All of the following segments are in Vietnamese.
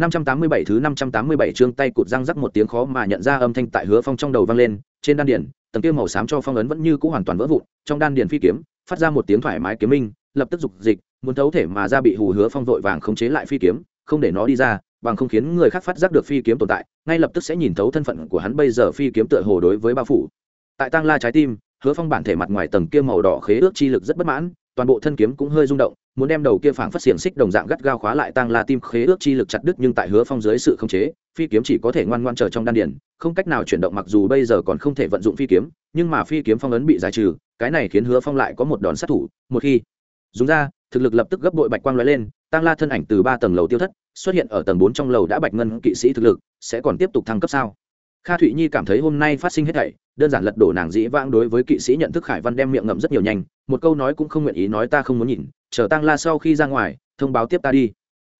587 thứ 587 chương tay cụt răng rắc một tiếng khó mà nhận ra âm thanh tại Hứa Phong trong đầu vang lên, trên đan điền, tầng kia màu xám cho phong ấn vẫn như cũ hoàn toàn vỡ vụn, trong đan điền phi kiếm, phát ra một tiếng thoải mái kiếm minh, lập tức dục dịch, muốn thấu thể mà ra bị hù Hứa Phong vội vàng khống chế lại phi kiếm, không để nó đi ra, bằng không khiến người khác phát giác được phi kiếm tồn tại, ngay lập tức sẽ nhìn thấu thân phận của hắn bây giờ phi kiếm tựa hồ đối với bao phủ. Tại tang La trái tim, Hứa Phong bản thể mặt ngoài tầng kia màu đỏ khế ước chi lực rất bất mãn, toàn bộ thân kiếm cũng hơi rung động, muốn đem đầu kia phảng phất xiềng xích đồng dạng gắt gao khóa lại tăng la tim khế ước chi lực chặt đứt nhưng tại hứa phong dưới sự khống chế, phi kiếm chỉ có thể ngoan ngoan chờ trong đan điển không cách nào chuyển động mặc dù bây giờ còn không thể vận dụng phi kiếm, nhưng mà phi kiếm phong ấn bị giải trừ, cái này khiến hứa phong lại có một đòn sát thủ, một khi dùng ra, thực lực lập tức gấp bội bạch quang lóe lên tăng la thân ảnh từ ba tầng lầu tiêu thất xuất hiện ở tầng bốn trong lầu đã bạch ngân kỵ sĩ thực lực, sẽ còn tiếp tục thăng cấp sao? Kha thụy nhi cảm thấy hôm nay phát sinh hết thảy, đơn giản lật đổ nàng dĩ vãng đối với kỵ sĩ nhận thức khải văn đem miệng ngậm rất nhiều nhanh, một câu nói cũng không nguyện ý nói ta không muốn nhìn chờ tăng la sau khi ra ngoài, thông báo tiếp ta đi.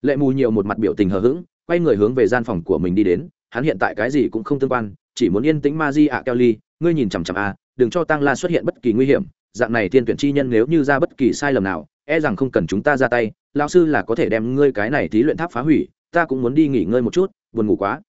Lệ mù nhiều một mặt biểu tình hờ hững, quay người hướng về gian phòng của mình đi đến, hắn hiện tại cái gì cũng không tương quan, chỉ muốn yên tĩnh ma di ạ kelly, ngươi nhìn chằm chằm a đừng cho tăng la xuất hiện bất kỳ nguy hiểm, dạng này thiên tuyển chi nhân nếu như ra bất kỳ sai lầm nào e rằng không cần chúng ta ra tay, lão sư là có thể đem ngươi cái này thí luyện tháp phá hủy, ta cũng muốn đi nghỉ ngơi một chút, buồn ngủ quá.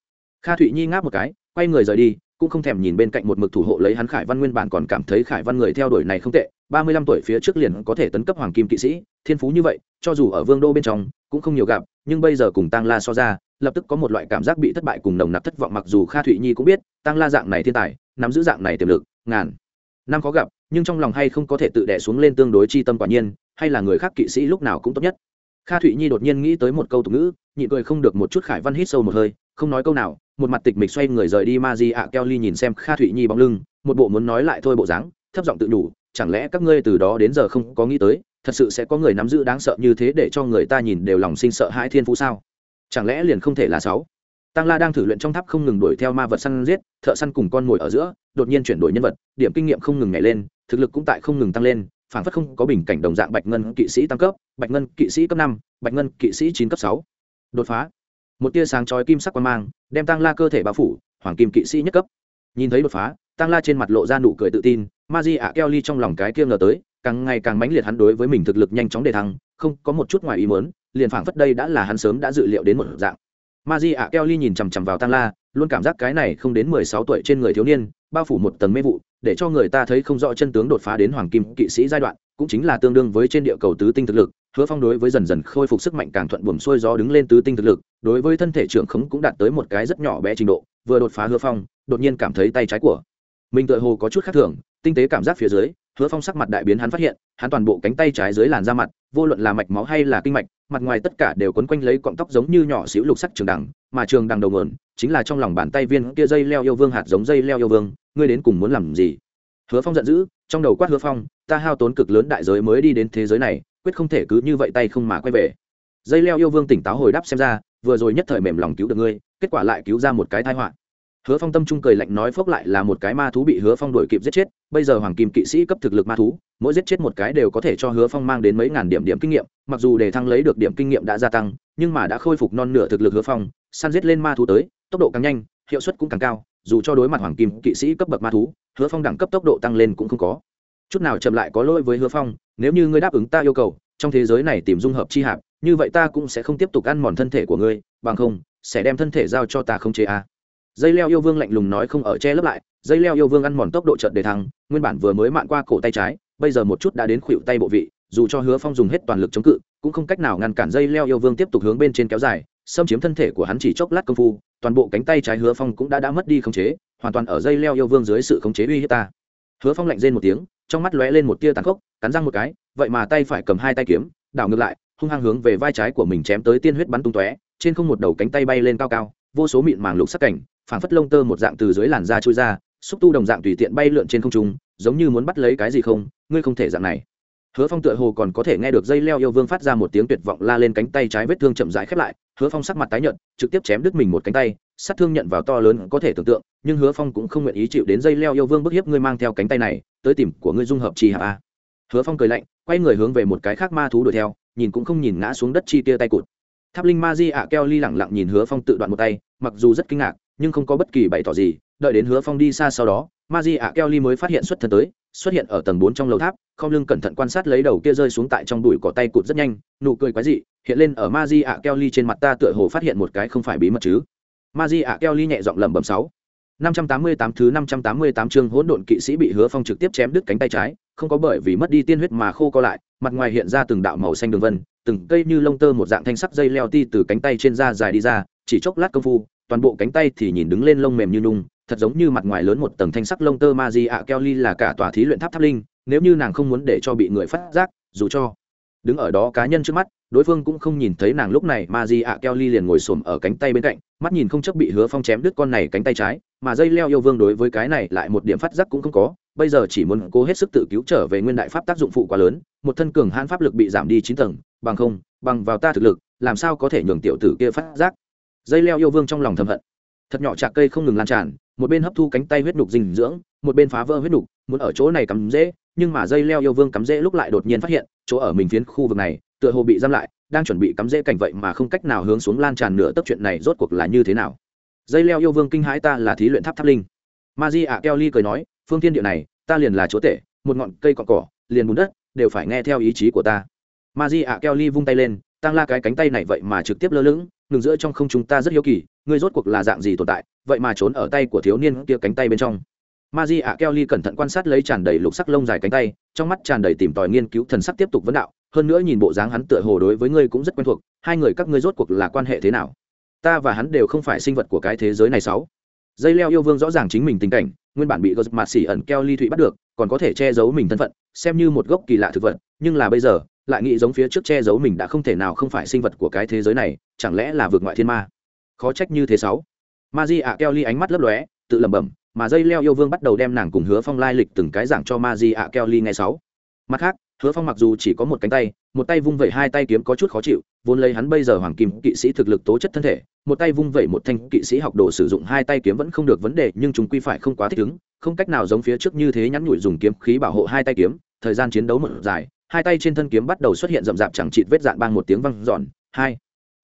Kha thụy nhi ngáp một cái, quay người rời đi cũng không thèm nhìn bên cạnh một mực thủ hộ lấy hắn khải văn nguyên bản còn cảm thấy khải văn người theo đuổi này không tệ, ba mươi lăm tuổi phía trước liền có thể tấn cấp hoàng kim kỵ sĩ, thiên phú như vậy, cho dù ở vương đô bên trong, cũng không nhiều gặp, nhưng bây giờ cùng tăng la so ra, lập tức có một loại cảm giác bị thất bại cùng nồng nặc thất vọng, mặc dù kha thụy nhi cũng biết tăng la dạng này thiên tài, nắm giữ dạng này tiềm lực, ngàn năm khó gặp, nhưng trong lòng hay không có thể tự đẻ xuống lên tương đối chi tâm quả nhiên, hay là người khác kỵ sĩ lúc nào cũng tốt nhất. Kha thụy nhi đột nhiên nghĩ tới một câu tục ngữ nhị cười không được một chút khải văn hít sâu một hơi không nói câu nào, một mặt tịch mịch xoay người rời đi ma di ạ keo ly nhìn xem kha thụy nhi bóng lưng, một bộ muốn nói lại thôi bộ dáng, thấp giọng tự đủ chẳng lẽ các ngươi từ đó đến giờ không có nghĩ tới, thật sự sẽ có người nắm giữ đáng sợ như thế để cho người ta nhìn đều lòng sinh sợ hãi thiên phú sao? Chẳng lẽ liền không thể là sáu? Tăng la đang thử luyện trong tháp không ngừng đuổi theo ma vật săn giết, thợ săn cùng con mồi ở giữa, đột nhiên chuyển đổi nhân vật, điểm kinh nghiệm không ngừng nhảy lên, thực lực cũng tại không ngừng tăng lên phản phất không có bình cảnh đồng dạng bạch ngân kỵ sĩ tăng cấp, bạch ngân kỵ sĩ cấp năm, bạch ngân kỵ sĩ chín cấp sáu. Đột phá một tia sáng chói kim sắc quang mang, đem tăng la cơ thể bao phủ, hoàng kim kỵ sĩ nhất cấp. Nhìn thấy đột phá tăng la trên mặt lộ ra nụ cười tự tin, ma di ạ keo ly trong lòng cái kia ngờ tới, càng ngày càng mãnh liệt hắn đối với mình thực lực nhanh chóng đề thăng, không có một chút ngoài ý mớn liền phảng phất đây đã là hắn sớm đã dự liệu đến một dạng. Ma di ạ keo ly nhìn chằm chằm vào tăng la, luôn cảm giác cái này không đến mười sáu tuổi trên người thiếu niên, bao phủ một tầng mê vụ, để cho người ta thấy không rõ chân tướng đột phá đến hoàng kim kỵ sĩ giai đoạn, cũng chính là tương đương với trên địa cầu tứ tinh thực lực hứa phong đối với dần dần khôi phục sức mạnh càng thuận buồm xuôi gió đứng lên tứ tinh thực lực, đối với thân thể trưởng khống cũng đạt tới một cái rất nhỏ bé trình độ, vừa đột phá hứa phong, đột nhiên cảm thấy tay trái của mình tựa hồ có chút khác thường, tinh tế cảm giác phía dưới, hứa phong sắc mặt đại biến hắn phát hiện, hắn toàn bộ cánh tay trái dưới làn da mặt, vô luận là mạch máu hay là kinh mạch, mặt ngoài tất cả đều quấn quanh lấy cọng tóc giống như nhỏ xíu lục sắc trường đằng, mà trường đằng đầu mượn chính là trong lòng bàn tay viên kia dây leo yêu vương hạt giống dây leo yêu vương, ngươi đến cùng muốn làm gì? Hứa phong giận dữ, trong đầu quát hứa phong, ta hao tốn cực lớn đại giới mới đi đến thế giới này quyết không thể cứ như vậy tay không mà quay về. Dây leo yêu vương tỉnh táo hồi đáp xem ra, vừa rồi nhất thời mềm lòng cứu được ngươi, kết quả lại cứu ra một cái tai họa. Hứa phong tâm trung cười lạnh nói phốc lại là một cái ma thú bị hứa phong đuổi kịp giết chết, bây giờ hoàng kim kỵ sĩ cấp thực lực ma thú, mỗi giết chết một cái đều có thể cho hứa phong mang đến mấy ngàn điểm điểm kinh nghiệm, mặc dù để thăng lấy được điểm kinh nghiệm đã gia tăng, nhưng mà đã khôi phục non nửa thực lực hứa phong, săn giết lên ma thú tới, tốc độ càng nhanh, hiệu suất cũng càng cao, dù cho đối mặt hoàng kim kỵ sĩ cấp bậc ma thú, hứa phong đẳng cấp tốc độ tăng lên cũng không có chút nào chậm lại có lỗi với hứa phong, nếu như ngươi đáp ứng ta yêu cầu, trong thế giới này tìm dung hợp chi hạp, như vậy ta cũng sẽ không tiếp tục ăn mòn thân thể của ngươi, bằng không, sẽ đem thân thể giao cho ta không chế a dây leo yêu vương lạnh lùng nói không ở che lấp lại, dây leo yêu vương ăn mòn tốc độ trận đề thăng, nguyên bản vừa mới mạn qua cổ tay trái, bây giờ một chút đã đến khuỵu tay bộ vị, dù cho hứa phong dùng hết toàn lực chống cự, cũng không cách nào ngăn cản dây leo yêu vương tiếp tục hướng bên trên kéo dài, xâm chiếm thân thể của hắn chỉ chốc lát công phu, toàn bộ cánh tay trái hứa phong cũng đã đã mất đi khống chế, hoàn toàn ở dây leo yêu vương dưới sự khống chế uy hiếp ta. Hứa phong lạnh rên một tiếng trong mắt lóe lên một tia tàn khốc, cắn răng một cái, vậy mà tay phải cầm hai tay kiếm, đảo ngược lại, hung hăng hướng về vai trái của mình chém tới tiên huyết bắn tung tóe, trên không một đầu cánh tay bay lên cao cao, vô số mịn màng lục sắc cảnh, phảng phất lông tơ một dạng từ dưới làn da trôi ra, xúc tu đồng dạng tùy tiện bay lượn trên không trung, giống như muốn bắt lấy cái gì không, ngươi không thể dạng này hứa phong tựa hồ còn có thể nghe được dây leo yêu vương phát ra một tiếng tuyệt vọng la lên cánh tay trái vết thương chậm rãi khép lại. Hứa phong sắc mặt tái nhợt, trực tiếp chém đứt mình một cánh tay. Sát thương nhận vào to lớn có thể tưởng tượng, nhưng hứa phong cũng không nguyện ý chịu đến dây leo yêu vương bức hiếp ngươi mang theo cánh tay này. Tới tìm của ngươi dung hợp chi hạ a. Hứa phong cười lạnh, quay người hướng về một cái khác ma thú đuổi theo, nhìn cũng không nhìn ngã xuống đất chi tia tay cụt. Tháp linh ma di ạ keo ly lẳng lặng nhìn hứa phong tự đoạn một tay, mặc dù rất kinh ngạc, nhưng không có bất kỳ bày tỏ gì đợi đến hứa phong đi xa sau đó ma di ạ keo ly mới phát hiện xuất thân tới xuất hiện ở tầng bốn trong lầu tháp không lưng cẩn thận quan sát lấy đầu kia rơi xuống tại trong bụi cỏ tay cụt rất nhanh nụ cười quái dị hiện lên ở ma di ạ keo ly trên mặt ta tựa hồ phát hiện một cái không phải bí mật chứ. Ma di ạ keo ly nhẹ giọng lẩm bẩm sáu. 588 thứ 588 chương hỗn độn kỵ sĩ bị Hứa Phong trực tiếp chém đứt cánh tay trái, không có bởi vì mất đi tiên huyết mà khô co lại, mặt ngoài hiện ra từng đạo màu xanh đường vân, từng cây như lông tơ một dạng thanh sắc dây leo ti từ cánh tay trên da dài đi ra, chỉ chốc lát công phu, toàn bộ cánh tay thì nhìn đứng lên lông mềm như nung, thật giống như mặt ngoài lớn một tầng thanh sắc lông tơ ma di ạ Kelly là cả tòa thí luyện tháp tháp linh, nếu như nàng không muốn để cho bị người phát giác, dù cho đứng ở đó cá nhân trước mắt đối phương cũng không nhìn thấy nàng lúc này ma di ạ keo ly liền ngồi xổm ở cánh tay bên cạnh mắt nhìn không chấp bị hứa phong chém đứt con này cánh tay trái mà dây leo yêu vương đối với cái này lại một điểm phát giác cũng không có bây giờ chỉ muốn cố hết sức tự cứu trở về nguyên đại pháp tác dụng phụ quá lớn một thân cường hãn pháp lực bị giảm đi chín tầng bằng không bằng vào ta thực lực làm sao có thể nhường tiểu tử kia phát giác? Dây leo yêu vương trong lòng thầm hận thật nhỏ chạc cây không ngừng lan tràn một bên hấp thu cánh tay huyết nhục dinh dưỡng, một bên phá vỡ huyết nhục, muốn ở chỗ này cắm dễ nhưng mà dây leo yêu vương cắm dễ lúc lại đột nhiên phát hiện, chỗ ở mình phiến khu vực này, tựa hồ bị giam lại, đang chuẩn bị cắm dễ cảnh vậy mà không cách nào hướng xuống lan tràn nửa tấc chuyện này rốt cuộc là như thế nào. Dây leo yêu vương kinh hãi ta là thí luyện tháp tháp linh. Ma di ạ keo ly cười nói, phương tiên địa này, ta liền là chúa tể, một ngọn cây cọn cỏ, liền bùn đất, đều phải nghe theo ý chí của ta. Ma di ạ keo ly vung tay lên, tăng la cái cánh tay này vậy mà trực tiếp lơ lửng, ngừng giữa trong không chúng ta rất hiếu kỳ ngươi rốt cuộc là dạng gì tồn tại, vậy mà trốn ở tay của thiếu niên kia cánh tay bên trong. Ma di ạ keo ly cẩn thận quan sát lấy tràn đầy lục sắc lông dài cánh tay, trong mắt tràn đầy tìm tòi nghiên cứu thần sắc tiếp tục vấn đạo, hơn nữa nhìn bộ dáng hắn tựa hồ đối với ngươi cũng rất quen thuộc, hai người các ngươi rốt cuộc là quan hệ thế nào? Ta và hắn đều không phải sinh vật của cái thế giới này sáu. Dây leo yêu vương rõ ràng chính mình tình cảnh, nguyên bản bị gớt mạt xỉ ẩn keo ly thụy bắt được, còn có thể che giấu mình thân phận, xem như một gốc kỳ lạ thực vật, nhưng là bây giờ, lại nghĩ giống phía trước che giấu mình đã không thể nào không phải sinh vật của cái thế giới này, chẳng lẽ là vượt ngoại thiên ma? Khó trách như thế sáu. Ma di ạ keo ly ánh mắt lấp lóe, tự lẩm bẩm, mà dây leo yêu vương bắt đầu đem nàng cùng hứa phong lai lịch từng cái giảng cho ma di ạ keo ly ngay sáu. Mặt khác, hứa phong mặc dù chỉ có một cánh tay, một tay vung vẩy hai tay kiếm có chút khó chịu, vốn lấy hắn bây giờ hoàng kim kỵ sĩ thực lực tố chất thân thể, một tay vung vẩy một thanh kỵ sĩ học đồ sử dụng hai tay kiếm vẫn không được vấn đề, nhưng chúng quy phải không quá thích ứng, không cách nào giống phía trước như thế nhắn nhủi dùng kiếm khí bảo hộ hai tay kiếm, thời gian chiến đấu một dài, hai tay trên thân kiếm bắt đầu xuất hiện rậm rạp chẳng chịt vết dạn bang một tiếng văng giòn hai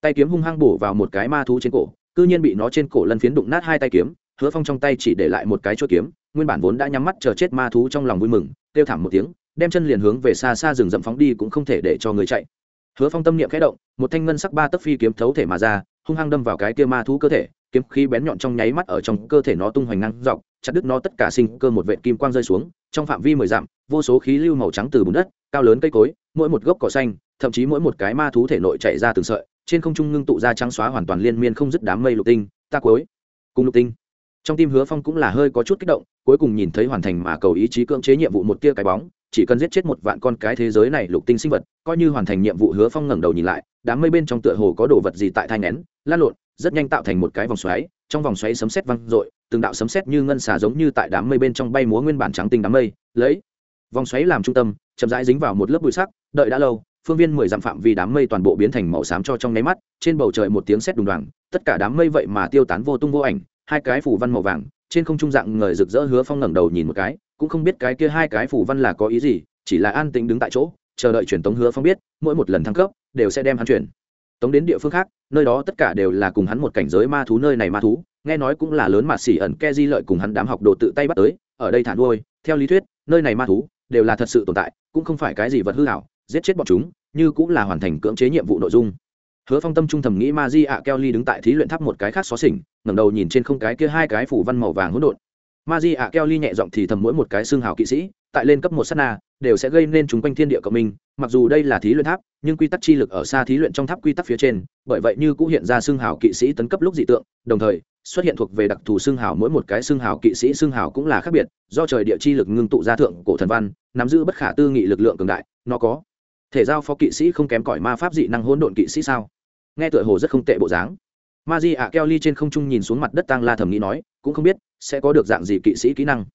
tay kiếm hung hăng bổ vào một cái ma thú trên cổ, cư nhiên bị nó trên cổ lân phiến đụng nát hai tay kiếm, hứa phong trong tay chỉ để lại một cái chuỗi kiếm, nguyên bản vốn đã nhắm mắt chờ chết ma thú trong lòng vui mừng, kêu thảm một tiếng, đem chân liền hướng về xa xa rừng rậm phóng đi cũng không thể để cho người chạy. Hứa phong tâm niệm khẽ động, một thanh ngân sắc ba tấc phi kiếm thấu thể mà ra, hung hăng đâm vào cái kia ma thú cơ thể, kiếm khí bén nhọn trong nháy mắt ở trong cơ thể nó tung hoành ngang dọc, chặt đứt nó tất cả sinh cơ một vệt kim quang rơi xuống, trong phạm vi mười dặm, vô số khí lưu màu trắng từ bùn đất, cao lớn cây cối, mỗi một gốc cỏ xanh, thậm chí mỗi một cái ma thú thể nội chạy ra từng sợi trên không trung ngưng tụ ra trắng xóa hoàn toàn liên miên không dứt đám mây lục tinh, ta cuối, cùng lục tinh. Trong tim hứa phong cũng là hơi có chút kích động, cuối cùng nhìn thấy hoàn thành mà cầu ý chí cưỡng chế nhiệm vụ một tia cái bóng, chỉ cần giết chết một vạn con cái thế giới này lục tinh sinh vật, coi như hoàn thành nhiệm vụ hứa phong ngẩng đầu nhìn lại, đám mây bên trong tựa hồ có đồ vật gì tại thai nén, lan lộn, rất nhanh tạo thành một cái vòng xoáy, trong vòng xoáy sấm sét văng r từng đạo sấm sét như ngân xà giống như tại đám mây bên trong bay múa nguyên bản trắng tinh đám mây. Lấy, vòng xoáy làm trung tâm, chậm rãi dính vào một lớp bụi sắc, đợi đã lâu phương viên mười dặm phạm vi đám mây toàn bộ biến thành màu xám cho trong nháy mắt, trên bầu trời một tiếng sét đùng đoàng, tất cả đám mây vậy mà tiêu tán vô tung vô ảnh, hai cái phủ văn màu vàng, trên không trung dạng người rực rỡ hứa phong ngẩng đầu nhìn một cái, cũng không biết cái kia hai cái phủ văn là có ý gì, chỉ là an tĩnh đứng tại chỗ, chờ đợi truyền tống hứa phong biết, mỗi một lần thăng cấp, đều sẽ đem hắn chuyển. Tống đến địa phương khác, nơi đó tất cả đều là cùng hắn một cảnh giới ma thú, nơi này ma thú, nghe nói cũng là lớn mà xỉ ẩn ke di lợi cùng hắn đám học đồ tự tay bắt tới, ở đây thả nuôi, theo lý thuyết, nơi này ma thú, đều là thật sự tồn tại, cũng không phải cái gì vật hư hảo, giết chết bọn chúng như cũng là hoàn thành cưỡng chế nhiệm vụ nội dung. Hứa phong tâm trung thầm nghĩ ma di ạ keo ly đứng tại thí luyện tháp một cái khác xó xỉnh, ngẩng đầu nhìn trên không cái kia hai cái phủ văn màu vàng hỗn độn. Ma di ạ keo ly nhẹ giọng thì thầm mỗi một cái xương hào kỵ sĩ, tại lên cấp một sát na, đều sẽ gây nên chúng quanh thiên địa cộng minh, mặc dù đây là thí luyện tháp, nhưng quy tắc chi lực ở xa thí luyện trong tháp quy tắc phía trên, bởi vậy như cũng hiện ra xương hào kỵ sĩ tấn cấp lúc dị tượng, đồng thời, xuất hiện thuộc về đặc thù xương hào mỗi một cái xương hào kỵ sĩ xương hào cũng là khác biệt, do trời địa chi lực ngưng tụ ra thượng cổ thần văn, nắm giữ bất khả tư nghị lực lượng cường đại, nó có thể giao phó kỵ sĩ không kém cỏi ma pháp dị năng hỗn độn kỵ sĩ sao? Nghe tựa hồ rất không tệ bộ dáng. Ma di ạ keo ly trên không trung nhìn xuống mặt đất tăng la thầm nghĩ nói, cũng không biết sẽ có được dạng gì kỵ sĩ kỹ năng.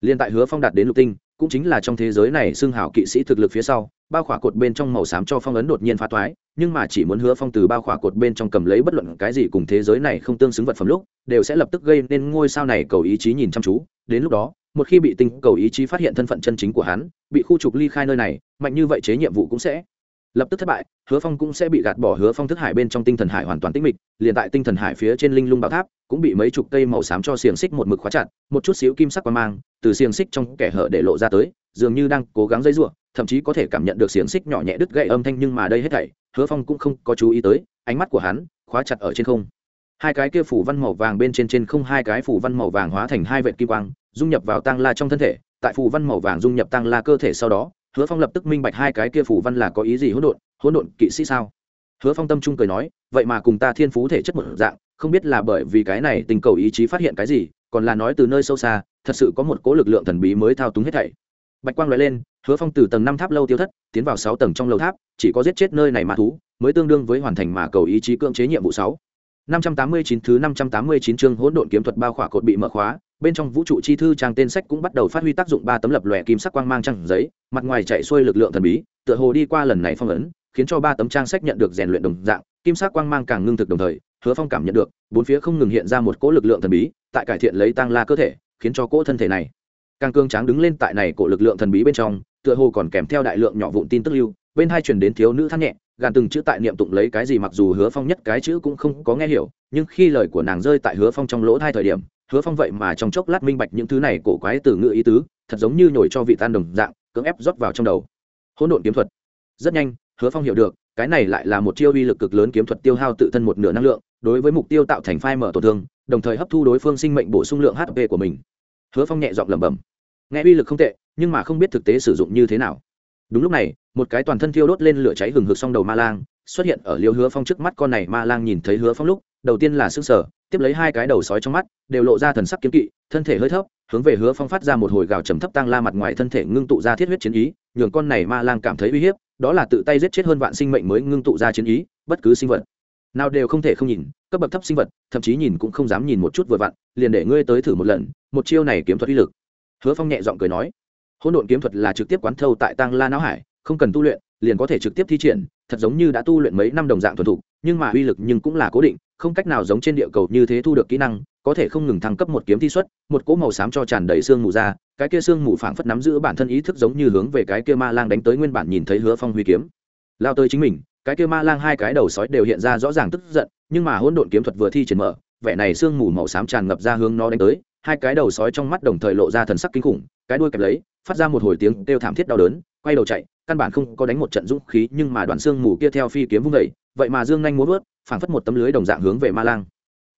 Liên tại hứa phong đạt đến lục tinh, cũng chính là trong thế giới này xưng hảo kỵ sĩ thực lực phía sau, bao khỏa cột bên trong màu xám cho phong ấn đột nhiên phá toái, nhưng mà chỉ muốn hứa phong từ bao khỏa cột bên trong cầm lấy bất luận cái gì cùng thế giới này không tương xứng vật phẩm lúc, đều sẽ lập tức gây nên ngôi sao này cầu ý chí nhìn chăm chú. Đến lúc đó một khi bị tinh cầu ý chí phát hiện thân phận chân chính của hắn, bị khu trục ly khai nơi này, mạnh như vậy chế nhiệm vụ cũng sẽ lập tức thất bại, hứa phong cũng sẽ bị gạt bỏ hứa phong thức hải bên trong tinh thần hải hoàn toàn tĩnh mịch, liền tại tinh thần hải phía trên linh lung bảo tháp, cũng bị mấy chục cây màu xám cho xiềng xích một mực khóa chặt, một chút xíu kim sắc qua mang từ xiềng xích trong kẻ hở để lộ ra tới, dường như đang cố gắng dây r thậm chí có thể cảm nhận được xiềng xích nhỏ nhẹ đứt gậy âm thanh nhưng mà đây hết thảy, hứa phong cũng không có chú ý tới, ánh mắt của hắn khóa chặt ở trên không. Hai cái kia phủ văn màu vàng bên trên trên không hai cái phủ văn màu vàng hóa thành hai vệt kim quang dung nhập vào tăng la trong thân thể, tại phù văn màu vàng dung nhập tăng la cơ thể sau đó, hứa phong lập tức minh bạch hai cái kia phù văn là có ý gì hỗn độn hỗn độn kỵ sĩ sao? Hứa phong tâm trung cười nói, vậy mà cùng ta thiên phú thể chất một dạng, không biết là bởi vì cái này tình cầu ý chí phát hiện cái gì, còn là nói từ nơi sâu xa, thật sự có một cố lực lượng thần bí mới thao túng hết thảy. Bạch quang nói lên, hứa phong từ tầng năm tháp lâu tiêu thất, tiến vào sáu tầng trong lầu tháp, chỉ có giết chết nơi này mà thú, mới tương đương với hoàn thành mà cầu ý chí cưỡng chế nhiệm vụ sáu. Năm trăm tám mươi chín thứ năm trăm tám mươi chín chương hỗn độn kiếm thuật bao khỏa cột bị mở khóa bên trong vũ trụ chi thư trang tên sách cũng bắt đầu phát huy tác dụng ba tấm lập lòe kim sắc quang mang trang giấy, mặt ngoài chạy xuôi lực lượng thần bí, tựa hồ đi qua lần này phong ấn, khiến cho ba tấm trang sách nhận được rèn luyện đồng dạng, kim sắc quang mang càng ngưng thực đồng thời, hứa phong cảm nhận được, bốn phía không ngừng hiện ra một cỗ lực lượng thần bí, tại cải thiện lấy tăng la cơ thể, khiến cho cỗ thân thể này càng cương tráng đứng lên tại này cỗ lực lượng thần bí bên trong, tựa hồ còn kèm theo đại lượng nhỏ vụn tin tức lưu, bên hai truyền đến thiếu nữ thắt nhẹ, gàn từng chữ tại niệm tụng lấy cái gì mặc dù hứa phong nhất cái chữ cũng không có nghe hiểu, nhưng khi lời của nàng rơi tại hứa phong trong lỗ thai thời điểm hứa phong vậy mà trong chốc lát minh bạch những thứ này cổ quái từ ngữ ý tứ, thật giống như nhồi cho vị tan đồng dạng, cưỡng ép rót vào trong đầu. Hỗn độn kiếm thuật. Rất nhanh, hứa phong hiểu được, cái này lại là một chiêu uy lực cực lớn kiếm thuật tiêu hao tự thân một nửa năng lượng, đối với mục tiêu tạo thành phai mở tổn thương, đồng thời hấp thu đối phương sinh mệnh bổ sung lượng hp của mình. Hứa phong nhẹ giọng lẩm bẩm. Nghe uy lực không tệ, nhưng mà không biết thực tế sử dụng như thế nào. Đúng lúc này, một cái toàn thân thiêu đốt lên lửa cháy hừng hực song đầu ma lang xuất hiện ở liêu hứa phong trước mắt, con này ma lang nhìn thấy hứa phong lúc, đầu tiên là s ư sở tiếp lấy hai cái đầu sói trong mắt, đều lộ ra thần sắc kiếm kỵ, thân thể hơi thấp, hướng về hứa phong phát ra một hồi gào trầm thấp tăng la mặt ngoài thân thể ngưng tụ ra thiết huyết chiến ý, nhường con này ma lang cảm thấy uy hiếp, đó là tự tay giết chết hơn vạn sinh mệnh mới ngưng tụ ra chiến ý, bất cứ sinh vật nào đều không thể không nhìn, cấp bậc thấp sinh vật, thậm chí nhìn cũng không dám nhìn một chút vừa vặn, liền để ngươi tới thử một lần, một chiêu này kiếm thuật uy lực. Hứa phong nhẹ giọng cười nói, hỗn độn kiếm thuật là trực tiếp quán thâu tại tăng la não hải, không cần tu luyện, liền có thể trực tiếp thi triển, thật giống như đã tu luyện mấy năm đồng dạng thuần thục, nhưng mà uy lực nhưng cũng là cố định không cách nào giống trên địa cầu như thế thu được kỹ năng, có thể không ngừng thăng cấp một kiếm thi xuất, một cỗ màu xám cho tràn đầy xương mù ra, cái kia xương mù phảng phất nắm giữ bản thân ý thức giống như hướng về cái kia ma lang đánh tới nguyên bản nhìn thấy hứa phong huy kiếm. Lao tới chính mình, cái kia ma lang hai cái đầu sói đều hiện ra rõ ràng tức giận, nhưng mà hỗn độn kiếm thuật vừa thi triển mở, vẻ này xương mù màu xám tràn ngập ra hướng nó đánh tới hai cái đầu sói trong mắt đồng thời lộ ra thần sắc kinh khủng cái đuôi kẹp lấy phát ra một hồi tiếng kêu thảm thiết đau đớn quay đầu chạy căn bản không có đánh một trận dũng khí nhưng mà đoàn xương mù kia theo phi kiếm vung vẩy vậy mà dương nhanh muốn vớt phảng phất một tấm lưới đồng dạng hướng về ma lang.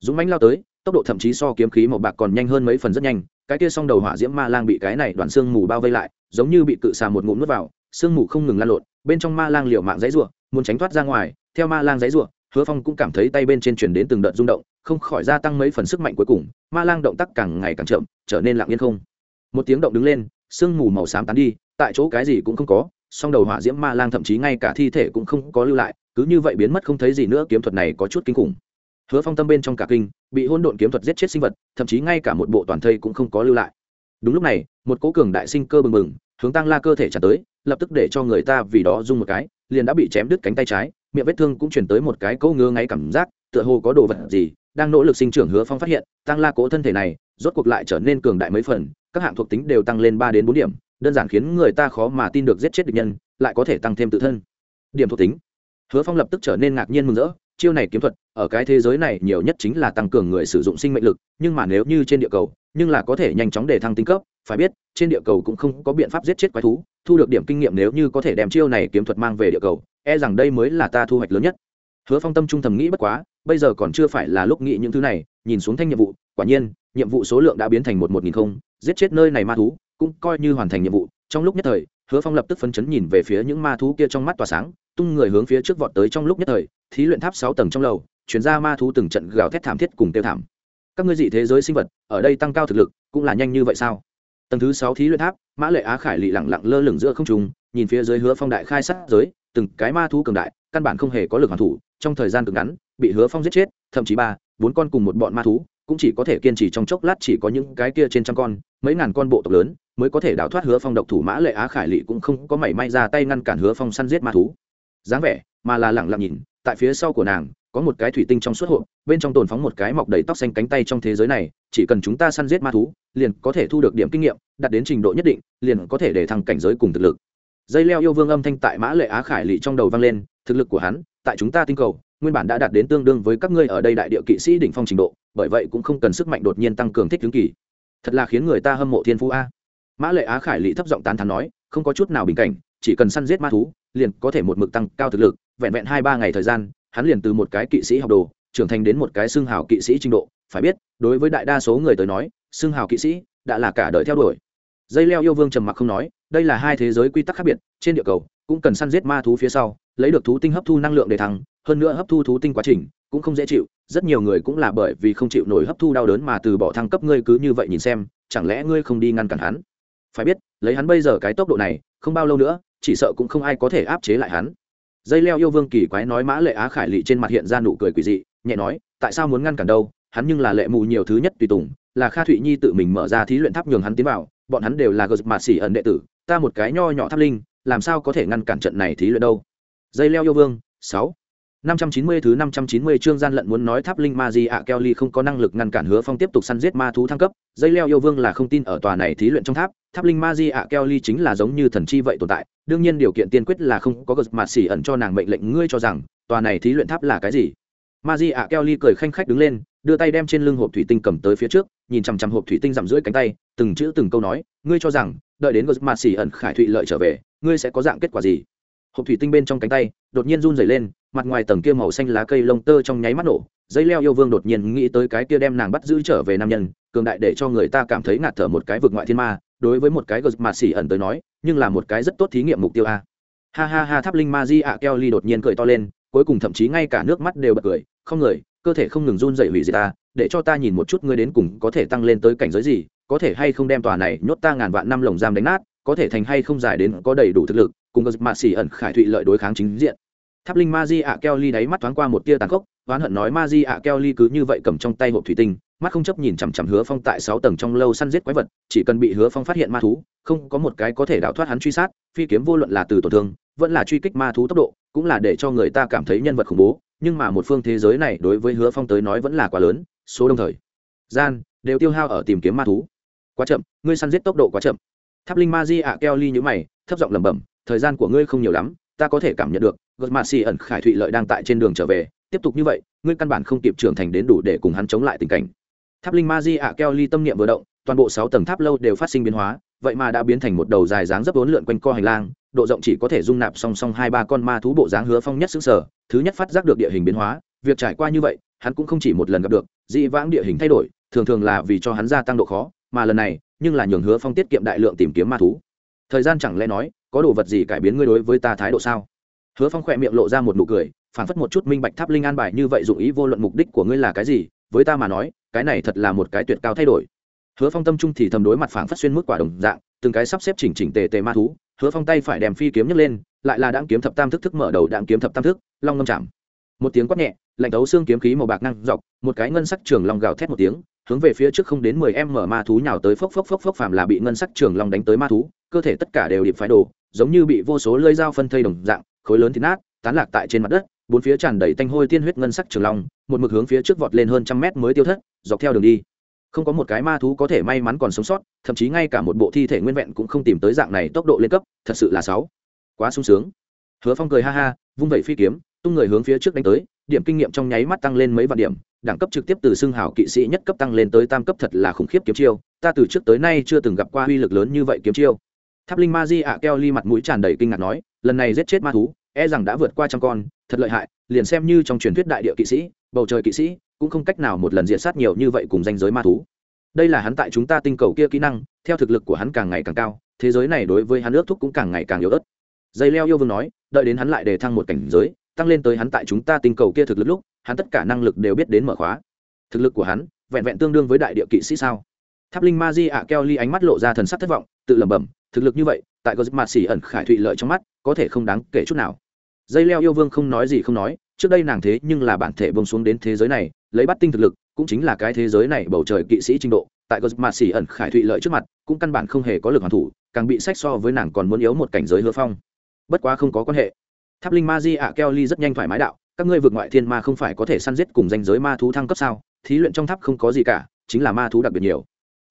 Dũng mãnh lao tới tốc độ thậm chí so kiếm khí màu bạc còn nhanh hơn mấy phần rất nhanh cái kia s đầu hỏa diễm ma lang bị cái này đoàn xương mù bao vây lại giống như bị cự xà một ngụm nuốt vào xương mù không ngừng lan lộn bên trong ma lang liều mạng dãy rủa, muốn tránh thoát ra ngoài theo ma lang dãy rủa, hứa phong cũng cảm thấy tay bên trên chuyển đến từng đợt rung động không khỏi gia tăng mấy phần sức mạnh cuối cùng, ma lang động tác càng ngày càng chậm, trở nên lặng yên không. Một tiếng động đứng lên, sương mù màu xám tán đi, tại chỗ cái gì cũng không có, song đầu hỏa diễm ma lang thậm chí ngay cả thi thể cũng không có lưu lại, cứ như vậy biến mất không thấy gì nữa, kiếm thuật này có chút kinh khủng. Hứa phong tâm bên trong cả kinh, bị hôn độn kiếm thuật giết chết sinh vật, thậm chí ngay cả một bộ toàn thây cũng không có lưu lại. Đúng lúc này, một cố cường đại sinh cơ bừng bừng, hướng tăng la cơ thể trả tới, lập tức để cho người ta vì đó rung một cái, liền đã bị chém đứt cánh tay trái, miệng vết thương cũng chuyển tới một cái câu ngứa ngáy cảm giác, tựa hồ có đồ vật gì đang nỗ lực sinh trưởng hứa phong phát hiện, tăng la cố thân thể này, rốt cuộc lại trở nên cường đại mấy phần, các hạng thuộc tính đều tăng lên ba đến bốn điểm, đơn giản khiến người ta khó mà tin được giết chết địch nhân, lại có thể tăng thêm tự thân. Điểm thuộc tính. Hứa phong lập tức trở nên ngạc nhiên mừng rỡ, chiêu này kiếm thuật, ở cái thế giới này nhiều nhất chính là tăng cường người sử dụng sinh mệnh lực, nhưng mà nếu như trên địa cầu, nhưng là có thể nhanh chóng để thăng tinh cấp, phải biết, trên địa cầu cũng không có biện pháp giết chết quái thú, thu được điểm kinh nghiệm nếu như có thể đem chiêu này kiếm thuật mang về địa cầu e rằng đây mới là ta thu hoạch lớn nhất hứa phong tâm trung thầm nghĩ bất quá, bây giờ còn chưa phải là lúc nghĩ những thứ này, nhìn xuống thanh nhiệm vụ, quả nhiên, nhiệm vụ số lượng đã biến thành một một nghìn không, giết chết nơi này ma thú, cũng coi như hoàn thành nhiệm vụ. Trong lúc nhất thời, hứa phong lập tức phấn chấn nhìn về phía những ma thú kia trong mắt tỏa sáng, tung người hướng phía trước vọt tới trong lúc nhất thời, thí luyện tháp sáu tầng trong lầu chuyển ra ma thú từng trận gào thét thảm thiết cùng tiêu thảm. Các ngươi dị thế giới sinh vật, ở đây tăng cao thực lực, cũng là nhanh như vậy sao? Tầng thứ sáu thí luyện tháp, mã lệ á khải lị lẳng lặng lơ lửng giữa không trùng nhìn phía dưới hứa phong đại khai sát giới, từng cái ma thú cường đại căn bản không hề có lực hoàn thủ, trong thời gian cực ngắn, bị hứa phong giết chết, thậm chí ba, bốn con cùng một bọn ma thú, cũng chỉ có thể kiên trì trong chốc lát chỉ có những cái kia trên trăm con, mấy ngàn con bộ tộc lớn mới có thể đào thoát hứa phong độc thủ mã lệ á khải lị cũng không có mảy may ra tay ngăn cản hứa phong săn giết ma thú. Dáng vẻ, mà là lẳng lặng nhìn, tại phía sau của nàng, có một cái thủy tinh trong suốt hộp, bên trong tồn phóng một cái mọc đầy tóc xanh cánh tay trong thế giới này, chỉ cần chúng ta săn giết ma thú, liền có thể thu được điểm kinh nghiệm, đạt đến trình độ nhất định, liền có thể để thăng cảnh giới cùng thực lực. Dây leo yêu vương âm thanh tại mã lệ á khải lị trong đầu vang lên thực lực của hắn, tại chúng ta tinh cầu, nguyên bản đã đạt đến tương đương với các ngươi ở đây đại địa kỵ sĩ đỉnh phong trình độ, bởi vậy cũng không cần sức mạnh đột nhiên tăng cường thích ứng kỳ. Thật là khiến người ta hâm mộ thiên phú a. Mã lệ á khải lị thấp giọng tán thán nói, không có chút nào bình cảnh, chỉ cần săn giết ma thú, liền có thể một mực tăng cao thực lực, vẹn vẹn hai ba ngày thời gian, hắn liền từ một cái kỵ sĩ học đồ, trưởng thành đến một cái xương hào kỵ sĩ trình độ, phải biết, đối với đại đa số người tới nói xương hào kỵ sĩ đã là cả đời theo đuổi. Dây leo yêu vương trầm mặc không nói, đây là hai thế giới quy tắc khác biệt, trên địa cầu, cũng cần săn giết ma thú phía sau lấy được thú tinh hấp thu năng lượng để thăng, hơn nữa hấp thu thú tinh quá trình cũng không dễ chịu, rất nhiều người cũng là bởi vì không chịu nổi hấp thu đau đớn mà từ bỏ thăng cấp, ngươi cứ như vậy nhìn xem, chẳng lẽ ngươi không đi ngăn cản hắn? Phải biết, lấy hắn bây giờ cái tốc độ này, không bao lâu nữa, chỉ sợ cũng không ai có thể áp chế lại hắn. Dây leo yêu vương kỳ quái nói mã lệ á khải lị trên mặt hiện ra nụ cười quỷ dị, nhẹ nói, tại sao muốn ngăn cản đâu? Hắn nhưng là lệ mù nhiều thứ nhất tùy tùng, là kha thụy nhi tự mình mở ra thí luyện tháp nhường hắn tiến vào, bọn hắn đều là gờ mạt xỉ ẩn đệ tử, ta một cái nho nhỏ tháp linh, làm sao có thể ngăn cản trận này thí luyện đâu? Dây leo yêu vương sáu. Năm trăm chín mươi thứ năm trăm chín mươi chương gian lận muốn nói tháp linh ma di ạ Kelly không có năng lực ngăn cản Hứa Phong tiếp tục săn giết ma thú thăng cấp, dây leo yêu vương là không tin ở tòa này thí luyện trong tháp, tháp linh ma di ạ Kelly chính là giống như thần chi vậy tồn tại, đương nhiên điều kiện tiên quyết là không có gật mặt xỉ ẩn cho nàng mệnh lệnh. Ngươi cho rằng, tòa này thí luyện tháp là cái gì? Ma di ạ Kelly cười khanh khách đứng lên, đưa tay đem trên lưng hộp thủy tinh cầm tới phía trước, nhìn chằm chằm hộp thủy tinh giảm rưỡi cánh tay, từng chữ từng câu nói, ngươi cho rằng, đợi đến gật mặt xỉ ẩn khải thụy lợi trở về, ngươi sẽ có dạng kết quả gì? Hộp thủy tinh bên trong cánh tay, đột nhiên run rẩy lên, mặt ngoài tầng kia màu xanh lá cây lông tơ trong nháy mắt nổ, dây leo yêu vương đột nhiên nghĩ tới cái kia đem nàng bắt giữ trở về nam nhân, cường đại để cho người ta cảm thấy ngạt thở một cái vực ngoại thiên ma, đối với một cái gờ mà xỉ ẩn tới nói, nhưng là một cái rất tốt thí nghiệm mục tiêu a. Ha ha ha, tháp linh ma di ạ keo ly đột nhiên cười to lên, cuối cùng thậm chí ngay cả nước mắt đều bật cười, không người, cơ thể không ngừng run rẩy hủy diệt ta, để cho ta nhìn một chút ngươi đến cùng có thể tăng lên tới cảnh giới gì, có thể hay không đem tòa này nhốt ta ngàn vạn năm lồng giam đánh nát có thể thành hay không dài đến có đầy đủ thực lực, cùng gờ mạ xỉ ẩn khải thụy lợi đối kháng chính diện. Tháp linh ma di ạ keo ly đáy mắt thoáng qua một tia tàn khốc, oán hận nói ma di ạ keo ly cứ như vậy cầm trong tay hộp thủy tinh, mắt không chấp nhìn chằm chằm hứa phong tại sáu tầng trong lâu săn giết quái vật, chỉ cần bị hứa phong phát hiện ma thú, không có một cái có thể đào thoát hắn truy sát, phi kiếm vô luận là từ tổn thương, vẫn là truy kích ma thú tốc độ, cũng là để cho người ta cảm thấy nhân vật khủng bố, nhưng mà một phương thế giới này đối với hứa phong tới nói vẫn là quá lớn, số đồng thời gian đều tiêu hao ở tìm kiếm ma thú. Quá chậm, ngươi săn giết tốc độ quá chậm tháp linh ma di ạ keo ly nhữ mày, thấp giọng lẩm bẩm, thời gian của ngươi không nhiều lắm, ta có thể cảm nhận được gợt mạ xì ẩn khải thụy lợi đang tại trên đường trở về. Tiếp tục như vậy, ngươi căn bản không kịp trưởng thành đến đủ để cùng hắn chống lại tình cảnh. Tháp linh ma di ạ keo ly tâm niệm vừa động, toàn bộ sáu tầng tháp lâu đều phát sinh biến hóa, vậy mà đã biến thành một đầu dài dáng dấp vốn lượn quanh co hành lang, độ rộng chỉ có thể dung nạp song song hai ba con ma thú bộ dáng hứa phong nhất xứng sở, thứ nhất phát giác được địa hình biến hóa, việc trải qua như vậy, hắn cũng không chỉ một lần gặp được, dị vãng địa hình thay đổi, thường thường là vì cho hắn gia tăng độ khó mà lần này, nhưng là nhường hứa phong tiết kiệm đại lượng tìm kiếm ma thú. Thời gian chẳng lẽ nói, có đồ vật gì cải biến ngươi đối với ta thái độ sao? Hứa phong khỏe miệng lộ ra một nụ cười phản phất một chút minh bạch tháp linh an bài như vậy dụng ý vô luận mục đích của ngươi là cái gì, với ta mà nói, cái này thật là một cái tuyệt cao thay đổi. Hứa phong tâm trung thì thầm đối mặt phản phất xuyên mức quả đồng dạng, từng cái sắp xếp chỉnh chỉnh tề tề ma thú, hứa phong tay phải đem phi kiếm nhấc lên, lại là đạn kiếm thập tam thức thức mở đầu đạn kiếm thập tam thức, long ngâm chạm. Một tiếng quát nhẹ, lạnh tấu xương kiếm khí màu bạc năng dọc, một cái ngân sắc trường long gào thét một tiếng hướng về phía trước không đến mười em mở ma thú nhào tới phốc phốc phốc phốc phàm là bị ngân sắc trường long đánh tới ma thú, cơ thể tất cả đều điệp phái đổ giống như bị vô số lưỡi dao phân thây đồng dạng, khối lớn thì nát, tán lạc tại trên mặt đất, bốn phía tràn đầy tanh hôi tiên huyết ngân sắc trường long, một mực hướng phía trước vọt lên hơn trăm mét mới tiêu thất, dọc theo đường đi. Không có một cái ma thú có thể may mắn còn sống sót, thậm chí ngay cả một bộ thi thể nguyên vẹn cũng không tìm tới dạng này tốc độ lên cấp, thật sự là sáu quá sung sướng. Hứa phong cười ha ha, vung vẩy phi kiếm, tung người hướng phía trước đánh tới điểm kinh nghiệm trong nháy mắt tăng lên mấy vạn điểm, đẳng cấp trực tiếp từ xưng hào kỵ sĩ nhất cấp tăng lên tới tam cấp thật là khủng khiếp kiếm chiêu, ta từ trước tới nay chưa từng gặp qua uy lực lớn như vậy kiếm chiêu. Tháp linh ma di ạ keo ly mặt mũi tràn đầy kinh ngạc nói, lần này giết chết ma thú e rằng đã vượt qua trăm con, thật lợi hại, liền xem như trong truyền thuyết đại địa kỵ sĩ, bầu trời kỵ sĩ, cũng không cách nào một lần diện sát nhiều như vậy cùng danh giới ma thú. Đây là hắn tại chúng ta tinh cầu kia kỹ năng, theo thực lực của hắn càng ngày càng cao, thế giới này đối với hắn ước thúc cũng càng ngày càng yếu ớt. Dây leo yêu vương nói, đợi đến hắn lại đề thăng một cảnh giới tăng lên tới hắn tại chúng ta tinh cầu kia thực lực lúc, hắn tất cả năng lực đều biết đến mở khóa. Thực lực của hắn, vẹn vẹn tương đương với đại địa kỵ sĩ sao? Tháp linh ma di ạ keo ly ánh mắt lộ ra thần sắc thất vọng, tự lẩm bẩm, thực lực như vậy, tại có mặt xỉ ẩn khải thụy lợi trong mắt, có thể không đáng kể chút nào. Dây leo yêu vương không nói gì không nói, trước đây nàng thế nhưng là bản thể bông xuống đến thế giới này, lấy bắt tinh thực lực, cũng chính là cái thế giới này bầu trời kỵ sĩ trình độ, tại có mặt xỉ ẩn khải thụy lợi trước mặt, cũng căn bản không hề có lực hoàn thủ, càng bị sách so với nàng còn muốn yếu một cảnh giới hứa phong. Bất quá không có quan hệ tháp linh ma di ạ keo ly rất nhanh thoải mái đạo, các ngươi vượt ngoại thiên ma không phải có thể săn giết cùng danh giới ma thú thăng cấp sao? Thí luyện trong tháp không có gì cả, chính là ma thú đặc biệt nhiều.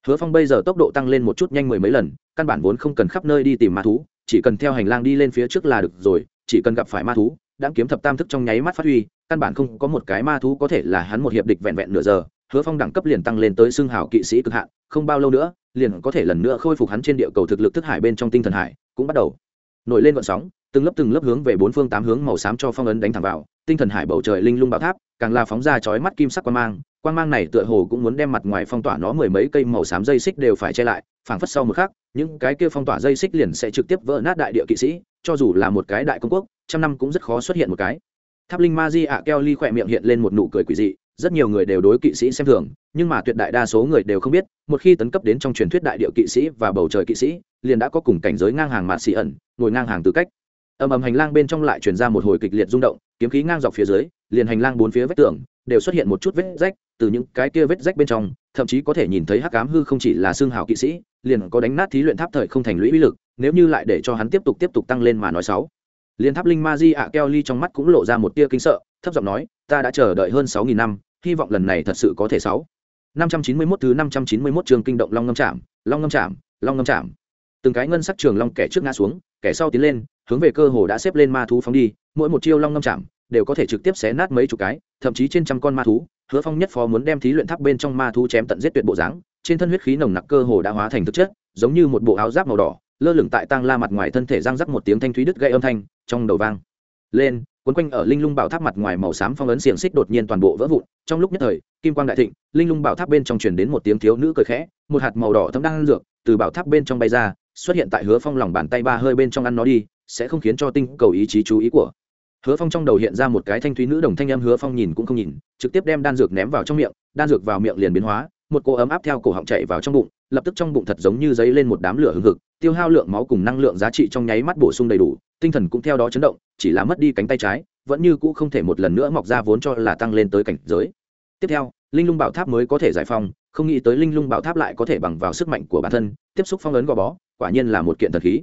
Hứa phong bây giờ tốc độ tăng lên một chút nhanh mười mấy lần, căn bản vốn không cần khắp nơi đi tìm ma thú, chỉ cần theo hành lang đi lên phía trước là được rồi, chỉ cần gặp phải ma thú, đã kiếm thập tam thức trong nháy mắt phát huy, căn bản không có một cái ma thú có thể là hắn một hiệp địch vẹn vẹn nửa giờ. Hứa phong đẳng cấp liền tăng lên tới xương hào kỵ sĩ cực hạn, không bao lâu nữa, liền có thể lần nữa khôi phục hắn trên địa cầu thực lực thức hải bên trong tinh thần hải, cũng bắt đầu nổi lên vận sóng từng lớp từng lớp hướng về bốn phương tám hướng màu xám cho phong ấn đánh thẳng vào, tinh thần hải bầu trời linh lung bạo tháp, càng là phóng ra chói mắt kim sắc quan mang quan mang này tựa hồ cũng muốn đem mặt ngoài phong tỏa nó mười mấy cây màu xám dây xích đều phải che lại, phảng phất sau một khắc, những cái kia phong tỏa dây xích liền sẽ trực tiếp vỡ nát đại địa kỵ sĩ, cho dù là một cái đại công quốc, trăm năm cũng rất khó xuất hiện một cái. Tháp linh ma di ạ keo ly khỏe miệng hiện lên một nụ cười quỷ dị, rất nhiều người đều đối kỵ sĩ xem thường, nhưng mà tuyệt đại đa số người đều không biết, một khi tấn cấp đến trong truyền thuyết đại địa kỵ sĩ và bầu trời kỵ sĩ, liền đã có cùng cảnh giới ngang hàng mạn xì ẩn, ngồi ngang hàng tư cách ầm ầm hành lang bên trong lại truyền ra một hồi kịch liệt rung động, kiếm khí ngang dọc phía dưới, liền hành lang bốn phía vách tường đều xuất hiện một chút vết rách, từ những cái kia vết rách bên trong, thậm chí có thể nhìn thấy hắc ám hư không chỉ là xương hào kỵ sĩ, liền có đánh nát thí luyện tháp thời không thành lũy uy lực, nếu như lại để cho hắn tiếp tục tiếp tục tăng lên mà nói sáu. Liền tháp linh ma di ạ keo ly trong mắt cũng lộ ra một tia kinh sợ, thấp giọng nói, ta đã chờ đợi hơn sáu nghìn năm, hy vọng lần này thật sự có thể sáu. Năm trăm chín mươi 591 thứ năm trăm chín mươi 591 trường kinh động long ngâm chạm long ngâm chạm long ngâm chạm từng cái ngân sắc trường long kẻ trước ngã xuống, kẻ sau tiến lên hướng về cơ hồ đã xếp lên ma thú phóng đi, mỗi một chiêu long ngâm chạm đều có thể trực tiếp xé nát mấy chục cái, thậm chí trên trăm con ma thú, hứa phong nhất phó muốn đem thí luyện tháp bên trong ma thú chém tận giết tuyệt bộ dáng, trên thân huyết khí nồng nặc cơ hồ đã hóa thành thực chất, giống như một bộ áo giáp màu đỏ, lơ lửng tại tang la mặt ngoài thân thể răng rắc một tiếng thanh thúy đứt gây âm thanh, trong đầu vang lên quấn quanh ở linh lung bảo tháp mặt ngoài màu xám phong ấn xiềng xích đột nhiên toàn bộ vỡ vụn, trong lúc nhất thời, kim quang đại thịnh, linh lung bảo tháp bên trong truyền đến một tiếng thiếu nữ cười khẽ, một hạt màu đỏ thấm đang dược, từ bảo tháp bên trong bay ra, xuất hiện tại hứa phong lòng bàn tay ba hơi bên trong ăn nó đi sẽ không khiến cho tinh cầu ý chí chú ý của hứa phong trong đầu hiện ra một cái thanh thúy nữ đồng thanh em hứa phong nhìn cũng không nhìn, trực tiếp đem đan dược ném vào trong miệng, đan dược vào miệng liền biến hóa, một cô ấm áp theo cổ họng chạy vào trong bụng, lập tức trong bụng thật giống như dấy lên một đám lửa hừng hực, tiêu hao lượng máu cùng năng lượng giá trị trong nháy mắt bổ sung đầy đủ, tinh thần cũng theo đó chấn động, chỉ là mất đi cánh tay trái, vẫn như cũ không thể một lần nữa mọc ra vốn cho là tăng lên tới cảnh giới. Tiếp theo, linh lung bảo tháp mới có thể giải phong không nghĩ tới linh lung bảo tháp lại có thể bằng vào sức mạnh của bản thân, tiếp xúc phong ấn gò bó, quả nhiên là một kiện thần khí.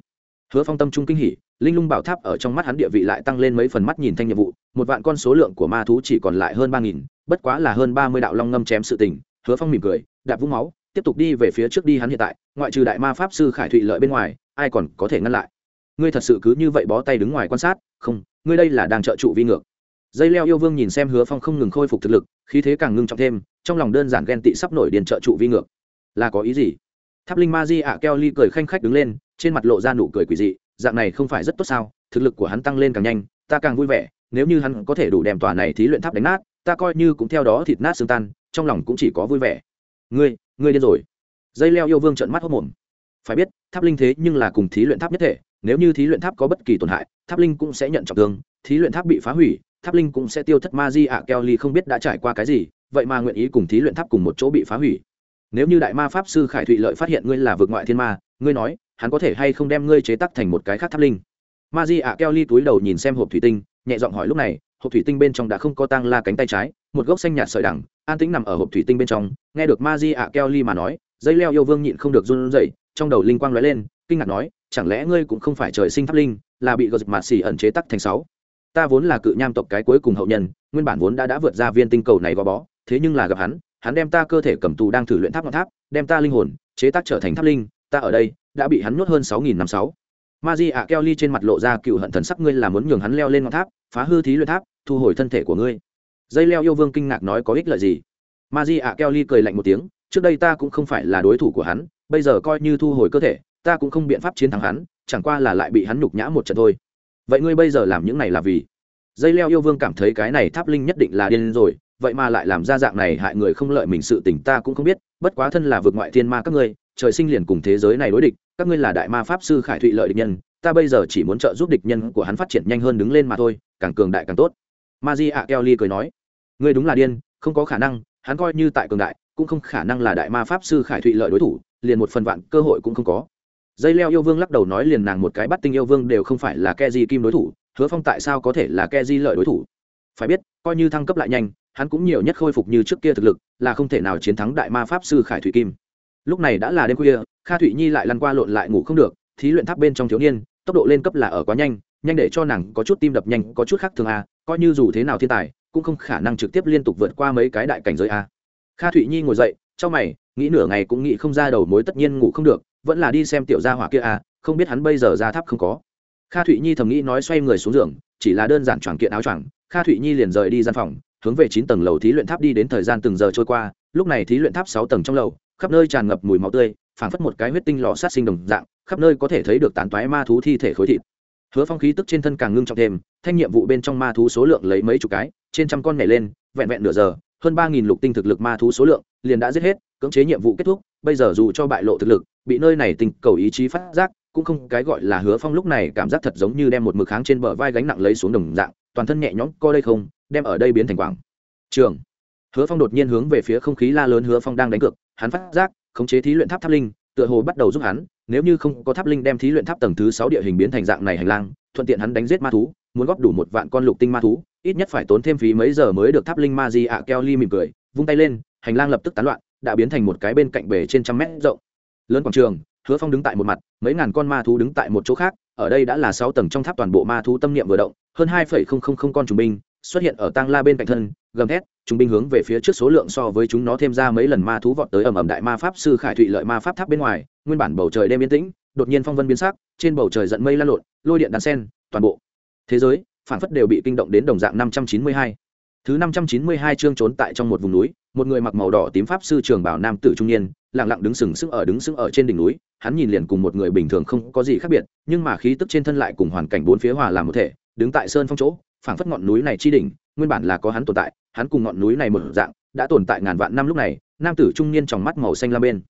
Hứa phong tâm trung kinh hỉ linh lung bảo tháp ở trong mắt hắn địa vị lại tăng lên mấy phần mắt nhìn thanh nhiệm vụ, một vạn con số lượng của ma thú chỉ còn lại hơn ba nghìn, bất quá là hơn ba mươi đạo long ngâm chém sự tình, hứa phong mỉm cười, đạp vũng máu, tiếp tục đi về phía trước đi hắn hiện tại, ngoại trừ đại ma pháp sư khải thụy lợi bên ngoài, ai còn có thể ngăn lại? Ngươi thật sự cứ như vậy bó tay đứng ngoài quan sát, không, ngươi đây là đang trợ trụ vi ngược. Dây leo yêu vương nhìn xem hứa phong không ngừng khôi phục thực lực, khí thế càng ngưng trọng thêm, trong lòng đơn giản ghen tị sắp nổi điền trợ trụ vi ngược. Là có ý gì? Tháp linh ma di ạ keo ly cười khanh khách đứng lên, trên mặt lộ ra nụ cười quỷ dị dạng này không phải rất tốt sao? Thực lực của hắn tăng lên càng nhanh, ta càng vui vẻ, nếu như hắn có thể đủ đem tòa này thí luyện tháp đánh nát, ta coi như cũng theo đó thịt nát xương tan, trong lòng cũng chỉ có vui vẻ. Ngươi ngươi điên rồi. Dây leo yêu vương trợn mắt hốc mồm. Phải biết, tháp linh thế nhưng là cùng thí luyện tháp nhất thể, nếu như thí luyện tháp có bất kỳ tổn hại, tháp linh cũng sẽ nhận trọng thương, thí luyện tháp bị phá hủy, tháp linh cũng sẽ tiêu thất ma di ạ keo ly không biết đã trải qua cái gì, vậy mà nguyện ý cùng thí luyện tháp cùng một chỗ bị phá hủy. Nếu như đại ma pháp sư khải thụy lợi phát hiện ngươi là vượt ngoại thiên ma ngươi nói, hắn có thể hay không đem ngươi chế tắc thành một cái khác tháp linh? Ma di ạ keo ly túi đầu nhìn xem hộp thủy tinh, nhẹ giọng hỏi lúc này, hộp thủy tinh bên trong đã không có tang la cánh tay trái, một gốc xanh nhạt sợi đẳng, an tĩnh nằm ở hộp thủy tinh bên trong, nghe được ma di ạ keo ly mà nói, dây leo yêu vương nhịn không được run rẩy, trong đầu linh quang lóe lên, kinh ngạc nói, chẳng lẽ ngươi cũng không phải trời sinh tháp linh, là bị gờ dịch mạt xỉ ẩn chế tắc thành sáu? Ta vốn là cự nham tộc cái cuối cùng hậu nhân, nguyên bản vốn đã đã vượt ra viên tinh cầu này gò bó, thế nhưng là gặp hắn hắn đem ta cơ thể cầm tù đang thử luyện tháp ngọn tháp, đem ta linh hồn chế tác trở thành tháp linh ta ở đây, đã bị hắn nuốt hơn sáu nghìn năm sáu. Ma di ạ keo ly trên mặt lộ ra cựu hận thần sắc, ngươi là muốn nhường hắn leo lên ngọn tháp, phá hư thí luyện tháp, thu hồi thân thể của ngươi. Dây leo yêu vương kinh ngạc nói có ích lợi gì? Ma di ạ keo ly cười lạnh một tiếng, trước đây ta cũng không phải là đối thủ của hắn, bây giờ coi như thu hồi cơ thể, ta cũng không biện pháp chiến thắng hắn, chẳng qua là lại bị hắn nhục nhã một trận thôi. Vậy ngươi bây giờ làm những này là vì? Dây leo yêu vương cảm thấy cái này tháp linh nhất định là điên rồi, vậy mà lại làm ra dạng này, hại người không lợi mình sự tình ta cũng không biết, bất quá thân là vượt ngoại thiên ma các ngươi trời sinh liền cùng thế giới này đối địch, các ngươi là đại ma pháp sư khải thụy lợi địch nhân, ta bây giờ chỉ muốn trợ giúp địch nhân của hắn phát triển nhanh hơn đứng lên mà thôi, càng cường đại càng tốt. Ma di ạ kelly cười nói. Ngươi đúng là điên, không có khả năng, hắn coi như tại cường đại, cũng không khả năng là đại ma pháp sư khải thụy lợi đối thủ, liền một phần vạn cơ hội cũng không có. Dây leo yêu vương lắc đầu nói liền nàng một cái bắt tinh yêu vương đều không phải là ke di kim đối thủ, hứa phong tại sao có thể là ke di lợi đối thủ? Phải biết, coi như thăng cấp lại nhanh, hắn cũng nhiều nhất khôi phục như trước kia thực lực, là không thể nào chiến thắng đại ma pháp sư khải thụy kim lúc này đã là đêm khuya, kha thụy nhi lại lăn qua lộn lại ngủ không được, thí luyện tháp bên trong thiếu niên, tốc độ lên cấp là ở quá nhanh nhanh để cho nàng có chút tim đập nhanh, có chút khác thường a coi như dù thế nào thiên tài, cũng không khả năng trực tiếp liên tục vượt qua mấy cái đại cảnh giới a kha thụy nhi ngồi dậy trong mày, nghĩ nửa ngày cũng nghĩ không ra đầu mối tất nhiên ngủ không được, vẫn là đi xem tiểu gia hỏa kia a không biết hắn bây giờ ra tháp không có. Kha thụy nhi thầm nghĩ nói xoay người xuống giường, chỉ là đơn giản choàng kiện áo choàng, kha thụy nhi liền rời đi gian phòng, hướng về chín tầng lầu thí luyện tháp đi đến thời gian từng giờ trôi qua, lúc này thí luyện tháp sáu tầng trong lầu khắp nơi tràn ngập mùi máu tươi, phảng phất một cái huyết tinh lò sát sinh đồng dạng, khắp nơi có thể thấy được tán toái ma thú thi thể khối thịt. Hứa phong khí tức trên thân càng ngưng trọng thêm, thanh nhiệm vụ bên trong ma thú số lượng lấy mấy chục cái, trên trăm con nhảy lên, vẹn vẹn nửa giờ, hơn ba nghìn lục tinh thực lực ma thú số lượng liền đã giết hết, cưỡng chế nhiệm vụ kết thúc, bây giờ dù cho bại lộ thực lực, bị nơi này tình cầu ý chí phát giác, cũng không cái gọi là hứa phong lúc này cảm giác thật giống như đem một mực kháng trên bờ vai gánh nặng lấy xuống đồng dạng, toàn thân nhẹ nhõm co đây không, đem ở đây biến thành quảng. Trường hứa phong đột nhiên hướng về phía không khí la lớn hứa phong đang đánh cược, hắn phát giác, khống chế thí luyện tháp tháp linh, tựa hồ bắt đầu giúp hắn, nếu như không có tháp linh đem thí luyện tháp tầng thứ sáu địa hình biến thành dạng này hành lang, thuận tiện hắn đánh giết ma thú, muốn góp đủ một vạn con lục tinh ma thú, ít nhất phải tốn thêm phí mấy giờ mới được tháp linh ma di ạ keo ly mỉm cười, vung tay lên, hành lang lập tức tán loạn, đã biến thành một cái bên cạnh bể trên trăm mét rộng. Lớn quảng trường, hứa phong đứng tại một mặt, mấy ngàn con ma thú đứng tại một chỗ khác, ở đây đã là sáu tầng trong tháp toàn bộ ma thú tâm niệm vừa động, hơn hai phẩy không không không con trùng binh xuất hiện ở tang la bên cạnh thân, gầm thét, chúng binh hướng về phía trước số lượng so với chúng nó thêm ra mấy lần ma thú vọt tới ầm ầm đại ma pháp sư khải thụy lợi ma pháp tháp bên ngoài, nguyên bản bầu trời đêm yên tĩnh, đột nhiên phong vân biến sắc, trên bầu trời giận mây lan lộn, lôi điện đàn sen, toàn bộ thế giới phản phất đều bị kinh động đến đồng dạng năm trăm chín mươi hai. Thứ năm trăm chín mươi hai chương trốn tại trong một vùng núi, một người mặc màu đỏ tím pháp sư trường bảo nam tử trung niên, lặng lặng đứng sừng sững ở đứng sững ở trên đỉnh núi, hắn nhìn liền cùng một người bình thường không có gì khác biệt, nhưng mà khí tức trên thân lại cùng hoàn cảnh bốn phía hòa làm một thể, đứng tại sơn phong chỗ phảng phất ngọn núi này chi đỉnh, nguyên bản là có hắn tồn tại, hắn cùng ngọn núi này một dạng, đã tồn tại ngàn vạn năm lúc này, nam tử trung niên trong mắt màu xanh lam bên.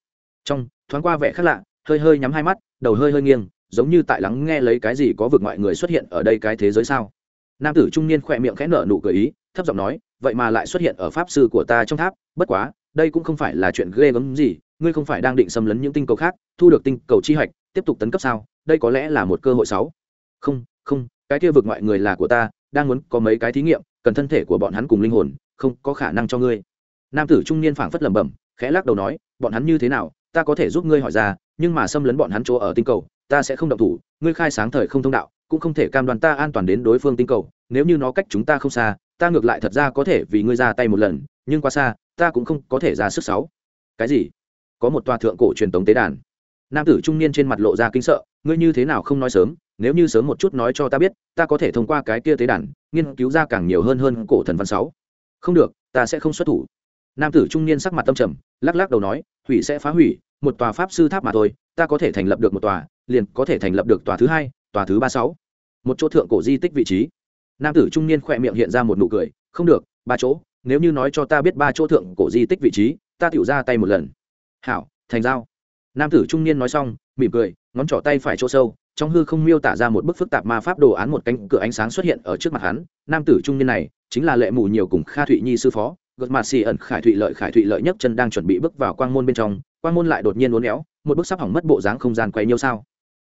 Trong, thoáng qua vẻ khác lạ, hơi hơi nhắm hai mắt, đầu hơi hơi nghiêng, giống như tại lắng nghe lấy cái gì có vực ngoại người xuất hiện ở đây cái thế giới sao. Nam tử trung niên khỏe miệng khẽ nở nụ cười ý, thấp giọng nói, vậy mà lại xuất hiện ở pháp sư của ta trong tháp, bất quá, đây cũng không phải là chuyện ghê gớm gì, ngươi không phải đang định xâm lấn những tinh cầu khác, thu được tinh cầu chi hạch tiếp tục tấn cấp sao, đây có lẽ là một cơ hội sáu không không, cái kia vực ngoại người là của ta đang muốn có mấy cái thí nghiệm, cần thân thể của bọn hắn cùng linh hồn, không có khả năng cho ngươi. Nam tử trung niên phảng phất lẩm bẩm, khẽ lắc đầu nói, bọn hắn như thế nào, ta có thể giúp ngươi hỏi ra, nhưng mà xâm lấn bọn hắn chỗ ở tinh cầu, ta sẽ không động thủ, ngươi khai sáng thời không thông đạo, cũng không thể cam đoan ta an toàn đến đối phương tinh cầu, nếu như nó cách chúng ta không xa, ta ngược lại thật ra có thể vì ngươi ra tay một lần, nhưng quá xa, ta cũng không có thể ra sức sáu. Cái gì? Có một tòa thượng cổ truyền tống tế đàn. Nam tử trung niên trên mặt lộ ra kinh sợ, ngươi như thế nào không nói sớm nếu như sớm một chút nói cho ta biết, ta có thể thông qua cái kia tế đàn, nghiên cứu ra càng nhiều hơn hơn cổ thần văn sáu. Không được, ta sẽ không xuất thủ. Nam tử trung niên sắc mặt tâm trầm, lắc lắc đầu nói, hủy sẽ phá hủy, một tòa pháp sư tháp mà thôi, ta có thể thành lập được một tòa, liền có thể thành lập được tòa thứ hai, tòa thứ ba sáu. Một chỗ thượng cổ di tích vị trí. Nam tử trung niên khỏe miệng hiện ra một nụ cười, không được, ba chỗ, nếu như nói cho ta biết ba chỗ thượng cổ di tích vị trí, ta tiểu ra tay một lần. Hảo, thành giao. Nam tử trung niên nói xong, mỉm cười, ngón trỏ tay phải chỗ sâu trong hư không miêu tả ra một bức phức tạp ma pháp đồ án một cánh cửa ánh sáng xuất hiện ở trước mặt hắn. Nam tử trung niên này chính là lệ mù nhiều cùng kha thụy nhi sư phó. Gật mặt xì ẩn khải thụy lợi, khải thụy lợi nhất chân đang chuẩn bị bước vào quang môn bên trong. Quang môn lại đột nhiên uốn éo, một bức sắp hỏng mất bộ dáng không gian quay nhiêu sao.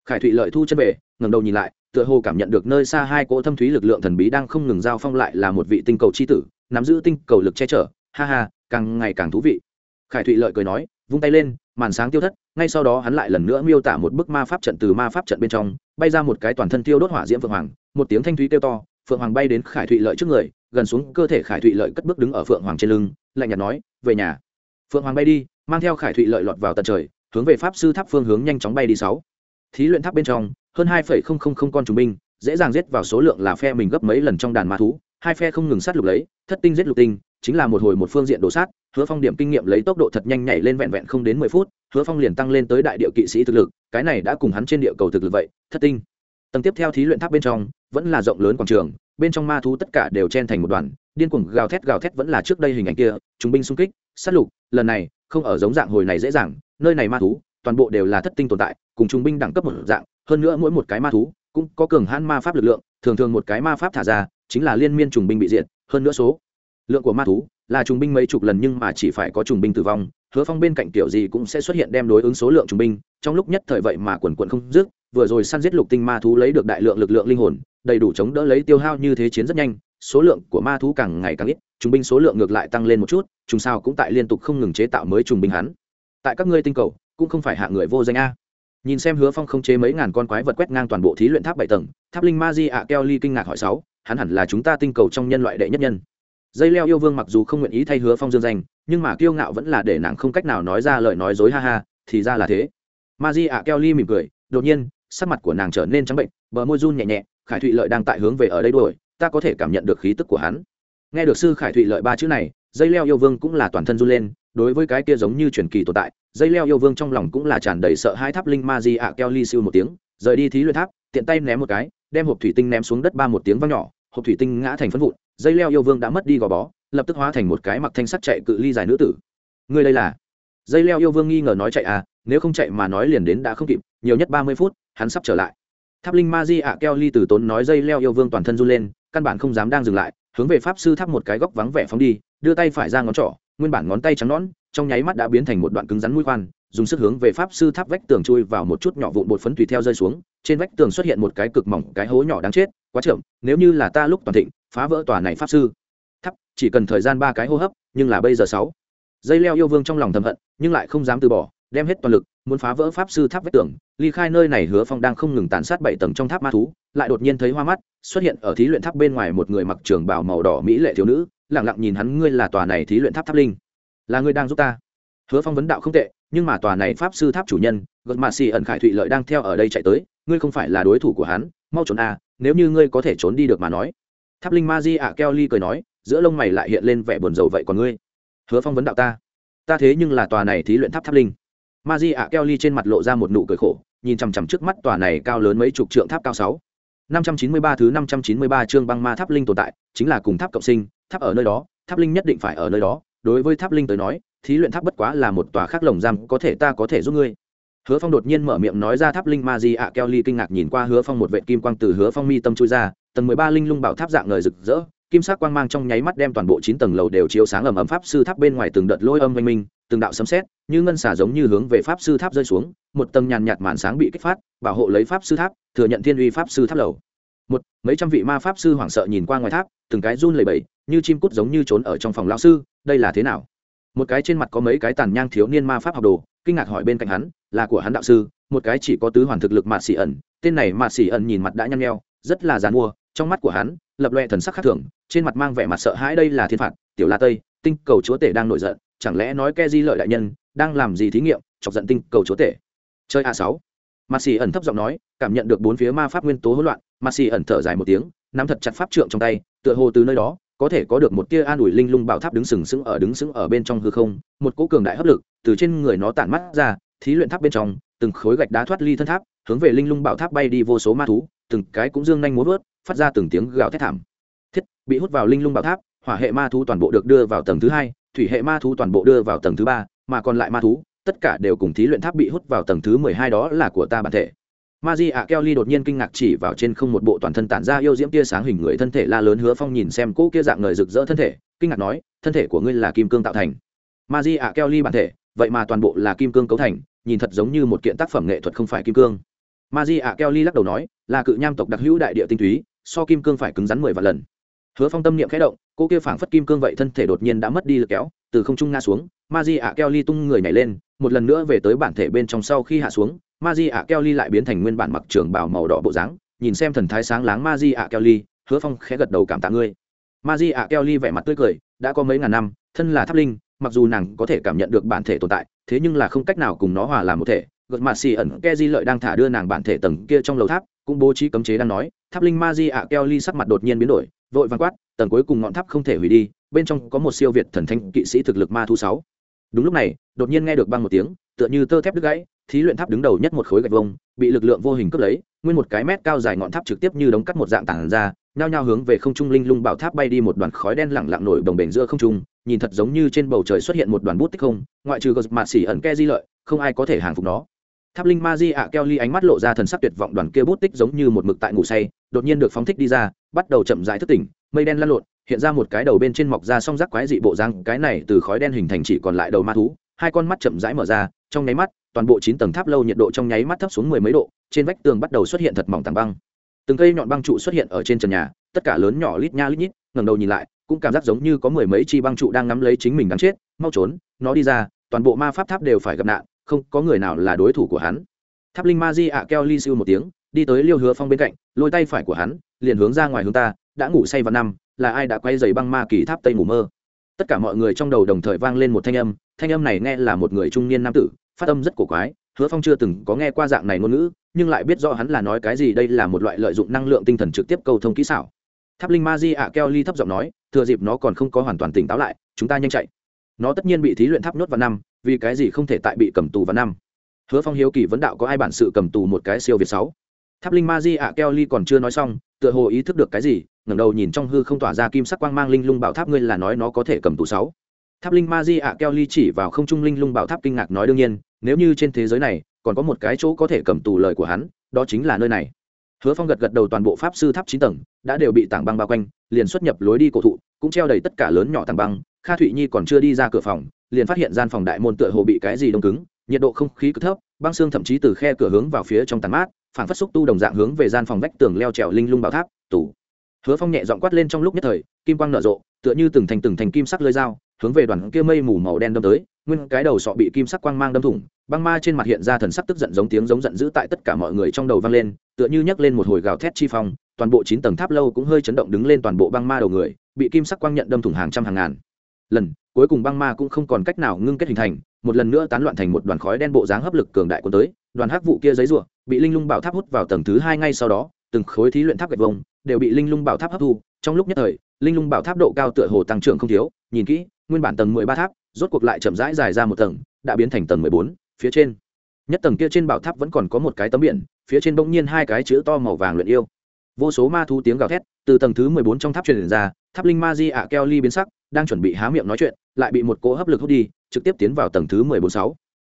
Khải thụy lợi thu chân về, ngẩng đầu nhìn lại, tựa hồ cảm nhận được nơi xa hai cỗ thâm thúy lực lượng thần bí đang không ngừng giao phong lại là một vị tinh cầu chi tử, nắm giữ tinh cầu lực che chở. Ha ha, càng ngày càng thú vị. Khải thụy lợi cười nói, vung tay lên màn sáng tiêu thất, ngay sau đó hắn lại lần nữa miêu tả một bức ma pháp trận từ ma pháp trận bên trong, bay ra một cái toàn thân tiêu đốt hỏa diễm phượng hoàng, một tiếng thanh thúy kêu to, phượng hoàng bay đến khải thụy lợi trước người, gần xuống cơ thể khải thụy lợi cất bước đứng ở phượng hoàng trên lưng, lạnh nhạt nói, về nhà. Phượng hoàng bay đi, mang theo khải thụy lợi lọt vào tận trời, hướng về pháp sư tháp phương hướng nhanh chóng bay đi sáu. Thí luyện tháp bên trong, hơn hai phẩy không không không con trùng binh, dễ dàng giết vào số lượng là phe mình gấp mấy lần trong đàn ma thú, hai phe không ngừng sát lục lấy, thất tinh giết lục tinh chính là một hồi một phương diện đổ sát, hứa phong điểm kinh nghiệm lấy tốc độ thật nhanh nhảy lên vẹn vẹn không đến mười phút, hứa phong liền tăng lên tới đại địa kỵ sĩ thực lực, cái này đã cùng hắn trên địa cầu thực lực vậy, thất tinh. Tầng tiếp theo thí luyện tháp bên trong, vẫn là rộng lớn quảng trường, bên trong ma thú tất cả đều chen thành một đoàn, điên cuồng gào thét gào thét vẫn là trước đây hình ảnh kia, chúng binh xung kích, sát lục, lần này, không ở giống dạng hồi này dễ dàng, nơi này ma thú, toàn bộ đều là thất tinh tồn tại, cùng trung binh đẳng cấp một dạng, hơn nữa mỗi một cái ma thú cũng có cường hãn ma pháp lực lượng, thường thường một cái ma pháp thả ra, chính là liên miên trùng binh bị diệt, hơn nữa số lượng của ma thú là trùng binh mấy chục lần nhưng mà chỉ phải có trùng binh tử vong, hứa phong bên cạnh kiểu gì cũng sẽ xuất hiện đem đối ứng số lượng trùng binh, trong lúc nhất thời vậy mà quần quận không dứt, vừa rồi săn giết lục tinh ma thú lấy được đại lượng lực lượng linh hồn, đầy đủ chống đỡ lấy tiêu hao như thế chiến rất nhanh, số lượng của ma thú càng ngày càng ít, trùng binh số lượng ngược lại tăng lên một chút, trùng sao cũng tại liên tục không ngừng chế tạo mới trùng binh hắn. Tại các ngươi tinh cầu, cũng không phải hạ người vô danh a. Nhìn xem hứa phong không chế mấy ngàn con quái vật quét ngang toàn bộ thí luyện tháp bảy tầng, tháp linh ma di ạ keo ly kinh ngạc hỏi sáu, hắn hẳn là chúng ta tinh cầu trong nhân loại đệ nhất nhân dây leo yêu vương mặc dù không nguyện ý thay hứa phong dương danh, nhưng mà kiêu ngạo vẫn là để nàng không cách nào nói ra lời nói dối ha ha, thì ra là thế. Ma di ạ keo ly mỉm cười, đột nhiên, sắc mặt của nàng trở nên trắng bệnh, bờ môi run nhẹ nhẹ, khải thụy lợi đang tại hướng về ở đây đuổi, ta có thể cảm nhận được khí tức của hắn. Nghe được sư khải thụy lợi ba chữ này, dây leo yêu vương cũng là toàn thân run lên, đối với cái kia giống như truyền kỳ tồn tại, dây leo yêu vương trong lòng cũng là tràn đầy sợ hai tháp linh ma di ạ keo ly siêu một tiếng, rời đi thí luyện tháp, tiện tay ném một cái, đem hộp thủy tinh ném xuống đất ba một tiếng vang nhỏ, hộp thủy tinh ngã thành phân vụn dây leo yêu vương đã mất đi gò bó, lập tức hóa thành một cái mặc thanh sắt chạy cự ly dài nữ tử. Người đây là? Dây leo yêu vương nghi ngờ nói chạy à nếu không chạy mà nói liền đến đã không kịp, nhiều nhất ba mươi phút, hắn sắp trở lại. Tháp linh ma di ạ keo ly từ tốn nói dây leo yêu vương toàn thân run lên, căn bản không dám đang dừng lại, hướng về pháp sư tháp một cái góc vắng vẻ phóng đi, đưa tay phải ra ngón trỏ, nguyên bản ngón tay trắng nõn, trong nháy mắt đã biến thành một đoạn cứng rắn mũi khoan dùng sức hướng về pháp sư tháp vách tường chui vào một chút nhỏ vụn bột phấn tùy theo rơi xuống, trên vách tường xuất hiện một cái cực mỏng, cái hố nhỏ đáng chết, quá chậm, nếu như là ta lúc toàn thịnh, phá vỡ tòa này pháp sư. Tháp, chỉ cần thời gian ba cái hô hấp, nhưng là bây giờ sáu. Dây leo yêu vương trong lòng thầm hận, nhưng lại không dám từ bỏ, đem hết toàn lực, muốn phá vỡ pháp sư tháp vách tường, ly khai nơi này hứa phong đang không ngừng tàn sát bảy tầng trong tháp ma thú, lại đột nhiên thấy hoa mắt, xuất hiện ở thí luyện tháp bên ngoài một người mặc trường bào màu đỏ mỹ lệ thiếu nữ lẳng lặng nhìn hắn, ngươi là tòa này thí luyện tháp tháp linh, là ngươi đang giúp ta? Hứa phong vấn đạo không tệ nhưng mà tòa này pháp sư tháp chủ nhân gật mạ xì ẩn khải thụy lợi đang theo ở đây chạy tới, ngươi không phải là đối thủ của hắn, mau trốn à nếu như ngươi có thể trốn đi được mà nói. Tháp linh ma di ạ keo ly cười nói, giữa lông mày lại hiện lên vẻ buồn rầu vậy còn ngươi? Hứa phong vấn đạo ta. Ta thế nhưng là tòa này thí luyện tháp tháp linh. Ma di ạ keo ly trên mặt lộ ra một nụ cười khổ, nhìn chằm chằm trước mắt tòa này cao lớn mấy chục trượng tháp cao sáu. năm trăm chín mươi ba thứ năm trăm chín mươi ba chương băng ma tháp linh tồn tại, chính là cùng tháp cộng sinh, tháp ở nơi đó, tháp linh nhất định phải ở nơi đó. Đối với tháp linh tới nói thí luyện tháp bất quá là một tòa khác lồng giam, có thể ta có thể giúp ngươi. Hứa phong đột nhiên mở miệng nói ra tháp linh ma di ạ, keo ly kinh ngạc nhìn qua hứa phong một vệ kim quang từ hứa phong mi tâm chui ra, tầng mười ba linh lung bảo tháp dạng ngời rực rỡ, kim sắc quang mang trong nháy mắt đem toàn bộ chín tầng lầu đều chiếu sáng ầm ầm pháp sư tháp bên ngoài từng đợt lôi âm oanh minh, từng đạo sấm sét, như ngân xả giống như hướng về pháp sư tháp rơi xuống, một tầng nhàn nhạt màn sáng bị kích phát, bảo hộ lấy pháp sư tháp, thừa nhận thiên uy pháp sư tháp lầu. Một, mấy trăm vị ma pháp sư hoảng sợ nhìn qua ngoài tháp, từng cái run lẩy bẩy, như chim cút giống như trốn ở trong phòng lão sư, đây là thế nào? Một cái trên mặt có mấy cái tàn nhang thiếu niên ma pháp học đồ, kinh ngạc hỏi bên cạnh hắn, là của hắn đạo sư, một cái chỉ có tứ hoàn thực lực mạt xỉ ẩn, tên này mạt xỉ ẩn nhìn mặt đã nhăn nheo, rất là dàn mua trong mắt của hắn, lập loe thần sắc khác thường, trên mặt mang vẻ mặt sợ hãi đây là thiên phạt, tiểu la tây, tinh cầu chúa tể đang nổi giận, chẳng lẽ nói ke di lợi đại nhân, đang làm gì thí nghiệm, chọc giận tinh cầu chúa tể? Chơi a sáu. Mạt xỉ ẩn thấp giọng nói, cảm nhận được bốn phía ma pháp nguyên tố hỗn loạn, mạt xỉ ẩn thở dài một tiếng, nắm thật chặt pháp trượng trong tay, tựa hồ từ nơi đó có thể có được một tia an ủi linh lung bảo tháp đứng sừng sững ở đứng sững ở bên trong hư không, một cỗ cường đại hấp lực từ trên người nó tản mắt ra, thí luyện tháp bên trong, từng khối gạch đá thoát ly thân tháp, hướng về linh lung bảo tháp bay đi vô số ma thú, từng cái cũng dương nhanh muốn vớt, phát ra từng tiếng gào thét thảm. Thiết, bị hút vào linh lung bảo tháp, hỏa hệ ma thú toàn bộ được đưa vào tầng thứ hai, thủy hệ ma thú toàn bộ đưa vào tầng thứ ba, mà còn lại ma thú, tất cả đều cùng thí luyện tháp bị hút vào tầng thứ mười hai đó là của ta bản thể ma di ạ keo ly đột nhiên kinh ngạc chỉ vào trên không một bộ toàn thân tản ra yêu diễm tia sáng hình người thân thể la lớn hứa phong nhìn xem cỗ kia dạng người rực rỡ thân thể, kinh ngạc nói, thân thể của ngươi là kim cương tạo thành. Ma di ạ keo ly bản thể, vậy mà toàn bộ là kim cương cấu thành, nhìn thật giống như một kiện tác phẩm nghệ thuật không phải kim cương. Ma di ạ keo ly lắc đầu nói là cự nham tộc đặc hữu đại địa tinh túy, so kim cương phải cứng rắn mười vạn lần. Hứa phong tâm niệm khẽ động, cô kia phảng phất kim cương vậy thân thể đột nhiên đã mất đi lực kéo, từ không trung nga xuống, ma di ạ keo ly tung người nhảy lên, một lần nữa về tới bản thể bên trong sau khi hạ xuống ma di ạ keo ly lại biến thành nguyên bản mặc trường bào màu đỏ bộ dáng, nhìn xem thần thái sáng láng ma di ạ keo ly hứa phong khẽ gật đầu cảm tạ ngươi. Ma di ạ keo ly vẻ mặt tươi cười, đã có mấy ngàn năm, thân là tháp linh, mặc dù nàng có thể cảm nhận được bản thể tồn tại, thế nhưng là không cách nào cùng nó hòa làm một thể. Gật mạt xì ẩn ke di lợi đang thả đưa nàng bản thể tầng kia trong lầu tháp, cũng bố trí cấm chế đang nói, tháp linh ma di ạ keo ly sắc mặt đột nhiên biến đổi, vội vàng quát, tầng cuối cùng ngọn tháp không thể hủy đi, bên trong có một siêu việt thần thanh kỵ sĩ thực lực ma thu sáu. Đúng lúc này, đột nhiên nghe được băng một tiếng, tựa như tơ thép đứt gãy thí luyện tháp đứng đầu nhất một khối gạch vông bị lực lượng vô hình cướp lấy, nguyên một cái mét cao dài ngọn tháp trực tiếp như đống cắt một dạng tảng ra, nhao nhao hướng về không trung linh lung bảo tháp bay đi một đoàn khói đen lẳng lặng nổi đồng bền giữa không trung, nhìn thật giống như trên bầu trời xuất hiện một đoàn bút tích không, ngoại trừ gờ mạ xỉ ẩn ke di lợi, không ai có thể hàng phục nó. Tháp linh ma di ạ keo ly ánh mắt lộ ra thần sắc tuyệt vọng đoàn kia bút tích giống như một mực tại ngủ say, đột nhiên được phóng thích đi ra, bắt đầu chậm rãi thức tỉnh, mây đen lăn lộn, hiện ra một cái đầu bên trên mọc ra song rác quái dị bộ răng cái này từ khói đen hình thành chỉ còn lại đầu ma thú, hai con mắt chậm rãi mở ra trong nháy mắt, toàn bộ chín tầng tháp lâu nhiệt độ trong nháy mắt thấp xuống mười mấy độ, trên vách tường bắt đầu xuất hiện thật mỏng tảng băng. Từng cây nhọn băng trụ xuất hiện ở trên trần nhà, tất cả lớn nhỏ lít nha lít nhít, ngẩng đầu nhìn lại, cũng cảm giác giống như có mười mấy chi băng trụ đang ngắm lấy chính mình đáng chết, mau trốn, nó đi ra, toàn bộ ma pháp tháp đều phải gặp nạn, không có người nào là đối thủ của hắn. Tháp linh ma di ạ keo li siêu một tiếng, đi tới liêu hứa phong bên cạnh, lôi tay phải của hắn, liền hướng ra ngoài hướng ta, đã ngủ say vào năm, là ai đã quay dày băng ma kỳ tháp tây ngủ mơ? Tất cả mọi người trong đầu đồng thời vang lên một thanh âm thanh âm này nghe là một người trung niên nam tử, phát âm rất cổ quái, hứa phong chưa từng có nghe qua dạng này ngôn ngữ, nhưng lại biết rõ hắn là nói cái gì đây là một loại lợi dụng năng lượng tinh thần trực tiếp cầu thông kỹ xảo. Tháp linh ma di ạ keo ly thấp giọng nói, thừa dịp nó còn không có hoàn toàn tỉnh táo lại, chúng ta nhanh chạy. Nó tất nhiên bị thí luyện tháp nhốt vào năm, vì cái gì không thể tại bị cầm tù vào năm? Hứa phong hiếu kỳ vấn đạo có ai bản sự cầm tù một cái siêu việt sáu? Tháp linh ma di ạ keo ly còn chưa nói xong, tựa hồ ý thức được cái gì, ngẩng đầu nhìn trong hư không tỏa ra kim sắc quang mang linh lung bảo tháp ngươi là nói nó có thể cầm tù sáu? Tháp linh ma di ạ keo ly chỉ vào không trung linh lung bảo tháp kinh ngạc nói đương nhiên, nếu như trên thế giới này, còn có một cái chỗ có thể cầm tù lời của hắn, đó chính là nơi này. Hứa phong gật gật đầu toàn bộ pháp sư tháp chín tầng, đã đều bị tảng băng bao quanh, liền xuất nhập lối đi cổ thụ, cũng treo đầy tất cả lớn nhỏ tảng băng. Kha thụy nhi còn chưa đi ra cửa phòng, liền phát hiện gian phòng đại môn tựa hồ bị cái gì đông cứng, nhiệt độ không khí cực thấp, băng xương thậm chí từ khe cửa hướng vào phía trong tàn mát phản phát xúc tu đồng dạng hướng về gian phòng vách tường leo trèo linh lung bảo tháp, tủ. Hứa phong nhẹ dọn quát lên trong lúc nhất thời, kim quang nở rộ, tựa như từng thành từng thành kim sắc lơi dao hướng về đoàn kia mây mù màu đen đâm tới, nguyên cái đầu sọ bị kim sắc quang mang đâm thủng, băng ma trên mặt hiện ra thần sắc tức giận giống tiếng giống giận dữ tại tất cả mọi người trong đầu vang lên, tựa như nhấc lên một hồi gào thét chi phong, toàn bộ chín tầng tháp lâu cũng hơi chấn động đứng lên toàn bộ băng ma đầu người, bị kim sắc quang nhận đâm thủng hàng trăm hàng ngàn. Lần, cuối cùng băng ma cũng không còn cách nào ngưng kết hình thành, một lần nữa tán loạn thành một đoàn khói đen bộ dáng hấp lực cường đại cuốn tới, đoàn hắc vụ kia giấy rủa, bị linh lung bảo tháp hút vào tầng thứ hai ngay sau đó, từng khối thí luyện tháp gạch vông đều bị linh lung bảo tháp hấp thu, trong lúc nhất thời, linh lung bảo tháp độ cao tựa hồ tăng trưởng không thiếu, nhìn kỹ nguyên bản tầng mười ba tháp rốt cuộc lại chậm rãi dài ra một tầng đã biến thành tầng mười bốn phía trên. Nhất tầng kia trên bảo tháp vẫn còn có một cái tấm biển phía trên bỗng nhiên hai cái chữ to màu vàng luyện yêu. Vô số ma thú tiếng gào thét từ tầng thứ mười bốn trong tháp truyền ra tháp linh ma di ạ keo ly biến sắc đang chuẩn bị há miệng nói chuyện lại bị một cỗ hấp lực hút đi trực tiếp tiến vào tầng thứ mười bốn sáu.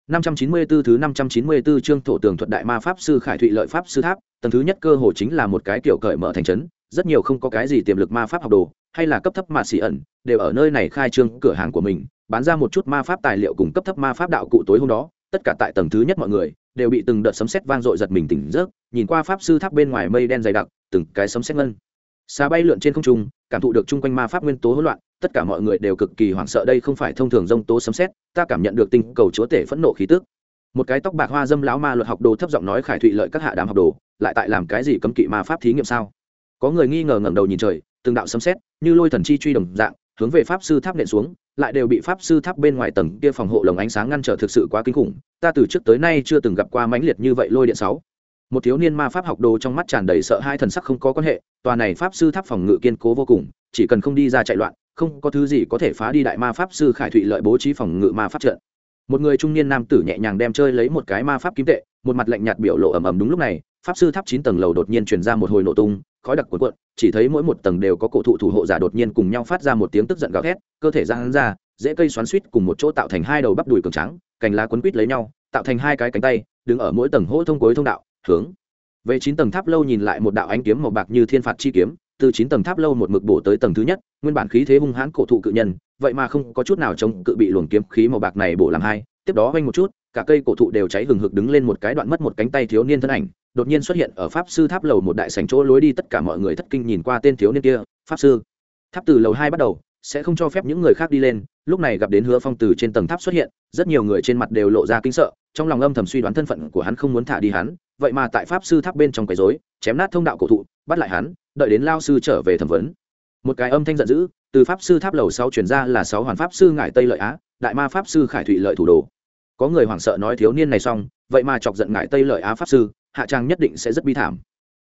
Năm trăm chín mươi 594 thứ năm trăm chín mươi 594 chương thổ tường thuật đại ma pháp sư Khải Thụy lợi pháp sư tháp, tầng thứ nhất cơ hồ chính là một cái kiểu cởi mở thành trấn, rất nhiều không có cái gì tiềm lực ma pháp học đồ, hay là cấp thấp ma xỉ ẩn, đều ở nơi này khai trương cửa hàng của mình, bán ra một chút ma pháp tài liệu cùng cấp thấp ma pháp đạo cụ tối hôm đó, tất cả tại tầng thứ nhất mọi người đều bị từng đợt sấm sét vang dội giật mình tỉnh giấc, nhìn qua pháp sư tháp bên ngoài mây đen dày đặc, từng cái sấm sét ngân. Xa bay lượn trên không trung, cảm thụ được chung quanh ma pháp nguyên tố hỗn loạn, tất cả mọi người đều cực kỳ hoảng sợ đây không phải thông thường rông tố sấm sét, ta cảm nhận được tinh cầu chúa tể phẫn nộ khí tức. Một cái tóc bạc hoa dâm lão ma luật học đồ thấp giọng nói Khải Thụy lợi các hạ đám học đồ, lại tại làm cái gì cấm kỵ ma pháp thí nghiệm sao? Có người nghi ngờ ngẩng đầu nhìn trời, từng đạo sấm sét, như lôi thần chi truy đồng dạng, hướng về pháp sư tháp nện xuống, lại đều bị pháp sư tháp bên ngoài tầng kia phòng hộ lồng ánh sáng ngăn trở thực sự quá kinh khủng, ta từ trước tới nay chưa từng gặp qua mãnh liệt như vậy lôi điện sáu. Một thiếu niên ma pháp học đồ trong mắt tràn đầy sợ hai thần sắc không có quan hệ tòa này pháp sư tháp phòng ngự kiên cố vô cùng chỉ cần không đi ra chạy loạn không có thứ gì có thể phá đi đại ma pháp sư khải thụy lợi bố trí phòng ngự ma pháp trận. Một người trung niên nam tử nhẹ nhàng đem chơi lấy một cái ma pháp kim tệ một mặt lạnh nhạt biểu lộ ầm ầm đúng lúc này pháp sư tháp chín tầng lầu đột nhiên truyền ra một hồi nổ tung khói đặc cuộn cuộn, chỉ thấy mỗi một tầng đều có cổ thụ thủ hộ giả đột nhiên cùng nhau phát ra một tiếng tức giận gào thét, cơ thể giang ra, dễ cây xoắn suýt cùng một chỗ tạo thành hai đầu bắp đùi cường trắng cành lá quấn quít lấy nhau, tạo thành hai cái cánh tay, đứng ở mỗi tầng hỗ thông cuối thông đạo, hướng. Về chín tầng tháp lâu nhìn lại một đạo ánh kiếm màu bạc như thiên phạt chi kiếm, từ chín tầng tháp lâu một mực bổ tới tầng thứ nhất, nguyên bản khí thế hung hãn cổ thụ cự nhân, vậy mà không có chút nào chống cự bị luồng kiếm khí màu bạc này bổ làm hai, tiếp đó vanh một chút, cả cây cổ thụ đều cháy hừng hực đứng lên một cái đoạn mất một cánh tay thiếu niên thân ảnh đột nhiên xuất hiện ở pháp sư tháp lầu một đại sảnh chỗ lối đi, tất cả mọi người thất kinh nhìn qua tên thiếu niên kia, pháp sư, tháp từ lầu hai bắt đầu, sẽ không cho phép những người khác đi lên. Lúc này gặp đến hứa phong từ trên tầng tháp xuất hiện, rất nhiều người trên mặt đều lộ ra kinh sợ, trong lòng âm thầm suy đoán thân phận của hắn không muốn thả đi hắn, vậy mà tại pháp sư tháp bên trong quấy dối chém nát thông đạo cổ thụ, bắt lại hắn, đợi đến lao sư trở về thẩm vấn. Một cái âm thanh giận dữ, từ pháp sư tháp lầu sáu chuyển ra là sáu hoàn pháp sư ngải tây lợi á, đại ma pháp sư khải thụy lợi thủ đồ. Có người hoảng sợ nói thiếu niên này xong, vậy mà chọc giận ngải tây lợi á pháp sư hạ trang nhất định sẽ rất bi thảm.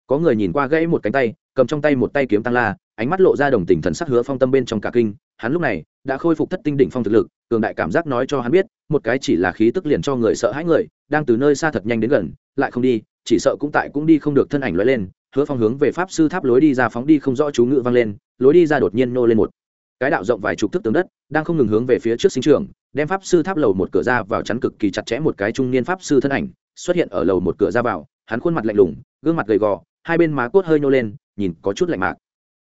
Có người nhìn qua gãy một cánh tay, cầm trong tay một tay kiếm tăng la, ánh mắt lộ ra đồng tình thần sắc hứa phong tâm bên trong cả kinh. Hắn lúc này đã khôi phục thất tinh đỉnh phong thực lực, cường đại cảm giác nói cho hắn biết, một cái chỉ là khí tức liền cho người sợ hãi người, đang từ nơi xa thật nhanh đến gần, lại không đi, chỉ sợ cũng tại cũng đi không được thân ảnh lóe lên. Hứa phong hướng về pháp sư tháp lối đi ra phóng đi không rõ chú ngữ vang lên, lối đi ra đột nhiên nô lên một cái đạo rộng vài chục thước tường đất, đang không ngừng hướng về phía trước sinh trường đem pháp sư tháp lầu một cửa ra vào chắn cực kỳ chặt chẽ một cái trung niên pháp sư thân ảnh xuất hiện ở lầu một cửa ra vào hắn khuôn mặt lạnh lùng, gương mặt gầy gò, hai bên má cốt hơi nhô lên, nhìn có chút lạnh mạc.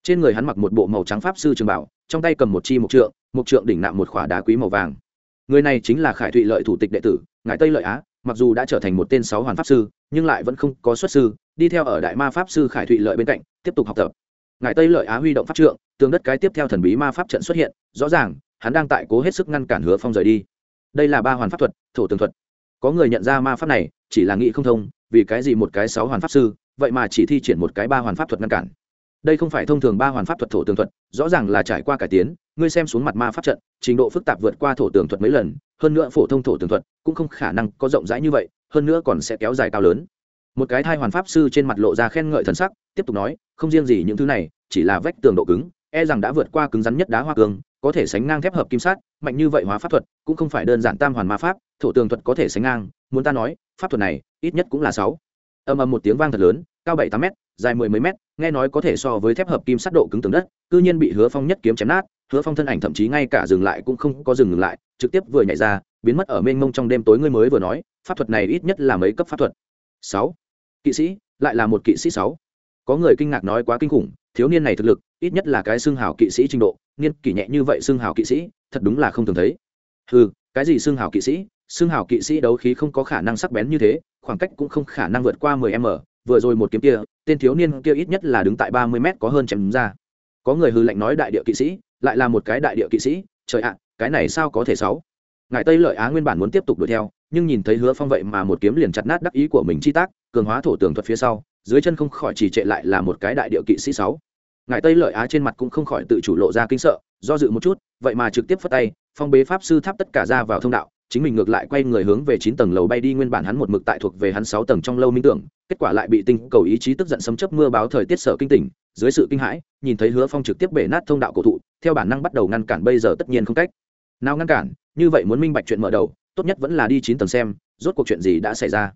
Trên người hắn mặc một bộ màu trắng pháp sư trường bảo, trong tay cầm một chi mục trượng mục trượng đỉnh nạm một khỏa đá quý màu vàng. Người này chính là khải thụy lợi thủ tịch đệ tử ngài tây lợi á, mặc dù đã trở thành một tên sáu hoàn pháp sư, nhưng lại vẫn không có xuất sư, đi theo ở đại ma pháp sư khải thụy lợi bên cạnh, tiếp tục học tập. Ngài tây lợi á huy động pháp trượng, tường đất cái tiếp theo thần bí ma pháp trận xuất hiện, rõ ràng, hắn đang tại cố hết sức ngăn cản hứa phong rời đi. Đây là ba hoàn pháp thuật, thổ tường thuật. Có người nhận ra ma pháp này, chỉ là nghị không thông vì cái gì một cái sáu hoàn pháp sư, vậy mà chỉ thi triển một cái ba hoàn pháp thuật ngăn cản? Đây không phải thông thường ba hoàn pháp thuật thổ tường thuật, rõ ràng là trải qua cải tiến, ngươi xem xuống mặt ma pháp trận, trình độ phức tạp vượt qua thổ tường thuật mấy lần, hơn nữa phổ thông thổ tường thuật cũng không khả năng có rộng rãi như vậy, hơn nữa còn sẽ kéo dài cao lớn. Một cái thai hoàn pháp sư trên mặt lộ ra khen ngợi thần sắc, tiếp tục nói, không riêng gì những thứ này, chỉ là vách tường độ cứng e rằng đã vượt qua cứng rắn nhất đá hoa cường có thể sánh ngang thép hợp kim sát, mạnh như vậy hóa pháp thuật cũng không phải đơn giản tam hoàn ma pháp, thổ tường thuật có thể sánh ngang, muốn ta nói, pháp thuật này ít nhất cũng là sáu. Ầm ầm một tiếng vang thật lớn, cao bảy tám m dài mười mấy m nghe nói có thể so với thép hợp kim sắt độ cứng tường đất, cư nhiên bị hứa phong nhất kiếm chém nát, hứa phong thân ảnh thậm chí ngay cả dừng lại cũng không có dừng ngừng lại, trực tiếp vừa nhảy ra, biến mất ở mênh mông trong đêm tối ngươi mới vừa nói, pháp thuật này ít nhất là mấy cấp pháp thuật. Sáu. Kỵ sĩ, lại là một kỵ sĩ sáu. Có người kinh ngạc nói quá kinh khủng, thiếu niên này thực lực, ít nhất là cái xương hào kỵ sĩ trình độ, niên kỷ nhẹ như vậy xương hào kỵ sĩ, thật đúng là không thường thấy. Ừ cái gì xương hào kỵ sĩ? Xương hào kỵ sĩ đấu khí không có khả năng sắc bén như thế, khoảng cách cũng không khả năng vượt qua 10 m, vừa rồi một kiếm kia, tên thiếu niên kia ít nhất là đứng tại 30 m có hơn chém ra. Có người hư lệnh nói đại địa kỵ sĩ, lại là một cái đại địa kỵ sĩ, trời ạ, cái này sao có thể sáu? Ngài tây lợi á nguyên bản muốn tiếp tục đuổi theo, nhưng nhìn thấy hứa phong vậy mà một kiếm liền chặt nát đắc ý của mình chi tác, cường hóa thổ tường thuật phía sau, dưới chân không khỏi chỉ trệ lại là một cái đại địa kỵ sĩ sáu. Ngài tây lợi á trên mặt cũng không khỏi tự chủ lộ ra kinh sợ, do dự một chút, vậy mà trực tiếp phất tay, phong bế pháp sư tháp tất cả ra vào thông đạo chính mình ngược lại quay người hướng về chín tầng lầu bay đi, nguyên bản hắn một mực tại thuộc về hắn sáu tầng trong lâu minh tưởng, kết quả lại bị tinh cầu ý chí tức giận sấm chớp mưa báo thời tiết sở kinh tỉnh, dưới sự kinh hãi, nhìn thấy hứa phong trực tiếp bể nát thông đạo cổ thụ, theo bản năng bắt đầu ngăn cản, bây giờ tất nhiên không cách nào ngăn cản, như vậy muốn minh bạch chuyện mở đầu, tốt nhất vẫn là đi chín tầng xem, rốt cuộc chuyện gì đã xảy ra.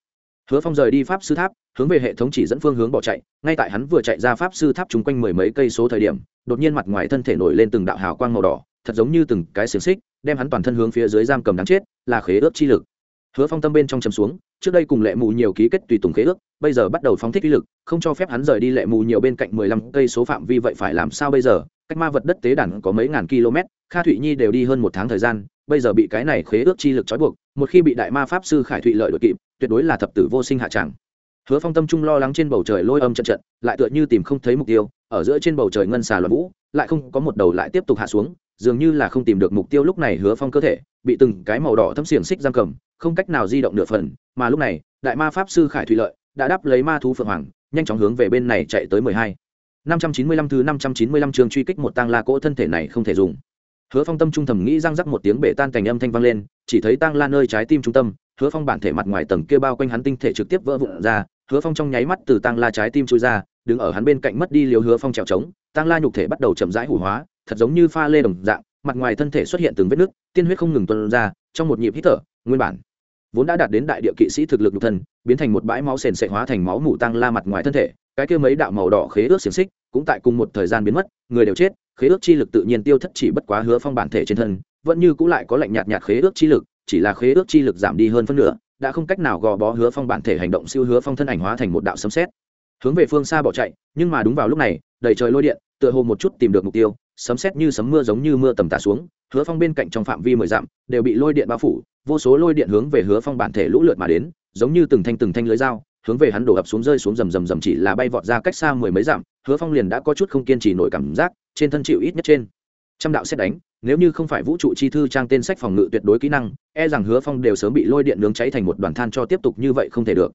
Hứa phong rời đi pháp sư tháp, hướng về hệ thống chỉ dẫn phương hướng bỏ chạy, ngay tại hắn vừa chạy ra pháp sư tháp chung quanh mười mấy cây số thời điểm, đột nhiên mặt ngoài thân thể nổi lên từng đạo hào quang màu đỏ, thật giống như từng cái xiềng xích, đem hắn toàn thân hướng phía dưới giam cầm đáng chết là khế ước chi lực. Hứa phong tâm bên trong chầm xuống, trước đây cùng lệ mù nhiều ký kết tùy tùng khế ước, bây giờ bắt đầu phóng thích uy lực, không cho phép hắn rời đi lệ mù nhiều bên cạnh mười lăm cây số phạm vi vậy phải làm sao bây giờ? Cách ma vật đất tế đản có mấy ngàn km, kha thụy nhi đều đi hơn một tháng thời gian, bây giờ bị cái này khế ước chi lực trói buộc, một khi bị đại ma pháp sư khải thụy lợi đội kịp, tuyệt đối là thập tử vô sinh hạ tràng hứa phong tâm trung lo lắng trên bầu trời lôi âm trận trận, lại tựa như tìm không thấy mục tiêu, ở giữa trên bầu trời ngân xà loạn vũ, lại không có một đầu lại tiếp tục hạ xuống dường như là không tìm được mục tiêu lúc này hứa phong cơ thể, bị từng cái màu đỏ thấm xiềng xích giam cầm, không cách nào di động nửa phần, mà lúc này, đại ma pháp sư khải thụy lợi đã đáp lấy ma thú phượng hoàng, nhanh chóng hướng về bên này chạy tới mười hai. năm trăm chín mươi lăm thứ năm trăm chín mươi lăm chương truy kích một tang la cỗ thân thể này không thể dùng. Hứa phong tâm trung thầm nghĩ răng rắc một tiếng bể tan cành âm thanh vang lên, chỉ thấy tang la nơi trái tim trung tâm, hứa phong bản thể mặt ngoài tầng kia bao quanh hắn tinh thể trực tiếp vỡ vụn ra, hứa phong trong nháy mắt từ tang la trái tim trôi ra, đứng ở hắn bên cạnh mất đi liều hứa phong trèo trống, tang la nhục thể bắt đầu chậm rãi hủ hóa thật giống như pha lê đồng dạng, mặt ngoài thân thể xuất hiện từng vết nứt, tiên huyết không ngừng tuôn ra, trong một nhịp hít thở, nguyên bản vốn đã đạt đến đại địa kỵ sĩ thực lực nhục thân, biến thành một bãi máu sền sệ hóa thành máu mù tăng la mặt ngoài thân thể, cái kia mấy đạo màu đỏ khế ước xiềng xích cũng tại cùng một thời gian biến mất, người đều chết, khế ước chi lực tự nhiên tiêu thất chỉ bất quá hứa phong bản thể trên thân, vẫn như cũng lại có lạnh nhạt nhạt khế ước chi lực, chỉ là khế ước chi lực giảm đi hơn phân nửa, đã không cách nào gò bó hứa phong bản thể hành động siêu hứa phong thân ảnh hóa thành một đạo sấm xét hướng về phương xa bỏ chạy, nhưng mà đúng vào lúc này, đầy trời lôi điện, tựa hồ một chút tìm được mục tiêu sấm sét như sấm mưa giống như mưa tầm tả xuống, hứa phong bên cạnh trong phạm vi mười dặm, đều bị lôi điện bao phủ, vô số lôi điện hướng về hứa phong bản thể lũ lượt mà đến, giống như từng thanh từng thanh lưới dao, hướng về hắn đổ ập xuống rơi xuống rầm rầm rầm chỉ là bay vọt ra cách xa mười mấy dặm, hứa phong liền đã có chút không kiên trì nổi cảm giác, trên thân chịu ít nhất trên trăm đạo xét đánh, nếu như không phải vũ trụ chi thư trang tên sách phòng ngự tuyệt đối kỹ năng e rằng hứa phong đều sớm bị lôi điện nướng cháy thành một đoàn than cho tiếp tục như vậy không thể được.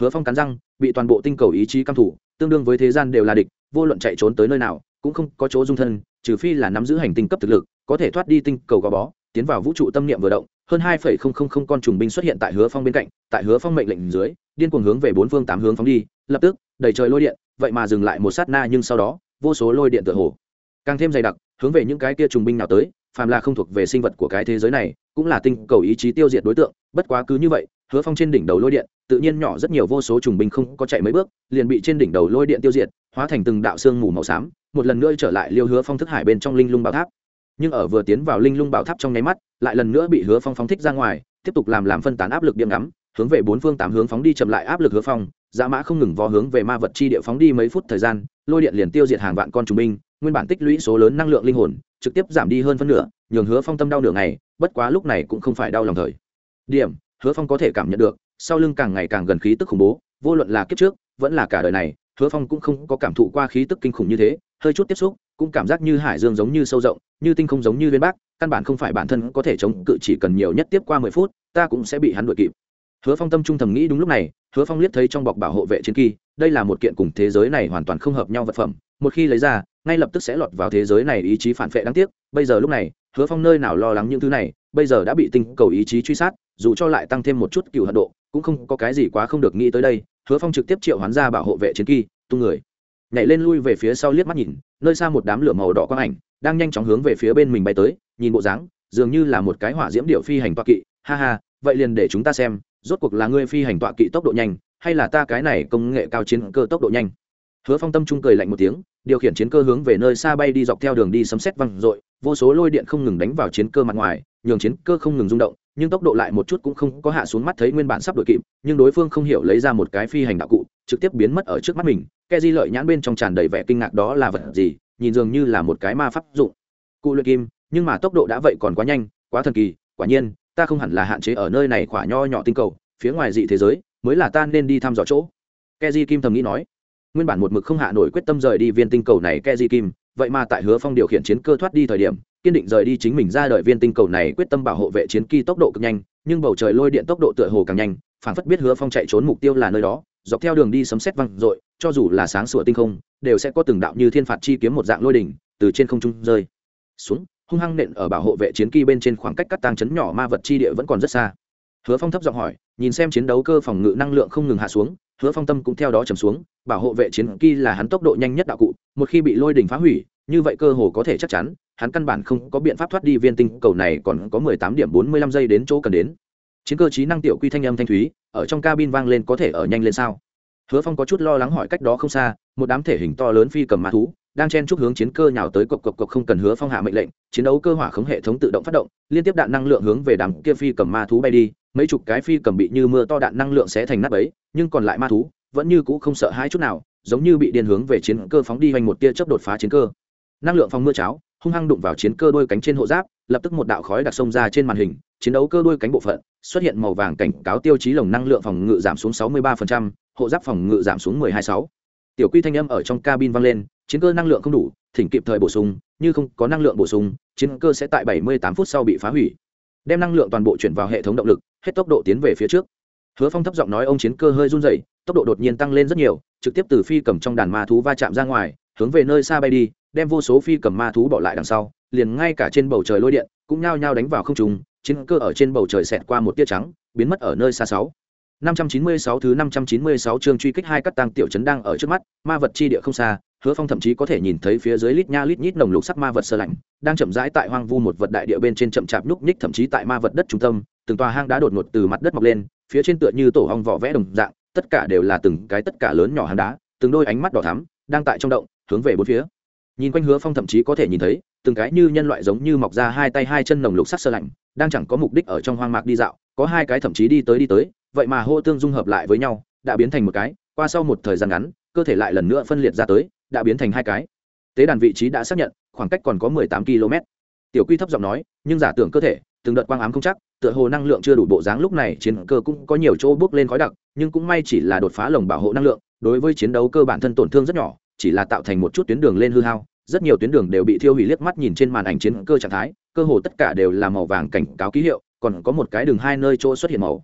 Hứa phong cắn răng, bị toàn bộ tinh cầu ý chí căm thủ, tương đương với thế gian đều là địch, vô luận chạy trốn tới nơi nào, cũng không có chỗ dung thân trừ phi là nắm giữ hành tinh cấp thực lực, có thể thoát đi tinh cầu gò bó, tiến vào vũ trụ tâm niệm vừa động, hơn hai phẩy không không không con trùng binh xuất hiện tại hứa phong bên cạnh, tại hứa phong mệnh lệnh dưới, điên cuồng hướng về bốn phương tám hướng phóng đi, lập tức, đầy trời lôi điện, vậy mà dừng lại một sát na nhưng sau đó, vô số lôi điện tựa hồ, càng thêm dày đặc, hướng về những cái kia trùng binh nào tới, phàm là không thuộc về sinh vật của cái thế giới này, cũng là tinh cầu ý chí tiêu diệt đối tượng, bất quá cứ như vậy hứa phong trên đỉnh đầu lôi điện, tự nhiên nhỏ rất nhiều, vô số trùng binh không có chạy mấy bước, liền bị trên đỉnh đầu lôi điện tiêu diệt, hóa thành từng đạo xương mù màu xám, một lần nữa trở lại liêu hứa phong thức hải bên trong linh lung bảo tháp. Nhưng ở vừa tiến vào linh lung bảo tháp trong nháy mắt, lại lần nữa bị hứa phong phóng thích ra ngoài, tiếp tục làm làm phân tán áp lực điểm ngắm, hướng về bốn phương tám hướng phóng đi chậm lại áp lực hứa phong, dã mã không ngừng vó hướng về ma vật chi địa phóng đi mấy phút thời gian, lôi điện liền tiêu diệt hàng vạn con trùng binh, nguyên bản tích lũy số lớn năng lượng linh hồn, trực tiếp giảm đi hơn phân nửa, nhường hứa phong tâm đau nửa ngày, bất quá lúc này cũng không phải đau lòng thời. Điểm hứa phong có thể cảm nhận được, sau lưng càng ngày càng gần khí tức khủng bố, vô luận là kiếp trước, vẫn là cả đời này, hứa phong cũng không có cảm thụ qua khí tức kinh khủng như thế, hơi chút tiếp xúc, cũng cảm giác như hải dương giống như sâu rộng, như tinh không giống như viên bắc, căn bản không phải bản thân có thể chống cự chỉ cần nhiều nhất tiếp qua mười phút, ta cũng sẽ bị hắn đuổi kịp. Hứa phong tâm trung thầm nghĩ đúng lúc này, hứa phong liếc thấy trong bọc bảo hộ vệ chiến kỳ, đây là một kiện cùng thế giới này hoàn toàn không hợp nhau vật phẩm, một khi lấy ra, ngay lập tức sẽ lọt vào thế giới này ý chí phản vệ đáng tiếc, bây giờ lúc này, hứa phong nơi nào lo lắng những thứ này bây giờ đã bị tinh cầu ý chí truy sát, dù cho lại tăng thêm một chút cựu hận độ, cũng không có cái gì quá không được nghĩ tới đây, hứa phong trực tiếp triệu hoán ra bảo hộ vệ chiến kỳ, tung người. Nhảy lên lui về phía sau liếc mắt nhìn, nơi xa một đám lửa màu đỏ quang ảnh, đang nhanh chóng hướng về phía bên mình bay tới, nhìn bộ dáng, dường như là một cái hỏa diễm điệu phi hành toạ kỵ. Ha ha, vậy liền để chúng ta xem, rốt cuộc là ngươi phi hành tọa kỵ tốc độ nhanh, hay là ta cái này công nghệ cao chiến cơ tốc độ nhanh? Hứa phong tâm trung cười lạnh một tiếng, điều khiển chiến cơ hướng về nơi xa bay đi dọc theo đường đi sấm xét văng r ộ i vô số lôi điện không ngừng đánh vào chiến cơ mặt ngoài nhường chiến cơ không ngừng rung động, nhưng tốc độ lại một chút cũng không có hạ xuống mắt thấy nguyên bản sắp đội kịp, nhưng đối phương không hiểu lấy ra một cái phi hành đạo cụ, trực tiếp biến mất ở trước mắt mình. Ke di lợi nhãn bên trong tràn đầy vẻ kinh ngạc đó là vật gì, nhìn dường như là một cái ma pháp dụng. Cụ luyện kim, nhưng mà tốc độ đã vậy còn quá nhanh, quá thần kỳ, quả nhiên, ta không hẳn là hạn chế ở nơi này khỏa nho nhỏ tinh cầu, phía ngoài dị thế giới, mới là ta nên đi thăm dò chỗ. Keji kim thầm nghĩ nói. Nguyên bản một mực không hạ nổi quyết tâm rời đi viên tinh cầu này keji kim, vậy mà tại hứa phong điều khiển chiến cơ thoát đi thời điểm kiên định rời đi chính mình ra đợi viên tinh cầu này quyết tâm bảo hộ vệ chiến kỳ tốc độ cực nhanh, nhưng bầu trời lôi điện tốc độ tựa hồ càng nhanh, phản phất biết hứa phong chạy trốn mục tiêu là nơi đó, dọc theo đường đi sấm xét văng r cho dù là sáng sủa tinh không, đều sẽ có từng đạo như thiên phạt chi kiếm một dạng lôi đỉnh từ trên không trung rơi xuống, hung hăng nện ở bảo hộ vệ chiến kỳ bên trên khoảng cách cắt tàng chấn nhỏ ma vật chi địa vẫn còn rất xa. Hứa phong thấp giọng hỏi, nhìn xem chiến đấu cơ phòng ngự năng lượng không ngừng hạ xuống, hứa phong tâm cũng theo đó trầm xuống, bảo hộ vệ chiến kỳ là hắn tốc độ nhanh nhất đạo cụ, một khi bị lôi đỉnh phá hủy, như vậy cơ hồ có thể chắc chắn hắn căn bản không có biện pháp thoát đi viên tinh cầu này còn có mười tám điểm bốn mươi lăm giây đến chỗ cần đến. Chiến cơ trí năng tiểu quy thanh âm thanh thúy, ở trong cabin vang lên có thể ở nhanh lên sao? Hứa phong có chút lo lắng hỏi cách đó không xa, một đám thể hình to lớn phi cầm ma thú, đang chen chúc hướng chiến cơ nhào tới cộc cộc cộc không cần hứa phong hạ mệnh lệnh, chiến đấu cơ hỏa khống hệ thống tự động phát động, liên tiếp đạn năng lượng hướng về đám kia phi cầm ma thú bay đi, mấy chục cái phi cầm bị như mưa to đạn năng lượng sẽ thành nát bấy, nhưng còn lại ma thú vẫn như cũ không sợ hãi chút nào, giống như bị điên hướng về chiến cơ phóng đi hoành một tia chớp đột phá chiến cơ. Năng lượng phòng mưa cháo hung hăng đụng vào chiến cơ đôi cánh trên hộ giáp lập tức một đạo khói đặc sông ra trên màn hình chiến đấu cơ đôi cánh bộ phận xuất hiện màu vàng cảnh cáo tiêu chí lồng năng lượng phòng ngự giảm xuống 63%, hộ giáp phòng ngự giảm xuống 126. tiểu quy thanh âm ở trong cabin vang lên chiến cơ năng lượng không đủ thỉnh kịp thời bổ sung như không có năng lượng bổ sung chiến cơ sẽ tại 78 phút sau bị phá hủy đem năng lượng toàn bộ chuyển vào hệ thống động lực hết tốc độ tiến về phía trước hứa phong thấp giọng nói ông chiến cơ hơi run rẩy tốc độ đột nhiên tăng lên rất nhiều trực tiếp từ phi cầm trong đàn ma thú va chạm ra ngoài hướng về nơi xa bay đi đem vô số phi cầm ma thú bỏ lại đằng sau liền ngay cả trên bầu trời lôi điện cũng nhao nhao đánh vào không trung chiến cơ ở trên bầu trời xẹt qua một tia trắng biến mất ở nơi xa sáu. 596 thứ 596 chương truy kích hai cắt tăng tiểu trấn đang ở trước mắt, ma vật chi địa không xa, Hứa Phong thậm chí có thể nhìn thấy phía dưới lít nha lít nhít nồng lục sắc ma vật sơ lạnh, đang chậm rãi tại hoang vu một vật đại địa bên trên chậm chạp nhúc nhích thậm chí tại ma vật đất trung tâm, từng tòa hang đá đột ngột từ mặt đất mọc lên, phía trên tựa như tổ ong vỏ vẽ đồng dạng, tất cả đều là từng cái tất cả lớn nhỏ hang đá, từng đôi ánh mắt đỏ thắm, đang tại trong động, hướng về bốn phía. Nhìn quanh Hứa Phong thậm chí có thể nhìn thấy, từng cái như nhân loại giống như mọc ra hai tay hai chân nồng lục sắc sơ lạnh, đang chẳng có mục đích ở trong hoang mạc đi dạo, có hai cái thậm chí đi tới đi tới, vậy mà hô tương dung hợp lại với nhau đã biến thành một cái qua sau một thời gian ngắn cơ thể lại lần nữa phân liệt ra tới đã biến thành hai cái tế đàn vị trí đã xác nhận khoảng cách còn có mười tám km tiểu quy thấp giọng nói nhưng giả tưởng cơ thể từng đợt quang ám không chắc tựa hồ năng lượng chưa đủ bộ dáng lúc này chiến cơ cũng có nhiều chỗ bước lên khói đặc nhưng cũng may chỉ là đột phá lồng bảo hộ năng lượng đối với chiến đấu cơ bản thân tổn thương rất nhỏ chỉ là tạo thành một chút tuyến đường lên hư hao, rất nhiều tuyến đường đều bị thiêu hủy liếc mắt nhìn trên màn ảnh chiến cơ trạng thái, cơ hồ tất cả đều là màu vàng cảnh cáo ký hiệu, còn có một cái đường hai nơi chỗ xuất hiện màu.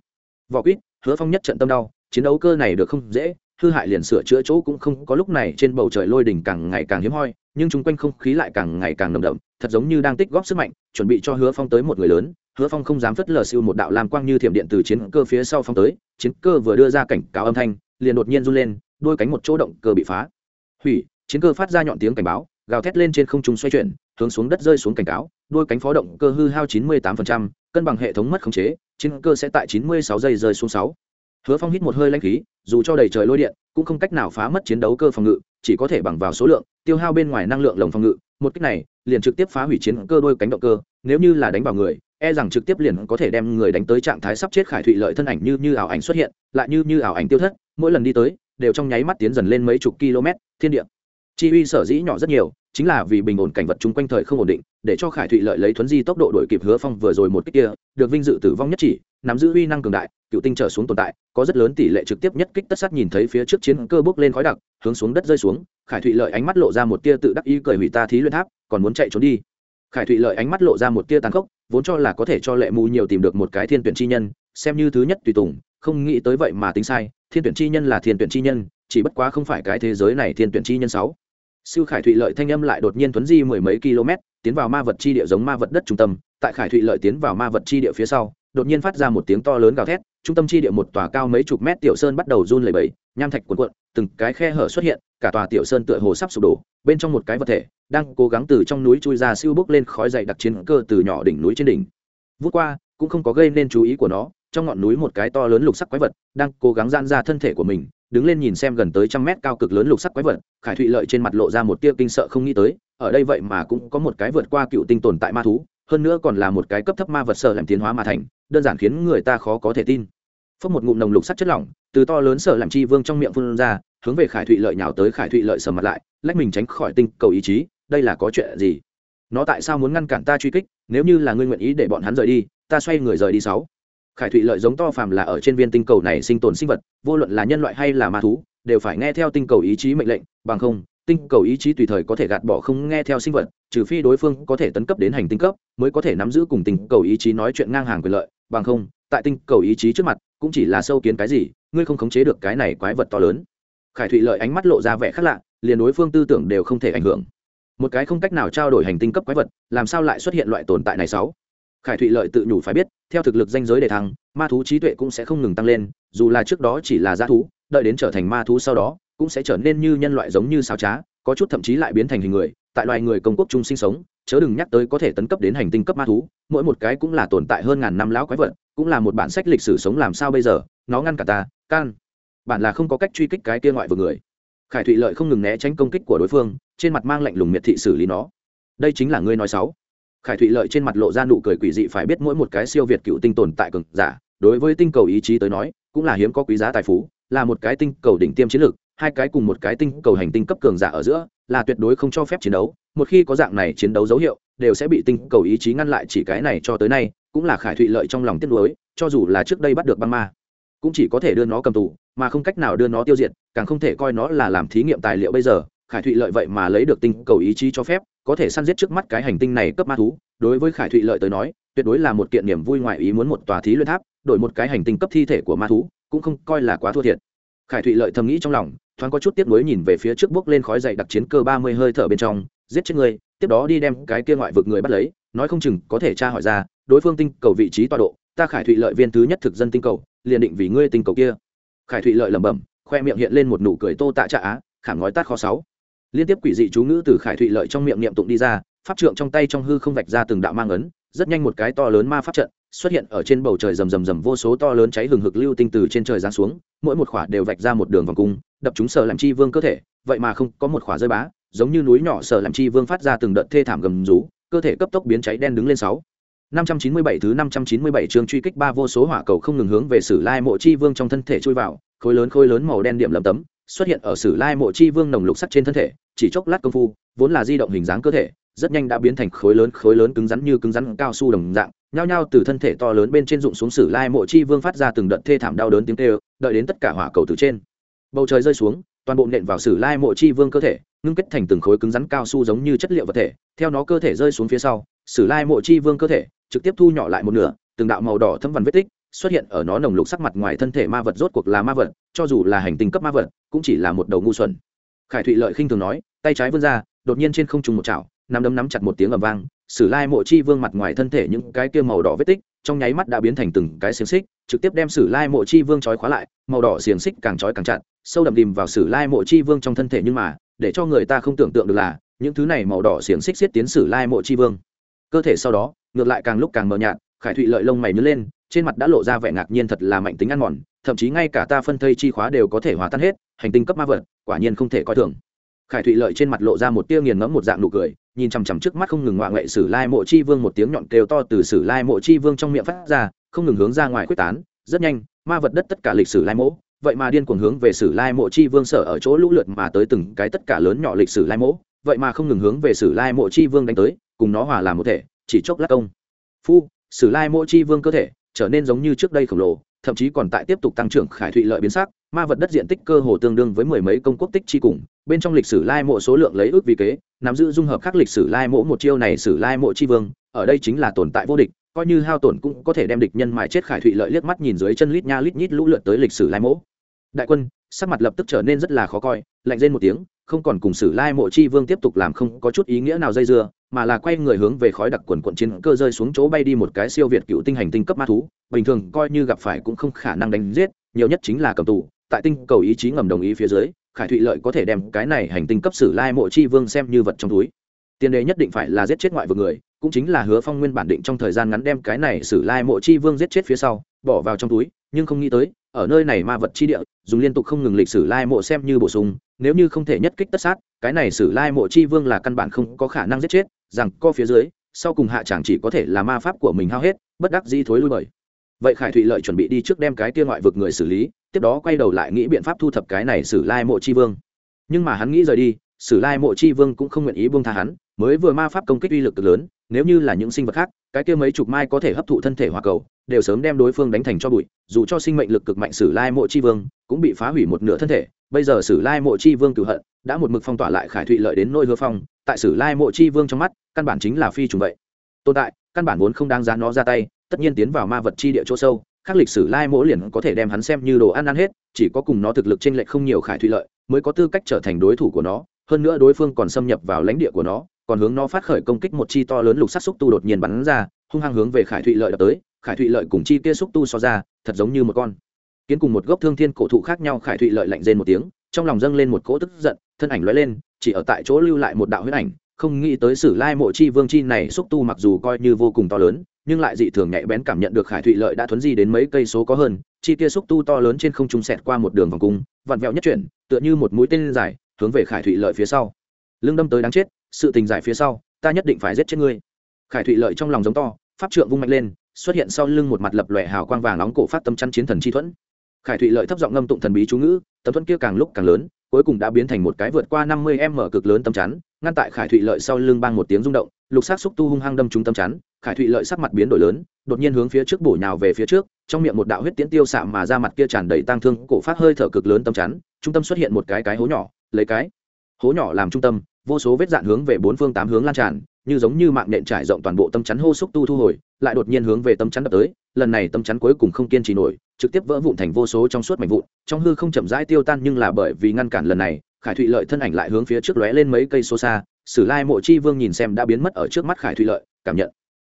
Vỏ quýt, hứa phong nhất trận tâm đau, chiến đấu cơ này được không dễ, hư hại liền sửa chữa chỗ cũng không, có lúc này trên bầu trời lôi đỉnh càng ngày càng hiếm hoi, nhưng chung quanh không khí lại càng ngày càng nồng đậm, thật giống như đang tích góp sức mạnh, chuẩn bị cho hứa phong tới một người lớn, hứa phong không dám phất lờ siêu một đạo lam quang như thiểm điện từ chiến cơ phía sau phong tới, chiến cơ vừa đưa ra cảnh cáo âm thanh, liền đột nhiên run lên, đôi cánh một chỗ động cơ bị phá hủy chiến cơ phát ra nhọn tiếng cảnh báo gào thét lên trên không trung xoay chuyển hướng xuống đất rơi xuống cảnh cáo đôi cánh phó động cơ hư hao 98%, cân bằng hệ thống mất khống chế chiến cơ sẽ tại 96 giây rơi xuống 6. hứa phong hít một hơi lãnh khí dù cho đầy trời lôi điện cũng không cách nào phá mất chiến đấu cơ phòng ngự chỉ có thể bằng vào số lượng tiêu hao bên ngoài năng lượng lồng phòng ngự một cách này liền trực tiếp phá hủy chiến cơ đôi cánh động cơ nếu như là đánh vào người e rằng trực tiếp liền có thể đem người đánh tới trạng thái sắp chết khải thụy lợi thân ảnh như như ảo ảnh xuất hiện lại như như ảo ảnh tiêu thất mỗi lần đi tới đều trong nháy mắt tiến dần lên mấy chục km thiên địa. Chi uy sở dĩ nhỏ rất nhiều, chính là vì bình ổn cảnh vật chung quanh thời không ổn định, để cho khải thụy lợi lấy thuấn di tốc độ đổi kịp hứa phong vừa rồi một cách kia, được vinh dự tử vong nhất chỉ, nắm giữ uy năng cường đại, cựu tinh trở xuống tồn tại, có rất lớn tỷ lệ trực tiếp nhất kích tất sát nhìn thấy phía trước chiến cơ bước lên khói đặc, hướng xuống đất rơi xuống, khải thụy lợi ánh mắt lộ ra một tia tự đắc ý cười hủy ta thí luyện tháp, còn muốn chạy trốn đi. Khải thụy lợi ánh mắt lộ ra một tia tàn khốc, vốn cho là có thể cho lệ mù nhiều tìm được một cái thiên tuyển chi nhân, xem như thứ nhất tùy tùng, không nghĩ tới vậy mà tính sai, thiên tuyển chi nhân là thiên tuyển chi nhân chỉ bất quá không phải cái thế giới này thiên tuyển chi nhân sáu. Siêu khải thụy lợi thanh âm lại đột nhiên tuấn di mười mấy km, tiến vào ma vật chi địa giống ma vật đất trung tâm. Tại khải thụy lợi tiến vào ma vật chi địa phía sau, đột nhiên phát ra một tiếng to lớn gào thét, trung tâm chi địa một tòa cao mấy chục mét tiểu sơn bắt đầu run lẩy bẩy, nham thạch cuộn cuộn, từng cái khe hở xuất hiện, cả tòa tiểu sơn tựa hồ sắp sụp đổ, bên trong một cái vật thể đang cố gắng từ trong núi chui ra siêu bốc lên khói dày đặc chiến cơ từ nhỏ đỉnh núi trên đỉnh. Vút qua, cũng không có gây nên chú ý của nó, trong ngọn núi một cái to lớn lục sắc quái vật đang cố gắng gian ra thân thể của mình đứng lên nhìn xem gần tới trăm mét cao cực lớn lục sắc quái vật, khải thụy lợi trên mặt lộ ra một tia kinh sợ không nghĩ tới, ở đây vậy mà cũng có một cái vượt qua cựu tinh tồn tại ma thú, hơn nữa còn là một cái cấp thấp ma vật sợ làm tiến hóa mà thành, đơn giản khiến người ta khó có thể tin. Phốc một ngụm nồng lục sắc chất lỏng, từ to lớn sợ làm chi vương trong miệng phun ra, hướng về khải thụy lợi nhào tới khải thụy lợi sờ mặt lại, lách mình tránh khỏi tinh cầu ý chí, đây là có chuyện gì? Nó tại sao muốn ngăn cản ta truy kích, nếu như là ngươi nguyện ý để bọn hắn rời đi, ta xoay người rời đi sáu khải thụy lợi giống to phàm là ở trên viên tinh cầu này sinh tồn sinh vật, vô luận là nhân loại hay là ma thú, đều phải nghe theo tinh cầu ý chí mệnh lệnh, bằng không, tinh cầu ý chí tùy thời có thể gạt bỏ không nghe theo sinh vật, trừ phi đối phương có thể tấn cấp đến hành tinh cấp, mới có thể nắm giữ cùng tinh cầu ý chí nói chuyện ngang hàng quyền lợi, bằng không, tại tinh cầu ý chí trước mặt, cũng chỉ là sâu kiến cái gì, ngươi không khống chế được cái này quái vật to lớn. Khải thụy lợi ánh mắt lộ ra vẻ khác lạ, liền đối phương tư tưởng đều không thể ảnh hưởng. Một cái không cách nào trao đổi hành tinh cấp quái vật, làm sao lại xuất hiện loại tồn tại này sáu? Khải thụy lợi tự nhủ phải biết, theo thực lực danh giới để thăng, ma thú trí tuệ cũng sẽ không ngừng tăng lên, dù là trước đó chỉ là g thú, đợi đến trở thành ma thú sau đó, cũng sẽ trở nên như nhân loại giống như xào trá, có chút thậm chí lại biến thành hình người, tại loài người công quốc chung sinh sống, chớ đừng nhắc tới có thể tấn cấp đến hành tinh cấp ma thú, mỗi một cái cũng là tồn tại hơn ngàn năm lão quái vật, cũng là một bản sách lịch sử sống làm sao bây giờ, nó ngăn cả ta, can. Bản là không có cách truy kích cái kia ngoại vừa người. Khải thụy lợi không ngừng né tránh công kích của đối phương, trên mặt mang lạnh lùng miệt thị xử lý nó. Đây chính là ngươi nói sáu khải thụy lợi trên mặt lộ ra nụ cười quỷ dị phải biết mỗi một cái siêu việt cựu tinh tồn tại cường giả, đối với tinh cầu ý chí tới nói, cũng là hiếm có quý giá tài phú, là một cái tinh cầu đỉnh tiêm chiến lược, hai cái cùng một cái tinh cầu hành tinh cấp cường giả ở giữa, là tuyệt đối không cho phép chiến đấu, một khi có dạng này chiến đấu dấu hiệu, đều sẽ bị tinh cầu ý chí ngăn lại chỉ cái này cho tới nay, cũng là khải thụy lợi trong lòng tiếc nuối, cho dù là trước đây bắt được băng ma, cũng chỉ có thể đưa nó cầm tù, mà không cách nào đưa nó tiêu diệt, càng không thể coi nó là làm thí nghiệm tài liệu bây giờ, khải thụy lợi vậy mà lấy được tinh cầu ý chí cho phép có thể săn giết trước mắt cái hành tinh này cấp ma thú, đối với khải thụy lợi tới nói, tuyệt đối là một kiện niềm vui ngoại ý muốn một tòa thí luyện tháp, đổi một cái hành tinh cấp thi thể của ma thú, cũng không coi là quá thua thiệt. Khải thụy lợi thầm nghĩ trong lòng, thoáng có chút tiếp nối nhìn về phía trước bước lên khói dậy đặc chiến cơ ba mươi hơi thở bên trong, giết chết người, tiếp đó đi đem cái kia ngoại vực người bắt lấy, nói không chừng có thể tra hỏi ra, đối phương tinh cầu vị trí tọa độ, ta khải thụy lợi viên thứ nhất thực dân tinh cầu, liền định vì ngươi tinh cầu kia. Khải thụy lợi lẩm bẩm, khoe miệng hiện lên một nụ cười tô tạ trạ á khảm ngói tát khó sáu liên tiếp quỷ dị chú ngữ từ khải thụy lợi trong miệng niệm tụng đi ra pháp trượng trong tay trong hư không vạch ra từng đạo mang ấn rất nhanh một cái to lớn ma pháp trận xuất hiện ở trên bầu trời rầm rầm rầm vô số to lớn cháy hừng hực lưu tinh từ trên trời giáng xuống mỗi một khỏa đều vạch ra một đường vòng cung đập chúng sở làm chi vương cơ thể vậy mà không có một khỏa rơi bá giống như núi nhỏ sở làm chi vương phát ra từng đợt thê thảm gầm rú cơ thể cấp tốc biến cháy đen đứng lên sáu. 597 thứ 597 chương truy kích ba vô số hỏa cầu không ngừng hướng về Sử Lai Mộ Chi Vương trong thân thể chui vào, khối lớn khối lớn màu đen điểm lấm tấm, xuất hiện ở Sử Lai Mộ Chi Vương nồng lục sắc trên thân thể, chỉ chốc lát công phu, vốn là di động hình dáng cơ thể, rất nhanh đã biến thành khối lớn khối lớn cứng rắn như cứng rắn cao su đồng dạng, nhao nhao từ thân thể to lớn bên trên rụng xuống Sử Lai Mộ Chi Vương phát ra từng đợt thê thảm đau đớn tiếng kêu, đợi đến tất cả hỏa cầu từ trên. Bầu trời rơi xuống, toàn bộ nện vào Sử Lai Mộ Chi Vương cơ thể, ngưng kết thành từng khối cứng rắn cao su giống như chất liệu vật thể, theo nó cơ thể rơi xuống phía sau, Sử Lai Mộ Chi Vương cơ thể trực tiếp thu nhỏ lại một nửa từng đạo màu đỏ thâm vằn vết tích xuất hiện ở nó nồng lục sắc mặt ngoài thân thể ma vật rốt cuộc là ma vật cho dù là hành tinh cấp ma vật cũng chỉ là một đầu ngu xuẩn. Khải thụy lợi khinh thường nói, tay trái vươn ra, đột nhiên trên không trùng một chảo, nắm đấm nắm chặt một tiếng ầm vang, sử lai mộ chi vương mặt ngoài thân thể những cái kia màu đỏ vết tích, trong nháy mắt đã biến thành từng cái xiềng xích, trực tiếp đem sử lai mộ chi vương trói khóa lại, màu đỏ xiềng xích càng trói càng chặt, sâu đậm đìm vào sử lai mộ chi vương trong thân thể nhưng mà, để cho người ta không tưởng tượng được là, những thứ này màu đỏ xiềng xích xiết tiến sử lai mộ chi vương. Cơ thể sau đó, ngược lại càng lúc càng mờ nhạt, khải thụy lợi lông mày nhớ lên, trên mặt đã lộ ra vẻ ngạc nhiên thật là mạnh tính ăn mòn thậm chí ngay cả ta phân thây chi khóa đều có thể hòa tan hết, hành tinh cấp ma vật, quả nhiên không thể coi thường. Khải thụy lợi trên mặt lộ ra một tia nghiền ngẫm một dạng nụ cười, nhìn chằm chằm trước mắt không ngừng ngoạ ngậy sử lai mộ chi vương một tiếng nhọn kêu to từ sử lai mộ chi vương trong miệng phát ra, không ngừng hướng ra ngoài quyết tán, rất nhanh, ma vật đất tất cả lịch sử lai mộ, vậy mà điên cuồng hướng về sử lai mộ chi vương sở ở chỗ lũ lượt mà tới từng cái tất cả lớn nhỏ lịch sử lai mộ, vậy mà không ngừng hướng về sử lai mộ chi vương đánh tới, cùng nó hòa làm một thể, chỉ chốc lát công. Phu, sử lai mộ chi vương cơ thể trở nên giống như trước đây khổng lồ thậm chí còn tại tiếp tục tăng trưởng khải thụy lợi biến sắc, ma vật đất diện tích cơ hồ tương đương với mười mấy công quốc tích chi cùng, bên trong lịch sử lai mộ số lượng lấy ước vì kế, nắm giữ dung hợp các lịch sử lai mộ một chiêu này sử lai mộ chi vương, ở đây chính là tồn tại vô địch, coi như hao tổn cũng có thể đem địch nhân mài chết khải thụy lợi liếc mắt nhìn dưới chân lít nha lít nhít lũ lượt tới lịch sử lai mộ. Đại quân, sắc mặt lập tức trở nên rất là khó coi, lạnh lên một tiếng, không còn cùng sử lai mộ chi vương tiếp tục làm không có chút ý nghĩa nào dây dưa mà là quay người hướng về khói đặc quần quận chiến cơ rơi xuống chỗ bay đi một cái siêu việt cựu tinh hành tinh cấp ma thú, bình thường coi như gặp phải cũng không khả năng đánh giết, nhiều nhất chính là cầm tù. Tại tinh cầu ý chí ngầm đồng ý phía dưới, khải thụy lợi có thể đem cái này hành tinh cấp sử lai mộ chi vương xem như vật trong túi. Tiền đề nhất định phải là giết chết ngoại vực người, cũng chính là hứa phong nguyên bản định trong thời gian ngắn đem cái này sử lai mộ chi vương giết chết phía sau, bỏ vào trong túi, nhưng không nghĩ tới, ở nơi này ma vật chi địa, dùng liên tục không ngừng lịch sử lai mộ xem như bổ sung, nếu như không thể nhất kích tất sát, cái này sử lai mộ chi vương là căn bản không có khả năng giết chết rằng co phía dưới, sau cùng hạ chẳng chỉ có thể là ma pháp của mình hao hết, bất đắc di thối lui bởi. Vậy khải thụy lợi chuẩn bị đi trước đem cái kia ngoại vực người xử lý, tiếp đó quay đầu lại nghĩ biện pháp thu thập cái này xử lai mộ chi vương. Nhưng mà hắn nghĩ rời đi, sử lai mộ chi vương cũng không nguyện ý buông tha hắn, mới vừa ma pháp công kích uy lực cực lớn, nếu như là những sinh vật khác, cái kia mấy chục mai có thể hấp thụ thân thể hòa cầu, đều sớm đem đối phương đánh thành cho bụi, dù cho sinh mệnh lực cực mạnh sử lai mộ chi vương cũng bị phá hủy một nửa thân thể. Bây giờ sử lai mộ chi vương cửu hận, đã một mực phong tỏa lại khải thụy lợi đến nôi hứa phong tại sử lai mộ chi vương trong mắt, căn bản chính là phi trùng vậy. Tồn tại, căn bản vốn không đáng giá nó ra tay, tất nhiên tiến vào ma vật chi địa chỗ sâu, khác lịch sử lai mỗ liền có thể đem hắn xem như đồ ăn ăn hết, chỉ có cùng nó thực lực t r ê n lệch không nhiều khải thụy lợi, mới có tư cách trở thành đối thủ của nó, hơn nữa đối phương còn xâm nhập vào lãnh địa của nó, còn hướng nó phát khởi công kích một chi to lớn lục sát xúc tu đột nhiên bắn ra, hung hăng hướng về khải thụy lợi đập tới, khải thụy lợi cùng chi kia xúc tu so ra, thật giống như một con. Kiến cùng một gốc thương thiên cổ thụ khác nhau, khải thụy lợi lạnh rên một tiếng, trong lòng dâng lên một cỗ tức giận, thân ảnh lóe lên chỉ ở tại chỗ lưu lại một đạo huyết ảnh, không nghĩ tới sử lai mộ chi vương chi này xúc tu mặc dù coi như vô cùng to lớn, nhưng lại dị thường nhạy bén cảm nhận được khải thụy lợi đã thuấn di đến mấy cây số có hơn, chi kia xúc tu to lớn trên không trung sẹt qua một đường vòng cung, vặn vẹo nhất chuyển, tựa như một mũi tên dài, hướng về khải thụy lợi phía sau. Lưng đâm tới đáng chết, sự tình giải phía sau, ta nhất định phải giết chết ngươi. Khải thụy lợi trong lòng giống to, pháp trượng vung mạnh lên, xuất hiện sau lưng một mặt lập lòe hào quang vàng nóng cổ phát tâm chăn chiến thần chi thuẫn. Khải thụy lợi thấp giọng ngâm tụng thần bí chú ngữ tấm thuẫn kia càng lúc càng lớn cuối cùng đã biến thành một cái vượt qua năm mươi m cực lớn tâm chắn, ngăn tại khải thụy lợi sau lưng bang một tiếng rung động, lục sát xúc tu hung hăng đâm trúng tâm chắn, khải thụy lợi sắc mặt biến đổi lớn, đột nhiên hướng phía trước bổ nhào về phía trước, trong miệng một đạo huyết tiễn tiêu xạ mà ra mặt kia tràn đầy tang thương, cổ phát hơi thở cực lớn tâm chắn, trung tâm xuất hiện một cái cái hố nhỏ, lấy cái hố nhỏ làm trung tâm, vô số vết dạn hướng về bốn phương tám hướng lan tràn như giống như mạng nện trải rộng toàn bộ tâm chắn hô xúc tu thu hồi, lại đột nhiên hướng về tâm chắn đập tới, lần này tâm chắn cuối cùng không kiên trì nổi, trực tiếp vỡ vụn thành vô số trong suốt mảnh vụn, trong hư không chậm rãi tiêu tan nhưng là bởi vì ngăn cản lần này, khải thụy lợi thân ảnh lại hướng phía trước lóe lên mấy cây số xa, sử lai mộ chi vương nhìn xem đã biến mất ở trước mắt khải thụy lợi, cảm nhận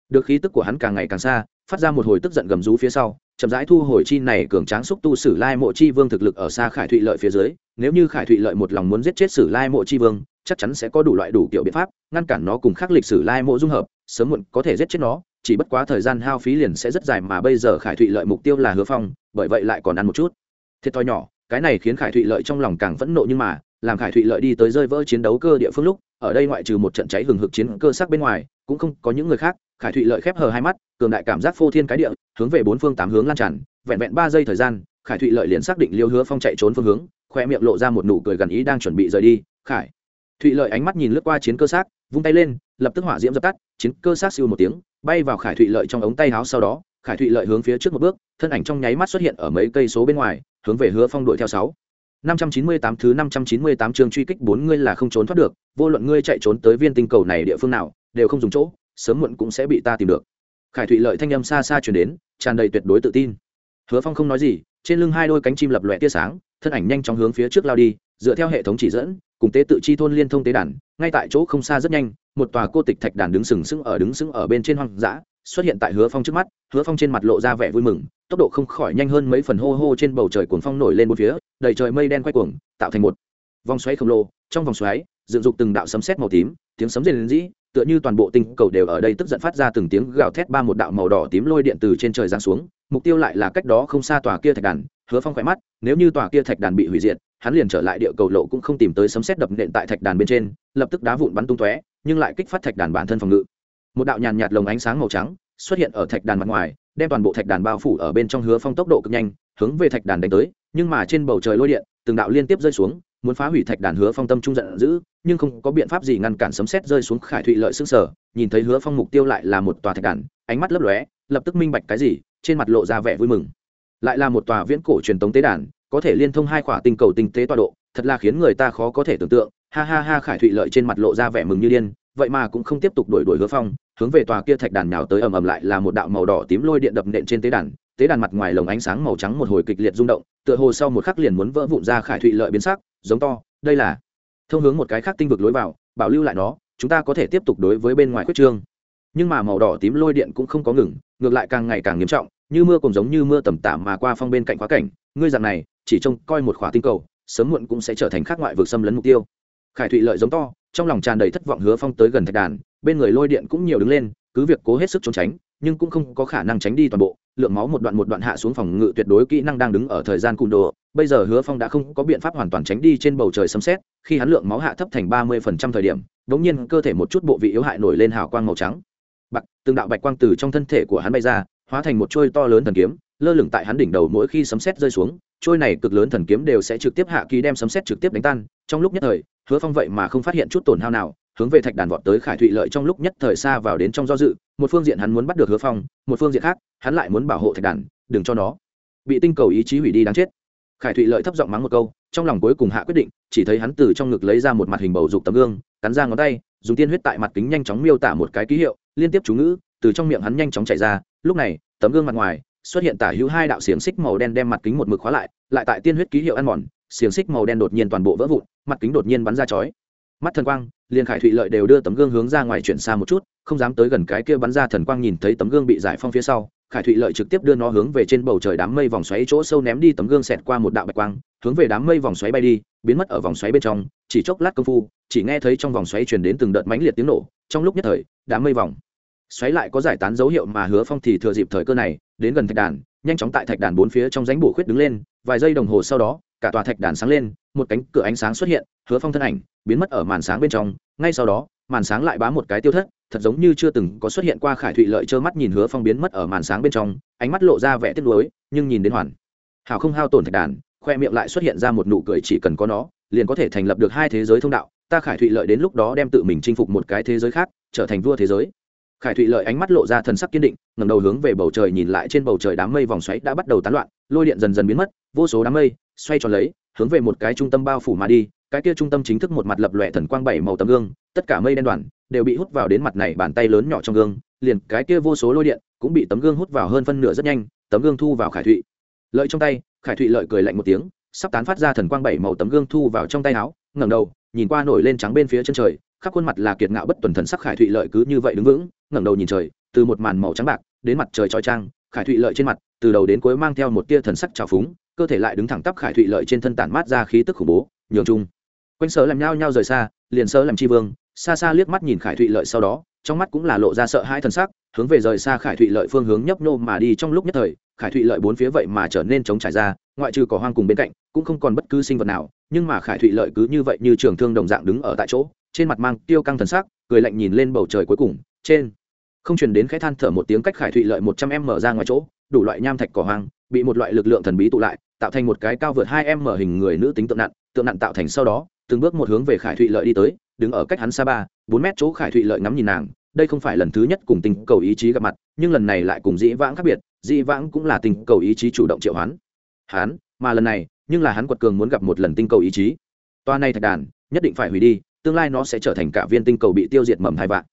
được khí tức của hắn càng ngày càng xa, phát ra một hồi tức giận gầm rú phía sau, chậm rãi thu hồi chi này cường tráng xúc tu sử lai mộ chi vương thực lực ở xa khải thụy lợi phía dưới, nếu như khải thụy lợi một lòng muốn giết chết sử lai mộ chi vương chắc chắn sẽ có đủ loại đủ kiểu biện pháp, ngăn cản nó cùng khắc lịch sử lai mộ dung hợp, sớm muộn có thể giết chết nó, chỉ bất quá thời gian hao phí liền sẽ rất dài mà bây giờ khải thụy lợi mục tiêu là hứa phong, bởi vậy lại còn ăn một chút. Thiệt thòi nhỏ, cái này khiến khải thụy lợi trong lòng càng phẫn nộ nhưng mà, làm khải thụy lợi đi tới rơi vỡ chiến đấu cơ địa phương lúc, ở đây ngoại trừ một trận cháy hừng hực chiến cơ sắc bên ngoài, cũng không có những người khác, khải thụy lợi khép hờ hai mắt, cường đại cảm giác phô thiên cái địa, hướng về bốn phương tám hướng lan tràn, vẹn vẹn ba giây thời gian, khải thụy lợi liền xác định liêu hứa phong chạy trốn phương hướng, khoe miệng lộ ra một nụ cười gần ý đang chuẩn bị rời đi, khải thụy lợi ánh mắt nhìn lướt qua chiến cơ xác vung tay lên lập tức hỏa diễm dập tắt chiến cơ xác siêu một tiếng bay vào khải thụy lợi trong ống tay áo sau đó khải thụy lợi hướng phía trước một bước thân ảnh trong nháy mắt xuất hiện ở mấy cây số bên ngoài hướng về hứa phong đuổi theo sáu 598 thứ 598 chương truy kích bốn ngươi là không trốn thoát được, vô luận ngươi chạy trốn tới viên tinh cầu này địa phương nào, đều không dùng chỗ, sớm muộn cũng sẽ bị ta tìm được. Khải Thụy lợi thanh âm xa xa truyền đến, tràn đầy tuyệt đối tự tin. Hứa Phong không nói gì, trên lưng hai đôi cánh chim lập lòe tia sáng, thân ảnh nhanh chóng hướng phía trước lao đi, dựa theo hệ thống chỉ dẫn, cùng tế tự chi thôn liên thông tế đàn, ngay tại chỗ không xa rất nhanh, một tòa cô tịch thạch đàn đứng sừng sững ở đứng sững ở bên trên hoang dã, xuất hiện tại Hứa Phong trước mắt, Hứa Phong trên mặt lộ ra vẻ vui mừng, tốc độ không khỏi nhanh hơn mấy phần hô hô trên bầu trời cuồng phong nổi lên bốn phía đầy trời mây đen quay cuồng tạo thành một vòng xoáy khổng lồ trong vòng xoáy dựng dục từng đạo sấm sét màu tím tiếng sấm rền rĩ tựa như toàn bộ tinh cầu đều ở đây tức giận phát ra từng tiếng gào thét ba một đạo màu đỏ tím lôi điện từ trên trời giáng xuống mục tiêu lại là cách đó không xa tòa kia thạch đàn hứa phong khỏe mắt nếu như tòa kia thạch đàn bị hủy diệt hắn liền trở lại địa cầu lộ cũng không tìm tới sấm sét đập nện tại thạch đàn bên trên, lập tức đá vụn bắn tung tóe, nhưng lại kích phát thạch đàn bản thân phòng ngự. Một đạo nhàn nhạt lồng ánh sáng màu trắng xuất hiện ở thạch đàn mặt ngoài, đem toàn bộ thạch đàn bao phủ ở bên trong hứa phong tốc độ cực nhanh, hướng về thạch đàn đánh tới, nhưng mà trên bầu trời lôi điện, từng đạo liên tiếp rơi xuống, muốn phá hủy thạch đàn hứa phong tâm trung giận dữ, nhưng không có biện pháp gì ngăn cản sấm xét rơi xuống khải thụy lợi xương sở nhìn thấy hứa phong mục tiêu lại là một tòa thạch đàn, ánh mắt lấp lóe, lập tức minh bạch cái gì, trên mặt lộ ra vẻ vui mừng. Lại là một tòa viễn cổ truyền tống tế đàn có thể liên thông hai khỏa tinh cầu tinh tế tọa độ, thật là khiến người ta khó có thể tưởng tượng. Ha ha ha, khải thụy lợi trên mặt lộ ra vẻ mừng như điên, vậy mà cũng không tiếp tục đuổi đuổi hứa phong, hướng về tòa kia thạch đàn nào tới ầm ầm lại là một đạo màu đỏ tím lôi điện đập nện trên tế đàn tế đàn mặt ngoài lồng ánh sáng màu trắng một hồi kịch liệt rung động, tựa hồ sau một khắc liền muốn vỡ vụn ra khải thụy lợi biến sắc, giống to, đây là thông hướng một cái khác tinh vực lối vào, bảo lưu lại nó, chúng ta có thể tiếp tục đối với bên ngoài quyết trương. Nhưng mà màu đỏ tím lôi điện cũng không có ngừng, ngược lại càng ngày càng nghiêm trọng, như mưa cùng giống như mưa tầm tả mà qua phong bên cạnh quá cảnh ngươi dạng này, chỉ trông coi một khỏa tinh cầu, sớm muộn cũng sẽ trở thành khác ngoại vực xâm lấn mục tiêu. Khải thụy lợi giống to, trong lòng tràn đầy thất vọng hứa phong tới gần thạch đàn, bên người lôi điện cũng nhiều đứng lên, cứ việc cố hết sức trốn tránh, nhưng cũng không có khả năng tránh đi toàn bộ, lượng máu một đoạn một đoạn hạ xuống phòng ngự tuyệt đối kỹ năng đang đứng ở thời gian cùn đồ bây giờ hứa phong đã không có biện pháp hoàn toàn tránh đi trên bầu trời sấm xét khi hắn lượng máu hạ thấp thành ba mươi phần trăm thời điểm đ ỗ n g nhiên cơ thể một chút bộ vị yếu hại nổi lên hào quang màu trắng. Bạc từng đạo bạch quang từ trong thân thể của hắn bay ra, hóa thành một trôi to lớn thần kiếm lơ lửng tại hắn đỉnh đầu mỗi khi sấm sét rơi xuống, trôi này cực lớn thần kiếm đều sẽ trực tiếp hạ kỳ đem sấm sét trực tiếp đánh tan. Trong lúc nhất thời, hứa phong vậy mà không phát hiện chút tổn hao nào, hướng về thạch đàn vọt tới khải thụy lợi trong lúc nhất thời xa vào đến trong do dự, một phương diện hắn muốn bắt được hứa phong, một phương diện khác, hắn lại muốn bảo hộ thạch đàn, đừng cho nó bị tinh cầu ý chí hủy đi đáng chết. Khải thụy lợi thấp giọng mắng một câu, trong lòng cuối cùng hạ quyết định, chỉ thấy hắn từ trong ngực lấy ra một mặt hình bầu dục tấm gương, cắn ra ngón tay, dùng tiên huyết tại mặt kính nhanh chóng miêu tả một cái ký hiệu, liên tiếp chú ngữ, từ trong miệng hắn nhanh chóng chạy ra, lúc này, tấm gương mặt ngoài xuất hiện tả hữu hai đạo xiềng xích màu đen đem mặt kính một mực khóa lại lại tại tiên huyết ký hiệu ăn mòn, xiềng xích màu đen đột nhiên toàn bộ vỡ vụn, mặt kính đột nhiên bắn ra chói. Mắt thần quang, liền khải thụy lợi đều đưa tấm gương hướng ra ngoài chuyển xa một chút, không dám tới gần cái kia bắn ra thần quang nhìn thấy tấm gương bị giải phong phía sau, khải thụy lợi trực tiếp đưa nó hướng về trên bầu trời đám mây vòng xoáy chỗ sâu ném đi tấm gương xẹt qua một đạo bạch quang, hướng về đám mây vòng xoáy bay đi, biến mất ở vòng xoáy bên trong, chỉ chốc lát công phu, chỉ nghe thấy trong vòng xoáy truyền đến từng đợt mãnh liệt tiếng nổ, trong lúc nhất thời, đám mây vòng xoáy lại có giải tán dấu hiệu mà hứa phong thì thừa dịp thời cơ này, đến gần thạch đàn, nhanh chóng tại thạch đàn bốn phía trong rãnh bổ khuyết đứng lên, vài giây đồng hồ sau đó, cả tòa thạch đàn sáng lên, một cánh cửa ánh sáng xuất hiện, hứa phong thân ảnh biến mất ở màn sáng bên trong, ngay sau đó, màn sáng lại bám một cái tiêu thất, thật giống như chưa từng có xuất hiện qua khải thụy lợi trơ mắt nhìn hứa phong biến mất ở màn sáng bên trong, ánh mắt lộ ra vẻ tiếc nuối, nhưng nhìn đến hoàn. Hảo không hao tổn thạch đàn, khoe miệng lại xuất hiện ra một nụ cười chỉ cần có nó, liền có thể thành lập được hai thế giới thông đạo, ta khải thụy lợi đến lúc đó đem tự mình chinh phục một cái thế giới khác, trở thành vua thế giới khải thụy lợi ánh mắt lộ ra thần sắc kiên định ngầm đầu hướng về bầu trời nhìn lại trên bầu trời đám mây vòng xoáy đã bắt đầu tán loạn, lôi điện dần dần biến mất, vô số đám mây xoay tròn lấy, hướng về một cái trung tâm bao phủ mà đi, cái kia trung tâm chính thức một mặt lập lòe thần quang bảy màu tấm gương, tất cả mây đen đoàn đều bị hút vào đến mặt này bàn tay lớn nhỏ trong gương, liền cái kia vô số lôi điện cũng bị tấm gương hút vào hơn phân nửa rất nhanh, tấm gương thu vào khải thụy. Lợi trong tay, khải thụy lợi cười lạnh một tiếng, sắp tán phát ra thần quang bảy màu tấm gương thu vào trong tay áo, ngẩng đầu, nhìn qua nổi lên trắng bên phía chân trời khắp khuôn mặt là kiệt ngạo bất tuần thần sắc khải thụy lợi cứ như vậy đứng vững, ngẩng đầu nhìn trời, từ một màn màu trắng bạc đến mặt trời trói trang khải thụy lợi trên mặt, từ đầu đến cuối mang theo một tia thần sắc trào phúng, cơ thể lại đứng thẳng tắp khải thụy lợi trên thân tản mát ra khí tức khủng bố, nhường chung. Quanh sớ làm nhau nhau rời xa, liền sớ làm chi vương, xa xa liếc mắt nhìn khải thụy lợi sau đó, trong mắt cũng là lộ ra sợ hai thần sắc, hướng về rời xa khải thụy lợi phương hướng nhấp nhô mà đi trong lúc nhất thời, khải thụy lợi bốn phía vậy mà trở nên trống trải ra, ngoại trừ cỏ hoang cùng bên cạnh, cũng không còn bất cứ sinh vật nào, nhưng mà khải thụy lợi cứ như vậy như trường thương đồng dạng đứng ở tại chỗ trên mặt mang tiêu căng thần sắc, cười lạnh nhìn lên bầu trời cuối cùng, trên, không truyền đến khẽ than thở một tiếng cách khải thụy lợi một trăm em mở ra ngoài chỗ, đủ loại nham thạch cỏ hoang, bị một loại lực lượng thần bí tụ lại, tạo thành một cái cao vượt hai em mở hình người nữ tính tượng nặn tượng nặn tạo thành sau đó, từng bước một hướng về khải thụy lợi đi tới, đứng ở cách hắn xa ba, bốn mét chỗ khải thụy lợi ngắm nhìn nàng, đây không phải lần thứ nhất cùng tình cầu ý chí gặp mặt, nhưng lần này lại cùng dĩ vãng khác biệt, dĩ vãng cũng là tình cầu ý chí chủ động triệu hoán. Hắn, mà lần này, nhưng là hắn quật cường muốn gặp một lần tinh cầu ý chí. Toa này thạch đàn, nhất định phải hủy đi tương lai nó sẽ trở thành cả viên tinh cầu bị tiêu diệt mầm hai vạn.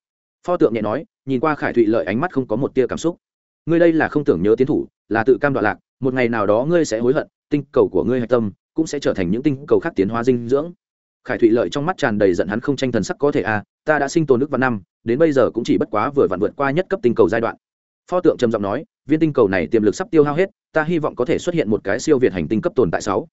Pho tượng nhẹ nói, nhìn qua khải thụy lợi ánh mắt không có một tia cảm xúc. Ngươi đây là không tưởng nhớ tiến thủ, là tự cam đoạn lạc, một ngày nào đó ngươi sẽ hối hận, tinh cầu của ngươi hạch tâm cũng sẽ trở thành những tinh cầu khác tiến hóa dinh dưỡng. Khải thụy lợi trong mắt tràn đầy giận hắn không tranh thần sắc có thể à ta đã sinh tồn nước vào năm, đến bây giờ cũng chỉ bất quá vừa vặn vượt qua nhất cấp tinh cầu giai đoạn. Pho tượng trầm giọng nói, viên tinh cầu này tiềm lực sắp tiêu hao hết, ta hy vọng có thể xuất hiện một cái siêu việt hành tinh cấp tồn tại sáu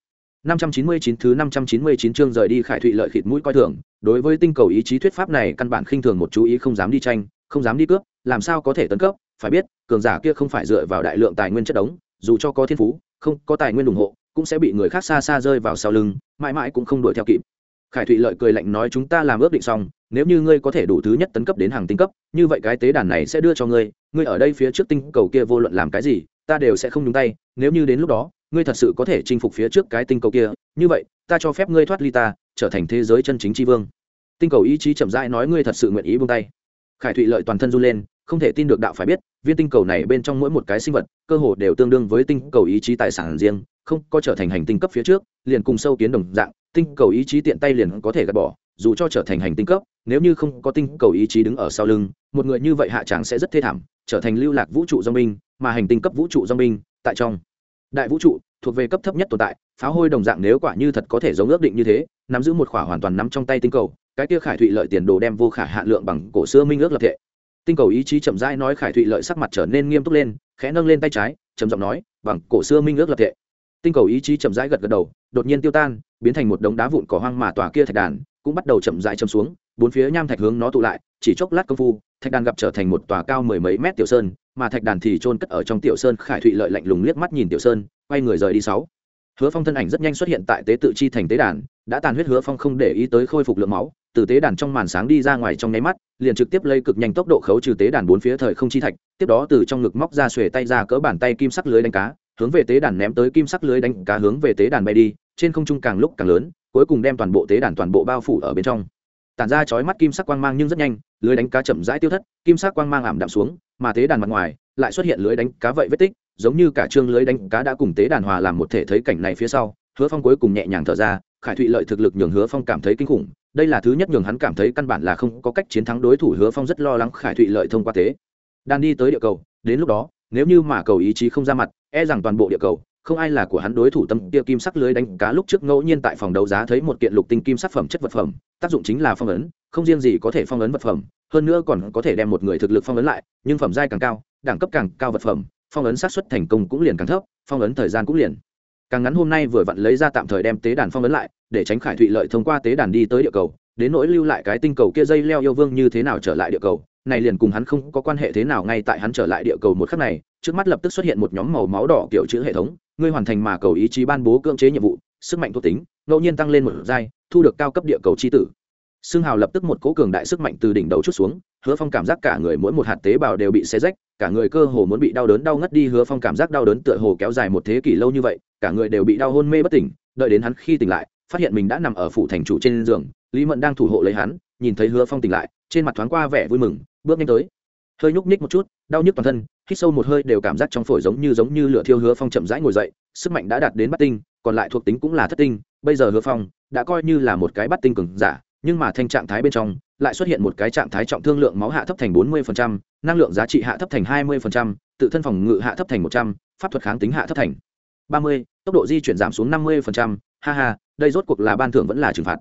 năm trăm chín mươi chín thứ năm trăm chín mươi chín chương rời đi khải thụy lợi khịt mũi coi thường. Đối với tinh cầu ý chí thuyết pháp này, căn bản khinh thường một chú ý không dám đi tranh, không dám đi cướp, làm sao có thể tấn cấp? Phải biết, cường giả kia không phải dựa vào đại lượng tài nguyên chất đống, dù cho có thiên phú, không, có tài nguyên ủng hộ, cũng sẽ bị người khác xa xa rơi vào sau lưng, mãi mãi cũng không đuổi theo kịp. Khải thụy lợi cười lạnh nói, chúng ta làm ước định xong, nếu như ngươi có thể đủ thứ nhất tấn cấp đến hàng tinh cấp, như vậy cái tế đàn này sẽ đưa cho ngươi. Ngươi ở đây phía trước tinh cầu kia vô luận làm cái gì, ta đều sẽ không nhúng tay, nếu như đến lúc đó ngươi thật sự có thể chinh phục phía trước cái tinh cầu kia, như vậy, ta cho phép ngươi thoát ly ta, trở thành thế giới chân chính tri vương. Tinh cầu ý chí chậm rãi nói ngươi thật sự nguyện ý buông tay. Khải thụy lợi toàn thân run lên, không thể tin được đạo phải biết, viên tinh cầu này bên trong mỗi một cái sinh vật, cơ hồ đều tương đương với tinh cầu ý chí tài sản riêng, không có trở thành hành tinh cấp phía trước, liền cùng sâu kiến đồng dạng, tinh cầu ý chí tiện tay liền có thể gạt bỏ, dù cho trở thành hành tinh cấp, nếu như không có tinh cầu ý chí đứng ở sau lưng, một người như vậy hạ tràng sẽ rất thê thảm, trở thành lưu lạc vũ trụ do minh mà hành tinh cấp vũ trụ do minh tại trong đại vũ trụ, thuộc về cấp thấp nhất tồn tại, pháo hôi đồng dạng nếu quả như thật có thể giống ước định như thế, nắm giữ một khỏa hoàn toàn nắm trong tay tinh cầu, cái kia khải thụy lợi tiền đồ đem vô khả hạn lượng bằng cổ xưa minh ước lập thể. Tinh cầu ý chí chậm rãi nói khải thụy lợi sắc mặt trở nên nghiêm túc lên, khẽ nâng lên tay trái, trầm giọng nói, bằng cổ xưa minh ước lập thể. Tinh cầu ý chí chậm rãi gật gật đầu, đột nhiên tiêu tan, biến thành một đống đá vụn cỏ hoang mà tòa kia thạch đàn, cũng bắt đầu chậm rãi châm xuống, bốn phía nham thạch hướng nó tụ lại, chỉ chốc lát công phu, thạch đàn gặp trở thành một tòa cao mười mấy mét tiểu sơn mà thạch đàn thì trôn cất ở trong tiểu sơn, khải thụy lợi lạnh lùng liếc mắt nhìn tiểu sơn, quay người rời đi sáu. Hứa phong thân ảnh rất nhanh xuất hiện tại tế tự chi thành tế đàn, đã tàn huyết hứa phong không để ý tới khôi phục lượng máu, từ tế đàn trong màn sáng đi ra ngoài trong nháy mắt, liền trực tiếp lây cực nhanh tốc độ khấu trừ tế đàn bốn phía thời không chi thạch, tiếp đó từ trong ngực móc ra xuề tay ra cỡ bàn tay kim sắc lưới đánh cá, hướng về tế đàn ném tới kim sắc lưới đánh cá hướng về tế đàn bay đi, trên không trung càng lúc càng lớn, cuối cùng đem toàn bộ tế đàn toàn bộ bao phủ ở bên trong tản ra chói mắt kim sắc quang mang nhưng rất nhanh, lưới đánh cá chậm rãi tiêu thất, kim sắc quang mang ảm đạm xuống, mà tế đàn mặt ngoài lại xuất hiện lưới đánh cá vậy vết tích, giống như cả trương lưới đánh cá đã cùng tế đàn hòa làm một thể thấy cảnh này phía sau, hứa phong cuối cùng nhẹ nhàng thở ra, khải thụy lợi thực lực nhường hứa phong cảm thấy kinh khủng, đây là thứ nhất nhường hắn cảm thấy căn bản là không có cách chiến thắng đối thủ, hứa phong rất lo lắng khải thụy lợi thông qua tế đàn đi tới địa cầu, đến lúc đó, nếu như mà cầu ý chí không ra mặt e rằng toàn bộ địa cầu không ai là của hắn đối thủ tâm kia kim sắc lưới đánh cá lúc trước ngẫu nhiên tại phòng đấu giá thấy một kiện lục tinh kim sắc phẩm chất vật phẩm, tác dụng chính là phong ấn, không riêng gì có thể phong ấn vật phẩm, hơn nữa còn có thể đem một người thực lực phong ấn lại, nhưng phẩm giai càng cao, đẳng cấp càng cao vật phẩm, phong ấn sát xuất thành công cũng liền càng thấp, phong ấn thời gian cũng liền. Càng ngắn hôm nay vừa vặn lấy ra tạm thời đem tế đàn phong ấn lại, để tránh khải thụy lợi thông qua tế đàn đi tới địa cầu, đến nỗi lưu lại cái tinh cầu kia dây leo yêu vương như thế nào trở lại địa cầu, này liền cùng hắn không có quan hệ thế nào ngay tại hắn trở lại địa cầu một khắc này, trước mắt lập tức xuất hiện một nhóm màu máu đỏ kiểu chữ hệ thống ngươi hoàn thành mà cầu ý chí ban bố cưỡng chế nhiệm vụ, sức mạnh thuộc tính, ngẫu nhiên tăng lên một giai, thu được cao cấp địa cầu chi tử. Xương hào lập tức một cố cường đại sức mạnh từ đỉnh đầu chút xuống, hứa phong cảm giác cả người mỗi một hạt tế bào đều bị xé rách, cả người cơ hồ muốn bị đau đớn đau ngất đi, hứa phong cảm giác đau đớn tựa hồ kéo dài một thế kỷ lâu như vậy, cả người đều bị đau hôn mê bất tỉnh, đợi đến hắn khi tỉnh lại, phát hiện mình đã nằm ở phủ thành chủ trên giường, lý mận đang thủ hộ lấy hắn, nhìn thấy hứa phong tỉnh lại, trên mặt thoáng qua vẻ vui mừng, bước nhanh tới hơi nhúc ních một chút, đau nhức toàn thân, hít sâu một hơi đều cảm giác trong phổi giống như giống như lửa thiêu hứa phong chậm rãi ngồi dậy, sức mạnh đã đạt đến bắt tinh, còn lại thuộc tính cũng là thất tinh, bây giờ hứa phong đã coi như là một cái bắt tinh cường giả, nhưng mà thanh trạng thái bên trong, lại xuất hiện một cái trạng thái trọng thương lượng máu hạ thấp thành bốn mươi năng lượng giá trị hạ thấp thành hai mươi tự thân phòng ngự hạ thấp thành một trăm, pháp thuật kháng tính hạ thấp thành ba mươi, tốc độ di chuyển giảm xuống năm mươi ha ha, đây rốt cuộc là ban thưởng vẫn là trừng phạt.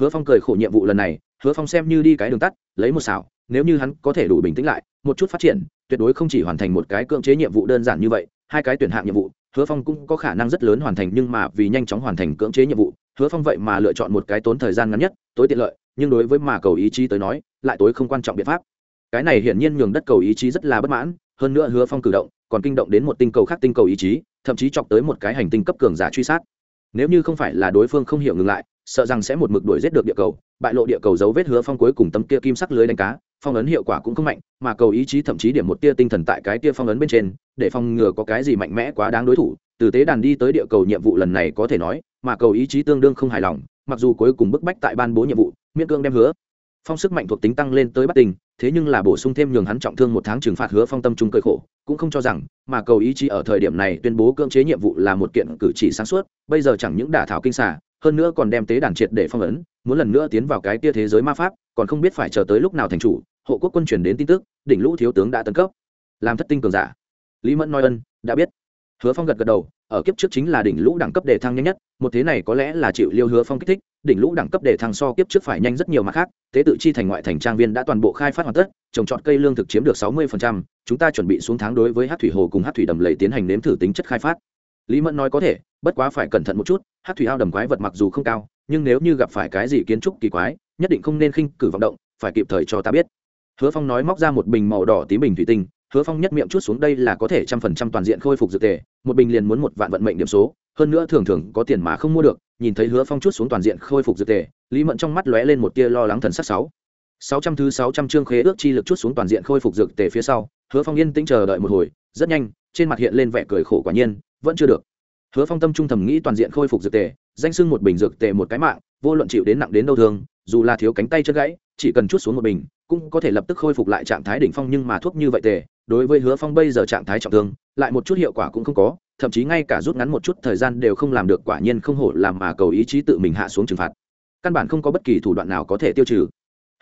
Hứa phong cười khổ nhiệm vụ lần này, hứa phong xem như đi cái đường tắt, lấy một xảo, nếu như hắn có thể đủ bình tĩnh lại một chút phát triển, tuyệt đối không chỉ hoàn thành một cái cưỡng chế nhiệm vụ đơn giản như vậy, hai cái tuyển hạng nhiệm vụ, hứa phong cũng có khả năng rất lớn hoàn thành nhưng mà vì nhanh chóng hoàn thành cưỡng chế nhiệm vụ, hứa phong vậy mà lựa chọn một cái tốn thời gian ngắn nhất, tối tiện lợi, nhưng đối với mà cầu ý chí tới nói, lại tối không quan trọng biện pháp. Cái này hiển nhiên nhường đất cầu ý chí rất là bất mãn, hơn nữa hứa phong cử động còn kinh động đến một tinh cầu khác tinh cầu ý chí, thậm chí chọc tới một cái hành tinh cấp cường giả truy sát. Nếu như không phải là đối phương không hiểu ngừng lại, sợ rằng sẽ một mực đuổi giết được địa cầu, bại lộ địa cầu dấu vết hứa phong cuối cùng tấm kia kim sắc lưới đánh cá phong ấn hiệu quả cũng không mạnh, mà cầu ý chí thậm chí điểm một tia tinh thần tại cái tia phong ấn bên trên, để phòng ngừa có cái gì mạnh mẽ quá đáng đối thủ, từ tế đàn đi tới địa cầu nhiệm vụ lần này có thể nói, mà cầu ý chí tương đương không hài lòng, mặc dù cuối cùng bức bách tại ban bố nhiệm vụ, miễn cương đem hứa. Phong sức mạnh thuộc tính tăng lên tới bất tình, thế nhưng là bổ sung thêm nhường hắn trọng thương một tháng trừng phạt hứa phong tâm trung cơi khổ, cũng không cho rằng, mà cầu ý chí ở thời điểm này tuyên bố cưỡng chế nhiệm vụ là một kiện cử chỉ sáng suốt, bây giờ chẳng những đả thảo kinh xả hơn nữa còn đem tế đàn triệt để phong ấn, muốn lần nữa tiến vào cái tia thế giới ma pháp còn không biết phải chờ tới lúc nào thành chủ, hộ quốc quân chuyển đến tin tức, đỉnh lũ thiếu tướng đã tấn cấp. Làm thất tinh cường giả. Lý mẫn nói ân, đã biết. Hứa phong gật gật đầu, ở kiếp trước chính là đỉnh lũ đẳng cấp đề thăng nhanh nhất, một thế này có lẽ là chịu liêu hứa phong kích thích, đỉnh lũ đẳng cấp đề thăng so kiếp trước phải nhanh rất nhiều mặt khác, tế tự chi thành ngoại thành trang viên đã toàn bộ khai phát hoàn tất, trồng trọt cây lương thực chiếm được sáu mươi chúng ta chuẩn bị xuống tháng đối với hát thủy hồ cùng hát thủy đầm lầy tiến hành nếm thử tính chất khai phát. Lý mẫn nói có thể, bất quá phải cẩn thận một chút, hát thủy ao đầm quái vật mặc dù không cao, nhưng nếu như gặp phải cái gì kiến trúc kỳ quái nhất định không nên khinh cử vọng động, phải kịp thời cho ta biết. Hứa phong nói móc ra một bình màu đỏ tím bình thủy tinh, hứa phong nhất miệng chút xuống đây là có thể trăm phần trăm toàn diện khôi phục dược tề, một bình liền muốn một vạn vận mệnh điểm số, hơn nữa thường thường có tiền mà không mua được, nhìn thấy hứa phong chút xuống toàn diện khôi phục dược tề, lý mẫn trong mắt lóe lên một tia lo lắng thần sắc sáu. Sáu trăm thứ sáu trăm chương khế ước chi lực chút xuống toàn diện khôi phục dược tề phía sau, hứa phong yên tĩnh chờ đợi một hồi, rất nhanh, trên mặt hiện lên vẻ cười khổ quả nhiên, vẫn chưa được. Hứa phong tâm trung thầm nghĩ toàn diện khôi phục dược tề, danh sưng một bình dược tề một cái mạng, vô luận chịu đến nặng đến đâu thương dù là thiếu cánh tay chân gãy, chỉ cần chút xuống một bình, cũng có thể lập tức khôi phục lại trạng thái đỉnh phong nhưng mà thuốc như vậy tề, đối với hứa phong bây giờ trạng thái trọng thương, lại một chút hiệu quả cũng không có, thậm chí ngay cả rút ngắn một chút thời gian đều không làm được quả nhiên không hổ làm mà cầu ý chí tự mình hạ xuống trừng phạt. Căn bản không có bất kỳ thủ đoạn nào có thể tiêu trừ.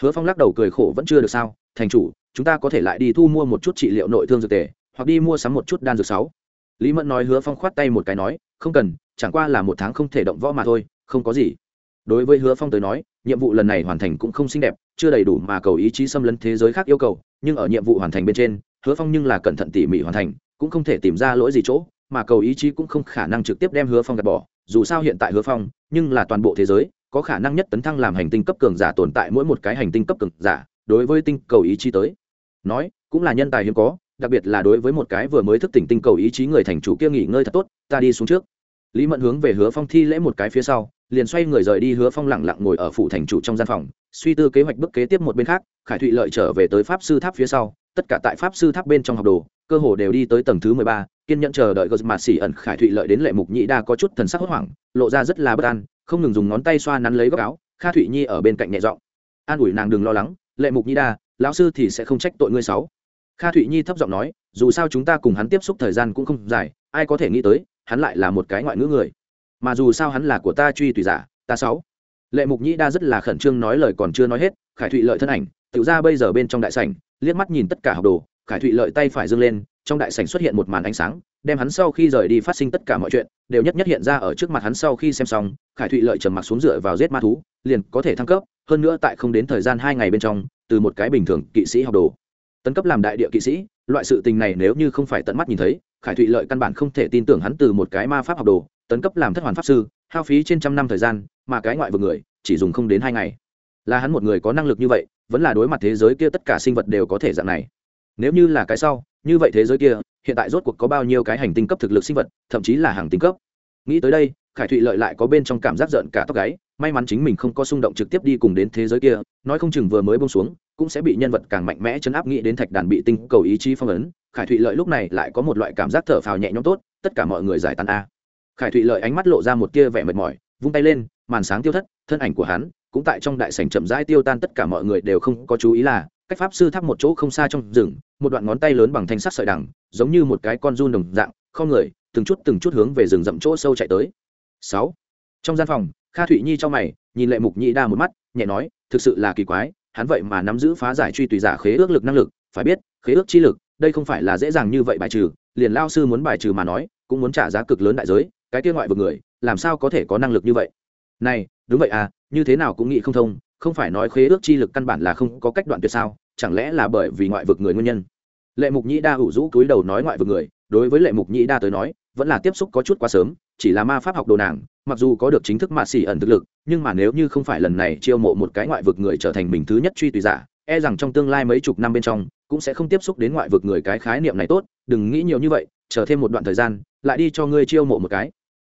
Hứa phong lắc đầu cười khổ vẫn chưa được sao, thành chủ, chúng ta có thể lại đi thu mua một chút trị liệu nội thương dược tề, hoặc đi mua sắm một chút đan dược sáu. Lý mẫn nói hứa phong khoát tay một cái nói, không cần, chẳng qua là một tháng không thể động võ mà thôi, không có gì đối với hứa phong tới nói, nhiệm vụ lần này hoàn thành cũng không xinh đẹp, chưa đầy đủ mà cầu ý chí xâm lấn thế giới khác yêu cầu, nhưng ở nhiệm vụ hoàn thành bên trên, hứa phong nhưng là cẩn thận tỉ mỉ hoàn thành, cũng không thể tìm ra lỗi gì chỗ, mà cầu ý chí cũng không khả năng trực tiếp đem hứa phong gạt bỏ. Dù sao hiện tại hứa phong, nhưng là toàn bộ thế giới, có khả năng nhất tấn thăng làm hành tinh cấp cường giả tồn tại mỗi một cái hành tinh cấp cường giả, đối với tinh cầu ý chí tới nói, cũng là nhân tài hiếm có, đặc biệt là đối với một cái vừa mới thức tỉnh tinh cầu ý chí người thành chủ kia nghỉ ngơi thật tốt, ta đi xuống trước. Lý mẫn hướng về hứa phong thi lễ một cái phía sau liền xoay người rời đi hứa phong lẳng lặng ngồi ở phủ thành chủ trong gian phòng, suy tư kế hoạch bước kế tiếp một bên khác, khải thụy lợi trở về tới pháp sư tháp phía sau, tất cả tại pháp sư tháp bên trong học đồ, cơ hồ đều đi tới tầng thứ mười ba, kiên nhẫn chờ đợi gờ mạt xỉ ẩn khải thụy lợi đến lệ mục nhị đa có chút thần sắc hốt hoảng, lộ ra rất là bất an, không ngừng dùng ngón tay xoa nắn lấy góc áo, kha thụy nhi ở bên cạnh nhẹ giọng, an ủi nàng đừng lo lắng, lệ mục nhị đa, lão sư thì sẽ không trách tội ngươi sáu kha thụy nhi thấp giọng nói, dù sao chúng ta cùng hắn tiếp xúc thời gian cũng không dài, ai có thể nghĩ tới, hắn lại là một cái ngoại ngữ người mà dù sao hắn là của ta truy tùy giả, ta sáu. Lệ mục nhĩ đa rất là khẩn trương nói lời còn chưa nói hết, khải thụy lợi thân ảnh tự ra bây giờ bên trong đại sảnh, liếc mắt nhìn tất cả học đồ, khải thụy lợi tay phải dâng lên, trong đại sảnh xuất hiện một màn ánh sáng, đem hắn sau khi rời đi phát sinh tất cả mọi chuyện, đều nhất nhất hiện ra ở trước mặt hắn sau khi xem xong, khải thụy lợi trầm mặc xuống dựa vào giết ma thú, liền có thể thăng cấp, hơn nữa tại không đến thời gian hai ngày bên trong, từ một cái bình thường kỵ sĩ học đồ. Tấn cấp làm đại địa kỵ sĩ, loại sự tình này nếu như không phải tận mắt nhìn thấy, khải thụy lợi căn bản không thể tin tưởng hắn từ một cái ma pháp học đồ tấn cấp làm thất hoàn pháp sư, hao phí trên trăm năm thời gian, mà cái ngoại vực người, chỉ dùng không đến hai ngày. Là hắn một người có năng lực như vậy, vẫn là đối mặt thế giới kia tất cả sinh vật đều có thể dạng này. Nếu như là cái sau, như vậy thế giới kia, hiện tại rốt cuộc có bao nhiêu cái hành tinh cấp thực lực sinh vật, thậm chí là hàng tinh cấp. Nghĩ tới đây, khải thụy lợi lại có bên trong cảm giác giận cả tóc gáy, may mắn chính mình không có xung động trực tiếp đi cùng đến thế giới kia, nói không chừng vừa mới bông xuống, cũng sẽ bị nhân vật càng mạnh mẽ chấn áp nghĩ đến thạch đàn bị tinh cầu ý chí phong ấn. Khải thụy lợi lúc này lại có một loại cảm giác thở phào nhẹ nhõm tốt, tất cả mọi người giải tán a khải thụy lợi ánh mắt lộ ra một tia vẻ mệt mỏi, vung tay lên, màn sáng tiêu thất, thân ảnh của hắn cũng tại trong đại sảnh chậm rãi tiêu tan, tất cả mọi người đều không có chú ý là, cách pháp sư tháp một chỗ không xa trong rừng, một đoạn ngón tay lớn bằng thanh sắt sợi đằng, giống như một cái con run đồng dạng, không người, từng chút từng chút hướng về rừng rậm chỗ sâu chạy tới. Sáu. Trong gian phòng, kha thụy nhi cho mày, nhìn lệ mục nhị đa một mắt, nhẹ nói, thực sự là kỳ quái, hắn vậy mà nắm giữ phá giải truy tùy giả khế ước lực năng lực, phải biết, khế ước chi lực, đây không phải là dễ dàng như vậy bài trừ, liền lao sư muốn bài trừ mà nói, cũng muốn trả giá cực lớn đại giới cái kia ngoại vực người, làm sao có thể có năng lực như vậy? Này, đúng vậy à như thế nào cũng nghĩ không thông, không phải nói khế ước chi lực căn bản là không có cách đoạn tuyệt sao, chẳng lẽ là bởi vì ngoại vực người nguyên nhân? Lệ mục nhĩ đa ủ rũ cúi đầu nói ngoại vực người, đối với lệ mục nhĩ đa tới nói, vẫn là tiếp xúc có chút quá sớm, chỉ là ma pháp học đồ nàng, mặc dù có được chính thức mạ xỉ ẩn thực lực, nhưng mà nếu như không phải lần này chiêu mộ một cái ngoại vực người trở thành mình thứ nhất truy tùy giả e rằng trong tương lai mấy chục năm bên trong, cũng sẽ không tiếp xúc đến ngoại vực người cái khái niệm này tốt, đừng nghĩ nhiều như vậy chờ thêm một đoạn thời gian, lại đi cho ngươi chiêu mộ một cái.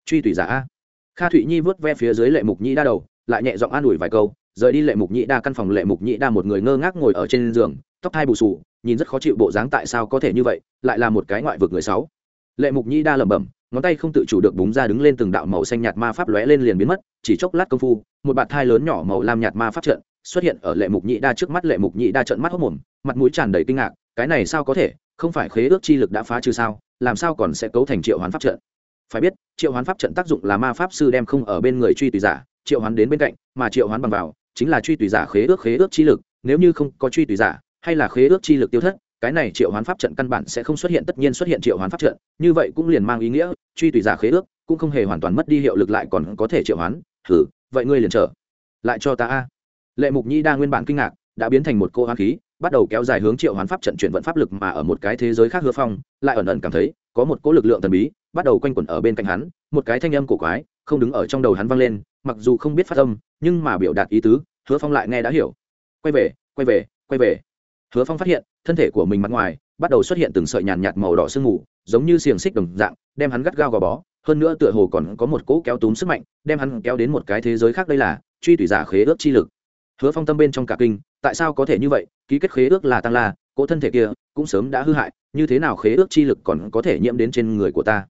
Truy tùy giả a. Kha thụy nhi vớt ve phía dưới lệ mục nhĩ đa đầu, lại nhẹ giọng an ủi vài câu, rời đi lệ mục nhĩ đa căn phòng lệ mục nhĩ đa một người ngơ ngác ngồi ở trên giường, tóc hai bù sù nhìn rất khó chịu bộ dáng tại sao có thể như vậy, lại là một cái ngoại vực người sáu. Lệ mục nhĩ đa lẩm bẩm, ngón tay không tự chủ được búng ra đứng lên từng đạo màu xanh nhạt ma pháp lóe lên liền biến mất, chỉ chốc lát công phu, một bạt thai lớn nhỏ màu lam nhạt ma pháp trận xuất hiện ở lệ mục nhĩ đa trước mắt, lệ mục nhĩ đa trận mắt hốc mồm, mặt mũi tràn đầy kinh ngạc, cái này sao có thể, không phải khế ước chi lực đã phá trừ sao? Làm sao còn sẽ cấu thành triệu hoán pháp trận? Phải biết, triệu hoán pháp trận tác dụng là ma pháp sư đem không ở bên người truy tùy giả, triệu hoán đến bên cạnh, mà triệu hoán bằng vào chính là truy tùy giả khế ước khế ước chi lực, nếu như không có truy tùy giả hay là khế ước chi lực tiêu thất, cái này triệu hoán pháp trận căn bản sẽ không xuất hiện, tất nhiên xuất hiện triệu hoán pháp trận, như vậy cũng liền mang ý nghĩa, truy tùy giả khế ước cũng không hề hoàn toàn mất đi hiệu lực lại còn có thể triệu hoán. Thử vậy ngươi liền trở lại cho ta a. Lệ mục nhi đa nguyên bản kinh ngạc, đã biến thành một cô hoán khí bắt đầu kéo dài hướng triệu hoán pháp trận chuyển vận pháp lực mà ở một cái thế giới khác hứa phong, lại ẩn ẩn cảm thấy có một cỗ lực lượng thần bí bắt đầu quanh quẩn ở bên cạnh hắn, một cái thanh âm cổ quái không đứng ở trong đầu hắn vang lên, mặc dù không biết phát âm, nhưng mà biểu đạt ý tứ, hứa phong lại nghe đã hiểu. Quay về quay về quay về. Hứa phong phát hiện, thân thể của mình mặt ngoài bắt đầu xuất hiện từng sợi nhàn nhạt màu đỏ sương mù, giống như xiềng xích đồng dạng, đem hắn gắt gao gò bó. Hơn nữa tựa hồ còn có một cỗ kéo túm sức mạnh, đem hắn kéo đến một cái thế giới khác đây là truy tùy giả khế ước chi lực hứa phong tâm bên trong cả kinh, tại sao có thể như vậy? Ký kết khế ước là tăng la, cỗ thân thể kia cũng sớm đã hư hại, như thế nào khế ước chi lực còn có thể nhiễm đến trên người của ta?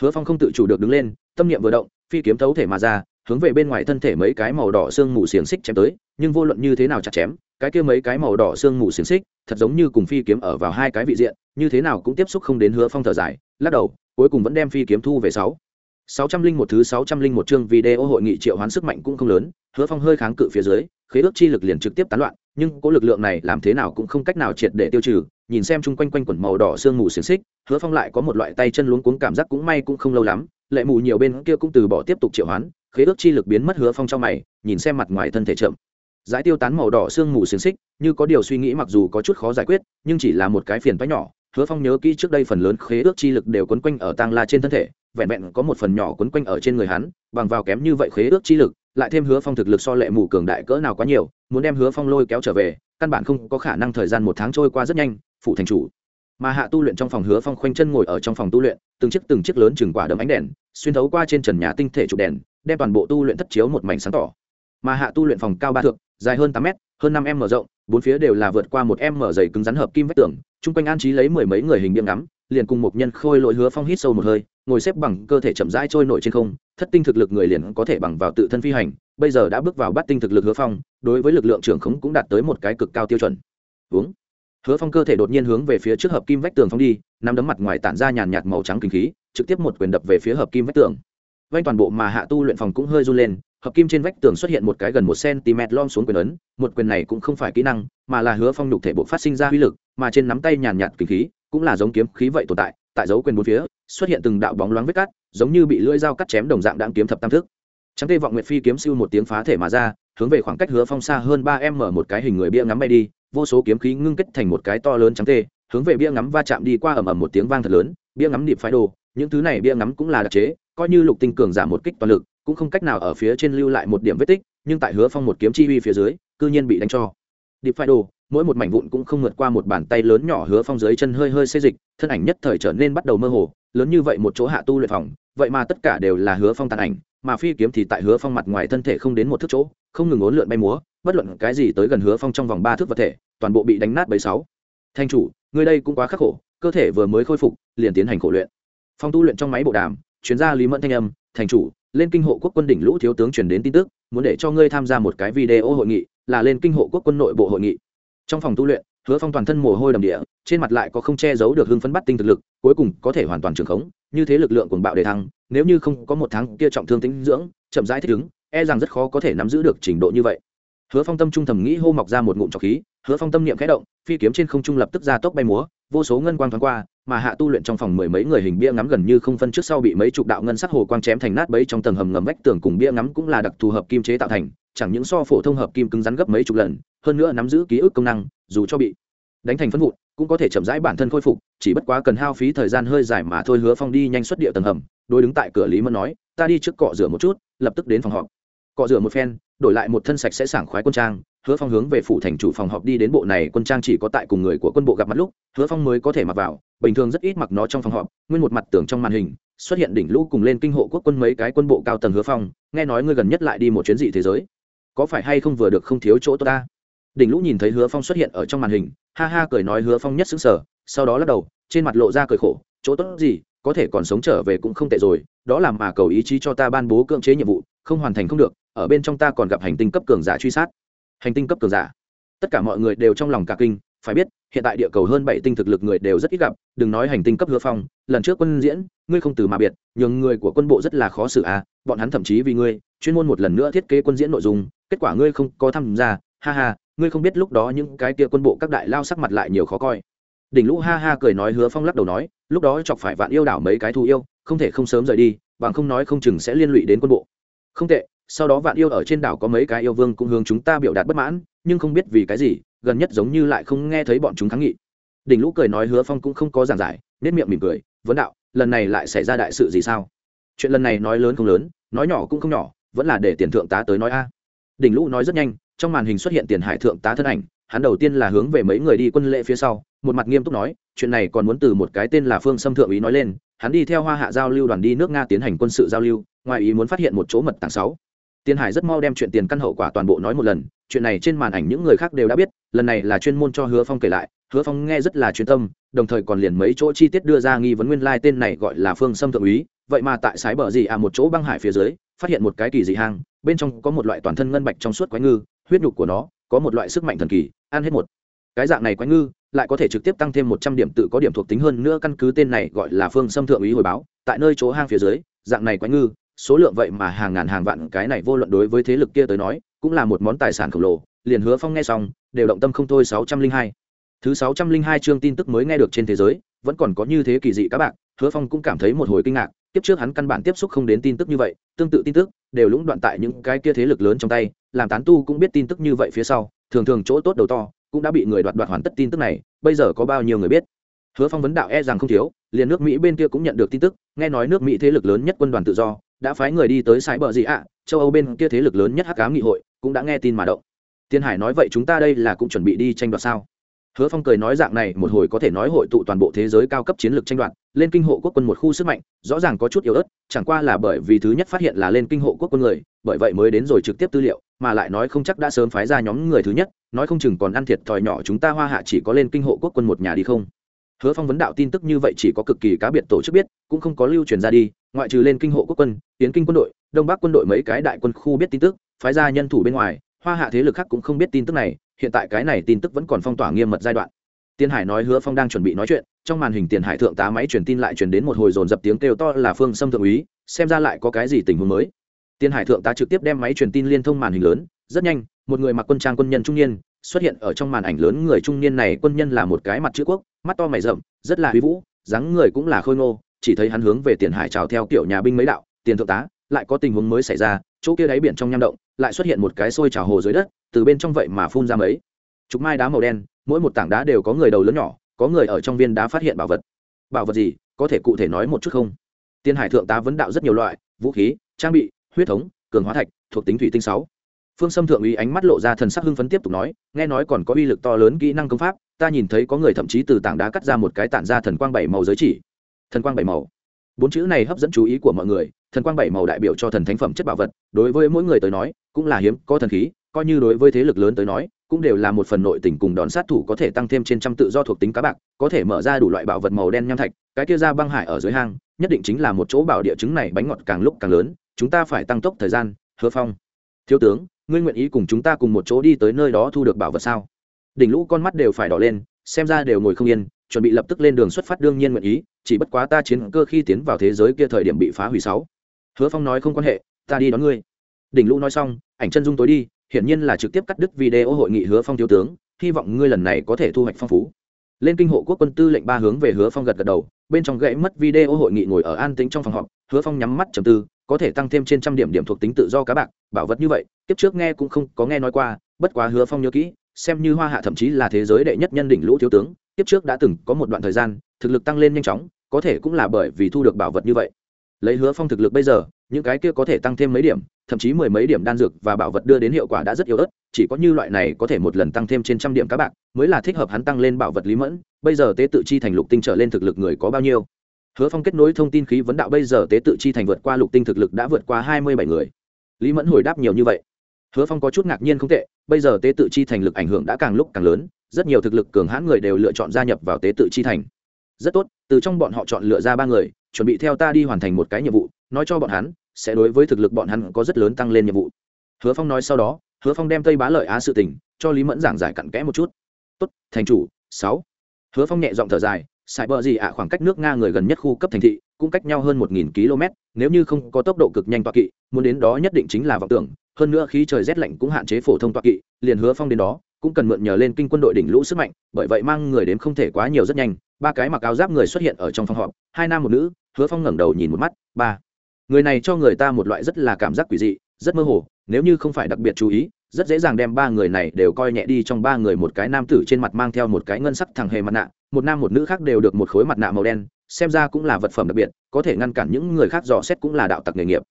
Hứa phong không tự chủ được đứng lên, tâm niệm vừa động, phi kiếm thấu thể mà ra, hướng về bên ngoài thân thể mấy cái màu đỏ xương mù xiềng xích chém tới, nhưng vô luận như thế nào chặt chém, cái kia mấy cái màu đỏ xương mù xiềng xích, thật giống như cùng phi kiếm ở vào hai cái vị diện, như thế nào cũng tiếp xúc không đến hứa phong thở dài, lắc đầu, cuối cùng vẫn đem phi kiếm thu về sáu sáu trăm linh một thứ sáu trăm linh một chương video hội nghị triệu hoán sức mạnh cũng không lớn, hứa phong hơi kháng cự phía dưới, khế ước chi lực liền trực tiếp tán loạn, nhưng cố lực lượng này làm thế nào cũng không cách nào triệt để tiêu trừ, nhìn xem chung quanh quanh quẩn màu đỏ sương mù xiển xích, hứa phong lại có một loại tay chân luống cuống cảm giác cũng may cũng không lâu lắm, lệ mù nhiều bên kia cũng từ bỏ tiếp tục triệu hoán, khế ước chi lực biến mất hứa phong trong mày, nhìn xem mặt ngoài thân thể chậm. Giải tiêu tán màu đỏ sương mù xiển xích, như có điều suy nghĩ mặc dù có chút khó giải quyết, nhưng chỉ là một cái phiền toái nhỏ hứa phong nhớ kỹ trước đây phần lớn khế ước chi lực đều quấn quanh ở tang la trên thân thể, vẹn vẹn có một phần nhỏ quấn quanh ở trên người hắn, bằng vào kém như vậy khế ước chi lực, lại thêm hứa phong thực lực so lệ mù cường đại cỡ nào quá nhiều, muốn đem hứa phong lôi kéo trở về, căn bản không có khả năng thời gian một tháng trôi qua rất nhanh, phụ thành chủ. Mà hạ tu luyện trong phòng hứa phong khoanh chân ngồi ở trong phòng tu luyện, từng chiếc từng chiếc lớn chừng quả đấm ánh đèn, xuyên thấu qua trên trần nhà tinh thể chụp đèn, đem toàn bộ tu luyện thất chiếu một mảnh sáng tỏ. Mà hạ tu luyện phòng cao ba thượng dài hơn tám m hơn năm m rộng bốn phía đều là vượt qua một em mở dày cứng rắn hợp kim vách tường, chung quanh an trí lấy mười mấy người hình biếng ngắm, liền cùng một nhân khôi lội hứa phong hít sâu một hơi, ngồi xếp bằng cơ thể chậm rãi trôi nổi trên không, thất tinh thực lực người liền có thể bằng vào tự thân phi hành, bây giờ đã bước vào bắt tinh thực lực hứa phong, đối với lực lượng trưởng khống cũng đạt tới một cái cực cao tiêu chuẩn. Uống. Hứa phong cơ thể đột nhiên hướng về phía trước hợp kim vách tường phong đi, nắm đấm mặt ngoài tản ra nhàn nhạt màu trắng kinh khí, trực tiếp một quyền đập về phía hợp kim vách tường. Vanh toàn bộ mà hạ tu luyện phòng cũng hơi run lên hợp kim trên vách tường xuất hiện một cái gần một cm lom xuống quyền ấn, một quyền này cũng không phải kỹ năng, mà là hứa phong nhục thể bộ phát sinh ra uy lực, mà trên nắm tay nhàn nhạt kính khí, cũng là giống kiếm khí vậy tồn tại tại dấu quyền bốn phía, xuất hiện từng đạo bóng loáng vết cắt, giống như bị lưỡi dao cắt chém đồng dạng đạn kiếm thập tam thức. Trắng tê vọng nguyệt phi kiếm siêu một tiếng phá thể mà ra, hướng về khoảng cách hứa phong xa hơn ba em mở một cái hình người bia ngắm bay đi, vô số kiếm khí ngưng kết thành một cái to lớn trắng tê, hướng về bia ngắm va chạm đi qua ầm ầm một tiếng vang thật lớn, bia ngắm điệp phái đồ, những thứ này bia ngắm cũng là đặc chế coi như lục tinh cường giảm một kích toàn lực, cũng không cách nào ở phía trên lưu lại một điểm vết tích, nhưng tại hứa phong một kiếm chi uy phía dưới, cư nhiên bị đánh cho. Điệp phải đồ, mỗi một mảnh vụn cũng không vượt qua một bàn tay lớn nhỏ hứa phong dưới chân hơi hơi xê dịch, thân ảnh nhất thời trở nên bắt đầu mơ hồ, lớn như vậy một chỗ hạ tu luyện phòng, vậy mà tất cả đều là hứa phong tàn ảnh, mà phi kiếm thì tại hứa phong mặt ngoài thân thể không đến một thước chỗ, không ngừng ốn lượn bay múa, bất luận cái gì tới gần hứa phong trong vòng ba thước vật thể, toàn bộ bị đánh nát bảy sáu. Thanh chủ người đây cũng quá khắc khổ, cơ thể vừa mới khôi phục, liền tiến hành khổ luyện. Phong tu luyện trong máy bộ đàm chuyên gia lý mẫn thanh âm, thành chủ, lên kinh hộ quốc quân đỉnh lũ thiếu tướng chuyển đến tin tức, muốn để cho ngươi tham gia một cái video hội nghị, là lên kinh hộ quốc quân nội bộ hội nghị. Trong phòng tu luyện, hứa phong toàn thân mồ hôi đầm địa, trên mặt lại có không che giấu được hưng phấn bắt tinh thực lực, cuối cùng có thể hoàn toàn trường khống, như thế lực lượng cuồng bạo đề thăng, nếu như không có một tháng kia trọng thương tính dưỡng, chậm rãi thích ứng e rằng rất khó có thể nắm giữ được trình độ như vậy. Hứa phong tâm trung thầm nghĩ hô mọc ra một ngụm trọc khí, hứa phong tâm niệm khẽ động, phi kiếm trên không trung lập tức ra tốc bay múa, vô số ngân quang thoáng qua mà hạ tu luyện trong phòng mười mấy người hình bia ngắm gần như không phân trước sau bị mấy chục đạo ngân sắc hồ quang chém thành nát bấy trong tầng hầm ngầm vách tường cùng bia ngắm cũng là đặc thù hợp kim chế tạo thành, chẳng những so phổ thông hợp kim cứng rắn gấp mấy chục lần, hơn nữa nắm giữ ký ức công năng, dù cho bị đánh thành phân vụn, cũng có thể chậm rãi bản thân khôi phục, chỉ bất quá cần hao phí thời gian hơi dài mà thôi hứa phong đi nhanh xuất địa tầng hầm đôi đứng tại cửa lý mẫn nói, ta đi trước cọ rửa một chút, lập tức đến phòng họp. Cọ rửa một phen, đổi lại một thân sạch sẽ sảng khoái quân trang hứa phong hướng về phủ thành chủ phòng họp đi đến bộ này quân trang chỉ có tại cùng người của quân bộ gặp mặt lúc, hứa phong mới có thể mặc vào, bình thường rất ít mặc nó trong phòng họp, nguyên một mặt tường trong màn hình, xuất hiện đỉnh lũ cùng lên kinh hộ quốc quân mấy cái quân bộ cao tầng hứa phong, nghe nói ngươi gần nhất lại đi một chuyến dị thế giới. Có phải hay không vừa được không thiếu chỗ tốt ta? Đỉnh lũ nhìn thấy hứa phong xuất hiện ở trong màn hình, ha ha cười nói hứa phong nhất xứng sở sau đó lắc đầu, trên mặt lộ ra cười khổ, chỗ tốt gì, có thể còn sống trở về cũng không tệ rồi, đó là mà cầu ý chí cho ta ban bố cưỡng chế nhiệm vụ, không hoàn thành không được, ở bên trong ta còn gặp hành tinh cấp cường giả truy sát hành tinh cấp cường giả. Tất cả mọi người đều trong lòng cả kinh, phải biết, hiện tại địa cầu hơn bảy tinh thực lực người đều rất ít gặp, đừng nói hành tinh cấp hứa phong, lần trước quân diễn, ngươi không từ mà biệt, nhường người của quân bộ rất là khó xử à bọn hắn thậm chí vì ngươi, chuyên môn một lần nữa thiết kế quân diễn nội dung, kết quả ngươi không có tham gia, ha ha, ngươi không biết lúc đó những cái kia quân bộ các đại lao sắc mặt lại nhiều khó coi. Đỉnh lũ ha ha cười nói hứa phong lắc đầu nói, lúc đó chọc phải vạn yêu đảo mấy cái thù yêu, không thể không sớm rời đi, bằng không nói không chừng sẽ liên lụy đến quân bộ. Không tệ sau đó vạn yêu ở trên đảo có mấy cái yêu vương cũng hướng chúng ta biểu đạt bất mãn, nhưng không biết vì cái gì, gần nhất giống như lại không nghe thấy bọn chúng kháng nghị. Đỉnh lũ cười nói hứa phong cũng không có giảng giải nết miệng mỉm cười, vấn đạo, lần này lại xảy ra đại sự gì sao? Chuyện lần này nói lớn không lớn, nói nhỏ cũng không nhỏ, vẫn là để tiền thượng tá tới nói a. Đỉnh lũ nói rất nhanh, trong màn hình xuất hiện tiền hải thượng tá thân ảnh, hắn đầu tiên là hướng về mấy người đi quân lệ phía sau, một mặt nghiêm túc nói, chuyện này còn muốn từ một cái tên là phương xâm thượng ý nói lên, hắn đi theo hoa hạ giao lưu đoàn đi nước nga tiến hành quân sự giao lưu, ngoài ý muốn phát hiện một chỗ mật tàng sáu tiền hải rất mau đem chuyện tiền căn hậu quả toàn bộ nói một lần, chuyện này trên màn ảnh những người khác đều đã biết, lần này là chuyên môn cho hứa phong kể lại, hứa phong nghe rất là chuyên tâm, đồng thời còn liền mấy chỗ chi tiết đưa ra nghi vấn nguyên lai tên này gọi là phương Sâm thượng úy, vậy mà tại sái bờ gì à một chỗ băng hải phía dưới, phát hiện một cái kỳ dị hang, bên trong có một loại toàn thân ngân bạch trong suốt quái ngư, huyết nhục của nó, có một loại sức mạnh thần kỳ, ăn hết một. Cái dạng này quái ngư, lại có thể trực tiếp tăng thêm một trăm điểm tự có điểm thuộc tính hơn nữa căn cứ tên này gọi là phương Sâm thượng úy hồi báo, tại nơi chỗ hang phía dưới, dạng này quái ngư số lượng vậy mà hàng ngàn hàng vạn, cái này vô luận đối với thế lực kia tới nói, cũng là một món tài sản khổng lồ. Liền hứa phong nghe xong, đều động tâm không thôi. Sáu trăm linh hai. Thứ sáu trăm linh hai chương tin tức mới nghe được trên thế giới, vẫn còn có như thế kỳ dị các bạn. Hứa phong cũng cảm thấy một hồi kinh ngạc tiếp trước hắn căn bản tiếp xúc không đến tin tức như vậy, tương tự tin tức, đều lũng đoạn tại những cái kia thế lực lớn trong tay. Làm tán tu cũng biết tin tức như vậy phía sau, thường thường chỗ tốt đầu to, cũng đã bị người đoạt đoạt hoàn tất tin tức này. Bây giờ có bao nhiêu người biết? Hứa phong vấn đạo e rằng không thiếu, liền nước mỹ bên kia cũng nhận được tin tức. Nghe nói nước mỹ thế lực lớn nhất quân đoàn tự do đã phái người đi tới sái bờ gì ạ? Châu âu bên kia thế lực lớn nhất hắc cám nghị hội cũng đã nghe tin mà động. Tiên hải nói vậy chúng ta đây là cũng chuẩn bị đi tranh đoạt sao? Hứa phong cười nói dạng này một hồi có thể nói hội tụ toàn bộ thế giới cao cấp chiến lược tranh đoạt, lên kinh hộ quốc quân một khu sức mạnh, rõ ràng có chút yếu ớt, chẳng qua là bởi vì thứ nhất phát hiện là lên kinh hộ quốc quân người, bởi vậy mới đến rồi trực tiếp tư liệu, mà lại nói không chắc đã sớm phái ra nhóm người thứ nhất, nói không chừng còn ăn thiệt thòi nhỏ chúng ta hoa hạ chỉ có lên kinh hộ quốc quân một nhà đi không? Hứa phong vấn đạo tin tức như vậy chỉ có cực kỳ cá biệt tổ chức biết, cũng không có lưu truyền ra đi ngoại trừ lên kinh hộ quốc quân, tiến kinh quân đội, đông bắc quân đội mấy cái đại quân khu biết tin tức, phái ra nhân thủ bên ngoài, hoa hạ thế lực khác cũng không biết tin tức này, hiện tại cái này tin tức vẫn còn phong tỏa nghiêm mật giai đoạn. Tiên hải nói hứa phong đang chuẩn bị nói chuyện, trong màn hình tiền hải thượng tá máy truyền tin lại truyền đến một hồi dồn dập tiếng kêu to là phương xâm thượng úy, xem ra lại có cái gì tình huống mới. Tiên hải thượng tá trực tiếp đem máy truyền tin liên thông màn hình lớn, rất nhanh, một người mặc quân trang quân nhân trung niên xuất hiện ở trong màn ảnh lớn, người trung niên này quân nhân là một cái mặt chữ quốc, mắt to mày rậm, rất là huy vũ, dáng người cũng là khôi ngô chỉ thấy hắn hướng về tiền hải trào theo kiểu nhà binh mấy đạo, tiền thượng tá, lại có tình huống mới xảy ra, chỗ kia đáy biển trong nham động, lại xuất hiện một cái xôi trào hồ dưới đất, từ bên trong vậy mà phun ra mấy. Chục mai đá màu đen, mỗi một tảng đá đều có người đầu lớn nhỏ, có người ở trong viên đá phát hiện bảo vật. Bảo vật gì? Có thể cụ thể nói một chút không? Tiền hải thượng tá vấn đạo rất nhiều loại, vũ khí, trang bị, huyết thống, cường hóa thạch, thuộc tính thủy tinh sáu. Phương sâm thượng úy ánh mắt lộ ra thần sắc hưng phấn tiếp tục nói, nghe nói còn có uy lực to lớn kỹ năng công pháp, ta nhìn thấy có người thậm chí từ tảng đá cắt ra một cái tản ra thần quang bảy màu giới chỉ thần quang bảy màu. Bốn chữ này hấp dẫn chú ý của mọi người, thần quang bảy màu đại biểu cho thần thánh phẩm chất bảo vật, đối với mỗi người tới nói, cũng là hiếm, có thần khí, coi như đối với thế lực lớn tới nói, cũng đều là một phần nội tình cùng đòn sát thủ có thể tăng thêm trên trăm tự do thuộc tính cá bạc, có thể mở ra đủ loại bảo vật màu đen nham thạch, cái kia ra băng hải ở dưới hang, nhất định chính là một chỗ bảo địa chứng này bánh ngọt càng lúc càng lớn, chúng ta phải tăng tốc thời gian, hứa phong. Thiếu tướng, ngươi nguyện ý cùng chúng ta cùng một chỗ đi tới nơi đó thu được bảo vật sao? Đỉnh lũ con mắt đều phải đỏ lên, xem ra đều ngồi không yên chuẩn bị lập tức lên đường xuất phát đương nhiên nguyện ý, chỉ bất quá ta chiến cơ khi tiến vào thế giới kia thời điểm bị phá hủy sáu. Hứa phong nói không quan hệ, ta đi đón ngươi. Đỉnh lũ nói xong, ảnh chân dung tối đi, hiển nhiên là trực tiếp cắt đứt video hội nghị hứa phong thiếu tướng, hy vọng ngươi lần này có thể thu hoạch phong phú. Lên kinh hộ quốc quân tư lệnh ba hướng về hứa phong gật gật đầu, bên trong gãy mất video hội nghị ngồi ở an tĩnh trong phòng họp, hứa phong nhắm mắt trầm tư, có thể tăng thêm trên trăm điểm điểm thuộc tính tự do cá bạc, bảo vật như vậy, kiếp trước nghe cũng không có nghe nói qua, bất quá hứa phong nhớ kỹ, xem như hoa hạ thậm chí là thế giới đệ nhất nhân đỉnh lũ thiếu tướng kiếp trước đã từng có một đoạn thời gian, thực lực tăng lên nhanh chóng, có thể cũng là bởi vì thu được bảo vật như vậy. Lấy hứa phong thực lực bây giờ, những cái kia có thể tăng thêm mấy điểm, thậm chí mười mấy điểm đan dược và bảo vật đưa đến hiệu quả đã rất yếu ớt, chỉ có như loại này có thể một lần tăng thêm trên trăm điểm các bạn mới là thích hợp hắn tăng lên bảo vật lý mẫn. Bây giờ tế tự chi thành lục tinh trở lên thực lực người có bao nhiêu? Hứa phong kết nối thông tin khí vấn đạo bây giờ tế tự chi thành vượt qua lục tinh thực lực đã vượt qua hai mươi bảy người. Lý mẫn hồi đáp nhiều như vậy. Hứa phong có chút ngạc nhiên không tệ, bây giờ tế tự chi thành lực ảnh hưởng đã càng lúc càng lớn rất nhiều thực lực cường hãn người đều lựa chọn gia nhập vào tế tự chi thành. Rất tốt, từ trong bọn họ chọn lựa ra ba người, chuẩn bị theo ta đi hoàn thành một cái nhiệm vụ, nói cho bọn hắn, sẽ đối với thực lực bọn hắn có rất lớn tăng lên nhiệm vụ. Hứa phong nói sau đó, hứa phong đem tây bá lợi á sự tình, cho lý mẫn giảng giải cặn kẽ một chút. Tốt, thành chủ, sáu. Hứa phong nhẹ giọng thở dài sải bờ gì ạ, khoảng cách nước nga người gần nhất khu cấp thành thị, cũng cách nhau hơn một nghìn km, nếu như không có tốc độ cực nhanh toa kỵ, muốn đến đó nhất định chính là vọng tưởng, hơn nữa khí trời rét lạnh cũng hạn chế phổ thông toa kỵ, liền hứa phong đến đó cũng cần mượn nhờ lên kinh quân đội đỉnh lũ sức mạnh, bởi vậy mang người đến không thể quá nhiều rất nhanh. Ba cái mặc áo giáp người xuất hiện ở trong phòng họp, hai nam một nữ, hứa phong ngẩng đầu nhìn một mắt, ba. Người này cho người ta một loại rất là cảm giác quỷ dị, rất mơ hồ, nếu như không phải đặc biệt chú ý, rất dễ dàng đem ba người này đều coi nhẹ đi trong ba người một cái nam tử trên mặt mang theo một cái ngân sắc thằng hề mặt nạ, một nam một nữ khác đều được một khối mặt nạ màu đen, xem ra cũng là vật phẩm đặc biệt, có thể ngăn cản những người khác dò xét cũng là đạo tặc nghề nghiệp.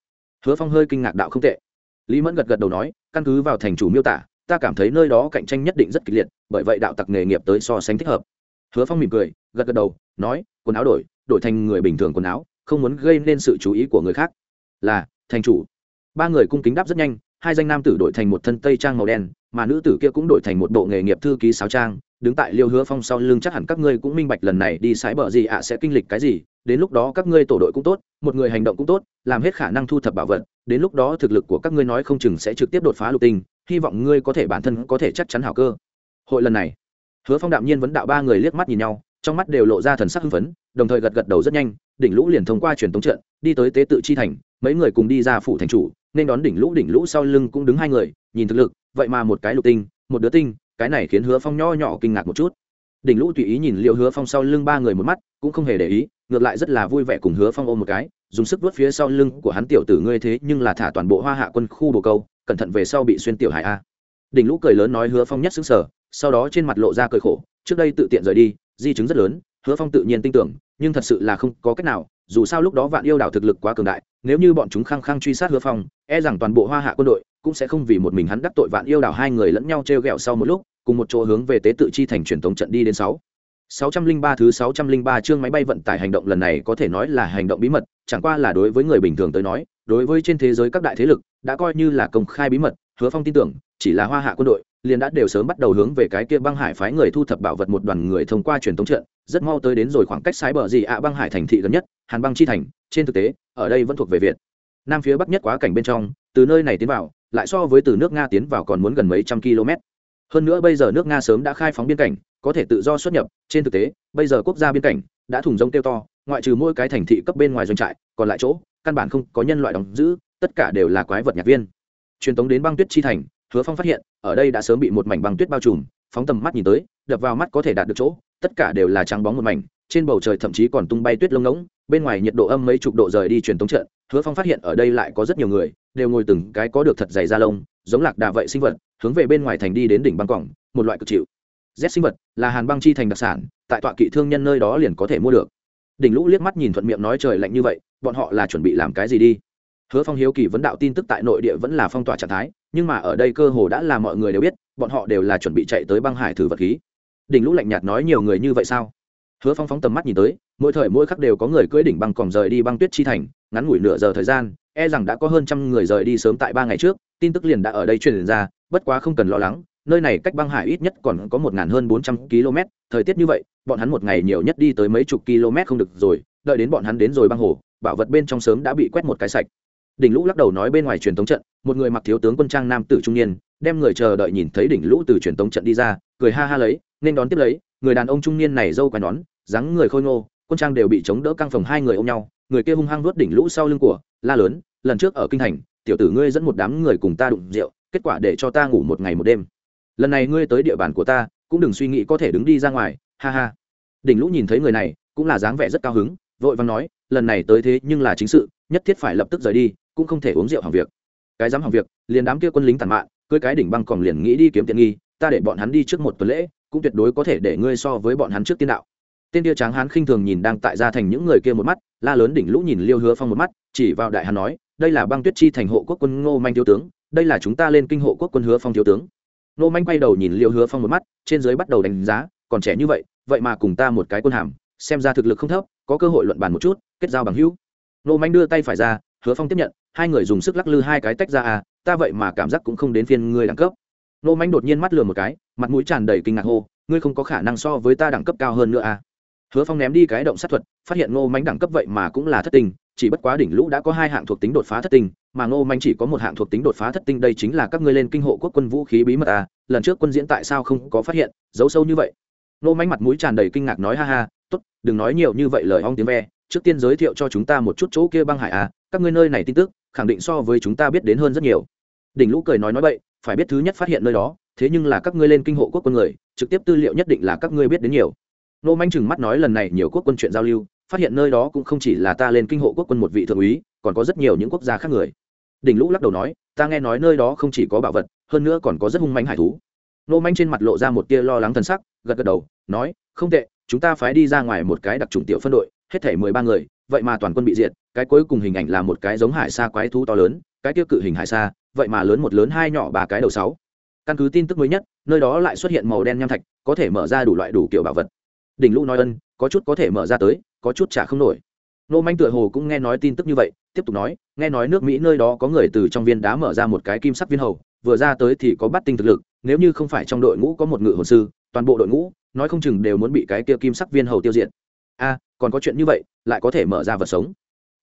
Hứa phong hơi kinh ngạc đạo không tệ. Lý mẫn gật gật đầu nói, căn cứ vào thành chủ miêu tả ta cảm thấy nơi đó cạnh tranh nhất định rất kịch liệt, bởi vậy đạo tặc nghề nghiệp tới so sánh thích hợp. Hứa phong mỉm cười, gật gật đầu, nói, quần áo đổi đổi thành người bình thường quần áo, không muốn gây nên sự chú ý của người khác. Là, thành chủ. Ba người cung kính đáp rất nhanh, hai danh nam tử đổi thành một thân tây trang màu đen, mà nữ tử kia cũng đổi thành một bộ nghề nghiệp thư ký sáo trang, đứng tại liêu hứa phong sau lưng chắc hẳn các ngươi cũng minh bạch lần này đi sái bờ gì ạ, sẽ kinh lịch cái gì, đến lúc đó các ngươi tổ đội cũng tốt, một người hành động cũng tốt, làm hết khả năng thu thập bảo vật, đến lúc đó thực lực của các ngươi nói không chừng sẽ trực tiếp đột phá lục tinh hy vọng ngươi có thể bản thân có thể chắc chắn hảo cơ. Hội lần này, hứa phong đạm nhiên vấn đạo ba người liếc mắt nhìn nhau, trong mắt đều lộ ra thần sắc hưng phấn, đồng thời gật gật đầu rất nhanh, đỉnh lũ liền thông qua truyền tống trận, đi tới tế tự chi thành, mấy người cùng đi ra phủ thành chủ, nên đón đỉnh lũ đỉnh lũ sau lưng cũng đứng hai người, nhìn thực lực, vậy mà một cái lục tinh, một đứa tinh, cái này khiến hứa phong nho nhỏ kinh ngạc một chút. Đỉnh lũ tùy ý nhìn liệu hứa phong sau lưng ba người một mắt, cũng không hề để ý, ngược lại rất là vui vẻ cùng hứa phong ôm một cái, dùng sức vớt phía sau lưng của hắn tiểu tử ngươi thế nhưng là thả toàn bộ hoa hạ quân khu bồ câu cẩn thận về sau bị xuyên tiểu hải a. Đỉnh lũ cười lớn nói hứa phong nhất xứng sở sau đó trên mặt lộ ra cười khổ, trước đây tự tiện rời đi, di chứng rất lớn, hứa phong tự nhiên tin tưởng, nhưng thật sự là không có cách nào, dù sao lúc đó vạn yêu đảo thực lực quá cường đại, nếu như bọn chúng khăng khăng truy sát hứa phong e rằng toàn bộ hoa hạ quân đội cũng sẽ không vì một mình hắn đắc tội vạn yêu đảo hai người lẫn nhau t r e o g ẹ o sau một lúc, cùng một chỗ hướng về tế tự chi thành truyền thống trận đi đến sáu. sáu trăm linh ba thứ sáu trăm linh ba chương máy bay vận tải hành động lần này có thể nói là hành động bí mật, chẳng qua là đối với người bình thường tới nói, đối với trên thế giới các đại thế lực đã coi như là công khai bí mật, hứa phong tin tưởng, chỉ là hoa hạ quân đội, liền đã đều sớm bắt đầu hướng về cái kia băng hải phái người thu thập bảo vật một đoàn người thông qua truyền thống trận, rất mau tới đến rồi khoảng cách sái bờ gì ạ băng hải thành thị gần nhất, hàn băng chi thành, trên thực tế, ở đây vẫn thuộc về việt. Nam phía bắc nhất quá cảnh bên trong, từ nơi này tiến vào, lại so với từ nước nga tiến vào còn muốn gần mấy trăm km. Hơn nữa bây giờ nước nga sớm đã khai phóng biên cảnh, có thể tự do xuất nhập, trên thực tế, bây giờ quốc gia biên cảnh đã thùng rông tiêu to, ngoại trừ mỗi cái thành thị cấp bên ngoài doanh trại, còn lại chỗ căn bản không có nhân loại đóng giữ, tất cả đều là quái vật nhạc viên. Truyền tống đến băng tuyết chi thành, hứa phong phát hiện, ở đây đã sớm bị một mảnh băng tuyết bao trùm, phóng tầm mắt nhìn tới, đập vào mắt có thể đạt được chỗ, tất cả đều là trắng bóng một mảnh, trên bầu trời thậm chí còn tung bay tuyết lông ngỗng, bên ngoài nhiệt độ âm mấy chục độ rời đi truyền tống trận, hứa phong phát hiện ở đây lại có rất nhiều người, đều ngồi từng cái có được thật dày da lông, giống lạc đà vậy sinh vật, hướng về bên ngoài thành đi đến đỉnh băng cỏng một loại cực chịu. Rét sinh vật là hàn băng chi thành đặc sản, tại tọa kỵ thương nhân nơi đó liền có thể mua được. Đỉnh lũ liếc mắt nhìn thuận miệng nói trời lạnh như vậy bọn họ là chuẩn bị làm cái gì đi? Hứa phong hiếu kỳ vấn đạo tin tức tại nội địa vẫn là phong tỏa trạng thái, nhưng mà ở đây cơ hồ đã là mọi người đều biết, bọn họ đều là chuẩn bị chạy tới băng hải thử vật khí. Đỉnh lũ lạnh nhạt nói nhiều người như vậy sao? Hứa phong phóng tầm mắt nhìn tới, mỗi thời mỗi khắc đều có người cưỡi đỉnh băng còn rời đi băng tuyết chi thành, ngắn ngủi nửa giờ thời gian e rằng đã có hơn trăm người rời đi sớm tại ba ngày trước, tin tức liền đã ở đây truyền ra, bất quá không cần lo lắng, nơi này cách băng hải ít nhất còn có một hơn bốn trăm km thời tiết như vậy, bọn hắn một ngày nhiều nhất đi tới mấy chục km không được rồi đợi đến bọn hắn đến rồi băng hồ, bảo vật bên trong sớm đã bị quét một cái sạch. Đỉnh lũ lắc đầu nói bên ngoài truyền thống trận, một người mặc thiếu tướng quân trang nam tử trung niên, đem người chờ đợi nhìn thấy đỉnh lũ từ truyền thống trận đi ra, cười ha ha lấy, nên đón tiếp lấy, người đàn ông trung niên này dâu quai nón, dáng người khôi ngô, quân trang đều bị chống đỡ căng phòng hai người ôm nhau, người kia hung hăng nuốt đỉnh lũ sau lưng của, la lớn, lần trước ở kinh thành tiểu tử ngươi dẫn một đám người cùng ta đụng rượu, kết quả để cho ta ngủ một ngày một đêm. Lần này ngươi tới địa bàn của ta, cũng đừng suy nghĩ có thể đứng đi ra ngoài, ha ha. Đỉnh lũ nhìn thấy người này, cũng là dáng vẻ rất cao hứng vội vàng nói, lần này tới thế nhưng là chính sự, nhất thiết phải lập tức rời đi, cũng không thể uống rượu hàng việc. Cái dám hàng việc, liền đám kia quân lính tàn mạn, cưới cái đỉnh băng còn liền nghĩ đi kiếm tiền nghi, ta để bọn hắn đi trước một tuần lễ, cũng tuyệt đối có thể để ngươi so với bọn hắn trước tiên đạo. Tên kia tráng hán khinh thường nhìn đang tại gia thành những người kia một mắt, la lớn đỉnh lũ nhìn liêu hứa phong một mắt, chỉ vào đại hán nói, đây là băng tuyết chi thành hộ quốc quân ngô manh thiếu tướng, đây là chúng ta lên kinh hộ quốc quân hứa phong thiếu tướng. Ngô manh quay đầu nhìn liêu hứa phong một mắt, trên dưới bắt đầu đánh giá, còn trẻ như vậy vậy mà cùng ta một cái quân hàm, xem ra thực lực không thấp có cơ hội luận bàn một chút kết giao bằng hữu. Ngô manh đưa tay phải ra hứa phong tiếp nhận hai người dùng sức lắc lư hai cái tách ra à ta vậy mà cảm giác cũng không đến phiên ngươi đẳng cấp. Nô manh đột nhiên mắt lừa một cái mặt mũi tràn đầy kinh ngạc hô ngươi không có khả năng so với ta đẳng cấp cao hơn nữa à. Hứa phong ném đi cái động sát thuật phát hiện ngô manh đẳng cấp vậy mà cũng là thất tình, chỉ bất quá đỉnh lũ đã có hai hạng thuộc tính đột phá thất tinh mà ngô manh chỉ có một hạng thuộc tính đột phá thất tinh đây chính là các ngươi lên kinh hộ quốc quân vũ khí bí mật à lần trước quân diễn tại sao không có phát hiện giấu sâu như vậy. Nô mánh mặt mũi tràn đầy kinh ngạc nói, ha ha, tốt, đừng nói nhiều như vậy lời ong tiếng ve. Trước tiên giới thiệu cho chúng ta một chút chỗ kia băng hải à các ngươi nơi này tin tức, khẳng định so với chúng ta biết đến hơn rất nhiều. Đỉnh lũ cười nói nói bậy, phải biết thứ nhất phát hiện nơi đó, thế nhưng là các ngươi lên kinh hộ quốc quân người, trực tiếp tư liệu nhất định là các ngươi biết đến nhiều. Nô manh chừng mắt nói, lần này nhiều quốc quân chuyện giao lưu, phát hiện nơi đó cũng không chỉ là ta lên kinh hộ quốc quân một vị thượng úy, còn có rất nhiều những quốc gia khác người. Đỉnh lũ lắc đầu nói, ta nghe nói nơi đó không chỉ có bảo vật, hơn nữa còn có rất hung manh hải thú. Nô manh trên mặt lộ ra một tia lo lắng thần sắc gật gật đầu, nói, không tệ, chúng ta phái đi ra ngoài một cái đặc trùng tiểu phân đội, hết thể mười ba người, vậy mà toàn quân bị diệt, cái cuối cùng hình ảnh là một cái giống hải sa quái thú to lớn, cái tiêu cự hình hải sa, vậy mà lớn một lớn hai nhỏ ba cái đầu sáu. Căn cứ tin tức mới nhất, nơi đó lại xuất hiện màu đen nham thạch, có thể mở ra đủ loại đủ kiểu bảo vật. Đỉnh lũ nói ân, có chút có thể mở ra tới, có chút trả không nổi. Nô manh tựa hồ cũng nghe nói tin tức như vậy, tiếp tục nói, nghe nói nước mỹ nơi đó có người từ trong viên đá mở ra một cái kim sắc viên hầu, vừa ra tới thì có bắt tinh thực lực, nếu như không phải trong đội ngũ có một ngự hồn sư toàn bộ đội ngũ, nói không chừng đều muốn bị cái kia kim sắc viên hầu tiêu diệt. A, còn có chuyện như vậy, lại có thể mở ra vật sống.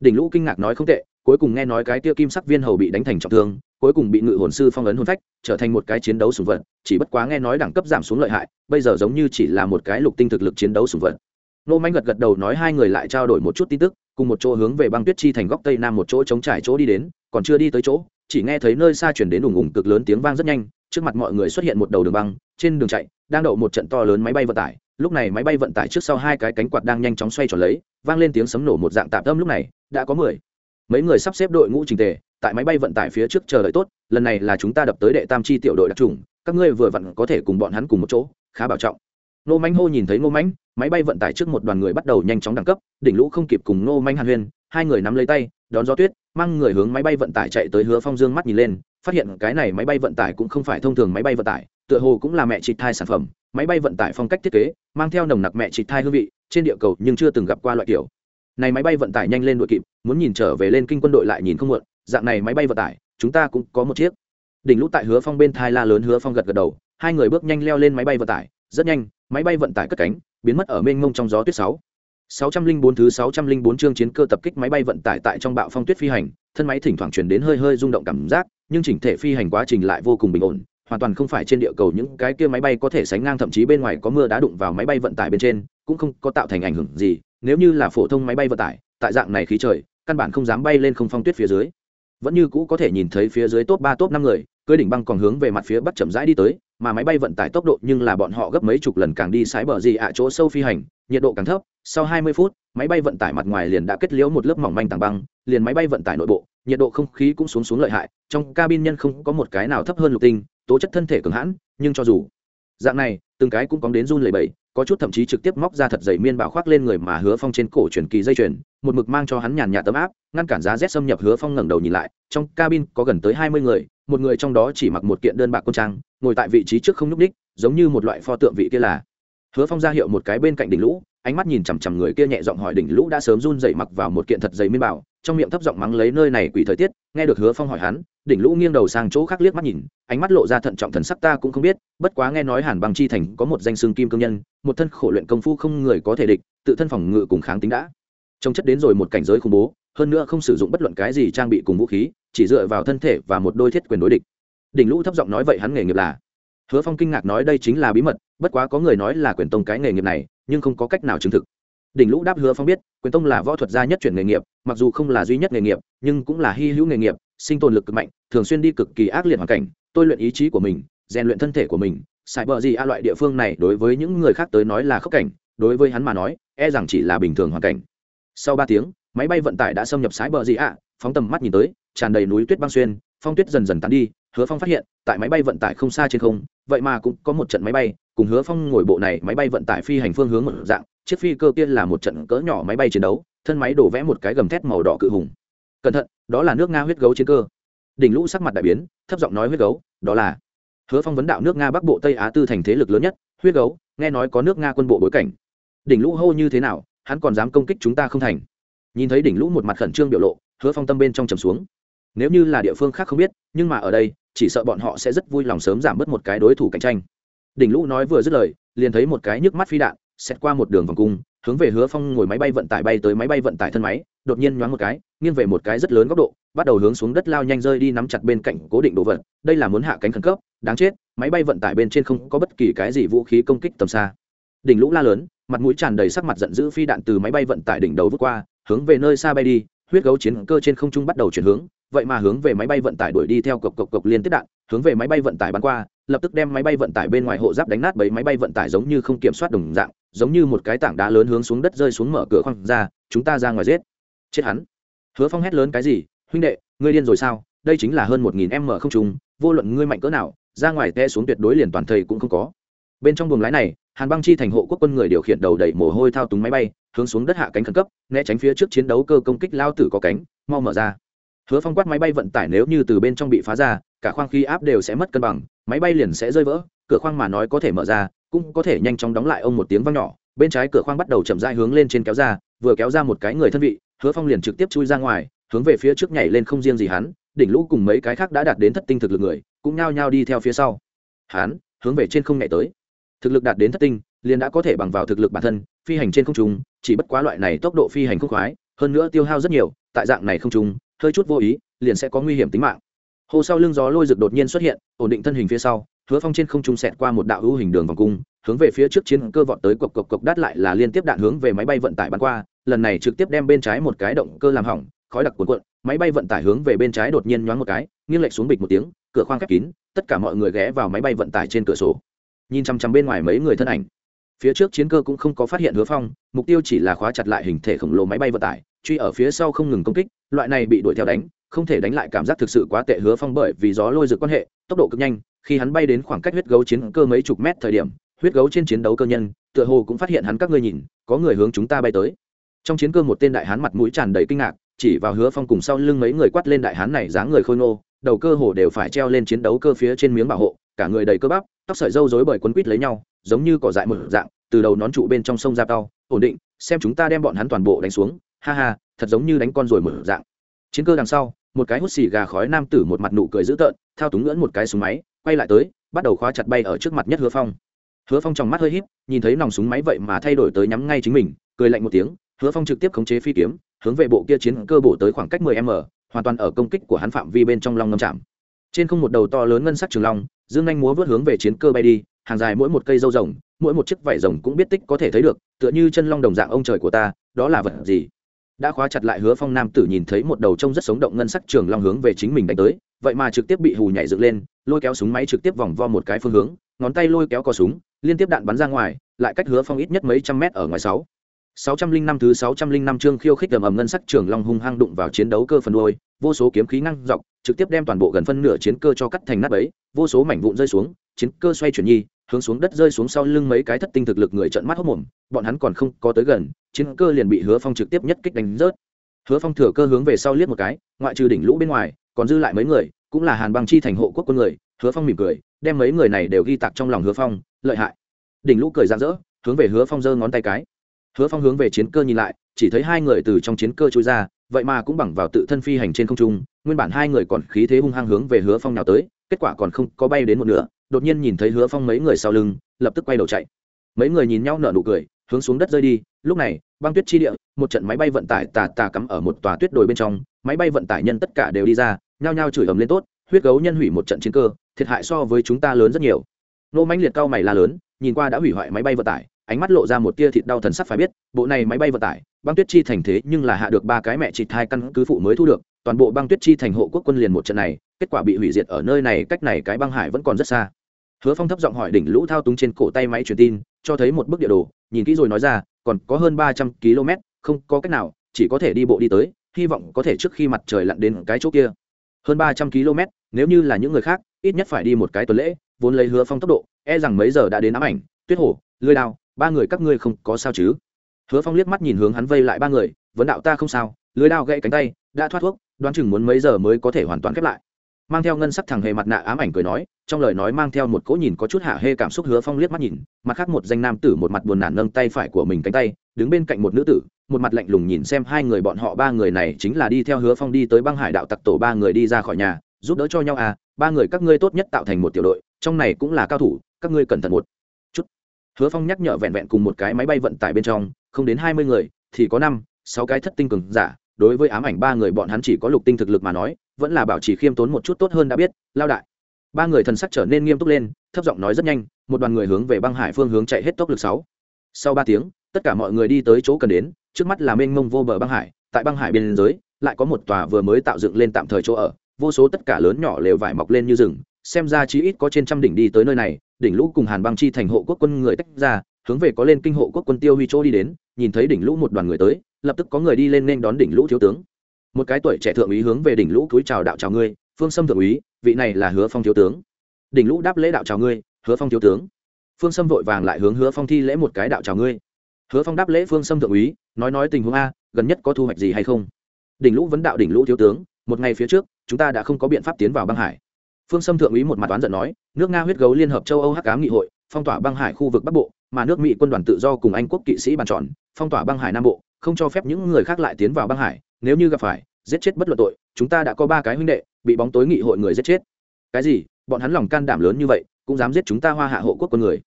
Đỉnh lũ kinh ngạc nói không tệ, cuối cùng nghe nói cái kia kim sắc viên hầu bị đánh thành trọng thương, cuối cùng bị ngự hồn sư phong ấn hồn phách, trở thành một cái chiến đấu sùng vật, chỉ bất quá nghe nói đẳng cấp giảm xuống lợi hại, bây giờ giống như chỉ là một cái lục tinh thực lực chiến đấu sùng vật. Nô manh gật gật đầu nói hai người lại trao đổi một chút tin tức, cùng một chỗ hướng về băng tuyết chi thành góc tây nam một chỗ chống trải chỗ đi đến, còn chưa đi tới chỗ, chỉ nghe thấy nơi xa chuyển đến ủng ủng cực lớn tiếng vang rất nhanh trước mặt mọi người xuất hiện một đầu đường băng, trên đường chạy, đang đậu một trận to lớn máy bay vận tải. Lúc này máy bay vận tải trước sau hai cái cánh quạt đang nhanh chóng xoay tròn lấy, vang lên tiếng sấm nổ một dạng tạm tâm lúc này, đã có mười. Mấy người sắp xếp đội ngũ trình tề, tại máy bay vận tải phía trước chờ đợi tốt, lần này là chúng ta đập tới đệ tam chi tiểu đội đặc trùng, các ngươi vừa vặn có thể cùng bọn hắn cùng một chỗ, khá bảo trọng. Nô mánh hô nhìn thấy nô mánh máy bay vận tải trước một đoàn người bắt đầu nhanh chóng đẳng cấp, đỉnh lũ không kịp cùng nô mánh hàn huyên, hai người nắm lấy tay, đón gió tuyết, mang người hướng máy bay vận tải chạy tới hứa phong dương mắt nhìn lên phát hiện cái này máy bay vận tải cũng không phải thông thường máy bay vận tải tựa hồ cũng là mẹ chị thai sản phẩm. Máy bay vận tải phong cách thiết kế mang theo nồng nặc mẹ chị thai hương vị trên địa cầu nhưng chưa từng gặp qua loại kiểu. Này máy bay vận tải nhanh lên đội kịp muốn nhìn trở về lên kinh quân đội lại nhìn không muộn dạng này máy bay vận tải chúng ta cũng có một chiếc. Đỉnh lũ tại hứa phong bên thai la lớn hứa phong gật gật đầu hai người bước nhanh leo lên máy bay vận tải rất nhanh máy bay vận tải cất cánh biến mất ở mênh mông trong gió tuyết sáu. 604 thứ 604 chương chiến cơ tập kích máy bay vận tải tại trong bạo phong tuyết phi hành, thân máy thỉnh thoảng truyền đến hơi hơi rung động cảm giác, nhưng chỉnh thể phi hành quá trình lại vô cùng bình ổn, hoàn toàn không phải trên địa cầu những cái kia máy bay có thể sánh ngang thậm chí bên ngoài có mưa đá đụng vào máy bay vận tải bên trên, cũng không có tạo thành ảnh hưởng gì, nếu như là phổ thông máy bay vận tải, tại dạng này khí trời, căn bản không dám bay lên không phong tuyết phía dưới. Vẫn như cũ có thể nhìn thấy phía dưới top ba top năm người, cưới đỉnh băng còn hướng về mặt phía bắc chậm rãi đi tới, mà máy bay vận tải tốc độ nhưng là bọn họ gấp mấy chục lần càng đi sái bờ gì ạ chỗ sâu phi hành, nhiệt độ càng thấp, sau 20 phút, máy bay vận tải mặt ngoài liền đã kết liễu một lớp mỏng manh tảng băng, liền máy bay vận tải nội bộ, nhiệt độ không khí cũng xuống xuống lợi hại, trong cabin nhân không có một cái nào thấp hơn lục tinh, tố chất thân thể cường hãn, nhưng cho dù dạng này, từng cái cũng có đến run lẩy bẩy, có chút thậm chí trực tiếp móc ra thật dày miên bảo khoác lên người mà Hứa Phong trên cổ truyền kỳ dây chuyền, một mực mang cho hắn nhàn nhạt tấm áp, ngăn cản giá rét xâm nhập Hứa Phong ngẩng đầu nhìn lại, trong cabin có gần tới 20 người, một người trong đó chỉ mặc một kiện đơn bạc quân trang, ngồi tại vị trí trước không nhúc nhích, giống như một loại pho tượng vị kia là. Hứa Phong ra hiệu một cái bên cạnh đỉnh lũ, ánh mắt nhìn chằm chằm người kia nhẹ giọng hỏi đỉnh lũ đã sớm run dậy mặc vào một kiện thật dày miên bảo trong miệng thấp giọng mắng lấy nơi này quỷ thời tiết nghe được hứa phong hỏi hắn đỉnh lũ nghiêng đầu sang chỗ khác liếc mắt nhìn ánh mắt lộ ra thận trọng thần sắc ta cũng không biết bất quá nghe nói hàn băng chi thành có một danh xương kim cương nhân một thân khổ luyện công phu không người có thể địch tự thân phòng ngự cùng kháng tính đã trông chất đến rồi một cảnh giới khủng bố hơn nữa không sử dụng bất luận cái gì trang bị cùng vũ khí chỉ dựa vào thân thể và một đôi thiết quyền đối địch. Đỉnh lũ thấp giọng nói vậy hắn nghề nghiệp là? Hứa phong kinh ngạc nói đây chính là bí mật, bất quá có người nói là quyền tông cái nghề nghiệp này, nhưng không có cách nào chứng thực. Đỉnh lũ đáp hứa phong biết, quyền tông là võ thuật gia nhất chuyển nghề nghiệp, mặc dù không là duy nhất nghề nghiệp, nhưng cũng là hy hữu nghề nghiệp, sinh tồn lực cực mạnh, thường xuyên đi cực kỳ ác liệt hoàn cảnh, tôi luyện ý chí của mình, rèn luyện thân thể của mình Sải bờ gì a loại địa phương này đối với những người khác tới nói là khốc cảnh, đối với hắn mà nói e rằng chỉ là bình thường hoàn cảnh. Sau ba tiếng, máy bay vận tải đã xâm nhập sải bờ gì a, phóng tầm mắt nhìn tới tràn đầy núi tuyết băng xuyên, phong tuyết dần dần tán đi, hứa phong phát hiện, tại máy bay vận tải không xa trên không, vậy mà cũng có một trận máy bay, cùng hứa phong ngồi bộ này máy bay vận tải phi hành phương hướng một dạng, chiếc phi cơ kia là một trận cỡ nhỏ máy bay chiến đấu, thân máy đổ vẽ một cái gầm thét màu đỏ cự hùng. Cẩn thận, đó là nước nga huyết gấu chiến cơ. Đỉnh lũ sắc mặt đại biến, thấp giọng nói huyết gấu, đó là hứa phong vấn đạo nước nga bắc bộ tây á tư thành thế lực lớn nhất, huyết gấu, nghe nói có nước nga quân bộ bối cảnh. Đỉnh lũ hô như thế nào, hắn còn dám công kích chúng ta không thành. Nhìn thấy đỉnh lũ một mặt khẩn trương biểu lộ, hứa phong tâm bên trong trầm xuống nếu như là địa phương khác không biết, nhưng mà ở đây, chỉ sợ bọn họ sẽ rất vui lòng sớm giảm bớt một cái đối thủ cạnh tranh. Đỉnh lũ nói vừa dứt lời, liền thấy một cái nhức mắt phi đạn xét qua một đường vòng cung, hướng về hứa phong ngồi máy bay vận tải bay tới máy bay vận tải thân máy, đột nhiên nhoáng một cái, nghiêng về một cái rất lớn góc độ, bắt đầu hướng xuống đất lao nhanh rơi đi nắm chặt bên cạnh cố định đồ vật. Đây là muốn hạ cánh khẩn cấp, đáng chết, máy bay vận tải bên trên không có bất kỳ cái gì vũ khí công kích tầm xa. Đỉnh lũ la lớn, mặt mũi tràn đầy sắc mặt giận dữ phi đạn từ máy bay vận tải đỉnh đầu vút qua, hướng về nơi xa bay đi huyết gấu chiến cơ trên không trung bắt đầu chuyển hướng, vậy mà hướng về máy bay vận tải đuổi đi theo cộc cộc cộc liên tiếp đạn, hướng về máy bay vận tải bắn qua, lập tức đem máy bay vận tải bên ngoài hộ giáp đánh nát bấy máy bay vận tải giống như không kiểm soát đồng dạng, giống như một cái tảng đá lớn hướng xuống đất rơi xuống mở cửa khoang ra, chúng ta ra ngoài giết. Chết hắn. Hứa phong hét lớn cái gì? Huynh đệ, ngươi điên rồi sao? Đây chính là hơn một nghìn m không trùng vô luận ngươi mạnh cỡ nào, ra ngoài te xuống tuyệt đối liền toàn thầy cũng không có. Bên trong buồng lái này hàn băng chi thành hộ quốc quân người điều khiển đầu đẩy mồ hôi thao túng máy bay, hướng xuống đất hạ cánh khẩn cấp, né tránh phía trước chiến đấu cơ công kích lao tử có cánh, mau mở ra. Hứa phong quát máy bay vận tải nếu như từ bên trong bị phá ra, cả khoang khí áp đều sẽ mất cân bằng, máy bay liền sẽ rơi vỡ, cửa khoang mà nói có thể mở ra, cũng có thể nhanh chóng đóng lại ông một tiếng vang nhỏ, bên trái cửa khoang bắt đầu chậm rãi hướng lên trên kéo ra, vừa kéo ra một cái người thân vị, hứa phong liền trực tiếp chui ra ngoài, hướng về phía trước nhảy lên không riêng gì hắn, đỉnh lũ cùng mấy cái khác đã đạt đến thất tinh thực lực người, cũng nhao nhao đi theo phía sau. Hắn hướng về trên không nhảy tới thực lực đạt đến thất tinh, liền đã có thể bằng vào thực lực bản thân, phi hành trên không trung, chỉ bất quá loại này tốc độ phi hành không khoái, hơn nữa tiêu hao rất nhiều, tại dạng này không trung, hơi chút vô ý, liền sẽ có nguy hiểm tính mạng. Hồ sau lưng gió lôi rực đột nhiên xuất hiện, ổn định thân hình phía sau, hứa phong trên không trung xẹt qua một đạo hữu hình đường vòng cung, hướng về phía trước chiến cơ vọt tới cộc cộc cộc đắt lại là liên tiếp đạn hướng về máy bay vận tải bắn qua, lần này trực tiếp đem bên trái một cái động cơ làm hỏng, khói đặc cuộn cuộn, máy bay vận tải hướng về bên trái đột nhiên nhoáng một cái, nghiêng lệch xuống bịch một tiếng, cửa khoang khép kín, tất cả mọi người ghé vào máy bay vận tải trên cửa sổ nhìn chăm chăm bên ngoài mấy người thân ảnh. Phía trước chiến cơ cũng không có phát hiện hứa phong, mục tiêu chỉ là khóa chặt lại hình thể khổng lồ máy bay vận tải, truy ở phía sau không ngừng công kích, loại này bị đuổi theo đánh, không thể đánh lại cảm giác thực sự quá tệ hứa phong bởi vì gió lôi rực quan hệ, tốc độ cực nhanh, khi hắn bay đến khoảng cách huyết gấu chiến cơ mấy chục mét thời điểm, huyết gấu trên chiến đấu cơ nhân, tựa hồ cũng phát hiện hắn các ngươi nhìn, có người hướng chúng ta bay tới. Trong chiến cơ một tên đại hán mặt mũi tràn đầy kinh ngạc, chỉ vào hứa phong cùng sau lưng mấy người quát lên đại hán này dáng người khôi ngô, đầu cơ hồ đều phải treo lên chiến đấu cơ phía trên miếng bảo hộ cả người đầy cơ bắp, tóc sợi dâu rối bởi quấn quít lấy nhau, giống như cỏ dại mở dạng, từ đầu nón trụ bên trong sông ra tàu ổn định, xem chúng ta đem bọn hắn toàn bộ đánh xuống, ha ha, thật giống như đánh con rồi mở dạng. Chiến cơ đằng sau, một cái hút xì gà khói nam tử một mặt nụ cười dữ tợn, thao túng ngưỡng một cái súng máy, quay lại tới, bắt đầu khóa chặt bay ở trước mặt nhất hứa phong. Hứa phong trong mắt hơi h í p nhìn thấy nòng súng máy vậy mà thay đổi tới nhắm ngay chính mình, cười lạnh một tiếng, hứa phong trực tiếp khống chế phi kiếm, hướng về bộ kia chiến cơ bổ tới khoảng cách 10 m, hoàn toàn ở công kích của hắn phạm vi bên trong long ngâm chạm. Trên không một đầu to lớn ngân sắc trường long dương anh múa vớt hướng về chiến cơ bay đi, hàng dài mỗi một cây dâu rồng, mỗi một chiếc vải rồng cũng biết tích có thể thấy được, tựa như chân long đồng dạng ông trời của ta, đó là vật gì? Đã khóa chặt lại hứa phong nam tử nhìn thấy một đầu trông rất sống động ngân sắc trường long hướng về chính mình đánh tới, vậy mà trực tiếp bị hù nhảy dựng lên, lôi kéo súng máy trực tiếp vòng vo một cái phương hướng, ngón tay lôi kéo cò súng, liên tiếp đạn bắn ra ngoài, lại cách hứa phong ít nhất mấy trăm mét ở ngoài sáu sáu trăm linh năm thứ sáu trăm linh năm chương khiêu khích ầm ầm ngân sắc trường long hung hăng đụng vào chiến đấu cơ phần đuôi, vô số kiếm khí năng dọc, trực tiếp đem toàn bộ gần phân nửa chiến cơ cho cắt thành nát bấy, vô số mảnh vụn rơi xuống, chiến cơ xoay chuyển nhi, hướng xuống đất rơi xuống sau lưng mấy cái thất tinh thực lực người trợn mắt hốt mồm, bọn hắn còn không có tới gần, chiến cơ liền bị Hứa Phong trực tiếp nhất kích đánh rớt. Hứa Phong thừa cơ hướng về sau liếc một cái, ngoại trừ đỉnh lũ bên ngoài, còn dư lại mấy người, cũng là Hàn Băng chi thành hộ quốc quân người, Hứa Phong mỉm cười, đem mấy người này đều ghi tạc trong lòng Hứa Phong, lợi hại. Đỉnh lũ cười rạng rỡ, hướng về Hứa Phong giơ ngón tay cái hứa phong hướng về chiến cơ nhìn lại, chỉ thấy hai người từ trong chiến cơ trôi ra, vậy mà cũng bằng vào tự thân phi hành trên không trung, nguyên bản hai người còn khí thế hung hăng hướng về hứa phong nào tới, kết quả còn không có bay đến một nửa, đột nhiên nhìn thấy hứa phong mấy người sau lưng, lập tức quay đầu chạy. Mấy người nhìn nhau nở nụ cười, hướng xuống đất rơi đi, lúc này, băng tuyết chi địa, một trận máy bay vận tải tà tà cắm ở một tòa tuyết đồi bên trong, máy bay vận tải nhân tất cả đều đi ra, nhao nhao chửi ầm lên tốt, huyết gấu nhân hủy một trận chiến cơ, thiệt hại so với chúng ta lớn rất nhiều. Nô mãnh liệt cao mày la lớn, nhìn qua đã hủy hoại máy bay vận tải ánh mắt lộ ra một tia thịt đau thần sắc phải biết, bộ này máy bay vận tải, băng tuyết chi thành thế nhưng là hạ được ba cái mẹ chị hai căn cứ phụ mới thu được, toàn bộ băng tuyết chi thành hộ quốc quân liền một trận này, kết quả bị hủy diệt ở nơi này, cách này cái băng hải vẫn còn rất xa. Hứa phong thấp giọng hỏi đỉnh lũ thao túng trên cổ tay máy truyền tin, cho thấy một bức địa đồ, nhìn kỹ rồi nói ra, còn có hơn ba trăm km, không có cách nào, chỉ có thể đi bộ đi tới, hy vọng có thể trước khi mặt trời lặn đến cái chỗ kia. Hơn ba trăm km, nếu như là những người khác, ít nhất phải đi một cái tuần lễ, vốn lấy hứa phong tốc độ e rằng mấy giờ đã đến ám ảnh, tuyết hổ, lưới đao ba người các ngươi không có sao chứ? Hứa phong liếc mắt nhìn hướng hắn vây lại ba người, vấn đạo ta không sao, lưới đao gãy cánh tay, đã thoát thuốc, đoán chừng muốn mấy giờ mới có thể hoàn toàn khép lại. Mang theo ngân sắc thằng hề mặt nạ ám ảnh cười nói, trong lời nói mang theo một cỗ nhìn có chút hạ hê cảm xúc hứa phong liếc mắt nhìn, mặt khác một danh nam tử một mặt buồn nản nâng tay phải của mình cánh tay, đứng bên cạnh một nữ tử, một mặt lạnh lùng nhìn xem hai người bọn họ, ba người này chính là đi theo hứa phong đi tới băng hải đạo tặc tổ ba người đi ra khỏi nhà, giúp đỡ cho nhau à ba người các ngươi tốt nhất tạo thành một tiểu đội, trong này cũng là cao thủ, các ngươi cẩn thận một hứa phong nhắc nhở vẹn vẹn cùng một cái máy bay vận tải bên trong, không đến hai mươi người, thì có năm, sáu cái thất tinh cường giả. Đối với ám ảnh ba người bọn hắn chỉ có lục tinh thực lực mà nói, vẫn là bảo trì khiêm tốn một chút tốt hơn đã biết, lao đại. Ba người thần sắc trở nên nghiêm túc lên, thấp giọng nói rất nhanh, một đoàn người hướng về băng hải phương hướng chạy hết tốc lực sáu. Sau ba tiếng, tất cả mọi người đi tới chỗ cần đến, trước mắt là mênh mông vô bờ băng hải, tại băng hải bên giới, lại có một tòa vừa mới tạo dựng lên tạm thời chỗ ở, vô số tất cả lớn nhỏ lều vải mọc lên như rừng, xem ra chí ít có trên trăm đỉnh đi tới nơi này đỉnh lũ cùng hàn băng chi thành hộ quốc quân người tách ra, hướng về có lên kinh hộ quốc quân tiêu huy chỗ đi đến, nhìn thấy đỉnh lũ một đoàn người tới, lập tức có người đi lên nên đón đỉnh lũ thiếu tướng. Một cái tuổi trẻ thượng úy hướng về đỉnh lũ cúi chào đạo chào ngươi, phương sâm thượng úy, vị này là hứa phong thiếu tướng. Đỉnh lũ đáp lễ đạo chào ngươi, hứa phong thiếu tướng. Phương sâm vội vàng lại hướng hứa phong thi lễ một cái đạo chào ngươi. Hứa phong đáp lễ phương sâm thượng úy, nói nói tình huống a, gần nhất có thu hoạch gì hay không? Đỉnh lũ vấn đạo đỉnh lũ thiếu tướng, một ngày phía trước, chúng ta đã không có biện pháp tiến vào băng hải phương sâm thượng úy một mặt toán giận nói, nước nga huyết gấu liên hợp châu âu hắc ám nghị hội, phong tỏa băng hải khu vực bắc bộ, mà nước mỹ quân đoàn tự do cùng anh quốc kỵ sĩ bàn tròn, phong tỏa băng hải nam bộ, không cho phép những người khác lại tiến vào băng hải, nếu như gặp phải, giết chết bất luận tội, chúng ta đã có ba cái huynh đệ, bị bóng tối nghị hội người giết chết. Cái gì? Bọn hắn lòng can đảm lớn như vậy, cũng dám giết chúng ta hoa hạ hộ quốc con người.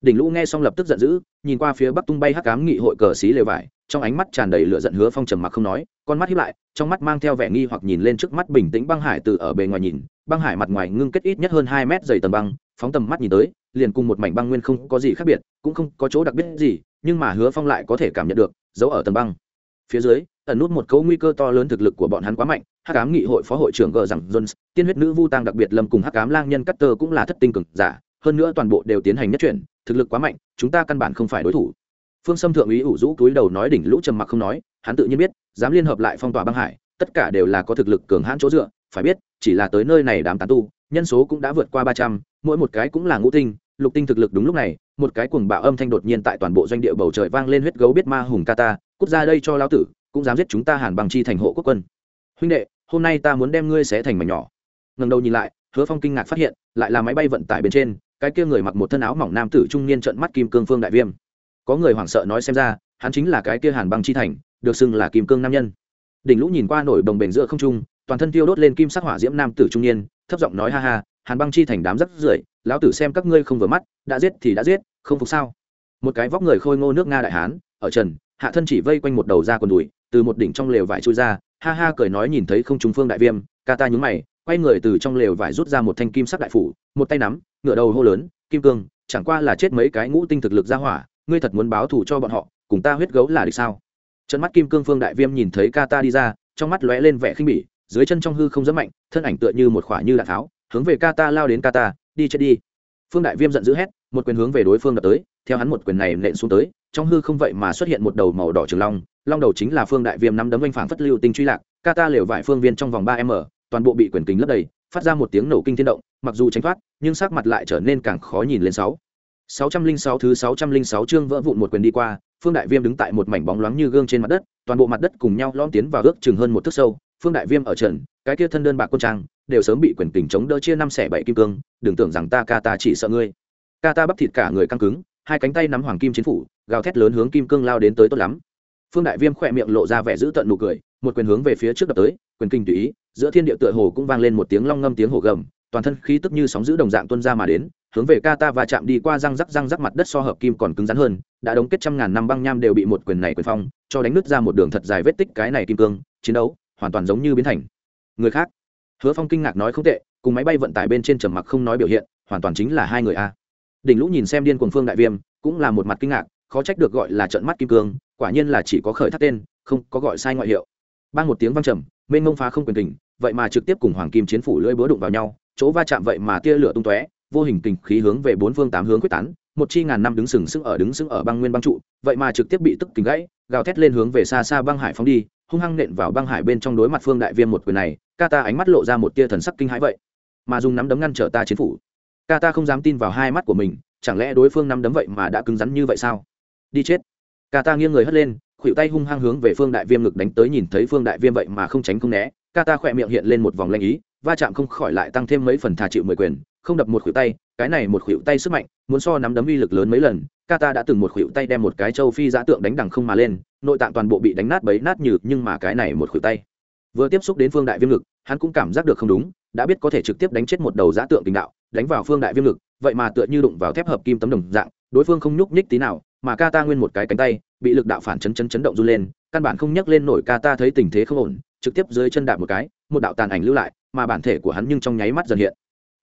Đỉnh lũ nghe xong lập tức giận dữ, nhìn qua phía bắc tung bay hắc ám nghị hội cờ xí lều vải, trong ánh mắt tràn đầy lửa giận hứa phong trầm mặc không nói, con mắt hiếp lại trong mắt mang theo vẻ nghi hoặc nhìn lên trước mắt bình tĩnh băng hải từ ở bề ngoài nhìn, băng hải mặt ngoài ngưng kết ít nhất hơn hai mét dày tầng băng, phóng tầm mắt nhìn tới, liền cùng một mảnh băng nguyên không có gì khác biệt, cũng không có chỗ đặc biệt gì, nhưng mà hứa phong lại có thể cảm nhận được giấu ở tầng băng. Phía dưới, ẩn nút một cấu nguy cơ to lớn thực lực của bọn hắn quá mạnh, hắc cám nghị hội phó hội trưởng gờ rằng jones, tiên huyết nữ vu tăng đặc biệt lâm cùng hắc cám lang nhân cắt tơ cũng là thất tinh cực giả, hơn nữa toàn bộ đều tiến hành nhất chuyển, thực lực quá mạnh, chúng ta căn bản không phải đối thủ. Phương sâm thượng úy ủ rũ túi đầu nói đỉnh lũ trầm mặc không nói, hắn tự nhiên biết dám liên hợp lại phong tỏa băng hải, tất cả đều là có thực lực cường hãn chỗ dựa, phải biết, chỉ là tới nơi này đám tán tu, nhân số cũng đã vượt qua ba trăm, mỗi một cái cũng là ngũ tinh, lục tinh thực lực đúng lúc này, một cái cuồng bạo âm thanh đột nhiên tại toàn bộ doanh địa bầu trời vang lên huyết gấu biết ma hùng kata cút ra đây cho lão tử, cũng dám giết chúng ta hàn bằng chi thành hộ quốc quân. Huynh đệ, hôm nay ta muốn đem ngươi xé thành mảnh nhỏ. Ngần đầu nhìn lại, hứa phong kinh ngạc phát hiện, lại là máy bay vận tải bên trên, cái kia người mặc một thân áo mỏng nam tử trung niên trận mắt kim cương phương đại viêm. Có người hoảng sợ nói xem ra, hắn chính là cái kia hàn băng chi thành được xưng là kim cương nam nhân. Đỉnh lũ nhìn qua nổi đồng bền giữa không trung, toàn thân tiêu đốt lên kim sắc hỏa diễm nam tử trung niên, thấp giọng nói ha ha, hàn băng chi thành đám rất rưởi, lão tử xem các ngươi không vừa mắt, đã giết thì đã giết, không phục sao? Một cái vóc người khôi ngô nước nga đại hán, ở trần, hạ thân chỉ vây quanh một đầu da quần đùi, từ một đỉnh trong lều vải chui ra, ha ha cười nói nhìn thấy không trung phương đại viêm, ca ta nhúng mày, quay người từ trong lều vải rút ra một thanh kim sắc đại phủ, một tay nắm, ngựa đầu hô lớn, kim cương, chẳng qua là chết mấy cái ngũ tinh thực lực ra hỏa, ngươi thật muốn báo thù cho bọn họ, cùng ta huyết gấu là địch sao? Chân mắt kim cương phương đại viêm nhìn thấy kata đi ra, trong mắt lóe lên vẻ khinh bỉ, dưới chân trong hư không giẫm mạnh, thân ảnh tựa như một khỏa như đạn tháo, hướng về kata lao đến kata đi chết đi. Phương đại viêm giận dữ hét, một quyền hướng về đối phương đập tới, theo hắn một quyền này nện xuống tới, trong hư không vậy mà xuất hiện một đầu màu đỏ trường long long đầu chính là phương đại viêm nắm đấm vênh phảng phất lưu tinh truy lạc Kata liều vải phương viên trong vòng ba m, toàn bộ bị quyền kính lấp đầy, phát ra một tiếng nổ kinh thiên động, mặc dù tránh thoát, nhưng sắc mặt lại trở nên càng khó nhìn lên sáu. sáu trăm linh sáu thứ sáu trăm linh sáu chương vỡ vụn một quyền đi qua phương đại viêm đứng tại một mảnh bóng loáng như gương trên mặt đất, toàn bộ mặt đất cùng nhau lom tiến vào ước chừng hơn một thước sâu. Phương đại viêm ở trận cái kia thân đơn bạc quân trang, đều sớm bị quyền kình chống đỡ chia năm xẻ bảy kim cương, đừng tưởng rằng ta ca ta chỉ sợ ngươi. Ca ta bắp thịt cả người căng cứng, hai cánh tay nắm hoàng kim chiến phủ, gào thét lớn hướng kim cương lao đến tới tốt lắm. Phương đại viêm khỏe miệng lộ ra vẻ giữ tận nụ cười, một quyền hướng về phía trước đập tới, quyền kinh tùy ý, giữa thiên địa tựa hồ cũng vang lên một tiếng long ngâm tiếng hổ gầm, toàn thân khí tức như sóng giữ đồng dạng tuân ra mà đến hướng về ca ta và chạm đi qua răng rắc răng rắc mặt đất so hợp kim còn cứng rắn hơn, đã đóng kết trăm ngàn năm băng nham đều bị một quyền này quyền phong, cho đánh nứt ra một đường thật dài vết tích cái này kim cương, chiến đấu hoàn toàn giống như biến thành. Người khác. Hứa phong kinh ngạc nói không tệ, cùng máy bay vận tải bên trên trầm mặc không nói biểu hiện, hoàn toàn chính là hai người a. Đỉnh lũ nhìn xem điên cuồng phương đại viêm, cũng là một mặt kinh ngạc, khó trách được gọi là trận mắt kim cương, quả nhiên là chỉ có khởi thác tên, không có gọi sai ngoại hiệu. Ban một tiếng vang trầm, mênh mông phá không quyền tình vậy mà trực tiếp cùng hoàng kim chiến phủ lưỡi búa đụng vào nhau, chỗ va chạm vậy mà tia lửa tung tóe vô hình kình khí hướng về bốn phương tám hướng quyết tán, một chi ngàn năm đứng sừng sững ở đứng sững ở băng nguyên băng trụ, vậy mà trực tiếp bị tức kình gãy, gào thét lên hướng về xa xa băng hải phóng đi, hung hăng nện vào băng hải bên trong đối mặt phương đại viêm một quyền này, ca ta ánh mắt lộ ra một tia thần sắc kinh hãi vậy. Mà dùng nắm đấm ngăn trở ta chiến phủ. Ca ta không dám tin vào hai mắt của mình, chẳng lẽ đối phương nắm đấm vậy mà đã cứng rắn như vậy sao? Đi chết. Ca ta nghiêng người hất lên, khuỷu tay hung hăng hướng về phương đại viêm ngực đánh tới nhìn thấy phương đại viêm vậy mà không tránh không né, ca ta khỏe miệng hiện lên một vòng lanh ý, va chạm không khỏi lại tăng thêm mấy phần thà chịu mười quyền không đập một khuỷu tay, cái này một khuỷu tay sức mạnh, muốn so nắm đấm uy lực lớn mấy lần Kata đã từng một khuỷu tay đem một cái châu phi giã tượng đánh đằng không mà lên, nội tạng toàn bộ bị đánh nát bấy nát nhừ, nhưng mà cái này một khuỷu tay vừa tiếp xúc đến phương đại viêm lực hắn cũng cảm giác được không đúng, đã biết có thể trực tiếp đánh chết một đầu giã tượng tình đạo, đánh vào phương đại viêm lực vậy mà tựa như đụng vào thép hợp kim tấm đồng dạng, đối phương không nhúc nhích tí nào, mà ca ta nguyên một cái cánh tay, bị lực đạo phản chấn chấn chấn động run lên, căn bản không nhấc lên nổi ca ta thấy tình thế không ổn, trực tiếp dưới chân đạp một cái, một đạo tàn ảnh lưu lại, mà bản thể của hắn nhưng trong nháy mắt dần hiện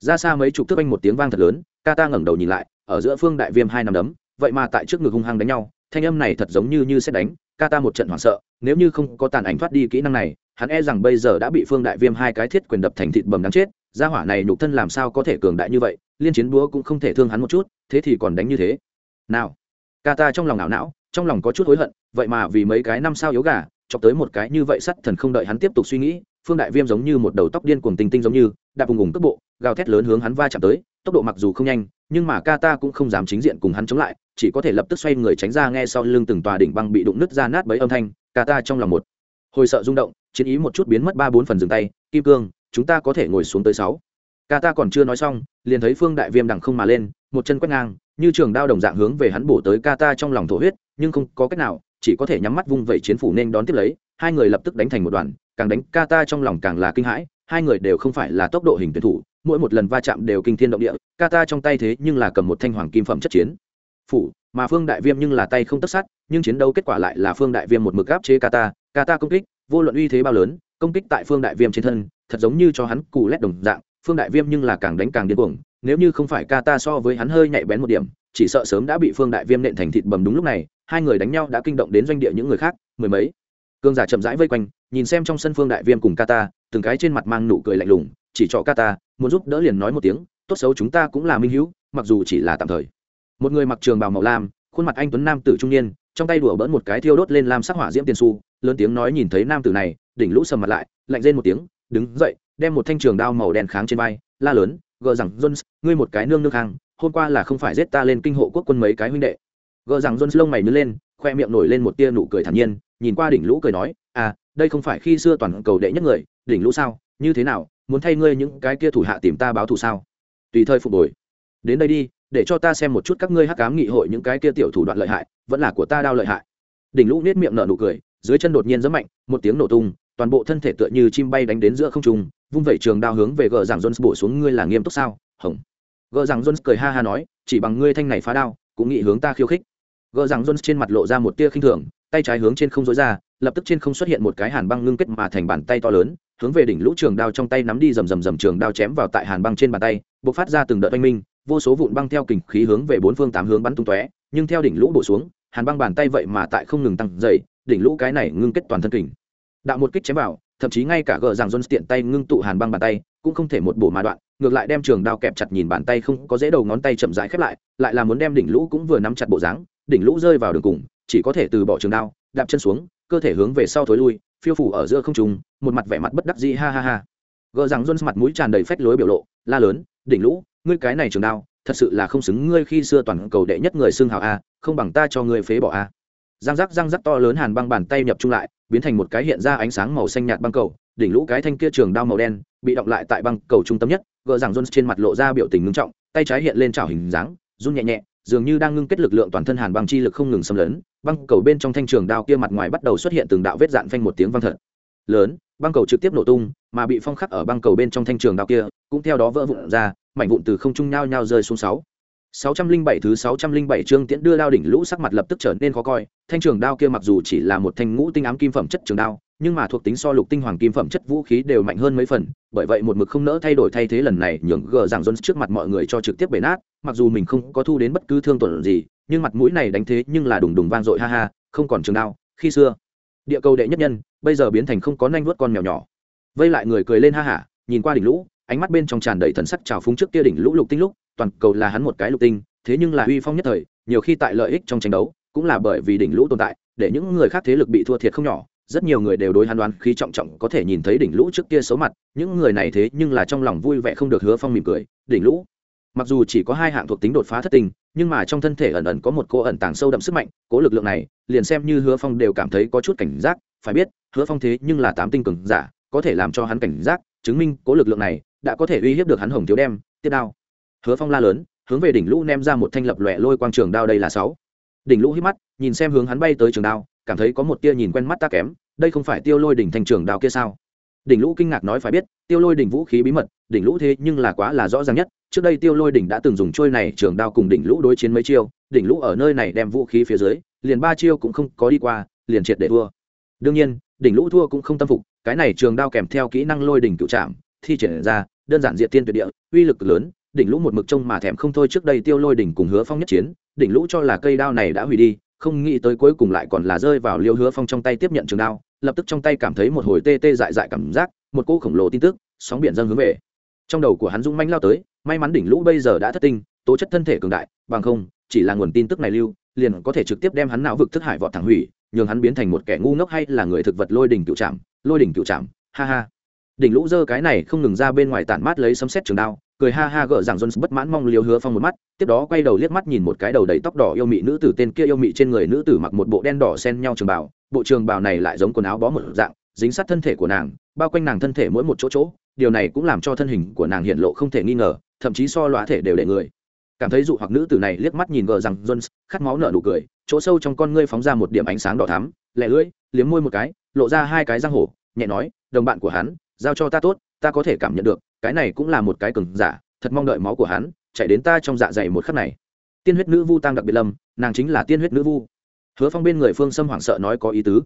ra xa mấy chục thước anh một tiếng vang thật lớn, ca ta ngẩng đầu nhìn lại, ở giữa phương đại viêm hai nằm đấm, vậy mà tại trước ngực hung hăng đánh nhau, thanh âm này thật giống như như xét đánh, ca ta một trận hoảng sợ, nếu như không có tàn ảnh thoát đi kỹ năng này, hắn e rằng bây giờ đã bị phương đại viêm hai cái thiết quyền đập thành thịt bầm đáng chết, gia hỏa này nhục thân làm sao có thể cường đại như vậy, liên chiến búa cũng không thể thương hắn một chút, thế thì còn đánh như thế. Nào, ca ta trong lòng não não, trong lòng có chút hối hận, vậy mà vì mấy cái năm sao yếu gà, chọc tới một cái như vậy sắt thần không đợi hắn tiếp tục suy nghĩ, phương đại viêm giống như một đầu tóc điên cuồng tinh tinh giống như đạp vùng ủng cước bộ, gào thét lớn hướng hắn va chạm tới, tốc độ mặc dù không nhanh, nhưng mà ca ta cũng không dám chính diện cùng hắn chống lại, chỉ có thể lập tức xoay người tránh ra nghe sau lưng từng tòa đỉnh băng bị đụng nứt ra nát bấy âm thanh ca ta trong lòng một hồi sợ rung động, chiến ý một chút biến mất ba bốn phần dừng tay, kim cương, chúng ta có thể ngồi xuống tới sáu. Ca ta còn chưa nói xong, liền thấy phương đại viêm đằng không mà lên, một chân quét ngang, như trường đao đồng dạng hướng về hắn bổ tới ca ta trong lòng thổ huyết, nhưng không có cách nào, chỉ có thể nhắm mắt vung vẩy chiến phủ nên đón tiếp lấy, hai người lập tức đánh thành một đoàn, càng đánh ca ta trong lòng càng là kinh hãi hai người đều không phải là tốc độ hình tuyển thủ, mỗi một lần va chạm đều kinh thiên động địa ca ta trong tay thế nhưng là cầm một thanh hoàng kim phẩm chất chiến. Phủ, mà phương đại viêm nhưng là tay không tất sát, nhưng chiến đấu kết quả lại là phương đại viêm một mực áp chế ca ta ca ta công kích, vô luận uy thế bao lớn, công kích tại phương đại viêm trên thân, thật giống như cho hắn cù lét đồng dạng, phương đại viêm nhưng là càng đánh càng điên cuồng, nếu như không phải ca ta so với hắn hơi nhạy bén một điểm, chỉ sợ sớm đã bị phương đại viêm nện thành thịt bầm đúng lúc này, hai người đánh nhau đã kinh động đến doanh địa những người khác, mười mấy. Cương giả chậm rãi vây quanh nhìn xem trong sân phương đại viêm cùng Kata từng cái trên mặt mang nụ cười lạnh lùng, chỉ cho Kata muốn giúp đỡ liền nói một tiếng, tốt xấu chúng ta cũng là minh hữu, mặc dù chỉ là tạm thời. Một người mặc trường bào màu lam, khuôn mặt anh tuấn nam tử trung niên, trong tay đùa bỡn một cái thiêu đốt lên lam sắc hỏa diễm tiền su lớn tiếng nói nhìn thấy nam tử này, đỉnh lũ sầm mặt lại, lạnh rên một tiếng, đứng dậy, đem một thanh trường đao màu đen kháng trên vai, la lớn, gờ rằng jones, ngươi một cái nương nương hàng hôm qua là không phải giết ta lên kinh hộ quốc quân mấy cái huynh đệ. Gờ rằng jones lông mày nhớ lên, khoe miệng nổi lên một tia nụ cười thản nhiên, nhìn qua đỉnh lũ cười nói à đây không phải khi xưa toàn cầu đệ nhất người, đỉnh lũ sao? Như thế nào? Muốn thay ngươi những cái kia thủ hạ tìm ta báo thù sao? Tùy thời phục hồi. Đến đây đi, để cho ta xem một chút các ngươi hắc cám nghị hội những cái kia tiểu thủ đoạn lợi hại, vẫn là của ta đao lợi hại. Đỉnh lũ nết miệng nở nụ cười, dưới chân đột nhiên rất mạnh, một tiếng nổ tung, toàn bộ thân thể tựa như chim bay đánh đến giữa không trung, vung vẩy trường đao hướng về gờ rằng jones bổ xuống, ngươi là nghiêm túc sao? Hồng. Gờ rằng jones cười ha ha nói, chỉ bằng ngươi thanh này phá đao, cũng nghĩ hướng ta khiêu khích. Gờ rằng jones trên mặt lộ ra một tia khinh thường, tay trái hướng trên không dối ra lập tức trên không xuất hiện một cái hàn băng ngưng kết mà thành bàn tay to lớn, hướng về đỉnh lũ trường đao trong tay nắm đi rầm rầm rầm trường đao chém vào tại hàn băng trên bàn tay, bộc phát ra từng đợt oanh minh, vô số vụn băng theo kình khí hướng về bốn phương tám hướng bắn tung tóe, nhưng theo đỉnh lũ bổ xuống, hàn băng bàn tay vậy mà tại không ngừng tăng dày đỉnh lũ cái này ngưng kết toàn thân kình. Đạo một kích chém vào, thậm chí ngay cả gờ rằng jones tiện tay ngưng tụ hàn băng bàn tay, cũng không thể một bổ mà đoạn, ngược lại đem trường đao kẹp chặt nhìn bàn tay không có dễ đầu ngón tay chậm rãi khép lại lại là muốn đem đỉnh lũ cũng vừa nắm chặt bộ dáng, đỉnh lũ rơi vào đường cùng, chỉ có thể từ bỏ trường đao, đạp chân xuống cơ thể hướng về sau thối lui phiêu phủ ở giữa không trùng, một mặt vẻ mặt bất đắc dĩ ha ha ha. Gờ rằng jones mặt mũi tràn đầy phách lối biểu lộ la lớn đỉnh lũ ngươi cái này trường đao thật sự là không xứng ngươi khi xưa toàn cầu đệ nhất người xưng hào a không bằng ta cho ngươi phế bỏ a. Răng rắc răng rắc to lớn hàn băng bàn tay nhập trung lại biến thành một cái hiện ra ánh sáng màu xanh nhạt băng cầu. Đỉnh lũ cái thanh kia trường đao màu đen bị động lại tại băng cầu trung tâm nhất. Gờ rằng jones trên mặt lộ ra biểu tình ngưng trọng tay trái hiện lên trào hình dáng run nhẹ nhẹ dường như đang ngưng kết lực lượng toàn thân hàn băng chi lực không ngừng xâm lấn băng cầu bên trong thanh trường đao kia mặt ngoài bắt đầu xuất hiện từng đạo vết dạn phanh một tiếng vang thật. Lớn băng cầu trực tiếp nổ tung mà bị phong khắc ở băng cầu bên trong thanh trường đao kia cũng theo đó vỡ vụn ra mảnh vụn từ không trung nhao nhao rơi xuống sáu. 607 thứ 607 chương tiễn đưa đao đỉnh lũ sắc mặt lập tức trở nên khó coi, thanh trường đao kia mặc dù chỉ là một thanh ngũ tinh ám kim phẩm chất trường đao, nhưng mà thuộc tính so lục tinh hoàng kim phẩm chất vũ khí đều mạnh hơn mấy phần, bởi vậy một mực không nỡ thay đổi thay thế lần này nhường gờ rằng Jones trước mặt mọi người cho trực tiếp bể nát, mặc dù mình không có thu đến bất cứ thương tổn gì, nhưng mặt mũi này đánh thế nhưng là đùng đùng vang dội ha ha, không còn trường đao, khi xưa, địa cầu đệ nhất nhân, bây giờ biến thành không có nhanh vuốt con mèo nhỏ. Vây lại người cười lên ha ha, nhìn qua đỉnh lũ, ánh mắt bên trong tràn đầy thần sắc trào phúng trước kia đỉnh lũ lục tinh lúc, toàn cầu là hắn một cái lục tinh thế nhưng là uy phong nhất thời nhiều khi tại lợi ích trong tranh đấu cũng là bởi vì đỉnh lũ tồn tại để những người khác thế lực bị thua thiệt không nhỏ rất nhiều người đều đối hắn đoán khí trọng trọng có thể nhìn thấy đỉnh lũ trước kia xấu mặt những người này thế nhưng là trong lòng vui vẻ không được hứa phong mỉm cười đỉnh lũ mặc dù chỉ có hai hạng thuộc tính đột phá thất tình, nhưng mà trong thân thể ẩn ẩn có một cô ẩn tàng sâu đậm sức mạnh cố lực lượng này, liền xem như hứa phong đều cảm thấy có chút cảnh giác. Phải biết, hứa phong thế nhưng là tám tinh cường giả, có thể làm cho hắn cảnh giác, chứng minh cố lực lượng này đã có thể uy hiếp được hắn hồng thiếu đem tiếp đao. Hứa phong la lớn, hướng về đỉnh lũ ném ra một thanh lập lòe lôi quang trường đao đây là sáu. Đỉnh lũ hít mắt, nhìn xem hướng hắn bay tới trường đao, cảm thấy có một tia nhìn quen mắt ta kém, đây không phải tiêu lôi đỉnh thành trường đao kia sao? Đỉnh lũ kinh ngạc nói phải biết, tiêu lôi đỉnh vũ khí bí mật, đỉnh lũ thế nhưng là quá là rõ ràng nhất trước đây tiêu lôi đỉnh đã từng dùng trôi này trường đao cùng đỉnh lũ đối chiến mấy chiêu, đỉnh lũ ở nơi này đem vũ khí phía dưới, liền ba chiêu cũng không có đi qua, liền triệt để thua. Đương nhiên, đỉnh lũ thua cũng không tâm phục, cái này trường đao kèm theo kỹ năng lôi đỉnh cựu trạm thi triển ra, đơn giản diện tiên tuyệt địa, uy lực lớn, đỉnh lũ một mực trông mà thèm không thôi trước đây tiêu lôi đỉnh cùng hứa phong nhất chiến, đỉnh lũ cho là cây đao này đã hủy đi, không nghĩ tới cuối cùng lại còn là rơi vào liêu hứa phong trong tay tiếp nhận trường đao, lập tức trong tay cảm thấy một hồi tê tê dại dại cảm giác, một cô khổng lồ tin tức, sóng biển dâng hướng về. Trong đầu của hắn dũng manh lao tới may mắn đỉnh lũ bây giờ đã thất tinh tố chất thân thể cường đại bằng không chỉ là nguồn tin tức này lưu liền có thể trực tiếp đem hắn não vực thức hải vọt thẳng hủy nhường hắn biến thành một kẻ ngu ngốc hay là người thực vật lôi đỉnh cựu trạm lôi đỉnh cựu trạm ha ha. Đỉnh lũ dơ cái này không ngừng ra bên ngoài tản mát lấy sấm xét trường đao cười ha ha gỡ rằng Jones bất mãn mong liều hứa phong một mắt, tiếp đó quay đầu liếc mắt nhìn một cái đầu đầy tóc đỏ yêu mị nữ tử tên kia yêu mị trên người nữ tử mặc một bộ đen đỏ xen nhau trường bào, bộ trường bào này lại giống quần áo bó một dạng, dính sát thân thể của nàng, bao quanh nàng thân thể mỗi một chỗ chỗ, điều này cũng làm cho thân hình của nàng hiện lộ không thể nghi ngờ, thậm chí so lõa thể đều để người. Cảm thấy dụ hoặc nữ tử này liếc mắt nhìn gờ rằng Jones, khát máu nở nụ cười, chỗ sâu trong con ngươi phóng ra một điểm ánh sáng đỏ thắm, lẹ lưỡi, liếm môi một cái, lộ ra hai cái răng hổ, nhẹ nói, đồng bạn của hắn, giao cho ta tốt, ta có thể cảm nhận được, cái này cũng là một cái cường giả, thật mong đợi máu của hắn chạy đến ta trong dạ dày một khắc này. Tiên huyết nữ vu tăng đặc biệt lâm nàng chính là tiên huyết nữ vu. Hứa phong bên người phương sâm hoảng sợ nói có ý tứ.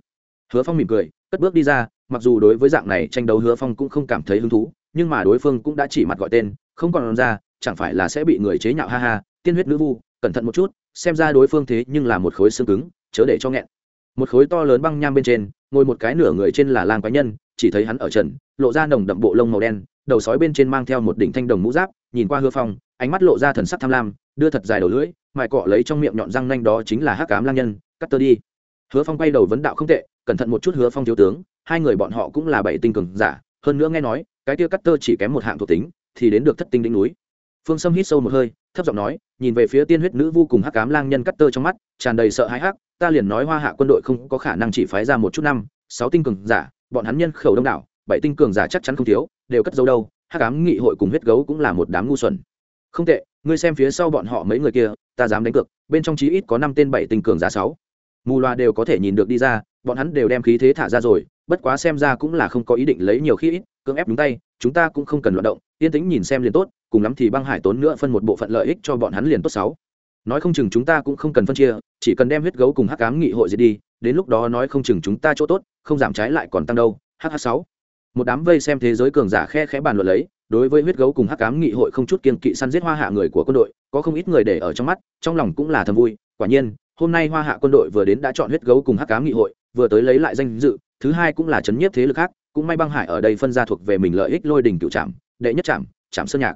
Hứa phong mỉm cười cất bước đi ra mặc dù đối với dạng này tranh đấu hứa phong cũng không cảm thấy hứng thú nhưng mà đối phương cũng đã chỉ mặt gọi tên, không còn ra, chẳng phải là sẽ bị người chế nhạo, ha ha, tiên huyết nữ vu, cẩn thận một chút, xem ra đối phương thế nhưng là một khối xương cứng, chớ để cho nghẹn. Một khối to lớn băng nham bên trên, ngồi một cái nửa người trên là lang quái nhân, chỉ thấy hắn ở trần, lộ ra nồng đậm bộ lông màu đen, đầu sói bên trên mang theo một đỉnh thanh đồng mũ giáp, nhìn qua hứa phong, ánh mắt lộ ra thần sắc tham lam, đưa thật dài đầu lưỡi, mài cọ lấy trong miệng nhọn răng nanh đó chính là hắc cám lang nhân, cắt tơ đi. Hứa phong quay đầu vấn đạo không tệ, cẩn thận một chút hứa phong thiếu tướng, hai người bọn họ cũng là bảy tinh cường giả, hơn nữa nghe nói cái tia cắt tơ chỉ kém một hạng thuộc tính, thì đến được thất tinh đỉnh núi. Phương sâm hít sâu một hơi, thấp giọng nói, nhìn về phía tiên huyết nữ vô cùng hắc cám lang nhân cắt tơ trong mắt, tràn đầy sợ hãi hắc, ta liền nói hoa hạ quân đội không có khả năng chỉ phái ra một chút năm, sáu tinh cường giả, bọn hắn nhân khẩu đông đảo, bảy tinh cường giả chắc chắn không thiếu, đều cất dấu đâu, hắc cám nghị hội cùng huyết gấu cũng là một đám ngu xuẩn. Không tệ, ngươi xem phía sau bọn họ mấy người kia, ta dám đánh cược, bên trong chí ít có năm tên bảy tinh cường giả sáu. Mù loa đều có thể nhìn được đi ra, bọn hắn đều đem khí thế thả ra rồi, bất quá xem ra cũng là không có ý định lấy nhiều khí ít cưỡng ép đúng tay, chúng ta cũng không cần loạt động, yên tĩnh nhìn xem liền tốt, cùng lắm thì băng hải tốn nữa phân một bộ phận lợi ích cho bọn hắn liền tốt sáu. Nói không chừng chúng ta cũng không cần phân chia, chỉ cần đem huyết gấu cùng hắc ám nghị hội diệt đi, đến lúc đó nói không chừng chúng ta chỗ tốt, không giảm trái lại còn tăng đâu hh sáu. Một đám vây xem thế giới cường giả khe khẽ bàn luận lấy, đối với huyết gấu cùng hắc ám nghị hội không chút kiên kỵ săn giết hoa hạ người của quân đội, có không ít người để ở trong mắt, trong lòng cũng là thầm vui, quả nhiên, hôm nay hoa hạ quân đội vừa đến đã chọn huyết gấu cùng hắc ám nghị hội, vừa tới lấy lại danh dự, thứ hai cũng là chấn nhiếp thế lực khác cũng may băng hải ở đây phân ra thuộc về mình lợi ích lôi đỉnh cựu trạm, đệ nhất trạm trạm sơn nhạc.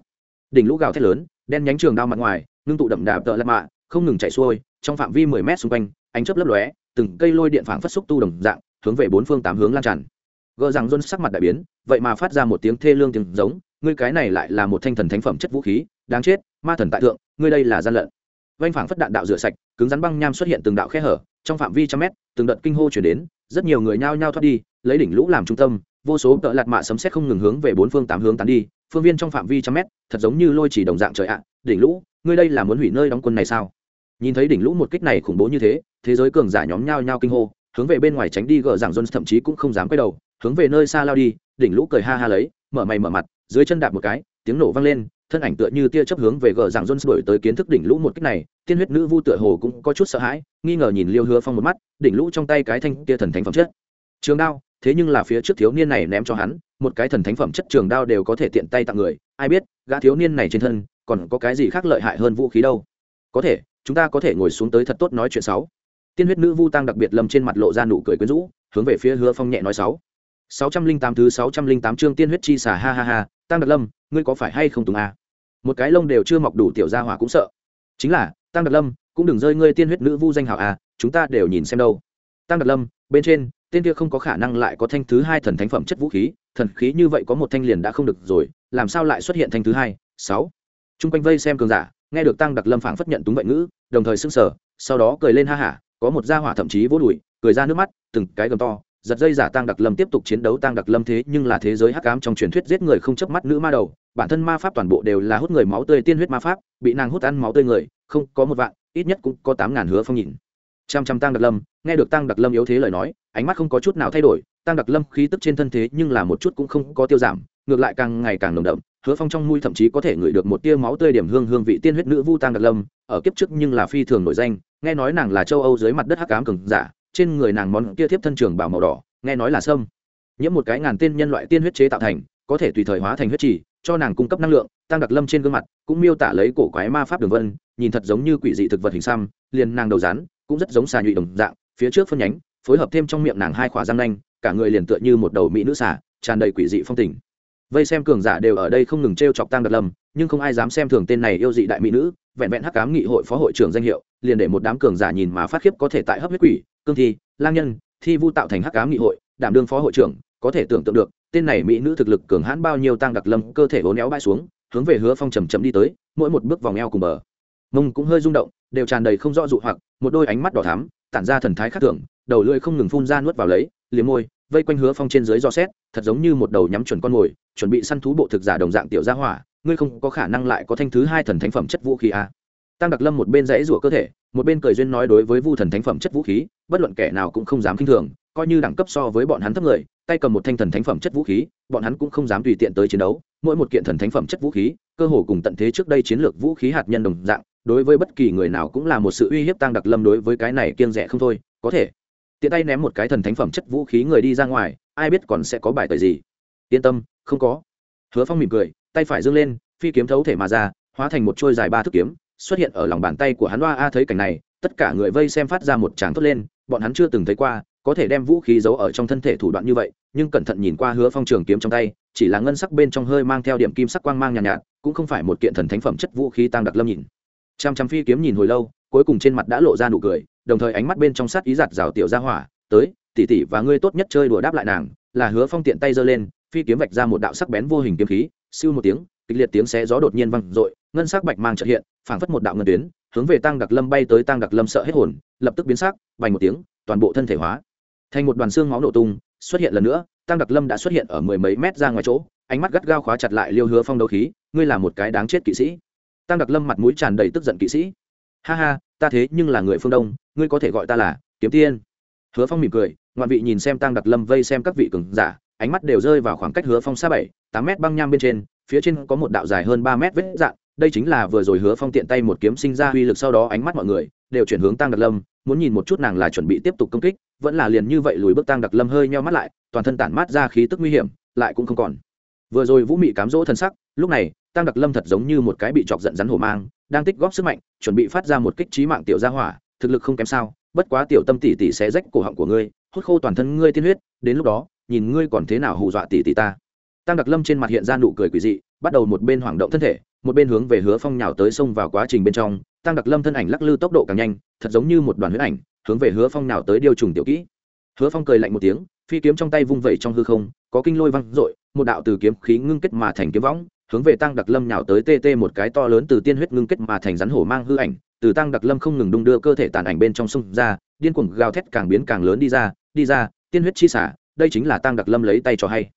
Đỉnh lũ gào thét lớn, đen nhánh trường đao mặt ngoài, ngưng tụ đậm đạp tợ lạt mạ, không ngừng chạy xuôi, trong phạm vi mười mét xung quanh, ánh chớp lấp lóe, từng cây lôi điện phảng phất xúc tu đồng dạng, hướng về bốn phương tám hướng lan tràn. Gỡ rằng john sắc mặt đại biến, vậy mà phát ra một tiếng thê lương tiếng giống, ngươi cái này lại là một thanh thần thánh phẩm chất vũ khí, đáng chết, ma thần tại thượng, ngươi đây là gian lận. Vanh phảng phất đạn đạo rửa sạch, cứng rắn băng nham xuất hiện từng đạo khe hở, trong phạm vi trăm mét, từng đợt kinh hô chuyển đến, rất nhiều người nhao nhao thoát đi, lấy đỉnh lũ làm trung tâm vô số tợ lạt mạ sấm xét không ngừng hướng về bốn phương tám hướng tán đi, phương viên trong phạm vi trăm mét, thật giống như lôi chỉ đồng dạng trời ạ. Đỉnh lũ, ngươi đây là muốn hủy nơi đóng quân này sao? Nhìn thấy đỉnh lũ một kích này khủng bố như thế thế giới cường giả nhóm nhao nhao kinh hô, hướng về bên ngoài tránh đi gờ giảng jones thậm chí cũng không dám quay đầu, hướng về nơi xa lao đi, đỉnh lũ cười ha ha lấy, mở mày mở mặt, dưới chân đạp một cái, tiếng nổ vang lên, thân ảnh tựa như tia chớp hướng về gờ giảng jones đổi tới kiến thức đỉnh lũ một kích này, tiên huyết nữ vu tựa hồ cũng có chút sợ hãi, nghi ngờ nhìn liêu hứa phong một mắt, đỉnh lũ trong tay cái thanh tia thần thánh phẩm chất. Trường đao thế nhưng là phía trước thiếu niên này ném cho hắn, một cái thần thánh phẩm chất trường đao đều có thể tiện tay tặng người, ai biết, gã thiếu niên này trên thân, còn có cái gì khác lợi hại hơn vũ khí đâu. Có thể, chúng ta có thể ngồi xuống tới thật tốt nói chuyện sáu. Tiên huyết nữ vu tăng đặc biệt lâm trên mặt lộ ra nụ cười quyến rũ, hướng về phía hứa phong nhẹ nói sáu. sáu trăm linh tám thứ sáu trăm linh tám chương tiên huyết chi xả ha ha ha tăng đặc lâm, ngươi có phải hay không tùng a à? một cái lông đều chưa mọc đủ tiểu gia hỏa cũng sợ. Chính là tăng đặc lâm, cũng đừng rơi ngươi tiên huyết nữ vu danh hảo a chúng ta đều nhìn xem đâu. Tăng đặc lâm, bên trên tên kia không có khả năng lại có thanh thứ hai thần thánh phẩm chất vũ khí, thần khí như vậy có một thanh liền đã không được rồi, làm sao lại xuất hiện thanh thứ hai? Sáu. Chung quanh vây xem cường giả, nghe được tăng đặc lâm phảng phất nhận túng vậy ngữ, đồng thời sưng sở sau đó cười lên ha hả, có một gia hỏa thậm chí vỗ đùi, cười ra nước mắt, từng cái gầm to, giật dây giả tăng đặc lâm tiếp tục chiến đấu. Tăng đặc lâm thế nhưng là thế giới hắc ám trong truyền thuyết giết người không chớp mắt nữ ma đầu, bản thân ma pháp toàn bộ đều là hút người máu tươi, tiên huyết ma pháp, bị nàng hút ăn máu tươi người, không có một vạn, ít nhất cũng có tám ngàn hứa phong nhìn trăm trăm tăng đặc lâm, nghe được tăng đặc lâm yếu thế lời nói, ánh mắt không có chút nào thay đổi, tăng đặc lâm khí tức trên thân thế nhưng là một chút cũng không có tiêu giảm, ngược lại càng ngày càng nồng đậm, hứa phong trong mũi thậm chí có thể ngửi được một tia máu tươi điểm hương hương vị tiên huyết nữ vu tăng đặc lâm, ở kiếp trước nhưng là phi thường nổi danh, nghe nói nàng là châu âu dưới mặt đất hắc ám cường giả, trên người nàng món kia tiếp thân trường bảo màu đỏ, nghe nói là sâm. Nhiễm một cái ngàn tên nhân loại tiên huyết chế tạo thành, có thể tùy thời hóa thành huyết trì, cho nàng cung cấp năng lượng, tăng đặc lâm trên gương mặt cũng miêu tả lấy cổ quái ma pháp đường vân, nhìn thật giống như quỷ dị thực vật hình xăm, liền nàng đầu rắn cũng rất giống xà nhụy đồng dạng, phía trước phân nhánh, phối hợp thêm trong miệng nàng hai khỏa răng nanh, cả người liền tựa như một đầu mỹ nữ xà, tràn đầy quỷ dị phong tình. Vây xem cường giả đều ở đây không ngừng t r e o chọc tăng đặc lâm, nhưng không ai dám xem thường tên này yêu dị đại mỹ nữ, vẹn vẹn hắc cám nghị hội phó hội trưởng danh hiệu, liền để một đám cường giả nhìn mà phát khiếp có thể tại hấp huyết quỷ, cương thi, lang nhân, thi vu tạo thành hắc cám nghị hội, đảm đương phó hội trưởng, có thể tưởng tượng được, tên này mỹ nữ thực lực cường hãn bao nhiêu tăng đặc lâm cơ thể hố néo bay xuống, hướng về hứa phong trầm chậm đi tới, mỗi một bước vòng eo cùng bờ. Mông cũng hơi rung động đều tràn đầy không rõ dụ hoặc, một đôi ánh mắt đỏ thắm, tản ra thần thái khác thường, đầu lưỡi không ngừng phun ra nuốt vào lấy, liếm môi, vây quanh hứa phong trên dưới do xét, thật giống như một đầu nhắm chuẩn con mồi, chuẩn bị săn thú bộ thực giả đồng dạng tiểu gia hỏa, ngươi không có khả năng lại có thanh thứ hai thần thánh phẩm chất vũ khí a à. tăng đặc lâm một bên dãy rủa cơ thể, một bên cười duyên nói đối với vu thần thánh phẩm chất vũ khí, bất luận kẻ nào cũng không dám k i n h thường, coi như đẳng cấp so với bọn hắn thấp người, tay cầm một thanh thần thánh phẩm chất vũ khí, bọn hắn cũng không dám tùy tiện tới chiến đấu, mỗi một kiện thần thánh phẩm chất vũ khí, cơ hồ cùng tận thế trước đây chiến lược vũ khí hạt nhân đồng dạng đối với bất kỳ người nào cũng là một sự uy hiếp tăng đặc lâm đối với cái này kiêng rẻ không thôi có thể. Tiện tay ném một cái thần thánh phẩm chất vũ khí người đi ra ngoài ai biết còn sẽ có bài tời gì. Yên tâm không có. Hứa phong mỉm cười tay phải dâng lên phi kiếm thấu thể mà ra hóa thành một trôi dài ba thước kiếm xuất hiện ở lòng bàn tay của hắn. Loa a thấy cảnh này tất cả người vây xem phát ra một tràng thốt lên bọn hắn chưa từng thấy qua có thể đem vũ khí giấu ở trong thân thể thủ đoạn như vậy nhưng cẩn thận nhìn qua hứa phong trường kiếm trong tay chỉ là ngân sắc bên trong hơi mang theo điểm kim sắc quang mang nhàn nhạt, nhạt cũng không phải một kiện thần thánh phẩm chất vũ khí tăng đặc lâm nhìn chăm chăm phi kiếm nhìn hồi lâu, cuối cùng trên mặt đã lộ ra nụ cười, đồng thời ánh mắt bên trong sát ý giặt rào tiểu ra hỏa, tới, tỷ tỷ và ngươi tốt nhất chơi đùa đáp lại nàng, là hứa phong tiện tay giơ lên, phi kiếm vạch ra một đạo sắc bén vô hình kiếm khí, siêu một tiếng, kịch liệt tiếng xé gió đột nhiên vang dội, ngân sắc bạch mang trợ hiện, phảng phất một đạo ngân tuyến, hướng về tăng đặc lâm bay tới, tăng đặc lâm sợ hết hồn, lập tức biến sắc, vành một tiếng, toàn bộ thân thể hóa. Thành một đoàn xương máu nổ tung, xuất hiện lần nữa, tăng đặc lâm đã xuất hiện ở mười mấy mét ra ngoài chỗ, ánh mắt gắt gao khóa chặt lại liêu hứa phong đấu khí, ngươi là một cái đáng chết kỵ sĩ tăng đặc lâm mặt mũi tràn đầy tức giận kỵ sĩ. Ha ha, ta thế nhưng là người phương đông, ngươi có thể gọi ta là kiếm tiên. Hứa phong mỉm cười, ngoạn vị nhìn xem tăng đặc lâm vây xem các vị cường giả, ánh mắt đều rơi vào khoảng cách hứa phong xa bảy, tám mét băng nham bên trên, phía trên có một đạo dài hơn ba mét vết dạn đây chính là vừa rồi hứa phong tiện tay một kiếm sinh ra uy lực sau đó ánh mắt mọi người đều chuyển hướng tăng đặc lâm, muốn nhìn một chút nàng là chuẩn bị tiếp tục công kích, vẫn là liền như vậy lùi bước tăng đặc lâm hơi nheo mắt lại, toàn thân tản mát ra khí tức nguy hiểm, lại cũng không còn. Vừa rồi vũ mị cám dỗ thân sắc, lúc này tăng đặc lâm thật giống như một cái bị chọc giận rắn hổ mang, đang tích góp sức mạnh, chuẩn bị phát ra một kích trí mạng tiểu gia hỏa, thực lực không kém sao, bất quá tiểu tâm tỷ tỷ sẽ rách cổ họng của ngươi, hút khô toàn thân ngươi tiên huyết, đến lúc đó, nhìn ngươi còn thế nào hù dọa tỷ tỷ ta. Tăng đặc lâm trên mặt hiện ra nụ cười quỷ dị, bắt đầu một bên hoảng động thân thể, một bên hướng về hứa phong nhào tới sông vào quá trình bên trong, tăng đặc lâm thân ảnh lắc lư tốc độ càng nhanh, thật giống như một đoàn huyết ảnh, hướng về hứa phong nhào tới điều trùng tiểu kỹ. Hứa phong cười lạnh một tiếng, phi kiếm trong tay vung vẩy trong hư không, có kinh lôi văng r một đạo từ kiếm khí ngưng kết mà thành kiếm võng hướng về tăng đặc lâm nhào tới tê tê một cái to lớn từ tiên huyết ngưng kết mà thành rắn hổ mang hư ảnh, từ tăng đặc lâm không ngừng đung đưa cơ thể tàn ảnh bên trong sông ra, điên cuồng gào thét càng biến càng lớn đi ra đi ra, tiên huyết chi xả, đây chính là tăng đặc lâm lấy tay cho hay.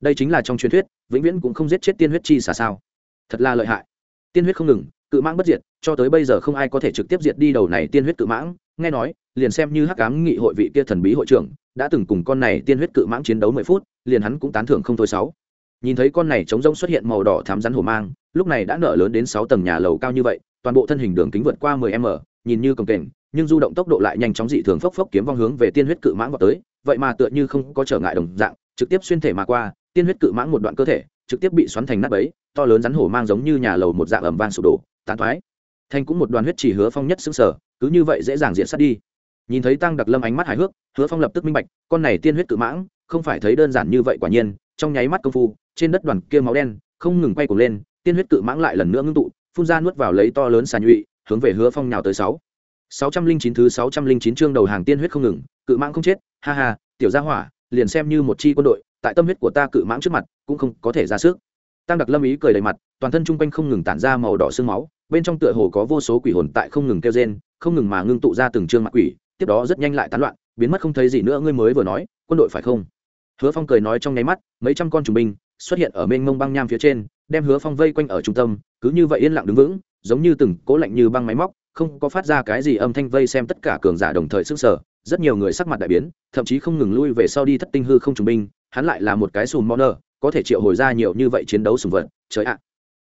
Đây chính là trong truyền thuyết, vĩnh viễn cũng không giết chết tiên huyết chi xả sao. Thật là lợi hại. Tiên huyết không ngừng, cự mãng bất diệt, cho tới bây giờ không ai có thể trực tiếp diệt đi đầu này tiên huyết cự mãng, nghe nói, liền xem như hắc cám nghị hội vị kia thần bí hội trưởng, đã từng cùng con này tiên huyết cự mãng chiến đấu mười phút, liền hắn cũng tán thưởng không thôi sáu nhìn thấy con này trống rông xuất hiện màu đỏ thám rắn hổ mang, lúc này đã nở lớn đến sáu tầng nhà lầu cao như vậy, toàn bộ thân hình đường kính vượt qua mười m, nhìn như cồng kềnh, nhưng du động tốc độ lại nhanh chóng dị thường phốc phốc kiếm vong hướng về tiên huyết cự mãng vào tới, vậy mà tựa như không có trở ngại đồng dạng, trực tiếp xuyên thể mà qua, tiên huyết cự mãng một đoạn cơ thể, trực tiếp bị xoắn thành nát bấy, to lớn rắn hổ mang giống như nhà lầu một dạng ẩm vang sụp đổ, tán thoái thành cũng một đoàn huyết chỉ hứa phong nhất xứng sở cứ như vậy dễ dàng diện sát đi. Nhìn thấy tăng đặc lâm ánh mắt hài hước, hứa phong lập tức minh bạch, con này tiên huyết cự mãng, không phải thấy đơn giản như vậy quả nhiên, trong nháy mắt công phu trên đất đoàn kia máu đen không ngừng quay cuồng lên, tiên huyết cự mãng lại lần nữa ngưng tụ, phun ra nuốt vào lấy to lớn xà nhụy, hướng về hứa phong nhào tới sáu. sáu trăm linh chín thứ sáu trăm linh chín chương đầu hàng tiên huyết không ngừng, cự mãng không chết, ha ha, tiểu gia hỏa, liền xem như một chi quân đội, tại tâm huyết của ta cự mãng trước mặt, cũng không có thể ra sức. Tăng đặc lâm ý cười đầy mặt, toàn thân chung quanh không ngừng tản ra màu đỏ sương máu, bên trong tựa hồ có vô số quỷ hồn tại không ngừng kêu rên, không ngừng mà ngưng tụ ra từng chương mặt quỷ, tiếp đó rất nhanh lại tán loạn, biến mất không thấy gì nữa, ngươi mới vừa nói, quân đội phải không? Hứa phong cười nói trong nháy mắt, mấy trăm con trùng binh xuất hiện ở mênh mông băng nham phía trên, đem hứa phong vây quanh ở trung tâm, cứ như vậy yên lặng đứng vững, giống như từng cố lạnh như băng máy móc, không có phát ra cái gì âm thanh vây xem tất cả cường giả đồng thời sức sở rất nhiều người sắc mặt đại biến, thậm chí không ngừng lui về sau đi thất tinh hư không trùng binh, hắn lại là một cái sùn mò nơ, có thể triệu hồi ra nhiều như vậy chiến đấu sùng vật, trời ạ.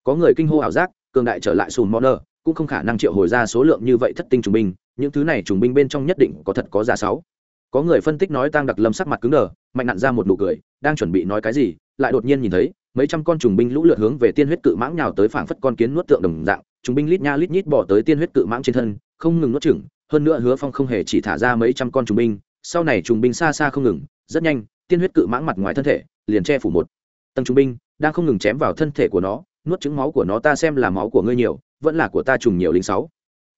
Có người kinh hô ảo giác, cường đại trở lại sùn mò nơ, cũng không khả năng triệu hồi ra số lượng như vậy thất tinh trùng binh, những thứ này trùng binh bên trong nhất định có thật có giả sáu. Có người phân tích nói tăng đặc lâm sắc mặt cứng đờ, mạnh nặn ra một nụ cười, đang chuẩn bị nói cái gì lại đột nhiên nhìn thấy, mấy trăm con trùng binh lũ lượt hướng về tiên huyết cự mãng nhào tới phảng phất con kiến nuốt tượng đồng dạng, trùng binh lít nha lít nhít bỏ tới tiên huyết cự mãng trên thân, không ngừng nuốt chửng, hơn nữa hứa phong không hề chỉ thả ra mấy trăm con trùng binh, sau này trùng binh xa xa không ngừng, rất nhanh, tiên huyết cự mãng mặt ngoài thân thể, liền che phủ một tầng trùng binh, đang không ngừng chém vào thân thể của nó, nuốt trứng máu của nó ta xem là máu của ngươi nhiều, vẫn là của ta trùng nhiều linh sáu.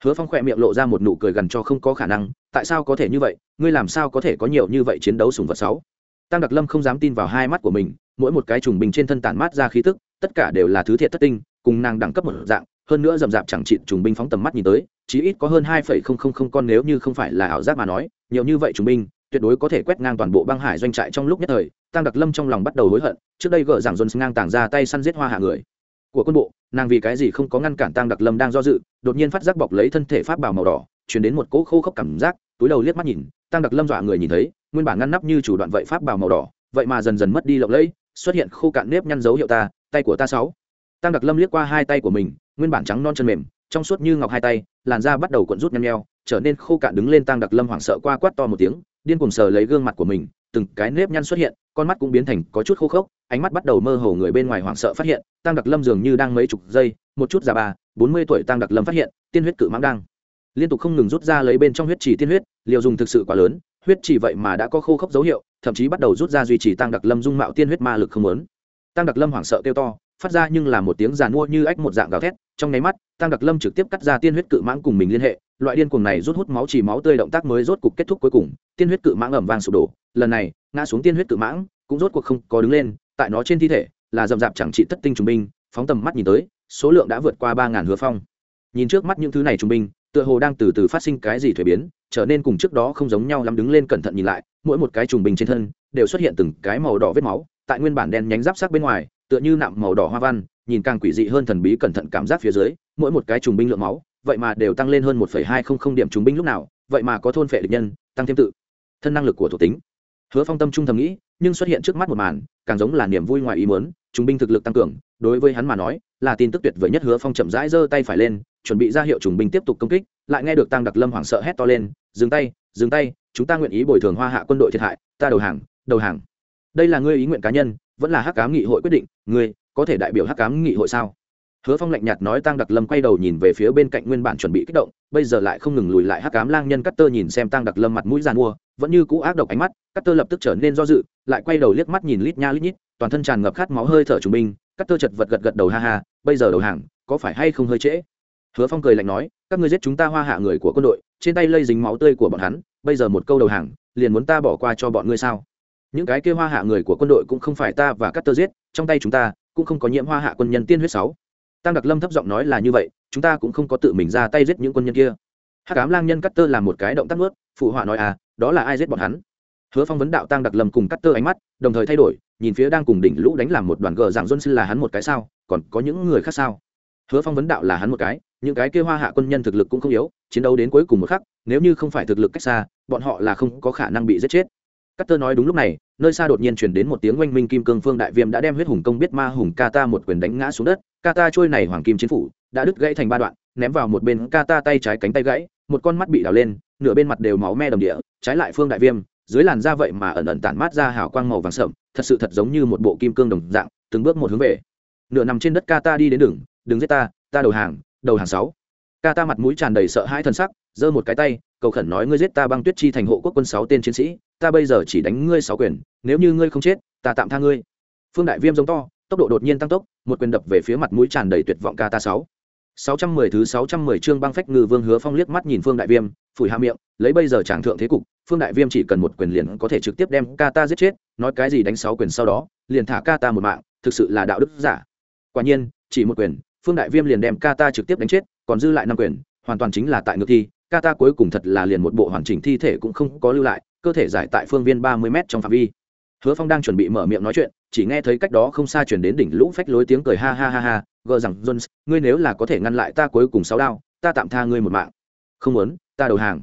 Hứa phong khỏe miệng lộ ra một nụ cười gần cho không có khả năng, tại sao có thể như vậy, ngươi làm sao có thể có nhiều như vậy chiến đấu sùng vật sáu? Tăng đặc lâm không dám tin vào hai mắt của mình mỗi một cái trùng bình trên thân tản mát ra khí tức, tất cả đều là thứ thiệt thất tinh, cùng nàng đẳng cấp một dạng, hơn nữa rậm rạp chẳng chịt trùng binh phóng tầm mắt nhìn tới, chí ít có hơn hai phẩy không không không con nếu như không phải là ảo giác mà nói, nhiều như vậy trùng binh, tuyệt đối có thể quét ngang toàn bộ băng hải doanh trại trong lúc nhất thời tăng đặc lâm trong lòng bắt đầu hối hận, trước đây gỡ giảng dồn ngang tàng ra tay săn giết hoa hạ người của quân bộ, nàng vì cái gì không có ngăn cản tăng đặc lâm đang do dự, đột nhiên phát giác bọc lấy thân thể pháp bảo màu đỏ chuyển đến một cỗ khô khốc cảm giác, túi đầu liếc mắt nhìn tăng đặc lâm dọa người nhìn thấy, nguyên bản ngăn nắp như chủ đoạn vậy pháp bảo màu đỏ, vậy mà dần dần mất đi lộng lẫy xuất hiện khô cạn nếp nhăn dấu hiệu ta, tay của ta sáu. Tăng đặc lâm liếc qua hai tay của mình, nguyên bản trắng non chân mềm, trong suốt như ngọc hai tay, làn da bắt đầu cuộn rút nhăn nheo, trở nên khô cạn đứng lên tăng đặc lâm hoảng sợ qua quát to một tiếng, điên cuồng sờ lấy gương mặt của mình, từng cái nếp nhăn xuất hiện, con mắt cũng biến thành có chút khô khốc, ánh mắt bắt đầu mơ hồ người bên ngoài hoảng sợ phát hiện tăng đặc lâm dường như đang mấy chục giây, một chút già bà bốn mươi tuổi tăng đặc lâm phát hiện, tiên huyết cự mãng đang liên tục không ngừng rút ra lấy bên trong huyết chỉ tiên huyết, liều dùng thực sự quá lớn, huyết chỉ vậy mà đã có khô khốc dấu hiệu thậm chí bắt đầu rút ra duy trì tăng đặc lâm dung mạo tiên huyết ma lực không lớn tăng đặc lâm hoảng sợ kêu to, phát ra nhưng là một tiếng giàn mua như ách một dạng gào thét, trong nháy mắt tăng đặc lâm trực tiếp cắt ra tiên huyết cự mãng cùng mình liên hệ, loại điên cuồng này rút hút máu chỉ máu tươi động tác mới rốt cục kết thúc cuối cùng, tiên huyết cự mãng ẩm vang sụp đổ, lần này, ngã xuống tiên huyết cự mãng, cũng rốt cuộc không có đứng lên, tại nó trên thi thể, là rậm rạp chẳng trị thất tinh trùng binh, phóng tầm mắt nhìn tới, số lượng đã vượt qua ba ngàn hứa phong. Nhìn trước mắt những thứ này trùng binh, tựa hồ đang từ từ phát sinh cái gì thuế biến, trở nên cùng trước đó không giống nhau lắm đứng lên cẩn thận nhìn lại mỗi một cái trùng bình trên thân đều xuất hiện từng cái màu đỏ vết máu, tại nguyên bản đen nhánh giáp sắc bên ngoài, tựa như nạm màu đỏ hoa văn, nhìn càng quỷ dị hơn thần bí cẩn thận cảm giác phía dưới, mỗi một cái trùng binh lượng máu, vậy mà đều tăng lên hơn một hai không không điểm trùng binh lúc nào, vậy mà có thôn phệ địch nhân, tăng thêm tự thân năng lực của thuộc tính. Hứa phong tâm trung thầm nghĩ, nhưng xuất hiện trước mắt một màn, càng giống là niềm vui ngoài ý muốn, trùng binh thực lực tăng cường, đối với hắn mà nói, là tin tức tuyệt vời nhất. Hứa phong chậm rãi giơ tay phải lên, chuẩn bị ra hiệu trùng binh tiếp tục công kích, lại nghe được tăng đặc lâm hoảng sợ hét to lên, dừng tay dừng tay chúng ta nguyện ý bồi thường hoa hạ quân đội thiệt hại, ta đầu hàng đầu hàng. Đây là ngươi ý nguyện cá nhân, vẫn là hắc cám nghị hội quyết định, ngươi có thể đại biểu hắc cám nghị hội sao? Hứa phong lạnh nhạt nói tăng đặc lâm quay đầu nhìn về phía bên cạnh nguyên bản chuẩn bị kích động, bây giờ lại không ngừng lùi lại hắc cám lang nhân cắt tơ nhìn xem tăng đặc lâm mặt mũi g i mua, vẫn như cũ ác độc ánh mắt cắt tơ lập tức trở nên do dự, lại quay đầu liếc mắt nhìn lít nha lít nhít, toàn thân tràn ngập khát máu hơi thở trung binh cắt tơ chật vật gật gật đầu ha ha, bây giờ đầu hàng, có phải hay không hơi trễ? Hứa phong cười lạnh nói, các ngươi giết chúng ta hoa hạ người của quân đội, trên tay lây dính máu tươi của bọn hắn, bây giờ một câu đầu hàng, liền muốn ta bỏ qua cho bọn ngươi sao? Những cái kia hoa hạ người của quân đội cũng không phải ta và các tơ giết, trong tay chúng ta cũng không có nhiễm hoa hạ quân nhân tiên huyết sáu. Tăng đặc lâm thấp giọng nói là như vậy, chúng ta cũng không có tự mình ra tay giết những quân nhân kia. Hát cám lang nhân cắt tơ làm một cái động tác nuốt, phụ họa nói à đó là ai giết bọn hắn? Hứa phong vấn đạo tăng đặc lâm cùng cắt tơ ánh mắt, đồng thời thay đổi, nhìn phía đang cùng đỉnh lũ đánh làm một đoàn gờ dạng dân xin là hắn một cái sao, còn có những người khác sao? Hứa phong vấn đạo là hắn một cái những cái kia hoa hạ quân nhân thực lực cũng không yếu chiến đấu đến cuối cùng một khắc nếu như không phải thực lực cách xa bọn họ là không có khả năng bị giết chết Cát Tơ nói đúng lúc này, nơi xa đột nhiên truyền đến một tiếng oanh minh kim cương phương đại viêm đã đem huyết hùng công biết ma hùng Kata một quyền đánh ngã xuống đất, Kata trôi này hoàng kim chiến phủ, đã đứt gãy thành ba đoạn, ném vào một bên Kata tay trái cánh tay gãy, một con mắt bị đào lên, nửa bên mặt đều máu me đầm địa, trái lại phương đại viêm, dưới làn da vậy mà ẩn ẩn tản mát ra hào quang màu vàng sậm, thật sự thật giống như một bộ kim cương đồng dạng, từng bước một hướng về. Nửa nằm trên đất Kata đi đến đường, đừng giết ta, ta đầu hàng, đầu hàng sáu. Kata mặt mũi tràn đầy sợ hãi thần sắc, giơ một cái tay, cầu khẩn nói ngươi giết ta băng tuyết chi thành hộ quốc quân sáu tên chiến sĩ, ta bây giờ chỉ đánh ngươi sáu quyền nếu như ngươi không chết ta tạm tha ngươi. Phương đại viêm giống to tốc độ đột nhiên tăng tốc một quyền đập về phía mặt mũi tràn đầy tuyệt vọng ca ta sáu. Sáu trăm mười thứ sáu trăm mười chương băng phách ngư vương hứa phong liếc mắt nhìn phương đại viêm phủi hạ miệng lấy bây giờ tràng thượng thế cục phương đại viêm chỉ cần một quyền liền có thể trực tiếp đem ca ta giết chết nói cái gì đánh sáu quyền sau đó liền thả ca ta một mạng thực sự là đạo đức giả. Quả nhiên chỉ một quyền phương đại viêm liền đem ca ta trực tiếp đánh chết, còn dư lại năm quyền, hoàn toàn chính là tại ngược thi. Ca ta cuối cùng thật là liền một bộ hoàn chỉnh thi thể cũng không có lưu lại, cơ thể giải tại phương viên ba mươi m trong phạm vi. Hứa phong đang chuẩn bị mở miệng nói chuyện, chỉ nghe thấy cách đó không xa chuyển đến đỉnh lũ phách lối tiếng cười ha ha ha ha, gờ rằng, jones, ngươi nếu là có thể ngăn lại ta cuối cùng sáu đao, ta tạm tha ngươi một mạng. Không muốn, ta đầu hàng.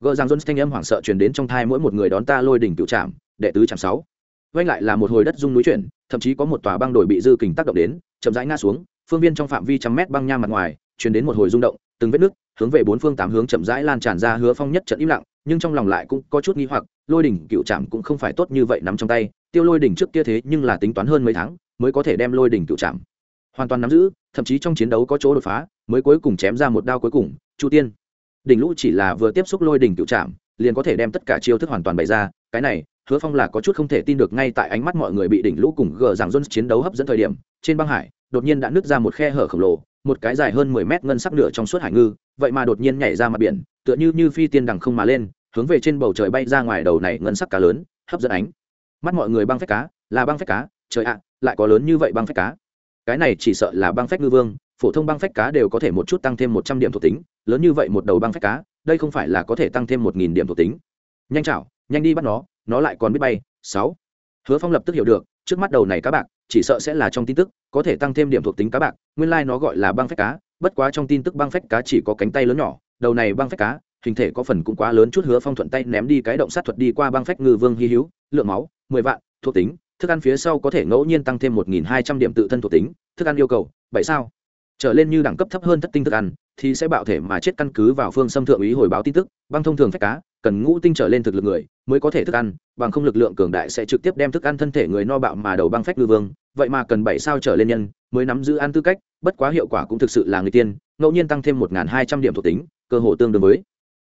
Gờ rằng, jones thanh âm hoảng sợ chuyển đến trong thai mỗi một người đón ta lôi đỉnh cựu trạm đệ tứ trạm sáu. Vanh lại là một hồi đất rung núi chuyển, thậm chí có một tòa băng đồi bị dư kình tác động đến, chậm rãi ngã xuống phương viên trong phạm vi trăm mét băng nha mặt ngoài chuyển đến một hồi rung động, từng vết nước hướng về bốn phương tám hướng chậm rãi lan tràn ra hứa phong nhất trận im lặng, nhưng trong lòng lại cũng có chút nghi hoặc, lôi đỉnh cựu trạm cũng không phải tốt như vậy nắm trong tay, tiêu lôi đỉnh trước kia thế nhưng là tính toán hơn mấy tháng mới có thể đem lôi đỉnh cựu trạm hoàn toàn nắm giữ, thậm chí trong chiến đấu có chỗ đột phá, mới cuối cùng chém ra một đao cuối cùng, chu tiên. Đỉnh lũ chỉ là vừa tiếp xúc lôi đỉnh cựu trạm liền có thể đem tất cả chiêu thức hoàn toàn bày ra, cái này, hứa phong là có chút không thể tin được ngay tại ánh mắt mọi người bị đỉnh lũ cùng gờ rằng jones chiến đấu hấp dẫn thời điểm, trên băng hải đột nhiên đã nứt ra một khe hở khổng lồ, một cái dài hơn mười mét ngân sắc nửa trong suốt hải ngư, vậy mà đột nhiên nhảy ra mặt biển, tựa như như phi tiên đằng không mà lên, hướng về trên bầu trời bay ra ngoài đầu này ngân sắc cá lớn, hấp dẫn ánh. Mắt mọi người băng phách cá, là băng phách cá, trời ạ, lại có lớn như vậy băng phách cá. Cái này chỉ sợ là băng phách ngư vương, phổ thông băng phách cá đều có thể một chút tăng thêm một trăm điểm thuộc tính, lớn như vậy một đầu băng phách cá, đây không phải là có thể tăng thêm một nghìn điểm thuộc tính. Nhanh chảo, nhanh đi bắt nó nó lại còn biết bay. Sáu. Hứa phong lập tức hiểu được, trước mắt đầu này cá bạc chỉ sợ sẽ là trong tin tức, có thể tăng thêm điểm thuộc tính cá bạc, nguyên lai、like、nó gọi là băng phách cá, bất quá trong tin tức băng phách cá chỉ có cánh tay lớn nhỏ, đầu này băng phách cá, hình thể có phần cũng quá lớn chút hứa phong thuận tay ném đi cái động sát thuật đi qua băng phách ngư vương hy hữu, lượng máu, mười vạn, thuộc tính, thức ăn phía sau có thể ngẫu nhiên tăng thêm một nghìn hai trăm điểm tự thân thuộc tính, thức ăn yêu cầu, bảy sao. Trở lên như đẳng cấp thấp hơn thất tinh thức ăn, thì sẽ bạo thể mà chết căn cứ vào phương xâm thượng ý hồi báo tin tức, băng thông thường phách cá, cần ngũ tinh trở lên thực lực người mới có thể thức ăn, bằng không lực lượng cường đại sẽ trực tiếp đem thức ăn thân thể người no bạo mà đầu băng phách ngư vương. Vậy mà cần bảy sao trở lên nhân, mới nắm giữ ăn tư cách, bất quá hiệu quả cũng thực sự là người tiên, ngẫu nhiên tăng thêm một hai trăm điểm thuộc tính, cơ hồ tương đương với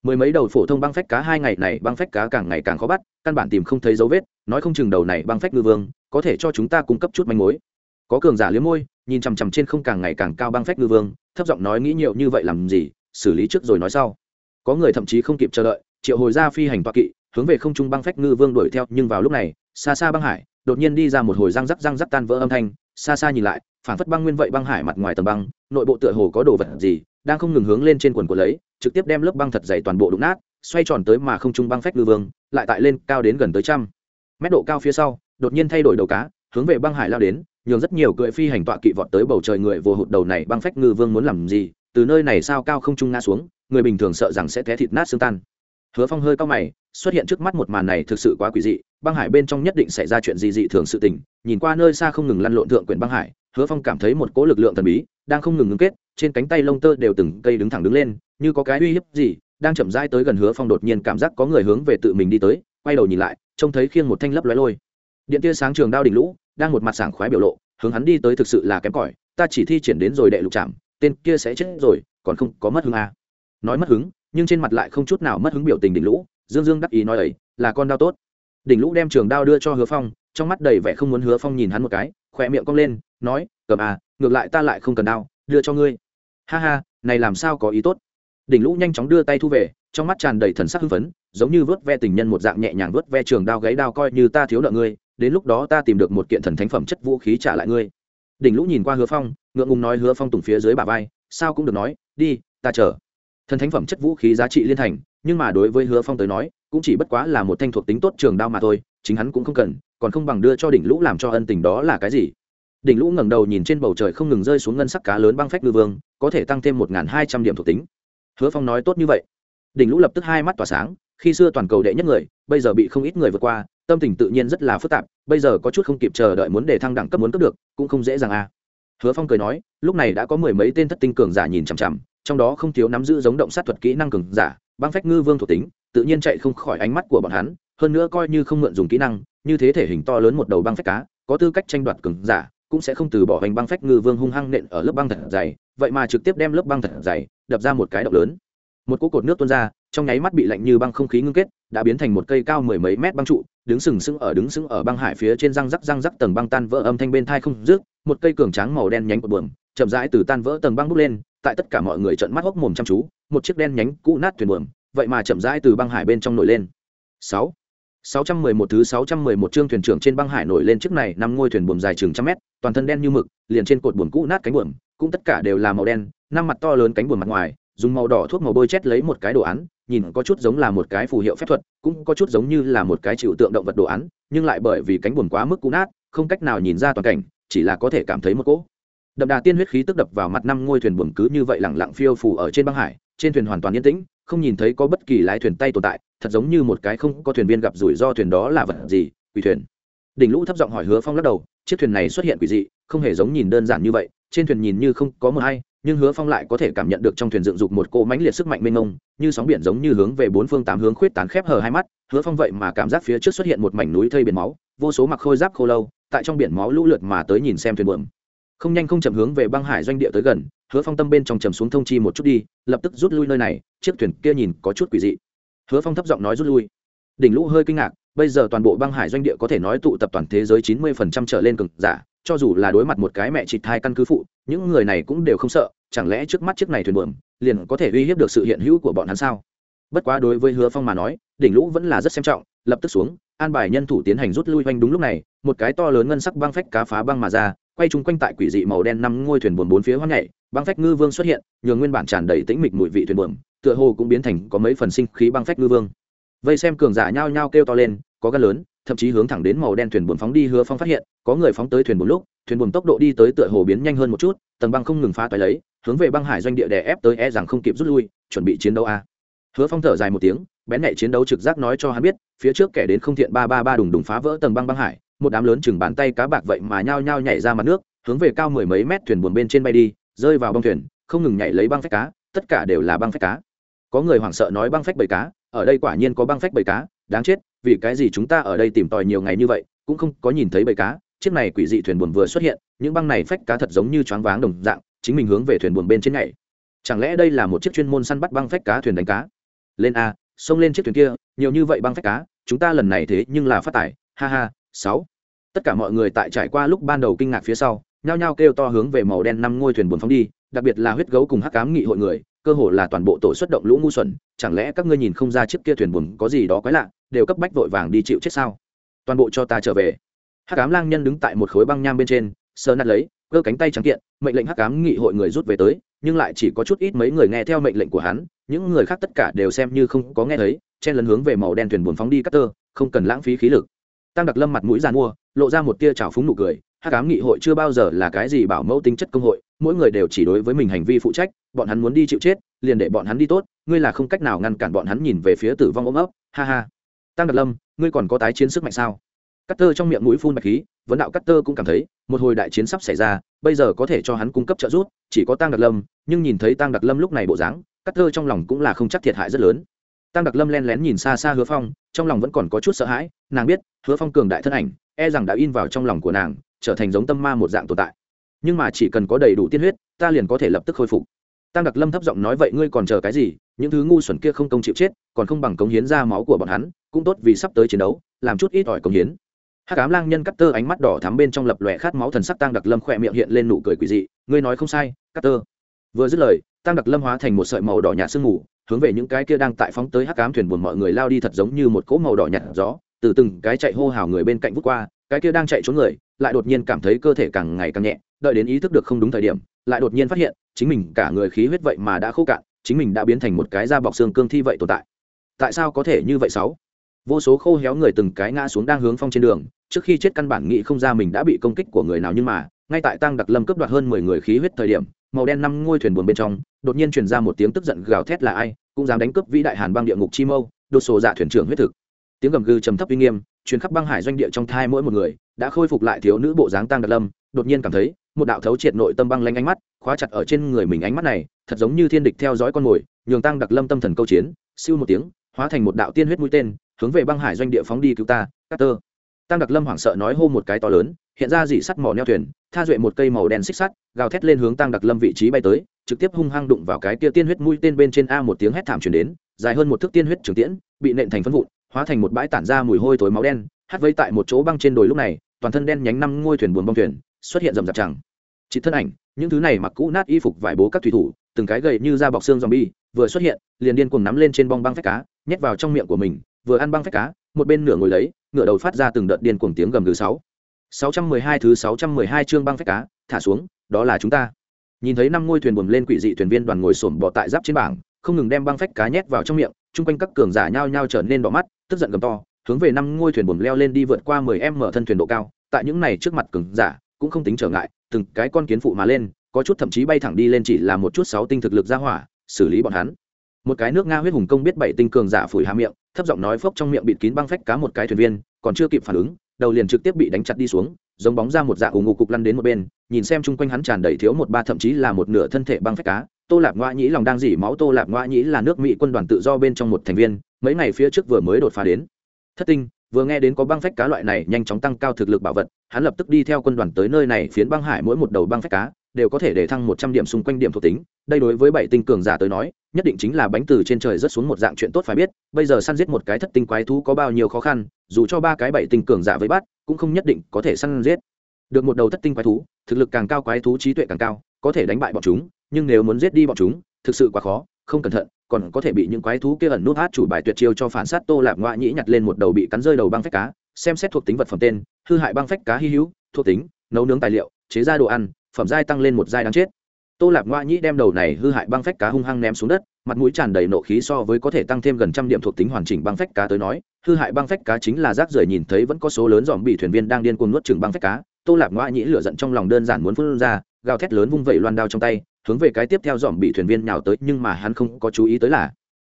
mười mấy đầu phổ thông băng phách cá hai ngày này băng phách cá càng ngày càng khó bắt, căn bản tìm không thấy dấu vết, nói không chừng đầu này băng phách ngư vương, có thể cho chúng ta cung cấp chút manh mối. Có cường giả liếm môi, nhìn chằm chằm trên không càng ngày càng cao băng phách ngư vương, thấp giọng nói nghĩ nhiều như vậy làm gì, xử lý trước rồi nói sau. Có người thậm chí không kịp chờ đợi, triệu hồi ra phi hành toa kỵ hướng về không trung băng phách ngư vương đuổi theo, nhưng vào lúc này, xa xa băng hải, đột nhiên đi ra một hồi răng rắc răng rắc tan vỡ âm thanh, xa xa nhìn lại phản phất băng nguyên vậy băng hải mặt ngoài tầng băng, nội bộ tựa hồ có đồ vật gì, đang không ngừng hướng lên trên quần của lấy, trực tiếp đem lớp băng thật dày toàn bộ đụng nát, xoay tròn tới mà không trung băng phách ngư vương, lại tại lên cao đến gần tới trăm mét độ cao phía sau, đột nhiên thay đổi đầu cá, hướng về băng hải lao đến, nhường rất nhiều cưỡi phi hành tọa kỵ vọt tới bầu trời người vô hụt đầu này băng phách ngư vương muốn làm gì, từ nơi này sao cao không trung ngã xuống, người bình thường sợ rằng sẽ té thịt nát xương tan. Hứa phong hơi cao mày xuất hiện trước mắt một màn này thực sự quá quỷ dị, băng hải bên trong nhất định xảy ra chuyện gì dị thường sự tình, nhìn qua nơi xa không ngừng lăn lộn thượng quyển băng hải, hứa phong cảm thấy một cỗ lực lượng thần bí đang không ngừng ngưng kết, trên cánh tay lông tơ đều từng cây đứng thẳng đứng lên, như có cái uy hiếp gì, đang chậm rãi tới gần hứa phong đột nhiên cảm giác có người hướng về tự mình đi tới, quay đầu nhìn lại, trông thấy khiêng một thanh lấp lóe lôi điện tia sáng trường đao đỉnh lũ, đang một mặt sảng khoái biểu lộ, hướng hắn đi tới thực sự là kém cỏi, ta chỉ thi triển đến rồi đệ lục chạm tên kia sẽ chết rồi, còn không có mất hứng à. nói mất hứng, nhưng trên mặt lại không chút nào mất hứng biểu tình đỉnh lũ dương dương đắc ý nói ấy, là con đao tốt. Đỉnh lũ đem trường đao đưa cho hứa phong, trong mắt đầy vẻ không muốn hứa phong nhìn hắn một cái khỏe miệng cong lên, nói, cầm à ngược lại ta lại không cần đao, đưa cho ngươi. Ha ha, này làm sao có ý tốt? Đỉnh lũ nhanh chóng đưa tay thu về, trong mắt tràn đầy thần sắc hưng phấn, giống như vớt ve tình nhân một dạng nhẹ nhàng vớt ve trường đao gáy đao coi như ta thiếu nợ ngươi, đến lúc đó ta tìm được một kiện thần thánh phẩm chất vũ khí trả lại ngươi. Đỉnh lũ nhìn qua hứa phong, ngượng ngùng nói hứa phong tùng phía dưới bà vai, sao cũng được nói, đi, ta chờ. Thần thánh phẩm chất vũ khí giá trị liên thành nhưng mà đối với hứa phong tới nói, cũng chỉ bất quá là một thanh thuộc tính tốt trường đao mà thôi, chính hắn cũng không cần, còn không bằng đưa cho đỉnh lũ làm cho ân tình đó là cái gì. Đỉnh lũ ngẩng đầu nhìn trên bầu trời không ngừng rơi xuống ngân sắc cá lớn băng phách ngư vương, có thể tăng thêm một hai trăm điểm thuộc tính. Hứa phong nói tốt như vậy. Đỉnh lũ lập tức hai mắt tỏa sáng, khi xưa toàn cầu đệ nhất người, bây giờ bị không ít người vượt qua, tâm tình tự nhiên rất là phức tạp, bây giờ có chút không kịp chờ đợi muốn để thăng đẳng cấp muốn cấp được, cũng không dễ dàng à. Hứa phong cười nói, lúc này đã có mười mấy tên thất tinh cường giả nhìn chằm chằm, trong đó không thiếu nắm giữ giống động sát thuật kỹ năng cường giả băng phách ngư vương thuộc tính, tự nhiên chạy không khỏi ánh mắt của bọn hắn, hơn nữa coi như không mượn dùng kỹ năng, như thế thể hình to lớn một đầu băng phách cá, có tư cách tranh đoạt cường giả, cũng sẽ không từ bỏ hành băng phách ngư vương hung hăng nện ở lớp băng thật dày, vậy mà trực tiếp đem lớp băng thật dày đập ra một cái động lớn. Một cỗ cột nước tuôn ra, trong nháy mắt bị lạnh như băng không khí ngưng kết, đã biến thành một cây cao mười mấy mét băng trụ, đứng sừng sững ở đứng sững ở băng hải phía trên răng rắc răng rắc tầng băng tan vỡ âm thanh bên thai không rước một cây cường tráng màu đen nhánh của buồm, chậm rãi từ tan vỡ tầng băng bốc lên, tại tất cả mọi người trợn mắt hốc mồm chăm chú một chiếc đen nhánh cũ nát thuyền buồm vậy mà chậm rãi từ băng hải bên trong nổi lên. Sáu. 611 thứ 611 chương thuyền trưởng trên băng hải nổi lên chiếc này năm ngôi thuyền buồm dài chừng trăm mét, toàn thân đen như mực, liền trên cột buồm cũ nát cánh buồm, cũng tất cả đều là màu đen, năm mặt to lớn cánh buồm mặt ngoài, dùng màu đỏ thuốc màu bôi chét lấy một cái đồ án, nhìn có chút giống là một cái phù hiệu phép thuật, cũng có chút giống như là một cái chịu tượng động vật đồ án, nhưng lại bởi vì cánh buồm quá mức cũ nát, không cách nào nhìn ra toàn cảnh, chỉ là có thể cảm thấy một cỗ. Đậm đà tiên huyết khí tức đập vào mặt năm ngôi thuyền buồm cứ như vậy lặng lặng phiêu phù ở trên băng hải, trên thuyền hoàn toàn yên tĩnh, không nhìn thấy có bất kỳ lái thuyền tay tồn tại thật giống như một cái không có thuyền viên gặp rủi ro thuyền đó là vật gì quỷ thuyền. Đỉnh lũ thấp giọng hỏi hứa phong lắc đầu chiếc thuyền này xuất hiện quỷ dị không hề giống nhìn đơn giản như vậy trên thuyền nhìn như không có mờ hay nhưng hứa phong lại có thể cảm nhận được trong thuyền dựng dục một cỗ mãnh liệt sức mạnh mênh mông như sóng biển giống như hướng về bốn phương tám hướng khuyết tán khép hờ hai mắt hứa phong vậy mà cảm giác phía trước xuất hiện một mảnh núi thây biển máu vô số mặc khôi giáp khô lâu tại trong biển máu lũ lượt mà tới nhìn xem thuyền buồm. Không nhanh không chậm hướng về băng hải doanh địa tới gần hứa phong tâm bên trong trầm xuống thông chi một chút đi, lập tức rút lui nơi này, chiếc thuyền kia nhìn có chút quỷ dị. Hứa phong thấp giọng nói rút lui. Đỉnh lũ hơi kinh ngạc, bây giờ toàn bộ băng hải doanh địa có thể nói tụ tập toàn thế giới chín mươi phần trăm trở lên cực giả, cho dù là đối mặt một cái mẹ chịt hai căn cứ phụ, những người này cũng đều không sợ, chẳng lẽ trước mắt chiếc này thuyền buồm, liền có thể uy hiếp được sự hiện hữu của bọn hắn sao? Bất quá đối với hứa phong mà nói, đỉnh lũ vẫn là rất xem trọng, lập tức xuống, an bài nhân thủ tiến hành rút lui quanh đúng lúc này, một cái to lớn ngân sắc băng phách cá phá băng mà ra quay chung quanh tại quỷ dị màu đen năm ngôi thuyền buồm bốn phía hoang nhảy, băng phách ngư vương xuất hiện, nhường nguyên bản tràn đầy tĩnh mịch mùi vị thuyền buồm, tựa hồ cũng biến thành có mấy phần sinh khí băng phách ngư vương. Vây xem cường giả nhao nhao kêu to lên, có gan lớn, thậm chí hướng thẳng đến màu đen thuyền buồm phóng đi hứa phong phát hiện, có người phóng tới thuyền buồm lúc, thuyền buồm tốc độ đi tới tựa hồ biến nhanh hơn một chút, tầng băng không ngừng phá toái lấy, hướng về băng hải doanh địa đè ép tới e rằng không kịp rút lui, chuẩn bị chiến đấu a. Hứa phong thở dài một tiếng, bén nhạy chiến đấu trực giác nói cho hắn biết, phía trước kẻ đến không thiện ba ba ba đùng đùng phá vỡ tầng băng băng hải một đám lớn chừng bàn tay cá bạc vậy mà nhao nhao nhảy ra mặt nước, hướng về cao mười mấy mét thuyền buồn bên trên bay đi, rơi vào băng thuyền, không ngừng nhảy lấy băng phách cá, tất cả đều là băng phách cá. Có người hoảng sợ nói băng phách bầy cá, ở đây quả nhiên có băng phách bầy cá, đáng chết, vì cái gì chúng ta ở đây tìm tòi nhiều ngày như vậy, cũng không có nhìn thấy bầy cá. Chiếc này quỷ dị thuyền buồn vừa xuất hiện, những băng này phách cá thật giống như choáng váng đồng dạng, chính mình hướng về thuyền buồn bên trên nhảy. Chẳng lẽ đây là một chiếc chuyên môn săn bắt băng phách cá thuyền đánh cá? Lên a, xông lên chiếc thuyền kia, nhiều như vậy băng phách cá, chúng ta lần này thế nhưng là phát tải ha ha sáu. Tất cả mọi người tại trải qua lúc ban đầu kinh ngạc phía sau, nhao nhao kêu to hướng về màu đen năm ngôi thuyền buồn phóng đi, đặc biệt là huyết gấu cùng hắc cám nghị hội người, cơ hồ là toàn bộ tổ xuất động lũ ngu xuẩn, chẳng lẽ các ngươi nhìn không ra chiếc kia thuyền buồn có gì đó quái lạ, đều cấp bách vội vàng đi chịu chết sao? Toàn bộ cho ta trở về. Hắc cám lang nhân đứng tại một khối băng nham bên trên sơ nát lấy, cơ cánh tay trắng kiện, mệnh lệnh hắc cám nghị hội người rút về tới, nhưng lại chỉ có chút ít mấy người nghe theo mệnh lệnh của hắn, những người khác tất cả đều xem như không có nghe thấy, chen lấn hướng về màu đen thuyền buồn phóng đi cắt tơ, không cần lãng phí khí lực tăng đặc lâm mặt mũi giàn mua lộ ra một tia trào phúng nụ cười hát cám nghị hội chưa bao giờ là cái gì bảo mẫu tính chất công hội, mỗi người đều chỉ đối với mình hành vi phụ trách, bọn hắn muốn đi chịu chết, liền để bọn hắn đi tốt, ngươi là không cách nào ngăn cản bọn hắn nhìn về phía tử vong ôm ấp, ha ha. Tăng đặc lâm, ngươi còn có tái chiến sức mạnh sao? Cắt tơ trong miệng mũi phun bạch khí, vấn đạo cắt tơ cũng cảm thấy, một hồi đại chiến sắp xảy ra, bây giờ có thể cho hắn cung cấp trợ giúp, chỉ có tăng đặc lâm, nhưng nhìn thấy tăng đặc lâm lúc này bộ dáng cắt tơ trong lòng cũng là không chắc thiệt hại rất lớn tăng đặc lâm len lén nhìn xa xa hứa phong, trong lòng vẫn còn có chút sợ hãi, nàng biết, hứa phong cường đại thân ảnh e rằng đã in vào trong lòng của nàng, trở thành giống tâm ma một dạng tồn tại. Nhưng mà chỉ cần có đầy đủ tiên huyết, ta liền có thể lập tức khôi phục. Tăng đặc lâm thấp giọng nói, vậy ngươi còn chờ cái gì? Những thứ ngu xuẩn kia không công chịu chết, còn không bằng cống hiến ra máu của bọn hắn, cũng tốt vì sắp tới chiến đấu, làm chút ít ỏi cống hiến. Hắc ám lang nhân cắt tơ ánh mắt đỏ thắm bên trong lập lòe khát máu thần sắc tăng đặc lâm khỏe miệng hiện lên nụ cười quỷ dị, ngươi nói không sai cắt tơ vừa dứt lời, tăng đặc lâm hóa thành một sợi màu đỏ nhạt sương mù hướng về những cái kia đang tại phóng tới hắc cám thuyền buồn mọi người lao đi thật giống như một cỗ màu đỏ nhạt gió, từ từng cái chạy hô hào người bên cạnh vút qua, cái kia đang chạy trốn người, lại đột nhiên cảm thấy cơ thể càng ngày càng nhẹ, đợi đến ý thức được không đúng thời điểm, lại đột nhiên phát hiện, chính mình cả người khí huyết vậy mà đã khô cạn, chính mình đã biến thành một cái da bọc xương cương thi vậy tồn tại. Tại sao có thể như vậy sáu? Vô số khô héo người từng cái ngã xuống đang hướng phong trên đường, trước khi chết căn bản nghĩ không ra mình đã bị công kích của người nào nhưng mà ngay tại tăng đặc lâm cướp đoạt hơn mười người khí huyết thời điểm, màu đen năm ngôi thuyền buồn bên trong, đột nhiên truyền ra một tiếng tức giận gào thét là ai, cũng dám đánh cướp vĩ đại hàn băng địa ngục chi mâu, đột sổ dạ thuyền trưởng huyết thực. Tiếng gầm gừ trầm thấp uy nghiêm, truyền khắp băng hải doanh địa trong thai mỗi một người, đã khôi phục lại thiếu nữ bộ dáng tăng đặc lâm, đột nhiên cảm thấy, một đạo thấu triệt nội tâm băng lanh ánh mắt, khóa chặt ở trên người mình ánh mắt này, thật giống như thiên địch theo dõi con mồi, nhường tăng đặc lâm tâm thần câu chiến, siêu một tiếng, hóa thành một đạo tiên huyết mũi tên, hướng về băng hải doanh địa phóng đi cứu ta cát tơ tăng đặc lâm hoảng sợ nói hô một cái to lớn, hiện ra dỉ sắt mỏ neo thuyền, tha duệ một cây màu đen xích sắt, gào thét lên hướng tăng đặc lâm vị trí bay tới, trực tiếp hung hăng đụng vào cái kia tiên huyết mũi tên bên trên a một tiếng hét thảm truyền đến, dài hơn một thước tiên huyết trường tiễn, bị nện thành phân vụn, hóa thành một bãi tản ra mùi hôi thối máu đen hắt vây tại một chỗ băng trên đồi lúc này, toàn thân đen nhánh năm ngôi thuyền buồn bong thuyền, xuất hiện rầm rạp chẳng. Chỉ thân ảnh, những thứ này mặc cũ nát y phục vải bố các thủy thủ, từng cái gầy như da bọc xương zombie, vừa xuất hiện, liền điên cuồng nắm lên trên bong băng phách cá, nhét vào trong miệng của mình, vừa ăn băng phách cá, một bên nửa ngồi lấy ngựa đầu phát ra từng đợt điên cuồng tiếng gầm gừ sáu. sáu trăm mười hai thứ sáu trăm mười hai chương băng phách cá, thả xuống, đó là chúng ta. Nhìn thấy năm ngôi thuyền buồm lên quỷ dị thuyền viên đoàn ngồi xổm bò tại giáp trên bảng, không ngừng đem băng phách cá nhét vào trong miệng, chung quanh các cường giả nhao nhao trở nên đỏ mắt, tức giận gầm to, hướng về năm ngôi thuyền buồm leo lên đi vượt qua mười em mở thân thuyền độ cao. Tại những này trước mặt cường giả, cũng không tính trở ngại, từng cái con kiến phụ mà lên, có chút thậm chí bay thẳng đi lên chỉ là một chút sáu tinh thực lực ra hỏa, xử lý bọn hắn một cái nước nga huyết hùng công biết bảy tinh cường giả phủi hà miệng, thấp giọng nói phốc trong miệng bịt kín băng phách cá một cái thuyền viên, còn chưa kịp phản ứng, đầu liền trực tiếp bị đánh chặt đi xuống, giống bóng ra một dạ ủng ngục cục lăn đến một bên, nhìn xem chung quanh hắn tràn đầy thiếu một ba thậm chí là một nửa thân thể băng phách cá. Tô lạp ngoa nhĩ lòng đang dỉ máu, tô lạp ngoa nhĩ là nước mỹ quân đoàn tự do bên trong một thành viên, mấy ngày phía trước vừa mới đột phá đến. Thất tinh, vừa nghe đến có băng phách cá loại này nhanh chóng tăng cao thực lực bảo vật, hắn lập tức đi theo quân đoàn tới nơi này phiến băng hải mỗi một đầu băng phách cá đều có thể để thăng một trăm điểm xung quanh điểm thuộc tính. Đây đối với bảy tinh cường giả tới nói, nhất định chính là bánh từ trên trời rất xuống một dạng chuyện tốt phải biết. Bây giờ săn giết một cái thất tinh quái thú có bao nhiêu khó khăn, dù cho ba cái bảy tinh cường giả với bắt, cũng không nhất định có thể săn giết. Được một đầu thất tinh quái thú, thực lực càng cao quái thú trí tuệ càng cao, có thể đánh bại bọn chúng, nhưng nếu muốn giết đi bọn chúng, thực sự quá khó, không cẩn thận, còn có thể bị những quái thú kia ẩn nút hát chủ bài tuyệt chiêu cho phản sát tô lạp ngoại nhĩ nhặt lên một đầu bị cắn rơi đầu băng phách cá, xem xét thuộc tính vật phẩm tên, hư hại băng phách cá hy hữu, thuộc tính, nấu nướng tài liệu, chế ra đồ ăn phẩm giai tăng lên một giai đáng chết. Tô lạp ngoa nhĩ đem đầu này hư hại băng phách cá hung hăng ném xuống đất, mặt mũi tràn đầy nộ khí so với có thể tăng thêm gần trăm điểm thuộc tính hoàn chỉnh băng phách cá tới nói, hư hại băng phách cá chính là rác rưởi nhìn thấy vẫn có số lớn dòm bị thuyền viên đang điên cuồng nuốt chừng băng phách cá. Tô lạp ngoa nhĩ lửa giận trong lòng đơn giản muốn phun ra, gào thét lớn vung vẩy loan đao trong tay, hướng về cái tiếp theo dòm bị thuyền viên nhào tới, nhưng mà hắn không có chú ý tới là,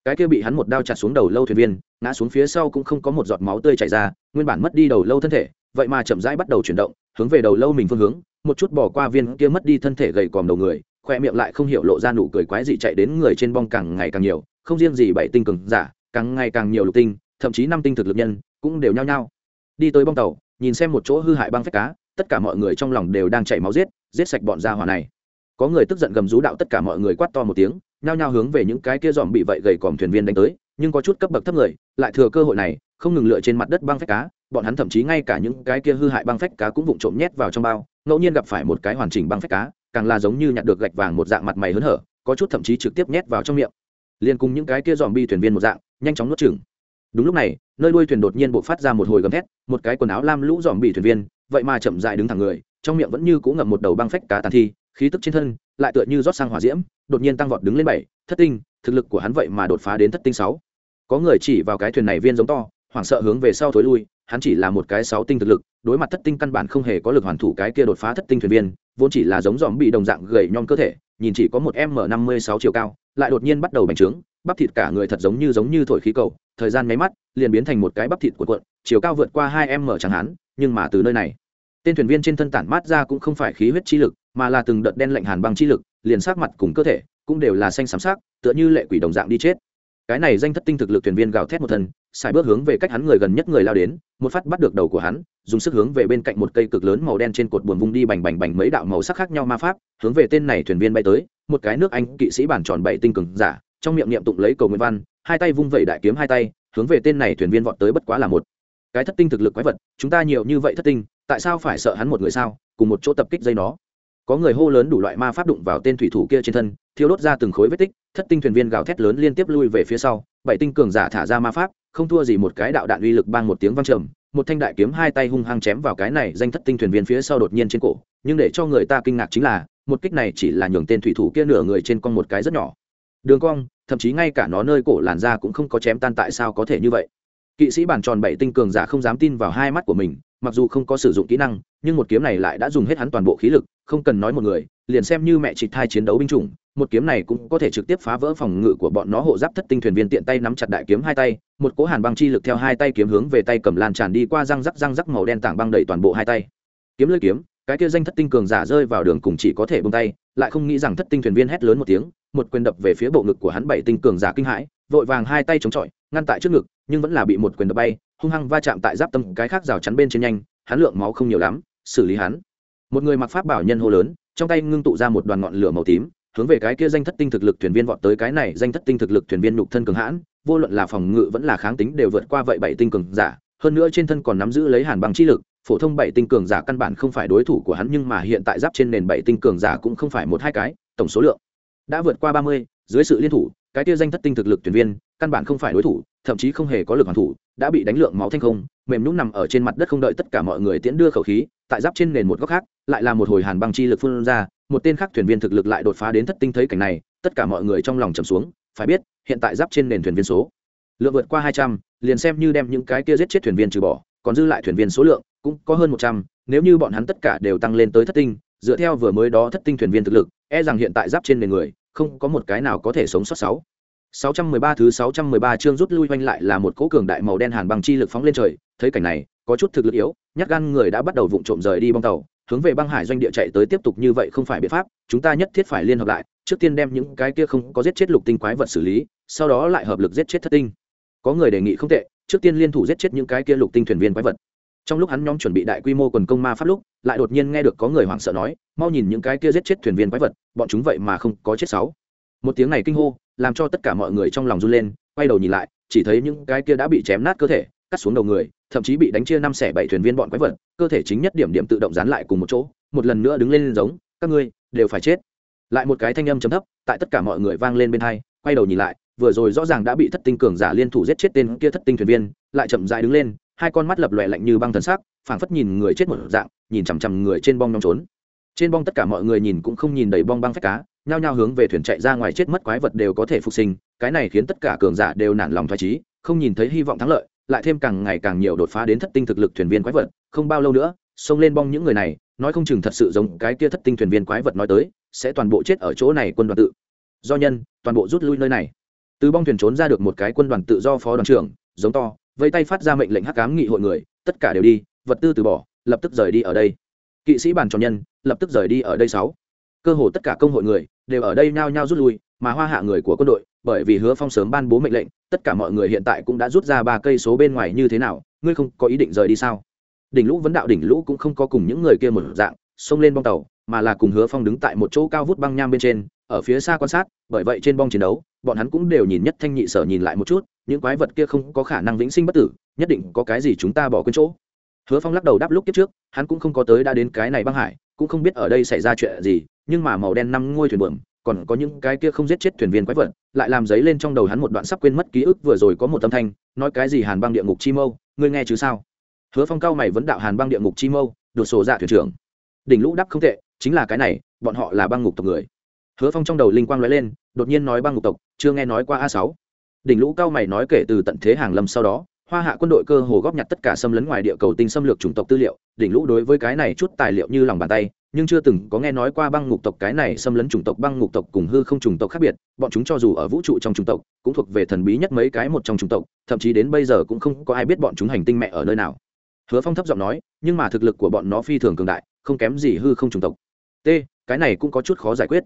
cái kia bị hắn một đao chặt xuống đầu lâu thuyền viên, ngã xuống phía sau cũng không có một giọt máu tươi chảy ra, nguyên bản mất đi đầu lâu thân thể, vậy mà chậm rãi bắt đầu chuyển động, hướng về đầu lâu mình phương hướng một chút bỏ qua viên kia mất đi thân thể gầy còm đầu người, khoe miệng lại không hiểu lộ ra nụ cười quái dị chạy đến người trên bong càng ngày càng nhiều, không riêng gì bảy tinh cường giả, càng ngày càng nhiều lục tinh, thậm chí năm tinh thực lực nhân, cũng đều nhao nhao. Đi tới bong tàu, nhìn xem một chỗ hư hại băng phách cá, tất cả mọi người trong lòng đều đang chảy máu giết giết sạch bọn gia hỏa này. Có người tức giận gầm rú đạo tất cả mọi người quát to một tiếng, nhao nhao hướng về những cái kia dòm bị vậy gầy còm thuyền viên đánh tới, nhưng có chút cấp bậc thấp người, lại thừa cơ hội này, không ngừng lựa trên mặt đất băng phách cá bọn hắn thậm chí ngay cả những cái kia hư hại băng phách cá cũng vụng trộm nhét vào trong bao, ngẫu nhiên gặp phải một cái hoàn chỉnh băng phách cá, càng là giống như nhặt được gạch vàng một dạng mặt mày hớn hở, có chút thậm chí trực tiếp nhét vào trong miệng. Liền cùng những cái kia dòm bi thuyền viên một dạng, nhanh chóng nuốt chừng đúng lúc này, nơi đuôi thuyền đột nhiên bộ phát ra một hồi gầm thét, một cái quần áo lam lũ dòm bị thuyền viên, vậy mà chậm dại đứng thẳng người, trong miệng vẫn như cũng ngậm một đầu băng phách cá tàn thi, khí tức trên thân lại tựa như rót sang hỏa diễm, đột nhiên tăng vọt đứng lên bảy, thất tinh, thực lực của hắn vậy mà đột phá đến thất tinh sáu. Có người chỉ vào cái thuyền này viên giống to, hoảng sợ hướng về sau thối lui hắn chỉ là một cái sáu tinh thực lực, đối mặt thất tinh căn bản không hề có lực hoàn thủ cái kia đột phá thất tinh thuyền viên, vốn chỉ là giống dòm bị đồng dạng gầy nhom cơ thể, nhìn chỉ có một m năm mươi sáu chiều cao, lại đột nhiên bắt đầu bành trướng, bắp thịt cả người thật giống như giống như thổi khí cầu, thời gian máy mắt liền biến thành một cái bắp thịt của cuộn, chiều cao vượt qua hai m chẳng hắn nhưng mà từ nơi này, tên thuyền viên trên thân tản mát ra cũng không phải khí huyết chi lực, mà là từng đợt đen lạnh hàn băng chi lực, liền sát mặt cùng cơ thể cũng đều là xanh xám sắc, tựa như lệ quỷ đồng dạng đi chết cái này danh thất tinh thực lực thuyền viên gào thét một thân xài bước hướng về cách hắn người gần nhất người lao đến, một phát bắt được đầu của hắn, dùng sức hướng về bên cạnh một cây cực lớn màu đen trên cột buồn vung đi bành bành bành mấy đạo màu sắc khác nhau ma pháp, hướng về tên này thuyền viên bay tới, một cái nước anh kỵ sĩ bản tròn bảy tinh cường giả, trong miệng niệm tụng lấy cầu nguyện văn, hai tay vung vẩy đại kiếm hai tay, hướng về tên này thuyền viên vọt tới bất quá là một. Cái thất tinh thực lực quái vật, chúng ta nhiều như vậy thất tinh, tại sao phải sợ hắn một người sao? Cùng một chỗ tập kích dây nó. Có người hô lớn đủ loại ma pháp đụng vào tên thủy thủ kia trên thân, thiêu đốt ra từng khối vết tích thất tinh thuyền viên gào thét lớn liên tiếp lui về phía sau, bảy tinh cường giả thả ra ma pháp, không thua gì một cái đạo đạn uy lực bang một tiếng vang trầm, một thanh đại kiếm hai tay hung hăng chém vào cái này danh thất tinh thuyền viên phía sau đột nhiên trên cổ, nhưng để cho người ta kinh ngạc chính là, một kích này chỉ là nhường tên thủy thủ kia nửa người trên con một cái rất nhỏ. Đường cong, thậm chí ngay cả nó nơi cổ làn da cũng không có chém tan tại sao có thể như vậy. Kỵ sĩ bản tròn bảy tinh cường giả không dám tin vào hai mắt của mình, mặc dù không có sử dụng kỹ năng, nhưng một kiếm này lại đã dùng hết hắn toàn bộ khí lực, không cần nói một người liền xem như mẹ chị thai chiến đấu binh chủng, một kiếm này cũng có thể trực tiếp phá vỡ phòng ngự của bọn nó. Hộ giáp thất tinh thuyền viên tiện tay nắm chặt đại kiếm hai tay, một cỗ hàn băng chi lực theo hai tay kiếm hướng về tay cầm lan tràn đi qua răng rắc răng rắc màu đen tảng băng đầy toàn bộ hai tay. Kiếm lưỡi kiếm, cái kia danh thất tinh cường giả rơi vào đường cùng chỉ có thể bông tay, lại không nghĩ rằng thất tinh thuyền viên hét lớn một tiếng, một quyền đập về phía bộ ngực của hắn bảy tinh cường giả kinh hãi, vội vàng hai tay chống chọi, ngăn tại trước ngực, nhưng vẫn là bị một quyền đập bay, hung hăng va chạm tại giáp tâm cái khác rào chắn bên trên nhanh, hắn lượng máu không nhiều lắm, xử lý hắn. Một người mặc pháp bảo nhân hô lớn trong tay ngưng tụ ra một đoàn ngọn lửa màu tím, hướng về cái kia danh thất tinh thực lực thuyền viên vọt tới cái này danh thất tinh thực lực thuyền viên nhục thân cường hãn, vô luận là phòng ngự vẫn là kháng tính đều vượt qua vậy bảy tinh cường giả, hơn nữa trên thân còn nắm giữ lấy hàn bằng chi lực, phổ thông bảy tinh cường giả căn bản không phải đối thủ của hắn nhưng mà hiện tại giáp trên nền bảy tinh cường giả cũng không phải một hai cái, tổng số lượng đã vượt qua ba mươi, dưới sự liên thủ, cái kia danh thất tinh thực lực thuyền viên căn bản không phải đối thủ, thậm chí không hề có lực hoàn thủ, đã bị đánh lượng máu thanh không, mềm nhũng nằm ở trên mặt đất không đợi tất cả mọi người tiễn đưa khẩu khí, tại giáp trên nền một góc khác lại là một hồi hàn băng chi lực phun ra một tên khác thuyền viên thực lực lại đột phá đến thất tinh thấy cảnh này tất cả mọi người trong lòng trầm xuống phải biết hiện tại giáp trên nền thuyền viên số lượng vượt qua hai trăm liền xem như đem những cái kia giết chết thuyền viên trừ bỏ còn dư lại thuyền viên số lượng cũng có hơn một trăm nếu như bọn hắn tất cả đều tăng lên tới thất tinh dựa theo vừa mới đó thất tinh thuyền viên thực lực e rằng hiện tại giáp trên nền người không có một cái nào có thể sống sót sáu. 613 thứ 613 chương rút lui quanh lại là một cỗ cường đại màu đen hàn băng chi lực phóng lên trời, thấy cảnh này, có chút thực lực yếu, nhát gan người đã bắt đầu vụng trộm rời đi bong tàu, hướng về băng hải doanh địa chạy tới tiếp tục như vậy không phải biện pháp, chúng ta nhất thiết phải liên hợp lại, trước tiên đem những cái kia không có giết chết lục tinh quái vật xử lý, sau đó lại hợp lực giết chết thất tinh. Có người đề nghị không tệ, trước tiên liên thủ giết chết những cái kia lục tinh thuyền viên quái vật. Trong lúc hắn nhóm chuẩn bị đại quy mô quần công ma pháp lúc, lại đột nhiên nghe được có người hoảng sợ nói, mau nhìn những cái kia giết chết thuyền viên quái vật, bọn chúng vậy mà không có chết sáu. Một tiếng này kinh hô, làm cho tất cả mọi người trong lòng run lên quay đầu nhìn lại chỉ thấy những cái kia đã bị chém nát cơ thể cắt xuống đầu người thậm chí bị đánh chia năm xẻ bảy thuyền viên bọn quái vật, cơ thể chính nhất điểm điểm tự động dán lại cùng một chỗ, một lần nữa đứng lên giống, các ngươi đều phải chết. Lại một cái thanh âm chấm thấp, tại tất cả mọi người vang lên bên hai, quay đầu nhìn lại, vừa rồi rõ ràng đã bị thất tinh cường giả liên thủ giết chết tên kia thất tinh thuyền viên, lại chậm rãi đứng lên, hai con mắt lập lòe lạnh như băng thần sắc, phảng phất nhìn người chết một dạng, nhìn chằm chằm người trên bong nhóm trốn. Trên bong tất cả mọi người nhìn cũng không nhìn đầy bong băng phách cá, nhao nhao hướng về thuyền chạy ra ngoài chết mất quái vật đều có thể phục sinh, cái này khiến tất cả cường giả đều nản lòng thoái trí không nhìn thấy hy vọng thắng lợi lại thêm càng ngày càng nhiều đột phá đến thất tinh thực lực thuyền viên quái vật, không bao lâu nữa, xông lên bong những người này, nói không chừng thật sự giống cái kia thất tinh thuyền viên quái vật nói tới, sẽ toàn bộ chết ở chỗ này quân đoàn tự. Do nhân, toàn bộ rút lui nơi này. Từ bong thuyền trốn ra được một cái quân đoàn tự do phó đoàn trưởng, giống to, vây tay phát ra mệnh lệnh hắc cám nghị hội người, tất cả đều đi, vật tư từ bỏ, lập tức rời đi ở đây. Kỵ sĩ bàn tròn nhân, lập tức rời đi ở đây sáu. Cơ hồ tất cả công hội người, đều ở đây nhao nhao rút lui, mà hoa hạ người của quân đội, bởi vì hứa phong sớm ban bố mệnh lệnh tất cả mọi người hiện tại cũng đã rút ra ba cây số bên ngoài như thế nào, ngươi không có ý định rời đi sao? Đỉnh lũ vấn đạo đỉnh lũ cũng không có cùng những người kia một dạng, xông lên bong tàu, mà là cùng hứa phong đứng tại một chỗ cao vút băng nham bên trên, ở phía xa quan sát, bởi vậy trên bong chiến đấu, bọn hắn cũng đều nhìn nhất thanh nhị sở nhìn lại một chút, những quái vật kia không có khả năng vĩnh sinh bất tử, nhất định có cái gì chúng ta bỏ quên chỗ. Hứa phong lắc đầu đáp lúc kiếp trước, hắn cũng không có tới đã đến cái này băng hải, cũng không biết ở đây xảy ra chuyện gì, nhưng mà màu đen năm ngôi thuyền bờm còn có những cái kia không giết chết thuyền viên quái vật lại làm giấy lên trong đầu hắn một đoạn sắp quên mất ký ức vừa rồi có một âm thanh, nói cái gì hàn băng địa ngục chi mâu, ngươi nghe chứ sao? Hứa phong cao mày vẫn đạo hàn băng địa ngục chi mâu, đột sổ dạ thuyền trưởng. Đỉnh lũ đắp không tệ, chính là cái này, bọn họ là băng ngục tộc người. Hứa phong trong đầu linh quang nói lên, đột nhiên nói băng ngục tộc, chưa nghe nói qua a sáu. Đỉnh lũ cao mày nói kể từ tận thế hàng lâm sau đó, hoa hạ quân đội cơ hồ góp nhặt tất cả xâm lấn ngoài địa cầu tinh xâm lược chủng tộc tư liệu, đỉnh lũ đối với cái này chút tài liệu như lòng bàn tay nhưng chưa từng có nghe nói qua băng ngục tộc cái này xâm lấn chủng tộc, băng ngục tộc cùng hư không chủng tộc khác biệt, bọn chúng cho dù ở vũ trụ trong chủng tộc, cũng thuộc về thần bí nhất mấy cái một trong chủng tộc, thậm chí đến bây giờ cũng không có ai biết bọn chúng hành tinh mẹ ở nơi nào. Hứa phong thấp giọng nói, nhưng mà thực lực của bọn nó phi thường cường đại, không kém gì hư không chủng tộc. T, cái này cũng có chút khó giải quyết.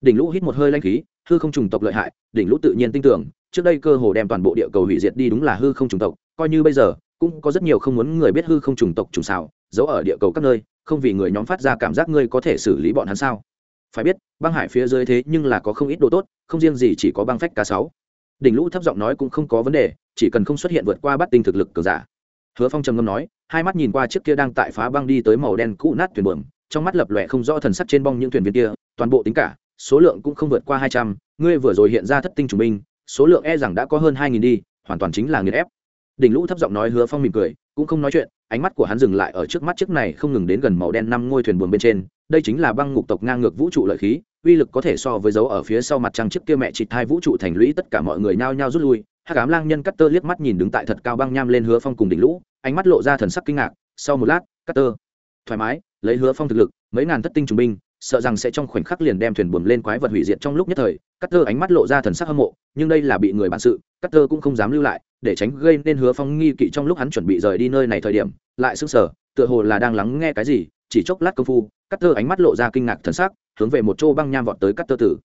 Đỉnh lũ hít một hơi lanh khí, hư không chủng tộc lợi hại, đỉnh lũ tự nhiên tin tưởng, trước đây cơ hồ đem toàn bộ địa cầu hủy diệt đi đúng là hư không chủng tộc, coi như bây giờ, cũng có rất nhiều không muốn người biết hư không chủng tộc trùng xào giấu ở địa cầu các nơi không vì người nhóm phát ra cảm giác ngươi có thể xử lý bọn hắn sao? Phải biết, băng hải phía dưới thế nhưng là có không ít đồ tốt, không riêng gì chỉ có băng phách cá sáu đỉnh lũ thấp giọng nói cũng không có vấn đề, chỉ cần không xuất hiện vượt qua bắt tinh thực lực cường giả. Hứa phong trầm ngâm nói, hai mắt nhìn qua chiếc kia đang tại phá băng đi tới màu đen cũ nát thuyền bờm trong mắt lập lòe không rõ thần sắc trên bong những thuyền viên kia, toàn bộ tính cả, số lượng cũng không vượt qua hai trăm, ngươi vừa rồi hiện ra thất tinh chủ binh, số lượng e rằng đã có hơn hai nghìn đi, hoàn toàn chính là nghiền ép. Đỉnh lũ thấp giọng nói hứa phong mỉm cười cũng không nói chuyện, ánh mắt của hắn dừng lại ở trước mắt chiếc này không ngừng đến gần màu đen năm ngôi thuyền buồm bên trên, đây chính là băng ngục tộc ngang ngược vũ trụ lợi khí, uy lực có thể so với dấu ở phía sau mặt trăng chiếc kia mẹ chịt hai vũ trụ thành lũy tất cả mọi người nhao nhao rút lui, hắc ám lang nhân cắt tơ liếc mắt nhìn đứng tại thật cao băng nham lên hứa phong cùng đỉnh lũ, ánh mắt lộ ra thần sắc kinh ngạc, sau một lát cắt tơ thoải mái, lấy hứa phong thực lực, mấy ngàn thất tinh trùng binh, sợ rằng sẽ trong khoảnh khắc liền đem thuyền buồm lên quái vật hủy diệt trong lúc nhất thời cắt tơ ánh mắt lộ ra thần sắc hâm mộ, nhưng đây là bị người bản sự cắt tơ cũng không dám lưu lại để tránh gây nên hứa phong nghi kỵ trong lúc hắn chuẩn bị rời đi nơi này thời điểm, lại sững sờ, tựa hồ là đang lắng nghe cái gì, chỉ chốc lát công phu cắt tơ ánh mắt lộ ra kinh ngạc thần sắc, hướng về một chỗ băng nham vọt tới cắt tơ tử.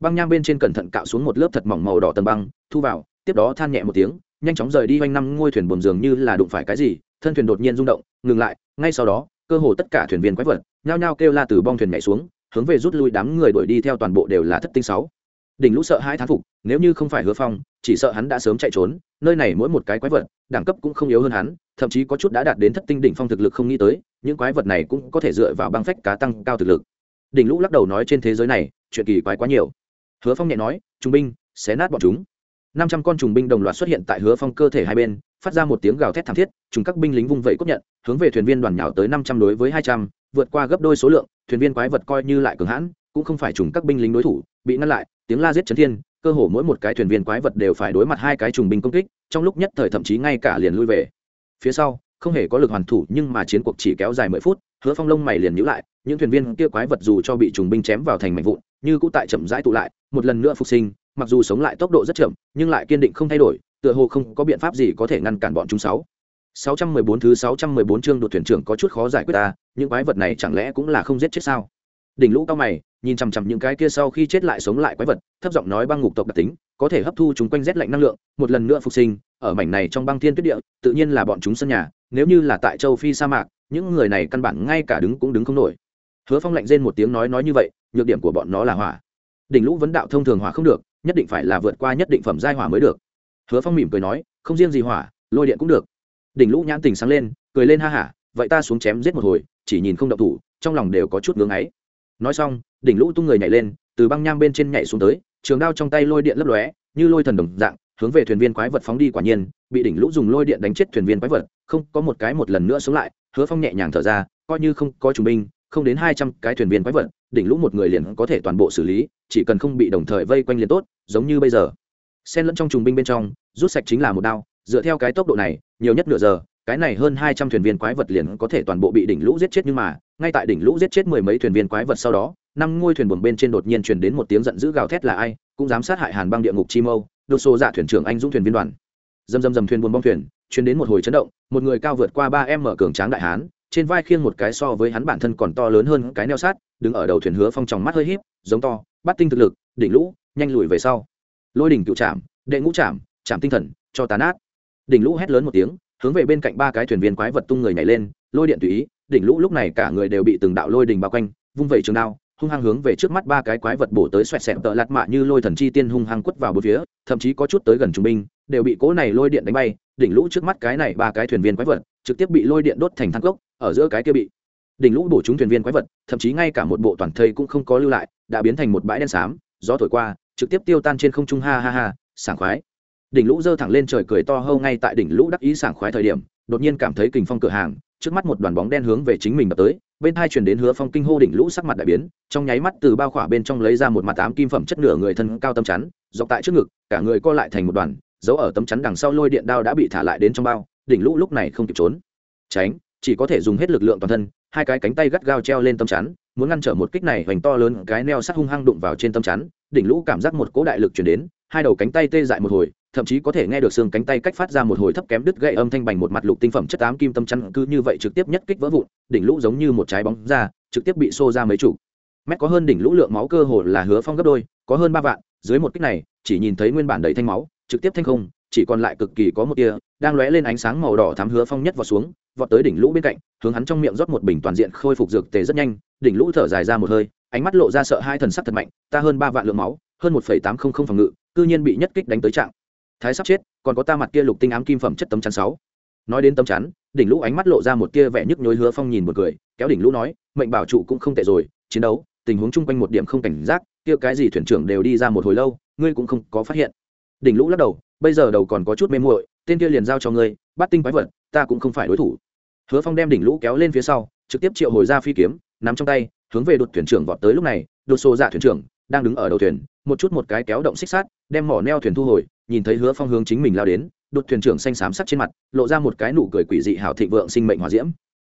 Băng nham bên trên cẩn thận cạo xuống một lớp thật mỏng màu đỏ tầng băng, thu vào, tiếp đó than nhẹ một tiếng, nhanh chóng rời đi quanh năm ngôi thuyền buồm dường như là đụng phải cái gì, thân thuyền đột nhiên rung động, ngừng lại, ngay sau đó, cơ hồ tất cả thuyền viên quái vật, nhao nhao kêu la từ bong thuyền nhảy xuống, hướng về rút lui đám người đuổi đi theo toàn bộ đều là thất tinh sáu đỉnh lũ sợ hai thán phục, nếu như không phải hứa phong, chỉ sợ hắn đã sớm chạy trốn, nơi này mỗi một cái quái vật, đẳng cấp cũng không yếu hơn hắn, thậm chí có chút đã đạt đến thất tinh đỉnh phong thực lực không nghĩ tới, những quái vật này cũng có thể dựa vào băng phách cá tăng cao thực lực. Đỉnh lũ lắc đầu nói trên thế giới này, chuyện kỳ quái quá nhiều. Hứa phong nhẹ nói, trung binh, xé nát bọn chúng. Năm trăm con trùng binh đồng loạt xuất hiện tại hứa phong cơ thể hai bên, phát ra một tiếng gào thét thảm thiết, chúng các binh lính vung vẩy cốt nhận, hướng về thuyền viên đoàn nhào tới năm trăm đối với hai trăm, vượt qua gấp đôi số lượng, thuyền viên quái vật coi như lại cường hãn, cũng không phải trùng các binh lính đối thủ, bị ngăn lại tiếng la giết chấn thiên cơ hồ mỗi một cái thuyền viên quái vật đều phải đối mặt hai cái trùng binh công kích trong lúc nhất thời thậm chí ngay cả liền lui về phía sau không hề có lực hoàn thủ nhưng mà chiến cuộc chỉ kéo dài mười phút hứa phong lông mày liền nhữ lại những thuyền viên kia quái vật dù cho bị trùng binh chém vào thành mảnh vụn như cũ tại chậm rãi tụ lại một lần nữa phục sinh mặc dù sống lại tốc độ rất chậm nhưng lại kiên định không thay đổi tựa hồ không có biện pháp gì có thể ngăn cản bọn chúng sáu 614 thứ 614 chương đột thuyền trưởng có chút khó giải quyết ta, những quái vật này chẳng lẽ cũng là không giết chết sao? Đỉnh Lũ cao mày, nhìn chằm chằm những cái kia sau khi chết lại sống lại quái vật, thấp giọng nói băng ngục tộc đặc tính, có thể hấp thu chúng quanh rét lạnh năng lượng, một lần nữa phục sinh, ở mảnh này trong băng thiên tuyết địa, tự nhiên là bọn chúng sân nhà, nếu như là tại châu Phi sa mạc, những người này căn bản ngay cả đứng cũng đứng không nổi. Hứa Phong lạnh rên một tiếng nói nói như vậy, nhược điểm của bọn nó là hỏa. Đỉnh Lũ vấn đạo thông thường hỏa không được, nhất định phải là vượt qua nhất định phẩm giai hỏa mới được. Hứa Phong mỉm cười nói, không riêng gì hỏa, lôi điện cũng được đỉnh lũ nhãn tình sáng lên cười lên ha hả vậy ta xuống chém giết một hồi chỉ nhìn không động thủ trong lòng đều có chút ngưng ấy nói xong, đỉnh lũ tung người nhảy lên, từ băng nham bên trên nhảy xuống tới, trường đao trong tay lôi điện lấp lóe, như lôi thần đồng dạng, hướng về thuyền viên quái vật phóng đi quả nhiên, bị đỉnh lũ dùng lôi điện đánh chết thuyền viên quái vật, không có một cái một lần nữa sống lại, hứa phong nhẹ nhàng thở ra, coi như không có trung binh, không đến hai trăm cái thuyền viên quái vật, đỉnh lũ một người liền có thể toàn bộ xử lý, chỉ cần không bị đồng thời vây quanh liền tốt, giống như bây giờ. Xen lẫn trong trùng binh bên trong, rút sạch chính là một đao, dựa theo cái tốc độ này, nhiều nhất nửa giờ, cái này hơn hai trăm thuyền viên quái vật liền có thể toàn bộ bị đỉnh lũ giết chết nhưng mà ngay tại đỉnh lũ giết chết mười mấy thuyền viên quái vật sau đó, năm ngôi thuyền buồm bên trên đột nhiên truyền đến một tiếng giận dữ gào thét là ai, cũng dám sát hại hàn băng địa ngục chi mâu, đột xô dạ thuyền trưởng anh dũng thuyền viên đoàn. Dầm dầm dầm thuyền buồm bong thuyền, truyền đến một hồi chấn động, một người cao vượt qua ba em mở cường tráng đại hán, trên vai khiêng một cái so với hắn bản thân còn to lớn hơn cái neo sát, đứng ở đầu thuyền hứa phong tròng mắt hơi híp, giống to, bắt tinh thực lực, đỉnh lũ, nhanh lùi về sau. Lôi đỉnh cựu trạm đệ ngũ trạm trạm tinh thần, cho tàn át đỉnh lũ hét lớn một tiếng, hướng về bên cạnh ba cái thuyền viên quái vật tung người nhảy lên, lôi điện tùy ý đỉnh lũ lúc này cả người đều bị từng đạo lôi đình bao quanh, vung vẩy trường đao, hung hăng hướng về trước mắt ba cái quái vật bổ tới xoẹt xẹt tợ lạt mạ như lôi thần chi tiên hung hăng quất vào bốn phía, thậm chí có chút tới gần trung binh, đều bị cỗ này lôi điện đánh bay, đỉnh lũ trước mắt cái này ba cái thuyền viên quái vật, trực tiếp bị lôi điện đốt thành thang cốc, ở giữa cái kia bị đỉnh lũ bổ chúng thuyền viên quái vật, thậm chí ngay cả một bộ toàn thây cũng không có lưu lại, đã biến thành một bãi đen xám, gió thổi qua, trực tiếp tiêu tan trên không trung, ha ha ha, sảng khoái. Đỉnh lũ giơ thẳng lên trời cười to hâu ngay tại đỉnh lũ đắc ý sảng khoái thời điểm, đột nhiên cảm thấy kình phong cửa hàng trước mắt một đoàn bóng đen hướng về chính mình đập tới, bên hai chuyển đến hứa phong kinh hô đỉnh lũ sắc mặt đại biến, trong nháy mắt từ bao khỏa bên trong lấy ra một mặt tám kim phẩm chất nửa người thân cao tâm chắn, dọc tại trước ngực, cả người co lại thành một đoàn, giấu ở tấm chắn đằng sau lôi điện đao đã bị thả lại đến trong bao, đỉnh lũ lúc này không kịp trốn. Tránh, chỉ có thể dùng hết lực lượng toàn thân, hai cái cánh tay gắt gao treo lên tấm chắn, muốn ngăn trở một kích này hoành to lớn, cái neo sắt hung hăng đụng vào trên tấm chắn, đỉnh lũ cảm giác một cỗ đại lực chuyển đến hai đầu cánh tay tê dại một hồi, thậm chí có thể nghe được xương cánh tay cách phát ra một hồi thấp kém đứt gãy âm thanh bành một mặt lục tinh phẩm chất tám kim tâm chăn cứ như vậy trực tiếp nhất kích vỡ vụn, đỉnh lũ giống như một trái bóng ra, trực tiếp bị xô ra mấy chủ mét có hơn đỉnh lũ lượng máu cơ hồ là hứa phong gấp đôi, có hơn ba vạn, dưới một kích này, chỉ nhìn thấy nguyên bản đầy thanh máu, trực tiếp thanh không, chỉ còn lại cực kỳ có một tia, đang lóe lên ánh sáng màu đỏ thám hứa phong nhất vào xuống, vọt tới đỉnh lũ bên cạnh, hướng hắn trong miệng rót một bình toàn diện khôi phục dược tề rất nhanh, đỉnh lũ thở dài ra một hơi, ánh mắt lộ ra sợ hai thần sắc thật mạnh, ta hơn ba vạn lượng máu hơn một phẩy tám không không phòng ngự, cư nhiên bị nhất kích đánh tới trạng. Thái sắp chết, còn có ta mặt kia lục tinh ám kim phẩm chất tấm chắn sáu. Nói đến tấm chắn, đỉnh lũ ánh mắt lộ ra một tia vẻ nhức nhối hứa phong nhìn một cười kéo đỉnh lũ nói, mệnh bảo trụ cũng không tệ rồi, chiến đấu, tình huống chung quanh một điểm không cảnh giác, kia cái gì thuyền trưởng đều đi ra một hồi lâu, ngươi cũng không có phát hiện. Đỉnh lũ lắc đầu, bây giờ đầu còn có chút mê muội, tên kia liền giao cho ngươi, bắt tinh quái vật, ta cũng không phải đối thủ. Hứa phong đem đỉnh lũ kéo lên phía sau, trực tiếp triệu hồi ra phi kiếm, nắm trong tay, hướng về đột thuyền trưởng vọt tới lúc này, đột xô dạ thuyền trưởng đang đứng ở đầu thuyền, một chút một cái kéo động xích sát đem mỏ neo thuyền thu hồi, nhìn thấy hứa phong hướng chính mình lao đến, đột thuyền trưởng xanh xám sắc trên mặt, lộ ra một cái nụ cười quỷ dị hảo thịnh vượng sinh mệnh hỏa diễm.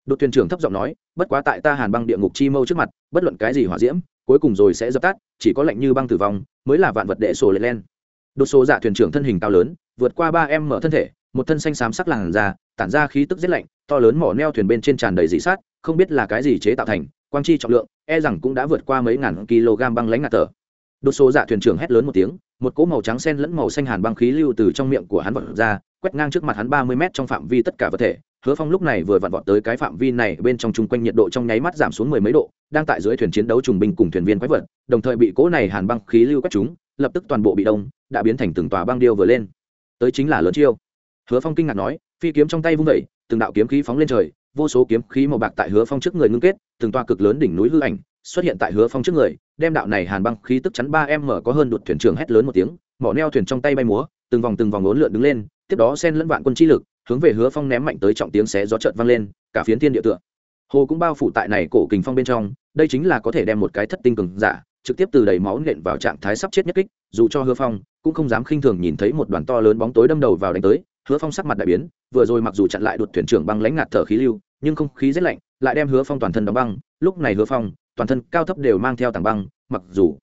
Đột thuyền trưởng thấp giọng nói, bất quá tại ta hàn băng địa ngục chi mâu trước mặt, bất luận cái gì hỏa diễm, cuối cùng rồi sẽ dập tắt, chỉ có lạnh như băng tử vong, mới là vạn vật đệ sổ lệ len. Đột số dạ thuyền trưởng thân hình cao lớn, vượt qua ba em mở thân thể, một thân xanh xám sắc làn da, tản ra khí tức rét lạnh, to lớn mỏ neo thuyền bên trên tràn đầy dị sát, không biết là cái gì chế tạo thành quang chi trọng lượng e rằng cũng đã vượt qua mấy ngàn kg băng lãnh ngạt tờ đột số dạ thuyền trưởng hét lớn một tiếng, một cỗ màu trắng sen lẫn màu xanh hàn băng khí lưu từ trong miệng của hắn vọt ra, quét ngang trước mặt hắn ba mươi mét trong phạm vi tất cả vật thể. Hứa phong lúc này vừa vặn vọt tới cái phạm vi này, bên trong chung quanh nhiệt độ trong nháy mắt giảm xuống mười mấy độ, đang tại dưới thuyền chiến đấu trùng binh cùng thuyền viên quái vật, đồng thời bị cỗ này hàn băng khí lưu quét chúng lập tức toàn bộ bị đông, đã biến thành từng tòa băng điêu vừa lên. Tới chính là lớn chiêu. Hứa phong kinh ngạc nói, phi kiếm trong tay vung vẩy từng đạo kiếm khí phóng lên trời vô số kiếm khí màu bạc tại hứa phong trước người ngưng kết, từng toa cực lớn đỉnh núi hư ảnh xuất hiện tại hứa phong trước người, đem đạo này hàn băng khí tức chắn ba em mở có hơn đột thuyền trưởng hét lớn một tiếng, mỏ neo thuyền trong tay bay múa, từng vòng từng vòng lốn lượn đứng lên, tiếp đó sen lẫn vạn quân chi lực, hướng về hứa phong ném mạnh tới trọng tiếng xé gió trợt vang lên, cả phiến thiên địa tượng hồ cũng bao phủ tại này cổ kình phong bên trong, đây chính là có thể đem một cái thất tinh cường giả, trực tiếp từ đầy máu nện vào trạng thái sắp chết nhất kích, dù cho hứa phong cũng không dám khinh thường nhìn thấy một đoàn to lớn bóng tối đâm đầu vào đánh tới hứa phong sắc mặt đại biến, vừa rồi mặc dù chặn lại đột thuyền trưởng băng lãnh ngạt thở khí lưu, nhưng không khí rét lạnh, lại đem hứa phong toàn thân đóng băng. Lúc này hứa phong, toàn thân cao thấp đều mang theo tảng băng, mặc dù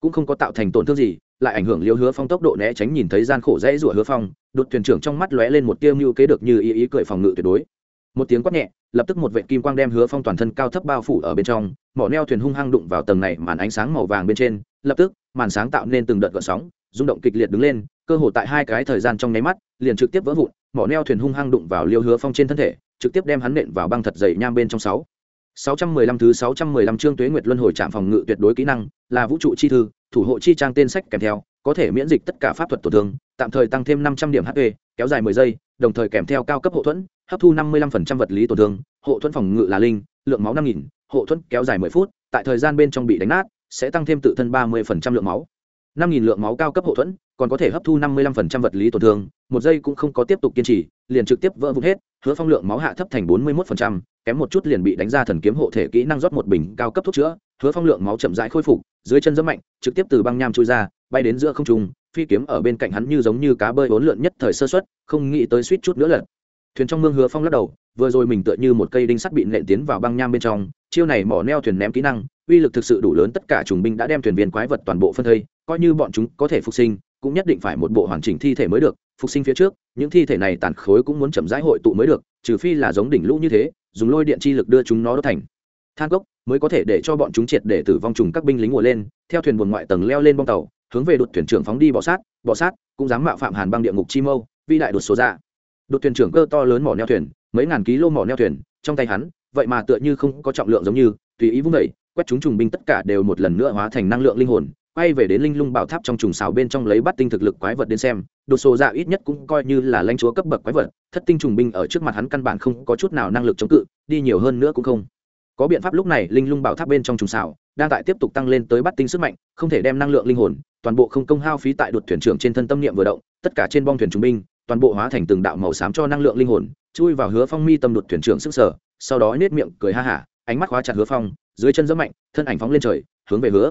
cũng không có tạo thành tổn thương gì, lại ảnh hưởng liêu hứa phong tốc độ né tránh nhìn thấy gian khổ dễ rủa hứa phong, đột thuyền trưởng trong mắt lóe lên một tiêu mưu kế được như ý ý cười phòng ngự tuyệt đối. Một tiếng quát nhẹ, lập tức một vệ kim quang đem hứa phong toàn thân cao thấp bao phủ ở bên trong, mỏ neo thuyền hung hăng đụng vào tầng này màn ánh sáng màu vàng bên trên, lập tức, màn sáng tạo nên từng đợt gợn sóng, rung động kịch liệt đứng lên cơ hồ tại hai cái thời gian trong nháy mắt liền trực tiếp vỡ vụn mỏ neo thuyền hung hăng đụng vào liêu hứa phong trên thân thể trực tiếp đem hắn nện vào băng thật dày nham bên trong sáu 615 thứ 615 chương Tuế Nguyệt Luân hồi trạm phòng ngự tuyệt đối kỹ năng, là vũ trụ chi thư, thủ hộ chi trang tên sách kèm theo, có thể miễn dịch tất cả pháp thuật tổn thương, tạm thời tăng thêm 500 điểm HP, kéo dài 10 giây, đồng thời kèm theo cao cấp hộ thuẫn, hấp thu 55% vật lý tổn thương, hộ thuẫn phòng ngự là linh, lượng máu 5000, hộ thuẫn kéo dài 10 phút, tại thời gian bên trong bị đánh nát, sẽ tăng thêm tự thân 30% lượng máu. 5000 lượng máu cao cấp hộ thuẫn, còn có thể hấp thu 55% vật lý tổn thương, một giây cũng không có tiếp tục kiên trì, liền trực tiếp vỡ vụn hết, hứa phong lượng máu hạ thấp thành 41%, kém một chút liền bị đánh ra thần kiếm hộ thể kỹ năng rót một bình cao cấp thuốc chữa hứa phong lượng máu chậm rãi khôi phục dưới chân giẫm mạnh trực tiếp từ băng nham chui ra bay đến giữa không trung phi kiếm ở bên cạnh hắn như giống như cá bơi bốn lượn nhất thời sơ suất, không nghĩ tới suýt chút nữa lật. Thuyền trong mương hứa phong lắc đầu vừa rồi mình tựa như một cây đinh sắt bị nện tiến vào băng nham bên trong chiêu này mỏ neo thuyền ném kỹ năng uy lực thực sự đủ lớn tất cả trùng binh đã đem thuyền viên quái vật toàn bộ phân thây coi như bọn chúng có thể phục sinh cũng nhất định phải một bộ hoàn chỉnh thi thể mới được, phục sinh phía trước, những thi thể này tàn khối cũng muốn chậm rãi hội tụ mới được, trừ phi là giống đỉnh lũ như thế, dùng lôi điện chi lực đưa chúng nó đốt thành. Than gốc mới có thể để cho bọn chúng triệt để tử vong trùng các binh lính ngồi lên, theo thuyền buồn ngoại tầng leo lên bong tàu, hướng về đột thuyền trưởng phóng đi bọ sát bọ sát cũng dám mạo phạm hàn băng địa ngục chi mâu vi đại đột số ra. Đột thuyền trưởng cơ to lớn mỏ neo thuyền, mấy ngàn ký lô mỏ neo thuyền, trong tay hắn, vậy mà tựa như không có trọng lượng giống như, tùy ý vung đẩy quét chúng trùng binh tất cả đều một lần nữa hóa thành năng lượng linh hồn quay về đến linh lung bảo tháp trong trùng xào bên trong lấy bắt tinh thực lực quái vật đến xem đồ sổ dạ ít nhất cũng coi như là lãnh chúa cấp bậc quái vật, thất tinh trùng binh ở trước mặt hắn căn bản không có chút nào năng lực chống cự, đi nhiều hơn nữa cũng không. Có biện pháp lúc này, linh lung bảo tháp bên trong trùng xào đang tại tiếp tục tăng lên tới bắt tinh sức mạnh, không thể đem năng lượng linh hồn, toàn bộ không công hao phí tại đột thuyền trưởng trên thân tâm niệm vừa động, tất cả trên bong thuyền trùng binh, toàn bộ hóa thành từng đạo màu xám cho năng lượng linh hồn, chui vào hứa phong mi tâm đột thuyền trưởng sức sở, sau đó nết miệng cười ha hả, ánh mắt khóa chặt hứa phong, dưới chân giẫm mạnh, thân ảnh phóng lên trời, hướng về hứa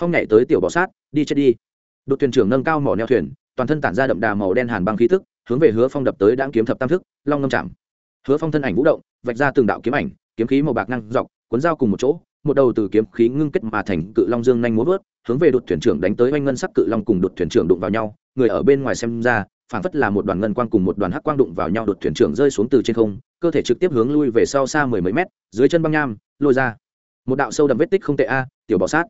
phong nhảy tới tiểu bọ sát, đi chết đi. Đột thuyền trưởng nâng cao mỏ neo thuyền, toàn thân tản ra đậm đà màu đen hàn băng khí tức, hướng về hứa phong đập tới đáng kiếm thập tam thức, long ngâm chạm. Hứa phong thân ảnh vũ động, vạch ra từng đạo kiếm ảnh, kiếm khí màu bạc năng dọc, cuốn dao cùng một chỗ, một đầu từ kiếm khí ngưng kết mà thành cự long dương nhanh múa vớt, hướng về đột thuyền trưởng đánh tới oanh ngân sắc cự long cùng đột thuyền trưởng đụng vào nhau. Người ở bên ngoài xem ra, phảng phất là một đoàn ngân quang cùng một đoàn hắc quang đụng vào nhau, đột thuyền trưởng rơi xuống từ trên không, cơ thể trực tiếp hướng lui về sau xa mười mấy mét, dưới chân băng nham, lôi ra. Một đạo sâu đậm vết tích không tệ a, tiểu bọ sát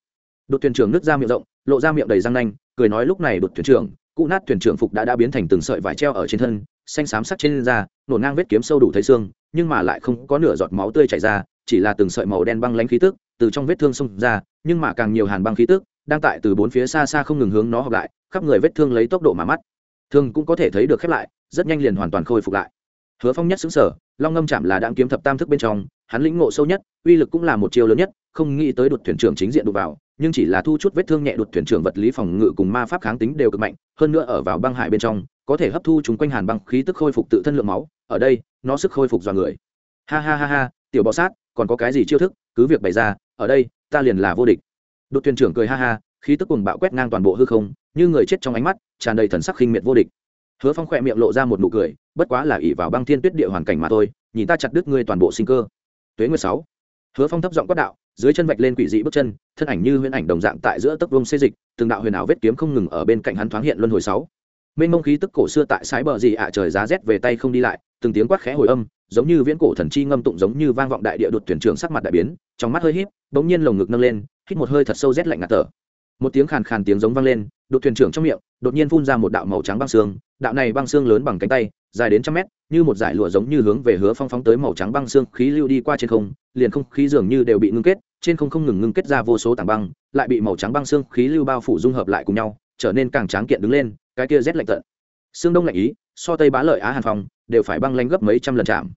đột thuyền trưởng nứt ra miệng rộng, lộ ra miệng đầy răng nanh, cười nói lúc này đột thuyền trưởng, cụ nát thuyền trưởng phục đã đã biến thành từng sợi vải treo ở trên thân, xanh xám sắc trên da, nổ ngang vết kiếm sâu đủ thấy xương, nhưng mà lại không có nửa giọt máu tươi chảy ra, chỉ là từng sợi màu đen băng lánh khí tức từ trong vết thương xông ra, nhưng mà càng nhiều hàn băng khí tức đang tại từ bốn phía xa xa không ngừng hướng nó hợp lại, khắp người vết thương lấy tốc độ mà mắt. Thương cũng có thể thấy được khép lại, rất nhanh liền hoàn toàn khôi phục lại. Hứa phong nhất xứng sở long ngâm chạm là đang kiếm thập tam thức bên trong, hắn lĩnh ngộ sâu nhất, uy lực cũng là một chiều lớn nhất, không nghĩ tới đột thuyền trưởng chính diện đụng vào nhưng chỉ là thu chút vết thương nhẹ đột thuyền trưởng vật lý phòng ngự cùng ma pháp kháng tính đều cực mạnh, hơn nữa ở vào băng hải bên trong, có thể hấp thu chúng quanh hàn băng khí tức khôi phục tự thân lượng máu, ở đây, nó sức khôi phục dọa người. Ha ha ha ha, tiểu bọ sát, còn có cái gì chiêu thức, cứ việc bày ra, ở đây, ta liền là vô địch. Đột thuyền trưởng cười ha ha, khí tức cùng bạo quét ngang toàn bộ hư không, như người chết trong ánh mắt, tràn đầy thần sắc khinh miệt vô địch. Hứa phong khỏe miệng lộ ra một nụ cười, bất quá là ỉ vào băng thiên tuyết địa hoàn cảnh mà thôi, nhìn ta chặt đứt ngươi toàn bộ sinh cơ. Tuế nguyệt sáu hứa phong thấp giọng quát đạo, dưới chân vạch lên quỷ dị bước chân, thân ảnh như huyễn ảnh đồng dạng tại giữa tấc vông xê dịch, từng đạo huyền ảo vết kiếm không ngừng ở bên cạnh hắn thoáng hiện luân hồi sáu. Mênh mông khí tức cổ xưa tại sái bờ gì ạ trời giá rét về tay không đi lại, từng tiếng quát khẽ hồi âm, giống như viễn cổ thần chi ngâm tụng giống như vang vọng đại địa đột tuyển trưởng sắc mặt đại biến, trong mắt hơi híp, bỗng nhiên lồng ngực nâng lên, hít một hơi thật sâu rét lạnh ngạt thở. Một tiếng khàn khàn tiếng giống vang lên, đột thuyền trưởng trong miệng, đột nhiên phun ra một đạo màu trắng băng xương, đạo này băng xương lớn bằng cánh tay dài đến trăm mét, như một dải lụa giống như hướng về hứa phong phóng tới màu trắng băng xương khí lưu đi qua trên không, liền không khí dường như đều bị ngưng kết, trên không không ngừng ngưng kết ra vô số tảng băng, lại bị màu trắng băng xương khí lưu bao phủ dung hợp lại cùng nhau, trở nên càng tráng kiện đứng lên, cái kia rét lạnh tận. Xương đông lạnh ý, so tây bá lợi á hàn phòng đều phải băng lanh gấp mấy trăm lần chạm.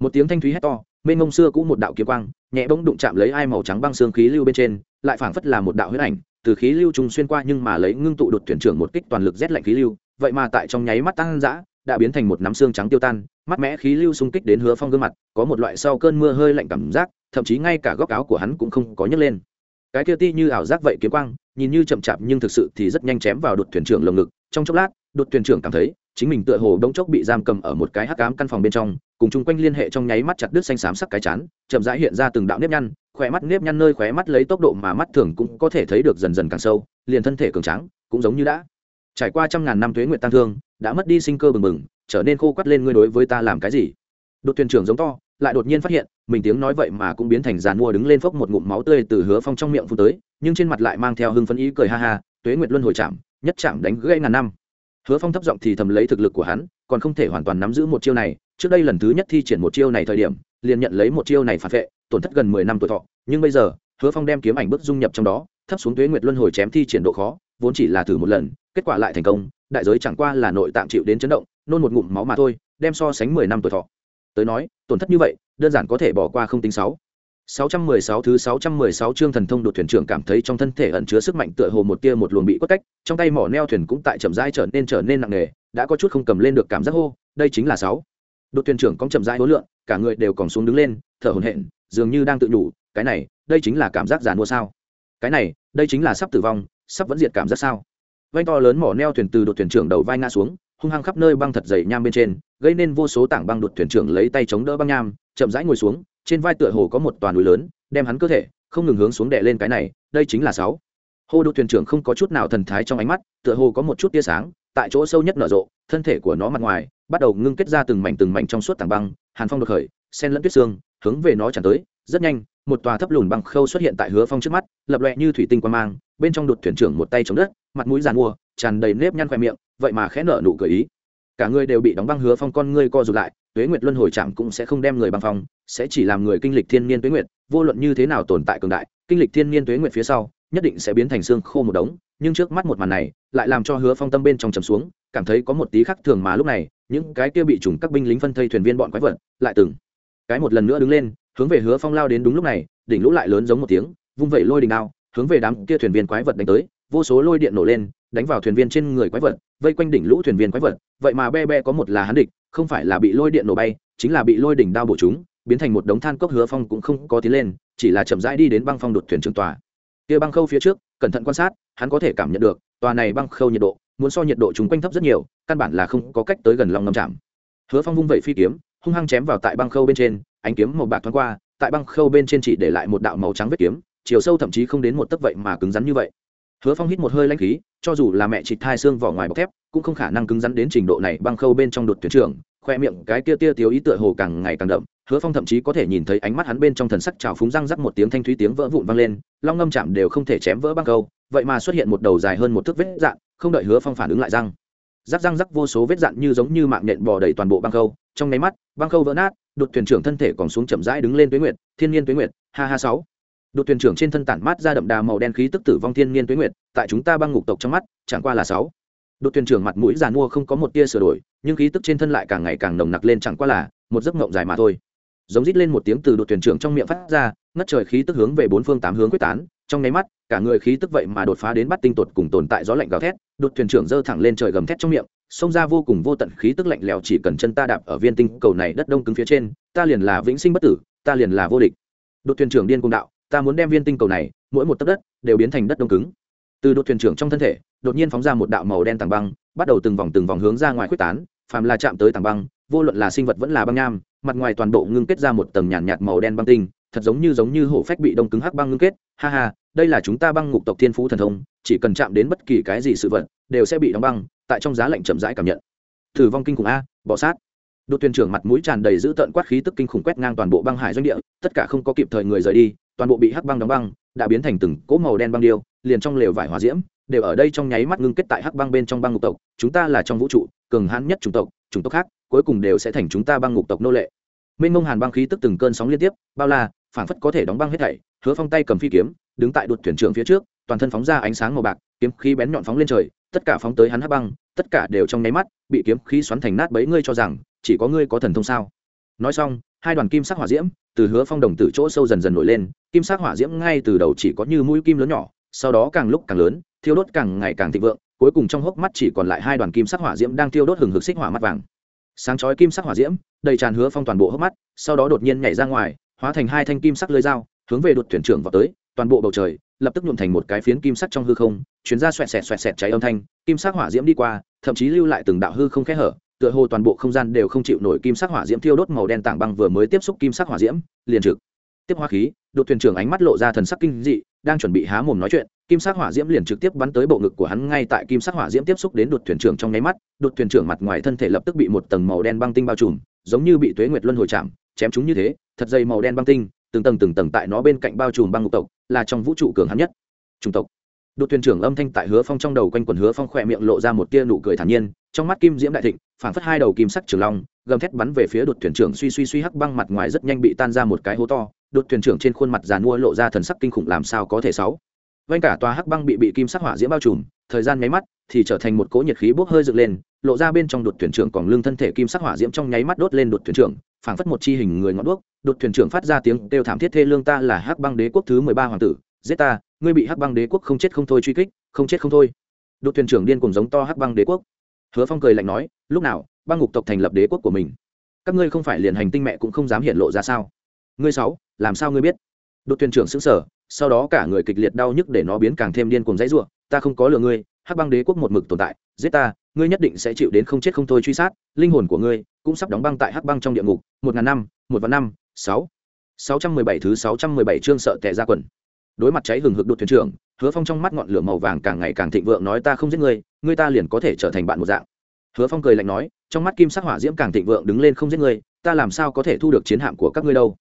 Một tiếng thanh thúy hét to, mênh ngông xưa cũng một đạo kiếm quang, nhẹ bỗng đụng chạm lấy ai màu trắng băng xương khí lưu bên trên, lại phảng phất là một đạo huyết ảnh, từ khí lưu trùng xuyên qua nhưng mà lấy ngưng tụ đột tuyển trưởng một kích toàn lực rét lạnh khí lưu, vậy mà tại trong nháy mắt tăng dã đã biến thành một nắm xương trắng tiêu tan mắt mẽ khí lưu xung kích đến hứa phong gương mặt, có một loại sau cơn mưa hơi lạnh cảm giác, thậm chí ngay cả góc áo của hắn cũng không có nhấc lên. Cái kia ti như ảo giác vậy kiếm quang, nhìn như chậm chạp nhưng thực sự thì rất nhanh chém vào đột thuyền trưởng lồng ngực. Trong chốc lát, đột thuyền trưởng cảm thấy, chính mình tựa hồ đống chốc bị giam cầm ở một cái hắc ám căn phòng bên trong, cùng chung quanh liên hệ trong nháy mắt chặt đứt xanh xám sắc cái chán, chậm rãi hiện ra từng đạo nếp nhăn khỏe mắt nếp nhăn nơi khóe mắt lấy tốc độ mà mắt thường cũng có thể thấy được dần dần càng sâu, liền thân thể cường tráng, cũng giống như đã trải qua trăm ngàn năm tuế nguyện tăng thương, đã mất đi sinh cơ bừng bừng, trở nên khô quắt lên ngươi đối với ta làm cái gì? Đột thuyền trưởng giống to, lại đột nhiên phát hiện, mình tiếng nói vậy mà cũng biến thành giàn mua đứng lên phốc một ngụm máu tươi từ hứa phong trong miệng phun tới, nhưng trên mặt lại mang theo hưng phấn ý cười ha ha, tuế nguyệt luân hồi chạm, nhất chạm đánh gãy ngàn năm. Hứa phong thấp giọng thì thầm lấy thực lực của hắn, còn không thể hoàn toàn nắm giữ một chiêu này, trước đây lần thứ nhất thi triển một chiêu này thời điểm, liền nhận lấy một chiêu này phản vệ, tổn thất gần mười năm tuổi thọ, nhưng bây giờ, hứa phong đem kiếm ảnh bức dung nhập trong đó, thấp xuống tuế nguyệt luân hồi chém thi triển độ khó, vốn chỉ là thử một lần kết quả lại thành công đại giới chẳng qua là nội tạm chịu đến chấn động nôn một ngụm máu mà thôi đem so sánh mười năm tuổi thọ tới nói tổn thất như vậy đơn giản có thể bỏ qua không tính sáu 616 thứ 616 chương thần thông đột thuyền trưởng cảm thấy trong thân thể ẩn chứa sức mạnh tựa hồ một tia một luồng bị quất cách, trong tay mỏ neo thuyền cũng tại chậm rãi trở nên trở nên nặng nề, đã có chút không cầm lên được cảm giác hô, đây chính là 6. Đột thuyền trưởng cong chậm rãi hối lượng, cả người đều còn xuống đứng lên, thở hổn hển, dường như đang tự nhủ, cái này, đây chính là cảm giác giàn mua sao? Cái này, đây chính là sắp tử vong, sắp vẫn diệt cảm giác sao? Vành to lớn mỏ neo thuyền từ đột thuyền trưởng đầu vai ngã xuống, hung hăng khắp nơi băng thật dày nham bên trên, gây nên vô số tảng băng đột thuyền trưởng lấy tay chống đỡ băng nham, chậm rãi ngồi xuống, trên vai tựa hồ có một toàn núi lớn đem hắn cơ thể không ngừng hướng xuống đè lên cái này đây chính là sáu. Hô đột thuyền trưởng không có chút nào thần thái trong ánh mắt tựa hồ có một chút tia sáng tại chỗ sâu nhất nở rộ thân thể của nó mặt ngoài bắt đầu ngưng kết ra từng mảnh từng mảnh trong suốt tảng băng hàn phong đột khởi sen lẫn tuyết xương hướng về nó tràn tới rất nhanh một tòa thấp lùn băng khâu xuất hiện tại hứa phong trước mắt lập loẹ như thủy tinh quan mang bên trong đột thuyền trưởng một tay chống đất mặt mũi giàn mua, tràn đầy nếp nhăn khoe miệng, vậy mà khẽ nở nụ cười ý. Cả người đều bị đóng băng hứa phong con ngươi co rụt lại, tuế nguyệt luân hồi chạm cũng sẽ không đem người băng phong, sẽ chỉ làm người kinh lịch thiên niên tuế nguyệt, vô luận như thế nào tồn tại cường đại, kinh lịch thiên niên tuế nguyệt phía sau, nhất định sẽ biến thành xương khô một đống, nhưng trước mắt một màn này, lại làm cho hứa phong tâm bên trong trầm xuống, cảm thấy có một tí khác thường mà lúc này, những cái kia bị trùng các binh lính phân thây thuyền viên bọn quái vật, lại từng cái một lần nữa đứng lên, hướng về hứa phong lao đến đúng lúc này, đỉnh lũ lại lớn giống một tiếng, vung vẩy lôi đình đao, hướng về đám kia thuyền viên quái vật đánh tới vô số lôi điện nổ lên, đánh vào thuyền viên trên người quái vật, vây quanh đỉnh lũ thuyền viên quái vật. Vậy mà be be có một là hắn địch, không phải là bị lôi điện nổ bay, chính là bị lôi đỉnh đao bổ chúng, biến thành một đống than cốc hứa phong cũng không có tiến lên, chỉ là chậm rãi đi đến băng phong đột thuyền trường tòa. Kia băng khâu phía trước, cẩn thận quan sát, hắn có thể cảm nhận được, tòa này băng khâu nhiệt độ, muốn so nhiệt độ chúng quanh thấp rất nhiều, căn bản là không có cách tới gần lòng ngầm chạm. Hứa phong vung vẩy phi kiếm, hung hăng chém vào tại băng khâu bên trên, ánh kiếm màu bạc thoáng qua, tại băng khâu bên trên chỉ để lại một đạo màu trắng vết kiếm, chiều sâu thậm chí không đến một tấc vậy mà cứng rắn như vậy hứa phong hít một hơi lãnh khí, cho dù là mẹ chị thai xương vỏ ngoài bọc thép, cũng không khả năng cứng rắn đến trình độ này băng khâu bên trong đột tuyển trưởng, khoe miệng cái kia tia tiếu ý tựa hồ càng ngày càng đậm. Hứa phong thậm chí có thể nhìn thấy ánh mắt hắn bên trong thần sắc trào phúng răng rắc một tiếng thanh thúy tiếng vỡ vụn vang lên, long ngâm chạm đều không thể chém vỡ băng khâu, vậy mà xuất hiện một đầu dài hơn một thước vết dạn, không đợi hứa phong phản ứng lại răng. Rắc răng rắc vô số vết dạn như giống như mạng nhện bò đầy toàn bộ băng khâu, trong nháy mắt, băng khâu vỡ nát, đột thuyền trưởng thân thể còn xuống chậm rãi đứng lên tuế nguyệt, thiên nhiên tuế nguyệt, ha ha sáu đột thuyền trưởng trên thân tản mát ra đậm đà màu đen khí tức tử vong thiên niên tuế nguyệt, tại chúng ta băng ngục tộc trong mắt, chẳng qua là sáu. Đột thuyền trưởng mặt mũi giàn mua không có một tia sửa đổi, nhưng khí tức trên thân lại càng ngày càng nồng nặc lên chẳng qua là một giấc mộng dài mà thôi. Giống rít lên một tiếng từ đột thuyền trưởng trong miệng phát ra, ngất trời khí tức hướng về bốn phương tám hướng quyết tán, trong nháy mắt, cả người khí tức vậy mà đột phá đến bắt tinh tột cùng tồn tại gió lạnh gào thét, đột thuyền trưởng giơ thẳng lên trời gầm thét trong miệng, xông ra vô cùng vô tận khí tức lạnh lẽo chỉ cần chân ta đạp ở viên tinh cầu này đất đông cứng phía trên, ta liền là vĩnh sinh bất tử, ta liền là vô địch. Đột thuyền trưởng điên cuồng đạo ta muốn đem viên tinh cầu này mỗi một tấc đất đều biến thành đất đông cứng. Từ đột thuyền trưởng trong thân thể đột nhiên phóng ra một đạo màu đen tảng băng bắt đầu từng vòng từng vòng hướng ra ngoài quyết tán phàm là chạm tới tảng băng vô luận là sinh vật vẫn là băng nham mặt ngoài toàn bộ ngưng kết ra một tầng nhàn nhạt, nhạt màu đen băng tinh thật giống như giống như hổ phách bị đông cứng hắc băng ngưng kết. Ha ha đây là chúng ta băng ngục tộc thiên phú thần thông chỉ cần chạm đến bất kỳ cái gì sự vật đều sẽ bị đóng băng tại trong giá lạnh chậm rãi cảm nhận. Thử vong kinh khủng a bỏ sát. Đột thuyền trưởng mặt mũi tràn đầy dữ tợn quát khí tức kinh khủng quét ngang toàn bộ băng hải doanh địa tất cả không có kịp thời người rời đi toàn bộ bị hắc băng đóng băng, đã biến thành từng cỗ màu đen băng điêu, liền trong lều vải hòa diễm, đều ở đây trong nháy mắt ngưng kết tại hắc băng bên trong băng ngục tộc. Chúng ta là trong vũ trụ, cường hãn nhất chủng tộc chủng tộc khác, cuối cùng đều sẽ thành chúng ta băng ngục tộc nô lệ. Mênh mông hàn băng khí tức từng cơn sóng liên tiếp, bao la phản phất có thể đóng băng hết thảy, hứa phong tay cầm phi kiếm, đứng tại đột thuyền trưởng phía trước, toàn thân phóng ra ánh sáng màu bạc, kiếm khí bén nhọn phóng lên trời, tất cả phóng tới hắn hắc băng, tất cả đều trong nháy mắt, bị kiếm khí xoắn thành nát bấy ngươi cho rằng, chỉ có ngươi có thần thông sao? Nói xong hai đoàn kim sắc hỏa diễm từ hứa phong đồng tử chỗ sâu dần dần nổi lên, kim sắc hỏa diễm ngay từ đầu chỉ có như mũi kim lớn nhỏ, sau đó càng lúc càng lớn, thiêu đốt càng ngày càng thịnh vượng, cuối cùng trong hốc mắt chỉ còn lại hai đoàn kim sắc hỏa diễm đang thiêu đốt hừng hực xích hỏa mắt vàng. Sáng chói kim sắc hỏa diễm, đầy tràn hứa phong toàn bộ hốc mắt, sau đó đột nhiên nhảy ra ngoài, hóa thành hai thanh kim sắc lưới dao, hướng về đột thuyền trưởng vào tới, toàn bộ bầu trời, lập tức nhuộm thành một cái phiến kim sắc trong hư không, chuyến ra xoẹt xẹt xoẹt xẹt cháy âm thanh, kim sắc hỏa diễm đi qua, thậm chí lưu lại từng đạo hư không khẽ hở tựa hồ toàn bộ không gian đều không chịu nổi kim sắc hỏa diễm thiêu đốt màu đen tảng băng vừa mới tiếp xúc kim sắc hỏa diễm, liền trực tiếp hoa khí, đột thuyền trưởng ánh mắt lộ ra thần sắc kinh dị, đang chuẩn bị há mồm nói chuyện, kim sắc hỏa diễm liền trực tiếp bắn tới bộ ngực của hắn ngay tại kim sắc hỏa diễm tiếp xúc đến đột thuyền trưởng trong nháy mắt, đột thuyền trưởng mặt ngoài thân thể lập tức bị một tầng màu đen băng tinh bao trùm, giống như bị tuế nguyệt luân hồi chạm, chém chúng như thế, thật dày màu đen băng tinh, từng tầng từng tầng tại nó bên cạnh bao trùm băng ngục tộc, là trong vũ trụ cường hắn nhất. Chủng tộc đột thuyền trưởng âm thanh tại hứa phong trong đầu quanh quần hứa phong khỏe miệng lộ ra một tia nụ cười thản nhiên, trong mắt kim diễm đại thịnh, phảng phất hai đầu kim sắc trường long, gầm thét bắn về phía đột thuyền trưởng suy suy suy hắc băng mặt ngoài rất nhanh bị tan ra một cái hố to, đột thuyền trưởng trên khuôn mặt giàn mua lộ ra thần sắc kinh khủng làm sao có thể sáu. Vanh cả tòa hắc băng bị bị kim sắc hỏa diễm bao trùm, thời gian nháy mắt thì trở thành một cỗ nhiệt khí bốc hơi dựng lên, lộ ra bên trong đột thuyền trưởng còn lưng thân thể kim sắc hỏa diễm trong nháy mắt đốt lên đột thuyền trưởng, phảng phất một chi hình người ngọn đuốc, đột thuyền trưởng phát ra tiếng kêu thảm thiết thê lương ta là hắc băng đế quốc thứ mười ba hoàng tử giết ta, ngươi bị hắc băng đế quốc không chết không thôi truy kích, không chết không thôi. Đột thuyền trưởng điên cùng giống to hắc băng đế quốc. Hứa phong cười lạnh nói, lúc nào, băng ngục tộc thành lập đế quốc của mình? Các ngươi không phải liền hành tinh mẹ cũng không dám hiện lộ ra sao? Ngươi sáu, làm sao ngươi biết? Đột thuyền trưởng xứng sở sau đó cả người kịch liệt đau nhức để nó biến càng thêm điên cuồng dãy ruộng ta không có lừa ngươi, hắc băng đế quốc một mực tồn tại, giết ta, ngươi nhất định sẽ chịu đến không chết không thôi truy sát, linh hồn của ngươi cũng sắp đóng băng tại hắc băng trong địa ngục, một ngàn năm, một vạn năm, sáu. Sáu trăm mười bảy thứ sáu trăm mười bảy chương sợ tệ ra quần đối mặt cháy hừng hực đột thuyền trưởng, hứa phong trong mắt ngọn lửa màu vàng càng ngày càng thịnh vượng nói ta không giết ngươi ngươi ta liền có thể trở thành bạn một dạng. Hứa phong cười lạnh nói, trong mắt kim sắc hỏa diễm càng thịnh vượng đứng lên không giết ngươi, ta làm sao có thể thu được chiến hạm của các ngươi đâu.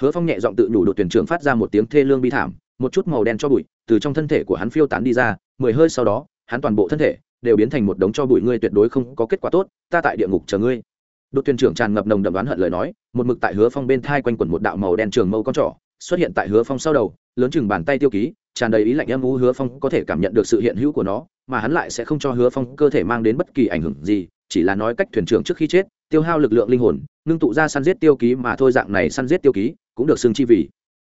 Hứa phong nhẹ giọng tự nhủ đột thuyền trưởng phát ra một tiếng thê lương bi thảm, một chút màu đen cho bụi, từ trong thân thể của hắn phiêu tán đi ra, mười hơi sau đó, hắn toàn bộ thân thể đều biến thành một đống cho bụi, ngươi tuyệt đối không có kết quả tốt, ta tại địa ngục chờ ngươi. Đột thuyền trưởng tràn ngập nồng đậm đoán hận lời nói, một mực tại hứa phong bên thai quanh quẩn một đạo màu đen trường mâu con trỏ, xuất hiện tại hứa phong sau đầu lớn chừng bàn tay tiêu ký, tràn đầy ý lạnh âm u hứa phong có thể cảm nhận được sự hiện hữu của nó, mà hắn lại sẽ không cho hứa phong cơ thể mang đến bất kỳ ảnh hưởng gì, chỉ là nói cách thuyền trưởng trước khi chết, tiêu hao lực lượng linh hồn, ngưng tụ ra săn giết tiêu ký mà thôi dạng này săn giết tiêu ký cũng được xưng chi vì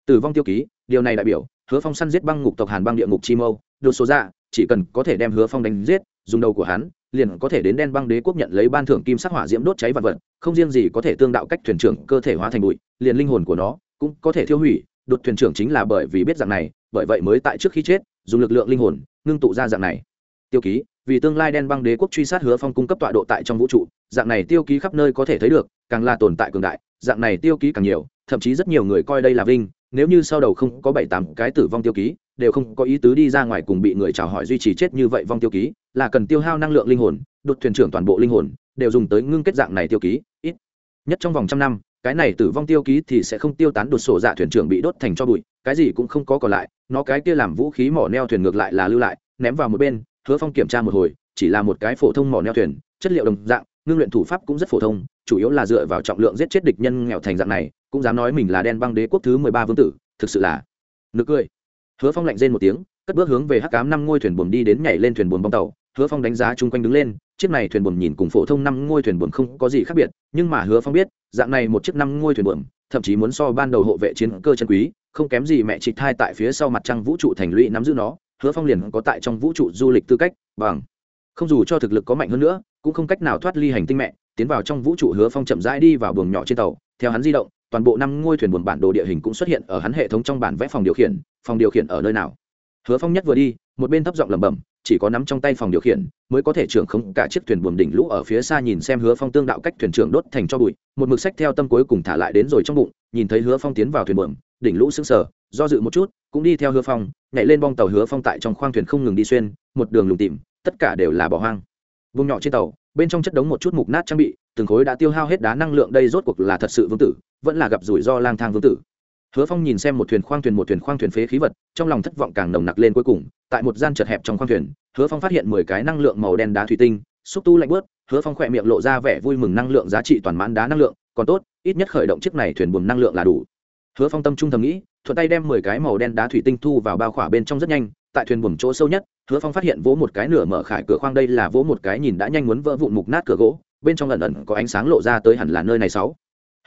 tử vong tiêu ký, điều này đại biểu, hứa phong săn giết băng ngục tộc hàn băng địa ngục chi mâu, đột số ra chỉ cần có thể đem hứa phong đánh giết, dùng đầu của hắn, liền có thể đến đen băng đế quốc nhận lấy ban thưởng kim sắc hỏa diễm đốt cháy vật vật, không riêng gì có thể tương đạo cách thuyền trưởng cơ thể hóa thành bụi, liền linh hồn của nó cũng có thể thiêu hủy đột thuyền trưởng chính là bởi vì biết dạng này, bởi vậy mới tại trước khi chết, dùng lực lượng linh hồn, ngưng tụ ra dạng này. Tiêu ký, vì tương lai đen băng đế quốc truy sát hứa phong cung cấp tọa độ tại trong vũ trụ, dạng này tiêu ký khắp nơi có thể thấy được, càng là tồn tại cường đại, dạng này tiêu ký càng nhiều, thậm chí rất nhiều người coi đây là vinh, nếu như sau đầu không có bảy tám cái tử vong tiêu ký, đều không có ý tứ đi ra ngoài cùng bị người chào hỏi duy trì chết như vậy vong tiêu ký, là cần tiêu hao năng lượng linh hồn, đột thuyền trưởng toàn bộ linh hồn, đều dùng tới ngưng kết dạng này tiêu ký, ít. Nhất trong vòng trăm năm cái này tử vong tiêu ký thì sẽ không tiêu tán đột sổ dạ thuyền trưởng bị đốt thành cho bụi, cái gì cũng không có còn lại, nó cái kia làm vũ khí mỏ neo thuyền ngược lại là lưu lại, ném vào một bên, hứa phong kiểm tra một hồi, chỉ là một cái phổ thông mỏ neo thuyền, chất liệu đồng dạng, ngưng luyện thủ pháp cũng rất phổ thông, chủ yếu là dựa vào trọng lượng giết chết địch nhân nghèo thành dạng này, cũng dám nói mình là đen băng đế quốc thứ mười ba vương tử, thực sự là nực cười. Hứa phong lạnh rên một tiếng, cất bước hướng về hắc cám năm ngôi thuyền buồm đi đến nhảy lên thuyền buồm bong tàu hứa phong đánh giá chung quanh đứng lên, chiếc này thuyền buồm nhìn cùng phổ thông năm ngôi thuyền buồm không có gì khác biệt, nhưng mà hứa phong biết, dạng này một chiếc năm ngôi thuyền buồm, thậm chí muốn so ban đầu hộ vệ chiến cơ chân quý, không kém gì mẹ trịch thai tại phía sau mặt trăng vũ trụ thành lũy nắm giữ nó, hứa phong liền có tại trong vũ trụ du lịch tư cách, bằng. Không dù cho thực lực có mạnh hơn nữa, cũng không cách nào thoát ly hành tinh mẹ, tiến vào trong vũ trụ hứa phong chậm rãi đi vào buồng nhỏ trên tàu, theo hắn di động, toàn bộ năm ngôi thuyền buồn bản đồ địa hình cũng xuất hiện ở hắn hệ thống trong bản vẽ phòng điều khiển, phòng điều khiển ở nơi nào? Hứa phong nhất vừa đi, một bên thấp giọng lẩm bẩm chỉ có nắm trong tay phòng điều khiển, mới có thể trưởng không cả chiếc thuyền buồm đỉnh lũ ở phía xa nhìn xem hứa phong tương đạo cách thuyền trưởng đốt thành cho bụi, một mực sách theo tâm cuối cùng thả lại đến rồi trong bụng, nhìn thấy hứa phong tiến vào thuyền buồm, đỉnh lũ sững sờ, do dự một chút, cũng đi theo hứa phong, nhảy lên bong tàu hứa phong tại trong khoang thuyền không ngừng đi xuyên, một đường lùng tìm tất cả đều là bỏ hoang. Vùng nhỏ trên tàu, bên trong chất đống một chút mục nát trang bị, từng khối đã tiêu hao hết đá năng lượng, đây rốt cuộc là thật sự vương tử, vẫn là gặp rủi ro lang thang vương tử hứa phong nhìn xem một thuyền khoang thuyền, một thuyền khoang thuyền phế khí vật, trong lòng thất vọng càng nồng nặc lên cuối cùng. Tại một gian chật hẹp trong khoang thuyền, hứa phong phát hiện mười cái năng lượng màu đen đá thủy tinh, xúc tu lạnh bớt hứa phong khỏe miệng lộ ra vẻ vui mừng năng lượng giá trị toàn mãn đá năng lượng, còn tốt, ít nhất khởi động chiếc này thuyền buồm năng lượng là đủ. Hứa phong tâm trung thầm nghĩ, thuận tay đem mười cái màu đen đá thủy tinh thu vào bao khỏa bên trong rất nhanh. Tại thuyền buồm chỗ sâu nhất, hứa phong phát hiện vỗ một cái nửa mở khải cửa khoang đây là vỗ một cái nhìn đã nhanh muốn vỡ vụn mục nát cửa gỗ. Bên trong ẩn ẩn có ánh sáng lộ ra tới hẳn là nơi này sáu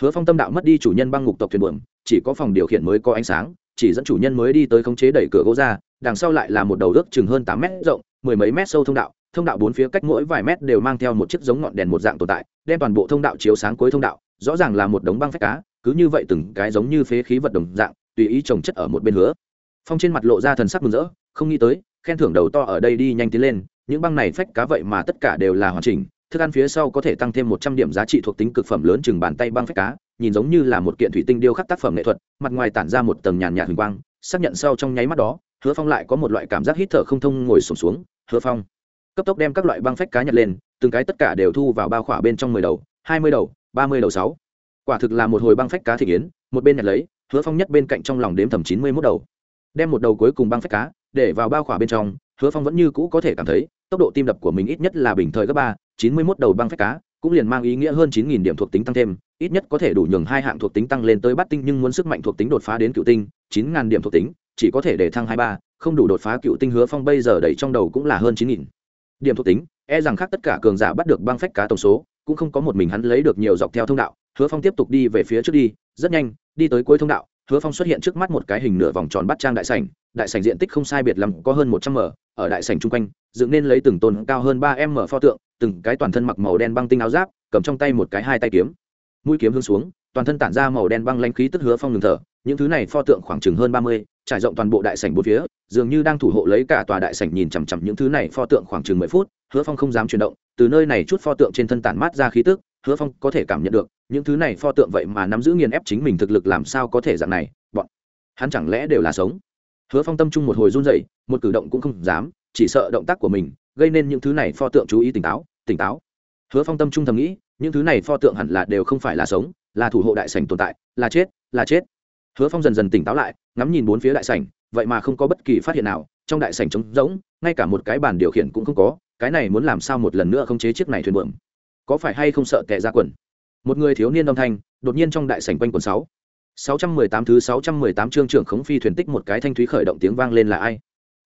hứa phong tâm đạo mất đi chủ nhân băng ngục tộc thuyền buồm, chỉ có phòng điều khiển mới có ánh sáng, chỉ dẫn chủ nhân mới đi tới khống chế đẩy cửa gỗ ra, đằng sau lại là một đầu ước chừng hơn tám mét rộng, mười mấy mét sâu thông đạo thông đạo bốn phía cách mỗi vài mét đều mang theo một chiếc giống ngọn đèn một dạng tồn tại, đem toàn bộ thông đạo chiếu sáng cuối thông đạo, rõ ràng là một đống băng phách cá, cứ như vậy từng cái giống như phế khí vật đồng dạng, tùy ý trồng chất ở một bên hứa phong trên mặt lộ ra thần sắc mừng rỡ, không nghĩ tới, khen thưởng đầu to ở đây đi nhanh tiến lên, những băng này phách cá vậy mà tất cả đều là hoàn chỉnh thức ăn phía sau có thể tăng thêm một trăm điểm giá trị thuộc tính cực phẩm lớn chừng bàn tay băng phách cá, nhìn giống như là một kiện thủy tinh điêu khắc tác phẩm nghệ thuật, mặt ngoài tản ra một tầng nhàn nhạt huỳnh quang, xác nhận sau trong nháy mắt đó, hứa phong lại có một loại cảm giác hít thở không thông ngồi sổm xuống, hứa phong. Cấp tốc đem các loại băng phách cá nhặt lên, từng cái tất cả đều thu vào bao khỏa bên trong mười đầu, hai mươi đầu, ba mươi đầu sáu. Quả thực là một hồi băng phách cá thị kiến, một bên nhặt lấy, hứa phong nhất bên cạnh trong lòng đếm thầm chín mươi mốt đầu. Đem một đầu cuối cùng băng phách cá để vào bao khỏa bên trong, hứa phong vẫn như cũ có thể cảm thấy tốc độ tim đập của mình ít nhất là bình thời gấp ba, chín mươi mốt đầu băng phách cá, cũng liền mang ý nghĩa hơn chín nghìn điểm thuộc tính tăng thêm, ít nhất có thể đủ nhường hai hạng thuộc tính tăng lên tới bát tinh nhưng muốn sức mạnh thuộc tính đột phá đến cựu tinh, chín ngàn điểm thuộc tính, chỉ có thể để thăng hai ba, không đủ đột phá cựu tinh hứa phong bây giờ đẩy trong đầu cũng là hơn chín nghìn điểm thuộc tính e rằng khác tất cả cường giả bắt được băng phách cá tổng số, cũng không có một mình hắn lấy được nhiều dọc theo thông đạo, hứa phong tiếp tục đi về phía trước đi, rất nhanh, đi tới cuối thông đạo hứa phong xuất hiện trước mắt một cái hình nửa vòng tròn bắt trang đại sảnh đại sảnh diện tích không sai biệt lắm, có hơn một trăm m, ở đại sảnh chung quanh, dựng nên lấy từng tôn cao hơn ba m pho tượng, từng cái toàn thân mặc màu đen băng tinh áo giáp, cầm trong tay một cái hai tay kiếm. Mũi kiếm hướng xuống, toàn thân tản ra màu đen băng lãnh khí tức hứa phong ngừng thở, những thứ này pho tượng khoảng chừng hơn ba mươi, trải rộng toàn bộ đại sảnh bốn phía, dường như đang thủ hộ lấy cả tòa đại sảnh nhìn chằm chằm những thứ này pho tượng khoảng chừng mười phút, hứa phong không dám chuyển động, từ nơi này chút pho tượng trên thân tản mát ra khí tức hứa phong có thể cảm nhận được, những thứ này pho tượng vậy mà nắm giữ nghiền ép chính mình thực lực làm sao có thể dạng này, bọn hắn chẳng lẽ đều là sống? Hứa phong tâm trung một hồi run dậy một cử động cũng không dám, chỉ sợ động tác của mình gây nên những thứ này pho tượng chú ý tỉnh táo tỉnh táo. Hứa phong tâm trung thầm nghĩ, những thứ này pho tượng hẳn là đều không phải là sống, là thủ hộ đại sảnh tồn tại, là chết là chết. Hứa phong dần dần tỉnh táo lại, ngắm nhìn bốn phía đại sảnh, vậy mà không có bất kỳ phát hiện nào, trong đại sảnh trống rỗng, ngay cả một cái bàn điều khiển cũng không có, cái này muốn làm sao một lần nữa không chế chiếc này thuyền bượm có phải hay không sợ tệ ra quần? Một người thiếu niên âm thanh, đột nhiên trong đại sảnh quanh quần sáu. 618 thứ 618 chương trưởng khống phi thuyền tích một cái thanh thúy khởi động tiếng vang lên là ai?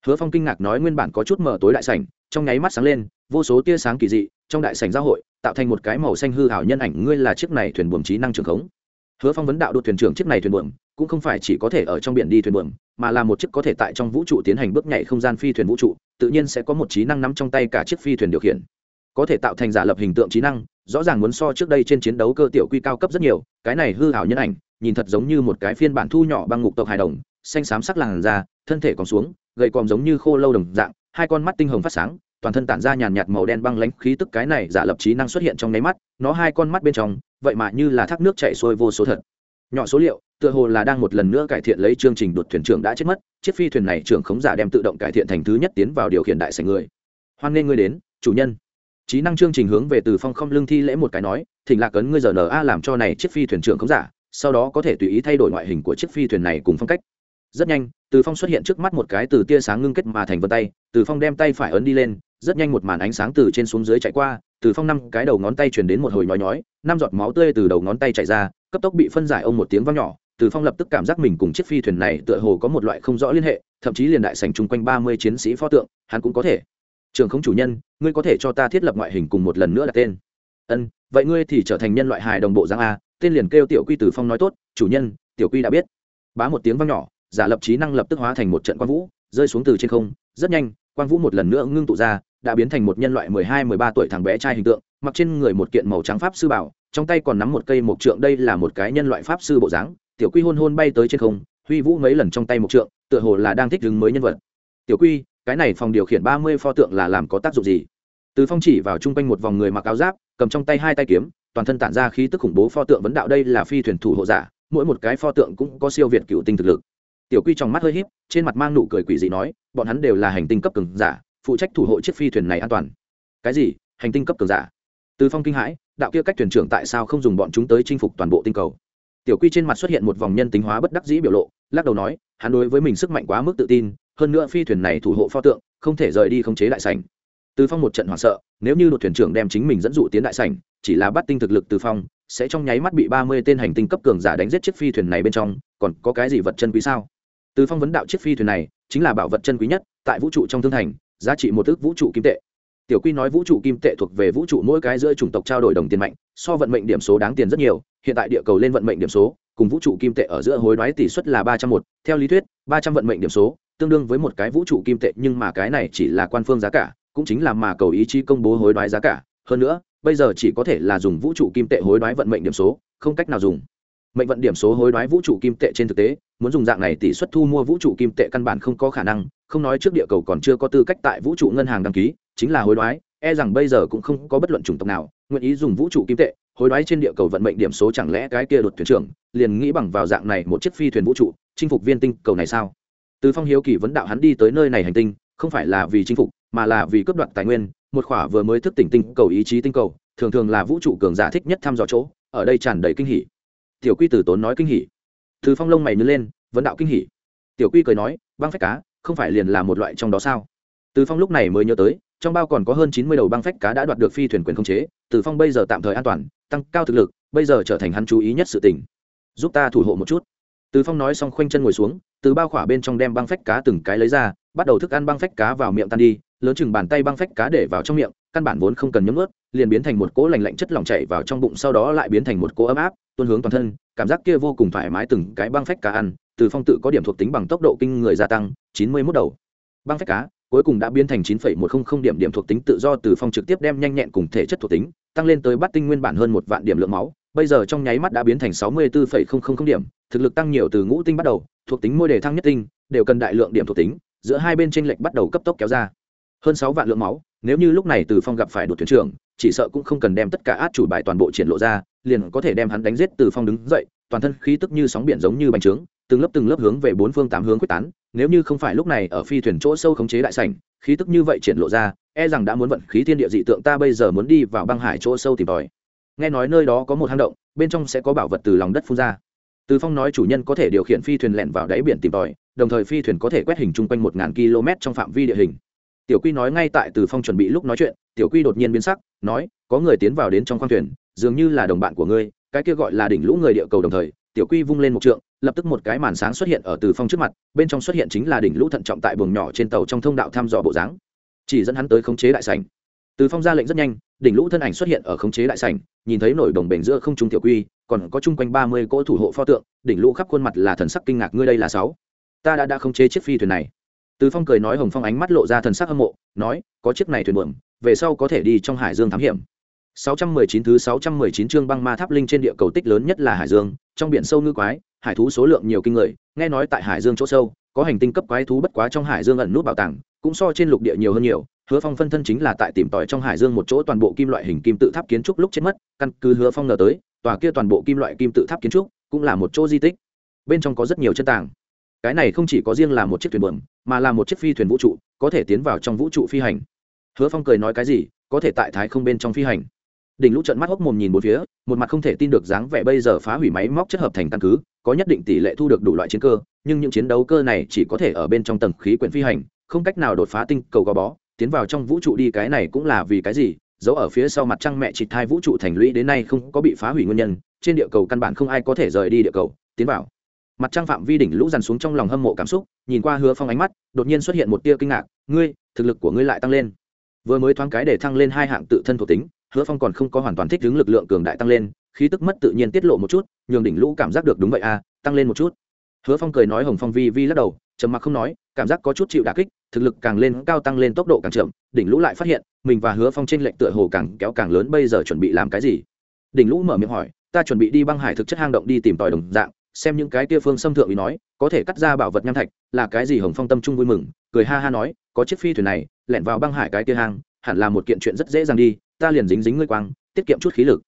Hứa phong kinh ngạc nói nguyên bản có chút mở tối đại sảnh, trong nháy mắt sáng lên, vô số tia sáng kỳ dị, trong đại sảnh giao hội, tạo thành một cái màu xanh hư hảo nhân ảnh, ngươi là chiếc này thuyền buồm trí năng trưởng khống. Hứa phong vấn đạo đội thuyền trưởng chiếc này thuyền buồm, cũng không phải chỉ có thể ở trong biển đi thuyền buồm, mà là một chiếc có thể tại trong vũ trụ tiến hành bước nhảy không gian phi thuyền vũ trụ, tự nhiên sẽ có một trí năng nắm trong tay cả chiếc phi thuyền điều khiển có thể tạo thành giả lập hình tượng trí năng, rõ ràng muốn so trước đây trên chiến đấu cơ tiểu quy cao cấp rất nhiều, cái này hư hảo nhân ảnh, nhìn thật giống như một cái phiên bản thu nhỏ băng ngục tộc hài đồng, xanh xám sắc làn da, thân thể còn xuống, gầy còm giống như khô lâu đồng dạng, hai con mắt tinh hồng phát sáng, toàn thân tản ra nhàn nhạt màu đen băng lãnh khí tức cái này giả lập trí năng xuất hiện trong nháy mắt, nó hai con mắt bên trong, vậy mà như là thác nước chảy xuôi vô số thật. Nhỏ số liệu, tựa hồ là đang một lần nữa cải thiện lấy chương trình đột thuyền trưởng đã chết mất, chiếc phi thuyền này trưởng khống giả đem tự động cải thiện thành thứ nhất tiến vào điều khiển đại sảnh người. Hoan nghênh ngươi đến, chủ nhân trí năng chương trình hướng về từ phong không lưng thi lễ một cái nói, thỉnh lạc ấn ngươi giờ na làm cho này chiếc phi thuyền trưởng không giả, sau đó có thể tùy ý thay đổi ngoại hình của chiếc phi thuyền này cùng phong cách. Rất nhanh, từ phong xuất hiện trước mắt một cái từ tia sáng ngưng kết mà thành vân tay, từ phong đem tay phải ấn đi lên, rất nhanh một màn ánh sáng từ trên xuống dưới chạy qua, từ phong năm cái đầu ngón tay chuyển đến một hồi nhói nhói, năm giọt máu tươi từ đầu ngón tay chạy ra, cấp tốc bị phân giải ông một tiếng vang nhỏ, từ phong lập tức cảm giác mình cùng chiếc phi thuyền này tựa hồ có một loại không rõ liên hệ, thậm chí liền đại sành chung quanh ba mươi chiến sĩ pho tượng, hắn cũng có thể trường không chủ nhân, ngươi có thể cho ta thiết lập ngoại hình cùng một lần nữa là tên. Ân, vậy ngươi thì trở thành nhân loại hài đồng bộ giang a, tên liền kêu tiểu quy tử phong nói tốt, chủ nhân, tiểu quy đã biết. Bá một tiếng vang nhỏ, giả lập trí năng lập tức hóa thành một trận quang vũ, rơi xuống từ trên không, rất nhanh, quang vũ một lần nữa ngưng tụ ra, đã biến thành một nhân loại mười hai, mười ba tuổi thằng bé trai hình tượng, mặc trên người một kiện màu trắng pháp sư bảo, trong tay còn nắm một cây mộc trượng, đây là một cái nhân loại pháp sư bộ dáng. Tiểu quy hôn hôn bay tới trên không, huy vũ mấy lần trong tay mộc trượng, tựa hồ là đang thích đứng mới nhân vật. Tiểu quy cái này phòng điều khiển ba mươi pho tượng là làm có tác dụng gì? Từ phong chỉ vào chung quanh một vòng người mặc áo giáp, cầm trong tay hai tay kiếm, toàn thân tản ra khí tức khủng bố pho tượng vấn đạo đây là phi thuyền thủ hộ giả, mỗi một cái pho tượng cũng có siêu việt cựu tinh thực lực. Tiểu quy trong mắt hơi híp, trên mặt mang nụ cười quỷ dị nói, bọn hắn đều là hành tinh cấp cường giả, phụ trách thủ hộ chiếc phi thuyền này an toàn. Cái gì? Hành tinh cấp cường giả? Từ phong kinh hãi, đạo kia cách thuyền trưởng tại sao không dùng bọn chúng tới chinh phục toàn bộ tinh cầu? Tiểu quy trên mặt xuất hiện một vòng nhân tính hóa bất đắc dĩ biểu lộ, lắc đầu nói, hắn đối với mình sức mạnh quá mức tự tin hơn nữa phi thuyền này thủ hộ pho tượng, không thể rời đi khống chế đại sảnh. Từ phong một trận hoảng sợ, nếu như đội thuyền trưởng đem chính mình dẫn dụ tiến đại sảnh, chỉ là bắt tinh thực lực từ phong, sẽ trong nháy mắt bị ba mươi tên hành tinh cấp cường giả đánh giết chiếc phi thuyền này bên trong, còn có cái gì vật chân quý sao? Từ phong vấn đạo chiếc phi thuyền này, chính là bảo vật chân quý nhất, tại vũ trụ trong thương thành, giá trị một ước vũ trụ kim tệ. Tiểu quy nói vũ trụ kim tệ thuộc về vũ trụ mỗi cái giữa chủng tộc trao đổi đồng tiền mạnh, so vận mệnh điểm số đáng tiền rất nhiều, hiện tại địa cầu lên vận mệnh điểm số, cùng vũ trụ kim tệ ở giữa hối đoái tỷ suất là ba trăm một, theo lý thuyết, ba trăm vận mệnh điểm số tương đương với một cái vũ trụ kim tệ, nhưng mà cái này chỉ là quan phương giá cả, cũng chính là mà cầu ý chí công bố hối đoái giá cả. Hơn nữa, bây giờ chỉ có thể là dùng vũ trụ kim tệ hối đoái vận mệnh điểm số, không cách nào dùng. Mệnh vận điểm số hối đoái vũ trụ kim tệ trên thực tế, muốn dùng dạng này tỷ suất thu mua vũ trụ kim tệ căn bản không có khả năng. Không nói trước địa cầu còn chưa có tư cách tại vũ trụ ngân hàng đăng ký, chính là hối đoái e rằng bây giờ cũng không có bất luận chủng tộc nào nguyện ý dùng vũ trụ kim tệ. Hối đoái trên địa cầu vận mệnh điểm số chẳng lẽ cái kia đột thuyền trưởng liền nghĩ bằng vào dạng này một chiếc phi thuyền vũ trụ, chinh phục viên tinh cầu này sao? Từ phong hiếu kỳ vấn đạo hắn đi tới nơi này hành tinh, không phải là vì chinh phục, mà là vì cướp đoạt tài nguyên, một khỏa vừa mới thức tỉnh tinh cầu ý chí tinh cầu, thường thường là vũ trụ cường giả thích nhất thăm dò chỗ, ở đây tràn đầy kinh hỉ. Tiểu quy tử tốn nói kinh hỉ. Từ phong lông mày nhớ lên, vấn đạo kinh hỉ. Tiểu quy cười nói, băng phách cá, không phải liền là một loại trong đó sao? Từ phong lúc này mới nhớ tới, trong bao còn có hơn chín mươi đầu băng phách cá đã đoạt được phi thuyền quyền không chế, từ phong bây giờ tạm thời an toàn, tăng cao thực lực, bây giờ trở thành hắn chú ý nhất sự tình. Giúp ta thủ hộ một chút từ phong nói xong khoanh chân ngồi xuống, từ bao khỏa bên trong đem băng phách cá từng cái lấy ra, bắt đầu thức ăn băng phách cá vào miệng tan đi, lớn chừng bàn tay băng phách cá để vào trong miệng, căn bản vốn không cần nhấm ướt liền biến thành một cỗ lành lạnh chất lỏng chảy vào trong bụng, sau đó lại biến thành một cỗ ấm áp, tuôn hướng toàn thân, cảm giác kia vô cùng thoải mái từng cái băng phách cá ăn, từ phong tự có điểm thuộc tính bằng tốc độ kinh người gia tăng, chín mươi mốt đầu. Băng phách cá, cuối cùng đã biến thành chín phẩy một không không điểm điểm thuộc tính tự do, từ phong trực tiếp đem nhanh nhẹn cùng thể chất thuộc tính, tăng lên tới bắt tinh nguyên bản hơn một vạn điểm lượng máu bây giờ trong nháy mắt đã biến thành sáu mươi bốn phẩy không không không điểm, thực lực tăng nhiều từ ngũ tinh bắt đầu, thuộc tính môi đề thăng nhất tinh, đều cần đại lượng điểm thuộc tính, giữa hai bên tranh lệch bắt đầu cấp tốc kéo ra. Hơn sáu vạn lượng máu, nếu như lúc này từ phong gặp phải đột thuyền trưởng, chỉ sợ cũng không cần đem tất cả át chủ bài toàn bộ triển lộ ra, liền có thể đem hắn đánh giết từ phong đứng dậy, toàn thân khí tức như sóng biển giống như bành trướng, từng lớp từng lớp hướng về bốn phương tám hướng quyết tán, nếu như không phải lúc này ở phi thuyền chỗ sâu khống chế đại sảnh, khí tức như vậy triển lộ ra e rằng đã muốn vận khí thiên địa dị tượng ta bây giờ muốn đi vào băng hải chỗ sâu tìm tòi nghe nói nơi đó có một hang động, bên trong sẽ có bảo vật từ lòng đất phun ra. Từ phong nói chủ nhân có thể điều khiển phi thuyền lẹn vào đáy biển tìm tòi, đồng thời phi thuyền có thể quét hình chung quanh một ngàn km trong phạm vi địa hình. Tiểu quy nói ngay tại từ phong chuẩn bị lúc nói chuyện, tiểu quy đột nhiên biến sắc, nói, có người tiến vào đến trong khoang thuyền, dường như là đồng bạn của ngươi, cái kia gọi là đỉnh lũ người địa cầu đồng thời. Tiểu quy vung lên một trượng, lập tức một cái màn sáng xuất hiện ở từ phong trước mặt, bên trong xuất hiện chính là đỉnh lũ thận trọng tại buồng nhỏ trên tàu trong thông đạo thăm dò bộ dáng. Chỉ dẫn hắn tới khống chế đại sảnh từ phong ra lệnh rất nhanh, đỉnh lũ thân ảnh xuất hiện ở khống chế đại sảnh, nhìn thấy nổi đồng bể giữa không trung tiểu quy, còn có chung quanh ba mươi cỗ thủ hộ pho tượng, đỉnh lũ khắp khuôn mặt là thần sắc kinh ngạc, ngươi đây là sáu. Ta đã đã khống chế chiếc phi thuyền này. Từ phong cười nói hồng phong ánh mắt lộ ra thần sắc hâm mộ, nói, có chiếc này thuyền buồm, về sau có thể đi trong hải dương thám hiểm. 619 thứ 619 chương băng ma tháp linh trên địa cầu tích lớn nhất là hải dương, trong biển sâu ngư quái, hải thú số lượng nhiều kinh người, nghe nói tại hải dương chỗ sâu, có hành tinh cấp quái thú bất quá trong hải dương ẩn nút bảo tàng cũng so trên lục địa nhiều hơn nhiều, hứa phong phân thân chính là tại tìm tòi trong hải dương một chỗ toàn bộ kim loại hình kim tự tháp kiến trúc lúc chết mất, căn cứ hứa phong ngờ tới, tòa kia toàn bộ kim loại kim tự tháp kiến trúc cũng là một chỗ di tích. Bên trong có rất nhiều chân tàng. Cái này không chỉ có riêng là một chiếc thuyền buồm, mà là một chiếc phi thuyền vũ trụ, có thể tiến vào trong vũ trụ phi hành. Hứa phong cười nói cái gì, có thể tại thái không bên trong phi hành. Đỉnh lũ trận mắt hốc mồm nhìn một phía, một mặt không thể tin được dáng vẻ bây giờ phá hủy máy móc chất hợp thành căn cứ, có nhất định tỷ lệ thu được đủ loại chiến cơ, nhưng những chiến đấu cơ này chỉ có thể ở bên trong tầng khí quyển phi hành không cách nào đột phá tinh cầu gò bó tiến vào trong vũ trụ đi cái này cũng là vì cái gì? Dẫu ở phía sau mặt trăng mẹ chị thai vũ trụ thành lũy đến nay không có bị phá hủy nguyên nhân trên địa cầu căn bản không ai có thể rời đi địa cầu tiến vào. Mặt trăng phạm vi đỉnh lũ dằn xuống trong lòng hâm mộ cảm xúc nhìn qua hứa phong ánh mắt đột nhiên xuất hiện một tia kinh ngạc ngươi thực lực của ngươi lại tăng lên. Vừa mới thoáng cái để thăng lên hai hạng tự thân thuộc tính hứa phong còn không có hoàn toàn thích ứng lực lượng cường đại tăng lên khí tức mất tự nhiên tiết lộ một chút nhường đỉnh lũ cảm giác được đúng vậy à, tăng lên một chút. Hứa phong cười nói hồng phong vi vi lắc đầu trầm mặc không nói cảm giác có chút chịu đả kích, thực lực càng lên, cao tăng lên, tốc độ càng chậm, đỉnh lũ lại phát hiện, mình và hứa phong trên lệnh tựa hồ càng kéo càng lớn, bây giờ chuẩn bị làm cái gì? Đỉnh lũ mở miệng hỏi, ta chuẩn bị đi băng hải thực chất hang động đi tìm tòi đồng dạng, xem những cái kia phương xâm thượng ý nói, có thể cắt ra bảo vật nham thạch, là cái gì hồng phong tâm trung vui mừng, cười ha ha nói, có chiếc phi thuyền này, lẻn vào băng hải cái kia hang, hẳn là một kiện chuyện rất dễ dàng đi, ta liền dính dính ngươi quang, tiết kiệm chút khí lực.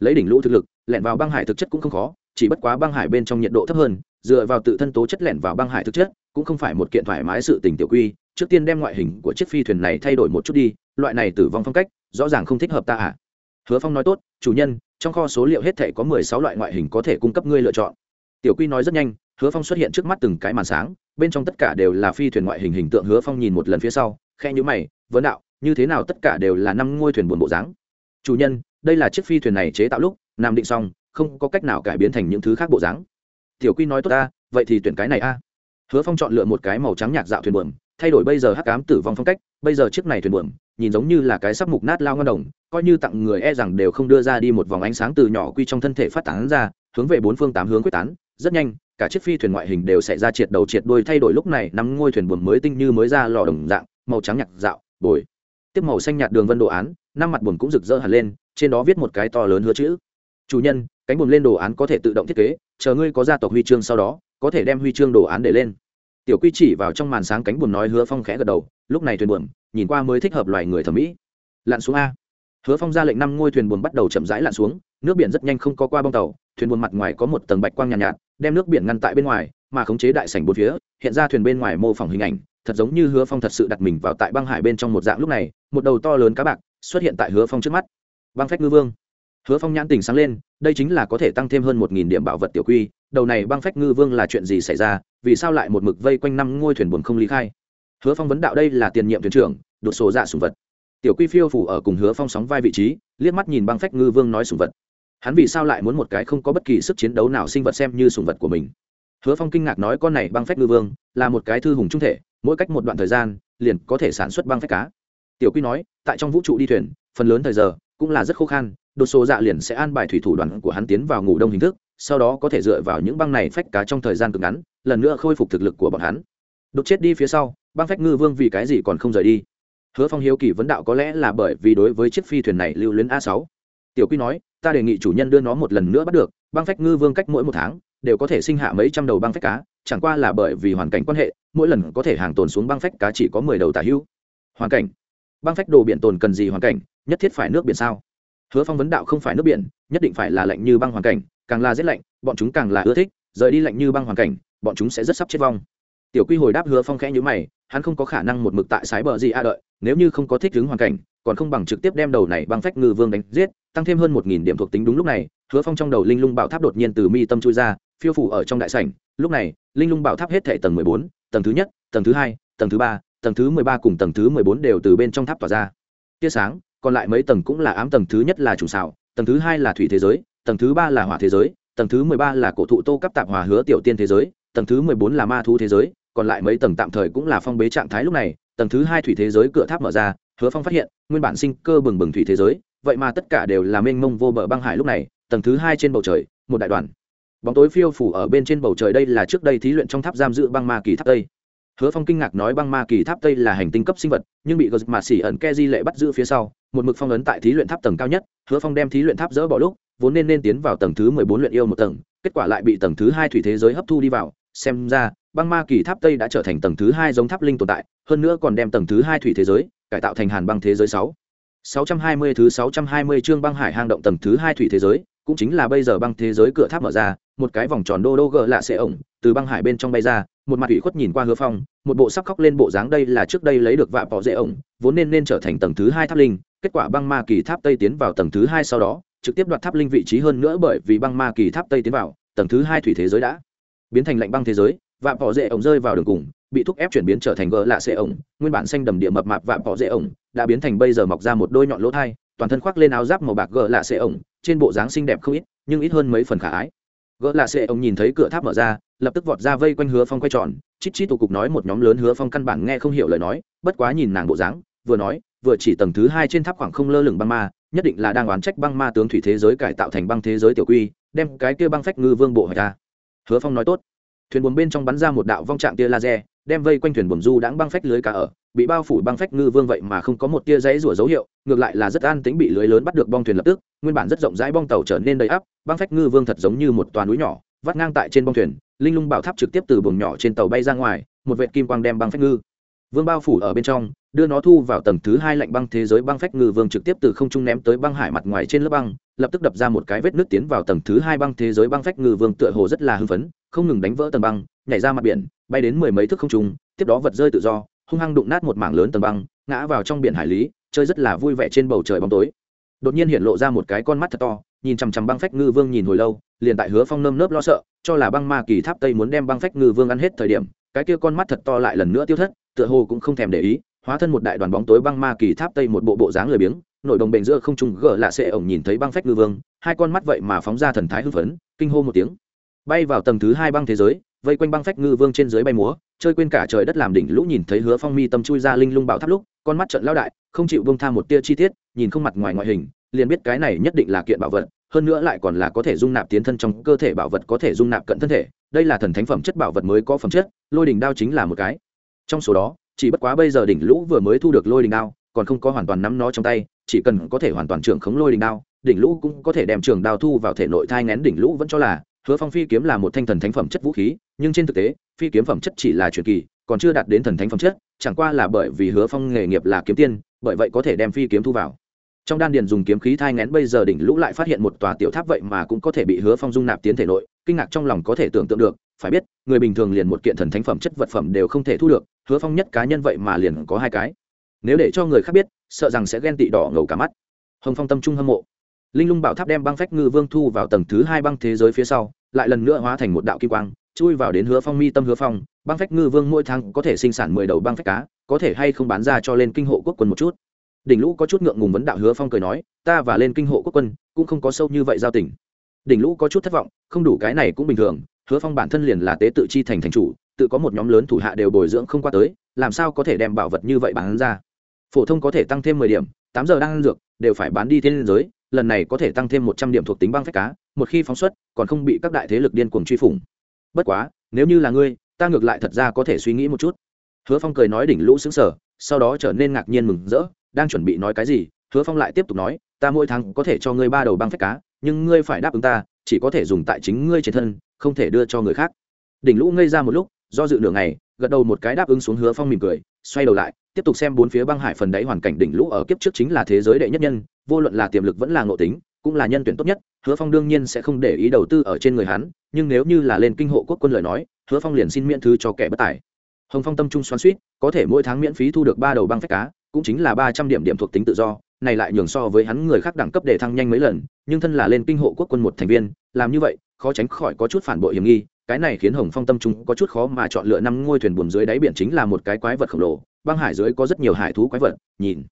Lấy đỉnh lũ thực lực, lẻn vào băng hải thực chất cũng không khó, chỉ bất quá băng hải bên trong nhiệt độ thấp hơn dựa vào tự thân tố chất lẻn vào băng hải thực chất, cũng không phải một kiện thoải mái sự tình tiểu quy, trước tiên đem ngoại hình của chiếc phi thuyền này thay đổi một chút đi, loại này tử vong phong cách, rõ ràng không thích hợp ta à hứa phong nói tốt, chủ nhân, trong kho số liệu hết thể có mười sáu loại ngoại hình có thể cung cấp ngươi lựa chọn. Tiểu quy nói rất nhanh, hứa phong xuất hiện trước mắt từng cái màn sáng, bên trong tất cả đều là phi thuyền ngoại hình hình tượng hứa phong nhìn một lần phía sau khe nhữ mày vấn đạo, như thế nào tất cả đều là năm ngôi thuyền buồn bộ dáng? Chủ nhân, đây là chiếc phi thuyền này chế tạo lúc, nam định xong, không có cách nào cải biến thành những thứ khác bộ dáng tiểu quy nói tốt ta, vậy thì tuyển cái này a. Hứa phong chọn lựa một cái màu trắng nhạc dạo thuyền buồm, thay đổi bây giờ hắc cám tử vong phong cách, bây giờ chiếc này thuyền buồm, nhìn giống như là cái sắp mục nát lao ngân đồng, coi như tặng người e rằng đều không đưa ra đi một vòng ánh sáng từ nhỏ quy trong thân thể phát tán ra, hướng về bốn phương tám hướng quyết tán, rất nhanh, cả chiếc phi thuyền ngoại hình đều sẽ ra triệt đầu triệt đuôi thay đổi lúc này, năm ngôi thuyền buồm mới tinh như mới ra lò đồng dạng, màu trắng nhạc dạo, bồi. Tiếp màu xanh nhạt đường vân đồ án, năm mặt buồm cũng rực rỡ hẳn lên, trên đó viết một cái to lớn hứa chữ. Chủ nhân, cánh buồm lên đồ án có thể tự động thiết kế chờ ngươi có gia tộc huy chương sau đó có thể đem huy chương đồ án để lên. Tiểu quy chỉ vào trong màn sáng cánh buồm nói hứa phong khẽ gật đầu lúc này thuyền buồm nhìn qua mới thích hợp loài người thẩm mỹ. Lặn xuống a. Hứa phong ra lệnh năm ngôi thuyền buồm bắt đầu chậm rãi lặn xuống nước biển rất nhanh không có qua bong tàu thuyền buồm mặt ngoài có một tầng bạch quang nhàn nhạt, nhạt đem nước biển ngăn tại bên ngoài mà khống chế đại sảnh bốn phía hiện ra thuyền bên ngoài mô phỏng hình ảnh thật giống như hứa phong thật sự đặt mình vào tại băng hải bên trong một dạng lúc này một đầu to lớn cá bạc xuất hiện tại hứa phong trước mắt. Băng phách ngư vương hứa phong nhãn tình sáng lên, đây chính là có thể tăng thêm hơn một nghìn điểm bảo vật tiểu quy, đầu này băng phách ngư vương là chuyện gì xảy ra, vì sao lại một mực vây quanh năm ngôi thuyền buồn không lý khai? Hứa phong vấn đạo đây là tiền nhiệm thuyền trưởng, đột số dạ sùng vật. Tiểu quy phiêu phủ ở cùng hứa phong sóng vai vị trí, liếc mắt nhìn băng phách ngư vương nói sùng vật. Hắn vì sao lại muốn một cái không có bất kỳ sức chiến đấu nào sinh vật xem như sùng vật của mình? Hứa phong kinh ngạc nói con này băng phách ngư vương, là một cái thư hùng trung thể, mỗi cách một đoạn thời gian, liền có thể sản xuất băng phách cá. Tiểu quy nói, tại trong vũ trụ đi thuyền, phần lớn thời giờ cũng là rất khô khan, đột số dạ liền sẽ an bài thủy thủ đoàn của hắn tiến vào ngủ đông hình thức, sau đó có thể dựa vào những băng này phách cá trong thời gian cực ngắn, lần nữa khôi phục thực lực của bọn hắn. Đột chết đi phía sau, băng phách ngư vương vì cái gì còn không rời đi? Hứa phong hiếu kỳ vấn đạo có lẽ là bởi vì đối với chiếc phi thuyền này lưu luyến a sáu. Tiểu quy nói, ta đề nghị chủ nhân đưa nó một lần nữa bắt được, băng phách ngư vương cách mỗi một tháng đều có thể sinh hạ mấy trăm đầu băng phách cá, chẳng qua là bởi vì hoàn cảnh quan hệ, mỗi lần có thể hàng tồn xuống băng phách cá chỉ có mười đầu tả hữu hoàn cảnh băng phách đồ biển tồn cần gì hoàn cảnh, nhất thiết phải nước biển sao? Hứa phong vấn đạo không phải nước biển, nhất định phải là lạnh như băng hoàn cảnh, càng là rét lạnh, bọn chúng càng là ưa thích, rời đi lạnh như băng hoàn cảnh, bọn chúng sẽ rất sắp chết vong. Tiểu quy hồi đáp hứa phong khẽ nhữ mày, hắn không có khả năng một mực tại sái bờ gì a đợi, nếu như không có thích ứng hoàn cảnh, còn không bằng trực tiếp đem đầu này băng phách ngư vương đánh giết, tăng thêm hơn một nghìn điểm thuộc tính đúng lúc này, hứa phong trong đầu linh lung bảo tháp đột nhiên từ mi tâm chui ra, phiêu phủ ở trong đại sảnh. Lúc này, linh lung bảo tháp hết thể tầng mười bốn, tầng thứ nhất, tầng thứ hai, tầng thứ ba tầng thứ mười ba cùng tầng thứ mười bốn đều từ bên trong tháp tỏa ra. Tia sáng, còn lại mấy tầng cũng là ám tầng thứ nhất là chủ xảo, tầng thứ hai là thủy thế giới, tầng thứ ba là hỏa thế giới, tầng thứ mười ba là cổ thụ tô cấp tạp hòa hứa tiểu tiên thế giới, tầng thứ mười bốn là ma thú thế giới, còn lại mấy tầng tạm thời cũng là phong bế trạng thái lúc này, tầng thứ hai thủy thế giới cửa tháp mở ra, hứa phong phát hiện, nguyên bản sinh cơ bừng bừng thủy thế giới, vậy mà tất cả đều là mênh mông vô bờ băng hải lúc này, tầng thứ hai trên bầu trời, một đại đoàn. Bóng tối phiêu phủ ở bên trên bầu trời đây là trước đây thí luyện trong tháp giam giữ băng ma kỳ tháp tây hứa phong kinh ngạc nói băng ma kỳ tháp tây là hành tinh cấp sinh vật nhưng bị gờ mà xỉ ẩn ke di lệ bắt giữ phía sau một mực phong ấn tại thí luyện tháp tầng cao nhất hứa phong đem thí luyện tháp dỡ bỏ lúc vốn nên nên tiến vào tầng thứ mười bốn luyện yêu một tầng kết quả lại bị tầng thứ hai thủy thế giới hấp thu đi vào. Xem ra băng ma kỳ tháp tây đã trở thành tầng thứ hai giống tháp linh tồn tại hơn nữa còn đem tầng thứ hai thủy thế giới cải tạo thành hàn băng thế giới sáu. 620 thứ 620 chương băng hải hang động tầng thứ hai thủy thế giới, cũng chính là bây giờ băng thế giới cửa tháp mở ra, một cái vòng tròn đô đô gờ lạ sẽ ổng, từ băng hải bên trong bay ra, một mặt ủy khuất nhìn qua Hứa Phong, một bộ sắp khóc lên bộ dáng đây là trước đây lấy được vạ bỏ dễ ổng, vốn nên nên trở thành tầng thứ hai tháp linh, kết quả băng ma kỳ tháp tây tiến vào tầng thứ hai sau đó, trực tiếp đoạt tháp linh vị trí hơn nữa bởi vì băng ma kỳ tháp tây tiến vào, tầng thứ hai thủy thế giới đã biến thành lạnh băng thế giới, vạ bỏ dễ ổng rơi vào đường cùng, bị thúc ép chuyển biến trở thành gờ lạ xệ ổng nguyên bản xanh đầm địa mập mạp vạ bỏ dễ ổng đã biến thành bây giờ mọc ra một đôi nhọn lỗ thai toàn thân khoác lên áo giáp màu bạc gờ lạ xệ ổng trên bộ dáng xinh đẹp không ít nhưng ít hơn mấy phần khả ái gỡ lạ xệ, ông nhìn thấy cửa tháp mở ra, lập tức vọt ra vây quanh hứa phong quay tròn. Chít chít tụ cục nói một nhóm lớn hứa phong căn bản nghe không hiểu lời nói, bất quá nhìn nàng bộ dáng, vừa nói, vừa chỉ tầng thứ hai trên tháp khoảng không lơ lửng băng ma, nhất định là đang oán trách băng ma tướng thủy thế giới cải tạo thành băng thế giới tiểu quy, đem cái kia băng phách ngư vương bộ hỏi ta hứa phong nói tốt. Thuyền buồn bên trong bắn ra một đạo vong trạng tia laser đem vây quanh thuyền buồm du đãng băng phách lưới cá ở, bị bao phủ băng phách ngư vương vậy mà không có một tia dãy rủa dấu hiệu, ngược lại là rất an tính bị lưới lớn bắt được bong thuyền lập tức, nguyên bản rất rộng rãi bong tàu trở nên đầy ắp, băng phách ngư vương thật giống như một toàn núi nhỏ, vắt ngang tại trên bong thuyền, linh lung bảo tháp trực tiếp từ buồng nhỏ trên tàu bay ra ngoài, một vệt kim quang đem băng phách ngư vương bao phủ ở bên trong, đưa nó thu vào tầng thứ hai lạnh băng thế giới, băng phách ngư vương trực tiếp từ không trung ném tới băng hải mặt ngoài trên lớp băng, lập tức đập ra một cái vết nước tiến vào tầng thứ hai băng thế giới, băng phách ngư vương tựa hồ rất là hưng phấn, không ngừng đánh vỡ tầng băng nhảy ra mặt biển, bay đến mười mấy thước không trung, tiếp đó vật rơi tự do, hung hăng đụng nát một mảng lớn tầng băng, ngã vào trong biển hải lý, chơi rất là vui vẻ trên bầu trời bóng tối. Đột nhiên hiện lộ ra một cái con mắt thật to, nhìn chằm chằm băng phách ngư vương nhìn hồi lâu, liền tại hứa phong nơm nớp lo sợ, cho là băng ma kỳ tháp tây muốn đem băng phách ngư vương ăn hết thời điểm, cái kia con mắt thật to lại lần nữa tiêu thất, tựa hồ cũng không thèm để ý, hóa thân một đại đoàn bóng tối băng ma kỳ tháp tây một bộ bộ dáng lười biếng, nội đồng bền giữa không trung gỡ lạ sệ ổng nhìn thấy băng phách ngư vương, hai con mắt vậy mà phóng ra thần thái hưng phấn, kinh hô một tiếng. Bay vào tầng thứ hai băng thế giới vây quanh băng phách ngư vương trên dưới bay múa, chơi quên cả trời đất làm đỉnh lũ nhìn thấy hứa phong mi tâm chui ra linh lung bảo tháp lúc, con mắt trận lao đại, không chịu bông tha một tia chi tiết, nhìn không mặt ngoài ngoại hình, liền biết cái này nhất định là kiện bảo vật, hơn nữa lại còn là có thể dung nạp tiến thân trong cơ thể bảo vật có thể dung nạp cận thân thể, đây là thần thánh phẩm chất bảo vật mới có phẩm chất, lôi đỉnh đao chính là một cái. Trong số đó, chỉ bất quá bây giờ đỉnh lũ vừa mới thu được lôi đỉnh đao, còn không có hoàn toàn nắm nó trong tay, chỉ cần có thể hoàn toàn trưởng khống lôi đỉnh đao, đỉnh lũ cũng có thể đem trường đao thu vào thể nội thai ngén đỉnh lũ vẫn cho là hứa phong phi kiếm là một thanh thần thánh phẩm chất vũ khí, nhưng trên thực tế, phi kiếm phẩm chất chỉ là truyền kỳ, còn chưa đạt đến thần thánh phẩm chất, chẳng qua là bởi vì hứa phong nghề nghiệp là kiếm tiên, bởi vậy có thể đem phi kiếm thu vào. Trong đan điền dùng kiếm khí thai ngén bây giờ đỉnh lũ lại phát hiện một tòa tiểu tháp vậy mà cũng có thể bị hứa phong dung nạp tiến thể nội, kinh ngạc trong lòng có thể tưởng tượng được, phải biết, người bình thường liền một kiện thần thánh phẩm chất vật phẩm đều không thể thu được, hứa phong nhất cá nhân vậy mà liền có hai cái. Nếu để cho người khác biết, sợ rằng sẽ ghen tị đỏ ngầu cả mắt. Hồng phong tâm trung hâm mộ linh lung bảo tháp đem băng phách ngư vương thu vào tầng thứ hai băng thế giới phía sau, lại lần nữa hóa thành một đạo kim quang, chui vào đến hứa phong mi tâm hứa phong. Băng phách ngư vương mỗi tháng có thể sinh sản mười đầu băng phách cá, có thể hay không bán ra cho lên kinh hộ quốc quân một chút. Đỉnh lũ có chút ngượng ngùng vấn đạo hứa phong cười nói, ta và lên kinh hộ quốc quân cũng không có sâu như vậy giao tình. Đỉnh lũ có chút thất vọng, không đủ, cái này cũng bình thường, hứa phong bản thân liền là tế tự chi thành thành chủ, tự có một nhóm lớn thủ hạ đều bồi dưỡng không qua tới, làm sao có thể đem bảo vật như vậy bán ra? Phổ thông có thể tăng thêm mười điểm, tám giờ đang ăn dược, đều phải bán đi thiên giới lần này có thể tăng thêm một trăm điểm thuộc tính băng phách cá, một khi phóng xuất, còn không bị các đại thế lực điên cuồng truy phủng. Bất quá, nếu như là ngươi, ta ngược lại thật ra có thể suy nghĩ một chút. Hứa phong cười nói đỉnh lũ xứng sở sau đó trở nên ngạc nhiên mừng rỡ, đang chuẩn bị nói cái gì, hứa phong lại tiếp tục nói, ta mỗi tháng có thể cho ngươi ba đầu băng phách cá, nhưng ngươi phải đáp ứng ta, chỉ có thể dùng tại chính ngươi trên thân, không thể đưa cho người khác. Đỉnh lũ ngây ra một lúc, do dự nửa ngày, gật đầu một cái đáp ứng xuống hứa phong mỉm cười, xoay đầu lại tiếp tục xem bốn phía băng hải phần đáy hoàn cảnh đỉnh lũ ở kiếp trước chính là thế giới đệ nhất nhân, vô luận là tiềm lực vẫn là ngộ tính, cũng là nhân tuyển tốt nhất, hứa phong đương nhiên sẽ không để ý đầu tư ở trên người hắn, nhưng nếu như là lên kinh hộ quốc quân lời nói, hứa phong liền xin miễn thứ cho kẻ bất tài. Hồng phong tâm trung xoắn suýt có thể mỗi tháng miễn phí thu được ba đầu băng phách cá, cũng chính là ba trăm điểm điểm thuộc tính tự do, này lại nhường so với hắn người khác đẳng cấp để thăng nhanh mấy lần, nhưng thân là lên kinh hộ quốc quân một thành viên, làm như vậy, khó tránh khỏi có chút phản bội hiểm nghi cái này khiến hồng phong tâm chúng có chút khó mà chọn lựa năm ngôi thuyền buồm dưới đáy biển chính là một cái quái vật khổng lồ, băng hải dưới có rất nhiều hải thú quái vật, nhìn.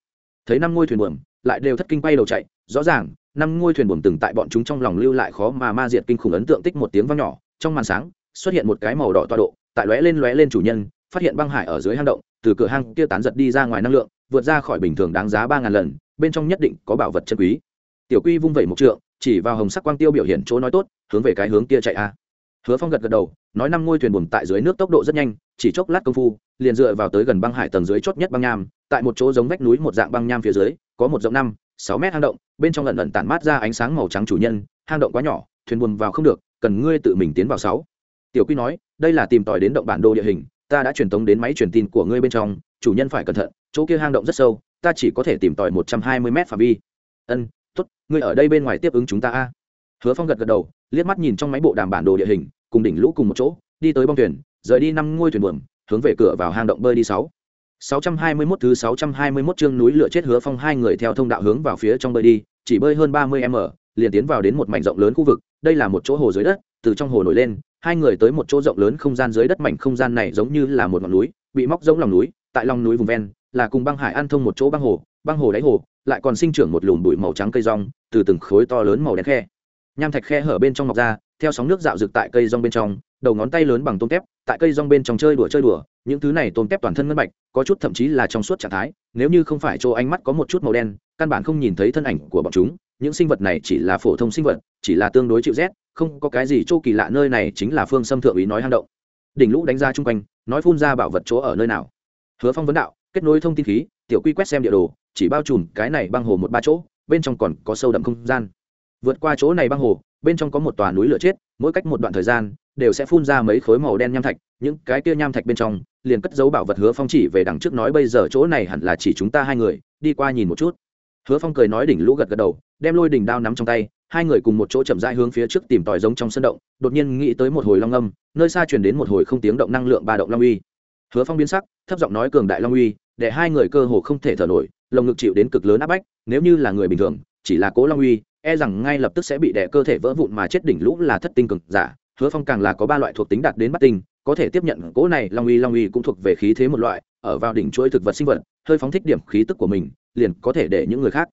Thấy năm ngôi thuyền buồm, lại đều thất kinh bay đầu chạy, rõ ràng, năm ngôi thuyền buồm từng tại bọn chúng trong lòng lưu lại khó mà ma diệt kinh khủng ấn tượng tích một tiếng vang nhỏ, trong màn sáng, xuất hiện một cái màu đỏ tọa độ, tại lóe lên lóe lên chủ nhân, phát hiện băng hải ở dưới hang động, từ cửa hang kia tán giật đi ra ngoài năng lượng, vượt ra khỏi bình thường đáng giá ba ngàn lần, bên trong nhất định có bảo vật chân quý. Tiểu quy vung vẩy một trượng, chỉ vào hồng sắc quang tiêu biểu hiện chỗ nói tốt, hướng về cái hướng kia chạy a hứa phong gật gật đầu, nói năm ngôi thuyền buồm tại dưới nước tốc độ rất nhanh, chỉ chốc lát công phu, liền dựa vào tới gần băng hải tầng dưới chót nhất băng nham, tại một chỗ giống vách núi một dạng băng nham phía dưới, có một rộng năm, sáu mét hang động, bên trong lần ẩn tản mát ra ánh sáng màu trắng chủ nhân, hang động quá nhỏ, thuyền buồm vào không được, cần ngươi tự mình tiến vào sáu. Tiểu quy nói, đây là tìm tòi đến động bản đồ địa hình, ta đã truyền tống đến máy truyền tin của ngươi bên trong, chủ nhân phải cẩn thận, chỗ kia hang động rất sâu, ta chỉ có thể tìm tòi một trăm hai mươi mét phạm vi. Ân, tốt, ngươi ở đây bên ngoài tiếp ứng chúng ta a hứa phong gật gật đầu liếc mắt nhìn trong máy bộ đàm bản đồ địa hình cùng đỉnh lũ cùng một chỗ đi tới bong thuyền rời đi năm ngôi thuyền buồm hướng về cửa vào hang động bơi đi sáu 621 thứ 621 chương núi lửa chết hứa phong hai người theo thông đạo hướng vào phía trong bơi đi, chỉ bơi hơn 30m, liền tiến vào đến một mảnh rộng lớn khu vực, đây là một chỗ hồ dưới đất, từ trong hồ nổi lên, hai người tới một chỗ rộng lớn không gian dưới đất mảnh không gian này giống như là một ngọn núi, bị móc giống lòng núi, tại lòng núi vùng ven, là cùng băng hải ăn thông một chỗ băng hồ, băng hồ đáy hồ, lại còn sinh trưởng một lùm bụi màu trắng cây rong, từ từng khối to lớn màu đen khe. Nham thạch khe hở bên trong ngọc ra, theo sóng nước dạo dực tại cây rong bên trong, đầu ngón tay lớn bằng tôm tép, tại cây rong bên trong chơi đùa chơi đùa, những thứ này tôm tép toàn thân ngân bạch có chút thậm chí là trong suốt trạng thái nếu như không phải chỗ ánh mắt có một chút màu đen căn bản không nhìn thấy thân ảnh của bọn chúng những sinh vật này chỉ là phổ thông sinh vật chỉ là tương đối chịu rét không có cái gì chỗ kỳ lạ nơi này chính là phương xâm thượng ý nói hang động. Đỉnh lũ đánh ra chung quanh nói phun ra bảo vật chỗ ở nơi nào. Hứa phong vấn đạo kết nối thông tin khí tiểu quy quét xem địa đồ chỉ bao trùm cái này băng hồ một ba chỗ bên trong còn có sâu đậm không gian vượt qua chỗ này băng hồ, bên trong có một tòa núi lửa chết, mỗi cách một đoạn thời gian, đều sẽ phun ra mấy khối màu đen nham thạch, những cái kia nham thạch bên trong, liền cất dấu bảo vật hứa phong chỉ về đằng trước nói bây giờ chỗ này hẳn là chỉ chúng ta hai người, đi qua nhìn một chút. Hứa phong cười nói đỉnh lũ gật gật đầu, đem lôi đỉnh đao nắm trong tay, hai người cùng một chỗ chậm rãi hướng phía trước tìm tòi giống trong sân động, đột nhiên nghĩ tới một hồi long âm, nơi xa truyền đến một hồi không tiếng động năng lượng ba động long uy. Hứa phong biến sắc, thấp giọng nói cường đại long uy, để hai người cơ hồ không thể thở nổi, lồng ngực chịu đến cực lớn áp bách, nếu như là người bình thường, chỉ là cố long uy e rằng ngay lập tức sẽ bị đè cơ thể vỡ vụn mà chết đỉnh lũ là thất tinh cực giả. Hứa phong càng là có ba loại thuộc tính đạt đến bắt tinh, có thể tiếp nhận cỗ này long uy long uy cũng thuộc về khí thế một loại, ở vào đỉnh chuỗi thực vật sinh vật, hơi phóng thích điểm khí tức của mình, liền có thể để những người khác.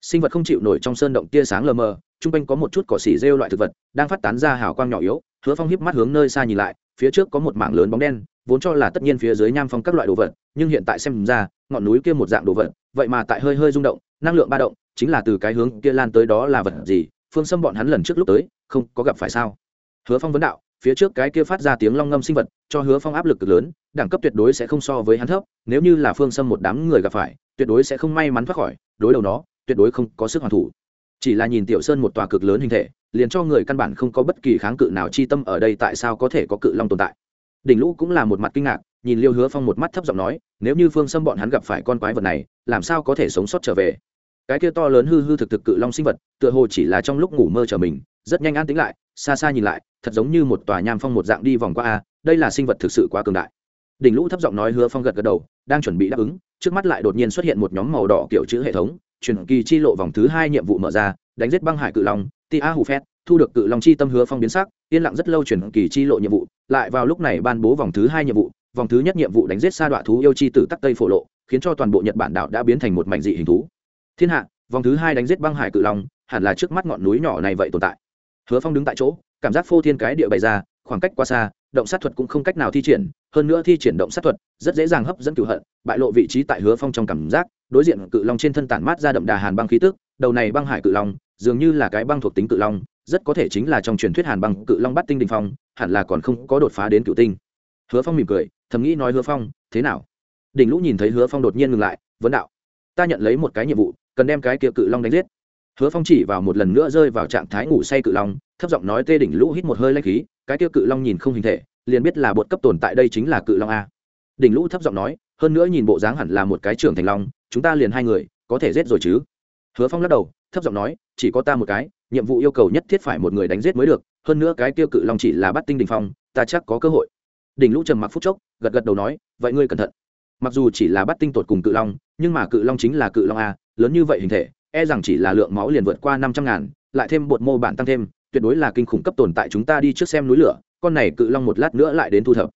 Sinh vật không chịu nổi trong sơn động tia sáng lờ mờ t r u n g quanh có một chút cỏ xỉ rêu loại thực vật, đang phát tán ra hào quang nhỏ yếu. Hứa phong hiếp mắt hướng nơi xa nhìn lại, phía trước có một mảng lớn bóng đen, vốn cho là tất nhiên phía dưới nham phong các loại đồ vật, nhưng hiện tại xem ra, ngọn núi kia một dạng đồ vật, vậy mà tại hơi hơi rung động, năng lượng ba động chính là từ cái hướng kia lan tới đó là vật gì, phương xâm bọn hắn lần trước lúc tới, không có gặp phải sao? Hứa phong vấn đạo, phía trước cái kia phát ra tiếng long ngâm sinh vật, cho hứa phong áp lực cực lớn, đẳng cấp tuyệt đối sẽ không so với hắn thấp, nếu như là phương xâm một đám người gặp phải, tuyệt đối sẽ không may mắn thoát khỏi, đối đầu nó, tuyệt đối không có sức hoàn thủ. Chỉ là nhìn tiểu sơn một tòa cực lớn hình thể, liền cho người căn bản không có bất kỳ kháng cự nào chi tâm ở đây tại sao có thể có cự long tồn tại. Đỉnh lũ cũng là một mặt kinh ngạc, nhìn liêu hứa phong một mắt thấp giọng nói, nếu như phương xâm bọn hắn gặp phải con quái vật này, làm sao có thể sống sót trở về? Cái kia to lớn hư hư thực thực cự long sinh vật, tựa hồ chỉ là trong lúc ngủ mơ chờ mình, rất nhanh an tính lại, xa xa nhìn lại, thật giống như một tòa nham phong một dạng đi vòng qua a, đây là sinh vật thực sự quá cường đại. Đỉnh lũ thấp giọng nói hứa phong gật gật đầu, đang chuẩn bị đáp ứng, trước mắt lại đột nhiên xuất hiện một nhóm màu đỏ kiểu chữ hệ thống, truyền kỳ chi lộ vòng thứ hai nhiệm vụ mở ra, đánh giết băng hải cự long ti a hù phét, thu được cự long chi tâm hứa phong biến sắc, yên lặng rất lâu truyền kỳ chi lộ nhiệm vụ, lại vào lúc này ban bố vòng thứ hai nhiệm vụ, vòng thứ nhất nhiệm vụ đánh giết sa đọa thú yêu chi tử tắc tây phổ lộ, khiến cho toàn bộ nhật bản đảo đã biến thành một mảnh dị hình thú thiên hạ, vòng thứ hai đánh giết băng hải cự long, hẳn là trước mắt ngọn núi nhỏ này vậy tồn tại. Hứa phong đứng tại chỗ, cảm giác phô thiên cái địa bày ra, khoảng cách quá xa, động sát thuật cũng không cách nào thi triển, hơn nữa thi triển động sát thuật, rất dễ dàng hấp dẫn cửu hận, bại lộ vị trí tại hứa phong trong cảm giác, đối diện cự long trên thân tản mát ra đậm đà hàn băng khí tức, đầu này băng hải cự long, dường như là cái băng thuộc tính cự long, rất có thể chính là trong truyền thuyết hàn băng cự long bắt tinh đình phong, hẳn là còn không có đột phá đến cựu tinh. Hứa phong mỉm cười, thầm nghĩ nói hứa phong, thế nào? Đỉnh lũ nhìn thấy hứa phong đột nhiên ngừng lại, vấn đạo, ta nhận lấy một cái nhiệm vụ cần đem cái kia cự long đánh giết. Hứa phong chỉ vào một lần nữa rơi vào trạng thái ngủ say cự long, thấp giọng nói tê đỉnh lũ hít một hơi lanh khí, cái kia cự long nhìn không hình thể, liền biết là bột cấp tồn tại đây chính là cự long a. Đỉnh lũ thấp giọng nói, hơn nữa nhìn bộ dáng hẳn là một cái trưởng thành long, chúng ta liền hai người, có thể giết rồi chứ? Hứa phong lắc đầu, thấp giọng nói, chỉ có ta một cái, nhiệm vụ yêu cầu nhất thiết phải một người đánh giết mới được, hơn nữa cái kia cự long chỉ là bắt tinh đình phong, ta chắc có cơ hội. Đỉnh lũ trầm mặc phút chốc, gật gật đầu nói, vậy ngươi cẩn thận. Mặc dù chỉ là bắt tinh tột cùng cự long, nhưng mà cự long chính là cự long a lớn như vậy hình thể e rằng chỉ là lượng máu liền vượt qua năm trăm ngàn, lại thêm bột mô bản tăng thêm, tuyệt đối là kinh khủng cấp tồn tại chúng ta đi trước xem núi lửa, con này cự long một lát nữa lại đến thu thập.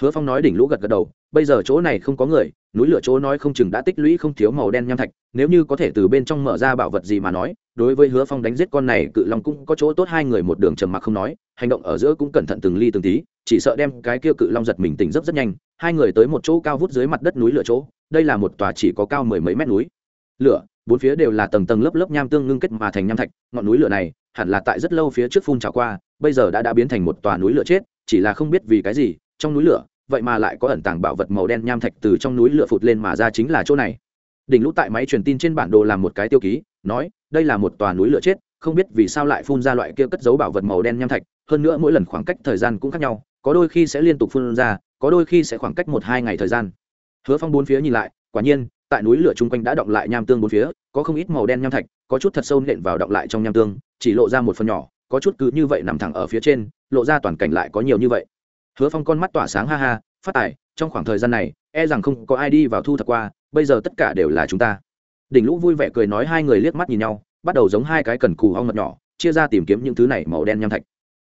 Hứa phong nói đỉnh lũ gật gật đầu, bây giờ chỗ này không có người, núi lửa chỗ nói không chừng đã tích lũy không thiếu màu đen nham thạch, nếu như có thể từ bên trong mở ra bảo vật gì mà nói, đối với hứa phong đánh giết con này cự long cũng có chỗ tốt, hai người một đường trầm mặc không nói, hành động ở giữa cũng cẩn thận từng ly từng tí, chỉ sợ đem cái kia cự long giật mình tỉnh giấc rất nhanh, hai người tới một chỗ cao vút dưới mặt đất núi lửa chỗ, đây là một tòa chỉ có cao mười mấy mét núi lửa, bốn phía đều là tầng tầng lớp lớp nham tương ngưng kết mà thành nham thạch, ngọn núi lửa này hẳn là tại rất lâu phía trước phun trào qua, bây giờ đã đã biến thành một tòa núi lửa chết, chỉ là không biết vì cái gì, trong núi lửa, vậy mà lại có ẩn tàng bảo vật màu đen nham thạch từ trong núi lửa phụt lên mà ra chính là chỗ này. Đỉnh lũ tại máy truyền tin trên bản đồ làm một cái tiêu ký, nói, đây là một tòa núi lửa chết, không biết vì sao lại phun ra loại kia cất giấu bảo vật màu đen nham thạch, hơn nữa mỗi lần khoảng cách thời gian cũng khác nhau, có đôi khi sẽ liên tục phun ra, có đôi khi sẽ khoảng cách một hai ngày thời gian. Hứa phong bốn phía nhìn lại, quả nhiên tại núi lửa chung quanh đã động lại nham tương bốn phía có không ít màu đen nham thạch có chút thật sâu nện vào động lại trong nham tương chỉ lộ ra một phần nhỏ có chút cứ như vậy nằm thẳng ở phía trên lộ ra toàn cảnh lại có nhiều như vậy. Hứa phong con mắt tỏa sáng ha ha phát tài trong khoảng thời gian này e rằng không có ai đi vào thu thập qua bây giờ tất cả đều là chúng ta. Đỉnh lũ vui vẻ cười nói hai người liếc mắt nhìn nhau bắt đầu giống hai cái cần cù hong mật nhỏ chia ra tìm kiếm những thứ này màu đen nham thạch.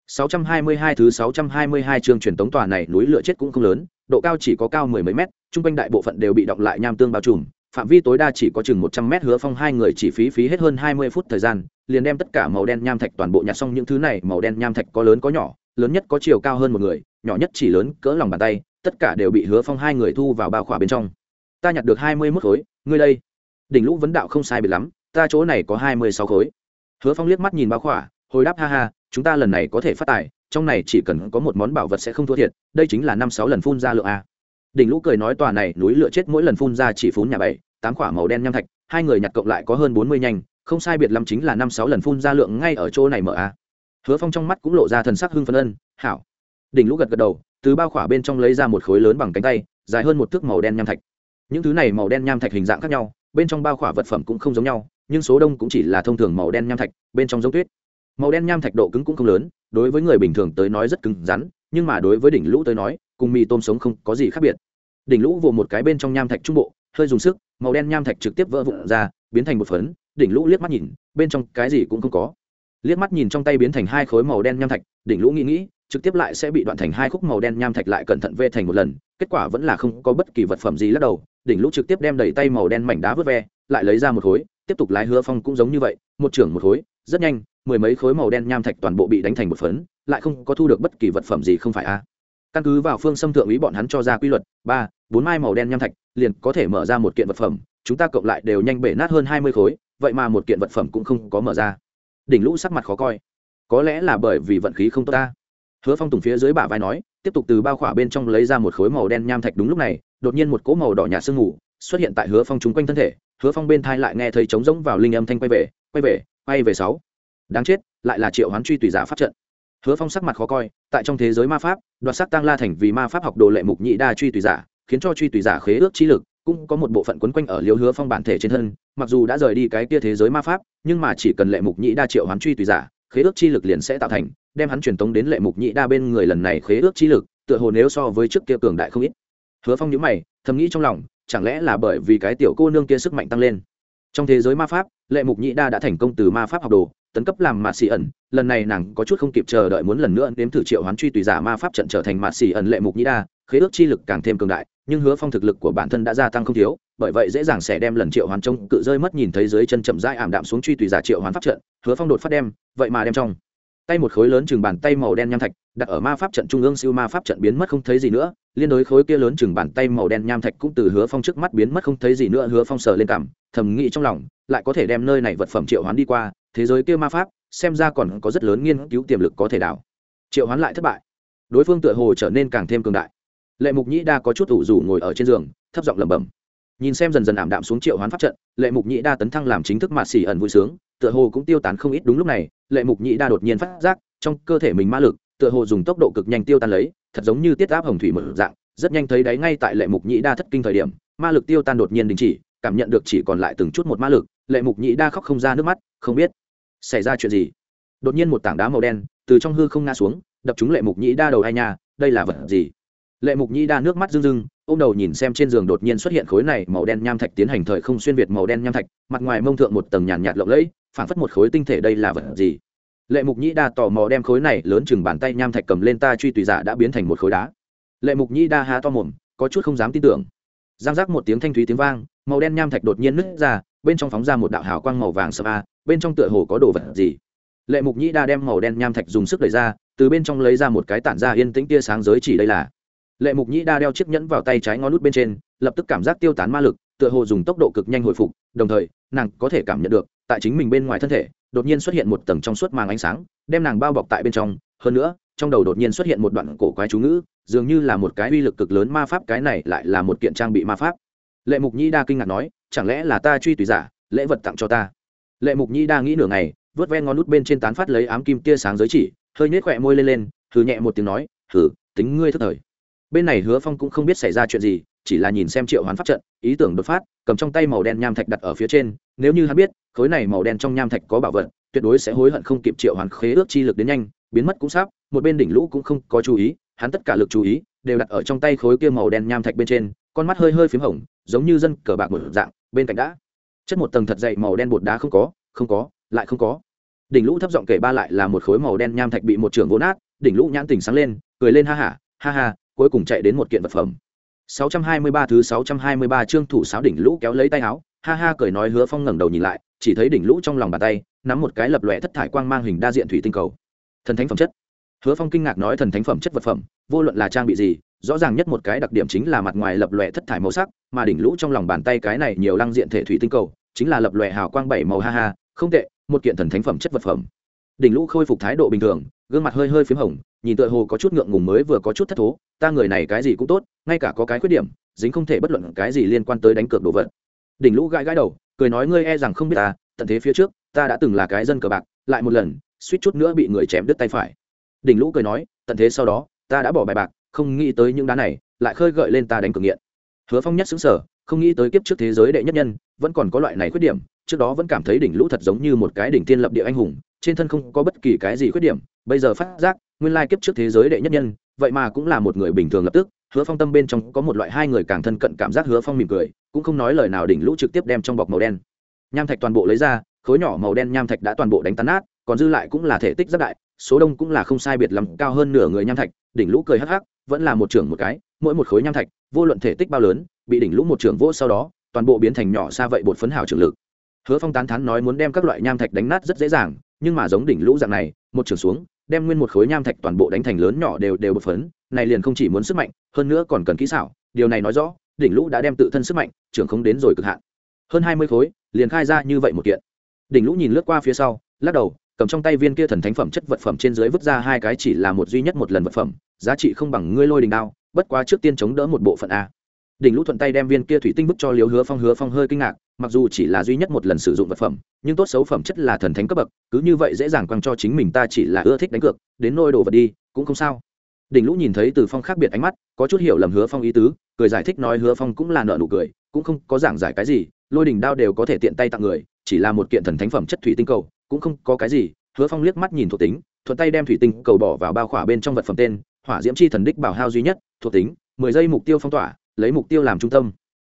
622 thứ 622 chương truyền tống tòa này núi lửa chết cũng không lớn, độ cao chỉ có cao mười mấy mét, trung quanh đại bộ phận đều bị động lại nham tương bao trùm, phạm vi tối đa chỉ có chừng 100 mét hứa phong hai người chỉ phí phí hết hơn 20 phút thời gian, liền đem tất cả màu đen nham thạch toàn bộ nhặt xong những thứ này, màu đen nham thạch có lớn có nhỏ, lớn nhất có chiều cao hơn một người, nhỏ nhất chỉ lớn cỡ lòng bàn tay, tất cả đều bị hứa phong hai người thu vào bao khỏa bên trong. Ta nhặt được 21 khối, ngươi đây? Đỉnh lũ vấn đạo không sai biệt lắm, ta chỗ này có 26 khối. Hứa Phong liếc mắt nhìn bao khỏa, hồi đáp ha ha, chúng ta lần này có thể phát tài trong này chỉ cần có một món bảo vật sẽ không thua thiệt đây chính là năm sáu lần phun ra lượng a đỉnh lũ cười nói tòa này núi lửa chết mỗi lần phun ra chỉ phun nhà bảy, tám quả màu đen nham thạch, hai người nhặt cộng lại có hơn bốn mươi nhanh, không sai biệt lắm chính là năm sáu lần phun ra lượng ngay ở chỗ này mở a. Hứa phong trong mắt cũng lộ ra thần sắc hưng phấn ân, hảo. Đỉnh lũ gật gật đầu, từ bao khỏa bên trong lấy ra một khối lớn bằng cánh tay, dài hơn một thước màu đen nham thạch. Những thứ này màu đen nham thạch hình dạng khác nhau, bên trong bao khỏa vật phẩm cũng không giống nhau, nhưng số đông cũng chỉ là thông thường màu đen nham thạch, bên trong giống tuyết. Màu đen nham thạch độ cứng cũng không lớn, đối với người bình thường tới nói rất cứng rắn, nhưng mà đối với đỉnh lũ tới nói, cùng mì tôm sống không có gì khác biệt đỉnh lũ vồ một cái bên trong nham thạch trung bộ, hơi dùng sức, màu đen nham thạch trực tiếp vỡ vụn ra, biến thành một phấn. Đỉnh lũ liếc mắt nhìn, bên trong cái gì cũng không có. Liếc mắt nhìn trong tay biến thành hai khối màu đen nham thạch, đỉnh lũ nghĩ nghĩ, trực tiếp lại sẽ bị đoạn thành hai khúc màu đen nham thạch lại cẩn thận vê thành một lần, kết quả vẫn là không có bất kỳ vật phẩm gì lắc đầu. Đỉnh lũ trực tiếp đem đầy tay màu đen mảnh đá vớt ve, lại lấy ra một khối, tiếp tục lái hứa phong cũng giống như vậy, một trưởng một khối, rất nhanh, mười mấy khối màu đen nham thạch toàn bộ bị đánh thành một phấn, lại không có thu được bất kỳ vật phẩm gì không phải a. Căn cứ vào phương xâm thượng ý bọn hắn cho ra quy luật, ba bốn mai màu đen nham thạch, liền có thể mở ra một kiện vật phẩm, chúng ta cộng lại đều nhanh bể nát hơn hai mươi khối, vậy mà một kiện vật phẩm cũng không có mở ra. Đỉnh lũ sắc mặt khó coi. Có lẽ là bởi vì vận khí không tốt ta. Hứa phong tùng phía dưới bả vai nói, tiếp tục từ bao khỏa bên trong lấy ra một khối màu đen nham thạch đúng lúc này, đột nhiên một cỗ màu đỏ nhạt sương mù xuất hiện tại hứa phong chúng quanh thân thể, hứa phong bên thai lại nghe thấy trống rỗng vào linh âm thanh quay về quay về quay về sáu. Đáng chết, lại là triệu hoán truy tùy giả pháp trận. Hứa phong sắc mặt khó coi, tại trong thế giới ma pháp, đoạt sắc tăng la thành vì ma pháp học đồ lệ mục nhị đa truy tùy giả khiến cho truy tùy giả khế ước chi lực, cũng có một bộ phận quấn quanh ở liêu hứa phong bản thể trên thân, mặc dù đã rời đi cái kia thế giới ma pháp, nhưng mà chỉ cần lệ mục nhị đa triệu hoán truy tùy giả, khế ước chi lực liền sẽ tạo thành, đem hắn truyền tống đến lệ mục nhị đa bên người lần này khế ước chi lực, tựa hồ nếu so với trước kia cường đại không ít. Hứa phong nhữ mày, thầm nghĩ trong lòng, chẳng lẽ là bởi vì cái tiểu cô nương kia sức mạnh tăng lên. Trong thế giới ma pháp, lệ mục nhị đa đã thành công từ ma pháp học đồ tấn cấp làm mạ xì ẩn, lần này nàng có chút không kịp chờ đợi muốn lần nữa nếm thử triệu hoán truy tùy giả ma pháp trận trở thành mạ xì ẩn lệ mục nhĩ đa, khế ước chi lực càng thêm cường đại, nhưng hứa phong thực lực của bản thân đã gia tăng không thiếu, bởi vậy dễ dàng sẽ đem lần triệu hoán trông cự rơi mất nhìn thấy dưới chân chậm rãi ảm đạm xuống truy tùy giả triệu hoán pháp trận, hứa phong đột phát đem, vậy mà đem trong tay một khối lớn chừng bàn tay màu đen nham thạch, đặt ở ma pháp trận trung ương siêu ma pháp trận biến mất không thấy gì nữa, liên đối khối kia lớn chừng bàn tay màu đen nham thạch cũng từ hứa phong trước mắt biến mất không thấy gì nữa, hứa phong sờ lên cảm, thầm nghĩ trong lòng, lại có thể đem nơi này vật phẩm triệu hoán đi qua thế giới kia ma pháp, xem ra còn có rất lớn nghiên cứu tiềm lực có thể đảo. Triệu hoán lại thất bại. Đối phương tựa hồ trở nên càng thêm cường đại. Lệ mục nhĩ đa có chút ủ rủ ngồi ở trên giường, thấp giọng lẩm bẩm. Nhìn xem dần dần ảm đạm xuống triệu hoán pháp trận, lệ mục nhĩ đa tấn thăng làm chính thức mạt xỉ ẩn vui sướng, tựa hồ cũng tiêu tán không ít đúng lúc này, lệ mục nhĩ đa đột nhiên phát giác, trong cơ thể mình ma lực, tựa hồ dùng tốc độ cực nhanh tiêu tan lấy, thật giống như tiết áp hồng thủy mở dạng, rất nhanh thấy đáy ngay tại lệ mục nhĩ đa thất kinh thời điểm, ma lực tiêu tan đột nhiên đình chỉ, cảm nhận được chỉ còn lại từng chút một ma lực, lệ mục nhĩ đa khóc không ra nước mắt, không biết xảy ra chuyện gì? Đột nhiên một tảng đá màu đen từ trong hư không ngã xuống, đập trúng lệ mục nhĩ đa đầu hai nhà đây là vật gì? Lệ mục nhĩ đa nước mắt rưng rưng ô m đầu nhìn xem trên giường đột nhiên xuất hiện khối này màu đen nham thạch tiến hành thời không xuyên việt màu đen nham thạch, mặt ngoài mông thượng một tầng nhàn nhạt lộng lẫy phản phất một khối tinh thể đây là vật gì? Lệ mục nhĩ đa tò mò đem khối này lớn chừng bàn tay nham thạch cầm lên ta truy tùy giả đã biến thành một khối đá. Lệ mục nhĩ đa há to mồm, có chút không dám tin tưởng. Giang giác một tiếng thanh thúy tiếng vang, màu đen nham thạch đột nhiên nứt ra, bên trong phóng ra một đạo hào quang màu vàng sơ a bên trong tựa hồ có đồ vật gì. Lệ mục nhĩ đa đem màu đen nham thạch dùng sức đẩy ra, từ bên trong lấy ra một cái tản ra yên tĩnh tia sáng giới chỉ đây là. Lệ mục nhĩ đa đeo chiếc nhẫn vào tay trái ngón nút bên trên, lập tức cảm giác tiêu tán ma lực, tựa hồ dùng tốc độ cực nhanh hồi phục, đồng thời, nàng có thể cảm nhận được, tại chính mình bên ngoài thân thể, đột nhiên xuất hiện một tầng trong suốt màng ánh sáng, đem nàng bao bọc tại bên trong. Hơn nữa, trong đầu đột nhiên xuất hiện một đoạn cổ quái chú ngữ, dường như là một cái uy lực cực lớn ma pháp, cái này lại là một kiện trang bị ma pháp. Lệ mục nhĩ đa kinh ngạc nói, chẳng lẽ là ta truy tùy giả, lễ vật tặng cho ta? Lệ mục Nhi đa nghĩ nửa ngày, vớt ven ngón nút bên trên tán phát lấy ám kim tia sáng giới chỉ, hơi nhếch khỏe môi lên lên thử nhẹ một tiếng nói thử tính ngươi thất thời. Bên này hứa phong cũng không biết xảy ra chuyện gì, chỉ là nhìn xem triệu hoán pháp trận, ý tưởng đột phát, cầm trong tay màu đen nham thạch đặt ở phía trên, nếu như hắn biết, khối này màu đen trong nham thạch có bảo vật, tuyệt đối sẽ hối hận không kịp triệu hoán khế ước chi lực đến nhanh, biến mất cũng sắp, một bên đỉnh lũ cũng không có chú ý, hắn tất cả lực chú ý, đều đặt ở trong tay khối kia màu đen nham thạch bên trên, con mắt hơi hơi p h í m hồng, giống như dân cờ bạc một dạng, bên cạnh đã chất một tầng thật dày màu đen bột đá không có không có lại không có đỉnh lũ thấp giọng kể ba lại là một khối màu đen nham thạch bị một trường vỗ nát đỉnh lũ nhãn tỉnh sáng lên cười lên ha hả ha ha cuối cùng chạy đến một kiện vật phẩm 623 thứ 623 chương thủ sáo đỉnh lũ kéo lấy tay áo, ha ha cười nói Hứa Phong ngẩng đầu nhìn lại, chỉ thấy đỉnh lũ trong lòng bàn tay, nắm một cái lập lòe thất thải quang mang hình đa diện thủy tinh cầu. Thần thánh phẩm chất. Hứa Phong kinh ngạc nói thần thánh phẩm chất vật phẩm, vô luận là trang bị gì, rõ ràng nhất một cái đặc điểm chính là mặt ngoài lập lòe thất thải màu sắc, mà đỉnh lũ trong lòng bàn tay cái này nhiều lăng diện thể thủy tinh cầu, chính là lập lòe hào quang bảy màu ha ha, không tệ, một kiện thần thánh phẩm chất vật phẩm. Đỉnh lũ khôi phục thái độ bình thường, gương mặt hơi hơi phím hồng, nhìn tựa hồ có chút ngượng ngùng mới vừa có chút thất thố, ta người này cái gì cũng tốt ngay cả có cái khuyết điểm dính không thể bất luận cái gì liên quan tới đánh cược đồ vật đỉnh lũ gãi gãi đầu cười nói ngươi e rằng không biết ta tận thế phía trước ta đã từng là cái dân cờ bạc lại một lần suýt chút nữa bị người chém đứt tay phải đỉnh lũ cười nói tận thế sau đó ta đã bỏ bài bạc không nghĩ tới những đá này, lại khơi gợi lên ta đánh cược nghiện. Hứa phong nhất xứng sở không nghĩ tới kiếp trước thế giới đệ nhất nhân, vẫn còn có loại này khuyết điểm, trước đó vẫn cảm thấy đỉnh lũ thật giống như một cái đỉnh tiên lập địa anh hùng, trên thân không có bất kỳ cái gì khuyết điểm, bây giờ phát giác, nguyên lai kiếp trước thế giới đệ nhất nhân, vậy mà cũng là một người bình thường lập tức. Hứa phong tâm bên trong có một loại hai người càng thân cận cảm giác hứa phong mỉm cười, cũng không nói lời nào đỉnh lũ trực tiếp đem trong bọc màu đen. Nham thạch toàn bộ lấy ra, khối nhỏ màu đen nham thạch đã toàn bộ đánh tán nát, còn dư lại cũng là thể tích rất đại, số đông cũng là không sai biệt lắm, cao hơn nửa người nham thạch, đỉnh lũ cười hắc hắc vẫn là một trưởng một cái, mỗi một khối nham thạch, vô luận thể tích bao lớn, bị đỉnh lũ một trưởng vỗ sau đó, toàn bộ biến thành nhỏ xa vậy bột phấn hào trường lực. Hứa phong tán thán nói muốn đem các loại nham thạch đánh nát rất dễ dàng, nhưng mà giống đỉnh lũ dạng này, một trưởng xuống, đem nguyên một khối nham thạch toàn bộ đánh thành lớn nhỏ đều đều bột phấn, này liền không chỉ muốn sức mạnh, hơn nữa còn cần kỹ xảo, điều này nói rõ, đỉnh lũ đã đem tự thân sức mạnh, trưởng không đến rồi cực hạn. Hơn hai mươi khối, liền khai ra như vậy một kiện. Đỉnh lũ nhìn lướt qua phía sau, lắc đầu, cầm trong tay viên kia thần thánh phẩm chất vật phẩm trên dưới vứt ra hai cái chỉ là một duy nhất một lần vật phẩm giá trị không bằng ngươi lôi đình đao, bất quá trước tiên chống đỡ một bộ phận a. Đỉnh lũ thuận tay đem viên kia thủy tinh bức cho liếu hứa phong hứa phong hơi kinh ngạc, mặc dù chỉ là duy nhất một lần sử dụng vật phẩm, nhưng tốt xấu phẩm chất là thần thánh cấp bậc, cứ như vậy dễ dàng quăng cho chính mình ta chỉ là ưa thích đánh cược, đến nôi đồ vật đi, cũng không sao. Đỉnh lũ nhìn thấy từ phong khác biệt ánh mắt, có chút hiểu lầm hứa phong ý tứ, cười giải thích nói hứa phong cũng là nợ nụ cười, cũng không có giảng giải cái gì, lôi đỉnh đao đều có thể tiện tay tặng người, chỉ là một kiện thần thánh phẩm chất thủy tinh cầu, cũng không có cái gì. Hứa phong liếc mắt nhìn thuộc tính, thuận tay đem thủy tinh cầu bỏ vào bao khỏa bên trong vật phẩm tên hỏa diễm chi thần đích bảo hao duy nhất, thuộc tính, mười giây mục tiêu phong tỏa, lấy mục tiêu làm trung tâm.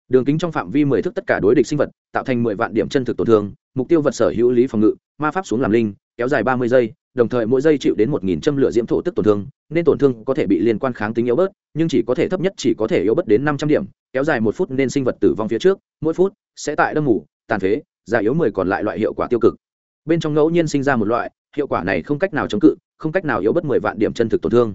Đường kính trong phạm vi mười thước tất cả đối địch sinh vật, tạo thành mười vạn điểm chân thực tổn thương, mục tiêu vật sở hữu lý phòng ngự, ma pháp xuống làm linh, kéo dài ba mươi giây, đồng thời mỗi giây chịu đến một nghìn châm lửa diễm thổ tức tổn thương, nên tổn thương có thể bị liên quan kháng tính yếu bớt, nhưng chỉ có thể thấp nhất chỉ có thể yếu bớt đến năm trăm điểm, kéo dài một phút nên sinh vật tử vong phía trước, mỗi phút sẽ tại đâm mủ tàn phế, già yếu mười còn lại loại hiệu quả tiêu cực. Bên trong ngẫu nhiên sinh ra một loại, hiệu quả này không cách nào chống cự, không cách nào yếu bớt mười vạn điểm chân thực tổn thương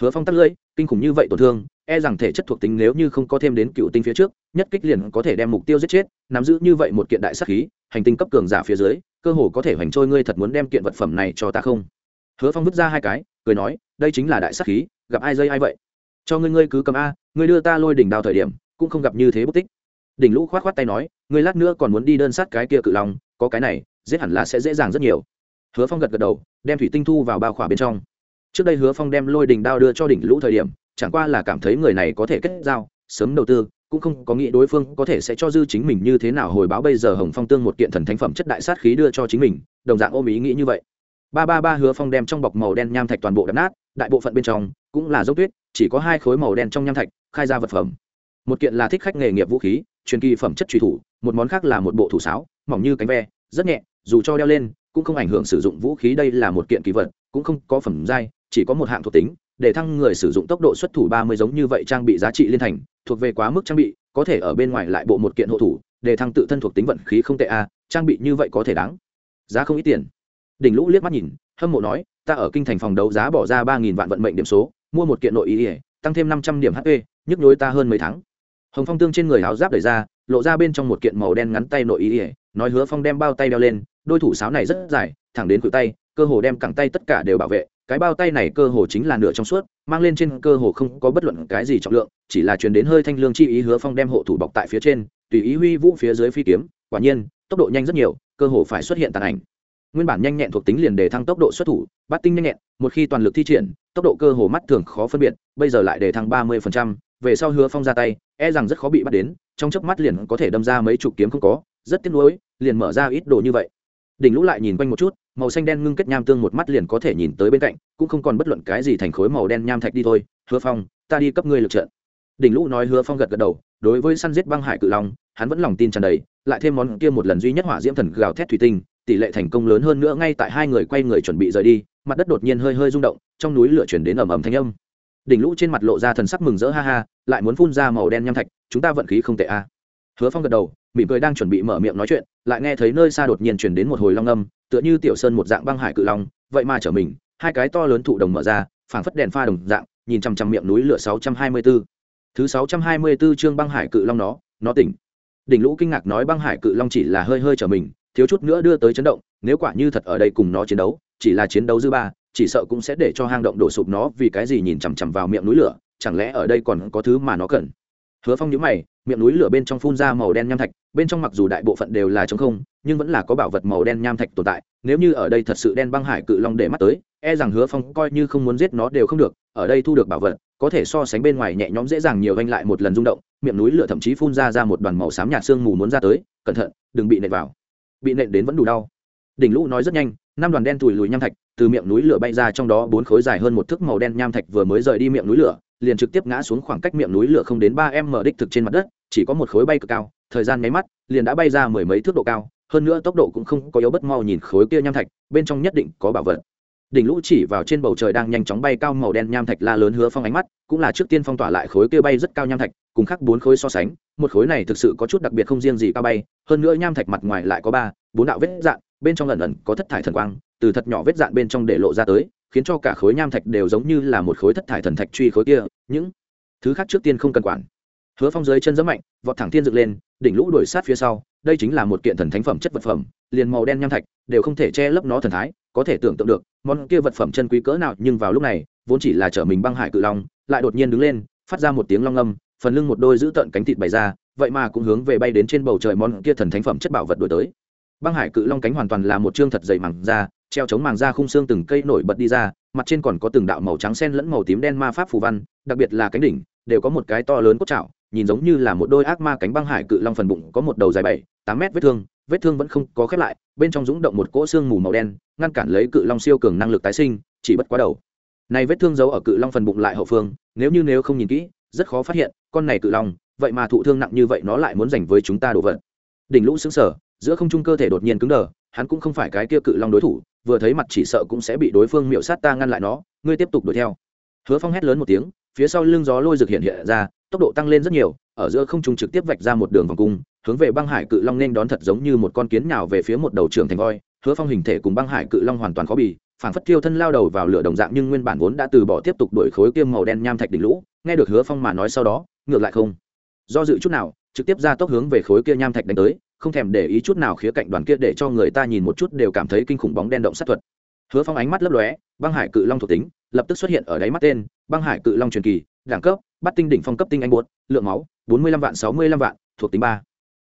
hứa phong tắt lưỡi, kinh khủng như vậy tổn thương e rằng thể chất thuộc tính nếu như không có thêm đến cựu tinh phía trước, nhất kích liền có thể đem mục tiêu giết chết, nắm giữ như vậy một kiện đại sắc khí, hành tinh cấp cường giả phía dưới, cơ hồ có thể hoành trôi ngươi thật muốn đem kiện vật phẩm này cho ta không? Hứa phong vứt ra hai cái, cười nói, đây chính là đại sắc khí, gặp ai dây ai vậy? Cho ngươi ngươi cứ cầm a, ngươi đưa ta lôi đỉnh đào thời điểm, cũng không gặp như thế bất tích. Đỉnh lũ khoát khoát tay nói, ngươi lát nữa còn muốn đi đơn sát cái kia cự long, có cái này, giết hẳn là sẽ dễ dàng rất nhiều. Hứa phong gật gật đầu, đem thủy tinh thu vào bao khỏa bên trong trước đây hứa phong đem lôi đỉnh đao đưa cho đỉnh lũ thời điểm, chẳng qua là cảm thấy người này có thể kết giao, sớm đầu tư, cũng không có nghĩ đối phương có thể sẽ cho dư chính mình như thế nào hồi báo bây giờ hồng phong tương một kiện thần thánh phẩm chất đại sát khí đưa cho chính mình, đồng dạng ôm ý nghĩ như vậy. Ba ba ba hứa phong đem trong bọc màu đen nham thạch toàn bộ đập nát, đại bộ phận bên trong cũng là dốc tuyết, chỉ có hai khối màu đen trong nham thạch, khai ra vật phẩm. Một kiện là thích khách nghề nghiệp vũ khí, truyền kỳ phẩm chất truy thủ, một món khác là một bộ thủ sáo, mỏng như cánh ve, rất nhẹ, dù cho đeo lên, cũng không ảnh hưởng sử dụng vũ khí, đây là một kiện kỳ vật, cũng không có phẩm giai chỉ có một hạng thuộc tính, để thăng người sử dụng tốc độ xuất thủ ba mươi giống như vậy trang bị giá trị liên thành, thuộc về quá mức trang bị, có thể ở bên ngoài lại bộ một kiện hộ thủ, để thăng tự thân thuộc tính vận khí không tệ a, trang bị như vậy có thể đáng. Giá không ít tiền. Đỉnh lũ liếc mắt nhìn, hâm mộ nói, ta ở kinh thành phòng đấu giá bỏ ra ba nghìn vạn vận mệnh điểm số, mua một kiện nội ý ỉa tăng thêm năm trăm điểm hp nhức nhối ta hơn mấy tháng. Hồng phong tương trên người áo giáp đẩy ra, lộ ra bên trong một kiện màu đen ngắn tay nội ý ỉa nói hứa phong đem bao tay đeo lên đôi thủ sáo này rất dài, thẳng đến cự tay cơ hồ đem cẳng tay tất cả đều bảo vệ, cái bao tay này cơ hồ chính là nửa trong suốt, mang lên trên cơ hồ không có bất luận cái gì trọng lượng, chỉ là truyền đến hơi thanh lương chi ý hứa phong đem hộ thủ bọc tại phía trên, tùy ý huy vũ phía dưới phi kiếm, quả nhiên, tốc độ nhanh rất nhiều, cơ hồ phải xuất hiện tàn ảnh. Nguyên bản nhanh nhẹn thuộc tính liền đề thăng tốc độ xuất thủ, bắt tinh nhanh nhẹn, một khi toàn lực thi triển, tốc độ cơ hồ mắt thường khó phân biệt, bây giờ lại đề thăng ba mươi về sau hứa phong ra tay e rằng rất khó bị bắt đến, trong chớp mắt liền có thể đâm ra mấy chục kiếm không có, rất tiếc nuối, liền mở ra ít đồ như vậy. Đỉnh lũ lại nhìn quanh một chút màu xanh đen ngưng kết nham tương một mắt liền có thể nhìn tới bên cạnh, cũng không còn bất luận cái gì thành khối màu đen nham thạch đi thôi. Hứa phong, ta đi cấp ngươi lực trận. Đỉnh lũ nói hứa phong gật gật đầu, đối với săn giết băng hải cự long, hắn vẫn lòng tin tràn đầy, lại thêm món kia một lần duy nhất hỏa diễm thần gào thét thủy tinh, tỷ lệ thành công lớn hơn nữa ngay tại hai người quay người chuẩn bị rời đi, mặt đất đột nhiên hơi hơi rung động, trong núi lửa chuyển đến ầm ầm thanh âm. Đỉnh lũ trên mặt lộ ra thần sắc mừng rỡ ha ha, lại muốn phun ra màu đen nham thạch, chúng ta vận khí không tệ a. Hứa phong gật đầu, mỉm cười đang chuẩn bị mở miệng nói chuyện, lại nghe thấy nơi xa đột nhiên chuyển đến một hồi long âm tựa như tiểu sơn một dạng băng hải cự long, vậy mà trở mình, hai cái to lớn thụ đồng mở ra, phảng phất đèn pha đồng dạng, nhìn chằm chằm miệng núi lửa sáu trăm hai mươi 624. thứ sáu trăm hai mươi 624 chương băng hải cự long nó nó tỉnh đỉnh lũ kinh ngạc nói băng hải cự long chỉ là hơi hơi trở mình, thiếu chút nữa đưa tới chấn động, nếu quả như thật ở đây cùng nó chiến đấu, chỉ là chiến đấu dư ba, chỉ sợ cũng sẽ để cho hang động đổ sụp nó vì cái gì nhìn chằm chằm vào miệng núi lửa, chẳng lẽ ở đây còn có thứ mà nó cần hứa phong nhíu mày, miệng núi lửa bên trong phun ra màu đen nham thạch, bên trong mặc dù đại bộ phận đều là trống không, nhưng vẫn là có bảo vật màu đen nham thạch tồn tại. Nếu như ở đây thật sự đen băng hải cự long để mắt tới e rằng hứa phong coi như không muốn giết nó đều không được, ở đây thu được bảo vật, có thể so sánh bên ngoài nhẹ nhõm dễ dàng nhiều vanh lại một lần rung động, miệng núi lửa thậm chí phun ra ra một đoàn màu xám nhạt sương mù muốn ra tới, cẩn thận, đừng bị nện vào. Bị nện đến vẫn đủ đau. Đỉnh lũ nói rất nhanh, năm đoàn đen tùi lùi nham thạch, từ miệng núi lửa bay ra trong đó bốn khối dài hơn một thước màu đen nham thạch vừa mới rời đi miệng núi lửa liền trực tiếp ngã xuống khoảng cách miệng núi lửa không đến ba m đích thực trên mặt đất, chỉ có một khối bay cực cao, thời gian nháy mắt, liền đã bay ra mười mấy thước độ cao, hơn nữa tốc độ cũng không có yếu bất mau nhìn khối kia nham thạch, bên trong nhất định có bảo vật. Đỉnh lũ chỉ vào trên bầu trời đang nhanh chóng bay cao màu đen nham thạch la lớn hứa phong ánh mắt, cũng là trước tiên phong tỏa lại khối kia bay rất cao nham thạch, cùng khác bốn khối so sánh, một khối này thực sự có chút đặc biệt không riêng gì cao bay, hơn nữa nham thạch mặt ngoài lại có ba, bốn đạo vết dạn, bên trong lần ẩn có thất thải thần quang, từ thật nhỏ vết dạn bên trong để lộ ra tới khiến cho cả khối nham thạch đều giống như là một khối thất thải thần thạch truy khối kia, những thứ khác trước tiên không cần quản. Hứa phong dưới chân giấm mạnh, vọt thẳng tiên dựng lên, đỉnh lũ đuổi sát phía sau, đây chính là một kiện thần thánh phẩm chất vật phẩm, liền màu đen nham thạch đều không thể che lấp nó thần thái, có thể tưởng tượng được, món kia vật phẩm chân quý cỡ nào, nhưng vào lúc này, vốn chỉ là chở mình băng hải cự long, lại đột nhiên đứng lên, phát ra một tiếng long âm, phần lưng một đôi giữ tận cánh thịt bày ra, vậy mà cũng hướng về bay đến trên bầu trời món kia thần thánh phẩm chất bảo vật đổi tới băng hải cự long cánh hoàn toàn là một chương thật dày màng da, treo chống màng da khung xương từng cây nổi bật đi ra, mặt trên còn có từng đạo màu trắng sen lẫn màu tím đen ma pháp phù văn, đặc biệt là cánh đỉnh, đều có một cái to lớn cốt chảo nhìn giống như là một đôi ác ma cánh băng hải cự long phần bụng, có một đầu dài bảy, tám mét vết thương vết thương vẫn không có khép lại, bên trong rúng động một cỗ xương mù màu đen, ngăn cản lấy cự long siêu cường năng lực tái sinh, chỉ bất quá đầu. Này vết thương giấu ở cự long phần bụng lại hậu phương, nếu như nếu không nhìn kỹ, rất khó phát hiện, con này cự long, vậy mà thụ thương nặng như vậy nó lại muốn giành với chúng ta đổ vật. Đỉnh lũ xứng sở giữa không trung cơ thể đột nhiên cứng đờ, hắn cũng không phải cái kia cự long đối thủ, vừa thấy mặt chỉ sợ cũng sẽ bị đối phương miệu sát ta ngăn lại nó, ngươi tiếp tục đuổi theo. Hứa phong hét lớn một tiếng, phía sau lưng gió lôi rực hiện hiện ra, tốc độ tăng lên rất nhiều, ở giữa không trung trực tiếp vạch ra một đường vòng cung, hướng về băng hải cự long nên đón thật giống như một con kiến nhào về phía một đầu trường thành voi, hứa phong hình thể cùng băng hải cự long hoàn toàn khó bì phản phất tiêu thân lao đầu vào lửa đồng dạng nhưng nguyên bản vốn đã từ bỏ tiếp tục đuổi khối kiêm màu đen nham thạch đỉnh lũ, nghe được hứa phong mà nói sau đó, ngược lại không do dự chút nào, trực tiếp ra tốc hướng về khối kia nham thạch đánh tới không thèm để ý chút nào khía cạnh đoàn kia để cho người ta nhìn một chút đều cảm thấy kinh khủng bóng đen động sát thuật. Hứa phong ánh mắt lấp lóe, băng hải cự long thuộc tính, lập tức xuất hiện ở đáy mắt tên, băng hải cự long truyền kỳ, đẳng cấp, bắt tinh đỉnh phong cấp tinh anh bột, lượng máu, bốn mươi lăm vạn, sáu mươi lăm vạn, thuộc tính ba.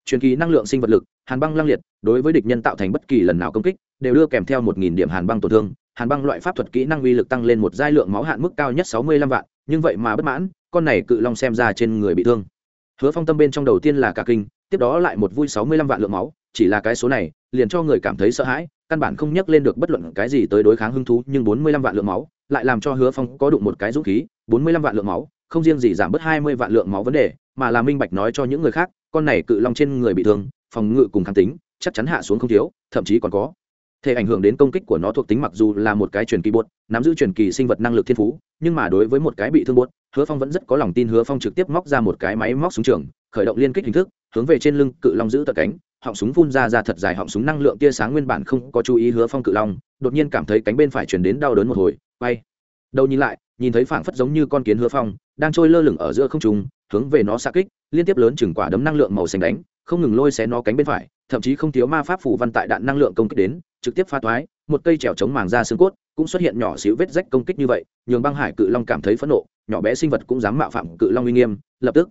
Truyền kỳ năng lượng sinh vật lực, hàn băng lăng liệt, đối với địch nhân tạo thành bất kỳ lần nào công kích, đều đưa kèm theo một nghìn điểm hàn băng tổn thương. Hàn băng loại pháp thuật kỹ năng uy lực tăng lên một giai lượng máu hạn mức cao nhất sáu mươi lăm vạn, nhưng vậy mà bất mãn, con này cự long xem ra trên người bị thương. Hứa phong tâm bên trong đầu tiên là cả kinh tiếp đó lại một vui sáu mươi lăm vạn lượng máu, chỉ là cái số này, liền cho người cảm thấy sợ hãi, căn bản không nhắc lên được bất luận cái gì tới đối kháng hứng thú, nhưng bốn mươi lăm vạn lượng máu lại làm cho hứa phong có đụng một cái dũng khí, bốn mươi lăm vạn lượng máu, không riêng gì giảm bớt hai mươi vạn lượng máu vấn đề, mà là minh bạch nói cho những người khác, con này cự long trên người bị thương, phòng ngự cùng kháng tính, chắc chắn hạ xuống không thiếu, thậm chí còn có. Thể ảnh hưởng đến công kích của nó thuộc tính mặc dù là một cái truyền kỳ bột, nắm giữ truyền kỳ sinh vật năng lực thiên phú, nhưng mà đối với một cái bị thương bột, hứa phong vẫn rất có lòng tin hứa phong trực tiếp móc ra một cái máy móc xuống trường khởi động liên kích hình thức, hướng về trên lưng cự long giữ tật cánh, họng súng phun ra ra thật dài họng súng năng lượng tia sáng nguyên bản không có chú ý hứa phong cự long, đột nhiên cảm thấy cánh bên phải chuyển đến đau đớn một hồi bay đầu nhìn lại, nhìn thấy phảng phất giống như con kiến hứa phong, đang trôi lơ lửng ở giữa không trung, hướng về nó xa kích, liên tiếp lớn chừng quả đấm năng lượng màu xanh đánh, không ngừng lôi xé nó cánh bên phải, thậm chí không thiếu ma pháp phủ văn tại đạn năng lượng công kích đến, trực tiếp phá toái, một cây trèo chống màng ra xương cốt, cũng xuất hiện nhỏ xíu vết rách công kích như vậy, nhường băng hải cự long cảm thấy phẫn nộ, nhỏ bé sinh vật cũng dám mạo phạm cự long uy nghiêm, lập tức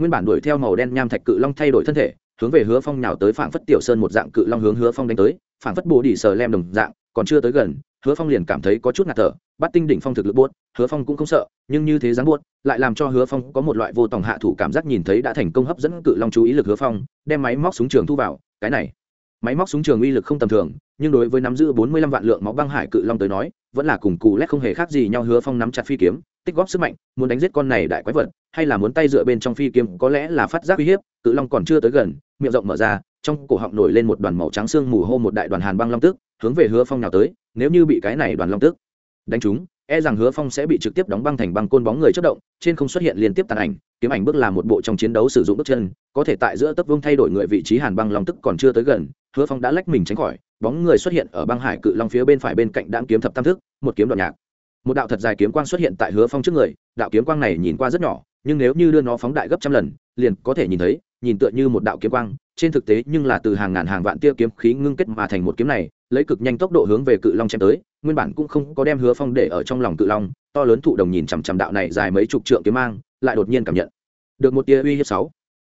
nguyên bản đuổi theo màu đen nham thạch cự long thay đổi thân thể, hướng về hứa phong nhào tới phảng phất tiểu sơn một dạng cự long hướng hứa phong đánh tới, phảng phất bồ đỉ sờ lem đồng dạng, còn chưa tới gần, hứa phong liền cảm thấy có chút ngạt thở, bắt tinh đỉnh phong thực lực buốt, hứa phong cũng không sợ, nhưng như thế dáng buốt, lại làm cho hứa phong có một loại vô tòng hạ thủ cảm giác nhìn thấy đã thành công hấp dẫn cự long chú ý lực hứa phong, đem máy móc súng trường thu vào, cái này, máy móc súng trường uy lực không tầm thường nhưng đối với nắm giữ bốn mươi lăm vạn lượng máu băng hải cự long tới nói, vẫn là cùng cù lét không hề khác gì nhau hứa phong nắm chặt phi kiếm, tích góp sức mạnh, muốn đánh giết con này đại quái vật, hay là muốn tay dựa bên trong phi kiếm, có lẽ là phát giác uy hiếp, cự long còn chưa tới gần, miệng rộng mở ra, trong cổ họng nổi lên một đoàn màu trắng xương mù hô một đại đoàn hàn băng long tức hướng về hứa phong nào tới, nếu như bị cái này đoàn long tức đánh trúng e rằng hứa phong sẽ bị trực tiếp đóng băng thành băng côn bóng người chất động, trên không xuất hiện liên tiếp tàn ảnh, kiếm ảnh bước là một bộ trong chiến đấu sử dụng bước chân, có thể tại giữa tấp vương thay đổi người vị trí hàn băng long tức còn chưa tới gần, hứa phong đã lách mình tránh khỏi bóng người xuất hiện ở băng hải cự long phía bên phải bên cạnh đãng kiếm thập tam thức một kiếm đoạn nhạc. Một đạo thật dài kiếm quang xuất hiện tại hứa phong trước người đạo kiếm quang này nhìn qua rất nhỏ nhưng nếu như đưa nó phóng đại gấp trăm lần liền có thể nhìn thấy nhìn tựa như một đạo kiếm quang trên thực tế nhưng là từ hàng ngàn hàng vạn tia kiếm khí ngưng kết mà thành một kiếm này lấy cực nhanh tốc độ hướng về cự long chém tới nguyên bản cũng không có đem hứa phong để ở trong lòng cự long to lớn thụ đồng nhìn chằm chằm đạo này dài mấy chục trượng kiếm mang lại đột nhiên cảm nhận được một tia uy hiếp sáu.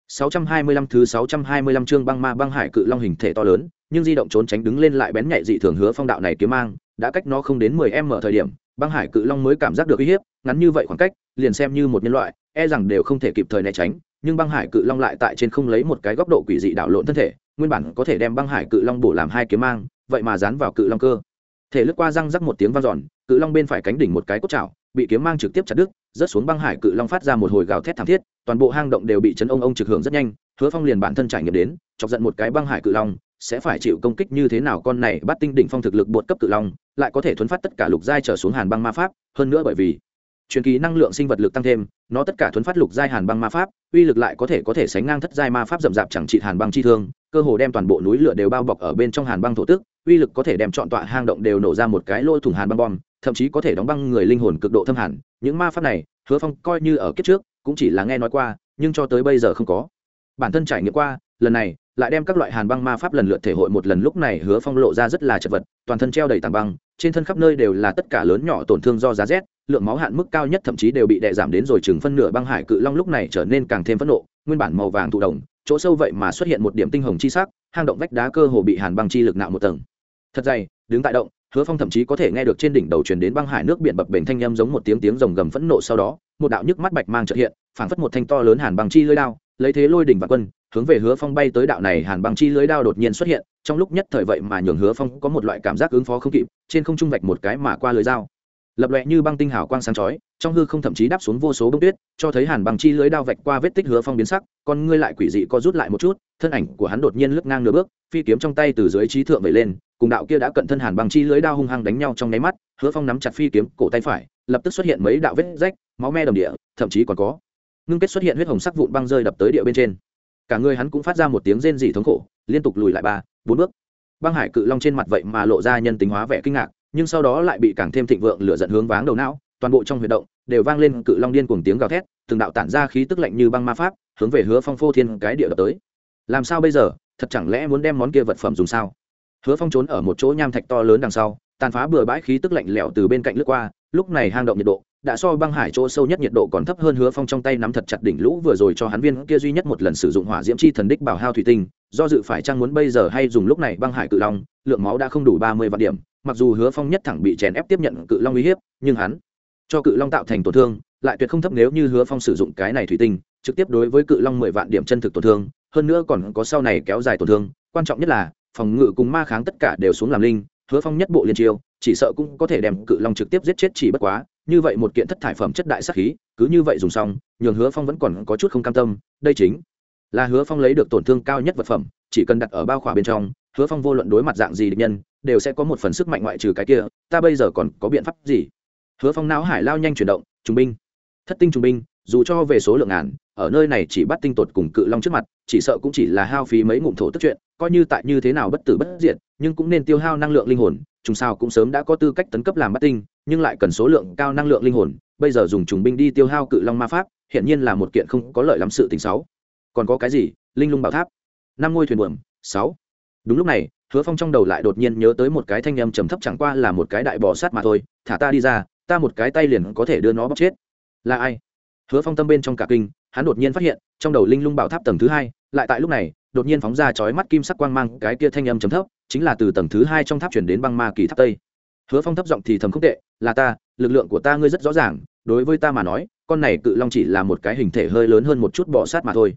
625 thứ 625 chương băng ma băng hải cự long hình thể to lớn, nhưng di động trốn tránh đứng lên lại bén nhạy dị thường hứa phong đạo này kiếm mang, đã cách nó không đến 10m thời điểm, băng hải cự long mới cảm giác được uy hiếp, ngắn như vậy khoảng cách, liền xem như một nhân loại, e rằng đều không thể kịp thời né tránh, nhưng băng hải cự long lại tại trên không lấy một cái góc độ quỷ dị đảo lộn thân thể, nguyên bản có thể đem băng hải cự long bổ làm hai kiếm mang, vậy mà dán vào cự long cơ. Thể lướt qua răng rắc một tiếng vang giòn cự long bên phải cánh đỉnh một cái cốt chảo, bị kiếm mang trực tiếp chặt đứt, rớt xuống băng hải cự long phát ra một hồi gào thét thảm thiết, toàn bộ hang động đều bị chấn ông ông trực hưởng rất nhanh, Hứa Phong liền bản thân trải nghiệm đến, chọc giận một cái băng hải cự long, sẽ phải chịu công kích như thế nào con này bắt tinh đỉnh phong thực lực bột cấp cự long, lại có thể thuấn phát tất cả lục giai trở xuống hàn băng ma pháp, hơn nữa bởi vì truyền kỳ năng lượng sinh vật lực tăng thêm, nó tất cả thuấn phát lục giai hàn băng ma pháp, uy lực lại có thể có thể sánh ngang thất giai ma pháp rậm rạp chẳng trị hàn băng chi thương, cơ hồ đem toàn bộ núi lửa đều bao bọc ở bên trong hàn băng thổ tức, uy lực có thể đem chọn tọa hang động đều nổ ra một cái lỗ thủng hàn băng bom, thậm chí có thể đóng băng người linh hồn cực độ thâm hàn. Những ma pháp này, Hứa Phong coi như ở kiếp trước, cũng chỉ là nghe nói qua, nhưng cho tới bây giờ không có. Bản thân trải nghiệm qua, lần này, lại đem các loại hàn băng ma pháp lần lượt thể hội một lần lúc này hứa phong lộ ra rất là chật vật, toàn thân treo đầy tảng băng, trên thân khắp nơi đều là tất cả lớn nhỏ tổn thương do giá rét, lượng máu hạn mức cao nhất thậm chí đều bị đè giảm đến rồi chừng phân nửa băng hải cự long lúc này trở nên càng thêm phẫn nộ, nguyên bản màu vàng thụ đồng chỗ sâu vậy mà xuất hiện một điểm tinh hồng chi sắc, hang động vách đá cơ hồ bị hàn băng chi lực nạo một tầng. Thật dày, đứng tại động, hứa phong thậm chí có thể nghe được trên đỉnh đầu truyền đến băng hải nước biển bập bềnh thanh â m giống một tiếng tiếng rồng gầm phẫn nộ sau đó, một đạo nhức mắt bạch mang trợ hiện, phảng phất một thanh to lớn hàn băng chi lưỡi đao, lấy thế lôi đỉnh và quân hướng về hứa phong bay tới đạo này hàn băng chi lưới đao đột nhiên xuất hiện, trong lúc nhất thời vậy mà nhường hứa phong có một loại cảm giác ứng phó không kịp, trên không trung vạch một cái mà qua lưới dao. Lập loẹ như băng tinh hào quang sáng chói, trong hư không thậm chí đáp xuống vô số bông tuyết, cho thấy hàn băng chi lưới đao vạch qua vết tích hứa phong biến sắc, con ngươi lại quỷ dị co rút lại một chút, thân ảnh của hắn đột nhiên lướt ngang nửa bước, phi kiếm trong tay từ dưới trí thượng vẩy lên, cùng đạo kia đã cận thân hàn băng chi lưới đao hung hăng đánh nhau trong nháy mắt, hứa phong nắm chặt phi kiếm, cổ tay phải, lập tức xuất hiện mấy đạo vết rách, máu me đồng địa, thậm chí còn có. Ngưng kết xuất hiện huyết hồng sắc vụn băng rơi đập tới địa bên trên cả người hắn cũng phát ra một tiếng rên rỉ thống khổ, liên tục lùi lại ba, bốn bước. Băng hải cự long trên mặt vậy mà lộ ra nhân tính hóa vẻ kinh ngạc, nhưng sau đó lại bị càng thêm thịnh vượng lửa giận hướng váng đầu não, toàn bộ trong huy động đều vang lên cự long điên cuồng tiếng gào thét, từng đạo tản ra khí tức lạnh như băng ma pháp, hướng về hứa phong phô thiên cái địa đập tới. Làm sao bây giờ? Thật chẳng lẽ muốn đem món kia vật phẩm dùng sao? Hứa phong trốn ở một chỗ nham thạch to lớn đằng sau, tàn phá bừa bãi khí tức lạnh lẽo từ bên cạnh lướt qua, lúc này hang động nhiệt độ đã so băng hải chỗ sâu nhất nhiệt độ còn thấp hơn hứa phong trong tay nắm thật chặt đỉnh lũ vừa rồi cho hắn viên kia duy nhất một lần sử dụng hỏa diễm chi thần đích bảo hao thủy tinh, do dự phải chăng muốn bây giờ hay dùng lúc này băng hải cự long, lượng máu đã không đủ ba mươi vạn điểm, mặc dù hứa phong nhất thẳng bị chèn ép tiếp nhận cự long uy hiếp, nhưng hắn cho cự long tạo thành tổn thương, lại tuyệt không thấp nếu như hứa phong sử dụng cái này thủy tinh, trực tiếp đối với cự long mười vạn điểm chân thực tổn thương, hơn nữa còn có sau này kéo dài tổn thương, quan trọng nhất là phòng ngự cùng ma kháng tất cả đều xuống làm linh, hứa phong nhất bộ liên chiêu, chỉ sợ cũng có thể đem cự long trực tiếp giết chết chỉ bất quá như vậy một kiện thất thải phẩm chất đại sắc khí, cứ như vậy dùng xong, nhường hứa phong vẫn còn có chút không cam tâm, đây chính là hứa phong lấy được tổn thương cao nhất vật phẩm, chỉ cần đặt ở bao khỏa bên trong, hứa phong vô luận đối mặt dạng gì địch nhân, đều sẽ có một phần sức mạnh ngoại trừ cái kia, ta bây giờ còn có biện pháp gì? Hứa phong não hải lao nhanh chuyển động trung binh. Thất tinh trung binh, dù cho về số lượng ngàn, ở nơi này chỉ bắt tinh tột cùng cự long trước mặt, chỉ sợ cũng chỉ là hao phí mấy ngụm thổ tức chuyện, coi như tại như thế nào bất tử bất diệt, nhưng cũng nên tiêu hao năng lượng linh hồn trùng sao cũng sớm đã có tư cách tấn cấp làm bắt tinh, nhưng lại cần số lượng cao năng lượng linh hồn, bây giờ dùng trùng binh đi tiêu hao cự long ma pháp hiện nhiên là một kiện không có lợi lắm sự tình sáu. Còn có cái gì? Linh lung bảo tháp. Năm ngôi thuyền buồm, sáu. Đúng lúc này, hứa phong trong đầu lại đột nhiên nhớ tới một cái thanh âm trầm thấp chẳng qua là một cái đại bò sát mà thôi, thả ta đi ra, ta một cái tay liền có thể đưa nó bóc chết. Là ai? Hứa phong tâm bên trong cả kinh, hắn đột nhiên phát hiện, trong đầu linh lung bảo tháp tầng thứ hai, lại tại lúc này đột nhiên phóng ra chói mắt kim sắc quang mang, cái kia thanh âm trầm thấp, chính là từ tầng thứ hai trong tháp chuyển đến băng ma kỳ tháp tây. Hứa phong thấp giọng thì thầm không tệ, là ta, lực lượng của ta ngươi rất rõ ràng, đối với ta mà nói, con này cự long chỉ là một cái hình thể hơi lớn hơn một chút bọ sát mà thôi.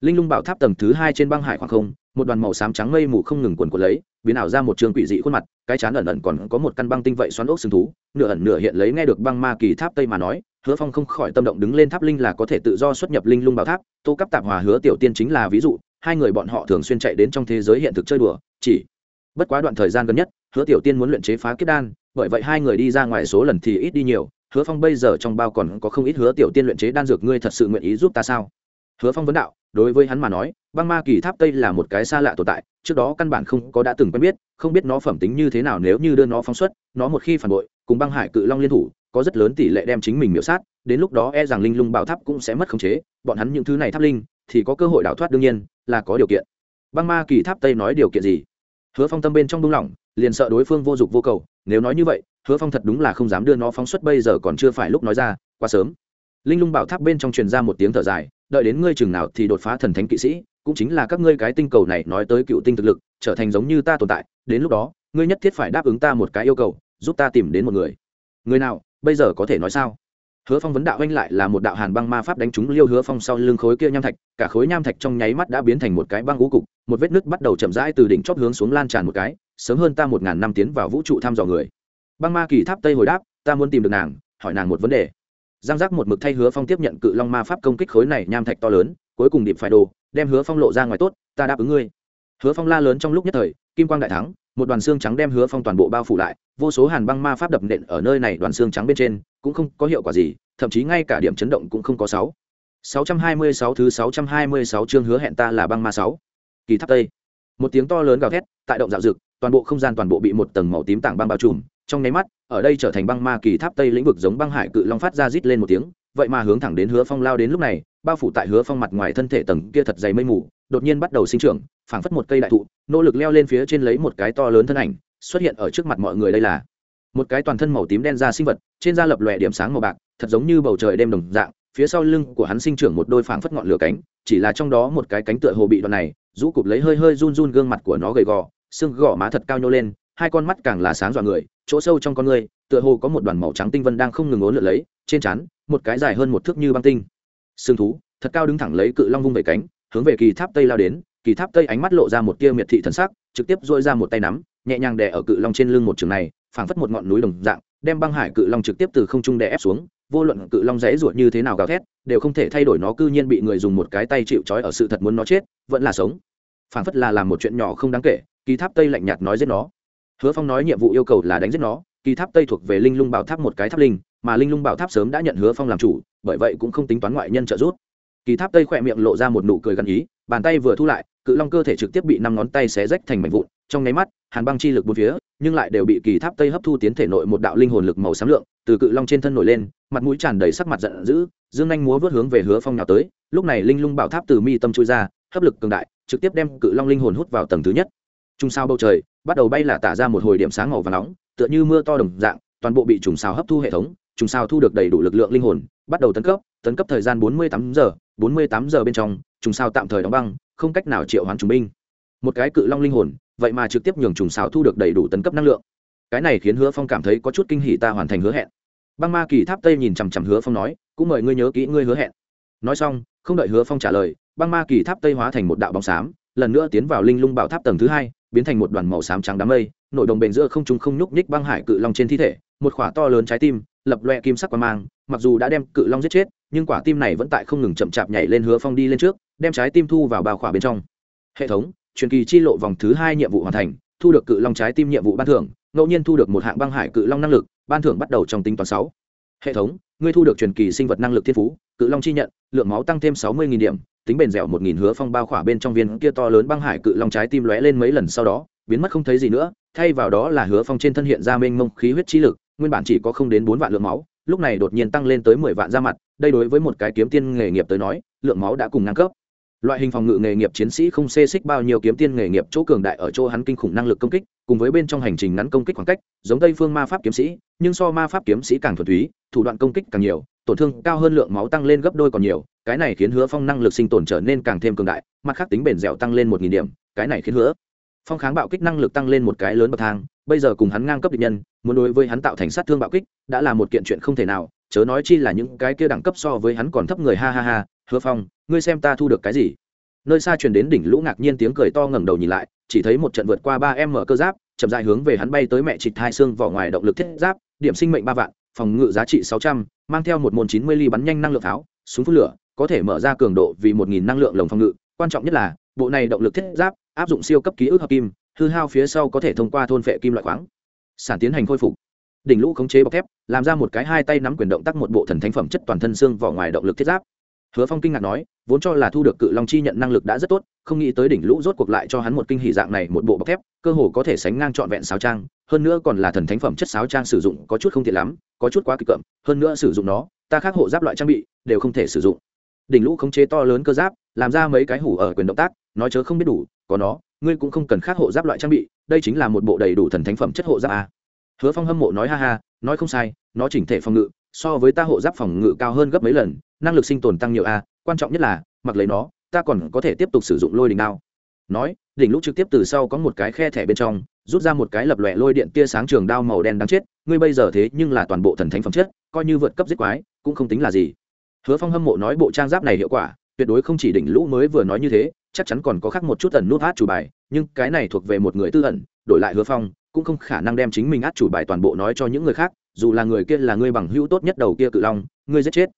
Linh lung bảo tháp tầng thứ hai trên băng hải khoảng không, một đoàn màu xám trắng mây mù không ngừng quần của lấy, biến ảo ra một trường quỷ dị khuôn mặt, cái chán ẩn ẩn còn có một căn băng tinh vậy xoắn ốc sừng thú, nửa ẩn nửa hiện lấy nghe được băng ma kỳ tháp tây mà nói, hứa phong không khỏi tâm động đứng lên tháp linh là có thể tự do xuất nhập linh lung bảo tháp, tô cấp tạp hòa hứa tiểu tiên chính là ví dụ hai người bọn họ thường xuyên chạy đến trong thế giới hiện thực chơi đùa, chỉ bất quá đoạn thời gian gần nhất, hứa tiểu tiên muốn luyện chế phá kết đan, bởi vậy hai người đi ra ngoài số lần thì ít đi nhiều. Hứa phong bây giờ trong bao còn có không ít hứa tiểu tiên luyện chế đan dược, ngươi thật sự nguyện ý giúp ta sao? Hứa phong vấn đạo, đối với hắn mà nói, băng ma kỳ tháp tây là một cái xa lạ tồn tại, trước đó căn bản không có đã từng quen biết, không biết nó phẩm tính như thế nào nếu như đưa nó phóng xuất, nó một khi phản bội, cùng băng hải cự long liên thủ, có rất lớn tỷ lệ đem chính mình miễu sát, đến lúc đó e rằng linh lung bảo tháp cũng sẽ mất khống chế, bọn hắn những thứ này tháp linh thì có cơ hội đào thoát đương nhiên, là có điều kiện. Băng ma kỳ tháp tây nói điều kiện gì? Hứa phong tâm bên trong buông lỏng, liền sợ đối phương vô dụng vô cầu, nếu nói như vậy, hứa phong thật đúng là không dám đưa nó phóng xuất bây giờ còn chưa phải lúc nói ra, quá sớm. Linh lung bảo tháp bên trong truyền ra một tiếng thở dài, đợi đến ngươi chừng nào thì đột phá thần thánh kỵ sĩ, cũng chính là các ngươi cái tinh cầu này nói tới cựu tinh thực lực, trở thành giống như ta tồn tại, đến lúc đó, ngươi nhất thiết phải đáp ứng ta một cái yêu cầu, giúp ta tìm đến một người. Người nào, bây giờ có thể nói sao? Hứa phong vấn đạo anh lại là một đạo hàn băng ma pháp đánh trúng liêu hứa phong sau lưng khối kia nham thạch, cả khối nham thạch trong nháy mắt đã biến thành một cái băng ngũ cục, một vết nứt bắt đầu chậm rãi từ đỉnh chót hướng xuống lan tràn một cái, sớm hơn ta một ngàn năm tiến vào vũ trụ thăm dò người. Băng ma kỳ tháp tây hồi đáp, ta muốn tìm được nàng, hỏi nàng một vấn đề. Giang giác một mực thay hứa phong tiếp nhận cự long ma pháp công kích khối này nham thạch to lớn, cuối cùng điệp phải đồ, đem hứa phong lộ ra ngoài tốt, ta đáp ứng ngươi. Hứa phong la lớn trong lúc nhất thời, kim quang đại thắng một đoàn xương trắng đem hứa phong toàn bộ bao phủ lại, vô số hàn băng ma pháp đập nện ở nơi này đoàn xương trắng bên trên, cũng không có hiệu quả gì, thậm chí ngay cả điểm chấn động cũng không có sáu. sáu trăm hai mươi sáu thứ sáu trăm hai mươi sáu chương hứa hẹn ta là băng ma sáu. Kỳ tháp tây. Một tiếng to lớn gào thét, tại động dạo dực toàn bộ không gian toàn bộ bị một tầng màu tím tảng băng bao trùm, trong nháy mắt, ở đây trở thành băng ma kỳ tháp tây lĩnh vực giống băng hải cự long phát ra rít lên một tiếng, vậy mà hướng thẳng đến hứa phong lao đến lúc này, bao phủ tại hứa phong mặt ngoài thân thể tầng kia thật dày mây mù, đột nhiên bắt đầu sinh trưởng phảng phất một cây đại thụ, nỗ lực leo lên phía trên lấy một cái to lớn thân ảnh, xuất hiện ở trước mặt mọi người đây là một cái toàn thân màu tím đen da sinh vật, trên da lập lòe điểm sáng màu bạc, thật giống như bầu trời đêm đồng dạng, phía sau lưng của hắn sinh trưởng một đôi phảng phất ngọn lửa cánh, chỉ là trong đó một cái cánh tựa hồ bị đoạn này, rũ cụp lấy hơi hơi run run gương mặt của nó gầy gò, xương gò má thật cao nhô lên, hai con mắt càng là sáng dọa người, chỗ sâu trong con người, tựa hồ có một đoàn màu trắng tinh vân đang không ngừng ốn lượn lấy, trên trán, một cái dài hơn một thước như băng tinh. Xương thú, thật cao đứng thẳng lấy cự long vung về cánh, hướng về kỳ tháp tây lao đến kỳ tháp tây ánh mắt lộ ra một tia miệt thị thần sắc, trực tiếp dội ra một tay nắm, nhẹ nhàng đè ở cự long trên lưng một trường này, phảng phất một ngọn núi đồng dạng, đem băng hải cự long trực tiếp từ không trung đè ép xuống, vô luận cự long rẽ ruột như thế nào gào thét, đều không thể thay đổi nó, cư nhiên bị người dùng một cái tay chịu trói ở sự thật muốn nó chết, vẫn là sống. Phảng phất là làm một chuyện nhỏ không đáng kể, kỳ tháp tây lạnh nhạt nói giết nó. Hứa phong nói nhiệm vụ yêu cầu là đánh giết nó, kỳ tháp tây thuộc về linh lung bảo tháp một cái tháp linh, mà linh lung bảo tháp sớm đã nhận hứa phong làm chủ, bởi vậy cũng không tính toán ngoại nhân trợ giúp. Kỳ tháp tây khỏe miệng lộ ra một nụ cười gần ý, bàn tay vừa thu lại cự long cơ thể trực tiếp bị năm ngón tay xé rách thành mảnh vụn, trong nháy mắt, hàn băng chi lực bốn phía, nhưng lại đều bị kỳ tháp tây hấp thu tiến thể nội một đạo linh hồn lực màu xám lượng, từ cự long trên thân nổi lên, mặt mũi tràn đầy sắc mặt giận dữ, dương anh múa vớt hướng về hứa phong nào tới, lúc này linh lung bảo tháp từ mi tâm chui ra, hấp lực cường đại, trực tiếp đem cự long linh hồn hút vào tầng thứ nhất. Trung sao bầu trời, bắt đầu bay là tả ra một hồi điểm sáng màu và nóng, tựa như mưa to đồng dạng, toàn bộ bị trùng sao hấp thu hệ thống, trùng sao thu được đầy đủ lực lượng linh hồn, bắt đầu tấn cấp tấn cấp thời gian bốn mươi tám giờ, bốn mươi tám giờ bên trong, trùng sao tạm thời đóng băng không cách nào triệu hoán trùng binh. Một cái cự long linh hồn, vậy mà trực tiếp nhường trùng sao thu được đầy đủ tấn cấp năng lượng. Cái này khiến hứa phong cảm thấy có chút kinh hỉ ta hoàn thành hứa hẹn. Băng ma kỳ tháp tây nhìn chằm chằm hứa phong nói, cũng mời ngươi nhớ kỹ ngươi hứa hẹn. Nói xong, không đợi hứa phong trả lời, băng ma kỳ tháp tây hóa thành một đạo bóng xám, lần nữa tiến vào linh lung bảo tháp tầng thứ hai, biến thành một đoàn màu xám trắng đám mây, nội đồng bền giữa không trung không nhúc nhích băng hải cự long trên thi thể, một khỏa to lớn trái tim, lập loe kim sắc qua mang, mặc dù đã đem cự long giết chết, nhưng quả tim này vẫn tại không ngừng chậm chạp nhảy lên hứa phong đi lên trước đem trái tim thu vào bao khỏa bên trong. Hệ thống, truyền kỳ chi lộ vòng thứ hai nhiệm vụ hoàn thành, thu được cự long trái tim nhiệm vụ ban thưởng, ngẫu nhiên thu được một hạng băng hải cự long năng lực, ban thưởng bắt đầu trong tính toán sáu. Hệ thống, ngươi thu được truyền kỳ sinh vật năng lực thiên phú, cự long chi nhận, lượng máu tăng thêm sáu mươi điểm, tính bền dẻo một nghìn hứa phong bao khỏa bên trong viên kia to lớn băng hải cự long trái tim lóe lên mấy lần sau đó, biến mất không thấy gì nữa, thay vào đó là hứa phong trên thân hiện ra mênh mông khí huyết chi lực, nguyên bản chỉ có không đến bốn vạn lượng máu, lúc này đột nhiên tăng lên tới mười vạn ra mặt, đây đối với một cái kiếm tiên nghề nghiệp tới nói, lượng máu đã cùng ngang cấp loại hình phòng ngự nghề nghiệp chiến sĩ không xê xích bao nhiêu kiếm tiên nghề nghiệp chỗ cường đại ở chỗ hắn kinh khủng năng lực công kích, cùng với bên trong hành trình ngắn công kích khoảng cách, giống tây phương ma pháp kiếm sĩ, nhưng so ma pháp kiếm sĩ càng thuần túy, thủ đoạn công kích càng nhiều, tổn thương cao hơn lượng máu tăng lên gấp đôi còn nhiều, cái này khiến hứa phong năng lực sinh tồn trở nên càng thêm cường đại, mặt khác tính bền dẻo tăng lên một nghìn điểm, cái này khiến hứa phong kháng bạo kích năng lực tăng lên một cái lớn bậc thang, bây giờ cùng hắn ngang cấp địch nhân, muốn đối với hắn tạo thành sát thương bạo kích, đã là một kiện chuyện không thể nào, chớ nói chi là những cái kia đẳng cấp so với hắn còn thấp người, ha ha ha hứa phong, ngươi xem ta thu được cái gì? Nơi xa truyền đến đỉnh lũ ngạc nhiên tiếng cười to ngẩng đầu nhìn lại, chỉ thấy một trận vượt qua ba em mở cơ giáp, chậm dài hướng về hắn bay tới mẹ chịt hai xương vỏ ngoài động lực thiết giáp, điểm sinh mệnh ba vạn, phòng ngự giá trị sáu trăm, mang theo một môn chín mươi ly bắn nhanh năng lượng tháo, súng phun lửa, có thể mở ra cường độ vì một nghìn năng lượng lồng phòng ngự. Quan trọng nhất là, bộ này động lực thiết giáp áp dụng siêu cấp ký ức hợp kim, hư hao phía sau có thể thông qua thôn phệ kim loại khoáng. Sản tiến hành khôi phục. Đỉnh lũ khống chế bọc thép, làm ra một cái hai tay nắm quyền động tác một bộ thần thánh phẩm chất toàn thân xương vỏ ngoài động lực thiết giáp hứa phong kinh ngạc nói, vốn cho là thu được cự long chi nhận năng lực đã rất tốt, không nghĩ tới đỉnh lũ rốt cuộc lại cho hắn một kinh hỷ dạng này một bộ bọc thép, cơ hồ có thể sánh ngang trọn vẹn sáo trang, hơn nữa còn là thần thánh phẩm chất sáo trang sử dụng có chút không tiện lắm, có chút quá kịch cậm, hơn nữa sử dụng nó, ta khác hộ giáp loại trang bị, đều không thể sử dụng. Đỉnh lũ khống chế to lớn cơ giáp, làm ra mấy cái hủ ở quyền động tác, nói chớ không biết đủ, có nó, ngươi cũng không cần khác hộ giáp loại trang bị, đây chính là một bộ đầy đủ thần thánh phẩm chất hộ giáp a. Hứa phong hâm mộ nói ha ha, nói không sai, nó chỉnh thể phòng ngự, so với ta hộ giáp phòng ngự cao hơn gấp mấy lần năng lực sinh tồn tăng nhiều a, quan trọng nhất là, mặc lấy nó, ta còn có thể tiếp tục sử dụng lôi đỉnh đao. Nói, đỉnh lũ trực tiếp từ sau có một cái khe thẻ bên trong, rút ra một cái lập lòe lôi điện tia sáng trường đao màu đen đáng chết, ngươi bây giờ thế nhưng là toàn bộ thần thánh phẩm chất, coi như vượt cấp giết quái, cũng không tính là gì. Hứa phong hâm mộ nói bộ trang giáp này hiệu quả, tuyệt đối không chỉ đỉnh lũ mới vừa nói như thế, chắc chắn còn có khác một chút ẩn nút át chủ bài, nhưng cái này thuộc về một người tư ẩn, đổi lại hứa phong, cũng không khả năng đem chính mình át chủ bài toàn bộ nói cho những người khác, dù là người kia là ngươi bằng hữu tốt nhất đầu kia cự long, ngươi giết chết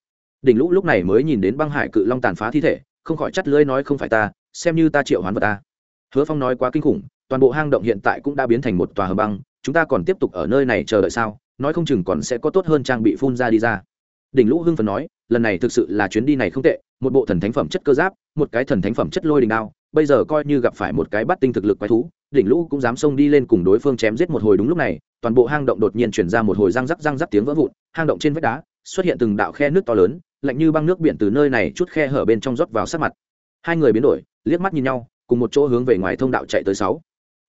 đỉnh lũ lúc này mới nhìn đến băng hải cự long tàn phá thi thể, không khỏi chắt lưỡi nói không phải ta, xem như ta triệu hoán vật ta. Hứa phong nói quá kinh khủng, toàn bộ hang động hiện tại cũng đã biến thành một tòa hầm băng, chúng ta còn tiếp tục ở nơi này chờ đợi sao? Nói không chừng còn sẽ có tốt hơn trang bị phun ra đi ra. Đỉnh lũ hưng phần nói, lần này thực sự là chuyến đi này không tệ, một bộ thần thánh phẩm chất cơ giáp, một cái thần thánh phẩm chất lôi đình đao, bây giờ coi như gặp phải một cái bắt tinh thực lực quái thú, đỉnh lũ cũng dám xông đi lên cùng đối phương chém giết một hồi đúng lúc này, toàn bộ hang động đột nhiên chuyển ra một hồi răng rắc răng rắc tiếng vỡ vụn, hang động trên vách đá xuất hiện từng đạo khe nước to lớn lạnh như băng nước biển từ nơi này chút khe hở bên trong rót vào sát mặt hai người biến đổi liếc mắt nhìn nhau cùng một chỗ hướng về ngoài thông đạo chạy tới sáu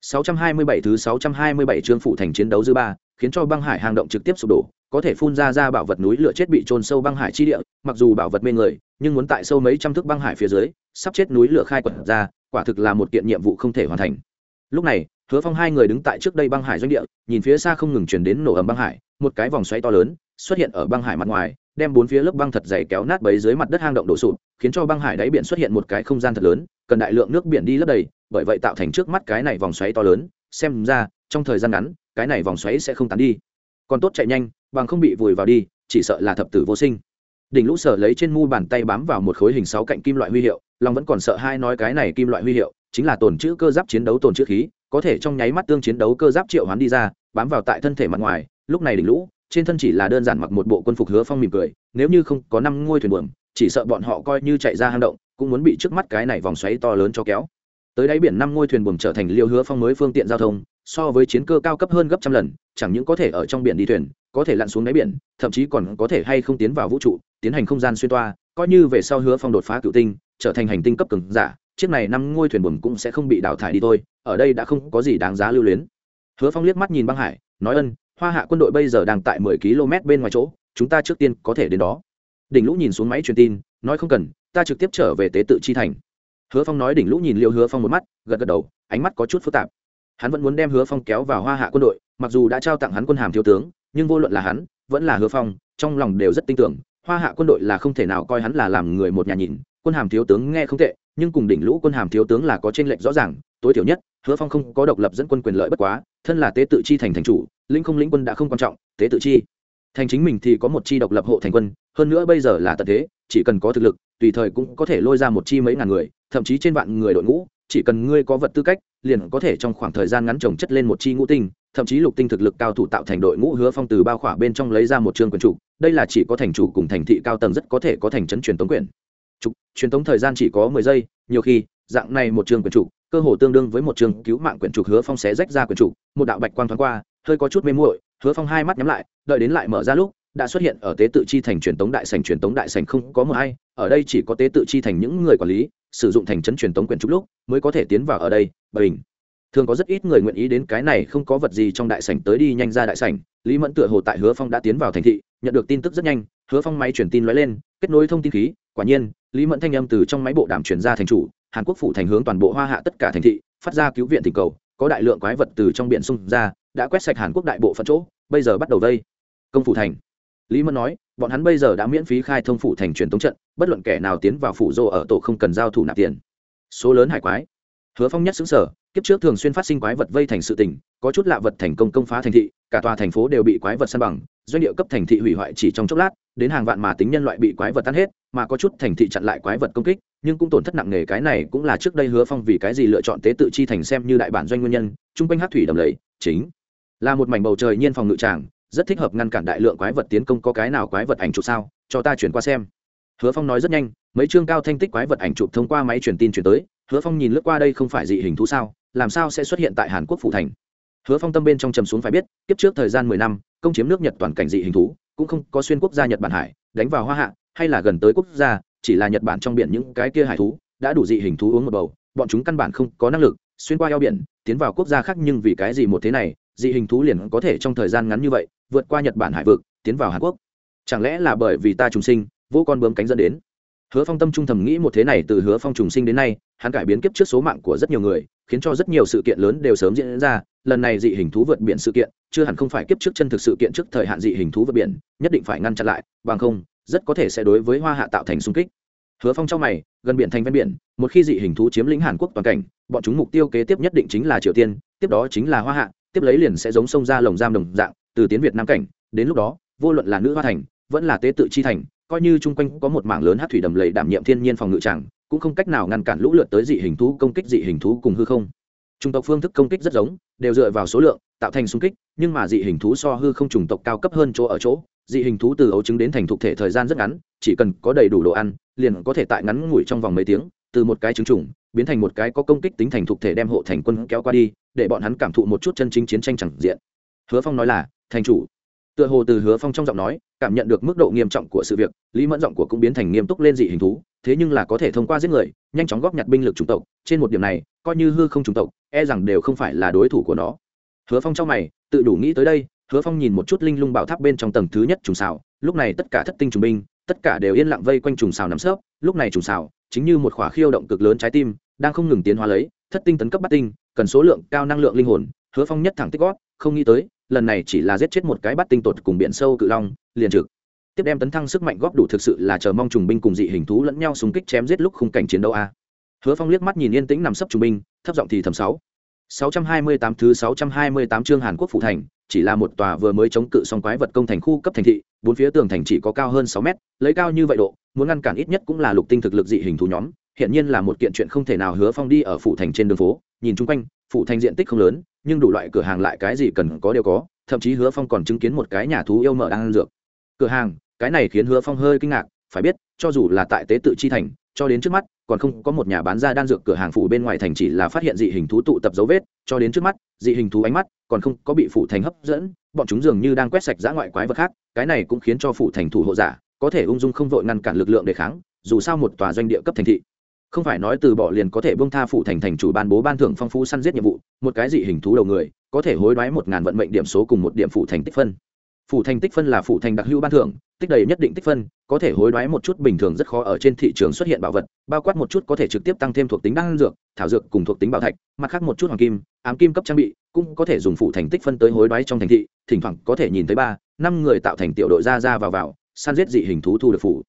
627 thứ 627 chương phụ thành chiến đấu dư ba, khiến cho băng hải hang động trực tiếp sụp đổ, có thể phun ra ra bảo vật núi lửa chết bị chôn sâu băng hải chi địa, mặc dù bảo vật mê người, nhưng muốn tại sâu mấy trăm thước băng hải phía dưới, sắp chết núi lửa khai quật ra, quả thực là một kiện nhiệm vụ không thể hoàn thành. Lúc này, Hứa Phong hai người đứng tại trước đây băng hải doanh địa, nhìn phía xa không ngừng truyền đến nổ ầm băng hải, một cái vòng xoáy to lớn xuất hiện ở băng hải mặt ngoài, đem bốn phía lớp băng thật dày kéo nát bấy dưới mặt đất hang động đổ sụp, khiến cho băng hải đáy biển xuất hiện một cái không gian thật lớn, cần đại lượng nước biển đi lấp đầy, bởi vậy tạo thành trước mắt cái này vòng xoáy to lớn, xem ra trong thời gian ngắn, cái này vòng xoáy sẽ không tán đi. Còn tốt chạy nhanh, bằng không bị vùi vào đi, chỉ sợ là thập tử vô sinh. Đỉnh Lũ Sở lấy trên mu bàn tay bám vào một khối hình sáu cạnh kim loại huy hiệu, lòng vẫn còn sợ hai nói cái này kim loại huy hiệu, chính là tồn chữ cơ giáp chiến đấu tồn chữ khí, có thể trong nháy mắt tương chiến đấu cơ giáp triệu hoán đi ra, bám vào tại thân thể mặt ngoài, lúc này đỉnh lũ trên thân chỉ là đơn giản mặc một bộ quân phục hứa phong mỉm cười, nếu như không có năm ngôi thuyền buồm, chỉ sợ bọn họ coi như chạy ra hang động, cũng muốn bị trước mắt cái này vòng xoáy to lớn cho kéo. Tới đáy biển năm ngôi thuyền buồm trở thành liêu hứa phong mới phương tiện giao thông, so với chiến cơ cao cấp hơn gấp trăm lần, chẳng những có thể ở trong biển đi thuyền, có thể lặn xuống đáy biển, thậm chí còn có thể hay không tiến vào vũ trụ, tiến hành không gian xuyên toa, coi như về sau hứa phong đột phá cựu tinh, trở thành hành tinh cấp cường giả, chiếc này năm ngôi thuyền buồm cũng sẽ không bị đào thải đi thôi, ở đây đã không có gì đáng giá lưu luyến. Hứa phong liếc mắt nhìn băng hải, nói ân hoa hạ quân đội bây giờ đang tại mười km bên ngoài chỗ, chúng ta trước tiên có thể đến đó. Đỉnh lũ nhìn xuống máy truyền tin, nói không cần, ta trực tiếp trở về tế tự chi thành. Hứa phong nói đỉnh lũ nhìn liêu hứa phong một mắt, gật gật đầu, ánh mắt có chút phức tạp. Hắn vẫn muốn đem hứa phong kéo vào hoa hạ quân đội, mặc dù đã trao tặng hắn quân hàm thiếu tướng, nhưng vô luận là hắn, vẫn là hứa phong, trong lòng đều rất tin tưởng, hoa hạ quân đội là không thể nào coi hắn là làm người một nhà nhìn, quân hàm thiếu tướng nghe không tệ, nhưng cùng đỉnh lũ quân hàm thiếu tướng là có t r ê n lệch rõ ràng, tối thiểu nhất hứa phong không có độc lập dẫn quân quyền lợi bất quá, thân là tế tự chi thành thành chủ, lĩnh không lĩnh quân đã không quan trọng, tế tự chi thành chính mình thì có một chi độc lập hộ thành quân, hơn nữa bây giờ là tận thế, chỉ cần có thực lực, tùy thời cũng có thể lôi ra một chi mấy ngàn người, thậm chí trên vạn người đội ngũ, chỉ cần ngươi có vật tư cách, liền có thể trong khoảng thời gian ngắn trồng chất lên một chi ngũ tinh, thậm chí lục tinh thực lực cao thủ tạo thành đội ngũ hứa phong từ bao khỏa bên trong lấy ra một chương quyền chủ, đây là chỉ có thành chủ cùng thành thị cao tầng rất có thể có thành trấn truyền tống quyền trục truyền tống thời gian chỉ có mười giây, nhiều khi, dạng này một trường quyền chủ cơ hồ tương đương với một trường cứu mạng quyển trục hứa phong xé rách ra quyển trục, một đạo bạch quang thoáng qua, hơi có chút mê muội, hứa phong hai mắt nhắm lại, đợi đến lại mở ra lúc, đã xuất hiện ở tế tự chi thành truyền tống đại sành truyền tống đại sành không có một ai, ở đây chỉ có tế tự chi thành những người quản lý, sử dụng thành trấn truyền tống quyển trục lúc, mới có thể tiến vào ở đây bình. Thường có rất ít người nguyện ý đến cái này, không có vật gì trong đại sảnh tới đi nhanh ra đại sảnh, lý mẫn tựa hồ tại hứa phong đã tiến vào thành thị, nhận được tin tức rất nhanh, hứa phong máy truyền tin lóe lên, kết nối thông tin khí, quả nhiên, lý mẫn thanh âm từ trong máy bộ đàm truyền ra thành chủ hàn quốc phủ thành hướng toàn bộ hoa hạ tất cả thành thị, phát ra cứu viện tình cầu, có đại lượng quái vật từ trong biển xung ra, đã quét sạch hàn quốc đại bộ phận chỗ, bây giờ bắt đầu vây. Công phủ thành. Lý mẫn nói, bọn hắn bây giờ đã miễn phí khai thông phủ thành truyền tống trận, bất luận kẻ nào tiến vào phủ rô ở tổ không cần giao thủ nạp tiền. Số lớn hải quái. Hứa phong nhất xứng sở, kiếp trước thường xuyên phát sinh quái vật vây thành sự tình, có chút lạ vật thành công công phá thành thị, cả tòa thành phố đều bị quái vật săn bằng doanh địa cấp thành thị hủy hoại chỉ trong chốc lát, đến hàng vạn mà tính nhân loại bị quái vật tan hết, mà có chút thành thị chặn lại quái vật công kích, nhưng cũng tổn thất nặng nề, cái này cũng là trước đây hứa phong vì cái gì lựa chọn tế tự chi thành xem như đại bản doanh nguyên nhân chung quanh hát thủy đầm lầy, chính là một mảnh bầu trời nhiên phòng ngự tràng, rất thích hợp ngăn cản đại lượng quái vật tiến công, có cái nào quái vật ảnh chụp sao? Cho ta chuyển qua xem. Hứa phong nói rất nhanh, mấy chương cao thanh tích quái vật ảnh chụp thông qua máy truyền tin chuyển tới, hứa phong nhìn lướt qua đây không phải dị hình thú sao, làm sao sẽ xuất hiện tại hàn quốc phủ thành? Hứa phong tâm bên trong trầm xuống phải biết, kiếp trước thời gian mười năm công chiếm nước nhật toàn cảnh dị hình thú, cũng không có xuyên quốc gia nhật bản hải, đánh vào hoa hạ, hay là gần tới quốc gia, chỉ là nhật bản trong biển những cái kia hải thú, đã đủ dị hình thú uống một bầu, bọn chúng căn bản không có năng lực, xuyên qua eo biển, tiến vào quốc gia khác nhưng vì cái gì một thế này, dị hình thú liền có thể trong thời gian ngắn như vậy, vượt qua nhật bản hải vực, tiến vào hàn quốc. Chẳng lẽ là bởi vì ta trùng sinh, vô con bướm cánh dẫn đến? Hứa phong tâm trung thầm nghĩ một thế này từ hứa phong trùng sinh đến nay, hắn cải biến kiếp trước số mạng của rất nhiều người khiến cho rất nhiều sự kiện lớn đều sớm diễn ra. Lần này dị hình thú vượt biển sự kiện, chưa hẳn không phải kiếp trước chân thực sự kiện trước thời hạn dị hình thú vượt biển, nhất định phải ngăn chặn lại, bằng không, rất có thể sẽ đối với hoa hạ tạo thành xung kích. Hứa phong trong mày, gần biển thành ven biển, một khi dị hình thú chiếm lĩnh hàn quốc toàn cảnh, bọn chúng mục tiêu kế tiếp nhất định chính là triều tiên, tiếp đó chính là hoa hạ, tiếp lấy liền sẽ giống sông ra lồng giam đồng dạng, từ tiến việt nam cảnh, đến lúc đó, vô luận là nữ hoa thành, vẫn là tế tự chi thành, coi như chung quanh có một mảng lớn hát thủy đầm lầy đảm nhiệm thiên nhiên phòng ngự tràng cũng không cách nào ngăn cản lũ lượt tới dị hình thú, công kích dị hình thú cùng hư không. Chủng tộc phương thức công kích rất giống, đều dựa vào số lượng, tạo thành xung kích, nhưng mà dị hình thú so hư không chủng tộc cao cấp hơn chỗ ở chỗ, dị hình thú từ ấu trứng đến thành thục thể thời gian rất ngắn, chỉ cần có đầy đủ đồ ăn, liền có thể tại ngắn ngủi trong vòng mấy tiếng, từ một cái trứng trùng, biến thành một cái có công kích tính thành thục thể đem hộ thành quân kéo qua đi, để bọn hắn cảm thụ một chút chân chính chiến tranh chẳng diện. Hứa phong nói là, thành chủ tựa hồ từ hứa phong trong giọng nói, cảm nhận được mức độ nghiêm trọng của sự việc, lý mẫn giọng của cũng biến thành nghiêm túc lên dị hình thú, thế nhưng là có thể thông qua giết người, nhanh chóng góp nhặt binh lực chủng tộc, trên một điểm này, coi như hư không chủng tộc e rằng đều không phải là đối thủ của nó. Hứa phong trong mày, tự đủ nghĩ tới đây, hứa phong nhìn một chút linh lung bảo tháp bên trong tầng thứ nhất trùng xào, lúc này tất cả thất tinh trùng binh, tất cả đều yên lặng vây quanh trùng xào nằm sớp lúc này trùng xào, chính như một khỏa khiêu động cực lớn trái tim, đang không ngừng tiến hóa lấy, thất tinh tấn cấp bắt tinh, cần số lượng cao năng lượng linh hồn, hứa phong nhất thẳng tích gót, không nghĩ tới lần này chỉ là giết chết một cái bắt tinh tột cùng biển sâu cự long, liền trực. Tiếp đem tấn thăng sức mạnh góp đủ thực sự là chờ mong trùng binh cùng dị hình thú lẫn nhau xung kích chém giết lúc khung cảnh chiến đấu a. Hứa phong liếc mắt nhìn yên tĩnh nằm sấp trùng binh, thấp giọng thì thầm sáu. sáu trăm hai mươi tám thứ sáu trăm hai mươi tám chương hàn quốc phụ thành, chỉ là một tòa vừa mới chống cự xong quái vật công thành khu cấp thành thị, bốn phía tường thành chỉ có cao hơn sáu mét, lấy cao như vậy độ, muốn ngăn cản ít nhất cũng là lục tinh thực lực dị hình thú nhóm. Hiện nhiên là một kiện chuyện không thể nào hứa phong đi ở phủ thành trên đường phố, nhìn chung quanh, phủ thành diện tích không lớn nhưng đủ loại cửa hàng lại cái gì cần có đều có, thậm chí hứa phong còn chứng kiến một cái nhà thú yêu mở đang ăn dược. Cửa hàng, cái này khiến hứa phong hơi kinh ngạc, phải biết, cho dù là tại tế tự chi thành, cho đến trước mắt, còn không có một nhà bán ra đan dược cửa hàng phủ bên ngoài thành chỉ là phát hiện dị hình thú tụ tập dấu vết, cho đến trước mắt, dị hình thú ánh mắt còn không có bị phủ thành hấp dẫn, bọn chúng dường như đang quét sạch giã ngoại quái vật khác, cái này cũng khiến cho phủ thành thủ hộ giả có thể ung dung không vội ngăn cản lực lượng đề kháng, dù sao một tòa doanh địa cấp thành thị không phải nói từ bỏ liền có thể bông tha phụ thành thành chủ ban bố ban thưởng phong phú săn giết nhiệm vụ, một cái dị hình thú đầu người, có thể hối đoái một ngàn vận mệnh điểm số cùng một điểm phụ thành tích phân Phụ thành tích phân là phụ thành đặc hữu ban thưởng, tích đầy nhất định tích phân, có thể hối đoái một chút bình thường rất khó ở trên thị trường xuất hiện bảo vật, bao quát một chút có thể trực tiếp tăng thêm thuộc tính đan dược, thảo dược cùng thuộc tính bảo thạch, mặt khác một chút hoàng kim, ám kim cấp trang bị, cũng có thể dùng phụ thành tích phân tới hối đoái trong thành thị, thỉnh thoảng có thể nhìn thấy ba, năm người tạo thành tiểu đội ra ra vào vào, săn giết dị hình thú thu được phụ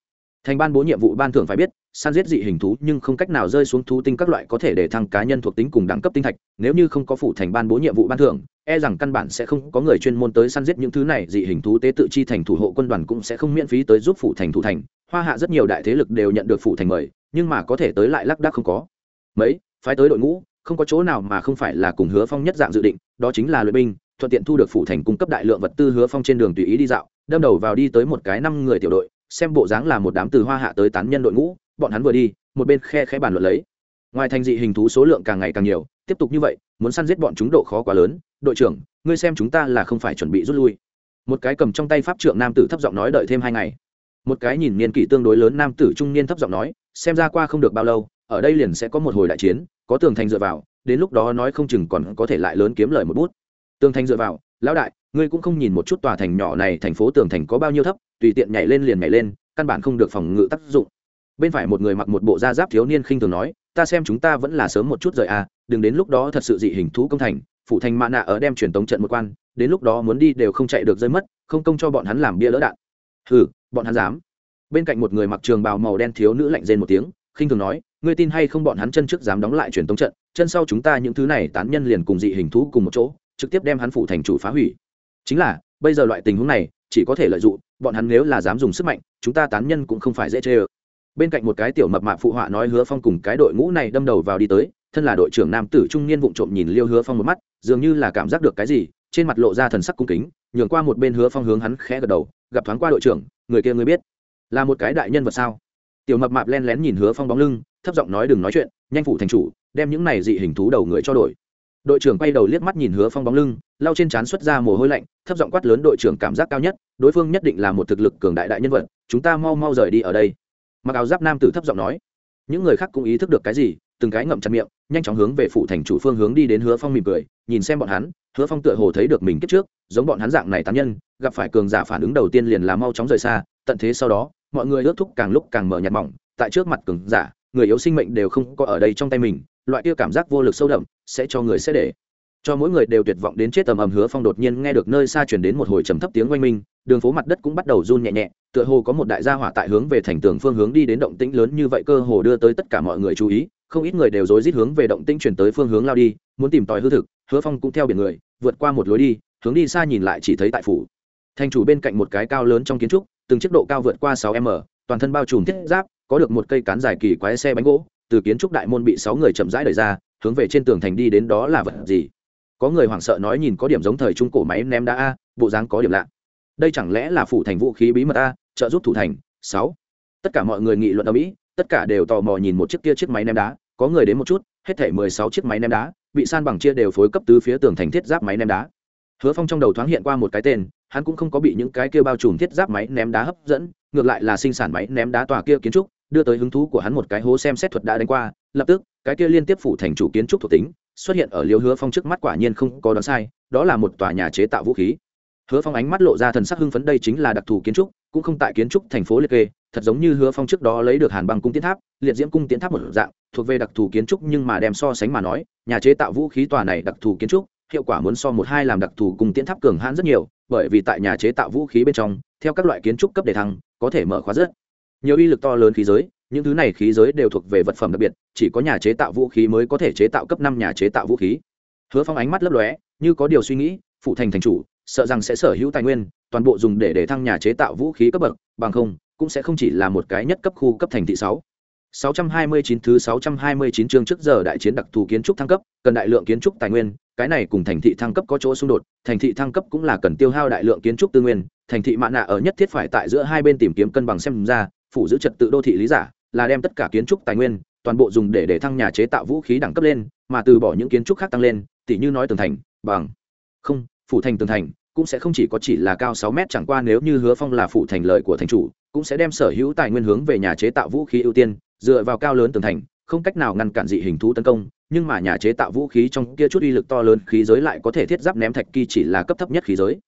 thành ban bố nhiệm vụ ban thưởng phải biết săn giết dị hình thú nhưng không cách nào rơi xuống thú tinh các loại có thể để thăng cá nhân thuộc tính cùng đẳng cấp tinh thạch, nếu như không có phủ thành ban bố nhiệm vụ ban thưởng e rằng căn bản sẽ không có người chuyên môn tới săn giết những thứ này, dị hình thú tế tự chi thành thủ hộ quân đoàn cũng sẽ không miễn phí tới giúp phủ thành thủ thành. Hoa hạ rất nhiều đại thế lực đều nhận được phủ thành mời, nhưng mà có thể tới lại lác đác không có. Mấy, phái tới đội ngũ, không có chỗ nào mà không phải là cùng hứa phong nhất dạng dự định, đó chính là luyện binh, thuận tiện thu được phủ thành cung cấp đại lượng vật tư hứa phong trên đường tùy ý đi dạo, đâm đầu vào đi tới một cái năm người tiểu đội xem bộ dáng là một đám từ hoa hạ tới tán nhân đội ngũ, bọn hắn vừa đi, một bên khe khẽ bàn luận lấy. Ngoài thành dị hình thú số lượng càng ngày càng nhiều, tiếp tục như vậy, muốn săn giết bọn chúng độ khó quá lớn. Đội trưởng, ngươi xem chúng ta là không phải chuẩn bị rút lui. Một cái cầm trong tay pháp trượng nam tử thấp giọng nói đợi thêm hai ngày. Một cái nhìn niên kỷ tương đối lớn nam tử trung niên thấp giọng nói, xem ra qua không được bao lâu, ở đây liền sẽ có một hồi đại chiến, có tường thành dựa vào, đến lúc đó nói không chừng còn có thể lại lớn kiếm lời một bút. Tường thành dựa vào, lão đại ngươi cũng không nhìn một chút tòa thành nhỏ này thành phố tường thành có bao nhiêu thấp, tùy tiện nhảy lên liền nhảy lên, căn bản không được phòng ngự tác dụng. Bên phải một người mặc một bộ da giáp thiếu niên khinh thường nói, ta xem chúng ta vẫn là sớm một chút rời à đừng đến lúc đó thật sự dị hình thú công thành, phủ thành mạ nạ ở đem truyền tống trận một quan, đến lúc đó muốn đi đều không chạy được rơi mất, không công cho bọn hắn làm bia lỡ đạn. Hừ, bọn hắn dám. Bên cạnh một người mặc trường bào màu đen thiếu nữ lạnh rên một tiếng, khinh thường nói, ngươi tin hay không bọn hắn chân trước dám đóng lại truyền tống trận, chân sau chúng ta những thứ này tán nhân liền cùng dị hình thú cùng một chỗ, trực tiếp đem hắn phủ thành chủ phá hủy chính là, bây giờ loại tình huống này, chỉ có thể lợi dụng, bọn hắn nếu là dám dùng sức mạnh, chúng ta tán nhân cũng không phải dễ chê ơ. Bên cạnh một cái tiểu mập mạp phụ họa nói hứa phong cùng cái đội ngũ này đâm đầu vào đi tới, thân là đội trưởng nam tử trung niên vụng trộm nhìn liêu hứa phong một mắt, dường như là cảm giác được cái gì, trên mặt lộ ra thần sắc cung kính, nhường qua một bên hứa phong hướng hắn khẽ gật đầu, gặp thoáng qua đội trưởng, người kia người biết, là một cái đại nhân vật sao? Tiểu mập mạp len lén nhìn hứa phong bóng lưng, thấp giọng nói đừng nói chuyện, nhanh phủ thành chủ, đem những này dị hình thú đầu người cho đội đội trưởng quay đầu liếc mắt nhìn hứa phong bóng lưng, lau trên trán xuất ra mồ hôi lạnh, thấp giọng quát lớn đội trưởng cảm giác cao nhất, đối phương nhất định là một thực lực cường đại đại nhân vật, chúng ta mau mau rời đi ở đây. Mặc áo giáp nam tử thấp giọng nói. Những người khác cũng ý thức được cái gì, từng cái ngậm chặt miệng, nhanh chóng hướng về phủ thành chủ phương hướng đi đến hứa phong mỉm cười, nhìn xem bọn hắn, hứa phong tựa hồ thấy được mình kiếp trước, giống bọn hắn dạng này tán nhân, gặp phải cường giả phản ứng đầu tiên liền là mau chóng rời xa, tận thế sau đó, mọi người ước thúc càng lúc càng mở nhạt mỏng, tại trước mặt cường giả, người yếu sinh mệnh đều không có ở đây trong tay mình loại kia cảm giác vô lực sâu đậm sẽ cho người sẽ để. Cho mỗi người đều tuyệt vọng đến chết tầm ầm, hứa phong đột nhiên nghe được nơi xa chuyển đến một hồi trầm thấp tiếng oanh minh, đường phố mặt đất cũng bắt đầu run nhẹ nhẹ, tựa hồ có một đại gia hỏa tại hướng về thành tường phương hướng đi đến động tĩnh lớn như vậy cơ hồ đưa tới tất cả mọi người chú ý, không ít người đều rối rít hướng về động tĩnh chuyển tới phương hướng lao đi, muốn tìm tòi hư thực, hứa phong cũng theo biển người, vượt qua một lối đi, hướng đi xa nhìn lại chỉ thấy tại phủ. Thành chủ bên cạnh một cái cao lớn trong kiến trúc, từng chiếc độ cao vượt qua sáu m, toàn thân bao trùm thiết giáp, có được một cây cán dài kỳ quái xe bánh gỗ từ kiến trúc đại môn bị sáu người chậm rãi đẩy ra, hướng về trên tường thành đi đến đó là vật gì? Có người hoảng sợ nói nhìn có điểm giống thời trung cổ máy ném đá a, bộ dáng có điểm lạ. Đây chẳng lẽ là phủ thành vũ khí bí mật a, trợ giúp thủ thành? Sáu. Tất cả mọi người nghị luận ở mỹ, tất cả đều tò mò nhìn một chiếc kia chiếc máy ném đá. Có người đến một chút, hết thể mười sáu chiếc máy ném đá, bị san bằng chia đều phối cấp tứ phía tường thành thiết giáp máy ném đá. Hứa phong trong đầu thoáng hiện qua một cái tên, hắn cũng không có bị những cái kia bao trùm thiết giáp máy ném đá hấp dẫn, ngược lại là sinh sản máy ném đá tòa kia kiến trúc đưa tới hứng thú của hắn một cái hố xem xét thuật đã đánh qua, lập tức, cái kia liên tiếp phủ thành chủ kiến trúc thuộc tính, xuất hiện ở liêu hứa phong trước mắt quả nhiên không có đoán sai, đó là một tòa nhà chế tạo vũ khí. Hứa phong ánh mắt lộ ra thần sắc hưng phấn, đây chính là đặc thù kiến trúc, cũng không tại kiến trúc thành phố liệt kê, thật giống như hứa phong trước đó lấy được hàn băng cung tiến tháp, liệt diễm cung tiến tháp một dạng, thuộc về đặc thù kiến trúc nhưng mà đem so sánh mà nói, nhà chế tạo vũ khí tòa này đặc thù kiến trúc, hiệu quả muốn so một hai làm đặc thù cung tiến tháp cường hãn rất nhiều, bởi vì tại nhà chế tạo vũ khí bên trong, theo các loại kiến trúc cấp đề thăng, có thể mở khóa rất nhiều uy lực to lớn khí giới những thứ này khí giới đều thuộc về vật phẩm đặc biệt chỉ có nhà chế tạo vũ khí mới có thể chế tạo cấp năm nhà chế tạo vũ khí. Hứa phong ánh mắt lấp lóe như có điều suy nghĩ phụ thành thành chủ sợ rằng sẽ sở hữu tài nguyên toàn bộ dùng để để thăng nhà chế tạo vũ khí cấp bậc bằng không cũng sẽ không chỉ là một cái nhất cấp khu cấp thành thị sáu. 629 thứ 629 chương trước giờ đại chiến đặc thù kiến trúc thăng cấp, cần đại lượng kiến trúc tài nguyên, cái này cùng thành thị thăng cấp có chỗ xung đột, thành thị thăng cấp cũng là cần tiêu hao đại lượng kiến trúc tư nguyên, thành thị mạn nạ ở nhất thiết phải tại giữa hai bên tìm kiếm cân bằng xem ra, phụ giữ trật tự đô thị lý giả, là đem tất cả kiến trúc tài nguyên, toàn bộ dùng để để thăng nhà chế tạo vũ khí đẳng cấp lên, mà từ bỏ những kiến trúc khác tăng lên, tỉ như nói tường thành, bằng. Không, phủ thành tường thành, cũng sẽ không chỉ có chỉ là cao sáu mét chẳng qua nếu như hứa phong là phủ thành lợi của thành chủ cũng sẽ đem sở hữu tài nguyên hướng về nhà chế tạo vũ khí ưu tiên dựa vào cao lớn tường thành không cách nào ngăn cản dị hình thú tấn công nhưng mà nhà chế tạo vũ khí trong kia chút uy lực to lớn khí giới lại có thể thiết giáp ném thạch kỳ chỉ là cấp thấp nhất khí giới.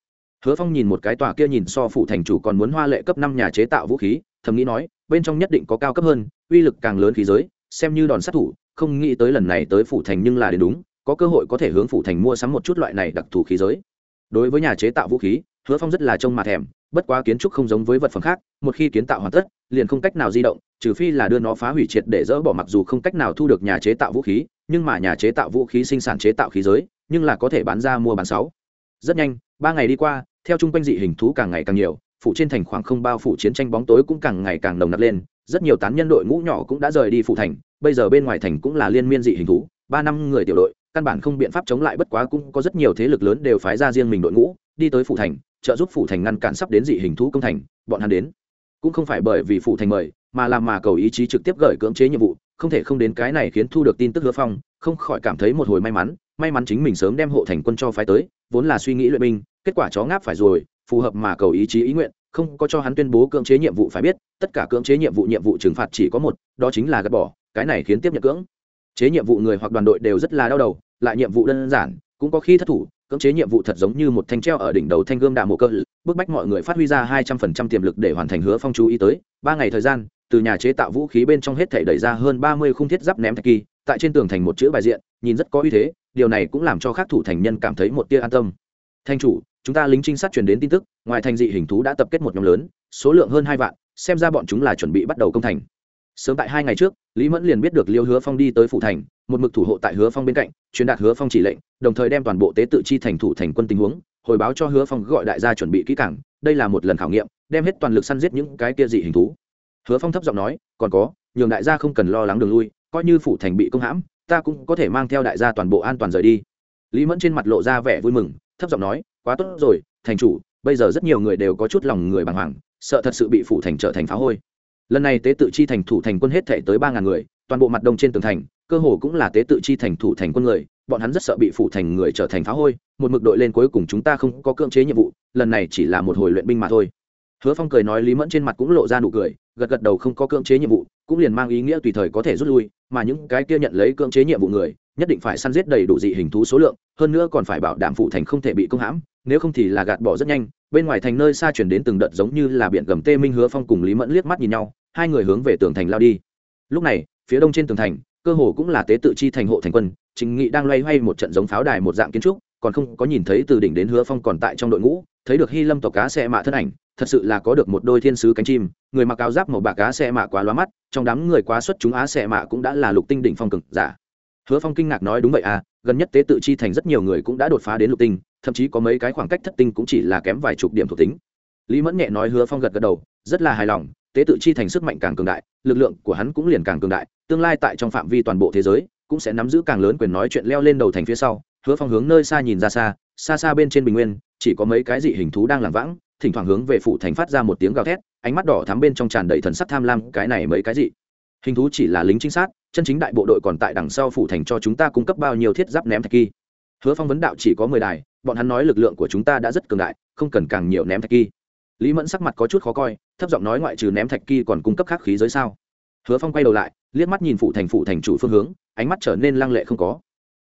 Hứa phong nhìn một cái tòa kia nhìn so phủ thành chủ còn muốn hoa lệ cấp năm nhà chế tạo vũ khí thầm nghĩ nói, bên trong nhất định có cao cấp hơn, uy lực càng lớn khí giới, xem như đòn sát thủ, không nghĩ tới lần này tới phủ thành nhưng là đến đúng, có cơ hội có thể hướng phủ thành mua sắm một chút loại này đặc thù khí giới. Đối với nhà chế tạo vũ khí, hứa phong rất là trông mà thèm, bất quá kiến trúc không giống với vật phẩm khác, một khi kiến tạo hoàn tất, liền không cách nào di động, trừ phi là đưa nó phá hủy triệt để dỡ bỏ mặc dù không cách nào thu được nhà chế tạo vũ khí, nhưng mà nhà chế tạo vũ khí sinh sản chế tạo khí giới, nhưng là có thể bán ra mua bán sáu. Rất nhanh, ba ngày đi qua, theo chung quanh dị hình thú càng ngày càng nhiều phủ trên thành khoảng không bao phủ chiến tranh bóng tối cũng càng ngày càng nồng nặc lên, rất nhiều tán nhân đội ngũ nhỏ cũng đã rời đi phủ thành, bây giờ bên ngoài thành cũng là liên miên dị hình thú, ba năm người tiểu đội, căn bản không biện pháp chống lại bất quá cũng có rất nhiều thế lực lớn đều phái ra riêng mình đội ngũ, đi tới phủ thành, trợ giúp phủ thành ngăn cản sắp đến dị hình thú công thành, bọn hắn đến. Cũng không phải bởi vì phủ thành mời, mà làm mà cầu ý chí trực tiếp gửi cưỡng chế nhiệm vụ, không thể không đến cái này khiến thu được tin tức hứa phong, không khỏi cảm thấy một hồi may mắn may mắn chính mình sớm đem hộ thành quân cho phái tới, vốn là suy nghĩ luyện binh, kết quả chó ngáp phải rồi phù hợp mà cầu ý chí ý nguyện, không có cho hắn tuyên bố cưỡng chế nhiệm vụ phải biết, tất cả cưỡng chế nhiệm vụ nhiệm vụ trừng phạt chỉ có một, đó chính là gạt bỏ, cái này khiến tiếp nhận cưỡng. Chế nhiệm vụ người hoặc đoàn đội đều rất là đau đầu, lại nhiệm vụ đơn giản, cũng có khi thất thủ, cưỡng chế nhiệm vụ thật giống như một thanh treo ở đỉnh đầu thanh gươm đạ mộ cơ, bức bách mọi người phát huy ra hai trăm phần trăm tiềm lực để hoàn thành hứa phong chú ý tới. Ba ngày thời gian, từ nhà chế tạo vũ khí bên trong hết thể đẩy ra hơn ba mươi khung thiết giáp ném thạch kỳ, tại trên tường thành một chữ bài diện, nhìn rất có uy thế, điều này cũng làm cho các thủ thành nhân cảm thấy một tia an tâm thanh chủ, chúng ta lính trinh sát truyền đến tin tức, ngoài thành dị hình thú đã tập kết một nhóm lớn, số lượng hơn hai vạn, xem ra bọn chúng là chuẩn bị bắt đầu công thành. Sớm tại hai ngày trước, lý mẫn liền biết được liêu hứa phong đi tới phủ thành, một mực thủ hộ tại hứa phong bên cạnh, truyền đạt hứa phong chỉ lệnh, đồng thời đem toàn bộ tế tự chi thành thủ thành quân tình huống, hồi báo cho hứa phong gọi đại gia chuẩn bị kỹ cảng đây là một lần khảo nghiệm, đem hết toàn lực săn giết những cái kia dị hình thú. Hứa phong thấp giọng nói, còn có, nhường đại gia không cần lo lắng đường lui, coi như phủ thành bị công hãm, ta cũng có thể mang theo đại gia toàn bộ an toàn rời đi. Lý mẫn trên mặt lộ ra vẻ vui mừng thấp giọng nói, quá tốt rồi, thành chủ, bây giờ rất nhiều người đều có chút lòng người bàng hoàng, sợ thật sự bị phủ thành trở thành phá hôi. Lần này tế tự chi thành thủ thành quân hết thể tới ba ngàn người, toàn bộ mặt đông trên tường thành, cơ hồ cũng là tế tự chi thành thủ thành quân người, bọn hắn rất sợ bị phủ thành người trở thành phá hôi, một mực đội lên cuối cùng chúng ta không có cưỡng chế nhiệm vụ, lần này chỉ là một hồi luyện binh mà thôi. Hứa phong cười nói lý mẫn trên mặt cũng lộ ra nụ cười, gật gật đầu không có cưỡng chế nhiệm vụ, cũng liền mang ý nghĩa tùy thời có thể rút lui mà những cái kia nhận lấy cưỡng chế nhiệm vụ người, nhất định phải săn giết đầy đủ dị hình thú số lượng, hơn nữa còn phải bảo đảm phụ thành không thể bị công hãm, nếu không thì là gạt bỏ rất nhanh. Bên ngoài thành nơi xa chuyển đến từng đợt giống như là biển gầm tê minh hứa phong cùng lý mẫn liếc mắt nhìn nhau, hai người hướng về tường thành lao đi. Lúc này, phía đông trên tường thành, cơ hồ cũng là tế tự chi thành hộ thành quân chính nghị đang loay hoay một trận giống pháo đài một dạng kiến trúc, còn không có nhìn thấy từ đỉnh đến hứa phong còn tại trong đội ngũ, thấy được hy lâm tộc cá xe mạ thân ảnh thật sự là có được một đôi thiên sứ cánh chim, người mặc áo giáp màu bạc á xe mạ quá loa mắt, trong đám người quá xuất chúng á xe mạ cũng đã là lục tinh đỉnh phong cực giả. Hứa phong kinh ngạc nói đúng vậy à gần nhất tế tự chi thành rất nhiều người cũng đã đột phá đến lục tinh, thậm chí có mấy cái khoảng cách thất tinh cũng chỉ là kém vài chục điểm thuộc tính. Lý mẫn nhẹ nói hứa phong gật gật đầu, rất là hài lòng, tế tự chi thành sức mạnh càng cường đại, lực lượng của hắn cũng liền càng cường đại, tương lai tại trong phạm vi toàn bộ thế giới, cũng sẽ nắm giữ càng lớn quyền nói chuyện leo lên đầu thành phía sau. Hứa phong hướng nơi xa nhìn ra xa xa xa bên trên bình nguyên, chỉ có mấy cái dị hình thú đang làm vãng thỉnh thoảng hướng về phủ thành phát ra một tiếng gào thét, ánh mắt đỏ thắm bên trong tràn đầy thần sắc tham lam, cái này mấy cái gì? hình thú chỉ là lính trinh sát, chân chính đại bộ đội còn tại đằng sau phủ thành cho chúng ta cung cấp bao nhiêu thiết giáp ném thạch kỳ. Hứa phong vấn đạo chỉ có mười đài, bọn hắn nói lực lượng của chúng ta đã rất cường đại, không cần càng nhiều ném thạch kỳ. Lý mẫn sắc mặt có chút khó coi, thấp giọng nói ngoại trừ ném thạch kỳ còn cung cấp khắc khí giới sao? Hứa phong quay đầu lại, liếc mắt nhìn phủ thành phủ thành chủ phương hướng, ánh mắt trở nên lăng lệ không có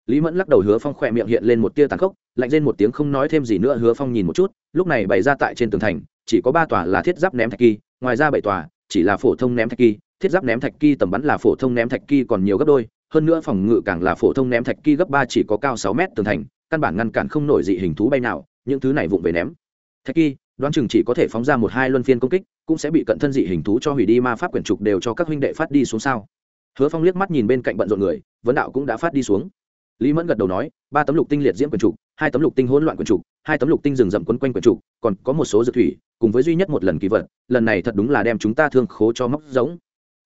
lý mẫn lắc đầu hứa phong khỏe miệng hiện lên một tia tàn khốc, lạnh lên một tiếng không nói thêm gì nữa, hứa phong nhìn một chút, lúc này bày ra tại trên tường thành, chỉ có ba tòa là thiết giáp ném thạch kỳ, ngoài ra bảy tòa chỉ là phổ thông ném thạch kỳ, thiết giáp ném thạch kỳ tầm bắn là phổ thông ném thạch kỳ còn nhiều gấp đôi, hơn nữa phòng ngự càng là phổ thông ném thạch kỳ gấp ba chỉ có cao sáu mét tường thành, căn bản ngăn cản không nổi dị hình thú bay nào, những thứ này vụng về ném. Thạch kỳ, đoán chừng chỉ có thể phóng ra một hai luân phiên công kích, cũng sẽ bị cận thân dị hình thú cho hủy đi, ma pháp quyển trục đều cho các huynh đệ phát đi xuống sao? Hứa phong liếc mắt nhìn bên cạnh bận rộn người, vấn đạo cũng đã phát đi xuống lý mẫn gật đầu nói ba tấm lục tinh liệt diễm quyển trục hai tấm lục tinh hỗn loạn quyển trục hai tấm lục tinh rừng rậm quấn quanh quyển trục còn có một số dược thủy cùng với duy nhất một lần kỳ vật lần này thật đúng là đem chúng ta thương khố cho móc giống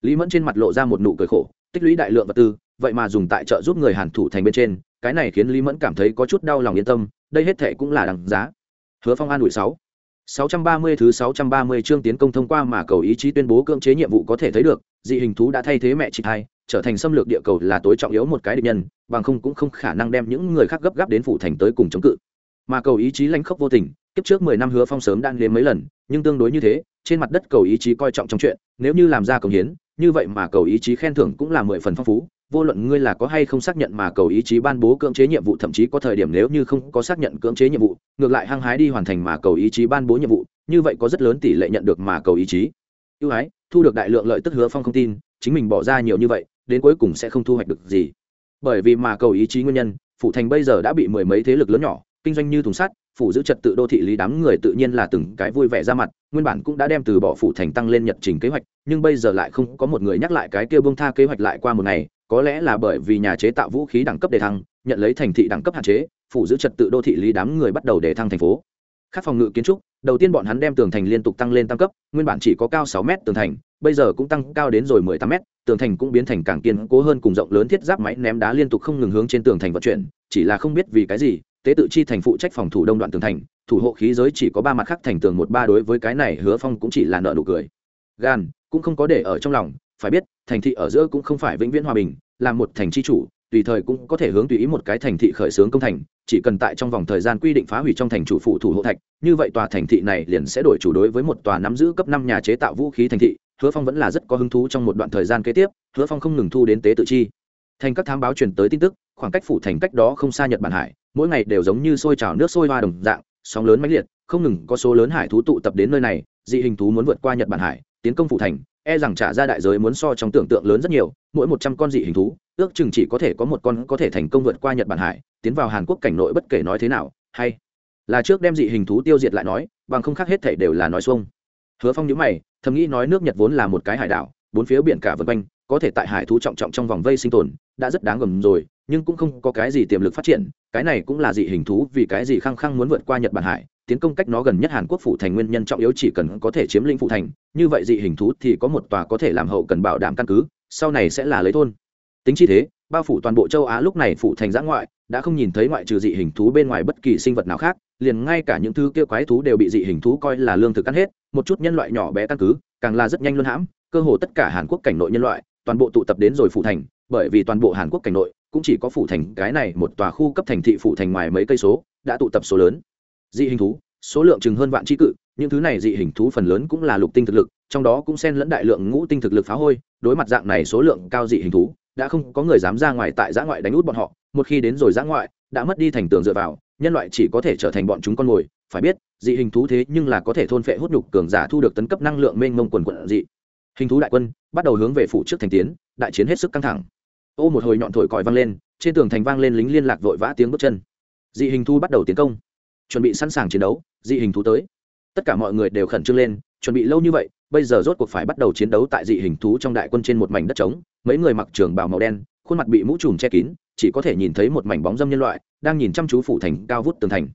lý mẫn trên mặt lộ ra một nụ cười khổ tích lũy đại lượng vật tư vậy mà dùng tại trợ giúp người hàn thủ thành bên trên cái này khiến lý mẫn cảm thấy có chút đau lòng yên tâm đây hết thệ cũng là đằng giá. Hứa phong an ủi sáu. 630 thứ 630 chương tiến công thông qua mà cầu ý chí tuyên bố cưỡng chế nhiệm vụ có thể thấy được, dị hình thú đã thay thế mẹ chị hai, trở thành xâm lược địa cầu là tối trọng yếu một cái địch nhân, bằng không cũng không khả năng đem những người khác gấp gáp đến phủ thành tới cùng chống cự. Mà cầu ý chí lãnh khốc vô tình, kiếp trước 10 năm hứa phong sớm đang đến mấy lần, nhưng tương đối như thế, trên mặt đất cầu ý chí coi trọng trong chuyện, nếu như làm ra công hiến, như vậy mà cầu ý chí khen thưởng cũng là 10 phần phong phú, vô luận ngươi là có hay không xác nhận mà cầu ý chí ban bố cưỡng chế nhiệm vụ thậm chí có thời điểm nếu như không có xác nhận cưỡng chế nhiệm vụ ngược lại hăng hái đi hoàn thành mà cầu ý chí ban bố nhiệm vụ như vậy có rất lớn tỷ lệ nhận được mà cầu ý chí ưu ái thu được đại lượng lợi tức hứa phong không tin chính mình bỏ ra nhiều như vậy đến cuối cùng sẽ không thu hoạch được gì bởi vì mà cầu ý chí nguyên nhân phụ thành bây giờ đã bị mười mấy thế lực lớn nhỏ, kinh doanh như thùng sắt, phủ giữ trật tự đô thị lý đám người tự nhiên là từng cái vui vẻ ra mặt, nguyên bản cũng đã đem từ bỏ phủ thành tăng lên nhật trình kế hoạch, nhưng bây giờ lại không có một người nhắc lại cái kia bông tha kế hoạch lại qua một ngày, có lẽ là bởi vì nhà chế tạo vũ khí đẳng cấp đề thăng, nhận lấy thành thị đẳng cấp hạn chế, phủ giữ trật tự đô thị lý đám người bắt đầu đề thăng thành phố. Khác phòng ngự kiến trúc, đầu tiên bọn hắn đem tường thành liên tục tăng lên tăng cấp, nguyên bản chỉ có cao sáu m tường thành, bây giờ cũng tăng cao đến rồi mười tám m tường thành cũng biến thành càng kiên cố hơn cùng rộng lớn thiết giáp máy ném đá liên tục không ngừng hướng trên tường thành vận chuyển, chỉ là không biết vì cái gì, tế tự chi thành phụ trách phòng thủ đông đoạn tường thành, thủ hộ khí giới chỉ có ba mặt khác thành tường một ba đối với cái này hứa phong cũng chỉ là nợ nụ cười. Gan, cũng không có để ở trong lòng, phải biết, thành thị ở giữa cũng không phải vĩnh viễn hòa bình, là một thành chi chủ, tùy thời cũng có thể hướng tùy ý một cái thành thị khởi xướng công thành, chỉ cần tại trong vòng thời gian quy định phá hủy trong thành chủ phụ thủ hộ thạch, như vậy tòa thành thị này liền sẽ đổi chủ đối với một tòa nắm giữ cấp năm nhà chế tạo vũ khí thành thị hứa phong vẫn là rất có hứng thú trong một đoạn thời gian kế tiếp, hứa phong không ngừng thu đến tế tự chi. Thành các thám báo truyền tới tin tức, khoảng cách phủ thành cách đó không xa nhật bản hải, mỗi ngày đều giống như sôi trào nước sôi hoa đồng dạng, sóng lớn mãnh liệt, không ngừng có số lớn hải thú tụ tập đến nơi này, dị hình thú muốn vượt qua nhật bản hải, tiến công phủ thành e rằng trả ra đại giới muốn so trong tưởng tượng lớn rất nhiều, mỗi một trăm con dị hình thú, ước chừng chỉ có thể có một con có thể thành công vượt qua nhật bản hải, tiến vào hàn quốc cảnh nội bất kể nói thế nào, hay là trước đem dị hình thú tiêu diệt lại nói, bằng không khác hết thể đều là nói xuông. Hứa phong nhữ mày thầm nghĩ nói nước nhật vốn là một cái hải đảo, bốn phía biển cả vân quanh, có thể tại hải thú trọng trọng trong vòng vây sinh tồn, đã rất đáng gầm rồi, nhưng cũng không có cái gì tiềm lực phát triển, cái này cũng là dị hình thú vì cái gì khăng khăng muốn vượt qua nhật bản hải, tiến công cách nó gần nhất hàn quốc phủ thành nguyên nhân trọng yếu chỉ cần có thể chiếm lĩnh phủ thành, như vậy dị hình thú thì có một tòa có thể làm hậu cần bảo đảm căn cứ, sau này sẽ là lấy thôn. Tính chi thế, bao phủ toàn bộ châu á lúc này phủ thành giã ngoại, đã không nhìn thấy ngoại trừ dị hình thú bên ngoài bất kỳ sinh vật nào khác, liền ngay cả những thứ kia quái thú đều bị dị hình thú coi là lương thực ăn hết một chút nhân loại nhỏ bé căn cứ, càng là rất nhanh luôn hãm, cơ hồ tất cả hàn quốc cảnh nội nhân loại, toàn bộ tụ tập đến rồi phủ thành, bởi vì toàn bộ hàn quốc cảnh nội cũng chỉ có phủ thành cái này một tòa khu cấp thành thị phủ thành ngoài mấy cây số đã tụ tập số lớn. Dị hình thú, số lượng chừng hơn vạn tri cự, những thứ này dị hình thú phần lớn cũng là lục tinh thực lực, trong đó cũng xen lẫn đại lượng ngũ tinh thực lực phá hôi, đối mặt dạng này số lượng cao dị hình thú, đã không có người dám ra ngoài tại giã ngoại đánh út bọn họ, một khi đến rồi giã ngoại, đã mất đi thành tường dựa vào, nhân loại chỉ có thể trở thành bọn chúng con mồi phải biết, dị hình thú thế nhưng là có thể thôn phệ hút nhục cường giả thu được tấn cấp năng lượng mênh mông quần quận dị. Hình thú đại quân bắt đầu hướng về phủ trước thành tiến, đại chiến hết sức căng thẳng. Ô, một hồi nhọn thổi còi vang lên, trên tường thành vang lên lính liên lạc vội vã tiếng bước chân. Dị hình thú bắt đầu tiến công. Chuẩn bị sẵn sàng chiến đấu, dị hình thú tới. Tất cả mọi người đều khẩn trương lên, chuẩn bị lâu như vậy, bây giờ rốt cuộc phải bắt đầu chiến đấu tại dị hình thú trong đại quân trên một mảnh đất trống. Mấy người mặc trường bào màu đen, khuôn mặt bị mũ trùm che kín, chỉ có thể nhìn thấy một mảnh bóng dâm nhân loại đang nhìn chăm chú phủ thành cao vút tường thành.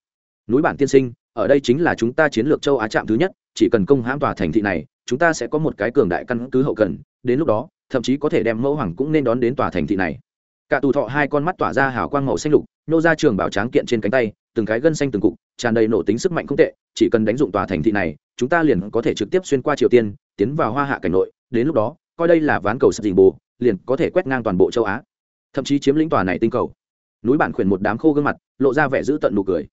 Núi bản tiên sinh ở đây chính là chúng ta chiến lược châu á trạm thứ nhất, chỉ cần công hãm tòa thành thị này, chúng ta sẽ có một cái cường đại căn cứ hậu cần, đến lúc đó, thậm chí có thể đem mẫu hoàng cũng nên đón đến tòa thành thị này. Cả tù thọ hai con mắt tỏa ra hào quang màu xanh lục, nô ra trường bảo tráng kiện trên cánh tay, từng cái gân xanh từng cục, tràn đầy nổ tính sức mạnh không tệ, chỉ cần đánh dụng tòa thành thị này, chúng ta liền có thể trực tiếp xuyên qua triều tiên, tiến vào hoa hạ cảnh nội, đến lúc đó, coi đây là ván cầu sập dình bồ liền có thể quét ngang toàn bộ châu á. Thậm chí chiếm lĩnh tòa này tinh cầu. Núi bản khuyển một đám khô gương mặt, lộ ra vẻ giữ tận nụ cười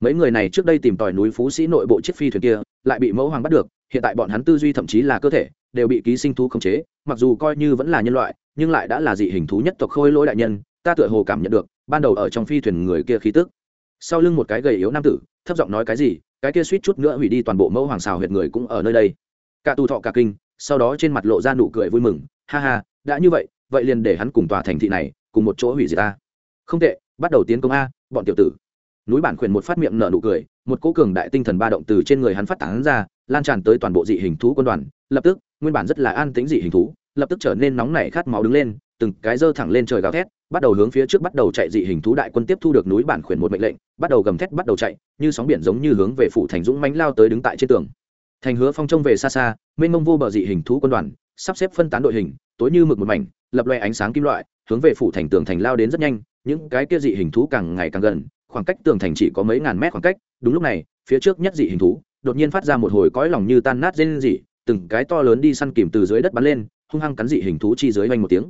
mấy người này trước đây tìm tòi núi phú sĩ nội bộ chiếc phi thuyền kia, lại bị mẫu hoàng bắt được, hiện tại bọn hắn tư duy thậm chí là cơ thể, đều bị ký sinh thú khống chế, mặc dù coi như vẫn là nhân loại, nhưng lại đã là dị hình thú nhất tộc khôi lỗi đại nhân, ta tựa hồ cảm nhận được, ban đầu ở trong phi thuyền người kia khí tức. Sau lưng một cái gầy yếu nam tử, thấp giọng nói cái gì, cái kia suýt chút nữa hủy đi toàn bộ mẫu hoàng xào huyệt người cũng ở nơi đây. Cả tù thọ cả kinh, sau đó trên mặt lộ ra nụ cười vui mừng, ha ha, đã như vậy vậy liền để hắn cùng tòa thành thị này, cùng một chỗ hủy diệt ta. Không tệ, bắt đầu tiến công a, bọn tiểu tử núi bản quyền một phát miệng nở nụ cười, một cỗ cường đại tinh thần ba động từ trên người hắn phát tán ra, lan tràn tới toàn bộ dị hình thú quân đoàn. Lập tức, nguyên bản rất là an tĩnh dị hình thú, lập tức trở nên nóng nảy khát máu đứng lên, từng cái dơ thẳng lên trời gào thét, bắt đầu hướng phía trước bắt đầu chạy dị hình thú đại quân tiếp thu được núi bản quyền một mệnh lệnh, bắt đầu gầm thét bắt đầu chạy, như sóng biển giống như hướng về phủ thành dũng mánh lao tới đứng tại trên tường. Thành hứa phong trông về xa xa, mênh mông vô bờ dị hình thú quân đoàn, sắp xếp phân tán đội hình, tối như mực một mảnh, lập loe ánh sáng kim loại, hướng về phủ thành tường thành lao đến rất nhanh, những cái kia dị hình thú càng ngày càng gần khoảng cách tường thành chỉ có mấy ngàn mét khoảng cách, đúng lúc này, phía trước nhất dị hình thú, đột nhiên phát ra một hồi cõi lòng như tan nát dây dị từng cái to lớn đi săn kìm từ dưới đất bắn lên, hung hăng cắn dị hình thú chi dưới vanh một tiếng.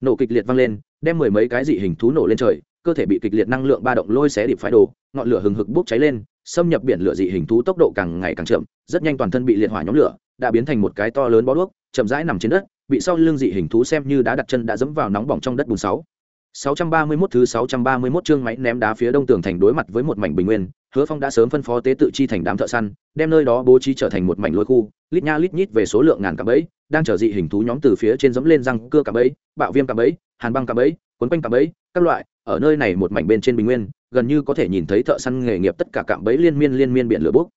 Nổ kịch liệt vang lên, đem mười mấy cái dị hình thú nổ lên trời, cơ thể bị kịch liệt năng lượng ba động lôi xé điệp phái đồ, ngọn lửa hừng hực bốc cháy lên, xâm nhập biển lửa dị hình thú tốc độ càng ngày càng chậm, rất nhanh toàn thân bị liệt hỏa nhóm lửa đã biến thành một cái to lớn bó đuốc, chậm rãi nằm trên đất, bị sau lưng dị hình thú xem như đã đặt chân đã dẫm vào nóng bỏng trong đất bùn sáu. 631 thứ 631 chương máy ném đá phía đông tường thành đối mặt với một mảnh bình nguyên, Hứa Phong đã sớm phân phó tế tự chi thành đám thợ săn, đem nơi đó bố trí trở thành một mảnh lôi khu, lít nha lít nhít về số lượng ngàn cả bẫy, đang chờ dị hình thú nhóm từ phía trên dẫm lên răng cưa cả bẫy, bạo viêm cả bẫy, hàn băng cả bẫy, cuốn quanh cả bẫy, các loại, ở nơi này một mảnh bên trên bình nguyên, gần như có thể nhìn thấy thợ săn nghề nghiệp tất cả cạm bẫy liên miên liên miên biển lửa bốc.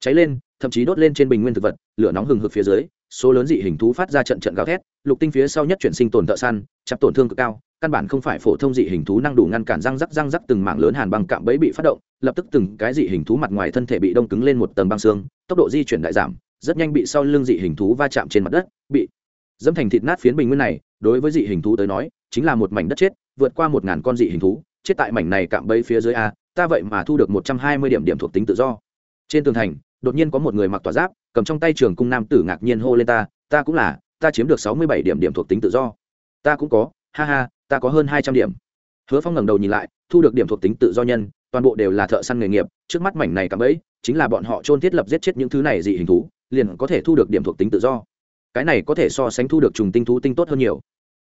Cháy lên, thậm chí đốt lên trên bình nguyên thực vật, lửa nóng hừng hực phía dưới, số lớn dị hình thú phát ra trận trận gào thét, lục tinh phía sau nhất chuyển sinh tồn thợ săn, chặt tổn thương cực cao, căn bản không phải phổ thông dị hình thú năng đủ ngăn cản răng rắc răng rắc từng mảng lớn hàn băng cạm bẫy bị phát động lập tức từng cái dị hình thú mặt ngoài thân thể bị đông cứng lên một tầng băng xương tốc độ di chuyển đại giảm rất nhanh bị sau lưng dị hình thú va chạm trên mặt đất bị dẫm thành thịt nát phiến bình nguyên này đối với dị hình thú tới nói chính là một mảnh đất chết vượt qua một ngàn con dị hình thú chết tại mảnh này cạm bẫy phía dưới a ta vậy mà thu được một trăm hai mươi điểm điểm thuộc tính tự do. Trên tường thành đột nhiên có một người mặc tỏa giáp cầm trong tay trường cung nam tử ngạc nhiên hô lên ta ta cũng là, ta chiếm được sáu mươi bảy điểm điểm thuộc tính tự do. Ta cũng có, ha ha, ta có hơn hai trăm điểm. Hứa phong ngẩng đầu nhìn lại, thu được điểm thuộc tính tự do nhân, toàn bộ đều là thợ săn nghề nghiệp, trước mắt mảnh này cả ấy chính là bọn họ trôn thiết lập giết chết những thứ này dị hình thú, liền có thể thu được điểm thuộc tính tự do. Cái này có thể so sánh thu được trùng tinh thú tinh tốt hơn nhiều.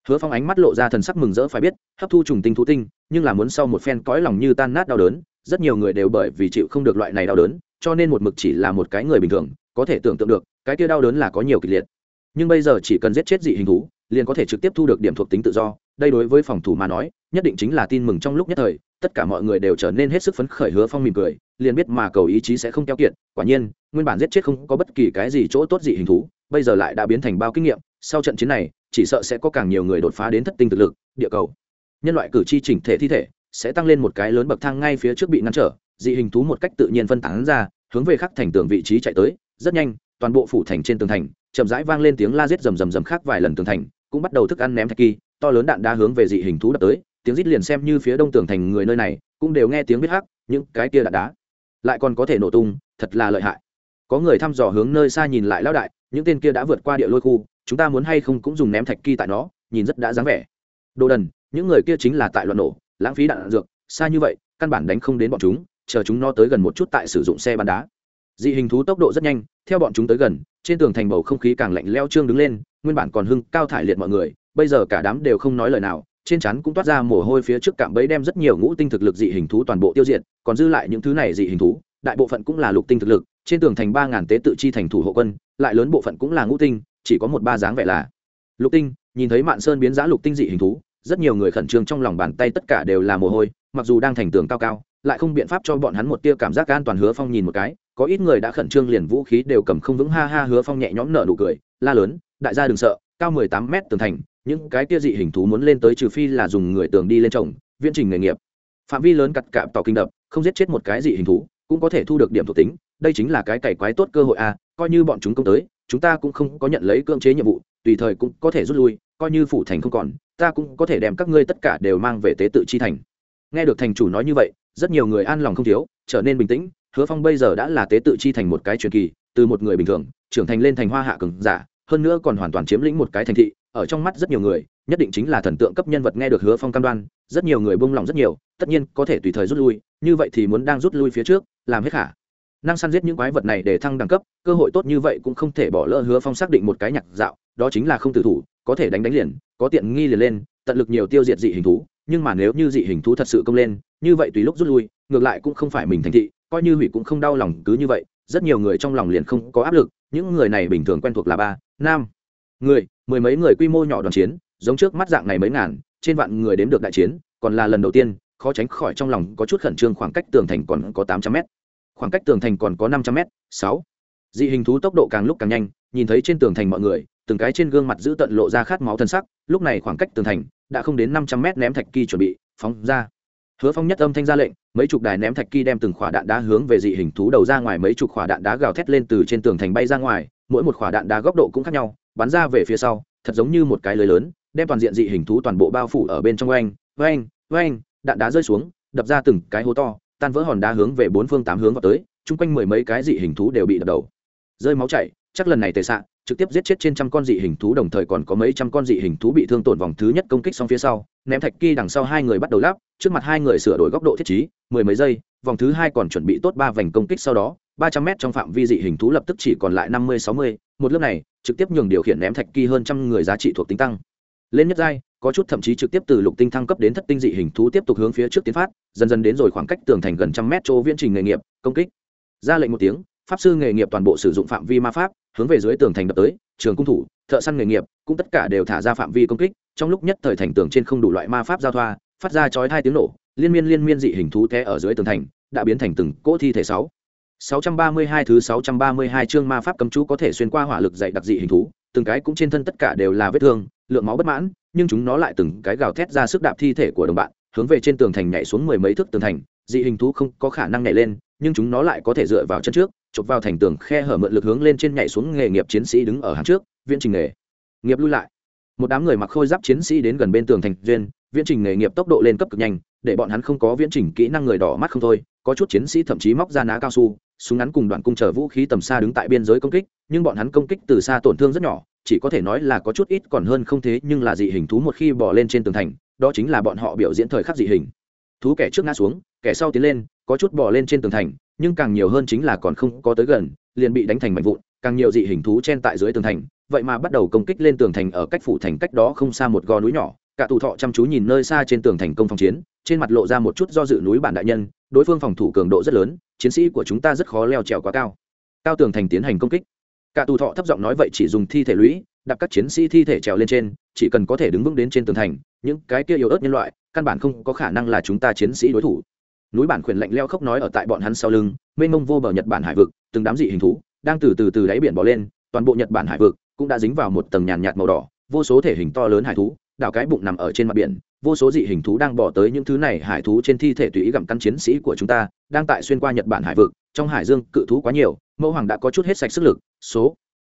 Hứa phong ánh mắt lộ ra thần sắc mừng rỡ phải biết, hấp thu trùng tinh thú tinh, nhưng là muốn sau một phen cõi lòng như tan nát đau đớn, rất nhiều người đều bởi vì chịu không được loại này đau đớn, cho nên một mực chỉ là một cái người bình thường có thể tưởng tượng được, cái kia đau đớn là có nhiều kịch liệt. Nhưng bây giờ chỉ cần giết chết dị hình thú, liền có thể trực tiếp thu được điểm thuộc tính tự do. Đây đối với phòng thủ mà nói, nhất định chính là tin mừng trong lúc nhất thời, tất cả mọi người đều trở nên hết sức phấn khởi hứa phong mỉm cười, liền biết mà cầu ý chí sẽ không keo kiện quả nhiên, nguyên bản giết chết không có bất kỳ cái gì chỗ tốt dị hình thú, bây giờ lại đã biến thành bao kinh nghiệm, sau trận chiến này, chỉ sợ sẽ có càng nhiều người đột phá đến thất tinh thực lực, địa cầu. Nhân loại cử tri chỉnh thể thi thể, sẽ tăng lên một cái lớn bậc thang ngay phía trước bị ngăn trở, dị hình thú một cách tự nhiên phân tán ra, hướng về khắc thành tường vị trí chạy tới rất nhanh, toàn bộ phủ thành trên tường thành, chậm rãi vang lên tiếng la giết rầm rầm rầm khác vài lần tường thành, cũng bắt đầu thức ăn ném thạch kỳ, to lớn đạn đá hướng về dị hình thú đập tới, tiếng rít liền xem như phía đông tường thành người nơi này, cũng đều nghe tiếng biết hắc, những cái kia đạn đá. Lại còn có thể nổ tung, thật là lợi hại. Có người thăm dò hướng nơi xa nhìn lại lão đại, những tên kia đã vượt qua địa lôi khu, chúng ta muốn hay không cũng dùng ném thạch kỳ tại nó, nhìn rất đã dáng vẻ. Đồ đần, những người kia chính là tại loạn nổ, lãng phí đạn dược, xa như vậy, căn bản đánh không đến bọn chúng, chờ chúng nó tới gần một chút tại sử dụng xe bắn đá dị hình thú tốc độ rất nhanh, theo bọn chúng tới gần, trên tường thành bầu không khí càng lạnh leo trương đứng lên, nguyên bản còn hưng, cao thải liệt mọi người, bây giờ cả đám đều không nói lời nào, trên chắn cũng toát ra mồ hôi phía trước cạm bẫy đem rất nhiều ngũ tinh thực lực dị hình thú toàn bộ tiêu diệt, còn dư lại những thứ này dị hình thú, đại bộ phận cũng là lục tinh thực lực, trên tường thành ba ngàn tế tự chi thành thủ hộ quân, lại lớn bộ phận cũng là ngũ tinh, chỉ có một ba dáng vẻ là lục tinh, nhìn thấy mạn sơn biến giá lục tinh dị hình thú, rất nhiều người khẩn trương trong lòng bàn tay tất cả đều là mồ hôi, mặc dù đang thành tường cao cao, lại không biện pháp cho bọn hắn một tia cảm giác an toàn hứa phong nhìn một cái có ít người đã khẩn trương liền vũ khí đều cầm không vững, ha ha, hứa phong nhẹ nhõm nở nụ cười, la lớn, đại gia đừng sợ, cao mười tám mét tường thành, những cái tia dị hình thú muốn lên tới trừ phi là dùng người tường đi lên trồng, viễn trình nghề nghiệp. Phạm vi lớn cặt cạm tỏ kinh đập, không giết chết một cái dị hình thú, cũng có thể thu được điểm thuộc tính, đây chính là cái cày quái tốt cơ hội à coi như bọn chúng công tới, chúng ta cũng không có nhận lấy cưỡng chế nhiệm vụ, tùy thời cũng có thể rút lui, coi như phủ thành không còn, ta cũng có thể đem các ngươi tất cả đều mang về tế tự chi thành. Nghe được thành chủ nói như vậy, rất nhiều người an lòng không thiếu, trở nên bình tĩnh hứa phong bây giờ đã là tế tự chi thành một cái truyền kỳ, từ một người bình thường, trưởng thành lên thành hoa hạ cường giả, hơn nữa còn hoàn toàn chiếm lĩnh một cái thành thị, ở trong mắt rất nhiều người, nhất định chính là thần tượng cấp nhân vật nghe được hứa phong cam đoan, rất nhiều người buông lòng rất nhiều, tất nhiên có thể tùy thời rút lui, như vậy thì muốn đang rút lui phía trước, làm hết khả năng săn giết những quái vật này để thăng đẳng cấp, cơ hội tốt như vậy cũng không thể bỏ lỡ hứa phong xác định một cái nhạc dạo, đó chính là không tử thủ, có thể đánh đánh liền, có tiện nghi liền lên, tận lực nhiều tiêu diệt dị hình thú, nhưng mà nếu như dị hình thú thật sự công lên, như vậy tùy lúc rút lui, ngược lại cũng không phải mình thành thị coi như hủy cũng không đau lòng cứ như vậy, rất nhiều người trong lòng liền không có áp lực, những người này bình thường quen thuộc là ba, nam. Người, mười mấy người quy mô nhỏ đoàn chiến, giống trước mắt dạng này mấy ngàn, trên vạn người đếm được đại chiến, còn là lần đầu tiên, khó tránh khỏi trong lòng có chút khẩn trương khoảng cách tường thành còn có tám trăm mét. Khoảng cách tường thành còn có năm trăm mét, sáu. Dị hình thú tốc độ càng lúc càng nhanh, nhìn thấy trên tường thành mọi người, từng cái trên gương mặt giữ tận lộ ra khát máu thân sắc, lúc này khoảng cách tường thành đã không đến năm trăm mét ném thạch kỳ chuẩn bị, phóng ra hứa phong nhất âm thanh ra lệnh, mấy chục đài ném thạch kỳ đem từng khỏa đạn đá hướng về dị hình thú đầu ra ngoài, mấy chục khỏa đạn đá gào thét lên từ trên tường thành bay ra ngoài, mỗi một khỏa đạn đá góc độ cũng khác nhau, bắn ra về phía sau, thật giống như một cái lưới lớn, đem toàn diện dị hình thú toàn bộ bao phủ ở bên trong oanh oanh oanh, đạn đá rơi xuống, đập ra từng cái hố to, tan vỡ hòn đá hướng về bốn phương tám hướng vào tới, chung quanh mười mấy cái dị hình thú đều bị đập đầu. Rơi máu chảy chắc lần này tệ xạ, trực tiếp giết chết trên trăm con dị hình thú, đồng thời còn có mấy trăm con dị hình thú bị thương tổn vòng thứ nhất công kích xong phía sau, ném thạch kỳ đằng sau hai người bắt đầu lắp, trước mặt hai người sửa đổi góc độ thiết trí, mười mấy giây, vòng thứ hai còn chuẩn bị tốt ba vành công kích sau đó, ba trăm mét trong phạm vi dị hình thú lập tức chỉ còn lại năm mươi, sáu mươi, một lớp này, trực tiếp nhường điều khiển ném thạch kỳ hơn trăm người giá trị thuộc tính tăng. Lên nhất giai, có chút thậm chí trực tiếp từ lục tinh thăng cấp đến thất tinh dị hình thú tiếp tục hướng phía trước tiến phát, dần dần đến rồi khoảng cách tường thành gần trăm mét chỗ viễn trình nghề nghiệp, công kích. Ra lệnh một tiếng, pháp sư nghề nghiệp toàn bộ sử dụng phạm vi ma pháp hướng về dưới tường thành đập tới trường cung thủ thợ săn nghề nghiệp cũng tất cả đều thả ra phạm vi công kích trong lúc nhất thời thành tường trên không đủ loại ma pháp giao thoa phát ra chói hai tiếng nổ liên miên liên miên dị hình thú té ở dưới tường thành đã biến thành từng cỗ thi thể sáu. 632 thứ 632 chương ma pháp cấm chú có thể xuyên qua hỏa lực dày đặc dị hình thú, từng cái cũng trên thân tất cả đều là vết thương, lượng máu bất mãn, nhưng chúng nó lại từng cái gào thét ra sức đạp thi thể của đồng bạn, hướng về trên tường thành nhảy xuống mười mấy thước tường thành, dị hình thú không có khả năng nhảy lên, nhưng chúng nó lại có thể dựa vào chân trước, chụp vào thành tường khe hở mượn lực hướng lên trên nhảy xuống nghề nghiệp chiến sĩ đứng ở hàng trước, viễn trình nghề nghiệp lui lại. Một đám người mặc khôi giáp chiến sĩ đến gần bên tường thành duyên, viễn trình nghề nghiệp tốc độ lên cấp cực nhanh, để bọn hắn không có viễn trình kỹ năng người đỏ mắt không thôi, có chút chiến sĩ thậm chí móc ra ná cao su, súng ngắn cùng đoạn cung chờ vũ khí tầm xa đứng tại biên giới công kích nhưng bọn hắn công kích từ xa tổn thương rất nhỏ chỉ có thể nói là có chút ít còn hơn không thế nhưng là dị hình thú một khi bỏ lên trên tường thành đó chính là bọn họ biểu diễn thời khắc dị hình thú kẻ trước ngã xuống kẻ sau tiến lên, có chút bỏ lên trên tường thành, nhưng càng nhiều hơn chính là còn không có tới gần, liền bị đánh thành mạnh vụn, càng nhiều dị hình thú chen tại dưới tường thành, vậy mà bắt đầu công kích lên tường thành ở cách phủ thành cách đó không xa một gò núi nhỏ, cả tù thọ chăm chú nhìn nơi xa trên tường thành công phòng chiến, trên mặt lộ ra một chút do dự núi bản đại nhân, đối phương phòng thủ cường độ rất lớn, chiến sĩ của chúng ta rất khó leo trèo quá cao. Cao tường thành tiến hành công kích. Cả tù thọ thấp giọng nói vậy chỉ dùng thi thể lũy đặt các chiến sĩ thi thể trèo lên trên, chỉ cần có thể đứng vững đến trên tường thành, những cái kia yếu ớt nhân loại, căn bản không có khả năng là chúng ta chiến sĩ đối thủ núi bản khuyển lạnh leo khóc nói ở tại bọn hắn sau lưng, mênh mông vô bờ nhật bản hải vực, từng đám dị hình thú, đang từ từ từ đáy biển bỏ lên, toàn bộ nhật bản hải vực cũng đã dính vào một tầng nhàn nhạt màu đỏ, vô số thể hình to lớn hải thú, đảo cái bụng nằm ở trên mặt biển, vô số dị hình thú đang bỏ tới những thứ này hải thú trên thi thể tùy ý gặm cắn chiến sĩ của chúng ta, đang tại xuyên qua nhật bản hải vực, trong hải dương cự thú quá nhiều, mẫu hoàng đã có chút hết sạch sức lực, số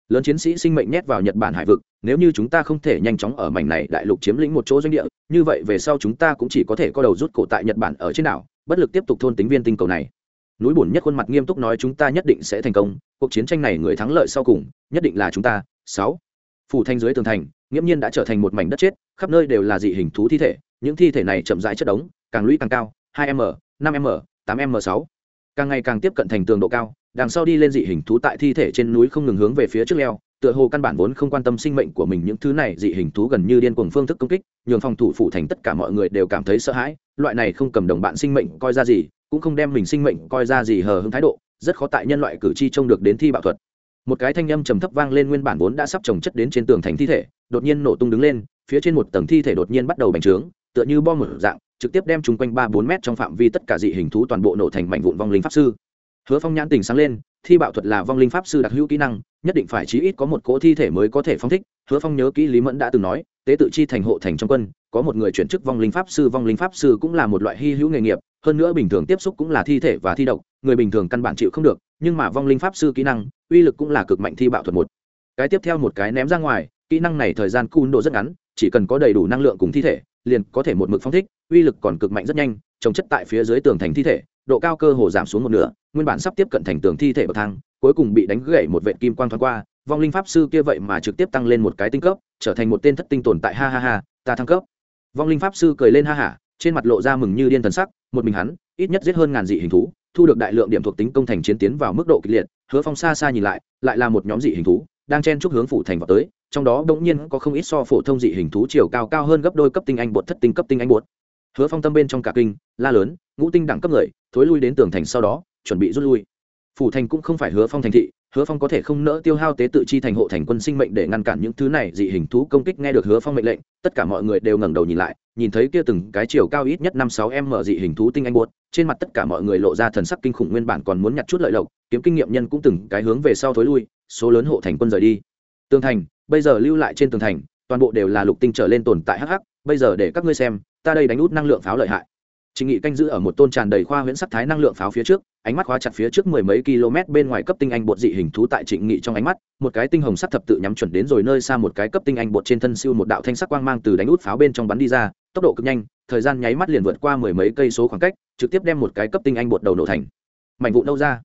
lớn chiến sĩ sinh mệnh nhét vào nhật bản hải vực, nếu như chúng ta không thể nhanh chóng ở mảnh này đại lục chiếm lĩnh một chỗ doanh địa, như vậy về sau chúng ta cũng chỉ có thể có đầu rút cổ tại nhật bản ở trên đảo bất lực tiếp tục thôn tính viên tinh cầu này. Núi bổn nhất khuôn mặt nghiêm túc nói chúng ta nhất định sẽ thành công, cuộc chiến tranh này người thắng lợi sau cùng, nhất định là chúng ta. Sáu. Phủ thanh dưới tường thành, nghiễm nhiên đã trở thành một mảnh đất chết, khắp nơi đều là dị hình thú thi thể, những thi thể này chậm rãi chất đống, càng lũy càng cao 2 m 5 m 8 m 6 càng ngày càng tiếp cận thành tường độ cao, đằng sau đi lên dị hình thú tại thi thể trên núi không ngừng hướng về phía trước leo tựa hồ căn bản vốn không quan tâm sinh mệnh của mình những thứ này, dị hình thú gần như điên cuồng phương thức công kích, nhường phòng thủ phủ thành tất cả mọi người đều cảm thấy sợ hãi, loại này không cầm đồng bạn sinh mệnh coi ra gì, cũng không đem mình sinh mệnh coi ra gì hờ hững thái độ, rất khó tại nhân loại cử tri trông được đến thi bạo thuật. Một cái thanh âm trầm thấp vang lên nguyên bản vốn đã sắp trồng chất đến trên tường thành thi thể, đột nhiên nổ tung đứng lên, phía trên một tầng thi thể đột nhiên bắt đầu bành trướng, tựa như bom một dạng, trực tiếp đem chung quanh ba bốn mét trong phạm vi tất cả dị hình thú toàn bộ nổ thành mảnh vụn vong linh pháp sư hứa phong nhãn tình sáng lên, thi bạo thuật là vong linh pháp sư đặc hữu kỹ năng, nhất định phải chí ít có một cỗ thi thể mới có thể phong thích. Hứa phong nhớ kỹ lý mẫn đã từng nói, tế tự chi thành hộ thành trong quân, có một người chuyển chức vong linh pháp sư, vong linh pháp sư cũng là một loại hy hữu nghề nghiệp, hơn nữa bình thường tiếp xúc cũng là thi thể và thi độc, người bình thường căn bản chịu không được, nhưng mà vong linh pháp sư kỹ năng, uy lực cũng là cực mạnh thi bạo thuật một. Cái tiếp theo một cái ném ra ngoài, kỹ năng này thời gian cun độ rất ngắn, chỉ cần có đầy đủ năng lượng cùng thi thể, liền có thể một mực phong thích, uy lực còn cực mạnh rất nhanh trồng chất tại phía dưới tường thành thi thể độ cao cơ hồ giảm xuống một nửa, nguyên bản sắp tiếp cận thành tường thi thể bậc thang, cuối cùng bị đánh gãy một vệ kim quang thoáng qua, vong linh pháp sư kia vậy mà trực tiếp tăng lên một cái tinh cấp, trở thành một tên thất tinh tồn tại, ha ha ha, ta thăng cấp. Vong linh pháp sư cười lên ha hả trên mặt lộ ra mừng như điên thần sắc, một mình hắn, ít nhất giết hơn ngàn dị hình thú, thu được đại lượng điểm thuộc tính công thành chiến tiến vào mức độ kịch liệt, hứa phong xa xa nhìn lại lại là một nhóm dị hình thú, đang chen chúc hướng phủ thành vào tới, trong đó đ nhiên có không ít so phổ thông dị hình thú chiều cao cao hơn gấp đôi cấp tinh anh bột, thất tinh cấp tinh anh bột. Hứa phong tâm bên trong cả kinh, la lớn ngũ tinh đẳng cấp người, thối lui đến tường thành sau đó, chuẩn bị rút lui. Phủ thành cũng không phải hứa phong thành thị, hứa phong có thể không nỡ tiêu hao tế tự chi thành hộ thành quân sinh mệnh để ngăn cản những thứ này, dị hình thú công kích nghe được hứa phong mệnh lệnh, tất cả mọi người đều ngẩng đầu nhìn lại, nhìn thấy kia từng cái chiều cao ít nhất năm sáu em mở dị hình thú tinh anh buốt, trên mặt tất cả mọi người lộ ra thần sắc kinh khủng nguyên bản còn muốn nhặt chút lợi lộc, kiếm kinh nghiệm nhân cũng từng cái hướng về sau thối lui, số lớn hộ thành quân rời đi. Tường thành, bây giờ lưu lại trên tường thành, toàn bộ đều là lục tinh trở lên tồn tại hh bây giờ để các ngươi xem, ta đây đánh út năng lượng pháo lợi hại. Trình Nghị canh giữ ở một tôn tràn đầy khoa huyễn sắc thái năng lượng pháo phía trước, ánh mắt khóa chặt phía trước mười mấy km bên ngoài cấp tinh anh bột dị hình thú tại Trịnh Nghị trong ánh mắt, một cái tinh hồng sắc thập tự nhắm chuẩn đến rồi nơi xa một cái cấp tinh anh bột trên thân siêu một đạo thanh sắc quang mang từ đánh út pháo bên trong bắn đi ra, tốc độ cực nhanh, thời gian nháy mắt liền vượt qua mười mấy cây số khoảng cách, trực tiếp đem một cái cấp tinh anh bột đầu nổ thành. Mảnh vụ đâu ra?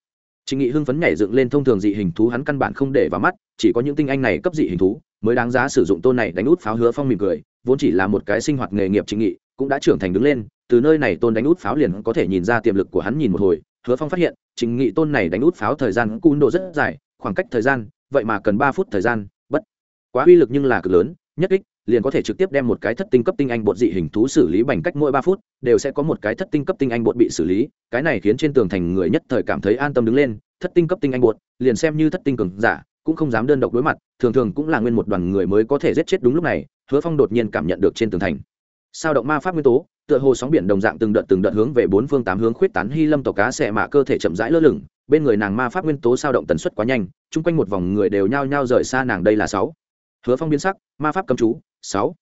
Trình Nghị hưng phấn nhảy dựng lên thông thường dị hình thú hắn căn bản không để vào mắt, chỉ có những tinh anh này cấp dị hình thú mới đáng giá sử dụng tôn này đánh út pháo hứa phong mỉm cười, vốn chỉ là một cái sinh hoạt nghề nghiệp Trình Nghị, cũng đã trưởng thành đứng lên, từ nơi này tôn đánh út pháo liền có thể nhìn ra tiềm lực của hắn nhìn một hồi, hứa phong phát hiện, trình nghị tôn này đánh út pháo thời gian cun độ rất dài, khoảng cách thời gian, vậy mà cần ba phút thời gian, bất quá uy lực nhưng là cực lớn, nhất kích, liền có thể trực tiếp đem một cái thất tinh cấp tinh anh bột dị hình thú xử lý bằng cách mỗi ba phút, đều sẽ có một cái thất tinh cấp tinh anh bột bị xử lý, cái này khiến trên tường thành người nhất thời cảm thấy an tâm đứng lên, thất tinh cấp tinh anh bột, liền xem như thất tinh cường giả, cũng không dám đơn độc đối mặt, thường thường cũng là nguyên một đoàn người mới có thể giết chết đúng lúc này, hứa phong đột nhiên cảm nhận được trên tường thành. Sao động ma pháp nguyên tố tựa hồ sóng biển đồng dạng từng đợt từng đợt hướng về bốn phương tám hướng khuyết tán hy lâm tàu cá xẻ mạ cơ thể chậm rãi lơ lửng, bên người nàng ma pháp nguyên tố sao động tần suất quá nhanh, chung quanh một vòng người đều nhao nhao rời xa nàng đây là sáu. Hứa phong biến sắc, ma pháp cấm chú, sáu.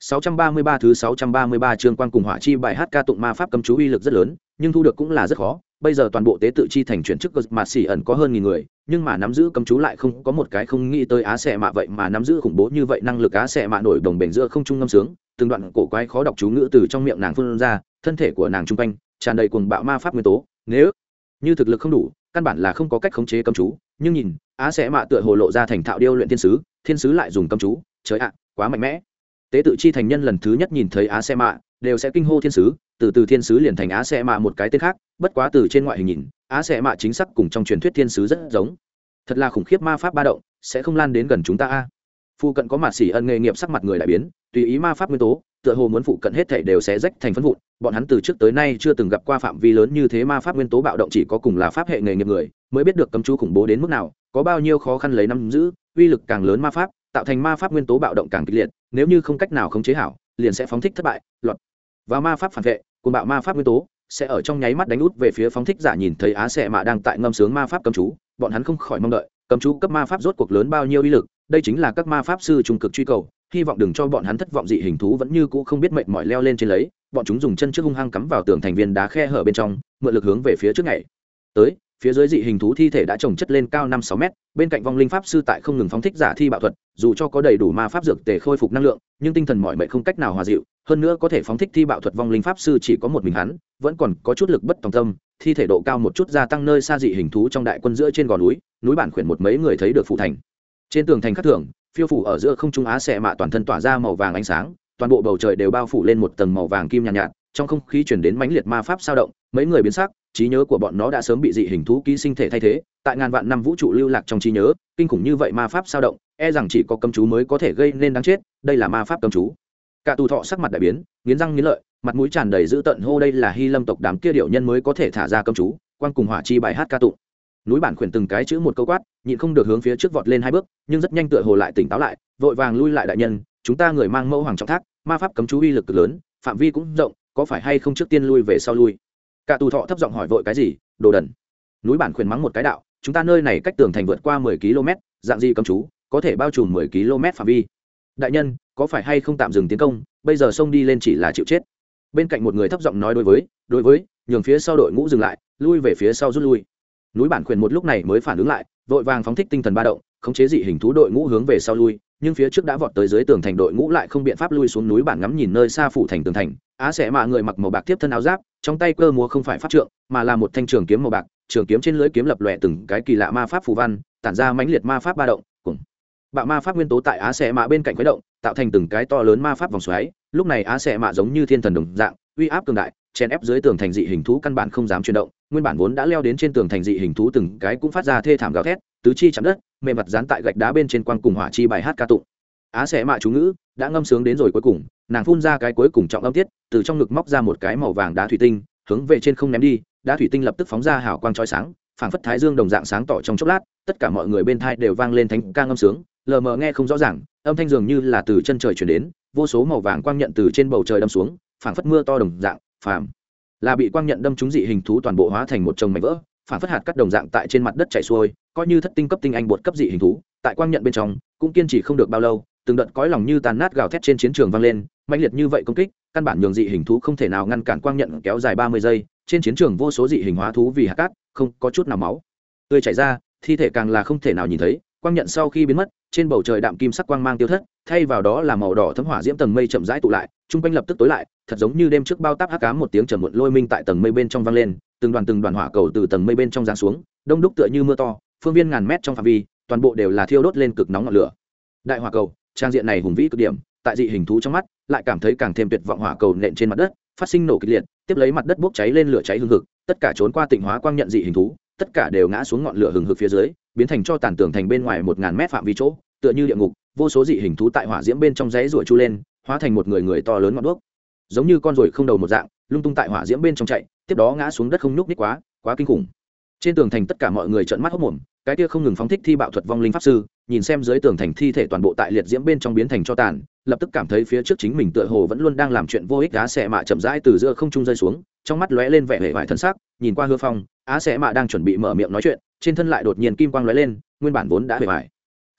sáu trăm ba mươi ba thứ sáu trăm ba mươi ba chương quan cùng hỏa chi bài hát ca tụng ma pháp cấm chú uy lực rất lớn, nhưng thu được cũng là rất khó. Bây giờ toàn bộ tế tự chi thành chuyển chức mà xỉ ẩn có hơn nghìn người, nhưng mà nắm giữ cấm chú lại không có một cái không nghĩ tới á xẻ mạ vậy mà nắm giữ khủng bố như vậy năng lực á xẻ mạ nổi đồng bền giữa không trung ngâm sướng từng đoạn cổ quái khó đọc chú ngữ từ trong miệng nàng phun ra, thân thể của nàng trung quanh, tràn đầy cuồng bạo ma pháp nguyên tố. Nếu như thực lực không đủ, căn bản là không có cách khống chế cấm chú. Nhưng nhìn á sẽ mạ tựa hồ lộ ra thành thạo điêu luyện thiên sứ thiên sứ lại dùng cấm chú. Trời ạ, quá mạnh mẽ. Tế tự chi thành nhân lần thứ nhất nhìn thấy á sẽ mạ, đều sẽ kinh hô thiên sứ, từ từ thiên sứ liền thành á sẽ mạ một cái tên khác. Bất quá từ trên ngoại hình nhìn á sẽ mạ chính xác cùng trong truyền thuyết thiên sứ rất giống. Thật là khủng khiếp ma pháp ba động, sẽ không lan đến gần chúng ta a phụ cận có mạt xỉ ân nghề nghiệp sắc mặt người đại biến, tùy ý ma pháp nguyên tố, tựa hồ muốn phụ cận hết thể đều sẽ rách thành phân vụn, bọn hắn từ trước tới nay chưa từng gặp qua phạm vi lớn như thế ma pháp nguyên tố bạo động chỉ có cùng là pháp hệ nghề nghiệp người, mới biết được cấm chú khủng bố đến mức nào, có bao nhiêu khó khăn lấy nắm giữ, uy lực càng lớn ma pháp, tạo thành ma pháp nguyên tố bạo động càng kịch liệt, nếu như không cách nào khống chế hảo, liền sẽ phóng thích thất bại lọt và ma pháp phản vệ cùng bạo ma pháp nguyên tố, sẽ ở trong nháy mắt đánh út về phía phóng thích giả nhìn thấy á xệ mạ đang tại ngâm sướng ma pháp cấm chú, bọn hắn không khỏi mong đợi, cấm chú cấp ma pháp rốt cuộc lớn bao nhiêu uy lực đây chính là các ma pháp sư trung cực truy cầu, hy vọng đừng cho bọn hắn thất vọng dị hình thú vẫn như cũ không biết mệnh mỏi leo lên trên lấy, bọn chúng dùng chân trước hung hăng cắm vào tường thành viên đá khe hở bên trong, mượn lực hướng về phía trước ngày tới, phía dưới dị hình thú thi thể đã trồng chất lên cao năm sáu mét, bên cạnh vong linh pháp sư tại không ngừng phóng thích giả thi bạo thuật, dù cho có đầy đủ ma pháp dược tề khôi phục năng lượng, nhưng tinh thần mọi mệnh không cách nào hòa dịu, hơn nữa có thể phóng thích thi bạo thuật vong linh pháp sư chỉ có một mình hắn, vẫn còn có chút lực bất tòng tâm, thi thể độ cao một chút gia tăng nơi xa dị hình thú trong đại quân giữa trên gò núi núi bản khuyển một mấy người thấy được phụ thành trên tường thành khắc thưởng phiêu phủ ở giữa không trung á xẻ mạ toàn thân tỏa ra màu vàng ánh sáng toàn bộ bầu trời đều bao phủ lên một tầng màu vàng kim nhàn nhạt, nhạt trong không khí chuyển đến mãnh liệt ma pháp sao động mấy người biến sắc trí nhớ của bọn nó đã sớm bị dị hình thú ký sinh thể thay thế tại ngàn vạn năm vũ trụ lưu lạc trong trí nhớ kinh khủng như vậy ma pháp sao động e rằng chỉ có cấm chú mới có thể gây nên đáng chết đây là ma pháp cấm chú. Cả tù thọ sắc mặt đại biến nghiến răng nghiến lợi mặt mũi tràn đầy dữ tợn hô đây là hy lâm tộc đám kia điệu nhân mới có thể thả ra cấm chú quan cùng hỏa chi bài hát ca tụng núi bản khuyển từng cái chữ một câu quát, nhịn không được hướng phía trước vọt lên hai bước, nhưng rất nhanh tựa hồ lại tỉnh táo lại, vội vàng lui lại đại nhân, chúng ta người mang mẫu hoàng trọng thác, ma pháp cấm chú uy lực cực lớn, phạm vi cũng rộng, có phải hay không trước tiên lui về sau lui? Cả tù thọ thấp giọng hỏi vội cái gì, đồ đần. Núi bản khuyển mắng một cái đạo, chúng ta nơi này cách tường thành vượt qua mười km, dạng gì cấm chú, có thể bao trùm mười km phạm vi. Đại nhân, có phải hay không tạm dừng tiến công, bây giờ xông đi lên chỉ là chịu chết. Bên cạnh một người thấp giọng nói đối với đối với, nhường phía sau đội ngũ dừng lại, lui về phía sau rút lui núi bản quyền một lúc này mới phản ứng lại, vội vàng phóng thích tinh thần ba động, khống chế dị hình thú đội ngũ hướng về sau lui, nhưng phía trước đã vọt tới dưới tường thành đội ngũ lại không biện pháp lui xuống núi bản ngắm nhìn nơi xa phủ thành tường thành. Á sẽ mạ người mặc màu bạc tiếp thân áo giáp, trong tay cơ múa không phải pháp trượng, mà là một thanh trường kiếm màu bạc, trường kiếm trên lưỡi kiếm lập lòe từng cái kỳ lạ ma pháp phù văn, tản ra mãnh liệt ma pháp ba động, cùng bạo ma pháp nguyên tố tại á sẽ mạ bên cạnh khuấy động, tạo thành từng cái to lớn ma pháp vòng xoáy. Lúc này á sẽ mạ giống như thiên thần đồng dạng, uy áp cường đại chèn ép dưới tường thành dị hình thú căn bản không dám chuyển động, nguyên bản vốn đã leo đến trên tường thành dị hình thú từng cái cũng phát ra thê thảm gào thét, tứ chi chạm đất, mềm mặt dán tại gạch đá bên trên quang cùng hỏa chi bài hát ca tụng. Á sẽ mạ chú ngữ đã ngâm sướng đến rồi cuối cùng, nàng phun ra cái cuối cùng trọng âm tiết, từ trong ngực móc ra một cái màu vàng đá thủy tinh, hướng về trên không ném đi, đá thủy tinh lập tức phóng ra hào quang trói sáng, phảng phất thái dương đồng dạng sáng tỏ trong chốc lát, tất cả mọi người bên thai đều vang lên thánh ca ngâm sướng, lờ mờ nghe không rõ ràng, âm thanh dường như là từ chân trời chuyển đến, vô số màu vàng quang nhận từ trên bầu trời đâm xuống, phảng phất mưa to đồng dạng phàm. Là bị quang nhận đâm trúng dị hình thú toàn bộ hóa thành một chồng mảnh vỡ, phản phất hạt các đồng dạng tại trên mặt đất chảy xuôi, coi như thất tinh cấp tinh anh bột cấp dị hình thú, tại quang nhận bên trong, cũng kiên trì không được bao lâu, từng đợt cõi lòng như tàn nát gào thét trên chiến trường vang lên mạnh liệt như vậy công kích, căn bản nhường dị hình thú không thể nào ngăn cản quang nhận kéo dài ba mươi giây, trên chiến trường vô số dị hình hóa thú vì hạt cát, không có chút nào máu. Tươi chảy ra, thi thể càng là không thể nào nhìn thấy, quang nhận sau khi biến mất trên bầu trời đạm kim sắc quang mang tiêu thất, thay vào đó là màu đỏ thấm hỏa diễm tầng mây chậm rãi tụ lại chung quanh lập tức tối lại, thật giống như đêm trước bao táp hắc cám một tiếng trầm muộn lôi minh tại tầng mây bên trong vang lên, từng đoàn từng đoàn hỏa cầu từ tầng mây bên trong giáng xuống, đông đúc tựa như mưa to, phương viên ngàn mét trong phạm vi, toàn bộ đều là thiêu đốt lên cực nóng ngọn lửa. Đại hỏa cầu, trang diện này hùng vĩ cực điểm, tại dị hình thú trong mắt, lại cảm thấy càng thêm tuyệt vọng hỏa cầu nện trên mặt đất, phát sinh nổ kịch liệt, tiếp lấy mặt đất bốc cháy lên lửa cháy hương hực, tất cả trốn qua tịnh hóa quang nhận dị hình thú tất cả đều ngã xuống ngọn lửa hừng hực phía dưới, biến thành cho tàn tường thành bên ngoài một ngàn mét phạm vi chỗ, tựa như địa ngục, vô số dị hình thú tại hỏa diễm bên trong rẽ ruổi chu lên, hóa thành một người người to lớn ngọn đuốc. Giống như con ruồi không đầu một dạng, lung tung tại hỏa diễm bên trong chạy, tiếp đó ngã xuống đất không nhúc ních quá quá kinh khủng. Trên tường thành tất cả mọi người trợn mắt hốc mồm, cái kia không ngừng phóng thích thi bạo thuật vong linh pháp sư, nhìn xem dưới tường thành thi thể toàn bộ tại liệt diễm bên trong biến thành cho tàn, lập tức cảm thấy phía trước chính mình tựa hồ vẫn luôn đang làm chuyện vô ích, đá xẻ mạ chậm rãi từ giữa không trung rơi xuống, trong mắt lóe lên vẻ hề vải thân sắc, nhìn qua hư phong á Sẽ mạ đang chuẩn bị mở miệng nói chuyện, trên thân lại đột nhiên kim quang lóe lên, nguyên bản vốn đã bề vải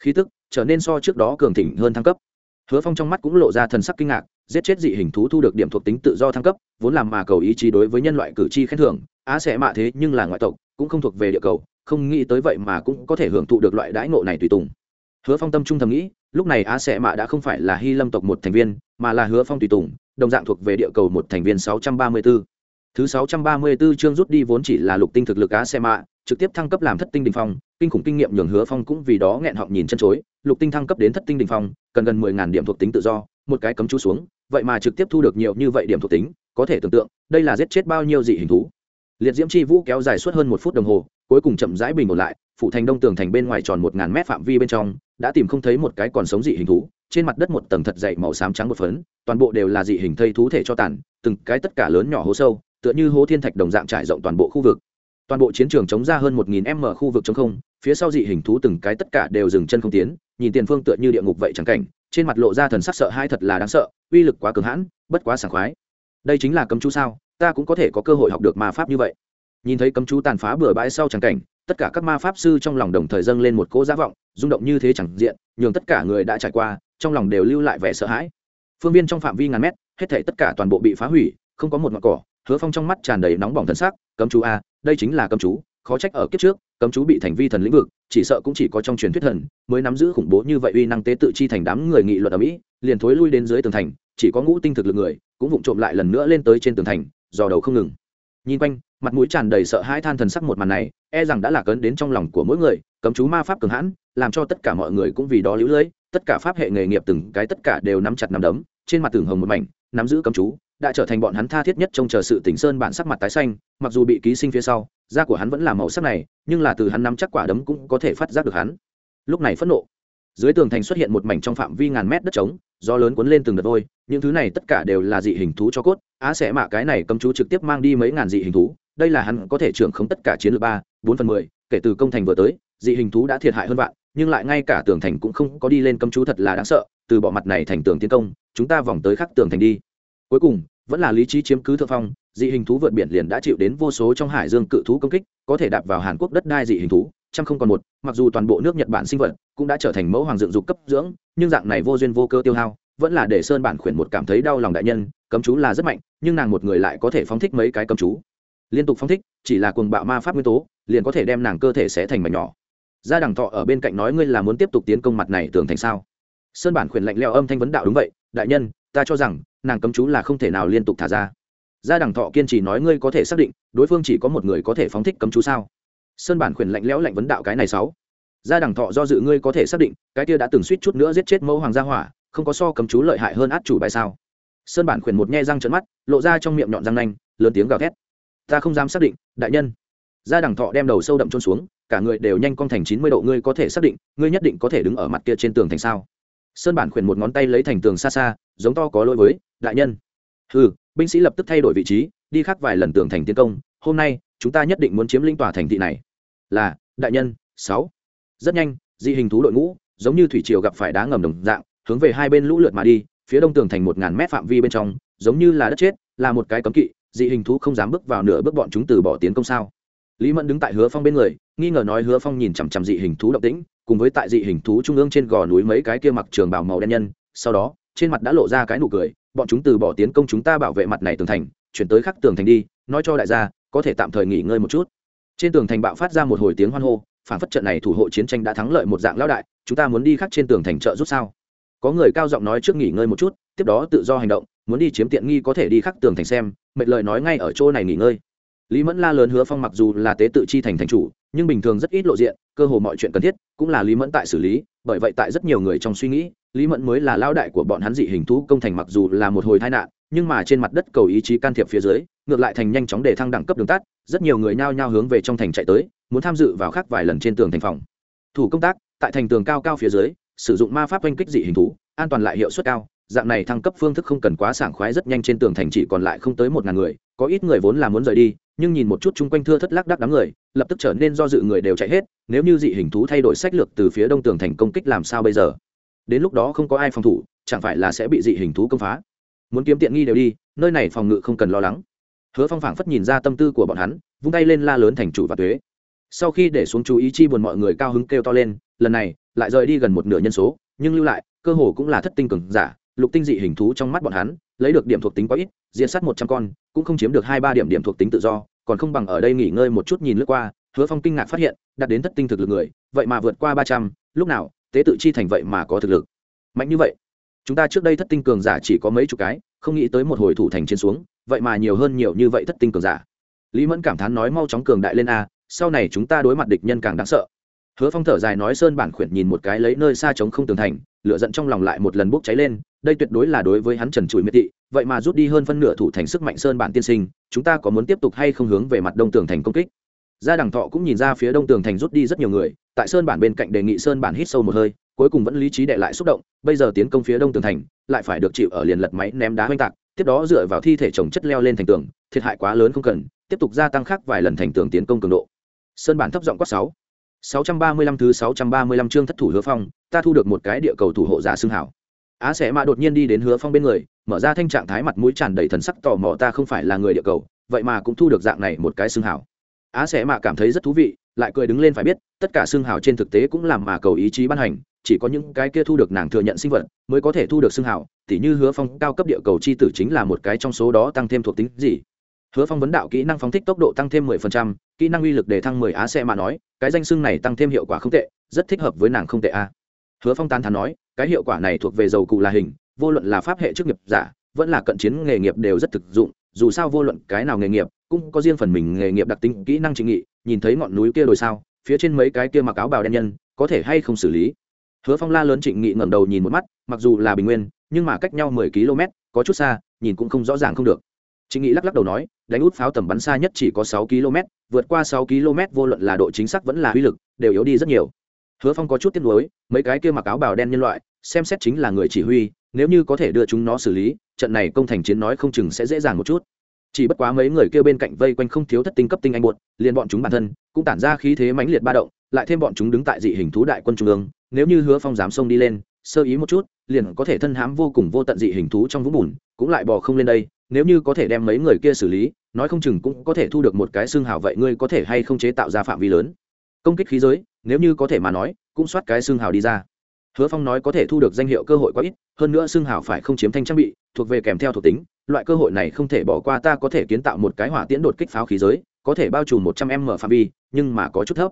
khí tức trở nên so trước đó cường thịnh hơn thăng cấp. Hứa phong trong mắt cũng lộ ra thần sắc kinh ngạc, giết chết dị hình thú thu được điểm thuộc tính tự do thăng cấp, vốn làm mà cầu ý chí đối với nhân loại cử tri khen thưởng, á sẽ mạ thế nhưng là ngoại tộc, cũng không thuộc về địa cầu, không nghĩ tới vậy mà cũng có thể hưởng thụ được loại đãi ngộ này tùy tùng. Hứa phong tâm trung thầm nghĩ, lúc này á sẽ mạ đã không phải là hy lâm tộc một thành viên, mà là hứa phong tùy tùng, đồng dạng thuộc về địa cầu một thành viên sáu trăm ba mươi 634. Thứ sáu trăm ba mươi 634 chương rút đi vốn chỉ là lục tinh thực lực á xe mạ, trực tiếp thăng cấp làm thất tinh đỉnh phong kinh khủng kinh nghiệm nhường hứa phong cũng vì đó nghẹn họng nhìn chân chối. Lục tinh thăng cấp đến thất tinh đỉnh phong cần gần mười ngàn điểm thuộc tính tự do một cái cấm chú xuống vậy mà trực tiếp thu được nhiều như vậy điểm thuộc tính có thể tưởng tượng đây là giết chết bao nhiêu dị hình thú. Liệt diễm chi vũ kéo dài suốt hơn một phút đồng hồ cuối cùng chậm rãi bình ổn lại phụ thành đông tường thành bên ngoài tròn một ngàn mét phạm vi bên trong đã tìm không thấy một cái còn sống dị hình thú trên mặt đất một tầng thật dày màu xám trắng một phấn toàn bộ đều là dị hình thây thú thể cho tàn từng cái tất cả lớn nhỏ hố sâu tựa như hố thiên thạch đồng dạng trải rộng toàn bộ khu vực. Toàn bộ chiến trường chống ra hơn một nghìn m khu vực chống không, phía sau dị hình thú từng cái tất cả đều dừng chân không tiến, nhìn tiền phương tựa như địa ngục vậy chẳng cảnh, trên mặt lộ ra thần sắc sợ hai thật là đáng sợ, uy lực quá cường hãn, bất quá sảng khoái. Đây chính là cấm chú sao, ta cũng có thể có cơ hội học được ma pháp như vậy. Nhìn thấy cấm chú tàn phá bừa bãi sau chẳng cảnh, tất cả các ma pháp sư trong lòng đồng thời dâng lên một cỗ giá vọng, rung động như thế chẳng diện, nhường tất cả người đã trải qua, trong lòng đều lưu lại vẻ sợ hãi. Phương viên trong phạm vi ngàn mét, hết thể tất cả toàn bộ bị phá hủy, không có một ngọn cỏ hứa phong trong mắt tràn đầy nóng bỏng thân xác cấm chú a, đây chính là cấm chú, khó trách ở kiếp trước, cấm chú bị thành vi thần lĩnh vực, chỉ sợ cũng chỉ có trong truyền thuyết thần mới nắm giữ khủng bố như vậy uy năng tế tự chi thành đám người nghị luận ở mỹ, liền thối lui đến dưới tường thành, chỉ có ngũ tinh thực lực người, cũng vụng trộm lại lần nữa lên tới trên tường thành, dò đầu không ngừng. Nhìn quanh, mặt mũi tràn đầy sợ hãi than thần sắc một màn này e rằng đã là cấn đến trong lòng của mỗi người, cấm chú ma pháp cường hãn, làm cho tất cả mọi người cũng vì đó lũ lưỡi tất cả pháp hệ nghề nghiệp từng cái tất cả đều nắm chặt nắm đấm, trên mặt tường hồng một mảnh, nắm giữ cấm chú đã trở thành bọn hắn tha thiết nhất trong chờ sự tỉnh sơn bản sắc mặt tái xanh, mặc dù bị ký sinh phía sau, da của hắn vẫn là màu sắc này, nhưng là từ hắn nắm chắc quả đấm cũng có thể phát giác được hắn. Lúc này phẫn nộ, dưới tường thành xuất hiện một mảnh trong phạm vi ngàn mét đất trống do lớn cuốn lên từng đợt vôi, những thứ này tất cả đều là dị hình thú cho cốt, á sẽ mạ cái này cấm chú trực tiếp mang đi mấy ngàn dị hình thú, đây là hắn có thể trưởng không tất cả chiến lược ba, bốn phần mười, kể từ công thành vừa tới, dị hình thú đã thiệt hại hơn vạn, nhưng lại ngay cả tường thành cũng không có đi lên cấm chú thật là đáng sợ, từ bỏ mặt này thành tường tiến công, chúng ta vòng tới khắc tường thành đi cuối cùng, vẫn là lý trí chiếm cứ thượng phong, dị hình thú vượt biển liền đã chịu đến vô số trong hải dương cự thú công kích, có thể đạp vào hàn quốc đất đai dị hình thú, trăm không còn một, mặc dù toàn bộ nước nhật bản sinh vật cũng đã trở thành mẫu hoàng dựng dục cấp dưỡng, nhưng dạng này vô duyên vô cơ tiêu hao, vẫn là để sơn bản khuyển một cảm thấy đau lòng đại nhân, cấm chú là rất mạnh, nhưng nàng một người lại có thể phóng thích mấy cái cấm chú. Liên tục phóng thích, chỉ là cuồng bạo ma pháp nguyên tố, liền có thể đem nàng cơ thể sẽ thành mảnh nhỏ. Gia đằng thọ ở bên cạnh nói ngươi là muốn tiếp tục tiến công mặt này tưởng thành sao? Sơn bản khuyển lạnh leo âm thanh vấn đạo đúng vậy, đại nhân ta cho rằng, nàng cấm chú là không thể nào liên tục thả ra. Gia đẳng thọ kiên trì nói ngươi có thể xác định, đối phương chỉ có một người có thể phóng thích cấm chú sao? Sơn bản khuyển lạnh lẽo lạnh vấn đạo cái này sáu. Gia đẳng thọ do dự ngươi có thể xác định, cái kia đã từng suýt chút nữa giết chết mẫu hoàng gia hỏa, không có so cấm chú lợi hại hơn át chủ bài sao? Sơn bản khuyển một nhe răng trợn mắt, lộ ra trong miệng nhọn răng nanh, lớn tiếng gào thét. Ta không dám xác định, đại nhân. Gia đẳng thọ đem đầu sâu đậm trôn xuống, cả người đều nhanh cong thành chín mươi độ, ngươi có thể xác định, ngươi nhất định có thể đứng ở mặt kia trên tường thành sao? Sơn bản khuyển một ngón tay lấy thành tường xa xa, giống to có lỗi với, đại nhân. Ừ binh sĩ lập tức thay đổi vị trí, đi khắc vài lần tường thành tiến công, hôm nay, chúng ta nhất định muốn chiếm linh tòa thành thị này. Là, đại nhân, sáu. Rất nhanh, di hình thú đội ngũ, giống như thủy triều gặp phải đá ngầm đồng dạng, hướng về hai bên lũ lượt mà đi, phía đông tường thành một ngàn mét phạm vi bên trong, giống như là đất chết, là một cái cấm kỵ dị hình thú không dám bước vào nửa bước bọn chúng từ bỏ tiến công sao? Lý mẫn đứng tại hứa phong bên người, nghi ngờ nói hứa phong nhìn chằm chằm dị hình thú động tĩnh cùng với tại dị hình thú trung ương trên gò núi mấy cái kia mặc trường bảo màu đen nhân, sau đó, trên mặt đã lộ ra cái nụ cười, bọn chúng từ bỏ tiến công chúng ta bảo vệ mặt này tường thành, chuyển tới khắc tường thành đi, nói cho đại gia, có thể tạm thời nghỉ ngơi một chút. Trên tường thành bạo phát ra một hồi tiếng hoan hô phản phất trận này thủ hộ chiến tranh đã thắng lợi một dạng lão đại, chúng ta muốn đi khắc trên tường thành trợ rút sao? Có người cao giọng nói trước nghỉ ngơi một chút, tiếp đó tự do hành động, muốn đi chiếm tiện nghi có thể đi khắc tường thành xem, mệt lời nói ngay ở chỗ này nghỉ ngơi lý mẫn la lớn hứa phong mặc dù là tế tự chi thành thành chủ, nhưng bình thường rất ít lộ diện, cơ hồ mọi chuyện cần thiết cũng là lý mẫn tại xử lý, bởi vậy tại rất nhiều người trong suy nghĩ, lý mẫn mới là lao đại của bọn hắn dị hình thú công thành mặc dù là một hồi tai nạn, nhưng mà trên mặt đất cầu ý chí can thiệp phía dưới, ngược lại thành nhanh chóng để thăng đẳng cấp đường tắt, rất nhiều người nhao nhao hướng về trong thành chạy tới, muốn tham dự vào khác vài lần trên tường thành phòng. Thủ công tác, tại thành tường cao cao phía dưới, sử dụng ma pháp oanh kích dị hình thú, an toàn lại hiệu suất cao, dạng này thăng cấp phương thức không cần quá sảng khoái rất nhanh trên tường thành chỉ còn lại không tới một ngàn người, có ít người vốn là muốn rời đi nhưng nhìn một chút chung quanh thưa thất lác đắc đám người, lập tức trở nên do dự người đều chạy hết, nếu như dị hình thú thay đổi sách lược từ phía đông tường thành công kích làm sao bây giờ? Đến lúc đó không có ai phòng thủ, chẳng phải là sẽ bị dị hình thú công phá? Muốn kiếm tiện nghi đều đi, nơi này phòng ngự không cần lo lắng. Hứa phong phảng phất nhìn ra tâm tư của bọn hắn, vung tay lên la lớn thành chủ và thuế sau khi để xuống chú ý chi buồn mọi người cao hứng kêu to lên, lần này, lại rời đi gần một nửa nhân số, nhưng lưu lại, cơ hồ cũng là thất tinh cường giả, lục tinh dị hình thú trong mắt bọn hắn, lấy được điểm thuộc tính quá ít diện sát một trăm con, cũng không chiếm được hai ba điểm điểm thuộc tính tự do còn không bằng ở đây nghỉ ngơi một chút nhìn lướt qua, hứa phong kinh ngạc phát hiện, đạt đến thất tinh thực lực người, vậy mà vượt qua ba trăm, lúc nào, tế tự chi thành vậy mà có thực lực. Mạnh như vậy, chúng ta trước đây thất tinh cường giả chỉ có mấy chục cái, không nghĩ tới một hồi thủ thành trên xuống, vậy mà nhiều hơn nhiều như vậy thất tinh cường giả. Lý mẫn cảm thán nói mau chóng cường đại lên a, sau này chúng ta đối mặt địch nhân càng đáng sợ hứa phong thở dài nói sơn bản khuyển nhìn một cái lấy nơi xa trống không tường thành, lửa giận trong lòng lại một lần bốc cháy lên, đây tuyệt đối là đối với hắn trần trụi miệt thị, vậy mà rút đi hơn phân nửa thủ thành sức mạnh sơn bản tiên sinh, chúng ta có muốn tiếp tục hay không hướng về mặt đông tường thành công kích? Gia đằng thọ cũng nhìn ra phía đông tường thành rút đi rất nhiều người, tại sơn bản bên cạnh đề nghị sơn bản hít sâu một hơi, cuối cùng vẫn lý trí đệ lại xúc động, bây giờ tiến công phía đông tường thành, lại phải được chịu ở liền lật máy ném đá oanh tạc, tiếp đó dựa vào thi thể chồng chất leo lên thành tường, thiệt hại quá lớn không cần, tiếp tục gia tăng khác vài lần thành tường tiến công cường độ. Sơn bản thấp giọng quát sáu. 635 thứ 635 chương thất thủ Hứa Phong, ta thu được một cái địa cầu thủ hộ giả xưng hảo. Á sẽ mã đột nhiên đi đến Hứa Phong bên người, mở ra thanh trạng thái mặt mũi tràn đầy thần sắc tò mò ta không phải là người địa cầu, vậy mà cũng thu được dạng này một cái xưng hảo. Á sẽ mã cảm thấy rất thú vị, lại cười đứng lên phải biết, tất cả xưng hảo trên thực tế cũng làm mà cầu ý chí ban hành, chỉ có những cái kia thu được nàng thừa nhận sinh vật mới có thể thu được xưng hảo, tỉ như Hứa Phong cao cấp địa cầu chi tử chính là một cái trong số đó tăng thêm thuộc tính gì hứa phong vấn đạo kỹ năng phóng thích tốc độ tăng thêm 10%, kỹ năng uy lực để thăng 10 á xe mà nói cái danh xưng này tăng thêm hiệu quả không tệ rất thích hợp với nàng không tệ a. Hứa phong tán thán nói cái hiệu quả này thuộc về dầu cụ là hình vô luận là pháp hệ chức nghiệp giả vẫn là cận chiến nghề nghiệp đều rất thực dụng dù sao vô luận cái nào nghề nghiệp cũng có riêng phần mình nghề nghiệp đặc tính kỹ năng trình nghị nhìn thấy ngọn núi kia đồi sao phía trên mấy cái kia mặc áo bào đen nhân có thể hay không xử lý? Hứa phong la lớn trịnh nghị ngẩng đầu nhìn một mắt mặc dù là bình nguyên nhưng mà cách nhau mười km có chút xa nhìn cũng không rõ ràng không được. Trịnh Nghị lắc lắc đầu nói, đánh út pháo tầm bắn xa nhất chỉ có sáu km, vượt qua sáu km vô luận là độ chính xác vẫn là uy lực, đều yếu đi rất nhiều. Hứa Phong có chút tiếc nuối, mấy cái kia mặc áo bào đen nhân loại, xem xét chính là người chỉ huy, nếu như có thể đưa chúng nó xử lý, trận này công thành chiến nói không chừng sẽ dễ dàng một chút. Chỉ bất quá mấy người kia bên cạnh vây quanh không thiếu thất tinh cấp tinh anh buột, liền bọn chúng bản thân cũng tản ra khí thế mãnh liệt ba động, lại thêm bọn chúng đứng tại dị hình thú đại quân trung ương, nếu như Hứa Phong dám xông đi lên, sơ ý một chút, liền có thể thân hãm vô cùng vô tận dị hình thú trong vũng bùn, cũng lại bò không lên đây, nếu như có thể đem mấy người kia xử lý nói không chừng cũng có thể thu được một cái xương hào vậy ngươi có thể hay không chế tạo ra phạm vi lớn. Công kích khí giới nếu như có thể mà nói cũng soát cái xương hào đi ra. Hứa phong nói có thể thu được danh hiệu cơ hội quá ít hơn nữa xương hào phải không chiếm thanh trang bị thuộc về kèm theo thuộc tính loại cơ hội này không thể bỏ qua ta có thể kiến tạo một cái hỏa tiễn đột kích pháo khí giới có thể bao trùm một trăm m phạm vi nhưng mà có chút thấp.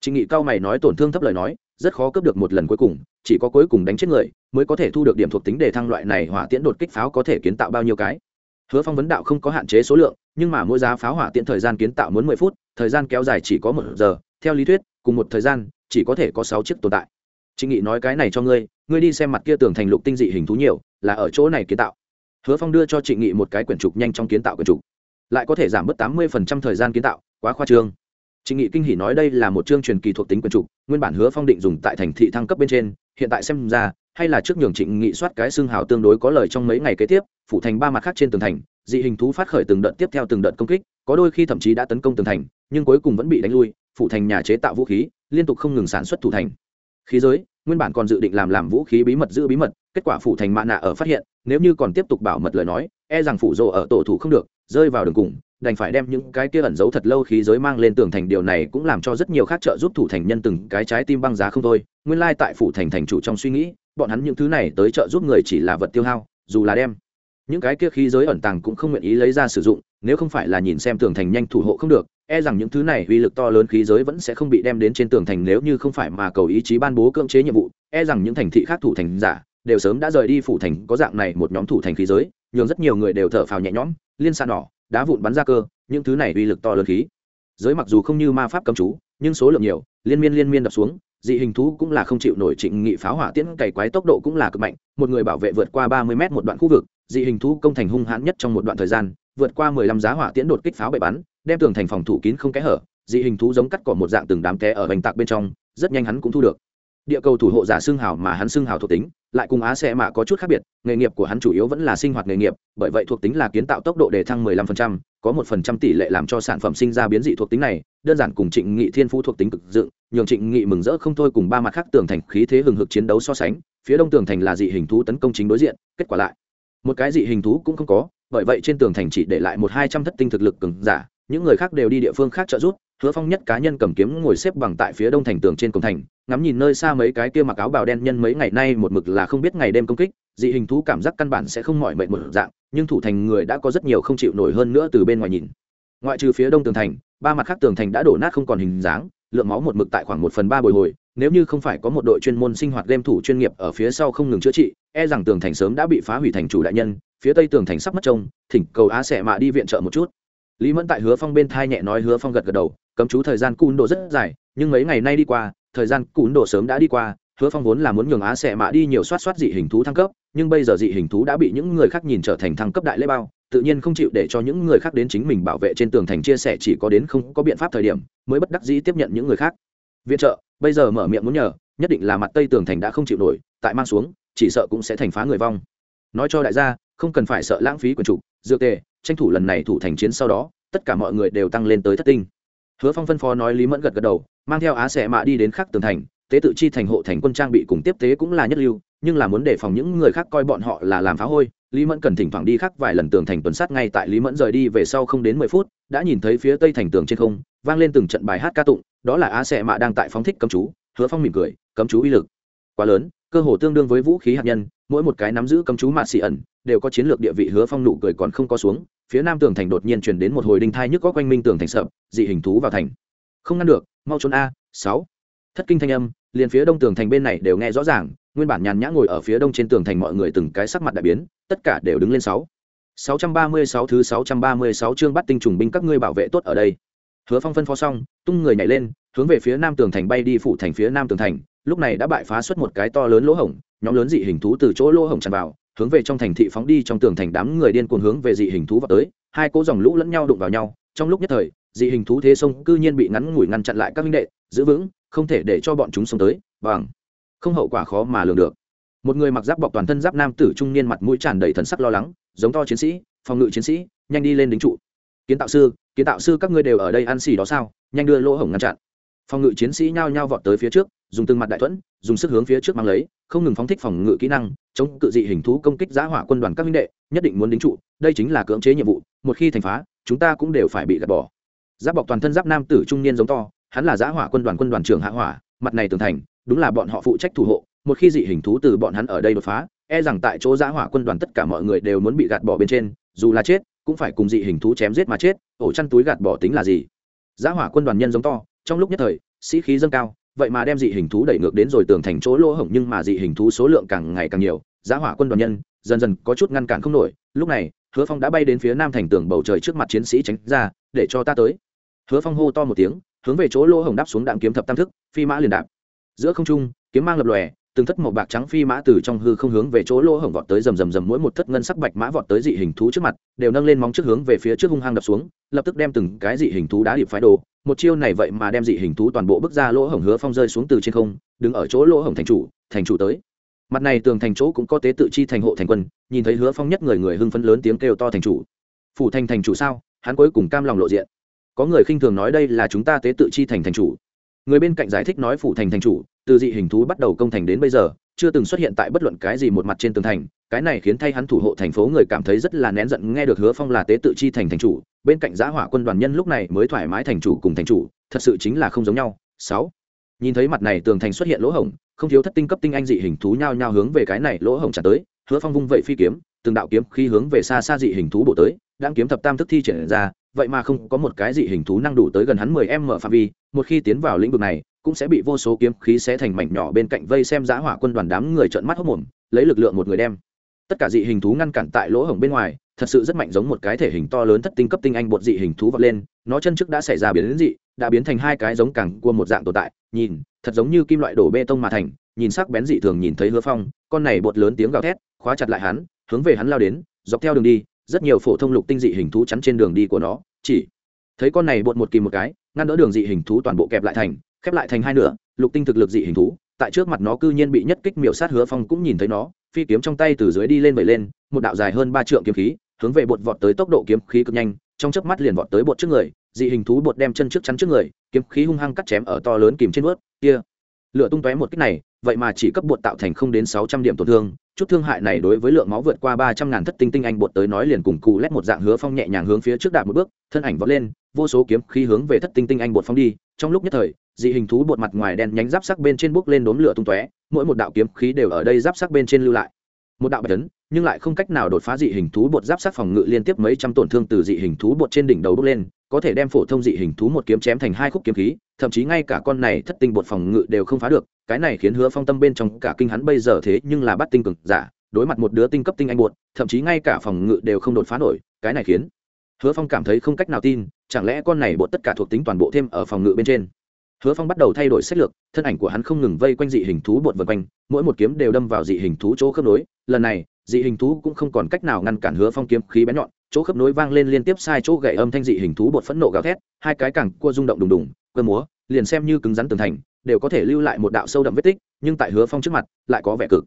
Trình Nghị cao mày nói tổn thương thấp lời nói, rất khó cướp được một lần cuối cùng, chỉ có cuối cùng đánh chết người mới có thể thu được điểm thuộc tính để thăng loại này hỏa tiễn đột kích pháo có thể kiến tạo bao nhiêu cái hứa phong vấn đạo không có hạn chế số lượng, nhưng mà mỗi giá pháo hỏa tiện thời gian kiến tạo muốn mười phút, thời gian kéo dài chỉ có một giờ. Theo lý thuyết, cùng một thời gian, chỉ có thể có sáu chiếc tồn tại. Trịnh nghị nói cái này cho ngươi ngươi đi xem mặt kia tường thành lục tinh dị hình thú nhiều, là ở chỗ này kiến tạo. Hứa phong đưa cho trịnh nghị một cái quyển trục nhanh trong kiến tạo quyển trục. Lại có thể giảm bớt tám mươi thời gian kiến tạo, quá khoa trương. Trịnh nghị kinh hỉ nói đây là một chương truyền kỳ thuộc tính quyển trục, nguyên bản hứa phong định dùng tại thành thị thăng cấp bên trên, hiện tại xem ra, hay là trước nhường trịnh nghị soát cái xương hào tương đối có lời trong mấy ngày kế tiếp phủ thành ba mặt khác trên tường thành, dị hình thú phát khởi từng đợt tiếp theo từng đợt công kích, có đôi khi thậm chí đã tấn công tường thành, nhưng cuối cùng vẫn bị đánh lui, phủ thành nhà chế tạo vũ khí, liên tục không ngừng sản xuất thủ thành. Khí giới, nguyên bản còn dự định làm làm vũ khí bí mật giữ bí mật, kết quả phủ thành mạ nạ ở phát hiện, nếu như còn tiếp tục bảo mật lời nói e rằng phủ rộ ở tổ thủ không được, rơi vào đường cùng, đành phải đem những cái kia ẩn giấu thật lâu khí giới mang lên tường thành, điều này cũng làm cho rất nhiều khác trợ giúp thủ thành nhân từng cái trái tim băng giá không thôi. Nguyên lai tại phủ thành thành chủ trong suy nghĩ, bọn hắn những thứ này tới trợ giúp người chỉ là vật tiêu hao, dù là đem những cái kia khí giới ẩn tàng cũng không nguyện ý lấy ra sử dụng, nếu không phải là nhìn xem tường thành nhanh thủ hộ không được e rằng những thứ này uy lực to lớn khí giới vẫn sẽ không bị đem đến trên tường thành nếu như không phải mà cầu ý chí ban bố cưỡng chế nhiệm vụ e rằng những thành thị khác thủ thành giả đều sớm đã rời đi phủ thành, có dạng này một nhóm thủ thành khí giới, nhường rất nhiều người đều thở phào nhẹ nhõm, liên xa nỏ, đá vụn bắn ra cơ, những thứ này uy lực to lớn khí giới mặc dù không như ma pháp cấm chú, nhưng số lượng nhiều, liên miên liên miên đập xuống, dị hình thú cũng là không chịu nổi trịnh nghị pháo hỏa tiễn, cày quái tốc độ cũng là cực mạnh, một người bảo vệ vượt qua ba mươi m một đoạn khu vực dị hình thú công thành hung hãn nhất trong một đoạn thời gian vượt qua mười lăm giá hỏa tiễn đột kích pháo bậy bắn đem tường thành phòng thủ kín không kẽ hở dị hình thú giống cắt cỏ một dạng từng đám té ở bành tạc bên trong rất nhanh hắn cũng thu được. Địa cầu thủ hộ giả xương hào mà hắn xương hào thuộc tính lại cùng á xe mạ có chút khác biệt nghề nghiệp của hắn chủ yếu vẫn là sinh hoạt nghề nghiệp bởi vậy thuộc tính là kiến tạo tốc độ để thăng 15%, có một phần trăm tỷ lệ làm cho sản phẩm sinh ra biến dị thuộc tính này đơn giản cùng trịnh nghị thiên phú thuộc tính cực dựng nhường trịnh nghị mừng rỡ không thôi cùng ba mặt khác tường thành khí thế hừng hực chiến đấu so sánh phía đông tường thành là dị hình thú tấn công chính đối diện kết quả lại một cái dị hình thú cũng không có, bởi vậy trên tường thành chỉ để lại một hai trăm thất tinh thực lực cường giả, những người khác đều đi địa phương khác trợ giúp, hứa phong nhất cá nhân cầm kiếm ngồi xếp bằng tại phía đông thành tường trên cổng thành, ngắm nhìn nơi xa mấy cái kia mặc áo bào đen nhân mấy ngày nay một mực là không biết ngày đêm công kích, dị hình thú cảm giác căn bản sẽ không mỏi mệt một dạng, nhưng thủ thành người đã có rất nhiều không chịu nổi hơn nữa từ bên ngoài nhìn. Ngoại trừ phía đông tường thành, ba mặt khác tường thành đã đổ nát không còn hình dáng, lượng máu một mực tại khoảng một phần ba bồi hồi nếu như không phải có một đội chuyên môn sinh hoạt game thủ chuyên nghiệp ở phía sau không ngừng chữa trị e rằng tường thành sớm đã bị phá hủy thành chủ đại nhân, phía tây tường thành sắp mất trông, thỉnh cầu á xẻ mạ đi viện trợ một chút. Lý mẫn tại hứa phong bên thai nhẹ nói hứa phong gật gật đầu, cấm chú thời gian cún độ rất dài, nhưng mấy ngày nay đi qua, thời gian cún độ sớm đã đi qua, hứa phong vốn là muốn nhường á xẻ mạ đi nhiều soát soát dị hình thú thăng cấp, nhưng bây giờ dị hình thú đã bị những người khác nhìn trở thành thăng cấp đại lễ bao, tự nhiên không chịu để cho những người khác đến chính mình bảo vệ trên tường thành chia sẻ chỉ có đến không có biện pháp thời điểm, mới bất đắc dĩ tiếp nhận những người khác. Viện trợ bây giờ mở miệng muốn nhờ, nhất định là mặt tây tường thành đã không chịu nổi, tại mang xuống, chỉ sợ cũng sẽ thành phá người vong. Nói cho đại gia, không cần phải sợ lãng phí quyền chủ dược tề, tranh thủ lần này thủ thành chiến sau đó, tất cả mọi người đều tăng lên tới thất tinh. Hứa phong phân phó nói lý mẫn gật gật đầu, mang theo á xẻ mạ đi đến khắc tường thành, tế tự chi thành hộ thành quân trang bị cùng tiếp tế cũng là nhất lưu nhưng là muốn đề phòng những người khác coi bọn họ là làm phá hôi, lý mẫn cần thỉnh thoảng đi khắc vài lần tường thành tuần sát ngay tại lý mẫn rời đi về sau không đến mười phút, đã nhìn thấy phía tây thành tường trên không, vang lên từng trận bài hát ca tụng, đó là á xẹ mạ đang tại phóng thích cấm chú, hứa phong mỉm cười, cấm chú uy lực quá lớn, cơ hồ tương đương với vũ khí hạt nhân, mỗi một cái nắm giữ cấm chú mạ xì ẩn, đều có chiến lược địa vị, hứa phong nụ cười còn không có xuống, phía nam tường thành đột nhiên chuyển đến một hồi đinh thai nhức có quanh minh tường thành sập, dị hình thú vào thành. Không ngăn được, mau trốn a, sáu. Thất kinh thanh âm, liền phía đông tường thành bên này đều nghe rõ ràng nguyên bản nhàn nhã ngồi ở phía đông trên tường thành mọi người từng cái sắc mặt đại biến tất cả đều đứng lên sáu 636 thứ 636 chương bắt tinh trùng binh các ngươi bảo vệ tốt ở đây. Hứa Phong phân phó xong, tung người nhảy lên, hướng về phía nam tường thành bay đi phủ thành phía nam tường thành, lúc này đã bại phá xuất một cái to lớn lỗ hổng, nhóm lớn dị hình thú từ chỗ lỗ hổng tràn vào, hướng về trong thành thị phóng đi trong tường thành đám người điên cuồng hướng về dị hình thú vào tới, hai cỗ dòng lũ lẫn nhau đụng vào nhau, trong lúc nhất thời, dị hình thú thế sông cư nhiên bị ngắn ngủi ngăn chặn lại các minh đệ, giữ vững, không thể để cho bọn chúng xông tới, bằng không hậu quả khó mà lường được. Một người mặc giáp bọc toàn thân giáp nam tử trung niên mặt mũi tràn đầy thần sắc lo lắng, giống to chiến sĩ, phòng ngự chiến sĩ, nhanh đi lên đính trụ. Kiến tạo sư, kiến tạo sư các ngươi đều ở đây ăn xỉ đó sao? Nhanh đưa lỗ hổng ngăn chặn. Phòng ngự chiến sĩ nhao nhao vọt tới phía trước, dùng từng mặt đại thuẫn, dùng sức hướng phía trước mang lấy, không ngừng phóng thích phòng ngự kỹ năng, chống cự dị hình thú công kích giã hỏa quân đoàn các minh đệ, nhất định muốn đính trụ, đây chính là cưỡng chế nhiệm vụ, một khi thành phá, chúng ta cũng đều phải bị gạt bỏ. Giáp bọc toàn thân giáp nam tử trung niên giống to, hắn là giã hỏa quân đoàn quân đoàn trưởng hạ hỏa, mặt này tường thành, đúng là bọn họ phụ trách thủ hộ, một khi dị hình thú từ bọn hắn ở đây đột phá, e rằng tại chỗ giã hỏa quân đoàn tất cả mọi người đều muốn bị gạt bỏ bên trên, dù là chết, cũng phải cùng dị hình thú chém giết mà chết, ổ chăn túi gạt bỏ tính là gì? Giã hỏa quân đoàn nhân giống to, trong lúc nhất thời, sĩ khí dâng cao, vậy mà đem dị hình thú đẩy ngược đến rồi tường thành chỗ lỗ hổng nhưng mà dị hình thú số lượng càng ngày càng nhiều, giã hỏa quân đoàn nhân dần dần có chút ngăn cản không nổi, lúc này, Hứa Phong đã bay đến phía nam thành tường bầu trời trước mặt chiến sĩ tránh ra, để cho ta tới. Hứa Phong hô to một tiếng, hướng về chỗ lỗ hổng đáp xuống đạn kiếm thập tam thức, phi mã liền đạp. Giữa không trung, kiếm mang lập lòe, từng thất màu bạc trắng phi mã từ trong hư không hướng về chỗ lỗ hổng vọt tới rầm rầm rầm mỗi một thất ngân sắc bạch mã vọt tới dị hình thú trước mặt đều nâng lên móng trước hướng về phía trước hung hăng đập xuống lập tức đem từng cái dị hình thú đá điệp phái đồ một chiêu này vậy mà đem dị hình thú toàn bộ bước ra lỗ hổng hứa phong rơi xuống từ trên không đứng ở chỗ lỗ hổng thành chủ thành chủ tới. Mặt này tường thành chỗ cũng có tế tự chi thành hộ thành quân nhìn thấy hứa phong nhất người người hưng phấn lớn tiếng kêu to thành chủ. Phủ thành thành chủ sao? Hắn cuối cùng cam lòng lộ diện. Có người khinh thường nói đây là chúng ta tế tự chi thành thành chủ người bên cạnh giải thích nói phủ thành thành chủ, từ dị hình thú bắt đầu công thành đến bây giờ, chưa từng xuất hiện tại bất luận cái gì một mặt trên tường thành. Cái này khiến thay hắn thủ hộ thành phố người cảm thấy rất là nén giận, nghe được hứa phong là tế tự chi thành thành chủ, bên cạnh giã hỏa quân đoàn nhân lúc này mới thoải mái thành chủ cùng thành chủ, thật sự chính là không giống nhau. Sáu, nhìn thấy mặt này tường thành xuất hiện lỗ hổng, không thiếu thất tinh cấp tinh anh dị hình thú nhao nhao hướng về cái này lỗ hổng trả tới, hứa phong vung vậy phi kiếm, từng đạo kiếm khi hướng về xa xa dị hình thú bổ tới, đang kiếm thập tam thức thi triển ra vậy mà không có một cái gì hình thú năng đủ tới gần hắn mười em mở phạm vi, một khi tiến vào lĩnh vực này, cũng sẽ bị vô số kiếm khí xé thành mảnh nhỏ bên cạnh vây xem giã hỏa quân đoàn đám người trợn mắt hốc mồm, lấy lực lượng một người đem. Tất cả dị hình thú ngăn cản tại lỗ hổng bên ngoài, thật sự rất mạnh giống một cái thể hình to lớn thất tinh cấp tinh anh bột dị hình thú vọt lên, nó chân trước đã xảy ra biến đến dị, đã biến thành hai cái giống cẳng của một dạng tồn tại, nhìn, thật giống như kim loại đổ bê tông mà thành, nhìn sắc bén dị thường nhìn thấy hứa phong, con này bột lớn tiếng gào thét, khóa chặt lại hắn, hướng về hắn lao đến, dọc theo đường đi rất nhiều phổ thông lục tinh dị hình thú chắn trên đường đi của nó, chỉ thấy con này bột một kìm một cái, ngăn đỡ đường dị hình thú toàn bộ kẹp lại thành, khép lại thành hai nửa, lục tinh thực lực dị hình thú, tại trước mặt nó cư nhiên bị nhất kích miểu sát hứa phong cũng nhìn thấy nó, phi kiếm trong tay từ dưới đi lên vẩy lên, một đạo dài hơn ba trượng kiếm khí, hướng về bột vọt tới tốc độ kiếm khí cực nhanh, trong chớp mắt liền vọt tới bột trước người, dị hình thú bột đem chân trước chắn trước người, kiếm khí hung hăng cắt chém ở to lớn kìm trên vớt kia, lửa tung tóe một kích này, vậy mà chỉ cấp bột tạo thành không đến sáu trăm điểm tổn thương chút thương hại này đối với lượng máu vượt qua ba trăm ngàn thất tinh tinh anh bột tới nói liền cùng cụ lét một dạng hứa phong nhẹ nhàng hướng phía trước đạp một bước, thân ảnh vọt lên, vô số kiếm khí hướng về thất tinh tinh anh bột phong đi. Trong lúc nhất thời, dị hình thú bột mặt ngoài đen nhánh giáp sắc bên trên bước lên đốm lửa tung tóe, mỗi một đạo kiếm khí đều ở đây giáp sắc bên trên lưu lại. Một đạo bạch tấn nhưng lại không cách nào đột phá dị hình thú bột giáp sát phòng ngự liên tiếp mấy trăm tổn thương từ dị hình thú bột trên đỉnh đầu đúc lên, có thể đem phổ thông dị hình thú một kiếm chém thành hai khúc kiếm khí, thậm chí ngay cả con này thất tinh bột phòng ngự đều không phá được, cái này khiến hứa phong tâm bên trong cả kinh hắn bây giờ thế nhưng là bắt tinh cực giả, đối mặt một đứa tinh cấp tinh anh bột, thậm chí ngay cả phòng ngự đều không đột phá nổi, cái này khiến hứa phong cảm thấy không cách nào tin, chẳng lẽ con này bột tất cả thuộc tính toàn bộ thêm ở phòng ngự bên trên? Hứa phong bắt đầu thay đổi sách lược, thân ảnh của hắn không ngừng vây quanh dị hình thú bột vân quanh, mỗi một kiếm đều đâm vào dị hình thú chỗ khớp nối, lần này dị hình thú cũng không còn cách nào ngăn cản hứa phong kiếm khí bén nhọn, chỗ khớp nối vang lên liên tiếp sai chỗ gậy âm thanh dị hình thú bột phẫn nộ gào thét, hai cái càng cua rung động đùng đùng cơ múa, liền xem như cứng rắn tường thành, đều có thể lưu lại một đạo sâu đậm vết tích, nhưng tại hứa phong trước mặt, lại có vẻ cực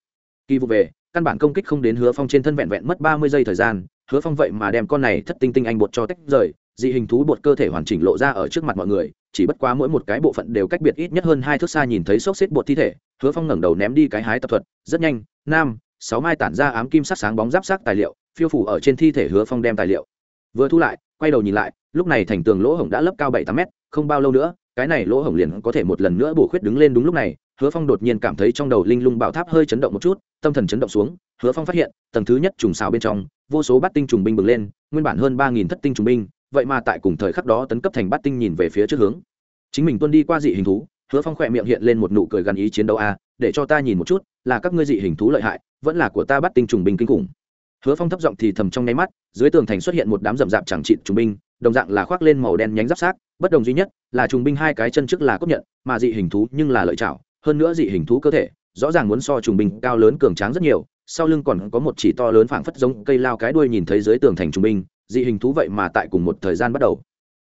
kỳ vụ về, căn bản công kích không đến hứa phong trên thân vẹn vẹn mất ba mươi giây thời gian, hứa phong vậy mà đem con này thất tinh tinh anh bột cho tách rời, dị hình thú bột cơ thể hoàn chỉnh lộ ra ở trước mặt mọi người, chỉ bất quá mỗi một cái bộ phận đều cách biệt ít nhất hơn hai thước xa nhìn thấy xốc xếp bột thi thể, hứa phong ngẩng đầu ném đi cái hái tập thuật, rất nhanh, nam sáu mai tản ra ám kim sắc sáng bóng giáp sắc tài liệu, phiêu phủ ở trên thi thể hứa phong đem tài liệu. Vừa thu lại, quay đầu nhìn lại, lúc này thành tường lỗ hổng đã lấp cao bảy tám mét, không bao lâu nữa, cái này lỗ hổng liền có thể một lần nữa bổ khuyết đứng lên đúng lúc này, hứa phong đột nhiên cảm thấy trong đầu linh lung bảo tháp hơi chấn động một chút, tâm thần chấn động xuống, hứa phong phát hiện, tầng thứ nhất trùng xào bên trong, vô số bát tinh trùng binh bừng lên, nguyên bản hơn ba nghìn thất tinh trùng binh, vậy mà tại cùng thời khắc đó tấn cấp thành bát tinh nhìn về phía trước hướng. Chính mình tuân đi qua dị hình thú, hứa phong khỏe miệng hiện lên một nụ cười gần ý chiến đấu a, để cho ta nhìn một chút, là các ngươi dị hình thú lợi hại vẫn là của ta bắt tinh trùng binh kinh khủng. Hứa phong thấp giọng thì thầm trong nháy mắt, dưới tường thành xuất hiện một đám rậm rạp chẳng trị trùng binh, đồng dạng là khoác lên màu đen nhánh giáp sát bất đồng duy nhất là trùng binh hai cái chân trước là cốt nhận, mà dị hình thú nhưng là lợi chảo hơn nữa dị hình thú cơ thể, rõ ràng muốn so trùng binh cao lớn cường tráng rất nhiều, sau lưng còn có một chỉ to lớn phảng phất giống cây lao cái đuôi nhìn thấy dưới tường thành trùng binh, dị hình thú vậy mà tại cùng một thời gian bắt đầu.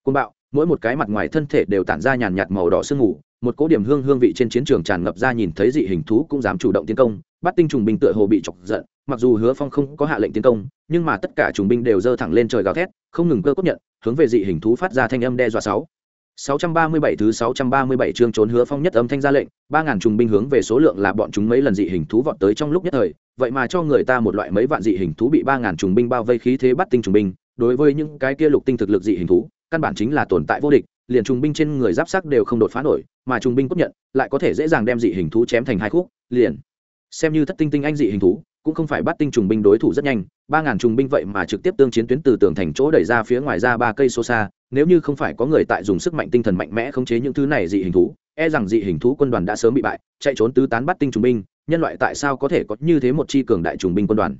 Côn bạo, mỗi một cái mặt ngoài thân thể đều tản ra nhàn nhạt màu đỏ sương mù, một cỗ điểm hương hương vị trên chiến trường tràn ngập ra nhìn thấy dị hình thú cũng dám chủ động tiến công bắt tinh trùng binh tựa hồ bị chọc giận mặc dù hứa phong không có hạ lệnh tiến công nhưng mà tất cả trùng binh đều dơ thẳng lên trời gào thét không ngừng cơ cốt nhận hướng về dị hình thú phát ra thanh âm đe dọa sáu. 637 thứ 637 chương trốn hứa phong nhất âm thanh ra lệnh, 3000 trùng binh hướng về số lượng là bọn chúng mấy lần dị hình thú vọt tới trong lúc nhất thời, vậy mà cho người ta một loại mấy vạn dị hình thú bị 3000 trùng binh bao vây khí thế bắt tinh trùng binh, đối với những cái kia lục tinh thực lực dị hình thú, căn bản chính là tồn tại vô địch, liền trùng binh trên người giáp sắc đều không đột phá nổi, mà trùng binh cốt nhận lại có thể dễ dàng đem dị hình thú chém thành hai khúc, liền xem như thất tinh tinh anh dị hình thú, cũng không phải bắt tinh trùng binh đối thủ rất nhanh, ba ngàn trùng binh vậy mà trực tiếp tương chiến tuyến từ tường thành chỗ đẩy ra phía ngoài ra ba cây số xa, nếu như không phải có người tại dùng sức mạnh tinh thần mạnh mẽ khống chế những thứ này dị hình thú e rằng dị hình thú quân đoàn đã sớm bị bại chạy trốn tứ tán bắt tinh trùng binh. Nhân loại tại sao có thể có như thế một chi cường đại trùng binh quân đoàn?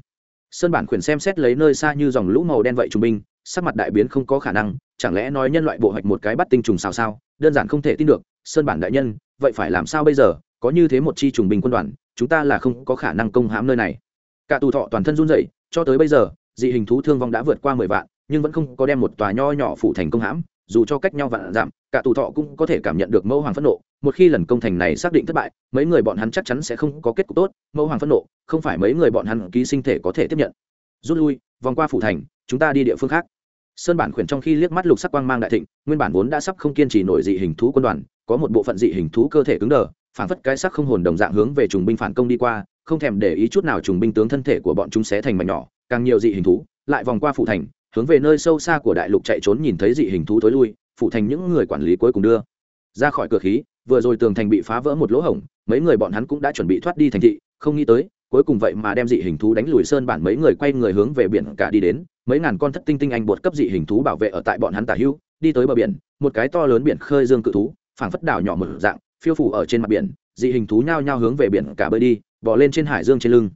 Sơn bản khuyển xem xét lấy nơi xa như dòng lũ màu đen vậy trùng binh sắc mặt đại biến không có khả năng. Chẳng lẽ nói nhân loại bộ hoạch một cái bắt tinh trùng sao sao? Đơn giản không thể tin được. Sơn bản đại nhân vậy phải làm sao bây giờ? Có như thế một chi trùng binh quân đoàn, chúng ta là không có khả năng công hãm nơi này. Cả tù thọ toàn thân run rẩy, cho tới bây giờ, dị hình thú thương vong đã vượt qua mười vạn, nhưng vẫn không có đem một tòa nho nhỏ phủ thành công hãm, dù cho cách nhau vạn giảm, cả tù thọ cũng có thể cảm nhận được mẫu hoàng phẫn nộ. Một khi lần công thành này xác định thất bại, mấy người bọn hắn chắc chắn sẽ không có kết cục tốt, mẫu hoàng phẫn nộ, không phải mấy người bọn hắn ký sinh thể có thể tiếp nhận. Rút lui, vòng qua phủ thành, chúng ta đi địa phương khác. Sơn bản khuyển trong khi liếc mắt lục sắc quang mang đại thịnh, nguyên bản vốn đã sắp không kiên trì nổi dị hình thú quân đoàn, có một bộ phận dị hình thú cơ thể cứng đờ phản phất cái sắc không hồn đồng dạng hướng về trùng binh phản công đi qua, không thèm để ý chút nào trùng binh tướng thân thể của bọn chúng sẽ thành mảnh nhỏ, càng nhiều dị hình thú, lại vòng qua phủ thành, hướng về nơi sâu xa của đại lục chạy trốn nhìn thấy dị hình thú tối lui phụ thành những người quản lý cuối cùng đưa. Ra khỏi cửa khí, vừa rồi tường thành bị phá vỡ một lỗ hổng, mấy người bọn hắn cũng đã chuẩn bị thoát đi thành thị, không nghĩ tới, cuối cùng vậy mà đem dị hình thú đánh lùi sơn bản mấy người quay người hướng về biển cả đi đến, mấy ngàn con thất tinh tinh anh bột cấp dị hình thú bảo vệ ở tại bọn hắn tả hữu đi tới bờ biển, một cái to lớn biển khơi dương cự thú, phảng phất đảo nhỏ mở dạng phiêu phủ ở trên mặt biển, dị hình thú nhao nhao hướng về biển cả bơi đi bỏ lên trên hải dương trên lưng.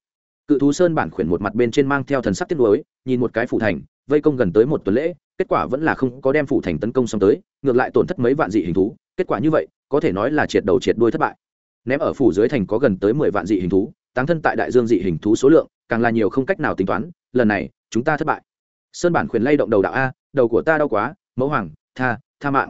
Cự thú sơn bản khuyển một mặt bên trên mang theo thần sắc tiết lối nhìn một cái phủ thành, vây công gần tới một tuần lễ, kết quả vẫn là không có đem phủ thành tấn công xong tới, ngược lại tổn thất mấy vạn dị hình thú, kết quả như vậy, có thể nói là triệt đầu triệt đuôi thất bại. Ném ở phủ dưới thành có gần tới mười vạn dị hình thú tăng thân tại đại dương dị hình thú số lượng, càng là nhiều không cách nào tính toán, lần này, chúng ta thất bại. Sơn bản khuyển lay động đầu đạo a, đầu của ta đau quá, mẫu hoàng, tha tha mạng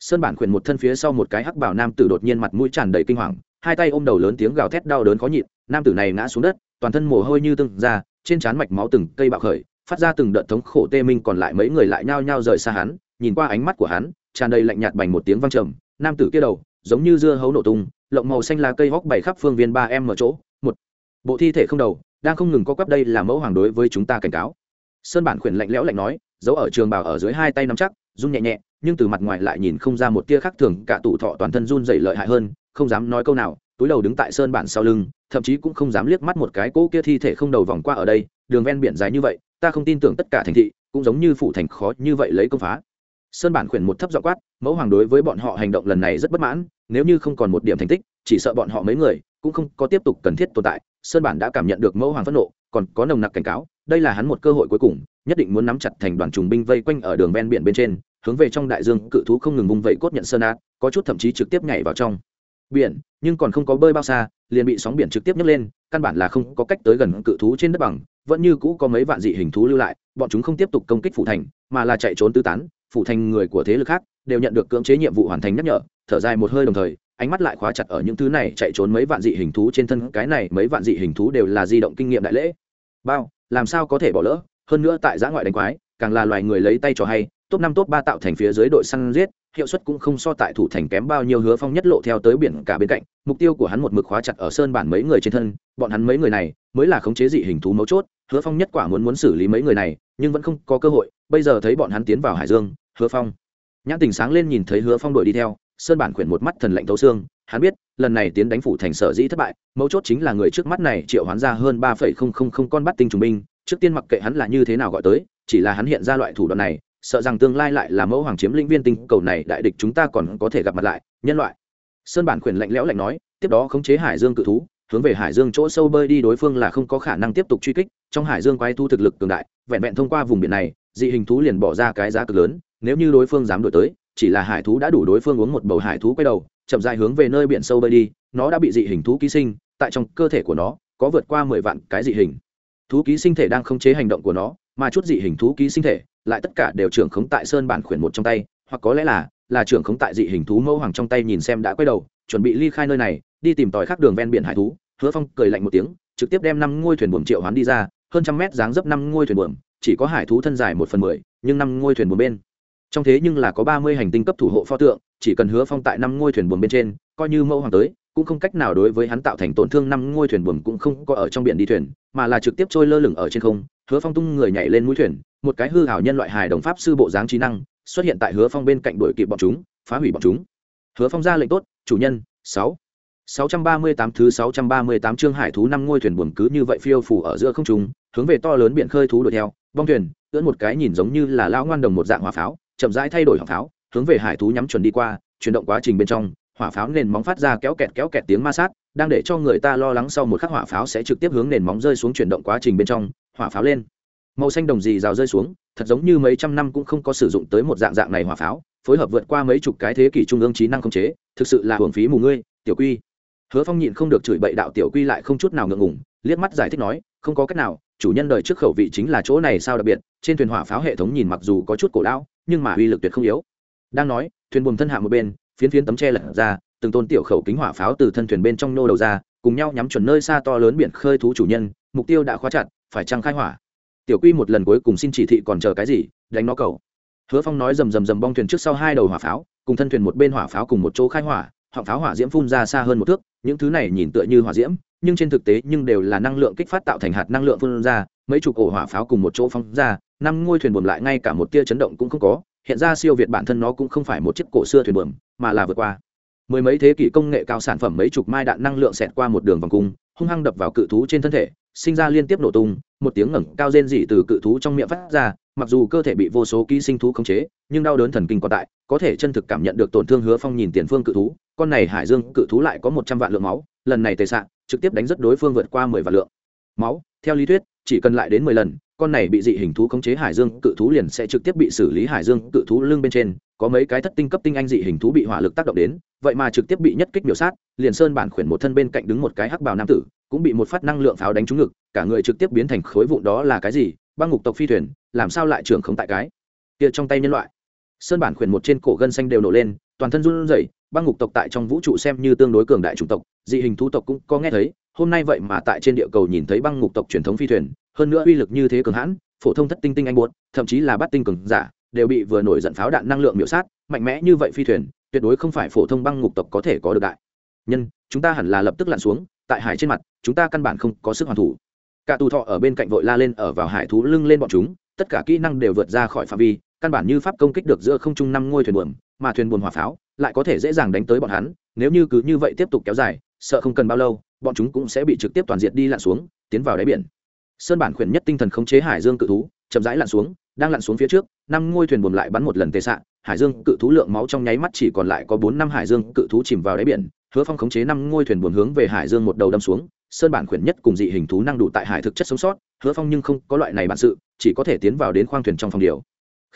sơn bản khuyển một thân phía sau một cái hắc bảo nam tử đột nhiên mặt mũi tràn đầy kinh hoàng, hai tay ôm đầu lớn tiếng gào thét đau đớn khó nhịn, nam tử này ngã xuống đất, toàn thân mồ hôi như tưng ra, trên trán mạch máu từng cây bạo khởi, phát ra từng đợt thống khổ tê minh còn lại mấy người lại nhao nhao rời xa hắn, nhìn qua ánh mắt của hắn, tràn đầy lạnh nhạt bành một tiếng văng trầm, nam tử kia đầu, giống như dưa hấu nổ tung, lộng màu xanh lá cây hóc bảy khắp phương viên ba em ở chỗ, một bộ thi thể không đầu, đang không ngừng có quắp đây là mẫu hoàng đối với chúng ta cảnh cáo. Sơn bản khuyển lạnh lẽo lạnh nói, giấu ở trường bào ở dưới hai tay nắm chắc, run nhẹ nhẹ nhưng từ mặt ngoài lại nhìn không ra một tia khác thường, cả tụ thọ toàn thân run dày lợi hại hơn, không dám nói câu nào, túi đầu đứng tại sơn bản sau lưng, thậm chí cũng không dám liếc mắt một cái cỗ kia thi thể không đầu vòng qua ở đây, đường ven biển dài như vậy, ta không tin tưởng tất cả thành thị cũng giống như phủ thành khó như vậy lấy công phá. Sơn bản khuyển một thấp dọ quát, mẫu hoàng đối với bọn họ hành động lần này rất bất mãn, nếu như không còn một điểm thành tích, chỉ sợ bọn họ mấy người cũng không có tiếp tục cần thiết tồn tại. Sơn bản đã cảm nhận được mẫu hoàng phẫn nộ, còn có nồng nặc cảnh cáo, đây là hắn một cơ hội cuối cùng, nhất định muốn nắm chặt thành đoàn trùng binh vây quanh ở đường ven biển bên trên hướng về trong đại dương cự thú không ngừng vung vẩy cốt nhận sơn át, có chút thậm chí trực tiếp nhảy vào trong biển, nhưng còn không có bơi bao xa, liền bị sóng biển trực tiếp nhấc lên, căn bản là không có cách tới gần cự thú trên đất bằng, vẫn như cũ có mấy vạn dị hình thú lưu lại, bọn chúng không tiếp tục công kích phủ thành, mà là chạy trốn tứ tán, phủ thành người của thế lực khác đều nhận được cưỡng chế nhiệm vụ hoàn thành nhắc nhở, thở dài một hơi đồng thời, ánh mắt lại khóa chặt ở những thứ này chạy trốn mấy vạn dị hình thú trên thân, cái này mấy vạn dị hình thú đều là di động kinh nghiệm đại lễ. Bao, làm sao có thể bỏ lỡ? Hơn nữa tại giã ngoại đánh quái, càng là loài người lấy tay cho hay top năm, top ba tạo thành phía dưới đội săn giết, hiệu suất cũng không so tại thủ thành kém bao nhiêu hứa phong nhất lộ theo tới biển cả bên cạnh, mục tiêu của hắn một mực khóa chặt ở sơn bản mấy người trên thân, bọn hắn mấy người này mới là khống chế dị hình thú mấu chốt, hứa phong nhất quả muốn muốn xử lý mấy người này, nhưng vẫn không có cơ hội, bây giờ thấy bọn hắn tiến vào hải dương, hứa phong. Nhãn tình sáng lên nhìn thấy hứa phong đội đi theo, sơn bản quyển một mắt thần lạnh thấu xương, hắn biết, lần này tiến đánh phủ thành sở dĩ thất bại, mấu chốt chính là người trước mắt này triệu hoán ra hơn ba phẩy không không không con bắt tinh trùng binh, trước tiên mặc kệ hắn là như thế nào gọi tới, chỉ là hắn hiện ra loại thủ đoạn này sợ rằng tương lai lại là mẫu hoàng chiếm lĩnh viên tinh cầu này, đại địch chúng ta còn có thể gặp mặt lại. Nhân loại. Sơn bản quyền lạnh lẽo lạnh nói, tiếp đó khống chế hải dương cự thú, hướng về hải dương chỗ sâu bơi đi, đối phương là không có khả năng tiếp tục truy kích. Trong hải dương quái thu thực lực cường đại, vẹn vẹn thông qua vùng biển này, dị hình thú liền bỏ ra cái giá cực lớn. Nếu như đối phương dám đổi tới, chỉ là hải thú đã đủ đối phương uống một bầu hải thú quay đầu, chậm dài hướng về nơi biển sâu bơi đi, nó đã bị dị hình thú ký sinh, tại trong cơ thể của nó, có vượt qua mười vạn cái dị hình. Thú ký sinh thể đang khống chế hành động của nó, mà chút dị hình thú ký sinh thể lại tất cả đều trưởng khống tại sơn bản khuyển một trong tay, hoặc có lẽ là là trưởng khống tại dị hình thú mẫu hoàng trong tay nhìn xem đã quay đầu, chuẩn bị ly khai nơi này, đi tìm tòi khác đường ven biển hải thú, hứa phong cười lạnh một tiếng, trực tiếp đem năm ngôi thuyền buồm triệu hoán đi ra, hơn trăm mét dáng dấp năm ngôi thuyền buồm, chỉ có hải thú thân dài một phần mười, nhưng năm ngôi thuyền buồm bên. Trong thế nhưng là có ba mươi hành tinh cấp thủ hộ pho tượng, chỉ cần hứa phong tại năm ngôi thuyền buồm bên trên, coi như mẫu hoàng tới, cũng không cách nào đối với hắn tạo thành tổn thương năm ngôi thuyền buồm cũng không có ở trong biển đi thuyền, mà là trực tiếp trôi lơ lửng ở trên không, hứa phong tung người nhảy lên mũi thuyền một cái hư hảo nhân loại hài đồng pháp sư bộ dáng trí năng, xuất hiện tại hứa phong bên cạnh đuổi kịp bọn chúng, phá hủy bọn chúng. Hứa phong ra lệnh tốt, chủ nhân, sáu sáu trăm ba mươi tám thứ sáu trăm ba mươi tám chương hải thú năm ngôi thuyền buồm cứ như vậy phiêu phủ ở giữa không trung, hướng về to lớn biển khơi thú đuổi theo. Bong thuyền, ưỡn một cái nhìn giống như là lão ngoan đồng một dạng hỏa pháo, chậm rãi thay đổi hỏa pháo, hướng về hải thú nhắm chuẩn đi qua, chuyển động quá trình bên trong, hỏa pháo nền móng phát ra kéo kẹt kéo kẹt tiếng ma sát, đang để cho người ta lo lắng sau một khắc hỏa pháo sẽ trực tiếp hướng nền móng rơi xuống chuyển động quá trình bên trong, hỏa pháo lên màu xanh đồng dì rào rơi xuống, thật giống như mấy trăm năm cũng không có sử dụng tới một dạng dạng này hỏa pháo, phối hợp vượt qua mấy chục cái thế kỷ trung ương trí năng không chế, thực sự là hưởng phí mù ngươi, tiểu quy. Hứa phong nhịn không được chửi bậy đạo tiểu quy lại không chút nào ngượng ngùng, liếc mắt giải thích nói, không có cách nào, chủ nhân đời trước khẩu vị chính là chỗ này sao đặc biệt, trên thuyền hỏa pháo hệ thống nhìn mặc dù có chút cổ lão, nhưng mà uy lực tuyệt không yếu. Đang nói, thuyền buồm thân hạ một bên, phiến phiến tấm tre lật ra, từng tôn tiểu khẩu kính hỏa pháo từ thân thuyền bên trong nô đầu ra, cùng nhau nhắm chuẩn nơi xa to lớn biển khơi thú chủ nhân, mục tiêu đã khóa chặt, phải trăng khai hỏa tiểu quy một lần cuối cùng xin chỉ thị còn chờ cái gì, đánh nó cầu. Hứa phong nói rầm rầm rầm bong thuyền trước sau hai đầu hỏa pháo, cùng thân thuyền một bên hỏa pháo cùng một chỗ khai hỏa, họng pháo hỏa diễm phun ra xa hơn một thước, những thứ này nhìn tựa như hỏa diễm, nhưng trên thực tế nhưng đều là năng lượng kích phát tạo thành hạt năng lượng phun ra, mấy chục ổ hỏa pháo cùng một chỗ phóng ra, năm ngôi thuyền buồm lại ngay cả một tia chấn động cũng không có, hiện ra siêu việt bản thân nó cũng không phải một chiếc cổ xưa thuyền buồm, mà là vượt qua. Mười mấy thế kỷ công nghệ cao sản phẩm mấy chục mai đạn năng lượng xẹt qua một đường vòng cung, hung hăng đập vào cự thú trên thân thể sinh ra liên tiếp nổ tung, một tiếng ngẩng cao rên rỉ từ cự thú trong miệng phát ra, mặc dù cơ thể bị vô số ký sinh thú khống chế, nhưng đau đớn thần kinh còn tại, có thể chân thực cảm nhận được tổn thương hứa phong nhìn tiền phương cự thú, con này hải dương cự thú lại có một trăm vạn lượng máu, lần này tề sạn trực tiếp đánh rất đối phương vượt qua mười vạn lượng. Máu, theo lý thuyết, chỉ cần lại đến mười lần con này bị dị hình thú khống chế hải dương, cự thú liền sẽ trực tiếp bị xử lý hải dương, cự thú lưng bên trên, có mấy cái thất tinh cấp tinh anh dị hình thú bị hỏa lực tác động đến, vậy mà trực tiếp bị nhất kích biểu sát, liền sơn bản khuyển một thân bên cạnh đứng một cái hắc bào nam tử, cũng bị một phát năng lượng pháo đánh trúng ngực, cả người trực tiếp biến thành khối vụn đó là cái gì? Băng ngục tộc phi thuyền, làm sao lại trưởng không tại cái kia trong tay nhân loại? Sơn bản khuyển một trên cổ gân xanh đều nổ lên, toàn thân run rẩy, băng ngục tộc tại trong vũ trụ xem như tương đối cường đại chủng tộc, dị hình thú tộc cũng có nghe thấy, hôm nay vậy mà tại trên địa cầu nhìn thấy băng ngục tộc truyền thống phi thuyền hơn nữa uy lực như thế cường hãn, phổ thông thất tinh tinh anh buốt, thậm chí là bắt tinh cường giả, đều bị vừa nổi giận pháo đạn năng lượng miểu sát, mạnh mẽ như vậy phi thuyền, tuyệt đối không phải phổ thông băng ngục tộc có thể có được đại. Nhân, chúng ta hẳn là lập tức lặn xuống, tại hải trên mặt, chúng ta căn bản không có sức hoàn thủ. Cả tù thọ ở bên cạnh vội la lên ở vào hải thú lưng lên bọn chúng, tất cả kỹ năng đều vượt ra khỏi phạm vi, căn bản như pháp công kích được giữa không trung năm ngôi thuyền buồm, mà thuyền buồm hỏa pháo lại có thể dễ dàng đánh tới bọn hắn, nếu như cứ như vậy tiếp tục kéo dài, sợ không cần bao lâu, bọn chúng cũng sẽ bị trực tiếp toàn diện đi lặn xuống, tiến vào đáy biển sơn bản khuyển nhất tinh thần khống chế hải dương cự thú, chậm rãi lặn xuống, đang lặn xuống phía trước, năm ngôi thuyền buồm lại bắn một lần tệ xạ hải dương cự thú lượng máu trong nháy mắt chỉ còn lại có bốn năm hải dương cự thú chìm vào đáy biển, hứa phong khống chế năm ngôi thuyền buồm hướng về hải dương một đầu đâm xuống, sơn bản khuyển nhất cùng dị hình thú năng đủ tại hải thực chất sống sót, hứa phong nhưng không có loại này bản sự, chỉ có thể tiến vào đến khoang thuyền trong phòng điều.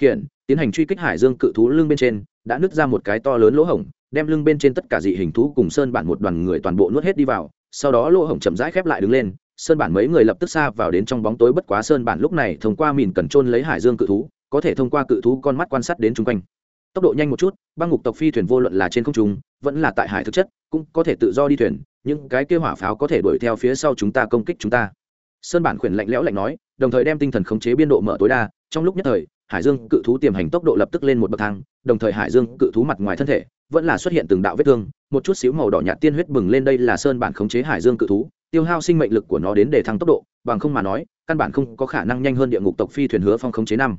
Khiển, tiến hành truy kích hải dương cự thú lưng bên trên, đã nứt ra một cái to lớn lỗ hổng, đem lưng bên trên tất cả dị hình thú cùng sơn bản một đoàn người toàn bộ nuốt hết đi vào, sau đó lỗ hổng chậm rãi khép lại đứng lên sơn bản mấy người lập tức xa vào đến trong bóng tối bất quá sơn bản lúc này thông qua mìn cần trôn lấy hải dương cự thú, có thể thông qua cự thú con mắt quan sát đến chung quanh. Tốc độ nhanh một chút, băng ngục tộc phi thuyền vô luận là trên không trung, vẫn là tại hải thực chất, cũng có thể tự do đi thuyền nhưng cái kêu hỏa pháo có thể đuổi theo phía sau chúng ta công kích chúng ta. Sơn bản khuyển lạnh lẽo lạnh nói, đồng thời đem tinh thần khống chế biên độ mở tối đa, trong lúc nhất thời, hải dương cự thú tiềm hành tốc độ lập tức lên một bậc thang, đồng thời hải dương cự thú mặt ngoài thân thể, vẫn là xuất hiện từng đạo vết thương, một chút xíu màu đỏ nhạt tiên huyết bừng lên đây là sơn bản khống chế hải dương cự thú tiêu hao sinh mệnh lực của nó đến để thăng tốc độ, bằng không mà nói, căn bản không có khả năng nhanh hơn địa ngục tộc phi thuyền hứa phong khống chế năm.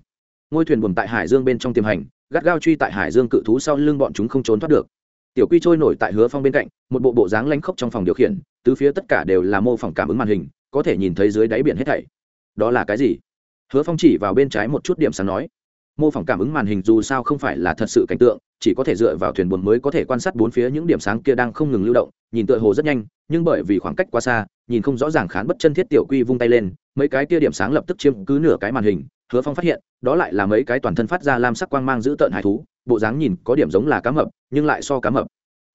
Ngôi thuyền buồm tại hải dương bên trong tiềm hành, gắt gao truy tại hải dương cự thú sau lưng bọn chúng không trốn thoát được. Tiểu quy trôi nổi tại hứa phong bên cạnh, một bộ bộ dáng lanh khốc trong phòng điều khiển, tứ phía tất cả đều là mô phỏng cảm ứng màn hình, có thể nhìn thấy dưới đáy biển hết thảy. Đó là cái gì? Hứa phong chỉ vào bên trái một chút điểm sáng nói. Mô phỏng cảm ứng màn hình dù sao không phải là thật sự cảnh tượng chỉ có thể dựa vào thuyền buồm mới có thể quan sát bốn phía những điểm sáng kia đang không ngừng lưu động, nhìn tựa hồ rất nhanh, nhưng bởi vì khoảng cách quá xa, nhìn không rõ ràng khán bất chân thiết tiểu quy vung tay lên, mấy cái kia điểm sáng lập tức chiếm cứ nửa cái màn hình, hứa phong phát hiện, đó lại là mấy cái toàn thân phát ra lam sắc quang mang giữ tợn hải thú, bộ dáng nhìn có điểm giống là cá mập, nhưng lại so cá mập.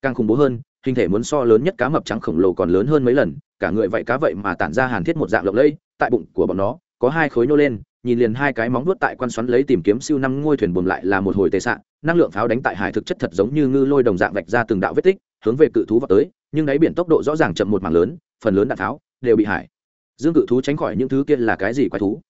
Càng khủng bố hơn, hình thể muốn so lớn nhất cá mập trắng khổng lồ còn lớn hơn mấy lần, cả người vậy cá vậy mà tản ra hàn thiết một dạng lộng lẫy, tại bụng của bọn nó, có hai khối nô lên nhìn liền hai cái móng vuốt tại quan xoắn lấy tìm kiếm siêu năm ngôi thuyền buồm lại là một hồi tệ sạn năng lượng pháo đánh tại hải thực chất thật giống như ngư lôi đồng dạng vạch ra từng đạo vết tích, hướng về cự thú vào tới, nhưng đáy biển tốc độ rõ ràng chậm một mảng lớn, phần lớn đạn tháo đều bị hải. Dương cự thú tránh khỏi những thứ kia là cái gì quái thú?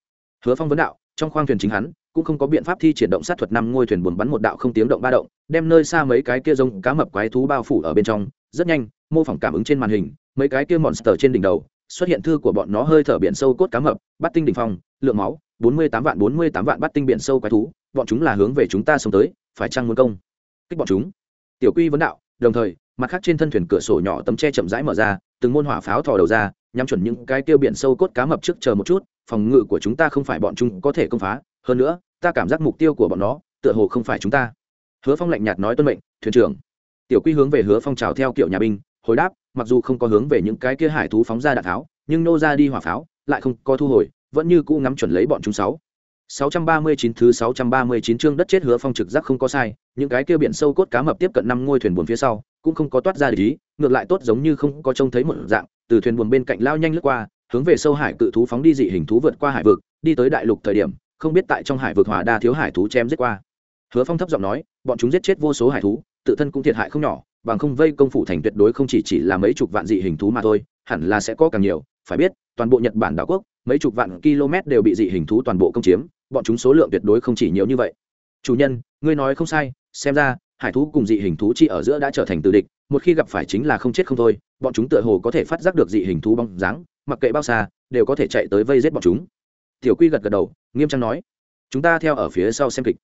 Hứa phong vấn đạo, trong khoang thuyền chính hắn, cũng không có biện pháp thi triển động sát thuật năm ngôi thuyền buồn bắn một đạo không tiếng động ba động, đem nơi xa mấy cái kia rông cá mập quái thú bao phủ ở bên trong, rất nhanh, mô phỏng cảm ứng trên màn hình, mấy cái kia monster trên đỉnh đầu xuất hiện thư của bọn nó hơi thở biển sâu cốt cá mập, bắt tinh đỉnh phong, lượng máu, bốn mươi tám vạn, bốn mươi tám vạn bắt tinh biển sâu quái thú, bọn chúng là hướng về chúng ta sống tới, phải chăng muốn công kích bọn chúng? Tiểu quy vấn đạo, đồng thời, mặt khác trên thân thuyền cửa sổ nhỏ tấm che chậm rãi mở ra, từng môn hỏa pháo thò đầu ra, nhắm chuẩn những cái tiêu biển sâu cốt cá mập trước chờ một chút, phòng ngự của chúng ta không phải bọn chúng có thể công phá, hơn nữa, ta cảm giác mục tiêu của bọn nó, tựa hồ không phải chúng ta. Hứa phong lạnh nhạt nói tuân mệnh, thuyền trưởng. Tiểu quy hướng về hứa phong trào theo kiểu nhà binh, hồi đáp mặc dù không có hướng về những cái kia hải thú phóng ra đạn tháo nhưng nô ra đi hỏa pháo lại không có thu hồi vẫn như cũ ngắm chuẩn lấy bọn chúng sáu 639 thứ 639 chương đất chết hứa phong trực giác không có sai, những cái kia biển sâu cốt cá mập tiếp cận năm ngôi thuyền buồn phía sau, cũng không có toát ra để ý, ngược lại tốt giống như không có trông thấy một dạng, từ thuyền buồn bên cạnh lao nhanh lướt qua, hướng về sâu hải cự thú phóng đi dị hình thú vượt qua hải vực, đi tới đại lục thời điểm, không biết tại trong hải vực hòa đa thiếu hải thú chém giết qua. Hứa Phong thấp giọng nói, bọn chúng giết chết vô số hải thú, tự thân cũng thiệt hại không nhỏ, bằng không vây công phủ thành tuyệt đối không chỉ chỉ là mấy chục vạn dị hình thú mà thôi, hẳn là sẽ có càng nhiều, phải biết, toàn bộ Nhật Bản đảo quốc, mấy chục vạn km đều bị dị hình thú toàn bộ công chiếm, bọn chúng số lượng tuyệt đối không chỉ nhiều như vậy. Chủ nhân ngươi nói không sai xem ra hải thú cùng dị hình thú chi ở giữa đã trở thành từ địch một khi gặp phải chính là không chết không thôi bọn chúng tựa hồ có thể phát giác được dị hình thú bóng dáng mặc kệ bao xa đều có thể chạy tới vây giết bọn chúng. Tiểu quy gật gật đầu nghiêm trang nói chúng ta theo ở phía sau xem kịch.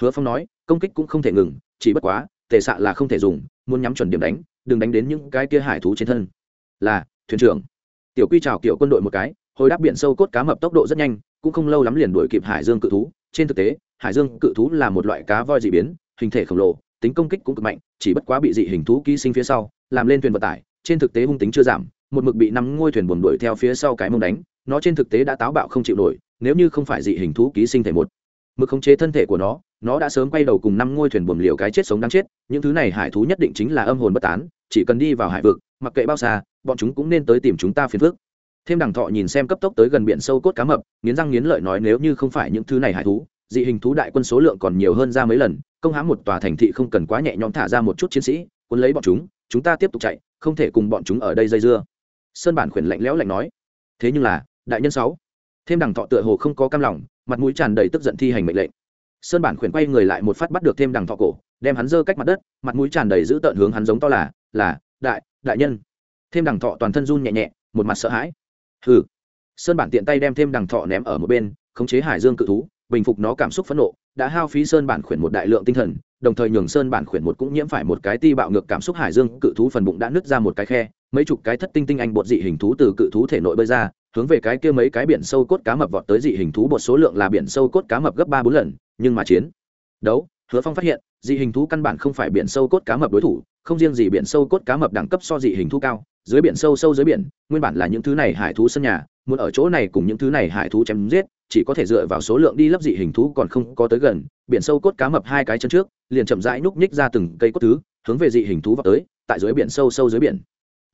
Hứa phong nói công kích cũng không thể ngừng chỉ bất quá tệ xạ là không thể dùng, muốn nhắm chuẩn điểm đánh, đừng đánh đến những cái kia hải thú trên thân. Là, thuyền trưởng. Tiểu quy chào kiểu quân đội một cái, hồi đáp biển sâu cốt cá mập tốc độ rất nhanh, cũng không lâu lắm liền đuổi kịp hải dương cự thú. Trên thực tế, hải dương cự thú là một loại cá voi dị biến, hình thể khổng lồ, tính công kích cũng cực mạnh, chỉ bất quá bị dị hình thú ký sinh phía sau, làm lên thuyền vận tải, trên thực tế hung tính chưa giảm, một mực bị năm ngôi thuyền buồn đuổi theo phía sau cái mông đánh, nó trên thực tế đã táo bạo không chịu nổi, nếu như không phải dị hình thú ký sinh thể một, mực khống chế thân thể của nó nó đã sớm quay đầu cùng năm ngôi thuyền buồn liều cái chết sống đáng chết, những thứ này hải thú nhất định chính là âm hồn bất tán, chỉ cần đi vào hải vực, mặc kệ bao xa, bọn chúng cũng nên tới tìm chúng ta phiền phức. Thêm đằng thọ nhìn xem cấp tốc tới gần biển sâu cốt cá mập, nghiến răng nghiến lợi nói nếu như không phải những thứ này hải thú, dị hình thú đại quân số lượng còn nhiều hơn ra mấy lần, công hãm một tòa thành thị không cần quá nhẹ nhõm thả ra một chút chiến sĩ quân lấy bọn chúng chúng ta tiếp tục chạy, không thể cùng bọn chúng ở đây dây dưa. Sơn bản khuyển lạnh lẽo lạnh nói. Thế nhưng là, đại nhân sáu. Thêm đằng thọ tựa hồ không có cam lòng, mặt mũi tràn đầy tức giận thi hành mệnh lệnh sơn bản khuyển quay người lại một phát bắt được thêm đằng thọ cổ, đem hắn dơ cách mặt đất, mặt mũi tràn đầy giữ tợn hướng hắn giống to là là, đại đại nhân. Thêm đằng thọ toàn thân run nhẹ nhẹ, một mặt sợ hãi. Hừ. Sơn bản tiện tay đem thêm đằng thọ ném ở một bên, khống chế hải dương cự thú, bình phục nó cảm xúc phẫn nộ, đã hao phí sơn bản khuyển một đại lượng tinh thần, đồng thời nhường sơn bản khuyển một cũng nhiễm phải một cái ti bạo ngược cảm xúc hải dương cự thú phần bụng đã nứt ra một cái khe, mấy chục cái thất tinh tinh anh bột dị hình thú từ cự thú thể nội bơi ra, hướng về cái kia mấy cái biển sâu cốt cá mập vọt tới dị hình thú bột số lượng là biển sâu cốt cá mập gấp ba bốn lần nhưng mà chiến. Đấu, hứa phong phát hiện, dị hình thú căn bản không phải biển sâu cốt cá mập đối thủ, không riêng gì biển sâu cốt cá mập đẳng cấp so dị hình thú cao, dưới biển sâu sâu dưới biển, nguyên bản là những thứ này hải thú sân nhà, muốn ở chỗ này cùng những thứ này hải thú chém giết, chỉ có thể dựa vào số lượng đi lấp dị hình thú còn không có tới gần, biển sâu cốt cá mập hai cái chân trước, liền chậm rãi núp nhích ra từng cây cốt thứ, hướng về dị hình thú vào tới, tại dưới biển sâu sâu dưới biển.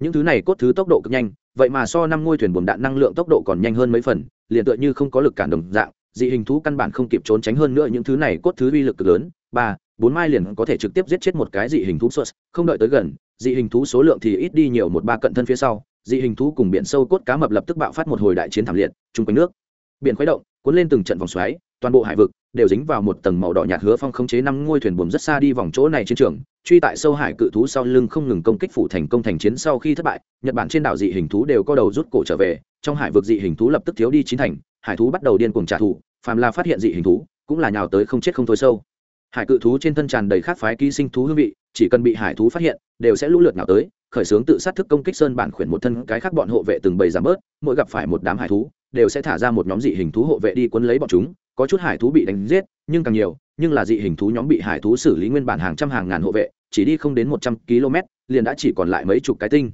Những thứ này cốt thứ tốc độ cực nhanh, vậy mà so năm ngôi thuyền buồm đạn năng lượng tốc độ còn nhanh hơn mấy phần, liền tựa như không có lực cản đồng dạng dị hình thú căn bản không kịp trốn tránh hơn nữa những thứ này cốt thứ uy lực cực lớn. Ba, bốn mai liền có thể trực tiếp giết chết một cái dị hình thú xuất không đợi tới gần, dị hình thú số lượng thì ít đi nhiều một ba cận thân phía sau, dị hình thú cùng biển sâu cốt cá mập lập tức bạo phát một hồi đại chiến thảm liệt, chung quanh nước. Biển khuấy động, cuốn lên từng trận vòng xoáy, toàn bộ hải vực đều dính vào một tầng màu đỏ nhạt hứa phong khống chế năm ngôi thuyền buồm rất xa đi vòng chỗ này chiến trường, truy tại sâu hải cự thú sau lưng không ngừng công kích phủ thành công thành chiến sau khi thất bại, nhật bản trên đảo dị hình thú đều có đầu rút cổ trở về, trong hải vực dị hình thú lập tức thiếu đi chín thành hải thú bắt đầu điên cuồng trả thù, phàm là phát hiện dị hình thú, cũng là nhào tới không chết không thôi sâu. Hải cự thú trên thân tràn đầy khát phái ký sinh thú hương vị, chỉ cần bị hải thú phát hiện, đều sẽ lũ lượt nhào tới, khởi xướng tự sát thức công kích sơn bản khuyển một thân cái khác bọn hộ vệ từng bầy giảm bớt, mỗi gặp phải một đám hải thú, đều sẽ thả ra một nhóm dị hình thú hộ vệ đi quấn lấy bọn chúng, có chút hải thú bị đánh giết, nhưng càng nhiều, nhưng là dị hình thú nhóm bị hải thú xử lý nguyên bản hàng trăm hàng ngàn hộ vệ, chỉ đi không đến một trăm km liền đã chỉ còn lại mấy chục cái tinh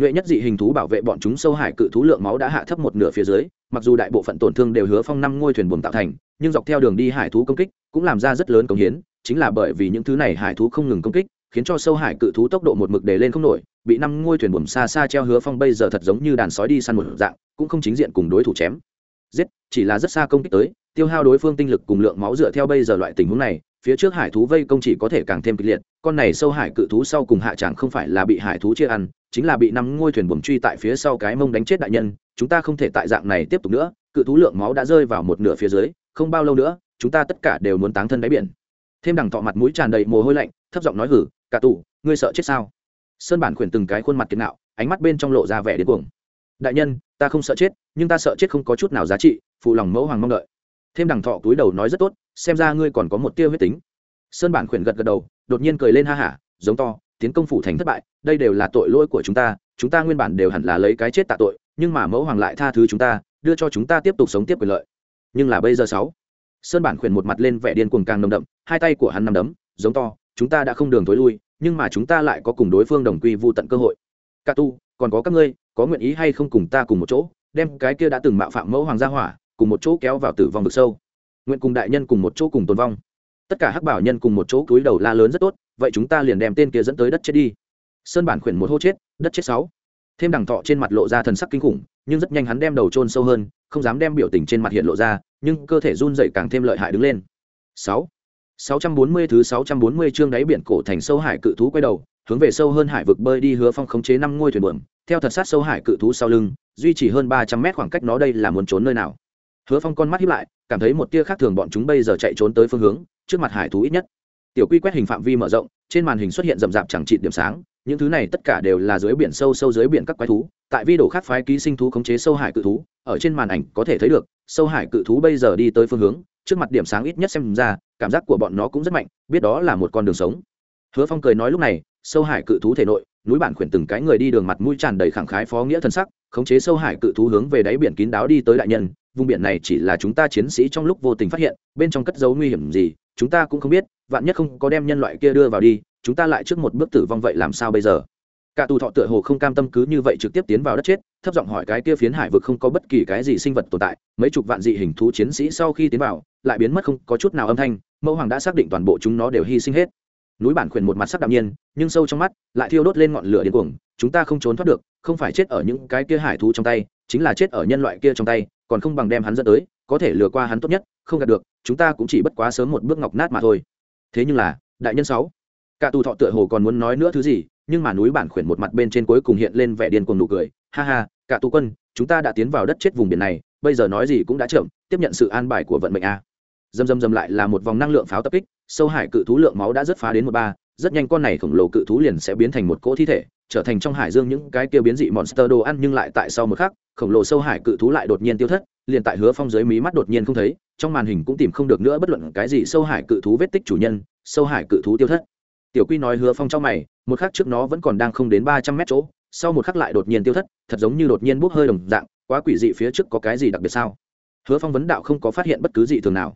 nhuệ nhất dị hình thú bảo vệ bọn chúng sâu hải cự thú lượng máu đã hạ thấp một nửa phía dưới, mặc dù đại bộ phận tổn thương đều hứa phong năm ngôi thuyền buồm tạo thành, nhưng dọc theo đường đi hải thú công kích cũng làm ra rất lớn công hiến, chính là bởi vì những thứ này hải thú không ngừng công kích, khiến cho sâu hải cự thú tốc độ một mực để lên không nổi, bị năm ngôi thuyền buồm xa xa treo hứa phong bây giờ thật giống như đàn sói đi săn một dạng, cũng không chính diện cùng đối thủ chém. Giết, chỉ là rất xa công kích tới, tiêu hao đối phương tinh lực cùng lượng máu dựa theo bây giờ loại tình huống này phía trước hải thú vây công chỉ có thể càng thêm kịch liệt, con này sâu hải cự thú sau cùng hạ chẳng không phải là bị hải thú chia ăn, chính là bị năm ngôi thuyền buồm truy tại phía sau cái mông đánh chết đại nhân, chúng ta không thể tại dạng này tiếp tục nữa, cự thú lượng máu đã rơi vào một nửa phía dưới, không bao lâu nữa, chúng ta tất cả đều muốn táng thân đáy biển. Thêm đằng thọ mặt mũi tràn đầy mồ hôi lạnh, thấp giọng nói hử, cả tù, ngươi sợ chết sao? Sơn bản khuyển từng cái khuôn mặt kiến nạo, ánh mắt bên trong lộ ra vẻ điên cuồng. Đại nhân, ta không sợ chết, nhưng ta sợ chết không có chút nào giá trị, phụ lòng mẫu hoàng mong đợi thêm đằng thọ túi đầu nói rất tốt, xem ra ngươi còn có một tiêu huyết tính. Sơn bản khuyển gật gật đầu, đột nhiên cười lên ha hả, giống to, tiến công phủ thành thất bại, đây đều là tội lỗi của chúng ta chúng ta nguyên bản đều hẳn là lấy cái chết tạ tội, nhưng mà mẫu hoàng lại tha thứ chúng ta, đưa cho chúng ta tiếp tục sống tiếp quyền lợi. Nhưng là bây giờ sáu, sơn bản khuyển một mặt lên vẻ điên cuồng càng nồng đậm, hai tay của hắn nằm đấm, giống to, chúng ta đã không đường tối lui, nhưng mà chúng ta lại có cùng đối phương đồng quy vô tận cơ hội. Cả tu, còn có các ngươi, có nguyện ý hay không cùng ta cùng một chỗ, đem cái kia đã từng mạo phạm mẫu hoàng gia hỏa cùng một chỗ kéo vào tử vong vực sâu. Nguyện cùng đại nhân cùng một chỗ cùng tồn vong. Tất cả hắc bảo nhân cùng một chỗ cúi đầu la lớn rất tốt vậy chúng ta liền đem tên kia dẫn tới đất chết đi. Sơn bản khuyển một hô chết đất chết sáu. Thêm đằng thọ trên mặt lộ ra thần sắc kinh khủng nhưng rất nhanh hắn đem đầu trôn sâu hơn không dám đem biểu tình trên mặt hiện lộ ra nhưng cơ thể run dậy càng thêm lợi hại đứng lên. Sáu. 640 thứ 640 chương đáy biển cổ thành sâu hải cự thú quay đầu, hướng về sâu hơn hải vực bơi đi hứa phong khống chế năm ngôi thuyền buồm, theo thật sát sâu hải cự thú sau lưng, duy trì hơn 300 mét khoảng cách nó đây là muốn trốn nơi nào. Hứa Phong con mắt híp lại, cảm thấy một tia khác thường bọn chúng bây giờ chạy trốn tới phương hướng, trước mặt hải thú ít nhất. Tiểu Quy quét hình phạm vi mở rộng, trên màn hình xuất hiện rậm rạp chẳng trị điểm sáng, những thứ này tất cả đều là dưới biển sâu sâu dưới biển các quái thú, tại vi đồ khác phái ký sinh thú khống chế sâu hải cự thú, ở trên màn ảnh có thể thấy được, sâu hải cự thú bây giờ đi tới phương hướng, trước mặt điểm sáng ít nhất xem ra cảm giác của bọn nó cũng rất mạnh biết đó là một con đường sống hứa phong cười nói lúc này sâu hải cự thú thể nội núi bản khuyển từng cái người đi đường mặt mũi tràn đầy khẳng khái phó nghĩa thân sắc khống chế sâu hải cự thú hướng về đáy biển kín đáo đi tới đại nhân, vùng biển này chỉ là chúng ta chiến sĩ trong lúc vô tình phát hiện, bên trong cất dấu nguy hiểm gì, chúng ta cũng không biết, vạn nhất không có đem nhân loại kia đưa vào đi, chúng ta lại trước một bước tử vong vậy làm sao bây giờ? Cả tù thọ tựa hồ không cam tâm cứ như vậy trực tiếp tiến vào đất chết, thấp giọng hỏi cái kia phiến hải vực không có bất kỳ cái gì sinh vật tồn tại, mấy chục vạn dị hình thú chiến sĩ sau khi tiến vào, lại biến mất không có chút nào âm thanh, mẫu hoàng đã xác định toàn bộ chúng nó đều hy sinh hết núi bản khuyển một mặt sắc đạm nhiên, nhưng sâu trong mắt lại thiêu đốt lên ngọn lửa điên cuồng, chúng ta không trốn thoát được, không phải chết ở những cái kia hải thú trong tay, chính là chết ở nhân loại kia trong tay, còn không bằng đem hắn dẫn tới, có thể lừa qua hắn tốt nhất, không gạt được, chúng ta cũng chỉ bất quá sớm một bước ngọc nát mà thôi. Thế nhưng là, đại nhân sáu, cả tù thọ tựa hồ còn muốn nói nữa thứ gì, nhưng mà núi bản khuyển một mặt bên trên cuối cùng hiện lên vẻ điên cuồng nụ cười. Ha ha, cả tù quân, chúng ta đã tiến vào đất chết vùng biển này, bây giờ nói gì cũng đã chậm, tiếp nhận sự an bài của vận mệnh a dầm dầm dầm lại là một vòng năng lượng pháo tập kích, sâu hải cự thú lượng máu đã rất phá đến một ba, rất nhanh con này khổng lồ cự thú liền sẽ biến thành một cỗ thi thể, trở thành trong hải dương những cái kia biến dị monster đồ ăn nhưng lại tại sau một khắc, khổng lồ sâu hải cự thú lại đột nhiên tiêu thất, liền tại hứa phong dưới mí mắt đột nhiên không thấy, trong màn hình cũng tìm không được nữa bất luận cái gì sâu hải cự thú vết tích chủ nhân, sâu hải cự thú tiêu thất. Tiểu quy nói hứa phong trong mày, một khắc trước nó vẫn còn đang không đến ba trăm mét chỗ, sau một khắc lại đột nhiên tiêu thất, thật giống như đột nhiên bốc hơi đồng dạng, quá quỷ dị phía trước có cái gì đặc biệt sao? Hứa phong vấn đạo không có phát hiện bất cứ gì thường nào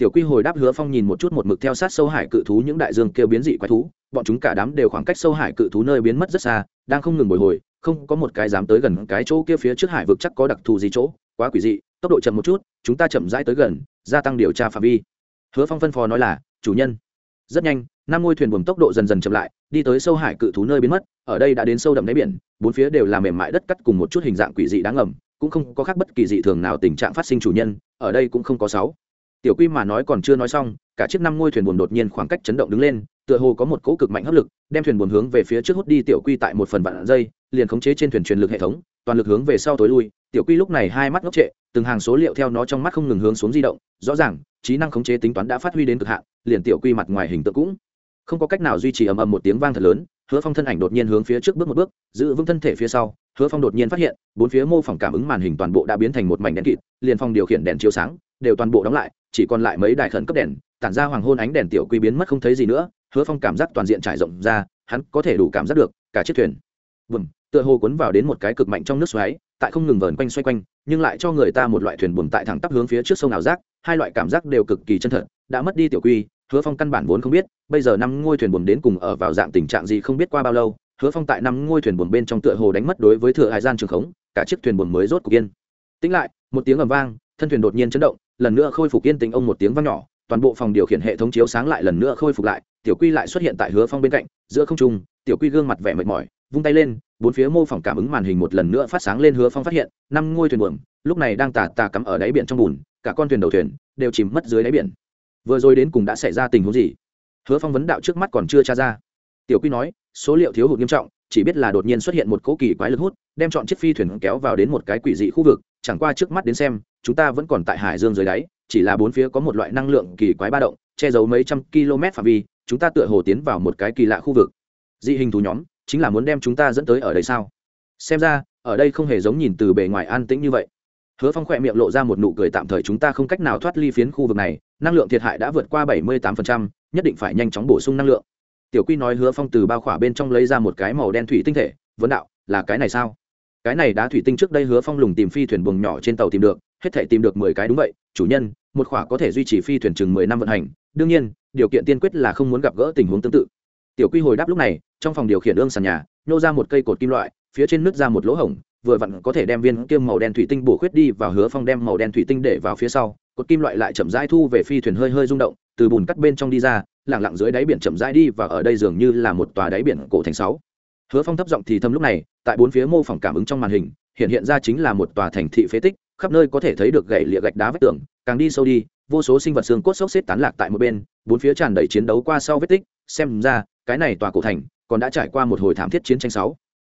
tiểu quy hồi đáp hứa phong nhìn một chút một mực theo sát sâu hải cự thú những đại dương kêu biến dị quái thú, bọn chúng cả đám đều khoảng cách sâu hải cự thú nơi biến mất rất xa, đang không ngừng bồi hồi, không có một cái dám tới gần cái chỗ kia phía trước hải vực chắc có đặc thù gì chỗ, quá quỷ dị, tốc độ chậm một chút, chúng ta chậm rãi tới gần, gia tăng điều tra phạm vi. Hứa phong phân phó nói là, chủ nhân. Rất nhanh, năm ngôi thuyền buồm tốc độ dần dần chậm lại, đi tới sâu hải cự thú nơi biến mất, ở đây đã đến sâu đậm đáy biển, bốn phía đều là mềm mại đất cắt cùng một chút hình dạng quỷ dị đáng ngầm, cũng không có khác bất kỳ dị thường nào tình trạng phát sinh chủ nhân, ở đây cũng không có sáu tiểu quy mà nói còn chưa nói xong, cả chiếc năm ngôi thuyền buồm đột nhiên khoảng cách chấn động đứng lên, tựa hồ có một cỗ cực mạnh hấp lực, đem thuyền buồm hướng về phía trước hút đi tiểu quy tại một phần vạn dây liền khống chế trên thuyền truyền lực hệ thống, toàn lực hướng về sau tối lui. Tiểu quy lúc này hai mắt ngốc trệ, từng hàng số liệu theo nó trong mắt không ngừng hướng xuống di động, rõ ràng, trí năng khống chế tính toán đã phát huy đến cực hạn, liền tiểu quy mặt ngoài hình tượng cũng không có cách nào duy trì ầm ầm một tiếng vang thật lớn, hứa phong thân ảnh đột nhiên hướng phía trước bước một bước, giữ vững thân thể phía sau, hứa phong đột nhiên phát hiện, bốn phía mô phỏng cảm ứng màn hình toàn bộ đã biến thành một mảnh đèn kịt, liền phong điều khiển đèn chiếu sáng, đều toàn bộ đóng lại chỉ còn lại mấy đài khẩn cấp đèn, tản ra hoàng hôn ánh đèn tiểu quy biến mất không thấy gì nữa, hứa phong cảm giác toàn diện trải rộng ra, hắn có thể đủ cảm giác được, cả chiếc thuyền vừng tựa hồ cuốn vào đến một cái cực mạnh trong nước xoáy, tại không ngừng vờn quanh xoay quanh, nhưng lại cho người ta một loại thuyền buồm tại thẳng tắp hướng phía trước sông ảo giác, hai loại cảm giác đều cực kỳ chân thật, đã mất đi tiểu quy, hứa phong căn bản vốn không biết, bây giờ năm ngôi thuyền buồm đến cùng ở vào dạng tình trạng gì không biết qua bao lâu, hứa phong tại năm ngôi thuyền buồm bên trong tựa hồ đánh mất đối với thừa hải gian trường khống, cả chiếc thuyền buồm mới rốt cục yên. Tĩnh lại, một tiếng ầm vang, thân thuyền đột nhiên chấn động lần nữa khôi phục yên tĩnh ông một tiếng vang nhỏ, toàn bộ phòng điều khiển hệ thống chiếu sáng lại lần nữa khôi phục lại, tiểu quy lại xuất hiện tại hứa phong bên cạnh, giữa không trung, tiểu quy gương mặt vẻ mệt mỏi, vung tay lên, bốn phía mô phỏng cảm ứng màn hình một lần nữa phát sáng lên hứa phong phát hiện, năm ngôi thuyền buồm, lúc này đang tà tà cắm ở đáy biển trong bùn, cả con thuyền đầu thuyền đều chìm mất dưới đáy biển. Vừa rồi đến cùng đã xảy ra tình huống gì? Hứa phong vấn đạo trước mắt còn chưa tra ra. Tiểu quy nói, số liệu thiếu hụt nghiêm trọng, chỉ biết là đột nhiên xuất hiện một cỗ kỳ quái lực hút, đem chọn chiếc phi thuyền kéo vào đến một cái quỷ dị khu vực, chẳng qua trước mắt đến xem chúng ta vẫn còn tại hải dương dưới đáy, chỉ là bốn phía có một loại năng lượng kỳ quái ba động, che giấu mấy trăm km phạm vi, chúng ta tựa hồ tiến vào một cái kỳ lạ khu vực. Dị hình thú nhóm, chính là muốn đem chúng ta dẫn tới ở đây sao? Xem ra, ở đây không hề giống nhìn từ bề ngoài an tĩnh như vậy. Hứa phong khỏe miệng lộ ra một nụ cười tạm thời chúng ta không cách nào thoát ly phiến khu vực này, năng lượng thiệt hại đã vượt qua bảy mươi tám nhất định phải nhanh chóng bổ sung năng lượng. Tiểu quy nói hứa phong từ bao khỏa bên trong lấy ra một cái màu đen thủy tinh thể, vấn đạo, là cái này sao? Cái này đá thủy tinh trước đây hứa phong lùng tìm phi thuyền buồng nhỏ trên tàu tìm được hết thể tìm được mười cái đúng vậy, chủ nhân, một khỏa có thể duy trì phi thuyền chừng mười năm vận hành, đương nhiên, điều kiện tiên quyết là không muốn gặp gỡ tình huống tương tự. Tiểu quy hồi đáp lúc này, trong phòng điều khiển ương sàn nhà, nhô ra một cây cột kim loại, phía trên nứt ra một lỗ hổng, vừa vặn có thể đem viên kiêm màu đen thủy tinh bổ khuyết đi vào hứa phong đem màu đen thủy tinh để vào phía sau, cột kim loại lại chậm rãi thu về phi thuyền hơi hơi rung động, từ bùn cắt bên trong đi ra lẳng lặng dưới đáy biển chậm rãi đi và ở đây dường như là một tòa đáy biển cổ thành sáu. Hứa phong thấp giọng thì thầm lúc này, tại bốn phía mô phỏng cảm ứng trong màn hình, hiện hiện ra chính là một tòa thành thị phế tích khắp nơi có thể thấy được gậy lịa gạch đá vách tường càng đi sâu đi vô số sinh vật xương cốt xốc xếp tán lạc tại một bên bốn phía tràn đầy chiến đấu qua sau vết tích xem ra cái này tòa cổ thành còn đã trải qua một hồi thảm thiết chiến tranh sáu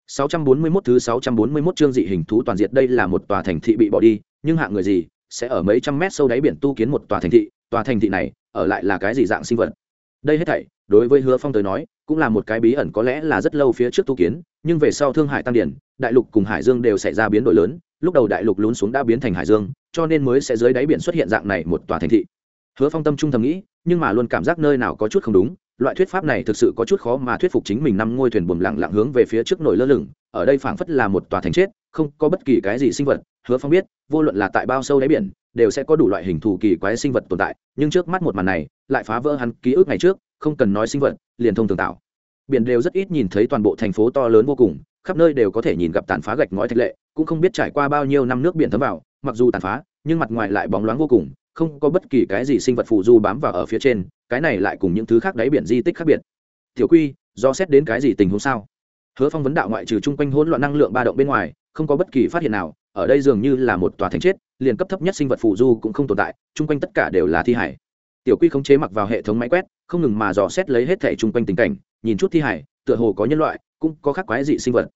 641 thứ 641 chương dị hình thú toàn diệt đây là một tòa thành thị bị bỏ đi, nhưng hạng người gì sẽ ở mấy trăm mét sâu đáy biển tu kiến một tòa thành thị, tòa thành thị này ở lại là cái gì dạng sinh vật? Đây hết thảy, đối với Hứa Phong tới nói, cũng là một cái bí ẩn có lẽ là rất lâu phía trước tu kiến, nhưng về sau Thương Hải tăng điển, đại lục cùng hải dương đều xảy ra biến đổi lớn, lúc đầu đại lục lún xuống đã biến thành hải dương, cho nên mới sẽ dưới đáy biển xuất hiện dạng này một tòa thành thị. Hứa Phong tâm trung thầm nghĩ, nhưng mà luôn cảm giác nơi nào có chút không đúng, loại thuyết pháp này thực sự có chút khó mà thuyết phục chính mình năm ngôi thuyền buồm lặng lặng hướng về phía trước nổi lơ lửng ở đây phảng phất là một tòa thành chết không có bất kỳ cái gì sinh vật hứa phong biết vô luận là tại bao sâu đáy biển đều sẽ có đủ loại hình thù kỳ quái sinh vật tồn tại nhưng trước mắt một màn này lại phá vỡ hắn ký ức ngày trước không cần nói sinh vật liền thông thường tạo biển đều rất ít nhìn thấy toàn bộ thành phố to lớn vô cùng khắp nơi đều có thể nhìn gặp tàn phá gạch ngói thạch lệ cũng không biết trải qua bao nhiêu năm nước biển thấm vào, mặc dù tàn phá, nhưng mặt ngoài lại bóng loáng vô cùng, không có bất kỳ cái gì sinh vật phù du bám vào ở phía trên, cái này lại cùng những thứ khác đáy biển di tích khác biệt. Tiểu quy, do xét đến cái gì tình huống sao? Hứa phong vấn đạo ngoại trừ chung quanh hỗn loạn năng lượng ba động bên ngoài, không có bất kỳ phát hiện nào, ở đây dường như là một tòa thành chết, liền cấp thấp nhất sinh vật phù du cũng không tồn tại, chung quanh tất cả đều là thi hải. Tiểu quy khống chế mặc vào hệ thống máy quét, không ngừng mà dò xét lấy hết thẻ chung quanh tình cảnh, nhìn chút thi hải, tựa hồ có nhân loại, cũng có khác quái dị sinh vật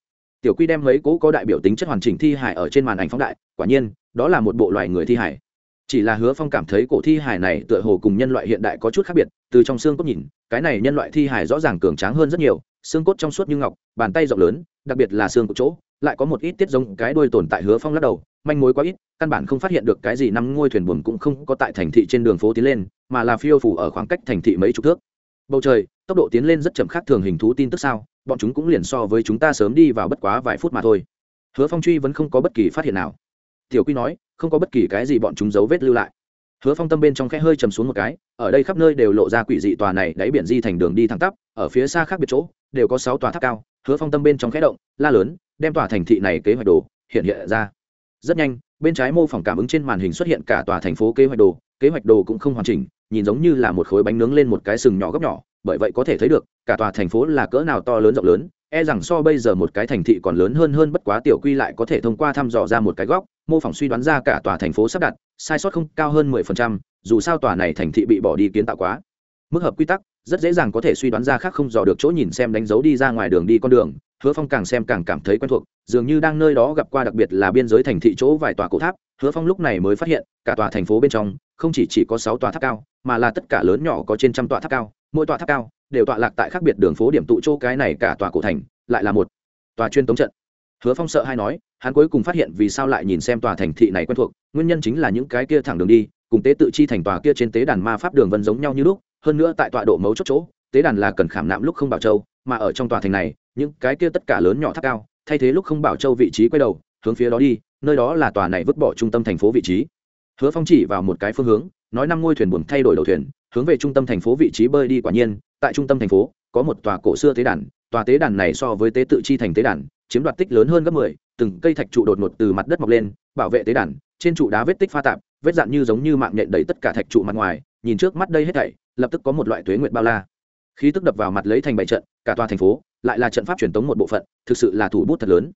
tiểu quy đem mấy cố có đại biểu tính chất hoàn chỉnh thi hải ở trên màn ảnh phóng đại, quả nhiên, đó là một bộ loài người thi hải chỉ là hứa phong cảm thấy cổ thi hải này tựa hồ cùng nhân loại hiện đại có chút khác biệt, từ trong xương cốt nhìn, cái này nhân loại thi hải rõ ràng cường tráng hơn rất nhiều, xương cốt trong suốt như ngọc, bàn tay rộng lớn, đặc biệt là xương cốt chỗ, lại có một ít tiết giống cái đuôi tồn tại hứa phong lắc đầu, manh mối quá ít, căn bản không phát hiện được cái gì năm ngôi thuyền buồm cũng không có tại thành thị trên đường phố tiến lên, mà là phiêu phủ ở khoảng cách thành thị mấy chục thước. Bầu trời, tốc độ tiến lên rất chậm khác thường hình thú tin tức sao? Bọn chúng cũng liền so với chúng ta sớm đi vào bất quá vài phút mà thôi. Hứa phong truy vẫn không có bất kỳ phát hiện nào. Tiểu quy nói, không có bất kỳ cái gì bọn chúng dấu vết lưu lại. Hứa phong tâm bên trong khẽ hơi chầm xuống một cái, ở đây khắp nơi đều lộ ra quỷ dị tòa này đáy biển di thành đường đi thẳng tắp, ở phía xa khác biệt chỗ, đều có sáu tòa tháp cao. Hứa phong tâm bên trong khẽ động, la lớn, đem tòa thành thị này kế hoạch đồ, hiện hiện ra. Rất nhanh, bên trái mô phỏng cảm ứng trên màn hình xuất hiện cả tòa thành phố kế hoạch đồ. Kế hoạch đồ cũng không hoàn chỉnh, nhìn giống như là một khối bánh nướng lên một cái sừng nhỏ góc nhỏ bởi vậy có thể thấy được cả tòa thành phố là cỡ nào to lớn rộng lớn e rằng so bây giờ một cái thành thị còn lớn hơn hơn bất quá tiểu quy lại có thể thông qua thăm dò ra một cái góc mô phỏng suy đoán ra cả tòa thành phố sắp đặt sai sót không cao hơn mười phần trăm dù sao tòa này thành thị bị bỏ đi kiến tạo quá. Mức hợp quy tắc rất dễ dàng có thể suy đoán ra khác không dò được chỗ nhìn xem đánh dấu đi ra ngoài đường đi con đường hứa phong càng xem càng cảm thấy quen thuộc dường như đang nơi đó gặp qua đặc biệt là biên giới thành thị chỗ vài tòa cổ tháp hứa phong lúc này mới phát hiện cả tòa thành phố bên trong không chỉ, chỉ có sáu tòa tháp cao mà là tất cả lớn nhỏ có trên trăm tòa tháp cao mỗi tòa tháp cao đều tọa lạc tại khác biệt đường phố điểm tụ chỗ cái này cả tòa cổ thành, lại là một tòa chuyên tống trận. Hứa phong sợ hay nói, hắn cuối cùng phát hiện vì sao lại nhìn xem tòa thành thị này quen thuộc, nguyên nhân chính là những cái kia thẳng đường đi, cùng tế tự chi thành tòa kia trên tế đàn ma pháp đường vân giống nhau như lúc, hơn nữa tại tọa độ mấu chốt chỗ, tế đàn là cần khảm nạm lúc không bảo châu, mà ở trong tòa thành này, những cái kia tất cả lớn nhỏ tháp cao, thay thế lúc không bảo châu vị trí quay đầu, hướng phía đó đi, nơi đó là tòa này vứt bỏ trung tâm thành phố vị trí hứa phong chỉ vào một cái phương hướng, nói năm ngôi thuyền buồm thay đổi đầu thuyền, hướng về trung tâm thành phố vị trí bơi đi quả nhiên, tại trung tâm thành phố, có một tòa cổ xưa tế đàn, tòa tế đàn này so với tế tự chi thành tế đàn, chiếm đoạt tích lớn hơn gấp mười, từng cây thạch trụ đột ngột từ mặt đất mọc lên, bảo vệ tế đàn, trên trụ đá vết tích pha tạp, vết dạn như giống như mạng nhện đầy tất cả thạch trụ mặt ngoài, nhìn trước mắt đây hết thảy, lập tức có một loại tuế nguyệt bao la. Khí tức đập vào mặt lấy thành bảy trận, cả tòa thành phố, lại là trận pháp truyền tống một bộ phận, thực sự là thủ bút thật lớn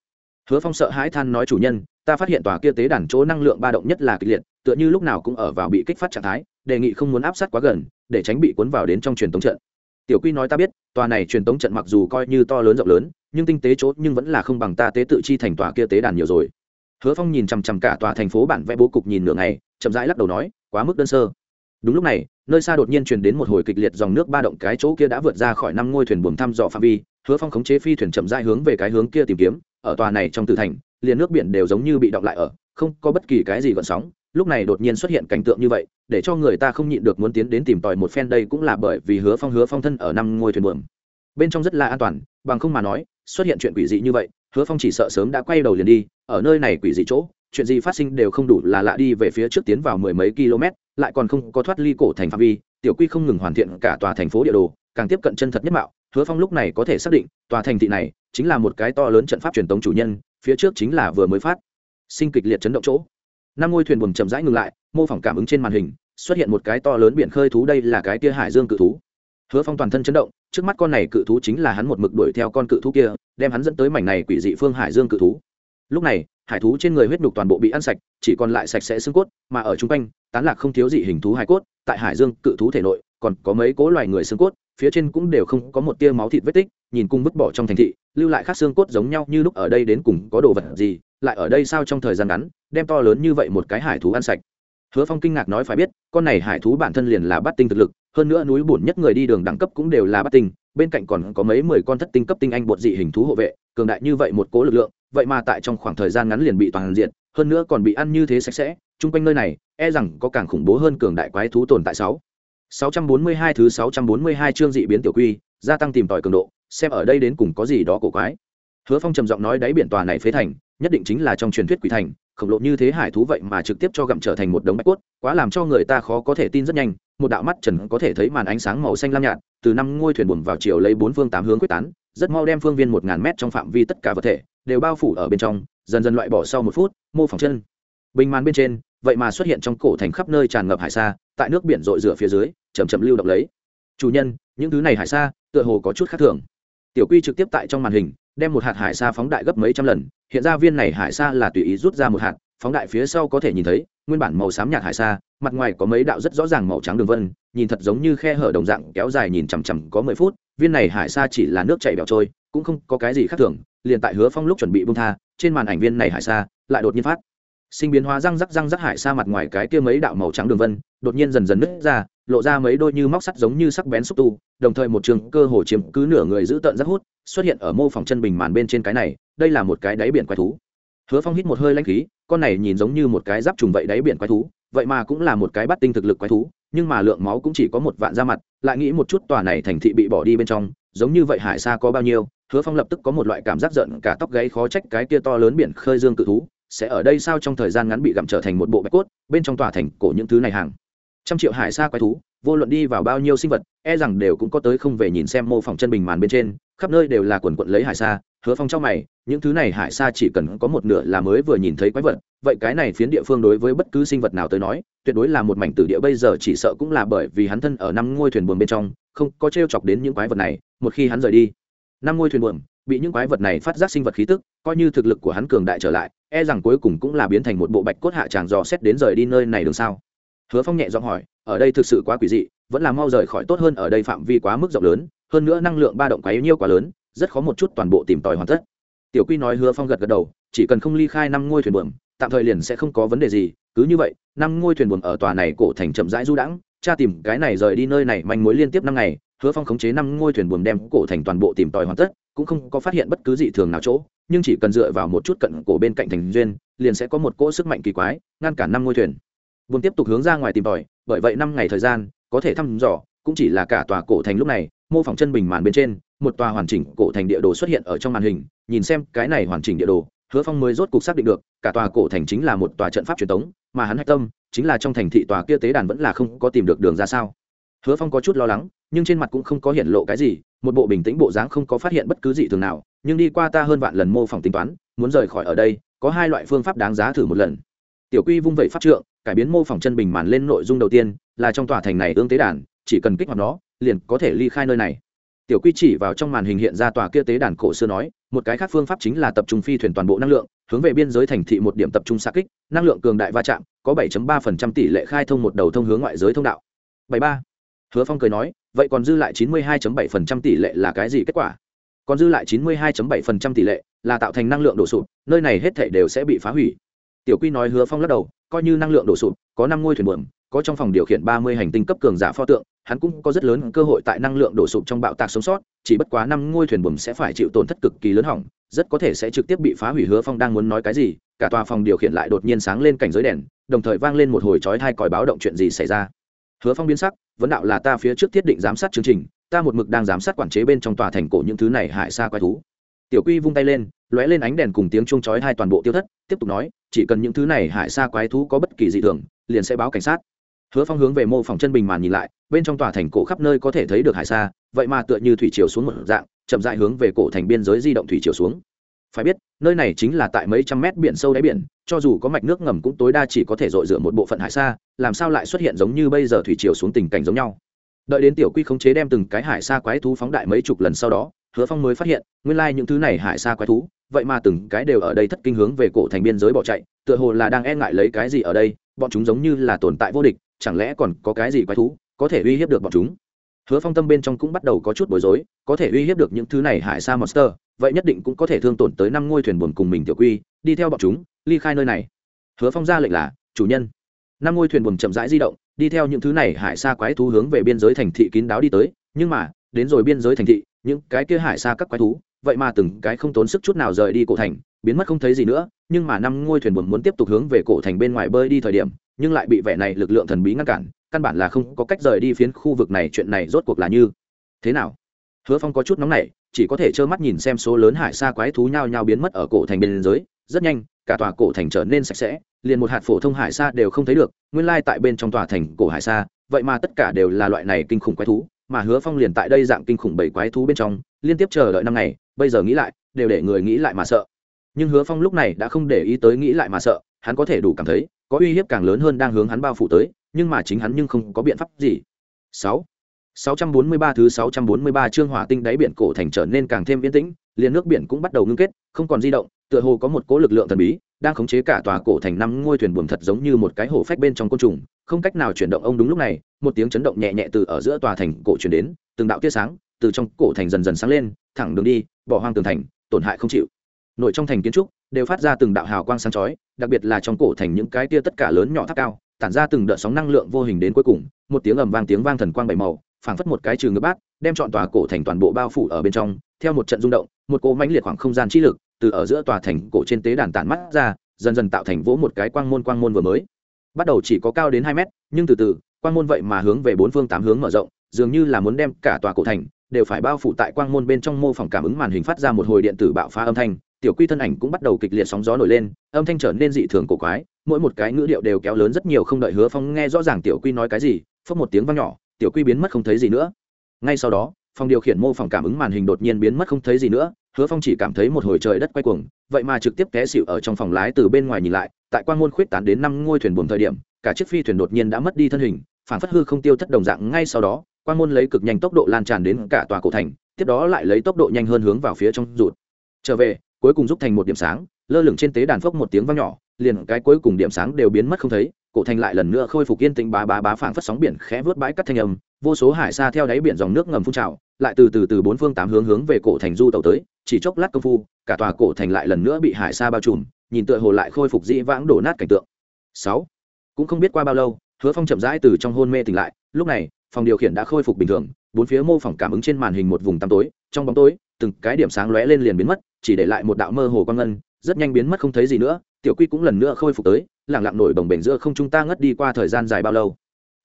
hứa phong sợ hãi than nói, chủ nhân, ta phát hiện tòa kia tế đàn chỗ năng lượng ba động nhất là kịch liệt, tựa như lúc nào cũng ở vào bị kích phát trạng thái, đề nghị không muốn áp sát quá gần, để tránh bị cuốn vào đến trong truyền tống trận. Tiểu quy nói, ta biết, tòa này truyền tống trận mặc dù coi như to lớn rộng lớn, nhưng tinh tế chốt nhưng vẫn là không bằng ta tế tự chi thành tòa kia tế đàn nhiều rồi. Hứa phong nhìn chằm chằm cả tòa thành phố bản vẽ bố cục nhìn nửa ngày, chậm rãi lắc đầu nói, quá mức đơn sơ. Đúng lúc này, nơi xa đột nhiên truyền đến một hồi kịch liệt dòng nước ba động, cái chỗ kia đã vượt ra khỏi năm ngôi thuyền buồm thăm dò phạm vi, hứa phong khống chế phi thuyền chậm rãi hướng về cái hướng kia tìm kiếm ở tòa này trong tử thành, liền nước biển đều giống như bị động lại ở, không có bất kỳ cái gì gợn sóng. Lúc này đột nhiên xuất hiện cảnh tượng như vậy, để cho người ta không nhịn được muốn tiến đến tìm tòi một phen. Đây cũng là bởi vì hứa phong hứa phong thân ở năm ngôi thuyền buồm. Bên trong rất là an toàn, bằng không mà nói, xuất hiện chuyện quỷ dị như vậy, hứa phong chỉ sợ sớm đã quay đầu liền đi. Ở nơi này quỷ dị chỗ, chuyện gì phát sinh đều không đủ là lạ đi về phía trước tiến vào mười mấy km, lại còn không có thoát ly cổ thành phạm vi. Tiểu quy không ngừng hoàn thiện cả tòa thành phố địa đồ, càng tiếp cận chân thật nhất mạo. Hứa phong lúc này có thể xác định, tòa thành thị này chính là một cái to lớn trận pháp truyền tống chủ nhân, phía trước chính là vừa mới phát. Sinh kịch liệt chấn động chỗ. Năm ngôi thuyền buồm chậm rãi ngừng lại, mô phỏng cảm ứng trên màn hình, xuất hiện một cái to lớn biển khơi thú, đây là cái kia hải dương cự thú. Hứa phong toàn thân chấn động, trước mắt con này cự thú chính là hắn một mực đuổi theo con cự thú kia, đem hắn dẫn tới mảnh này quỷ dị phương hải dương cự thú. Lúc này, hải thú trên người huyết nhục toàn bộ bị ăn sạch, chỉ còn lại sạch sẽ xương cốt, mà ở chung quanh, tán lạc không thiếu dị hình thú hải cốt, tại hải dương cự thú thể nội, còn có mấy cố loài người xương cốt phía trên cũng đều không có một tia máu thịt vết tích, nhìn cung vứt bỏ trong thành thị, lưu lại khác xương cốt giống nhau như lúc ở đây đến cùng có đồ vật gì, lại ở đây sao trong thời gian ngắn, đem to lớn như vậy một cái hải thú ăn sạch. Hứa phong kinh ngạc nói phải biết, con này hải thú bản thân liền là bắt tinh thực lực, hơn nữa núi bùn nhất người đi đường đẳng cấp cũng đều là bắt tinh, bên cạnh còn có mấy mười con thất tinh cấp tinh anh bột dị hình thú hộ vệ, cường đại như vậy một cố lực lượng, vậy mà tại trong khoảng thời gian ngắn liền bị toàn diện, hơn nữa còn bị ăn như thế sạch sẽ, chung quanh nơi này e rằng có càng khủng bố hơn cường đại quái thú tồn tại sáu. 642 thứ 642 chương dị biến tiểu quy, gia tăng tìm tòi cường độ, xem ở đây đến cùng có gì đó cổ quái. Hứa Phong trầm giọng nói đáy biển tòa này phế thành, nhất định chính là trong truyền thuyết quỷ thành, khổng lồ như thế hải thú vậy mà trực tiếp cho gặm trở thành một đống bạch cốt, quá làm cho người ta khó có thể tin rất nhanh, một đạo mắt trần có thể thấy màn ánh sáng màu xanh lam nhạt, từ năm ngôi thuyền buồm vào chiều lấy bốn phương tám hướng quyết tán, rất mau đem phương viên 1000 mét trong phạm vi tất cả vật thể đều bao phủ ở bên trong, dần dần loại bỏ sau một phút, mô phỏng chân. Bình màn bên trên, vậy mà xuất hiện trong cổ thành khắp nơi tràn ngập hải sa, tại nước biển rội rửa phía dưới, chậm chậm lưu động lấy. Chủ nhân những thứ này hải sa tựa hồ có chút khác thường. Tiểu quy trực tiếp tại trong màn hình đem một hạt hải sa phóng đại gấp mấy trăm lần. Hiện ra viên này hải sa là tùy ý rút ra một hạt phóng đại phía sau có thể nhìn thấy nguyên bản màu xám nhạt hải sa mặt ngoài có mấy đạo rất rõ ràng màu trắng đường vân nhìn thật giống như khe hở đồng dạng kéo dài nhìn chằm chằm có mười phút. Viên này hải sa chỉ là nước chảy bẹo trôi cũng không có cái gì khác thường liền tại hứa phong lúc chuẩn bị bung tha trên màn ảnh viên này hải sa lại đột nhiên phát sinh biến hóa răng rắc răng rắc hải xa mặt ngoài cái kia mấy đạo màu trắng đường vân, đột nhiên dần dần nứt ra, lộ ra mấy đôi như móc sắt giống như sắc bén xúc tu, đồng thời một trường cơ hồ chiếm cứ nửa người giữ tận rất hút, xuất hiện ở mô phòng chân bình màn bên trên cái này, đây là một cái đáy biển quái thú. Hứa phong hít một hơi lanh khí, con này nhìn giống như một cái giáp trùng vậy đáy biển quái thú, vậy mà cũng là một cái bắt tinh thực lực quái thú, nhưng mà lượng máu cũng chỉ có một vạn ra mặt, lại nghĩ một chút tòa này thành thị bị bỏ đi bên trong, giống như vậy hải xa có bao nhiêu, hứa phong lập tức có một loại cảm giác giận cả tóc gáy khó trách cái kia to lớn biển khơi dương cự thú sẽ ở đây sao trong thời gian ngắn bị gặm trở thành một bộ bạch cốt, bên trong tòa thành cổ những thứ này hàng. Trăm triệu hải xa quái thú, vô luận đi vào bao nhiêu sinh vật e rằng đều cũng có tới không về nhìn xem mô phỏng chân bình màn bên trên, khắp nơi đều là quần quận lấy hải xa, hứa phong trong mày, những thứ này hải xa chỉ cần có một nửa là mới vừa nhìn thấy quái vật, vậy cái này phiến địa phương đối với bất cứ sinh vật nào tới nói, tuyệt đối là một mảnh tử địa bây giờ chỉ sợ cũng là bởi vì hắn thân ở năm ngôi thuyền buồm bên trong, không có t r e o chọc đến những quái vật này, một khi hắn rời đi năm ngôi thuyền buồm, bị những quái vật này phát giác sinh vật khí tức, coi như thực lực của hắn cường đại trở lại e rằng cuối cùng cũng là biến thành một bộ bạch cốt hạ tràng dò xét đến rời đi nơi này đường sao. Hứa phong nhẹ giọng hỏi, ở đây thực sự quá quỷ dị, vẫn là mau rời khỏi tốt hơn, ở đây phạm vi quá mức rộng lớn, hơn nữa năng lượng ba động quái nhiêu quá lớn, rất khó một chút toàn bộ tìm tòi hoàn tất. Tiểu quy nói hứa phong gật gật đầu, chỉ cần không ly khai năm ngôi thuyền buồm, tạm thời liền sẽ không có vấn đề gì, cứ như vậy, năm ngôi thuyền buồm ở tòa này cổ thành chậm rãi du đãng, cha tìm cái này rời đi nơi này manh mối liên tiếp năm ngày hứa phong khống chế năm ngôi thuyền buồm đem cổ thành toàn bộ tìm tòi hoàn tất, cũng không có phát hiện bất cứ dị thường nào chỗ, nhưng chỉ cần dựa vào một chút cận cổ bên cạnh thành duyên, liền sẽ có một cỗ sức mạnh kỳ quái, ngăn cản năm ngôi thuyền. Buồm tiếp tục hướng ra ngoài tìm tòi, bởi vậy năm ngày thời gian, có thể thăm dò, cũng chỉ là cả tòa cổ thành lúc này, mô phỏng chân bình màn bên trên, một tòa hoàn chỉnh cổ thành địa đồ xuất hiện ở trong màn hình, nhìn xem cái này hoàn chỉnh địa đồ, hứa phong mới rốt cục xác định được, cả tòa cổ thành chính là một tòa trận pháp truyền thống mà hắn hạch tâm, chính là trong thành thị tòa kia tế đàn vẫn là không có tìm được đường ra sao hứa phong có chút lo lắng, nhưng trên mặt cũng không có hiện lộ cái gì, một bộ bình tĩnh bộ dáng không có phát hiện bất cứ gì thường nào, nhưng đi qua ta hơn vạn lần mô phỏng tính toán, muốn rời khỏi ở đây, có hai loại phương pháp đáng giá thử một lần. Tiểu quy vung vẩy pháp trượng, cải biến mô phỏng chân bình màn lên nội dung đầu tiên, là trong tòa thành này ương tế đàn, chỉ cần kích hoạt nó, liền có thể ly khai nơi này. Tiểu quy chỉ vào trong màn hình hiện ra tòa kia tế đàn cổ xưa nói, một cái khác phương pháp chính là tập trung phi thuyền toàn bộ năng lượng, hướng về biên giới thành thị một điểm tập trung xa kích, năng lượng cường đại va chạm, có 7.3% tỷ lệ khai thông một đầu thông hướng ngoại giới thông đạo. 73 hứa phong cười nói, vậy còn dư lại 92.7% tỷ lệ là cái gì kết quả? Còn dư lại 92.7% tỷ lệ là tạo thành năng lượng đổ sụp, nơi này hết thể đều sẽ bị phá hủy. Tiểu quy nói hứa phong lắc đầu, coi như năng lượng đổ sụp, có năm ngôi thuyền buồm, có trong phòng điều khiển 30 hành tinh cấp cường giả pho tượng, hắn cũng có rất lớn cơ hội tại năng lượng đổ sụp trong bạo tạc sống sót, chỉ bất quá năm ngôi thuyền buồm sẽ phải chịu tổn thất cực kỳ lớn hỏng, rất có thể sẽ trực tiếp bị phá hủy. Hứa phong đang muốn nói cái gì, cả tòa phòng điều khiển lại đột nhiên sáng lên cảnh giới đèn, đồng thời vang lên một hồi chói tai còi báo động chuyện gì xảy ra hứa phong biến sắc, vấn đạo là ta phía trước thiết định giám sát chương trình, ta một mực đang giám sát quản chế bên trong tòa thành cổ những thứ này hại xa quái thú. Tiểu quy vung tay lên, lóe lên ánh đèn cùng tiếng chuông chói hai toàn bộ tiêu thất, tiếp tục nói, chỉ cần những thứ này hại xa quái thú có bất kỳ dị thường, liền sẽ báo cảnh sát. Hứa phong hướng về mô phòng chân bình màn nhìn lại, bên trong tòa thành cổ khắp nơi có thể thấy được hải xa, vậy mà tựa như thủy chiều xuống một dạng, chậm dại hướng về cổ thành biên giới di động thủy chiều xuống phải biết, nơi này chính là tại mấy trăm mét biển sâu đáy biển, cho dù có mạch nước ngầm cũng tối đa chỉ có thể dội dựa một bộ phận hải xa, làm sao lại xuất hiện giống như bây giờ thủy chiều xuống tình cảnh giống nhau. Đợi đến tiểu quy khống chế đem từng cái hải xa quái thú phóng đại mấy chục lần sau đó, hứa phong mới phát hiện, nguyên lai những thứ này hải xa quái thú, vậy mà từng cái đều ở đây thất kinh hướng về cổ thành biên giới bỏ chạy, tựa hồ là đang e ngại lấy cái gì ở đây, bọn chúng giống như là tồn tại vô địch, chẳng lẽ còn có cái gì quái thú có thể uy hiếp được bọn chúng? Hứa phong tâm bên trong cũng bắt đầu có chút bối rối, có thể uy hiếp được những thứ này hải sa monster vậy nhất định cũng có thể thương tổn tới năm ngôi thuyền buồn cùng mình tiểu quy, đi theo bọn chúng, ly khai nơi này. Hứa phong ra lệnh là, chủ nhân. Năm ngôi thuyền buồn chậm rãi di động, đi theo những thứ này hải xa quái thú hướng về biên giới thành thị kín đáo đi tới. Nhưng mà, đến rồi biên giới thành thị, những cái kia hải xa các quái thú, vậy mà từng cái không tốn sức chút nào rời đi cổ thành, biến mất không thấy gì nữa. Nhưng mà năm ngôi thuyền buồn muốn tiếp tục hướng về cổ thành bên ngoài bơi đi thời điểm, nhưng lại bị vẻ này lực lượng thần bí ngăn cản, căn bản là không có cách rời đi phiến khu vực này, chuyện này rốt cuộc là như thế nào? Hứa phong có chút nóng nảy, chỉ có thể trơ mắt nhìn xem số lớn hải sa quái thú nhao nhao biến mất ở cổ thành bên giới rất nhanh, cả tòa cổ thành trở nên sạch sẽ, liền một hạt phổ thông hải sa đều không thấy được, nguyên lai tại bên trong tòa thành cổ hải sa, vậy mà tất cả đều là loại này kinh khủng quái thú, mà hứa phong liền tại đây dạng kinh khủng bảy quái thú bên trong, liên tiếp chờ đợi năm ngày, bây giờ nghĩ lại, đều để người nghĩ lại mà sợ. Nhưng hứa phong lúc này đã không để ý tới nghĩ lại mà sợ, hắn có thể đủ cảm thấy, có uy hiếp càng lớn hơn đang hướng hắn bao phủ tới, nhưng mà chính hắn nhưng không có biện pháp gì. Sáu. 643 thứ 643 chương hỏa tinh đáy biển cổ thành trở nên càng thêm yên tĩnh, liền nước biển cũng bắt đầu ngưng kết, không còn di động, tựa hồ có một cỗ lực lượng thần bí đang khống chế cả tòa cổ thành năm ngôi thuyền buồm thật giống như một cái hổ phách bên trong côn trùng, không cách nào chuyển động ông đúng lúc này, một tiếng chấn động nhẹ nhẹ từ ở giữa tòa thành cổ truyền đến, từng đạo tia sáng từ trong cổ thành dần dần sáng lên, thẳng đường đi, bỏ hoang tường thành, tổn hại không chịu. Nội trong thành kiến trúc đều phát ra từng đạo hào quang sáng chói, đặc biệt là trong cổ thành những cái tia tất cả lớn nhỏ tháp cao, tản ra từng đợt sóng năng lượng vô hình đến cuối cùng một tiếng ầm vang tiếng vang thần quang bảy màu phảng phất một cái trường ngựa bát, đem chọn tòa cổ thành toàn bộ bao phủ ở bên trong, theo một trận rung động, một cỗ mãnh liệt khoảng không gian chi lực từ ở giữa tòa thành cổ trên tế đàn tản mắt ra, dần dần tạo thành vỗ một cái quang môn quang môn vừa mới. Bắt đầu chỉ có cao đến hai mét, nhưng từ từ, quang môn vậy mà hướng về bốn phương tám hướng mở rộng, dường như là muốn đem cả tòa cổ thành đều phải bao phủ tại quang môn bên trong mô phỏng cảm ứng màn hình phát ra một hồi điện tử bạo phá âm thanh, tiểu quy thân ảnh cũng bắt đầu kịch liệt sóng gió nổi lên, âm thanh trở nên dị thường cổ quái, mỗi một cái ngữ điệu đều kéo lớn rất nhiều không đợi hứa phong nghe rõ ràng tiểu quy nói cái gì phớt một tiếng vang nhỏ tiểu quy biến mất không thấy gì nữa. Ngay sau đó, phòng điều khiển mô phỏng cảm ứng màn hình đột nhiên biến mất không thấy gì nữa, hứa phong chỉ cảm thấy một hồi trời đất quay cuồng, vậy mà trực tiếp té xịu ở trong phòng lái từ bên ngoài nhìn lại, tại quan môn khuyết tán đến năm ngôi thuyền buồm thời điểm, cả chiếc phi thuyền đột nhiên đã mất đi thân hình phản phất hư không tiêu thất đồng dạng. Ngay sau đó quan môn lấy cực nhanh tốc độ lan tràn đến cả tòa cổ thành, tiếp đó lại lấy tốc độ nhanh hơn hướng vào phía trong rụt trở về, cuối cùng giúp thành một điểm sáng, lơ lửng trên tế đàn phốc một tiếng vang nhỏ, liền cái cuối cùng điểm sáng đều biến mất không thấy cổ thành lại lần nữa khôi phục yên tĩnh bá bá bá phảng phất sóng biển khẽ vớt bãi cắt thanh âm, vô số hải xa theo đáy biển dòng nước ngầm phun trào, lại từ từ từ bốn phương tám hướng hướng về cổ thành du tàu tới, chỉ chốc lát công phu, cả tòa cổ thành lại lần nữa bị hải xa bao trùm, nhìn tựa hồ lại khôi phục dĩ vãng đổ nát cảnh tượng. Sáu, cũng không biết qua bao lâu, hứa phong chậm rãi từ trong hôn mê tỉnh lại, lúc này, phòng điều khiển đã khôi phục bình thường, bốn phía mô phỏng cảm ứng trên màn hình một vùng tăm tối, trong bóng tối, từng cái điểm sáng lóe lên liền biến mất, chỉ để lại một đạo mơ hồ quang ngân, rất nhanh biến mất không thấy gì nữa tiểu quy cũng lần nữa khôi phục tới lẳng lặng nổi bồng bềnh giữa không chúng ta ngất đi qua thời gian dài bao lâu.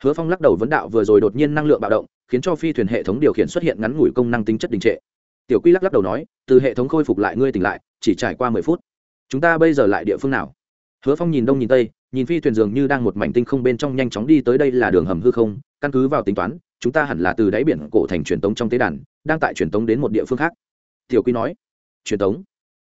Hứa phong lắc đầu vấn đạo vừa rồi đột nhiên năng lượng bạo động, khiến cho phi thuyền hệ thống điều khiển xuất hiện ngắn ngủi công năng tính chất đình trệ. Tiểu quy lắc lắc đầu nói, từ hệ thống khôi phục lại ngươi tỉnh lại, chỉ trải qua mười phút. Chúng ta bây giờ lại địa phương nào? Hứa phong nhìn đông nhìn tây, nhìn phi thuyền dường như đang một mảnh tinh không bên trong nhanh chóng đi tới đây là đường hầm hư không, căn cứ vào tính toán, chúng ta hẳn là từ đáy biển cổ thành truyền tống trong tế đàn, đang tại truyền tống đến một địa phương khác. Tiểu quy nói, truyền tống?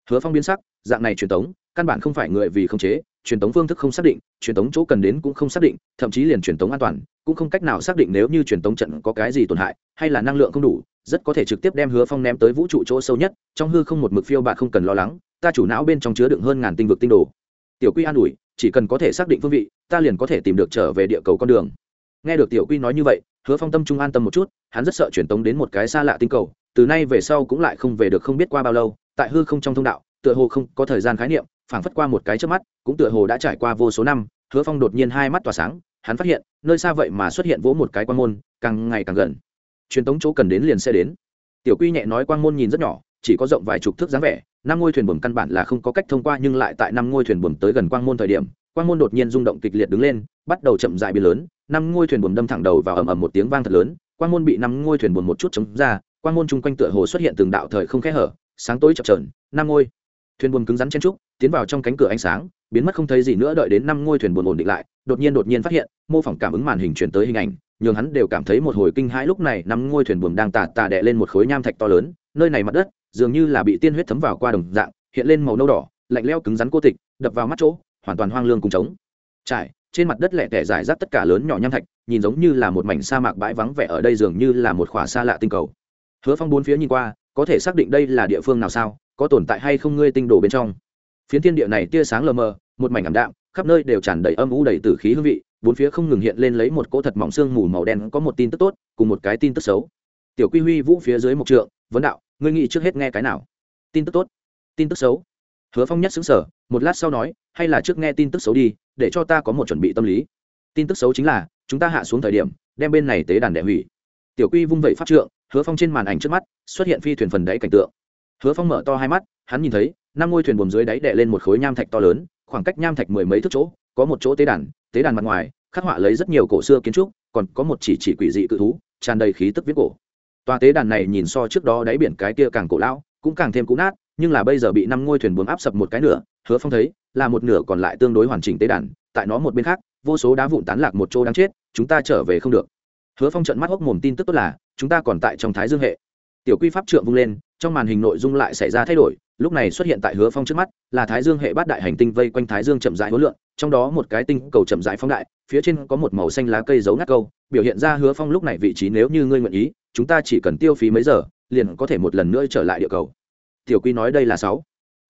Hứa phong biến sắc, dạng này truyền tống căn bản không phải người vì không chế, truyền tống phương thức không xác định, truyền tống chỗ cần đến cũng không xác định, thậm chí liền truyền tống an toàn, cũng không cách nào xác định nếu như truyền tống trận có cái gì tổn hại, hay là năng lượng không đủ, rất có thể trực tiếp đem hứa phong ném tới vũ trụ chỗ sâu nhất, trong hư không một mực phiêu bạn không cần lo lắng, ta chủ não bên trong chứa đựng hơn ngàn tinh vực tinh đồ. Tiểu quy an ủi, chỉ cần có thể xác định phương vị, ta liền có thể tìm được trở về địa cầu con đường. Nghe được tiểu quy nói như vậy, hứa phong tâm trung an tâm một chút, hắn rất sợ truyền tống đến một cái xa lạ tinh cầu, từ nay về sau cũng lại không về được không biết qua bao lâu, tại hư không trong thông đạo, tựa hồ không có thời gian khái niệm phảng phất qua một cái trước mắt, cũng tựa hồ đã trải qua vô số năm, hứa phong đột nhiên hai mắt tỏa sáng, hắn phát hiện, nơi xa vậy mà xuất hiện vỗ một cái quan môn, càng ngày càng gần. Truyền tống chỗ cần đến liền sẽ đến. Tiểu quy nhẹ nói quang môn nhìn rất nhỏ, chỉ có rộng vài chục thước dáng vẻ, năm ngôi thuyền buồm căn bản là không có cách thông qua, nhưng lại tại năm ngôi thuyền buồm tới gần quang môn thời điểm, quang môn đột nhiên rung động kịch liệt đứng lên, bắt đầu chậm dại biến lớn, năm ngôi thuyền buồm đâm thẳng đầu vào ầm ầm một tiếng vang thật lớn, quang môn bị năm ngôi thuyền buồm một chút chống ra, quang môn chung quanh tựa hồ xuất hiện từng đạo thời không khẽ hở, sáng tối chập trờn năm ngôi thuyền buồm cứng rắn chen trúc, tiến vào trong cánh cửa ánh sáng, biến mất không thấy gì nữa, đợi đến năm ngôi thuyền buồm ổn định lại, đột nhiên đột nhiên phát hiện, mô phỏng cảm ứng màn hình truyền tới hình ảnh, nhường hắn đều cảm thấy một hồi kinh hãi. Lúc này, năm ngôi thuyền buồm đang tà tà đè lên một khối nham thạch to lớn, nơi này mặt đất, dường như là bị tiên huyết thấm vào qua đồng dạng, hiện lên màu nâu đỏ, lạnh leo cứng rắn cô tịch, đập vào mắt chỗ, hoàn toàn hoang lương cùng trống. Trải, trên mặt đất lẻ tẻ giải rác tất cả lớn nhỏ nham thạch, nhìn giống như là một mảnh sa mạc bãi vắng vẻ, ở đây dường như là một khỏa xa lạ tinh cầu. Hứa phong bốn phía nhìn qua, có thể xác định đây là địa phương nào sao? Có tồn tại hay không ngươi tinh đồ bên trong. Phiến thiên địa này tia sáng lờ mờ, một mảnh ảm đạm, khắp nơi đều tràn đầy âm u đầy tử khí hương vị, bốn phía không ngừng hiện lên lấy một cỗ thật mỏng xương mù màu đen có một tin tức tốt, cùng một cái tin tức xấu. Tiểu quy huy vũ phía dưới một trượng, vấn đạo, ngươi nghĩ trước hết nghe cái nào? Tin tức tốt. Tin tức xấu. Hứa phong nhất xứng sở một lát sau nói, hay là trước nghe tin tức xấu đi, để cho ta có một chuẩn bị tâm lý. Tin tức xấu chính là, chúng ta hạ xuống thời điểm, đem bên này tế đàn đệ hủy. Tiểu quy vung vẩy phát trượng, hứa phong trên màn ảnh trước mắt, xuất hiện phi thuyền phần đáy cảnh tượng hứa phong mở to hai mắt, hắn nhìn thấy, năm ngôi thuyền buồm dưới đáy đệ lên một khối nham thạch to lớn, khoảng cách nham thạch mười mấy thước chỗ, có một chỗ tế đàn tế đàn mặt ngoài, khắc họa lấy rất nhiều cổ xưa kiến trúc, còn có một chỉ chỉ quỷ dị cự thú, tràn đầy khí tức viết cổ. Tòa tế đàn này nhìn so trước đó đáy biển cái kia càng cổ lão, cũng càng thêm cũ nát, nhưng là bây giờ bị năm ngôi thuyền buồm áp sập một cái nửa, hứa phong thấy, là một nửa còn lại tương đối hoàn chỉnh tế đàn, tại nó một bên khác, vô số đá vụn tán lạc một chỗ đáng chết, chúng ta trở về không được. Hứa phong trận mắt hốc mồm tin tức tốt là, chúng ta còn tại trong thái dương hệ. Tiểu quy pháp trượng vung lên trong màn hình nội dung lại xảy ra thay đổi, lúc này xuất hiện tại hứa phong trước mắt, là thái dương hệ bát đại hành tinh vây quanh thái dương chậm rãi hối lượng trong đó một cái tinh cầu chậm rãi phóng đại, phía trên có một màu xanh lá cây giấu ngắt câu, biểu hiện ra hứa phong lúc này vị trí nếu như ngươi nguyện ý, chúng ta chỉ cần tiêu phí mấy giờ, liền có thể một lần nữa trở lại địa cầu. Tiểu quy nói đây là sáu.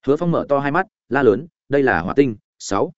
Hứa phong mở to hai mắt, la lớn, đây là hỏa tinh, sáu.